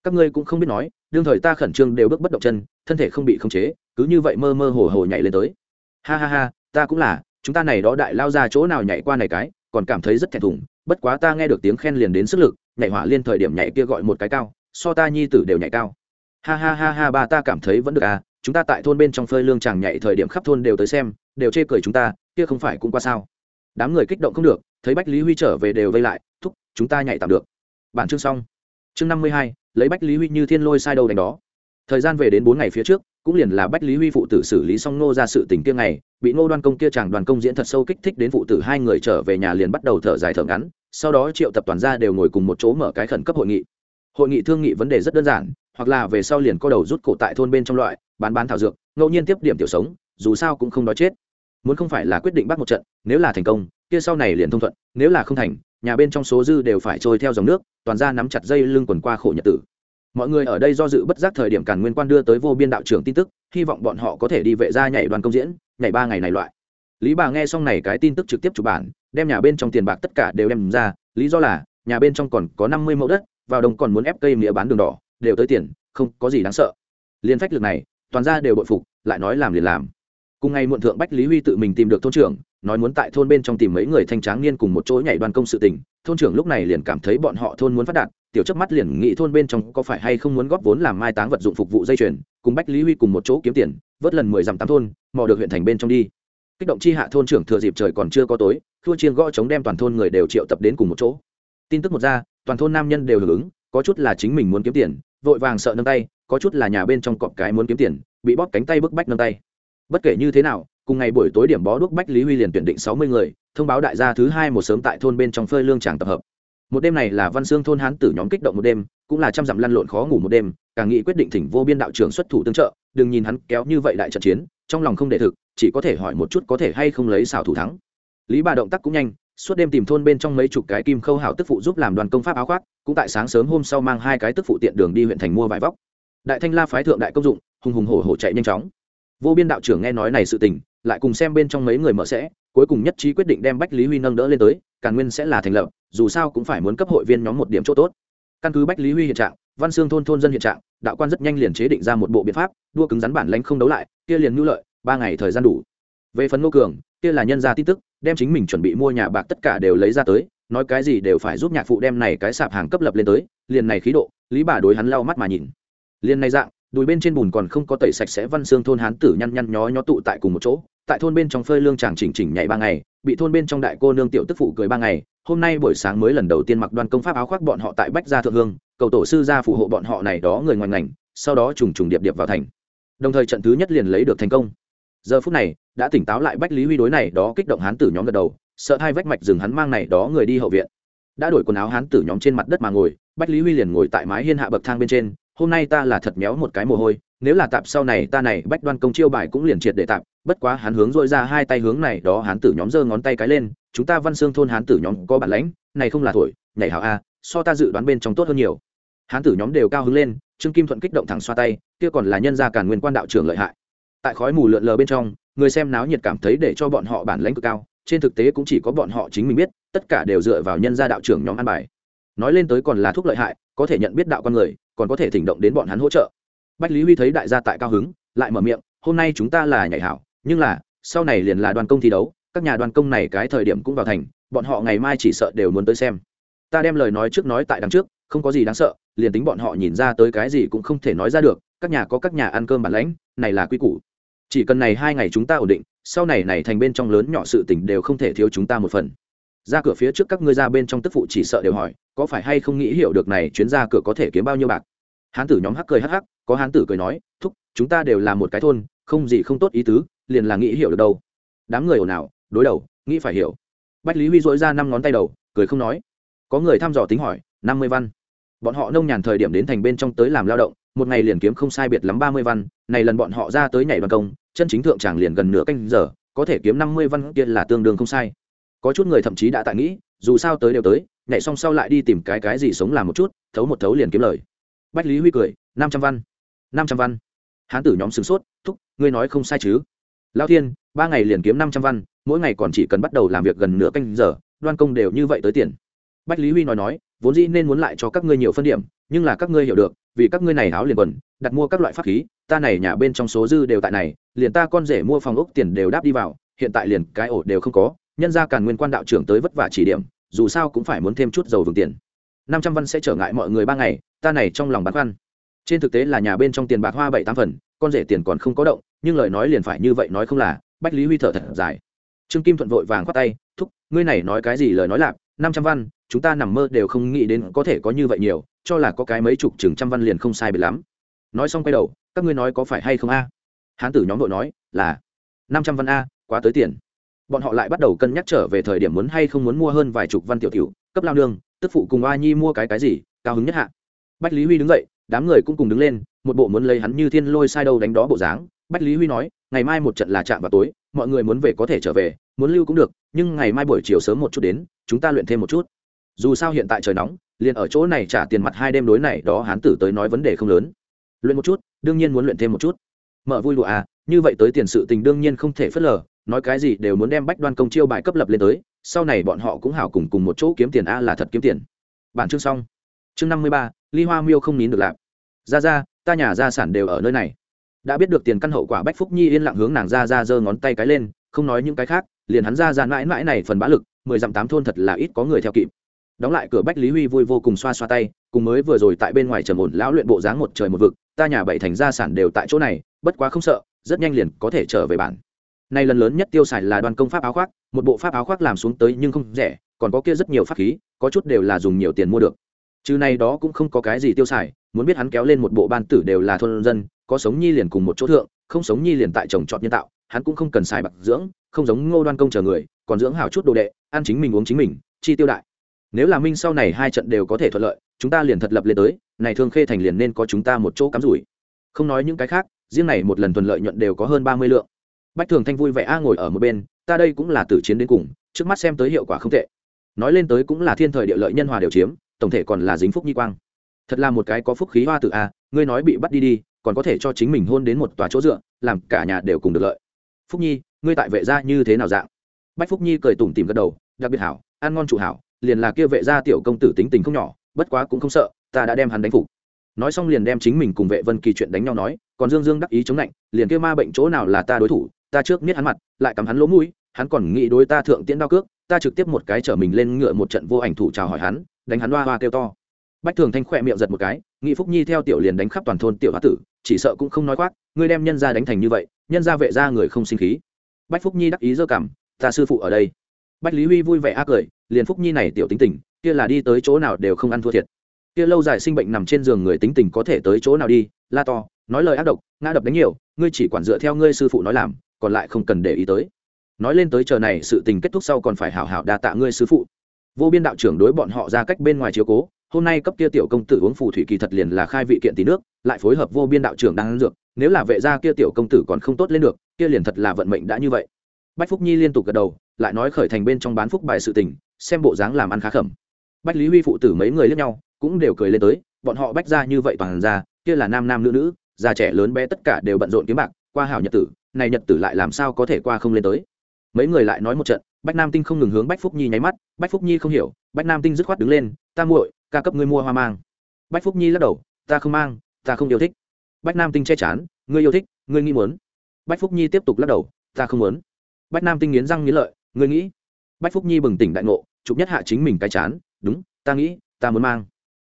Các ngươi cũng không biết nói, đương thời ta khẩn trương đều bước bất động chân, thân thể không bị khống chế, cứ như vậy mơ mơ hồ hồ nhảy lên tới. Ha ha ha, ta cũng là, chúng ta này đó đại lao ra chỗ nào nhảy qua này cái, còn cảm thấy rất thẹn thùng, bất quá ta nghe được tiếng khen liền đến sức lực nhảy hỏa liên thời điểm nhảy kia gọi một cái cao, so ta nhi tử đều nhảy cao. Ha ha ha ha, ba ta cảm thấy vẫn được à chúng ta tại thôn bên trong phơi lương chàng nhảy thời điểm khắp thôn đều tới xem, đều chê cười chúng ta, kia không phải cũng qua sao. Đám người kích động không được, thấy bách lý huy trở về đều vây lại, thúc, chúng ta nhảy tạm được. Bản chương xong. Chương năm mươi hai, lấy bách lý huy như thiên lôi sai đầu đánh đó. Thời gian về đến bốn ngày phía trước cũng liền là bách lý huy phụ tử xử lý xong nô ra sự tình kia ngày, bị ngô đoan công kia chàng đoàn công diễn thật sâu kích thích đến phụ tử hai người trở về nhà liền bắt đầu thở dài thở ngắn, sau đó triệu tập toàn ra đều ngồi cùng một chỗ mở cái khẩn cấp hội nghị. Hội nghị thương nghị vấn đề rất đơn giản, hoặc là về sau liền co đầu rút cổ tại thôn bên trong loại, bán bán thảo dược, ngẫu nhiên tiếp điểm tiểu sống, dù sao cũng không đói chết. Muốn không phải là quyết định bắt một trận, nếu là thành công, kia sau này liền thông thuận, nếu là không thành, nhà bên trong số dư đều phải trôi theo dòng nước, toàn ra nắm chặt dây lưng quần qua khổ nhật tử mọi người ở đây do dự bất giác thời điểm càn nguyên quan đưa tới vô biên đạo trưởng tin tức, hy vọng bọn họ có thể đi vệ ra nhảy đoàn công diễn, nhảy ba ngày này loại. Lý bà nghe xong này cái tin tức trực tiếp chụp bản, đem nhà bên trong tiền bạc tất cả đều đem ra, lý do là, nhà bên trong còn có năm mươi mẫu đất, vào đồng còn muốn ép cây mía bán đường đỏ, đều tới tiền, không có gì đáng sợ. Liên phách lực này, toàn ra đều bội phục, lại nói làm liền làm. Cùng ngày muộn thượng bách lý huy tự mình tìm được thôn trưởng nói muốn tại thôn bên trong tìm mấy người thanh tráng niên cùng một chỗ nhảy đoàn công sự tình, thôn trưởng lúc này liền cảm thấy bọn họ thôn muốn phát đạt, tiểu chấp mắt liền nghĩ thôn bên trong có phải hay không muốn góp vốn làm mai táng vật dụng phục vụ dây chuyền, cùng bách lý huy cùng một chỗ kiếm tiền, vớt lần mười dặm tám thôn, mò được huyện thành bên trong đi. Kích động chi hạ thôn trưởng thừa dịp trời còn chưa có tối, thua chiên gõ chống đem toàn thôn người đều triệu tập đến cùng một chỗ. Tin tức một ra, toàn thôn nam nhân đều hưởng ứng, có chút là chính mình muốn kiếm tiền, vội vàng sợ nâng tay, có chút là nhà bên trong cọp cái muốn kiếm tiền, bị bóp cánh tay bức bách nâng tay. Bất kể như thế nào cùng ngày buổi tối điểm bó đuốc bách lý huy liền tuyển định sáu mươi người, thông báo đại gia thứ hai một sớm tại thôn bên trong phơi lương tràng tập hợp. Một đêm này là văn xương thôn hán tử nhóm kích động một đêm, cũng là trăm dặm lăn lộn khó ngủ một đêm, càng nghĩ quyết định thỉnh vô biên đạo trưởng xuất thủ tương trợ, đừng nhìn hắn kéo như vậy đại trận chiến, trong lòng không để thực, chỉ có thể hỏi một chút có thể hay không lấy xảo thủ thắng. Lý bà động tác cũng nhanh, suốt đêm tìm thôn bên trong mấy chục cái kim khâu hảo tức phụ giúp làm đoàn công pháp áo khoác, cũng tại sáng sớm hôm sau mang hai cái tức phụ tiện đường đi huyện thành mua vải vóc. Đại thanh la phái thượng đại công dụng, hùng hùng hổ hổ chạy nhanh chóng. Vô biên đạo trưởng nghe nói này sự tình lại cùng xem bên trong mấy người mở sẽ, cuối cùng nhất trí quyết định đem bách lý huy nâng đỡ lên tới, càn nguyên sẽ là thành lập, dù sao cũng phải muốn cấp hội viên nhóm một điểm chỗ tốt. Căn cứ bách lý huy hiện trạng, văn xương thôn thôn dân hiện trạng, đạo quan rất nhanh liền chế định ra một bộ biện pháp, đua cứng rắn bản lãnh không đấu lại, kia liền nhu lợi, ba ngày thời gian đủ. Về phần ngô cường, kia là nhân ra tin tức, đem chính mình chuẩn bị mua nhà bạc tất cả đều lấy ra tới, nói cái gì đều phải giúp nhạc phụ đem này cái sạp hàng cấp lập lên tới, liền này khí độ, lý bà đối hắn lau mắt mà nhìn. Liền này dạng, đùi bên trên bùn còn không có tẩy sạch sẽ văn xương thôn hán tử nhăn nhăn nhó nhó tụ tại cùng một chỗ tại thôn bên trong phơi lương chàng chỉnh chỉnh nhảy ba ngày, bị thôn bên trong đại cô nương tiểu tức phụ cười ba ngày, hôm nay buổi sáng mới lần đầu tiên mặc đoan công pháp áo khoác bọn họ tại bách gia thượng hương, cầu tổ sư gia phù hộ bọn họ này đó người ngoài ngành, sau đó trùng trùng điệp điệp vào thành. Đồng thời trận thứ nhất liền lấy được thành công. Giờ phút này, đã tỉnh táo lại bách lý huy đối này đó kích động hán tử nhóm gật đầu, sợ hai vách mạch dừng hắn mang này đó người đi hậu viện. Đã đổi quần áo hán tử nhóm trên mặt đất mà ngồi, bách lý huy liền ngồi tại mái hiên hạ bậc thang bên trên, hôm nay ta là thật méo một cái mồ hôi nếu là tạp sau này ta này bách đoan công chiêu bài cũng liền triệt để tạp, bất quá hắn hướng dội ra hai tay hướng này đó hán tử nhóm giơ ngón tay cái lên, chúng ta văn xương thôn hán tử nhóm có bản lãnh, này không là thổi, nhảy hảo a, so ta dự đoán bên trong tốt hơn nhiều. Hán tử nhóm đều cao hứng lên, trương kim thuận kích động thẳng xoa tay, kia còn là nhân gia cản nguyên quan đạo trưởng lợi hại. Tại khói mù lượn lờ bên trong, người xem náo nhiệt cảm thấy để cho bọn họ bản lãnh cực cao, trên thực tế cũng chỉ có bọn họ chính mình biết, tất cả đều dựa vào nhân gia đạo trưởng nhóm ăn bài. Nói lên tới còn là thuốc lợi hại, có thể nhận biết đạo con người, còn có thể thỉnh động đến bọn hắn hỗ trợ bách lý huy thấy đại gia tại cao hứng, lại mở miệng, hôm nay chúng ta là nhảy hảo, nhưng là, sau này liền là đoàn công thi đấu, các nhà đoàn công này cái thời điểm cũng vào thành, bọn họ ngày mai chỉ sợ đều muốn tới xem. Ta đem lời nói trước nói tại đằng trước, không có gì đáng sợ, liền tính bọn họ nhìn ra tới cái gì cũng không thể nói ra được, các nhà có các nhà ăn cơm bản lãnh, này là quy củ. Chỉ cần này hai ngày chúng ta ổn định, sau này này thành bên trong lớn nhỏ sự tình đều không thể thiếu chúng ta một phần. Ra cửa phía trước các ngươi ra bên trong tức phụ chỉ sợ đều hỏi, có phải hay không nghĩ hiểu được này chuyến ra cửa có thể kiếm bao nhiêu bạc? Hán tử nhóm hắc cười hắc hắc, có hán tử cười nói, thúc, chúng ta đều là một cái thôn, không gì không tốt ý tứ, liền là nghĩ hiểu được đâu. Đám người ồn ào, đối đầu, nghĩ phải hiểu. Bách lý huy dội ra năm ngón tay đầu, cười không nói. Có người thăm dò tính hỏi, năm mươi văn. Bọn họ nông nhàn thời điểm đến thành bên trong tới làm lao động, một ngày liền kiếm không sai biệt lắm ba mươi văn, này lần bọn họ ra tới nhảy đoàn công, chân chính thượng tràng liền gần nửa canh giờ, có thể kiếm năm mươi văn kia là tương đương không sai. Có chút người thậm chí đã tại nghĩ, dù sao tới đều tới, nhảy xong sau lại đi tìm cái cái gì sống làm một chút, thấu một thấu liền kiếm lời bách lý huy cười, năm trăm văn. Năm trăm văn. Hán tử nhóm sửng sốt, thúc, ngươi nói không sai chứ. Lao thiên, ba ngày liền kiếm năm trăm văn, mỗi ngày còn chỉ cần bắt đầu làm việc gần nửa canh giờ, đoan công đều như vậy tới tiền. Bách lý huy nói nói, vốn dĩ nên muốn lại cho các ngươi nhiều phân điểm, nhưng là các ngươi hiểu được, vì các ngươi này áo liền quần, đặt mua các loại pháp khí, ta này nhà bên trong số dư đều tại này, liền ta con rể mua phòng ốc tiền đều đáp đi vào, hiện tại liền cái ổ đều không có, nhân ra càn nguyên quan đạo trưởng tới vất vả chỉ điểm, dù sao cũng phải muốn thêm chút dầu vừng tiền năm trăm văn sẽ trở ngại mọi người ba ngày, ta này trong lòng băn khoăn. Trên thực tế là nhà bên trong tiền bạc hoa bảy tám phần, con rể tiền còn không có động, nhưng lời nói liền phải như vậy nói không là, bách lý huy thở thật dài. Trương kim thuận vội vàng khoát tay, thúc, ngươi này nói cái gì lời nói lạc năm trăm văn, chúng ta nằm mơ đều không nghĩ đến có thể có như vậy nhiều, cho là có cái mấy chục chừng trăm văn liền không sai bị lắm. Nói xong quay đầu, các ngươi nói có phải hay không a? Hán tử nhóm đội nói, là, năm trăm văn a, quá tới tiền. Bọn họ lại bắt đầu cân nhắc trở về thời điểm muốn hay không muốn mua hơn vài chục văn tiểu tiểu, cấp lao nương tức phụ cùng a nhi mua cái cái gì, cao hứng nhất hạ. Bách lý huy đứng dậy, đám người cũng cùng đứng lên, một bộ muốn lấy hắn như thiên lôi sai đâu đánh đó bộ dáng. Bách lý huy nói, ngày mai một trận là chạm vào tối, mọi người muốn về có thể trở về, muốn lưu cũng được, nhưng ngày mai buổi chiều sớm một chút đến, chúng ta luyện thêm một chút. Dù sao hiện tại trời nóng, liền ở chỗ này trả tiền mặt hai đêm đối này, đó hán tử tới nói vấn đề không lớn. Luyện một chút, đương nhiên muốn luyện thêm một chút. Mở vui lụa à như vậy tới tiền sự tình đương nhiên không thể phớt lờ, nói cái gì đều muốn đem bách đoan công chiêu bài cấp lập lên tới sau này bọn họ cũng hảo cùng cùng một chỗ kiếm tiền a là thật kiếm tiền. Bản chương xong. Chương năm mươi ba, ly hoa miêu không nín được lạp. Ra ra, ta nhà gia sản đều ở nơi này. Đã biết được tiền căn hậu quả bách phúc nhi yên lặng hướng nàng ra ra giơ ngón tay cái lên, không nói những cái khác, liền hắn ra ra mãi mãi này phần bá lực, mười dặm tám thôn thật là ít có người theo kịp. Đóng lại cửa bách lý huy vui vô cùng xoa xoa tay, cùng mới vừa rồi tại bên ngoài trầm ổn lão luyện bộ dáng một trời một vực, ta nhà bảy thành gia sản đều tại chỗ này, bất quá không sợ, rất nhanh liền có thể trở về bản nay lần lớn nhất tiêu xài là đoàn công pháp áo khoác, một bộ pháp áo khoác làm xuống tới nhưng không rẻ, còn có kia rất nhiều pháp khí, có chút đều là dùng nhiều tiền mua được. Chứ này đó cũng không có cái gì tiêu xài, muốn biết hắn kéo lên một bộ ban tử đều là thôn dân, có sống nhi liền cùng một chỗ thượng, không sống nhi liền tại trồng trọt nhân tạo, hắn cũng không cần xài bạc dưỡng, không giống ngô đoan công chờ người, còn dưỡng hảo chút đồ đệ, ăn chính mình uống chính mình, chi tiêu đại. Nếu là minh sau này hai trận đều có thể thuận lợi, chúng ta liền thật lập lên tới, này thương khê thành liền nên có chúng ta một chỗ cắm rủi. Không nói những cái khác, riêng này một lần thuận lợi nhuận đều có hơn ba mươi lượng bách thường thanh vui vẻ, a, ngồi ở một bên, ta đây cũng là tử chiến đến cùng, trước mắt xem tới hiệu quả không tệ. Nói lên tới cũng là thiên thời địa lợi nhân hòa đều chiếm, tổng thể còn là dính phúc nhi quang. Thật là một cái có phúc khí hoa tự a, ngươi nói bị bắt đi đi, còn có thể cho chính mình hôn đến một tòa chỗ dựa, làm cả nhà đều cùng được lợi. Phúc nhi, ngươi tại vệ gia như thế nào dạng? Bách phúc nhi cười tủm tìm gật đầu, đặc biệt hảo, ăn ngon chủ hảo, liền là kia vệ gia tiểu công tử tính tình không nhỏ, bất quá cũng không sợ, ta đã đem hắn đánh phục. Nói xong liền đem chính mình cùng vệ vân kỳ chuyện đánh nhau nói, còn dương dương đắc ý chống lạnh, liền kia ma bệnh chỗ nào là ta đối thủ ta trước miết hắn mặt, lại cắm hắn lỗ mũi, hắn còn nghĩ đối ta thượng tiễn đao cước, ta trực tiếp một cái chở mình lên ngựa một trận vô ảnh thủ chào hỏi hắn, đánh hắn hoa hoa kêu to. Bách thường thanh khỏe miệng giật một cái, nghị phúc nhi theo tiểu liền đánh khắp toàn thôn tiểu hoa tử, chỉ sợ cũng không nói khoác, ngươi đem nhân ra đánh thành như vậy, nhân ra vệ ra người không sinh khí. Bách phúc nhi đắc ý dơ cảm ta sư phụ ở đây. Bách lý huy vui vẻ ác cười, liền phúc nhi này tiểu tính tình, kia là đi tới chỗ nào đều không ăn thua thiệt. Kia lâu dài sinh bệnh nằm trên giường người tính tình có thể tới chỗ nào đi, la to, nói lời ác độc, ngã đập đánh nhiều, ngươi chỉ quản dựa theo ngươi sư phụ nói làm còn lại không cần để ý tới. Nói lên tới chờ này, sự tình kết thúc sau còn phải hảo hảo đa tạ ngươi sư phụ. Vô biên đạo trưởng đối bọn họ ra cách bên ngoài chiếu cố, hôm nay cấp kia tiểu công tử uống phù thủy kỳ thật liền là khai vị kiện tí nước, lại phối hợp vô biên đạo trưởng đang ăn dược, nếu là vệ gia kia tiểu công tử còn không tốt lên được, kia liền thật là vận mệnh đã như vậy. Bách phúc nhi liên tục gật đầu, lại nói khởi thành bên trong bán phúc bài sự tình, xem bộ dáng làm ăn khá khẩm. Bách lý huy phụ tử mấy người lẫn nhau, cũng đều cười lên tới, bọn họ bách ra như vậy toàn ra, kia là nam nam nữ nữ, già trẻ lớn bé tất cả đều bận rộn kiếm bạc, qua hảo nhật tử này nhật tử lại làm sao có thể qua không lên tới? Mấy người lại nói một trận, bách nam tinh không ngừng hướng bách phúc nhi nháy mắt, bách phúc nhi không hiểu, bách nam tinh dứt khoát đứng lên, ta muội, ca cấp ngươi mua hoa mang. Bách phúc nhi lắc đầu, ta không mang, ta không yêu thích. Bách nam tinh che chán, ngươi yêu thích, ngươi nghĩ muốn. Bách phúc nhi tiếp tục lắc đầu, ta không muốn. Bách nam tinh nghiến răng nghiến lợi, ngươi nghĩ? Bách phúc nhi bừng tỉnh đại ngộ, chụp nhất hạ chính mình cái chán, đúng, ta nghĩ, ta muốn mang.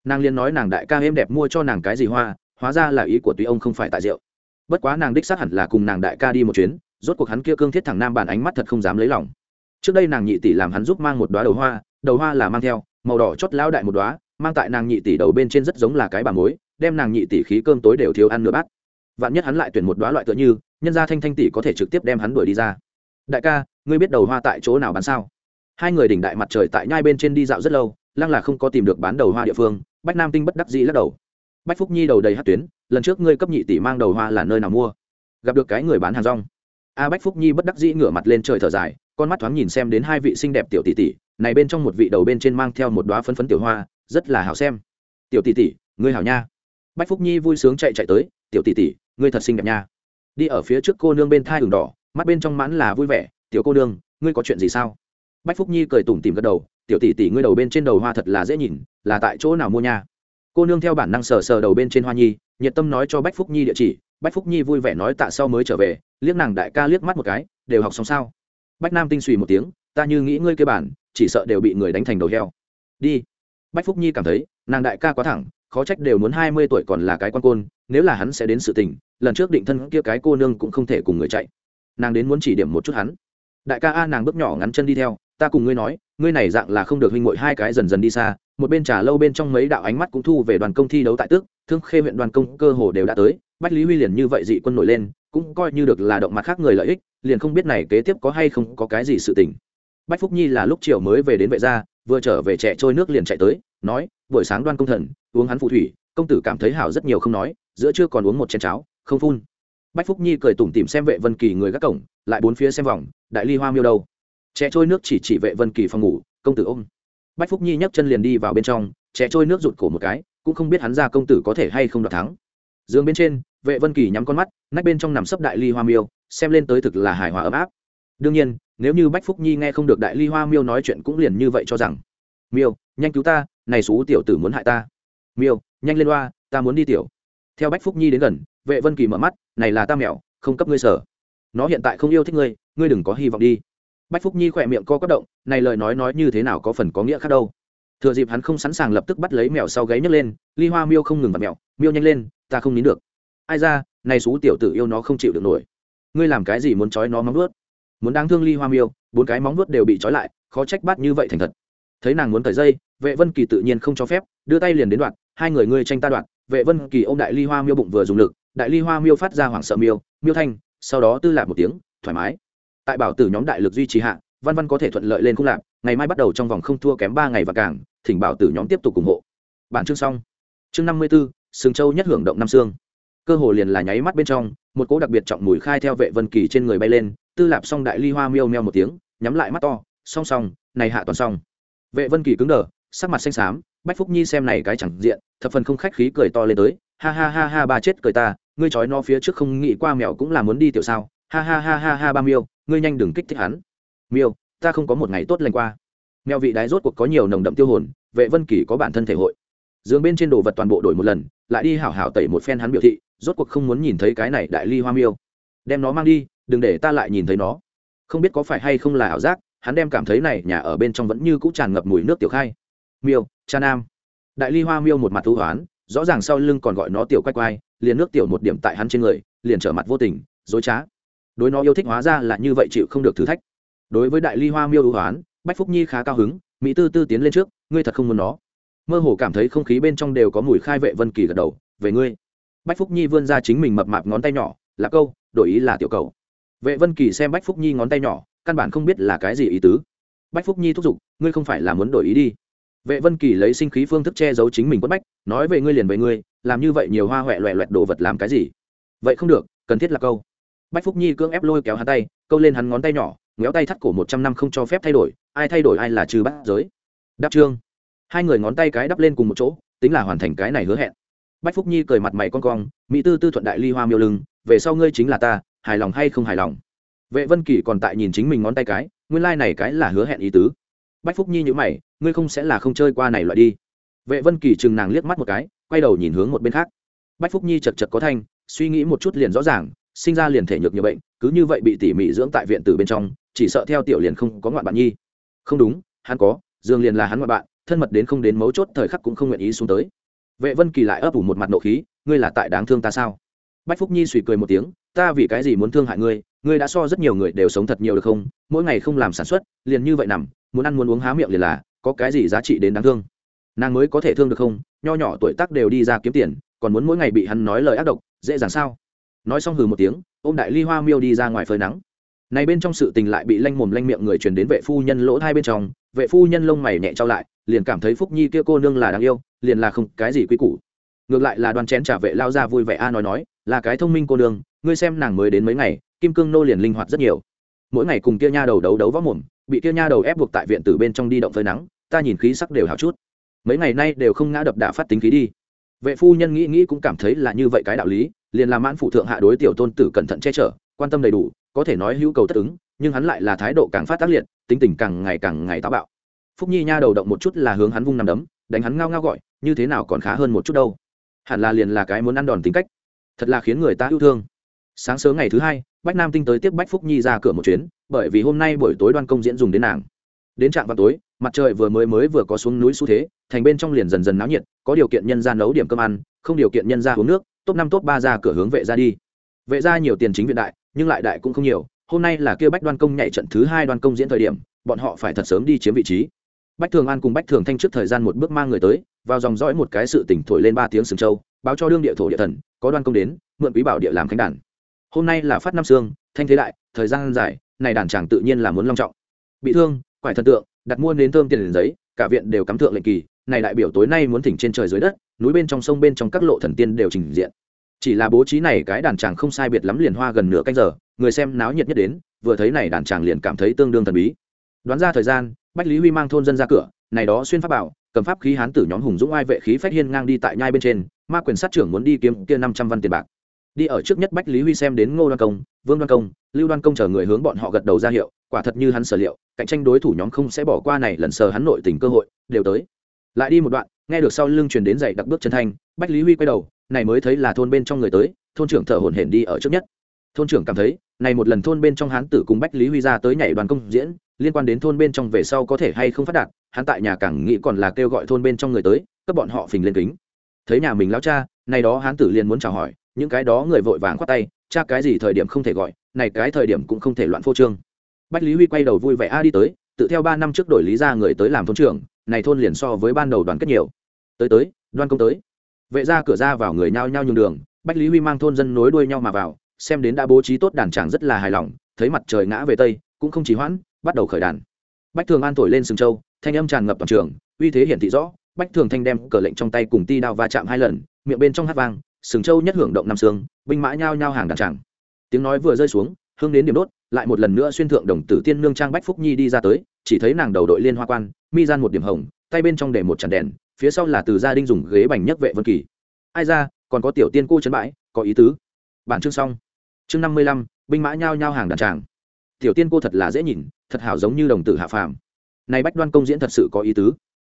Nàng liên nói nàng đại ca êm đẹp mua cho nàng cái gì hoa, hóa ra là ý của tuy ông không phải tại rượu bất quá nàng đích xác hẳn là cùng nàng đại ca đi một chuyến, rốt cuộc hắn kia cương thiết thẳng nam bàn ánh mắt thật không dám lấy lòng. Trước đây nàng nhị tỷ làm hắn giúp mang một đoá đầu hoa đầu hoa là mang theo, màu đỏ chót lao đại một đoá mang tại nàng nhị tỷ đầu bên trên rất giống là cái bà mối, đem nàng nhị tỷ khí cơm tối đều thiếu ăn nửa bát. Vạn nhất hắn lại tuyển một đoá loại tựa như, nhân gia thanh thanh tỷ có thể trực tiếp đem hắn đuổi đi ra. Đại ca, ngươi biết đầu hoa tại chỗ nào bán sao? Hai người đỉnh đại mặt trời tại nhai bên trên đi dạo rất lâu, lăng là không có tìm được bán đầu hoa địa phương, bách nam tinh bất đắc dĩ lắc đầu bách phúc nhi đầu đầy hát tuyến, lần trước ngươi cấp nhị tỷ mang đầu hoa là nơi nào mua? Gặp được cái người bán hàng rong. A bách phúc nhi bất đắc dĩ ngửa mặt lên trời thở dài, con mắt thoáng nhìn xem đến hai vị xinh đẹp tiểu tỷ tỷ, này bên trong một vị đầu bên trên mang theo một đoá phấn phấn tiểu hoa, rất là hảo xem. Tiểu tỷ tỷ, ngươi hảo nha. Bách phúc nhi vui sướng chạy chạy tới, tiểu tỷ tỷ, ngươi thật xinh đẹp nha. Đi ở phía trước cô nương bên thai đường đỏ, mắt bên trong mãn là vui vẻ, tiểu cô nương, ngươi có chuyện gì sao? Bách phúc nhi cười tủm tìm gật đầu, tiểu tỷ tỷ, ngươi đầu bên trên đầu hoa thật là dễ nhìn, là tại chỗ nào mua nha? Cô nương theo bản năng sờ sờ đầu bên trên hoa nhi, nhiệt tâm nói cho bách phúc nhi địa chỉ. Bách phúc nhi vui vẻ nói tạ sau mới trở về, liếc nàng đại ca liếc mắt một cái, đều học xong sao? Bách nam tinh suy một tiếng, ta như nghĩ ngươi kê bản, chỉ sợ đều bị người đánh thành đầu heo. Đi. Bách phúc nhi cảm thấy, nàng đại ca quá thẳng, khó trách đều muốn hai mươi tuổi còn là cái quan côn, nếu là hắn sẽ đến sự tình, lần trước định thân kia cái cô nương cũng không thể cùng người chạy. Nàng đến muốn chỉ điểm một chút hắn. Đại ca a, nàng bước nhỏ ngắn chân đi theo, ta cùng ngươi nói, ngươi này dạng là không được huynh mội hai cái dần dần đi xa một bên trà lâu bên trong mấy đạo ánh mắt cũng thu về đoàn công thi đấu tại tước, thương khê huyện đoàn công cơ hồ đều đã tới, bách lý huy liền như vậy dị quân nổi lên, cũng coi như được là động mặt khác người lợi ích, liền không biết này kế tiếp có hay không có cái gì sự tình. Bách phúc nhi là lúc chiều mới về đến vệ gia, vừa trở về trẻ trôi nước liền chạy tới, nói, buổi sáng đoan công thần, uống hắn phụ thủy, công tử cảm thấy hảo rất nhiều không nói, giữa chưa còn uống một chén cháo, không phun. Bách phúc nhi cười tủm tìm xem vệ vân kỳ người gác cổng, lại bốn phía xem vòng, đại ly hoa miêu đâu. Trẻ trôi nước chỉ chỉ vệ vân kỳ phòng ngủ, công tử ôm bách phúc nhi nhấc chân liền đi vào bên trong trẻ trôi nước rụt cổ một cái, cũng không biết hắn ra công tử có thể hay không đoạt thắng. Giường bên trên, vệ vân kỳ nhắm con mắt, nách bên trong nằm sấp đại ly hoa miêu, xem lên tới thực là hài hòa ấm áp. Đương nhiên, nếu như bách phúc nhi nghe không được đại ly hoa miêu nói chuyện cũng liền như vậy cho rằng, miêu, nhanh cứu ta, này xú tiểu tử muốn hại ta. Miêu, nhanh lên loa, ta muốn đi tiểu. Theo bách phúc nhi đến gần, vệ vân kỳ mở mắt, này là ta mèo không cấp ngươi sở. Nó hiện tại không yêu thích ngươi ngươi đừng có hy vọng đi bách phúc nhi khỏe miệng co quất động, này lời nói nói như thế nào có phần có nghĩa khác đâu. Thừa dịp hắn không sẵn sàng lập tức bắt lấy mèo sau gáy nhấc lên, ly hoa miêu không ngừng vặt mèo, miêu nhanh lên, ta không nín được. Ai ra, này xú tiểu tử yêu nó không chịu được nổi. Ngươi làm cái gì muốn trói nó móng vuốt? Muốn đáng thương ly hoa miêu, bốn cái móng vuốt đều bị trói lại, khó trách bắt như vậy thành thật. Thấy nàng muốn thời dây, vệ vân kỳ tự nhiên không cho phép, đưa tay liền đến đoạn, hai người ngươi tranh ta đoạn. Vệ vân kỳ ô m đại ly hoa miêu bụng vừa dùng lực, đại ly hoa miêu phát ra hoảng sợ miêu miêu thanh, sau đó tư lạc một tiếng, thoải mái tại bảo tử nhóm đại lực duy trì hạ, văn văn có thể thuận lợi lên không lạc ngày mai bắt đầu trong vòng không thua kém ba ngày và cảng. thỉnh bảo tử nhóm tiếp tục ủng hộ. Bản chương xong. Chương năm mươi b ố sừng châu nhất hưởng động năm xương. Cơ hồ liền là nháy mắt bên trong, một cỗ đặc biệt trọng mùi khai theo vệ vân kỳ trên người bay lên, tư lạp xong đại ly hoa miêu meo một tiếng, nhắm lại mắt to, song song, này hạ toàn xong vệ vân kỳ cứng đờ, sắc mặt xanh xám, bách phúc nhi xem này cái chẳng diện, thập phần không khách khí cười to lên tới, ha ha ha ha, ba chết cười ta, ngươi trói nó phía trước không nghĩ qua mèo cũng là muốn đi tiểu sao, ha ha ha ha ha ba miêu ngươi nhanh đừng kích thích hắn. Miêu, ta không có một ngày tốt lành qua. Mèo vị đái rốt cuộc có nhiều nồng đậm tiêu hồn, vệ vân kỳ có bản thân thể hội. Dường bên trên đồ vật toàn bộ đổi một lần, lại đi hảo hảo tẩy một phen hắn biểu thị, rốt cuộc không muốn nhìn thấy cái này đại ly hoa miêu. Đem nó mang đi, đừng để ta lại nhìn thấy nó. Không biết có phải hay không là ảo giác, hắn đem cảm thấy này nhà ở bên trong vẫn như cũ tràn ngập mùi nước tiểu khai. Miêu, cha nam. Đại ly hoa miêu một mặt thú hoán, rõ ràng sau lưng còn gọi nó tiểu quay quay, liền nước tiểu một điểm tại hắn trên người, liền trở mặt vô tình, dối trá đối nó yêu thích hóa ra là như vậy chịu không được thử thách. Đối với đại ly hoa miêu ưu hoán, bách phúc nhi khá cao hứng, mỹ tư tư tiến lên trước, ngươi thật không muốn nó. Mơ hồ cảm thấy không khí bên trong đều có mùi khai vệ vân kỳ gật đầu, về ngươi. Bách phúc nhi vươn ra chính mình mập mạp ngón tay nhỏ, là câu, đổi ý là tiểu cầu. Vệ vân kỳ xem bách phúc nhi ngón tay nhỏ, căn bản không biết là cái gì ý tứ. Bách phúc nhi thúc giục, ngươi không phải là muốn đổi ý đi. Vệ vân kỳ lấy sinh khí phương thức che giấu chính mình quất bách, nói về ngươi liền về ngươi, làm như vậy nhiều hoa huệ loẹ loẹt đồ vật làm cái gì? Vậy không được, cần thiết là câu bách phúc nhi cưỡng ép lôi kéo hắn tay, câu lên hắn ngón tay nhỏ, ngéo tay thắt cổ một trăm năm không cho phép thay đổi, ai thay đổi ai là trừ bắt giới. Đắp trương. Hai người ngón tay cái đắp lên cùng một chỗ, tính là hoàn thành cái này hứa hẹn. Bách phúc nhi cười mặt mày con cong, mỹ tư tư thuận đại ly hoa miêu lưng, về sau ngươi chính là ta, hài lòng hay không hài lòng? Vệ vân kỳ còn tại nhìn chính mình ngón tay cái, nguyên lai、like、này cái là hứa hẹn ý tứ. Bách phúc nhi nhữ mày, ngươi không sẽ là không chơi qua này loại đi. Vệ vân kỳ chừng nàng liếc mắt một cái, quay đầu nhìn hướng một bên khác. Bách phúc nhi chật chật có thanh, suy nghĩ một chút liền rõ ràng sinh ra liền thể nhược nhiều bệnh, cứ như vậy bị tỉ mỉ dưỡng tại viện từ bên trong, chỉ sợ theo tiểu liền không có ngoạn bạn nhi. Không đúng, hắn có, dương liền là hắn ngoạn bạn, thân mật đến không đến mấu chốt thời khắc cũng không nguyện ý xuống tới. Vệ vân kỳ lại ấp ủ một mặt nộ khí, ngươi là tại đáng thương ta sao? Bách phúc nhi suy cười một tiếng, ta vì cái gì muốn thương hại ngươi ngươi đã so rất nhiều người đều sống thật nhiều được không? Mỗi ngày không làm sản xuất, liền như vậy nằm, muốn ăn muốn uống há miệng liền là, có cái gì giá trị đến đáng thương? Nàng mới có thể thương được không? Nho nhỏ tuổi tác đều đi ra kiếm tiền, còn muốn mỗi ngày bị hắn nói lời ác độc, dễ dàng sao? Nói xong hừ một tiếng ô m đại ly hoa miêu đi ra ngoài phơi nắng. Này bên trong sự tình lại bị lanh mồm lanh miệng người truyền đến vệ phu nhân lỗ hai bên trong, vệ phu nhân lông mày nhẹ trao lại, liền cảm thấy phúc nhi kia cô nương là đáng yêu, liền là không cái gì quy củ. Ngược lại là đoàn chén trả vệ lao ra vui vẻ a nói nói, là cái thông minh cô nương, ngươi xem nàng mới đến mấy ngày, kim cương nô liền linh hoạt rất nhiều. Mỗi ngày cùng kia nha đầu đấu đấu võ mồm, bị kia nha đầu ép buộc tại viện từ bên trong đi động phơi nắng, ta nhìn khí sắc đều hào chút. Mấy ngày nay đều không ngã đập đả phát tính khí đi vệ phu nhân nghĩ nghĩ cũng cảm thấy là như vậy cái đạo lý, liền làm mãn phụ thượng hạ đối tiểu tôn tử cẩn thận che chở, quan tâm đầy đủ, có thể nói hữu cầu tất ứng, nhưng hắn lại là thái độ càng phát tác liệt, tính tình càng ngày càng ngày táo bạo. Phúc nhi nha đầu động một chút là hướng hắn vung nằm đấm, đánh hắn ngao ngao gọi, như thế nào còn khá hơn một chút đâu. Hẳn là liền là cái muốn ăn đòn tính cách. Thật là khiến người ta yêu thương. Sáng sớm ngày thứ hai, bách nam tinh tới tiếp bách phúc nhi ra cửa một chuyến, bởi vì hôm nay buổi tối đoan công diễn dùng đến nàng. Đến trạm vào tối mặt trời vừa mới mới vừa có xuống núi xu thế, thành bên trong liền dần dần náo nhiệt, có điều kiện nhân ra nấu điểm cơm ăn, không điều kiện nhân ra uống nước, top năm, top ba ra cửa hướng vệ ra đi. Vệ ra nhiều tiền chính viện đại, nhưng lại đại cũng không nhiều, hôm nay là kia bách đoan công nhảy trận thứ hai đoan công diễn thời điểm, bọn họ phải thật sớm đi chiếm vị trí. Bách thường an cùng bách thường thanh trước thời gian một bước mang người tới, vào dòng dõi một cái sự tỉnh thổi lên ba tiếng sừng châu, báo cho đương địa thổ địa thần, có đoan công đến, mượn quý bảo địa làm khánh đàn. Hôm nay là phát năm sương thanh thế đại, thời gian dài, này đàn chàng tự nhiên là muốn long trọng. Bị thương, quải thần tượng đặt mua đến thơm tiền liền giấy, cả viện đều cắm thượng lệnh kỳ, này đại biểu tối nay muốn thỉnh trên trời dưới đất, núi bên trong sông bên trong các lộ thần tiên đều trình diện. Chỉ là bố trí này cái đàn tràng không sai biệt lắm liền hoa gần nửa canh giờ, người xem náo nhiệt nhất đến, vừa thấy này đàn tràng liền cảm thấy tương đương thần bí. Đoán ra thời gian, bách lý huy mang thôn dân ra cửa, này đó xuyên pháp bảo, cầm pháp khí hán tử nhóm hùng dũng ai vệ khí phách hiên ngang đi tại nhai bên trên, ma quyền sát trưởng muốn đi kiếm kia năm trăm văn tiền bạc. Đi ở trước nhất bách lý huy xem đến ngô đoan công, vương đoan công, lưu đoan công chờ người hướng bọn họ gật đầu ra hiệu quả thật như hắn sở liệu, cạnh tranh đối thủ nhóm không sẽ bỏ qua này lần sờ hắn nội tình cơ hội, đều tới. Lại đi một đoạn, nghe được sau lưng truyền đến dậy đặc bước chân thanh, bách lý huy quay đầu, này mới thấy là thôn bên trong người tới, thôn trưởng thở hổn hển đi ở trước nhất. Thôn trưởng cảm thấy, này một lần thôn bên trong hán tử cùng bách lý huy ra tới nhảy đoàn công diễn, liên quan đến thôn bên trong về sau có thể hay không phát đạt, hắn tại nhà càng nghĩ còn là kêu gọi thôn bên trong người tới, cấp bọn họ phình lên kính. Thấy nhà mình lão cha, này đó hán tử liền muốn chào hỏi, những cái đó người vội vàng khoát tay, cha cái gì thời điểm không thể gọi, này cái thời điểm cũng không thể loạn phô trương bách lý huy quay đầu vui vẻ, a, đi tới. Tự theo ba năm trước đổi lý ra người tới làm thôn trưởng, này thôn liền so với ban đầu đoàn kết nhiều. Tới tới, đoan công tới. Vệ ra cửa ra vào người nhao nhao nhường đường, bách lý huy mang thôn dân nối đuôi nhau mà vào, xem đến đã bố trí tốt đàn tràng rất là hài lòng, thấy mặt trời ngã về tây, cũng không chỉ hoãn, bắt đầu khởi đàn. Bách thường an thổi lên sừng châu thanh âm tràn ngập toàn trường, uy thế hiển thị rõ, bách thường thanh đem cờ lệnh trong tay cùng ti đao va chạm hai lần, miệng bên trong hát vang, sừng châu nhất hưởng động năm xương, binh mã nhao nhao hàng đàn tràng tiếng nói vừa rơi xuống hương đến điểm đốt, lại một lần nữa xuyên thượng đồng tử tiên nương trang bách phúc nhi đi ra tới, chỉ thấy nàng đầu đội liên hoa quan, mi gian một điểm hồng, tay bên trong để một chản đèn, phía sau là từ gia đình dùng ghế bành nhất vệ vân kỳ. Ai ra, còn có tiểu tiên cô trấn bãi, có ý tứ. Bản chương xong. Chương năm mươi lăm, binh mã nhao nhao hàng đàn tràng. Tiểu tiên cô thật là dễ nhìn, thật hảo giống như đồng tử hạ phàm. Này bách đoan công diễn thật sự có ý tứ.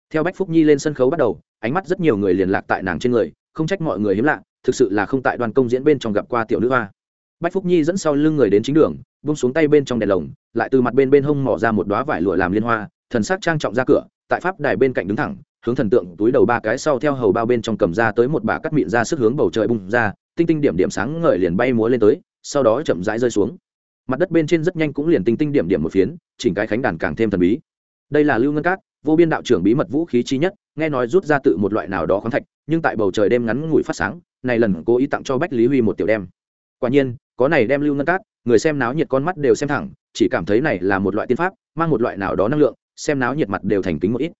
Theo bách phúc nhi lên sân khấu bắt đầu, ánh mắt rất nhiều người liền lạc tại nàng trên người, không trách mọi người hiếm lạ, thực sự là không tại đoan công diễn bên trong gặp qua tiểu nữ hoa bách phúc nhi dẫn sau lưng người đến chính đường bung xuống tay bên trong đèn lồng, lại từ mặt bên bên hông mỏ ra một đoá vải lụa làm liên hoa, thần sắc trang trọng ra cửa, tại pháp đài bên cạnh đứng thẳng, hướng thần tượng túi đầu ba cái sau theo hầu bao bên trong cầm ra tới một bà cắt mịn ra sức hướng bầu trời bung ra, tinh tinh điểm điểm sáng ngời liền bay múa lên tới, sau đó chậm rãi rơi xuống. Mặt đất bên trên rất nhanh cũng liền tinh tinh điểm điểm một phiến, chỉnh cái khánh đàn càng thêm thần bí. Đây là lưu ngân cát, vô biên đạo trưởng bí mật vũ khí chi nhất, nghe nói rút ra tự một loại nào đó khoáng thạch, nhưng tại bầu trời đêm ngắn ngủi phát sáng, này lần cố ý tặng cho bách lý huy một tiểu đem. Quả nhiên có này đem lưu ngân cát, người xem náo nhiệt con mắt đều xem thẳng, chỉ cảm thấy này là một loại tiên pháp, mang một loại nào đó năng lượng, xem náo nhiệt mặt đều thành kính một ít.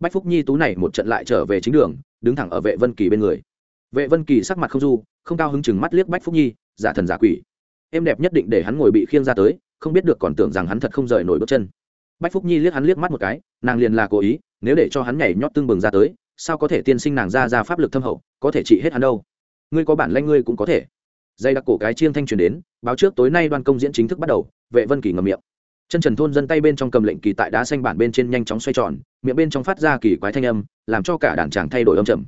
Bách phúc nhi tú này một trận lại trở về chính đường, đứng thẳng ở vệ vân kỳ bên người. Vệ vân kỳ sắc mặt không du, không cao hứng chừng mắt liếc bách phúc nhi, giả thần giả quỷ. Em đẹp nhất định để hắn ngồi bị khiêng ra tới, không biết được còn tưởng rằng hắn thật không rời nổi bước chân. Bách phúc nhi liếc hắn liếc mắt một cái, nàng liền là cố ý, nếu để cho hắn nhảy nhót tương bừng ra tới, sao có thể tiên sinh nàng ra ra pháp lực thâm hậu, có thể trị hết hắn đâu. Ngươi có bản lanh ngươi cũng có thể dây đặc cổ cái chiêng thanh truyền đến, báo trước tối nay đoan công diễn chính thức bắt đầu, vệ vân kỳ ngầm miệng. Chân trần thôn dân tay bên trong cầm lệnh kỳ tại đá xanh bản bên trên nhanh chóng xoay tròn, miệng bên trong phát ra kỳ quái thanh âm, làm cho cả đàn tràng thay đổi âm trầm.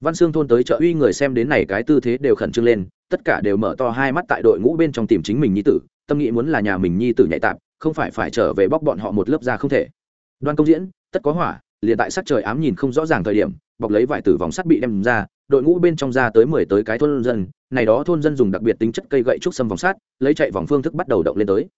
Văn xương thôn tới chợ uy người xem đến này cái tư thế đều khẩn trương lên, tất cả đều mở to hai mắt tại đội ngũ bên trong tìm chính mình nhi tử, tâm nghĩ muốn là nhà mình nhi tử nhạy tạp, không phải phải trở về bóc bọn họ một lớp ra không thể. Đoan công diễn, tất có hỏa, liền tại sắc trời ám nhìn không rõ ràng thời điểm, bọc lấy vải tử vòng sắt bị đem ra, đội ngũ bên trong ra tới mười tới cái thôn dân này đó thôn dân dùng đặc biệt tính chất cây gậy trúc xâm vòng sát, lấy chạy vòng phương thức bắt đầu động lên tới.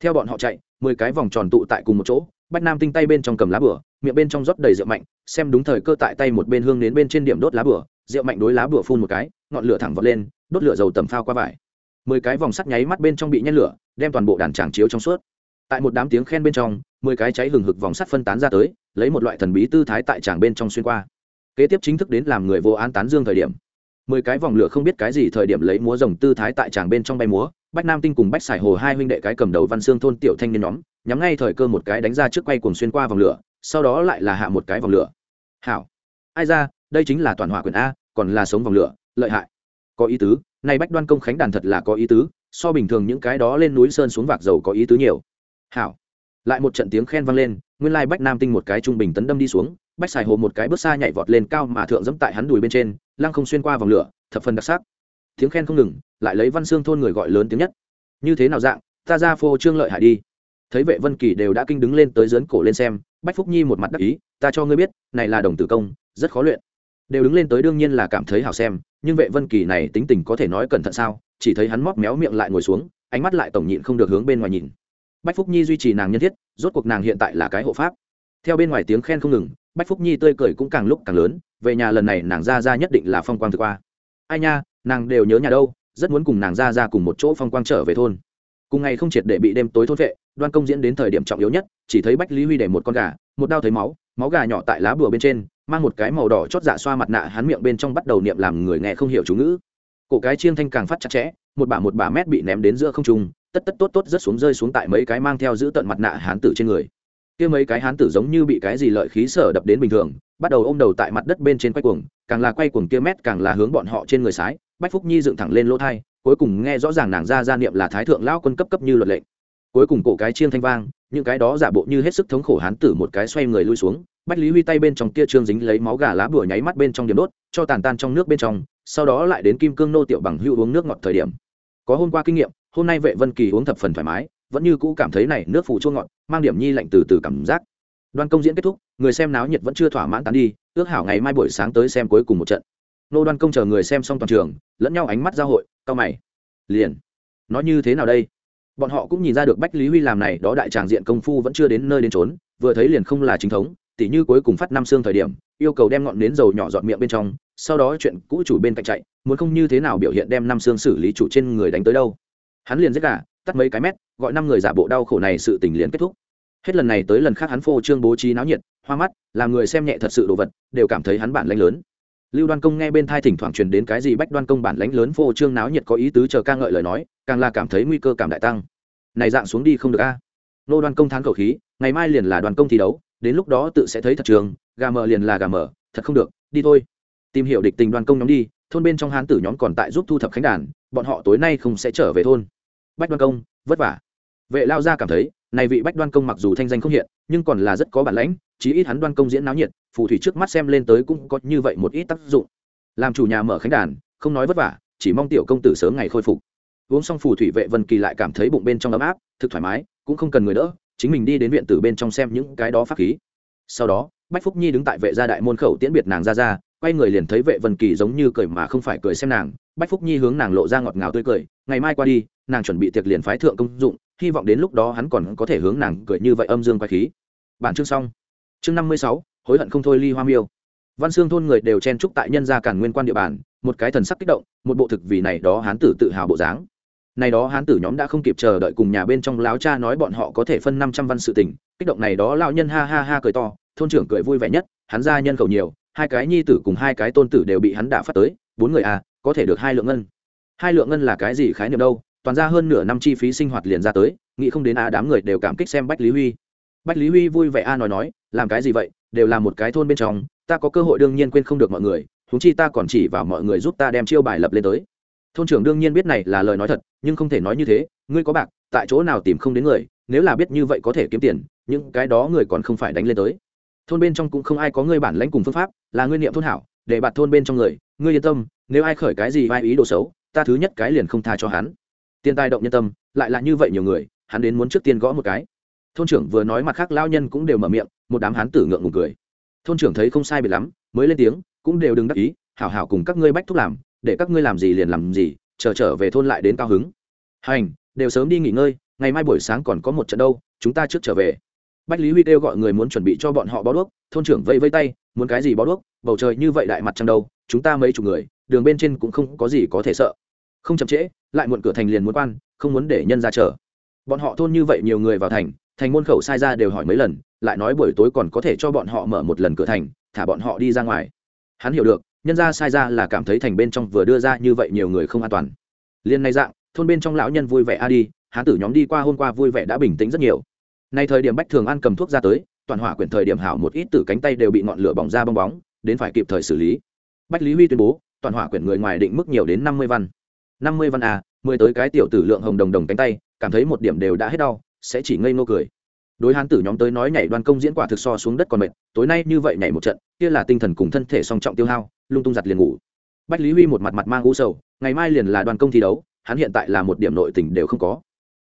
Theo bọn họ chạy, mười cái vòng tròn tụ tại cùng một chỗ, bách nam tinh tay bên trong cầm lá bửa, miệng bên trong rót đầy rượu mạnh, xem đúng thời cơ tại tay một bên hương đến bên trên điểm đốt lá bửa, rượu mạnh đối lá bửa phun một cái, ngọn lửa thẳng vọt lên, đốt lửa dầu tầm phao qua vải. Mười cái vòng sắt nháy mắt bên trong bị nhét lửa, đem toàn bộ đàn tràng chiếu trong suốt. Tại một đám tiếng khen bên trong, mười cái cháy hừng hực vòng sắt phân tán ra tới, lấy một loại thần bí tư thái tại tràng bên trong xuyên qua. Kế tiếp chính thức đến làm người vô án tán dương thời điểm mười cái vòng lửa không biết cái gì thời điểm lấy múa rồng tư thái tại tràng bên trong bay múa, bách nam tinh cùng bách sải hồ hai huynh đệ cái cầm đầu văn xương thôn tiểu thanh niên nhóm, nhắm ngay thời cơ một cái đánh ra trước quay cuồng xuyên qua vòng lửa, sau đó lại là hạ một cái vòng lửa. Hảo. Ai ra, đây chính là toàn hỏa quyền a, còn là sống vòng lửa, lợi hại. Có ý tứ, nay bách đoan công khánh đàn thật là có ý tứ, so bình thường những cái đó lên núi sơn xuống vạc dầu có ý tứ nhiều. Hảo. Lại một trận tiếng khen vang lên, nguyên lai bách nam tinh một cái trung bình tấn đâm đi xuống bách xài hồ một cái bước xa nhảy vọt lên cao mà thượng dẫm tại hắn đùi bên trên, lăng không xuyên qua vòng lửa, thập phần đặc sắc. Tiếng khen không ngừng, lại lấy văn xương thôn người gọi lớn tiếng nhất. Như thế nào dạng, ta ra phô trương lợi hại đi. Thấy vệ vân kỳ đều đã kinh đứng lên tới dướn cổ lên xem, bách phúc nhi một mặt đắc ý, ta cho ngươi biết, này là đồng tử công, rất khó luyện. Đều đứng lên tới đương nhiên là cảm thấy hào xem, nhưng vệ vân kỳ này tính tình có thể nói cẩn thận sao, chỉ thấy hắn móc méo miệng lại ngồi xuống, ánh mắt lại tổng nhịn không được hướng bên ngoài nhìn. Bách phúc nhi duy trì nàng nhân thiết, rốt cuộc nàng hiện tại là cái hộ pháp. Theo bên ngoài tiếng khen không ngừng bách phúc nhi tươi cười cũng càng lúc càng lớn, về nhà lần này nàng ra ra nhất định là phong quang thực qua. Ai nha, nàng đều nhớ nhà đâu, rất muốn cùng nàng ra ra cùng một chỗ phong quang trở về thôn. Cùng ngày không triệt để bị đêm tối thôn vệ, đoan công diễn đến thời điểm trọng yếu nhất, chỉ thấy bách lý huy để một con gà, một đao thấy máu máu gà nhỏ tại lá bùa bên trên, mang một cái màu đỏ chót dạ xoa mặt nạ hắn miệng bên trong bắt đầu niệm làm người nghe không hiểu chú ngữ. Cổ cái chiên thanh càng phát chặt chẽ, một bả một bả mét bị ném đến giữa không trung, tất tất tốt tốt rất xuống rơi xuống tại mấy cái mang theo giữ tận mặt nạ hán tử trên người kia mấy cái hán tử giống như bị cái gì lợi khí sở đập đến bình thường, bắt đầu ôm đầu tại mặt đất bên trên quay cuồng, càng là quay cuồng kia mét càng là hướng bọn họ trên người sái, bách phúc nhi dựng thẳng lên lỗ thai, cuối cùng nghe rõ ràng nàng ra gia niệm là thái thượng lão quân cấp cấp như luật lệnh. Cuối cùng cổ cái chiên thanh vang, những cái đó giả bộ như hết sức thống khổ hán tử một cái xoay người lui xuống, bách lý huy tay bên trong kia trương dính lấy máu gà lá bùa nháy mắt bên trong điểm đốt, cho tàn tan trong nước bên trong, sau đó lại đến kim cương nô tiểu bằng hữu uống nước ngọt thời điểm. Có hôm qua kinh nghiệm, hôm nay vệ vân kỳ uống thập phần thoải mái vẫn như cũ cảm thấy này nước phủ chua ngọt, mang điểm nhi lạnh từ từ cảm giác. Đoan công diễn kết thúc, người xem náo nhiệt vẫn chưa thỏa mãn tán đi, ước hảo ngày mai buổi sáng tới xem cuối cùng một trận. Nô đoan công chờ người xem xong toàn trường, lẫn nhau ánh mắt giao hội cao mày. Liền. Nói như thế nào đây? Bọn họ cũng nhìn ra được bách lý huy làm này, đó đại tràng diện công phu vẫn chưa đến nơi đến trốn vừa thấy liền không là chính thống, tỉ như cuối cùng phát năm xương thời điểm, yêu cầu đem ngọn nến dầu nhỏ dọn miệng bên trong, sau đó chuyện cũ chủ bên cạnh chạy, muốn không như thế nào biểu hiện đem năm xương xử lý chủ trên người đánh tới đâu. Hắn liền giết cả tắt mấy cái mét, gọi năm người giả bộ đau khổ này sự tình liền kết thúc. Hết lần này tới lần khác hắn phô trương bố trí náo nhiệt, hoa mắt, làm người xem nhẹ thật sự đồ vật, đều cảm thấy hắn bản lãnh lớn. Lưu đoan công nghe bên thai thỉnh thoảng truyền đến cái gì bách đoan công bản lãnh lớn phô trương náo nhiệt có ý tứ chờ ca ngợi lời nói, càng là cảm thấy nguy cơ cảm đại tăng. Này dạng xuống đi không được a. Nô đoan công thán khẩu khí, ngày mai liền là đoàn công thi đấu, đến lúc đó tự sẽ thấy thật trường, gà mờ liền là gà mờ, thật không được, đi thôi. Tìm hiểu địch tình đoàn công nhóm đi, thôn bên trong hán tử nhóm còn tại giúp thu thập khánh đàn, bọn họ tối nay không sẽ trở về thôn bách đoan công, vất vả. Vệ lao gia cảm thấy, này vị bách đoan công mặc dù thanh danh không hiện, nhưng còn là rất có bản lãnh, chí ít hắn đoan công diễn náo nhiệt, phù thủy trước mắt xem lên tới cũng có như vậy một ít tác dụng. Làm chủ nhà mở khánh đàn, không nói vất vả, chỉ mong tiểu công tử sớm ngày khôi phục. Uống xong phù thủy vệ vân kỳ lại cảm thấy bụng bên trong ấm áp, thực thoải mái, cũng không cần người đỡ, chính mình đi đến viện tử bên trong xem những cái đó pháp khí. Sau đó, bách phúc nhi đứng tại vệ gia đại môn khẩu tiễn biệt nàng ra ra, quay người liền thấy vệ vân kỳ giống như cười mà không phải cười xem nàng. Bách phúc nhi hướng nàng lộ ra ngọt ngào tươi cười, ngày mai qua đi nàng chuẩn bị tiệc liền phái thượng công dụng, hy vọng đến lúc đó hắn còn có thể hướng nàng cười như vậy âm dương quay khí. Bản chương xong. Chương năm mươi sáu, hối hận không thôi ly hoa miêu. Văn xương thôn người đều chen trúc tại nhân gia cản nguyên quan địa bàn, một cái thần sắc kích động, một bộ thực vì này đó hán tử tự hào bộ dáng. Này đó hán tử nhóm đã không kịp chờ đợi cùng nhà bên trong láo cha nói bọn họ có thể phân năm trăm văn sự tình, kích động này đó lao nhân ha ha ha cười to, thôn trưởng cười vui vẻ nhất, hắn ra nhân khẩu nhiều, hai cái nhi tử cùng hai cái tôn tử đều bị hắn đả phát tới, bốn người à có thể được hai lượng ngân. Hai lượng ngân là cái gì khái niệm đâu? Toàn ra hơn nửa năm chi phí sinh hoạt liền ra tới, nghĩ không đến a đám người đều cảm kích xem bách lý huy. Bách lý huy vui vẻ a nói nói, làm cái gì vậy? Đều là một cái thôn bên trong, ta có cơ hội đương nhiên quên không được mọi người thúng chi ta còn chỉ vào mọi người giúp ta đem chiêu bài lập lên tới. Thôn trưởng đương nhiên biết này là lời nói thật, nhưng không thể nói như thế, ngươi có bạc, tại chỗ nào tìm không đến người, nếu là biết như vậy có thể kiếm tiền, những cái đó người còn không phải đánh lên tới. Thôn bên trong cũng không ai có ngươi bản lãnh cùng phương pháp, là ngươi niệm thôn hảo, để bạt thôn bên trong người, ngươi yên tâm, nếu ai khởi cái gì vai ý đồ xấu, ta thứ nhất cái liền không tha cho hắn tiền tài động nhân tâm, lại là như vậy nhiều người, hắn đến muốn trước tiên gõ một cái. Thôn trưởng vừa nói mặt khác lao nhân cũng đều mở miệng, một đám hán tử ngượng ngùng cười. Thôn trưởng thấy không sai biệt lắm, mới lên tiếng, cũng đều đừng đắc ý, hảo hảo cùng các ngươi bách thúc làm, để các ngươi làm gì liền làm gì, chờ trở về thôn lại đến cao hứng. Hành, đều sớm đi nghỉ ngơi, ngày mai buổi sáng còn có một trận đâu, chúng ta trước trở về. Bách lý huy kêu gọi người muốn chuẩn bị cho bọn họ bó đuốc, thôn trưởng vây vây tay, muốn cái gì bó đuốc, bầu trời như vậy đại mặt trăng đâu, chúng ta mấy chục người, đường bên trên cũng không có gì có thể sợ không chậm trễ, lại muộn cửa thành liền muốn quan, không muốn để nhân ra chờ. Bọn họ thôn như vậy nhiều người vào thành thành môn khẩu sai ra đều hỏi mấy lần, lại nói buổi tối còn có thể cho bọn họ mở một lần cửa thành, thả bọn họ đi ra ngoài. Hắn hiểu được, nhân ra sai ra là cảm thấy thành bên trong vừa đưa ra như vậy nhiều người không an toàn. Liên nay dạng, thôn bên trong lão nhân vui vẻ a đi, hán tử nhóm đi qua hôm qua vui vẻ đã bình tĩnh rất nhiều. Nay thời điểm bách thường ăn cầm thuốc ra tới, toàn hỏa quyển thời điểm hảo một ít từ cánh tay đều bị ngọn lửa bỏng ra bong bóng, đến phải kịp thời xử lý. Bách lý huy tuyên bố, toàn hỏa quyển người ngoài định mức nhiều đến năm mươi văn năm mươi văn à, mười tới cái tiểu tử lượng hồng đồng đồng cánh tay cảm thấy một điểm đều đã hết đau sẽ chỉ ngây ngô cười. Đối hán tử nhóm tới nói nhảy đoan công diễn quả thực so xuống đất còn mệt tối nay như vậy nhảy một trận kia là tinh thần cùng thân thể song trọng tiêu hao lung tung giặt liền ngủ. Bách lý huy một mặt mặt mang u sầu ngày mai liền là đoàn công thi đấu hắn hiện tại là một điểm nội tình đều không có.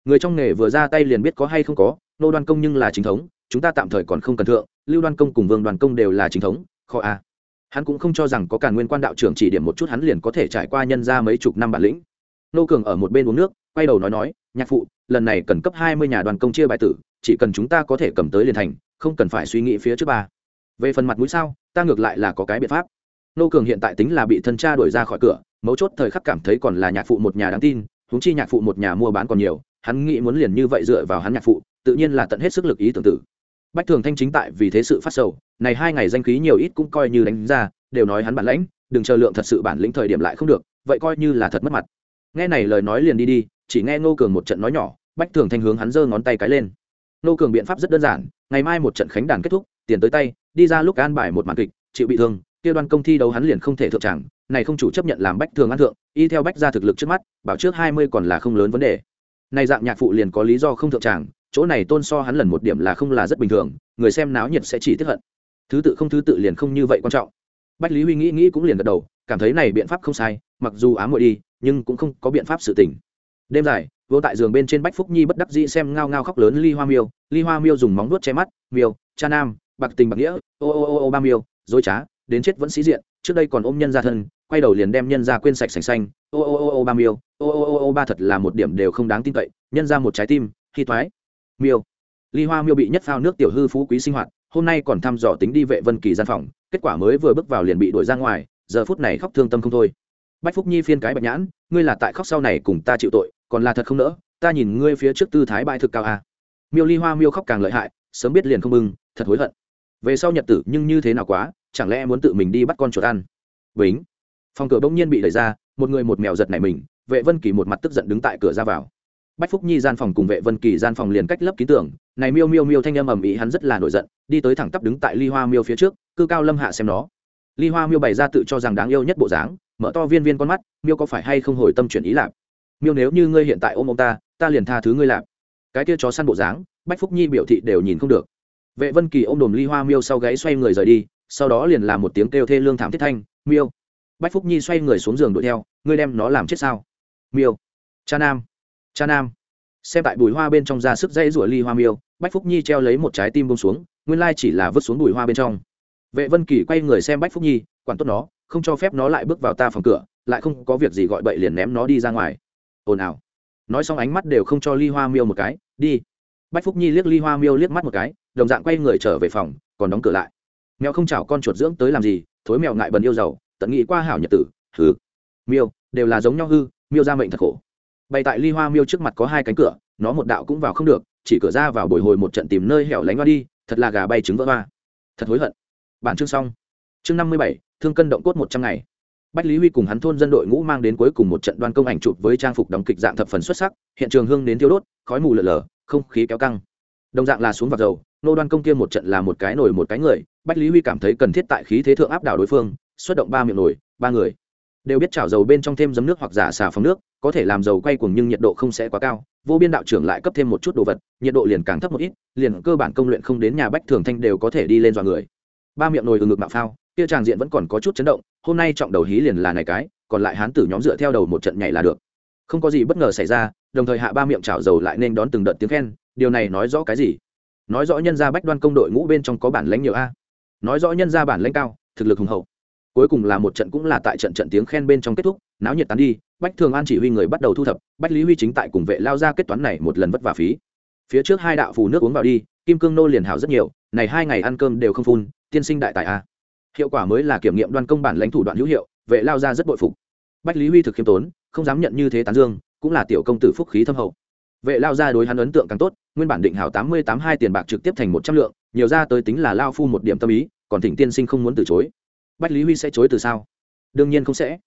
Người trong nghề vừa ra tay liền biết có hay không có nô đoan công nhưng là chính thống chúng ta tạm thời còn không cần thượng lưu đoan công cùng vương đoàn công đều là chính thống kho a à hắn cũng không cho rằng có cả nguyên quan đạo trưởng chỉ điểm một chút hắn liền có thể trải qua nhân ra mấy chục năm bản lĩnh. Nô cường ở một bên uống nước, quay đầu nói nói, nhạc phụ, lần này cần cấp hai mươi nhà đoàn công chia bài tử, chỉ cần chúng ta có thể cầm tới liền thành, không cần phải suy nghĩ phía trước ba. Về phần mặt mũi sao, ta ngược lại là có cái biện pháp. Nô cường hiện tại tính là bị thân cha đuổi ra khỏi cửa, mấu chốt thời khắc cảm thấy còn là nhạc phụ một nhà đáng tin húng chi nhạc phụ một nhà mua bán còn nhiều, hắn nghĩ muốn liền như vậy dựa vào hắn nhạc phụ, tự nhiên là tận hết sức lực ý tưởng tử bách thường thanh chính tại vì thế sự phát sầu, này hai ngày danh khí nhiều ít cũng coi như đánh ra, đều nói hắn bản lãnh, đừng chờ lượng thật sự bản lĩnh thời điểm lại không được, vậy coi như là thật mất mặt. Nghe này lời nói liền đi đi, chỉ nghe ngô cường một trận nói nhỏ, bách thường thanh hướng hắn giơ ngón tay cái lên. Ngô cường biện pháp rất đơn giản, ngày mai một trận khánh đàn kết thúc, tiền tới tay, đi ra lúc an bài một màn kịch, chịu bị thương, kia đoan công thi đấu hắn liền không thể thượng tràng này không chủ chấp nhận làm bách thường ăn thượng, y theo bách ra thực lực trước mắt, bảo trước hai mươi còn là không lớn vấn đề. Này dạng nhạc phụ liền có lý do không thượng tràng chỗ này tôn so hắn lần một điểm là không là rất bình thường, người xem náo nhiệt sẽ chỉ tiếp hận. Thứ tự không thứ tự liền không như vậy quan trọng. Bách lý huy nghĩ nghĩ cũng liền gật đầu, cảm thấy này biện pháp không sai, mặc dù ám muội đi, nhưng cũng không có biện pháp sự tỉnh đêm dài, vô tại giường bên trên bách phúc nhi bất đắc dĩ xem ngao ngao khóc lớn ly hoa miêu. Ly hoa miêu dùng móng nuốt che mắt, miêu, cha nam, bạc tình bạc nghĩa, ô ô ô ô ba miêu, dối trá, đến chết vẫn sĩ diện, trước đây còn ôm nhân ra thân, quay đầu liền đem nhân ra quên sạch sành xanh, ô ô ô ô ba miêu, ô ô ô ô ba thật là một điểm đều không đáng tin cậy, nhân ra một trái tim, khi thoái miêu. Ly hoa miêu bị nhất phao nước tiểu hư phú quý sinh hoạt hôm nay còn thăm dò tính đi vệ vân kỳ gian phòng kết quả mới vừa bước vào liền bị đuổi ra ngoài giờ phút này khóc thương tâm không thôi. Bách phúc nhi phiên cái bạch nhãn ngươi là tại khóc sau này cùng ta chịu tội còn là thật không nỡ ta nhìn ngươi phía trước tư thái bại thực cao à. miêu ly hoa miêu khóc càng lợi hại sớm biết liền không mừng, thật hối hận. Về sau nhật tử nhưng như thế nào quá chẳng lẽ muốn tự mình đi bắt con chuột ăn? Bính. Phòng cửa bỗng nhiên bị đẩy ra một người một mèo giật nảy mình vệ vân kỳ một mặt tức giận đứng tại cửa ra vào bách phúc nhi gian phòng cùng vệ vân kỳ gian phòng liền cách lấp ký tưởng này miêu miêu miêu thanh âm ầm ĩ hắn rất là nổi giận, đi tới thẳng tắp đứng tại ly hoa miêu phía trước, cư cao lâm hạ xem nó. Ly hoa miêu bày ra tự cho rằng đáng yêu nhất bộ dáng, mở to viên viên con mắt, miêu có phải hay không hồi tâm chuyển ý lạp miêu nếu như ngươi hiện tại ôm ông ta ta liền tha thứ ngươi lạp cái kia chó săn bộ dáng, bách phúc nhi biểu thị đều nhìn không được. Vệ vân kỳ ôm đồm ly hoa miêu sau gáy xoay người rời đi, sau đó liền làm một tiếng kêu thê lương thảm thiết thanh, miêu. Bách phúc nhi xoay người xuống giường đuổi theo, ngươi đem nó làm chết sao? Miêu. Cha nam cha nam. Xem tại bùi hoa bên trong ra sức dây rủa ly hoa miêu, bách phúc nhi treo lấy một trái tim bông xuống, nguyên lai chỉ là vứt xuống bùi hoa bên trong. Vệ vân kỳ quay người xem bách phúc nhi, quản tốt nó, không cho phép nó lại bước vào ta phòng cửa, lại không có việc gì gọi bậy liền ném nó đi ra ngoài. Ồn ào. Nói xong ánh mắt đều không cho ly hoa miêu một cái, đi. Bách phúc nhi liếc ly hoa miêu liếc mắt một cái, đồng dạng quay người trở về phòng, còn đóng cửa lại. Mèo không chào con chuột dưỡng tới làm gì, thối mèo ngại bần yêu giàu, tận nghĩ qua hảo nhật tử, hừ. Miêu, đều là giống nhau hư, miêu ra mệnh thật khổ bày tại ly hoa miêu trước mặt có hai cánh cửa, nó một đạo cũng vào không được, chỉ cửa ra vào bồi hồi một trận tìm nơi hẻo lánh hoa đi, thật là gà bay trứng vỡ hoa. Thật hối hận. Bản chương xong. Chương năm mươi bảy, thương cân động cốt một trăm ngày. Bách lý huy cùng hắn thôn dân đội ngũ mang đến cuối cùng một trận đoan công ảnh chụp với trang phục đóng kịch dạng thập phần xuất sắc, hiện trường hương đến thiêu đốt, khói mù lở lở, không khí kéo căng. Đồng dạng là xuống vạt dầu, nô đoan công kia một trận là một cái nổi một cái người, bách lý huy cảm thấy cần thiết tại khí thế thượng áp đảo đối phương, xuất động ba miệng nổi, ba người. Đều biết chảo dầu bên trong thêm giấm nước hoặc giả xà phóng nước có thể làm dầu quay cuồng nhưng nhiệt độ không sẽ quá cao, vô biên đạo trưởng lại cấp thêm một chút đồ vật, nhiệt độ liền càng thấp một ít, liền cơ bản công luyện không đến nhà bách thường thanh đều có thể đi lên dọa người. Ba miệng nồi ừ ngực mạo phao, kia tràng diện vẫn còn có chút chấn động, hôm nay trọng đầu hí liền là này cái, còn lại hán tử nhóm dựa theo đầu một trận nhảy là được. Không có gì bất ngờ xảy ra, đồng thời hạ ba miệng chảo dầu lại nên đón từng đợt tiếng khen, điều này nói rõ cái gì? Nói rõ nhân gia bách đoan công đội ngũ bên trong có bản lãnh nhiều a. Nói rõ nhân gia bản lãnh cao, thực lực hùng hậu cuối cùng là một trận cũng là tại trận trận tiếng khen bên trong kết thúc, náo nhiệt tán đi, bách thường an chỉ huy người bắt đầu thu thập, bách lý huy chính tại cùng vệ lao ra kết toán này một lần vất vả phí. Phía trước hai đạo phù nước uống vào đi, kim cương nô liền hảo rất nhiều, này hai ngày ăn cơm đều không phun, tiên sinh đại tài a hiệu quả mới là kiểm nghiệm đoan công bản lãnh thủ đoạn hữu hiệu, vệ lao ra rất bội phục. Bách lý huy thực khiêm tốn, không dám nhận như thế tán dương, cũng là tiểu công tử phúc khí thâm hậu. Vệ lao ra đối hắn ấn tượng càng tốt, nguyên bản định hảo tám mươi tám hai tiền bạc trực tiếp thành một trăm lượng, nhiều ra tới tính là lao phu một điểm tâm ý, còn thỉnh tiên sinh không muốn từ chối bách lý huy sẽ chối từ sao? Đương nhiên không sẽ.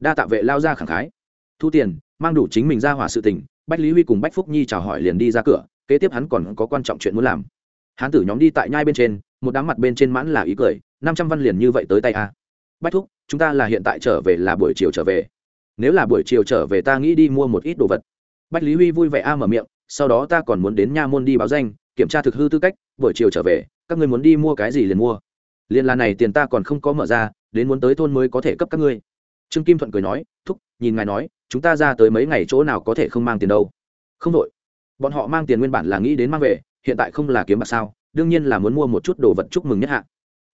Đa tạ vệ lao ra khẳng khái. Thu tiền, mang đủ chính mình ra hỏa sự tình, bách lý huy cùng bách phúc nhi chào hỏi liền đi ra cửa, kế tiếp hắn còn có quan trọng chuyện muốn làm. Hán tử nhóm đi tại nhai bên trên, một đám mặt bên trên mãn là ý cười, năm trăm văn liền như vậy tới tay a. Bách thúc, chúng ta là hiện tại trở về là buổi chiều trở về. Nếu là buổi chiều trở về ta nghĩ đi mua một ít đồ vật. Bách lý huy vui vẻ a mở miệng, sau đó ta còn muốn đến nha môn đi báo danh, kiểm tra thực hư tư cách, buổi chiều trở về, các người muốn đi mua cái gì liền mua liền là này tiền ta còn không có mở ra, đến muốn tới thôn mới có thể cấp các ngươi. Trương kim thuận cười nói, thúc, nhìn ngài nói, chúng ta ra tới mấy ngày chỗ nào có thể không mang tiền đâu? Không đội. Bọn họ mang tiền nguyên bản là nghĩ đến mang về, hiện tại không là kiếm bạc sao, đương nhiên là muốn mua một chút đồ vật chúc mừng nhất hạ.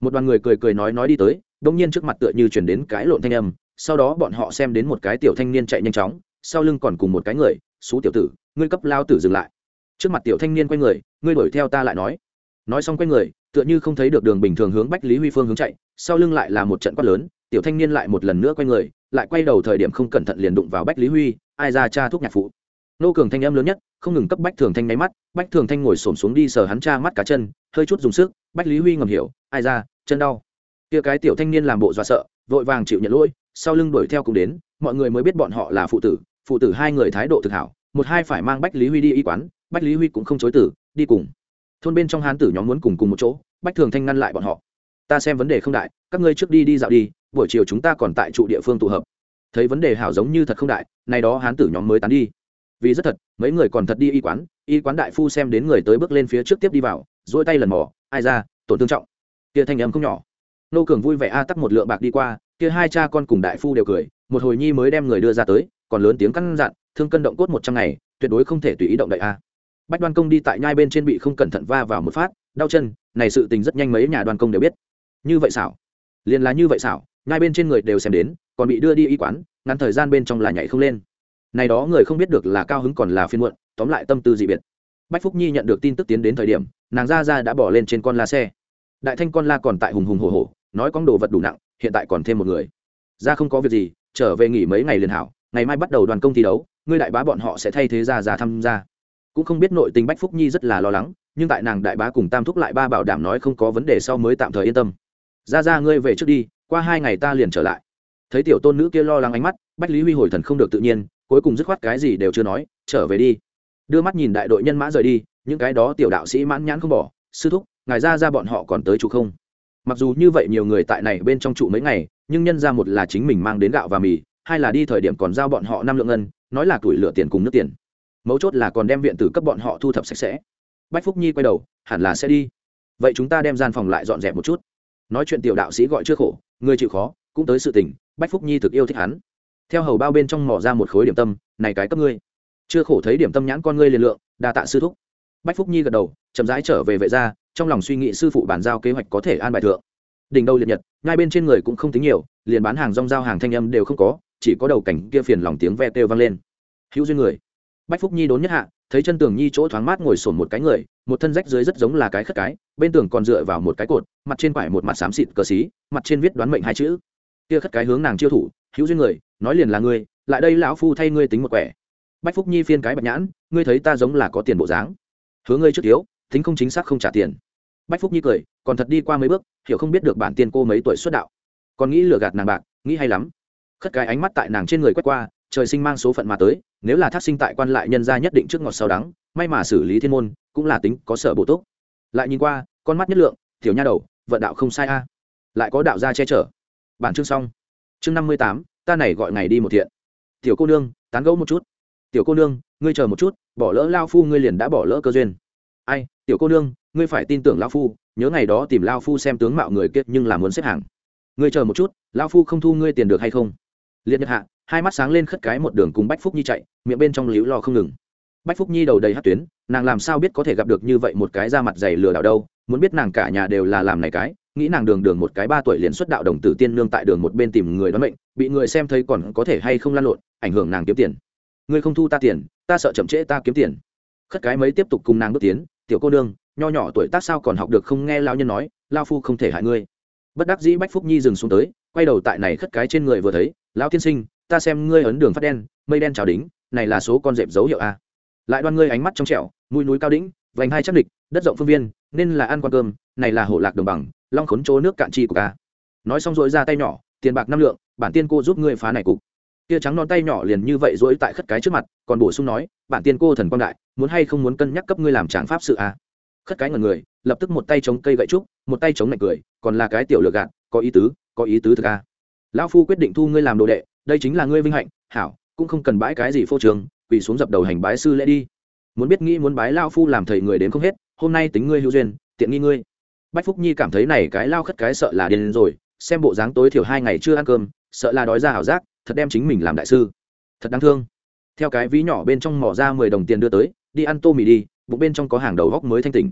Một đoàn người cười cười nói nói đi tới, đông nhiên trước mặt tựa như chuyển đến cái lộn thanh âm, sau đó bọn họ xem đến một cái tiểu thanh niên chạy nhanh chóng, sau lưng còn cùng một cái người xú tiểu tử, ngươi cấp lao tử dừng lại. Trước mặt tiểu thanh niên quay người, ngươi đuổi theo ta lại nói. Nói xong quay người tựa như không thấy được đường bình thường hướng bách lý huy phương hướng chạy, sau lưng lại là một trận quát lớn, tiểu thanh niên lại một lần nữa quay người, lại quay đầu thời điểm không cẩn thận liền đụng vào bách lý huy, ai ra cha thuốc nhạc phụ. Nô cường thanh âm lớn nhất, không ngừng cấp bách thường thanh nháy mắt, bách thường thanh ngồi xổm xuống đi sờ hắn cha mắt cá chân, hơi chút dùng sức, bách lý huy ngầm hiểu, ai ra, chân đau. Kia cái tiểu thanh niên làm bộ dọa sợ, vội vàng chịu nhận lỗi, sau lưng đuổi theo cùng đến, mọi người mới biết bọn họ là phụ tử phụ tử hai người thái độ thực hảo, một hai phải mang bách lý huy đi y quán, bách lý huy cũng không chối tử đi cùng. Thôn bên trong hán tử nhóm muốn cùng cùng một chỗ bách thường thanh ngăn lại bọn họ. Ta xem vấn đề không đại, các ngươi trước đi đi dạo đi, buổi chiều chúng ta còn tại trụ địa phương tụ hợp. Thấy vấn đề hảo giống như thật không đại, nay đó hán tử nhóm mới tán đi. Vì rất thật, mấy người còn thật đi y quán y quán đại phu xem đến người tới bước lên phía trước tiếp đi vào dỗi tay lần mỏ ai ra, tổn thương trọng. Kia thanh âm không nhỏ. Nô cường vui vẻ a tắc một lượng bạc đi qua, kia hai cha con cùng đại phu đều cười, một hồi nhi mới đem người đưa ra tới, còn lớn tiếng căn dặn, thương cân động cốt một trăm ngày, tuyệt đối không thể tùy ý động đậy a. Bách đoan công đi tại nhai bên trên bị không cẩn thận va vào một phát, đau chân này sự tình rất nhanh mấy nhà đoàn công đều biết. Như vậy xảo. Liền là như vậy xảo, ngay bên trên người đều xem đến, còn bị đưa đi y quán, ngắn thời gian bên trong là nhảy không lên. Này đó người không biết được là cao hứng còn là phiên muộn, tóm lại tâm tư dị biệt. Bách phúc nhi nhận được tin tức tiến đến thời điểm, nàng ra ra đã bỏ lên trên con la xe. Đại thanh con la còn tại hùng hùng hồ hồ nói con đồ vật đủ nặng, hiện tại còn thêm một người. Ra không có việc gì, trở về nghỉ mấy ngày liền hảo, ngày mai bắt đầu đoàn công thi đấu, ngươi đại bá bọn họ sẽ thay thế ra ra tham gia. Cũng không biết nội tình bách phúc nhi rất là lo lắng nhưng tại nàng đại bá cùng tam thúc lại ba bảo đảm nói không có vấn đề sau mới tạm thời yên tâm. Ra ra ngươi về trước đi, qua hai ngày ta liền trở lại. Thấy tiểu tôn nữ kia lo lắng ánh mắt, bách lý huy hồi thần không được tự nhiên, cuối cùng dứt khoát cái gì đều chưa nói, trở về đi. Đưa mắt nhìn đại đội nhân mã rời đi, những cái đó tiểu đạo sĩ mãn nhãn không bỏ. Sư thúc, ngài ra ra bọn họ còn tới chủ không? Mặc dù như vậy nhiều người tại này bên trong trụ mấy ngày, nhưng nhân ra một là chính mình mang đến gạo và mì, hai là đi thời điểm còn giao bọn họ năm lượng ngân, nói là tuổi lựa tiền cùng nước tiền. Mấu chốt là còn đem viện tử cấp bọn họ thu thập sạch sẽ bách phúc nhi quay đầu, hẳn là sẽ đi. Vậy chúng ta đem gian phòng lại dọn dẹp một chút. Nói chuyện tiểu đạo sĩ gọi chưa khổ, người chịu khó, cũng tới sự tình, bách phúc nhi thực yêu thích hắn. Theo hầu bao bên trong mỏ ra một khối điểm tâm, này cái cấp ngươi. Chưa khổ thấy điểm tâm nhãn con ngươi liền lượng, đa tạ sư thúc. Bách phúc nhi gật đầu, chậm rãi trở về vệ gia, trong lòng suy nghĩ sư phụ bàn giao kế hoạch có thể an bài thượng. Đỉnh đầu liệt nhật, ngay bên trên người cũng không tính nhiều, liền bán hàng rong giao hàng thanh âm đều không có, chỉ có đầu cảnh kia phiền lòng tiếng ve têu vang lên. Hữu duyên người. Bách phúc nhi đốn nhất hạ thấy chân tường nhi chỗ thoáng mát ngồi sổn một cái người, một thân rách dưới rất giống là cái khất cái, bên tường còn dựa vào một cái cột, mặt trên quải một mặt xám xịt cờ xí, mặt trên viết đoán mệnh hai chữ. Kia khất cái hướng nàng chiêu thủ, hữu duyên người, nói liền là ngươi lại đây lão phu thay ngươi tính một quẻ. Bách phúc nhi phiên cái bạch nhãn, ngươi thấy ta giống là có tiền bộ dáng. Hứa ngươi trước thiếu, tính không chính xác không trả tiền. Bách phúc nhi cười, còn thật đi qua mấy bước, hiểu không biết được bản tiên cô mấy tuổi xuất đạo. Còn nghĩ lừa gạt nàng bạc, nghĩ hay lắm. Khất cái ánh mắt tại nàng trên người quét qua trời sinh mang số phận mà tới, nếu là thác sinh tại quan lại nhân gia nhất định trước ngọt sau đắng, may mà xử lý thiên môn, cũng là tính có sở bổ túc. Lại nhìn qua, con mắt nhất lượng, tiểu nha đầu, vận đạo không sai a. Lại có đạo gia che chở. Bản chương xong. Chương năm mươi tám, ta này gọi ngày đi một thiện. Tiểu cô nương, tán gẫu một chút. Tiểu cô nương, ngươi chờ một chút, bỏ lỡ lao phu ngươi liền đã bỏ lỡ cơ duyên. Ai, tiểu cô nương, ngươi phải tin tưởng lao phu, nhớ ngày đó tìm lao phu xem tướng mạo người kiệt nhưng là muốn xếp hàng. Ngươi chờ một chút, lao phu không thu ngươi tiền được hay không? Liệt nhật hạ hai mắt sáng lên khất cái một đường cùng bách phúc nhi chạy, miệng bên trong líu lo không ngừng. Bách phúc nhi đầu đầy hát tuyến, nàng làm sao biết có thể gặp được như vậy một cái da mặt dày lừa đảo đâu, muốn biết nàng cả nhà đều là làm này cái, nghĩ nàng đường đường một cái ba tuổi liền xuất đạo đồng tử tiên nương tại đường một bên tìm người đoán mệnh, bị người xem thấy còn có thể hay không lan lộn, ảnh hưởng nàng kiếm tiền. Ngươi không thu ta tiền, ta sợ chậm trễ ta kiếm tiền. Khất cái mấy tiếp tục cùng nàng bước tiến, tiểu cô đương nho nhỏ tuổi tác sao còn học được không nghe lao nhân nói, lao phu không thể hại ngươi. Bất đắc dĩ bách phúc nhi dừng xuống tới, quay đầu tại này khất cái trên người vừa thấy, lão tiên sinh ta xem ngươi ấn đường phát đen, mây đen trào đính, này là số con dẹp dấu hiệu a. Lại đoan ngươi ánh mắt trong trẻo, mũi núi cao đỉnh vành hai chắc địch, đất rộng phương viên, nên là ăn quan cơm, này là hổ lạc đồng bằng, long khốn chỗ nước cạn chi của ca nói xong dội ra tay nhỏ, tiền bạc năm lượng, bản tiên cô giúp ngươi phá này cục. Tia trắng non tay nhỏ liền như vậy dỗi tại khất cái trước mặt, còn bổ sung nói, bản tiên cô thần quang đại, muốn hay không muốn cân nhắc cấp ngươi làm tráng pháp sự a. Khất cái ngần người, lập tức một tay chống cây gậy trúc, một tay chống lạnh cười, còn là cái tiểu lược gạt, có ý tứ, có ý tứ thực a. Lão phu quyết định thu ngươi làm đồ đệ đây chính là ngươi vinh hạnh, hảo, cũng không cần bãi cái gì phô trường quỳ xuống dập đầu hành bái sư lễ đi. Muốn biết nghĩ muốn bái lao phu làm thầy người đến không hết, hôm nay tính ngươi hữu duyên, tiện nghi ngươi. Bách phúc nhi cảm thấy này cái lao khất cái sợ là điên rồi, xem bộ dáng tối thiểu hai ngày chưa ăn cơm, sợ là đói ra ảo giác, thật đem chính mình làm đại sư. Thật đáng thương. Theo cái ví nhỏ bên trong mỏ ra mười đồng tiền đưa tới, đi ăn tô mì đi, bụng bên trong có hàng đầu góc mới thanh tỉnh.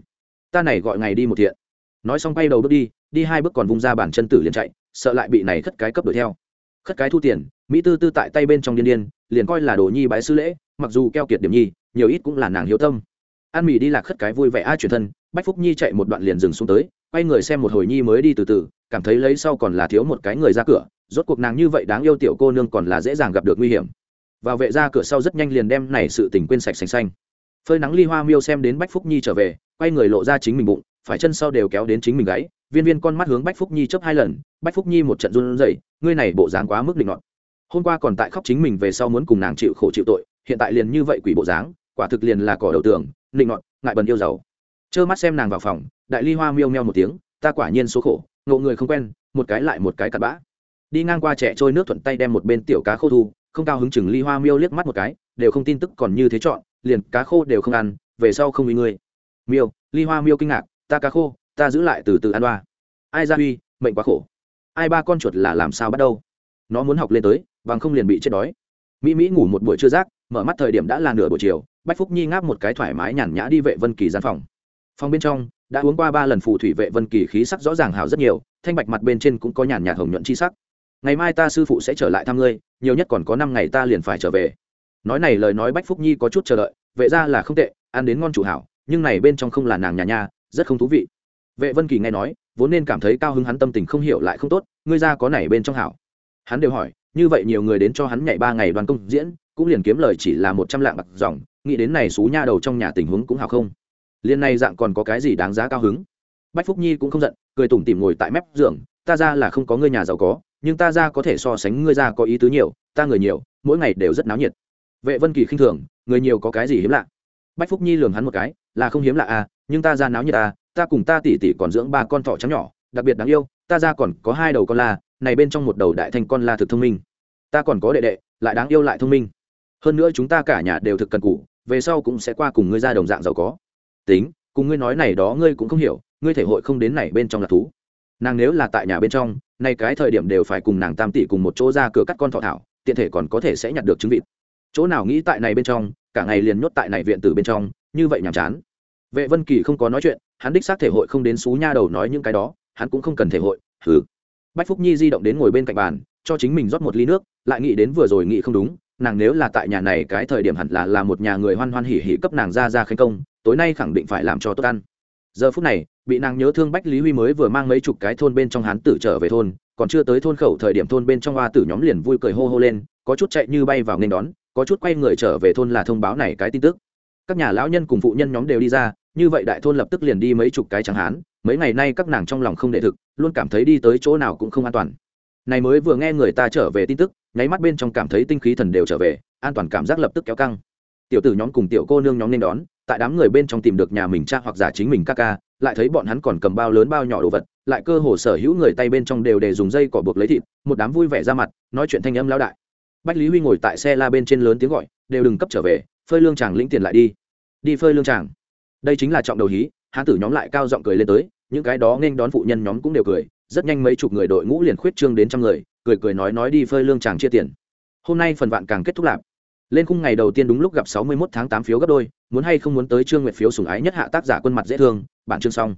Ta này gọi ngày đi một thiện. Nói xong bay đầu bước đi đi hai bước còn vung ra bàn chân tử liền chạy, sợ lại bị này khất cái cấp đuổi theo khất cái thu tiền, mỹ tư tư tại tay bên trong điên điên, liền coi là đồ nhi bái sư lễ, mặc dù keo kiệt điểm nhi, nhiều ít cũng là nàng hiếu tâm. An mỹ đi lạc khất cái vui vẻ ai chuyển thân, bách phúc nhi chạy một đoạn liền dừng xuống tới, quay người xem một hồi nhi mới đi từ từ, cảm thấy lấy sau còn là thiếu một cái người ra cửa, rốt cuộc nàng như vậy đáng yêu tiểu cô nương còn là dễ dàng gặp được nguy hiểm. Vào vệ ra cửa sau rất nhanh liền đem này sự tình quên sạch xanh xanh. Phơi nắng ly hoa miêu xem đến bách phúc nhi trở về, quay người lộ ra chính mình bụng, phải chân sau đều kéo đến chính mình gáy viên viên con mắt hướng bách phúc nhi chớp hai lần bách phúc nhi một trận run rẩy, ngươi này bộ dáng quá mức định ngọn. Hôm qua còn tại khóc chính mình về sau muốn cùng nàng chịu khổ chịu tội, hiện tại liền như vậy quỷ bộ dáng, quả thực liền là cỏ đầu tường định ngọn, ngại bần yêu giàu. Trơ mắt xem nàng vào phòng, đại ly hoa miêu meo một tiếng, ta quả nhiên số khổ, ngộ người không quen, một cái lại một cái cặn bã. Đi ngang qua trẻ trôi nước thuận tay đem một bên tiểu cá khô thu, không cao hứng chừng ly hoa miêu liếc mắt một cái, đều không tin tức còn như thế chọn, liền cá khô đều không ăn, về sau không bị ngươi. Miêu, ly hoa miêu kinh ngạc, ta cá khô, ta giữ lại từ từ ăn đoa. Ai ra huy mệnh quá khổ ai ba con chuột là làm sao bắt đầu nó muốn học lên tới, bằng không liền bị chết đói. Mỹ mỹ ngủ một buổi trưa rác, mở mắt thời điểm đã là nửa buổi chiều, bách phúc nhi ngáp một cái thoải mái nhàn nhã đi vệ vân kỳ gian phòng. Phòng bên trong, đã uống qua ba lần phù thủy vệ vân kỳ khí sắc rõ ràng hào rất nhiều, thanh bạch mặt bên trên cũng có nhàn nhạt hồng nhuận chi sắc. Ngày mai ta sư phụ sẽ trở lại thăm ngươi, nhiều nhất còn có năm ngày ta liền phải trở về. Nói này lời nói bách phúc nhi có chút chờ đợi, vệ ra là không tệ, ăn đến ngon chủ hảo, nhưng này bên trong không là nàng nhà nhà rất không thú vị. Vệ vân kỳ nghe nói vốn nên cảm thấy cao hứng hắn tâm tình không hiểu lại không tốt, ngươi ra có này bên trong hảo. Hắn đều hỏi, như vậy nhiều người đến cho hắn nhảy ba ngày đoàn công diễn, cũng liền kiếm lời chỉ là một trăm lạng bạc dòng, nghĩ đến này xú nha đầu trong nhà tình huống cũng hào không? Liên này dạng còn có cái gì đáng giá cao hứng? Bách phúc nhi cũng không giận, cười tủm tỉm ngồi tại mép giường, ta ra là không có ngươi nhà giàu có, nhưng ta ra có thể so sánh ngươi ra có ý tứ nhiều, ta người nhiều, mỗi ngày đều rất náo nhiệt. Vệ vân kỳ khinh thường, người nhiều có cái gì hiếm lạ? Bách phúc nhi lường hắn một cái, là không hiếm lạ à nhưng ta ra náo nhiệt à ta cùng ta tỉ tỉ còn dưỡng ba con thỏ trắng nhỏ đặc biệt đáng yêu ta ra còn có hai đầu con la này bên trong một đầu đại thành con la thực thông minh. Ta còn có đệ đệ lại đáng yêu lại thông minh. Hơn nữa chúng ta cả nhà đều thực cần cù, về sau cũng sẽ qua cùng ngươi ra đồng dạng giàu có. Tính cùng ngươi nói này đó ngươi cũng không hiểu ngươi thể hội không đến này bên trong là thú. Nàng nếu là tại nhà bên trong nay cái thời điểm đều phải cùng nàng tam tỷ cùng một chỗ ra cửa cắt con thọ thảo tiện thể còn có thể sẽ nhặt được trứng vịt. Chỗ nào nghĩ tại này bên trong cả ngày liền nhốt tại này viện tử bên trong như vậy nhàm chán vệ vân kỳ không có nói chuyện, hắn đích xác thể hội không đến xú nha đầu nói những cái đó, hắn cũng không cần thể hội, hừ. Bách phúc nhi di động đến ngồi bên cạnh bàn, cho chính mình rót một ly nước, lại nghĩ đến vừa rồi nghĩ không đúng, nàng nếu là tại nhà này cái thời điểm hẳn là là một nhà người hoan hoan hỉ hỉ cấp nàng ra ra khánh công, tối nay khẳng định phải làm cho tốt ăn. Giờ phút này, bị nàng nhớ thương bách lý huy mới vừa mang mấy chục cái thôn bên trong hán tử trở về thôn, còn chưa tới thôn khẩu thời điểm thôn bên trong hoa tử nhóm liền vui cười hô hô lên, có chút chạy như bay vào nên đón, có chút quay người trở về thôn là thông báo này cái tin tức. Các nhà lão nhân cùng phụ nhân nhóm đều đi ra như vậy đại thôn lập tức liền đi mấy chục cái chẳng hán, mấy ngày nay các nàng trong lòng không đệ thực, luôn cảm thấy đi tới chỗ nào cũng không an toàn. Này mới vừa nghe người ta trở về tin tức, nháy mắt bên trong cảm thấy tinh khí thần đều trở về, an toàn cảm giác lập tức kéo căng. Tiểu tử nhóm cùng tiểu cô nương nhóm nên đón, tại đám người bên trong tìm được nhà mình cha hoặc giả chính mình ca ca, lại thấy bọn hắn còn cầm bao lớn bao nhỏ đồ vật, lại cơ hồ sở hữu người tay bên trong đều để dùng dây cỏ buộc lấy thịt, một đám vui vẻ ra mặt, nói chuyện thanh âm lao đại. Bách lý huy ngồi tại xe la bên trên lớn tiếng gọi, đều đừng cấp trở về, phơi lương chàng lĩnh tiền lại đi. Đi phơi lương chàng đây chính là trọng đầu hí, hán tử nhóm lại cao giọng cười lên tới, những cái đó nên đón phụ nhân nhóm cũng đều cười, rất nhanh mấy chục người đội ngũ liền khuyết trương đến trăm người, cười cười nói nói đi phơi lương chàng chia tiền. Hôm nay phần vạn càng kết thúc lạp. Lên khung ngày đầu tiên đúng lúc gặp sáu mươi 61 tháng tám phiếu gấp đôi, muốn hay không muốn tới trương nguyệt phiếu sủng ái nhất hạ tác giả quân mặt dễ thương, bản chương xong.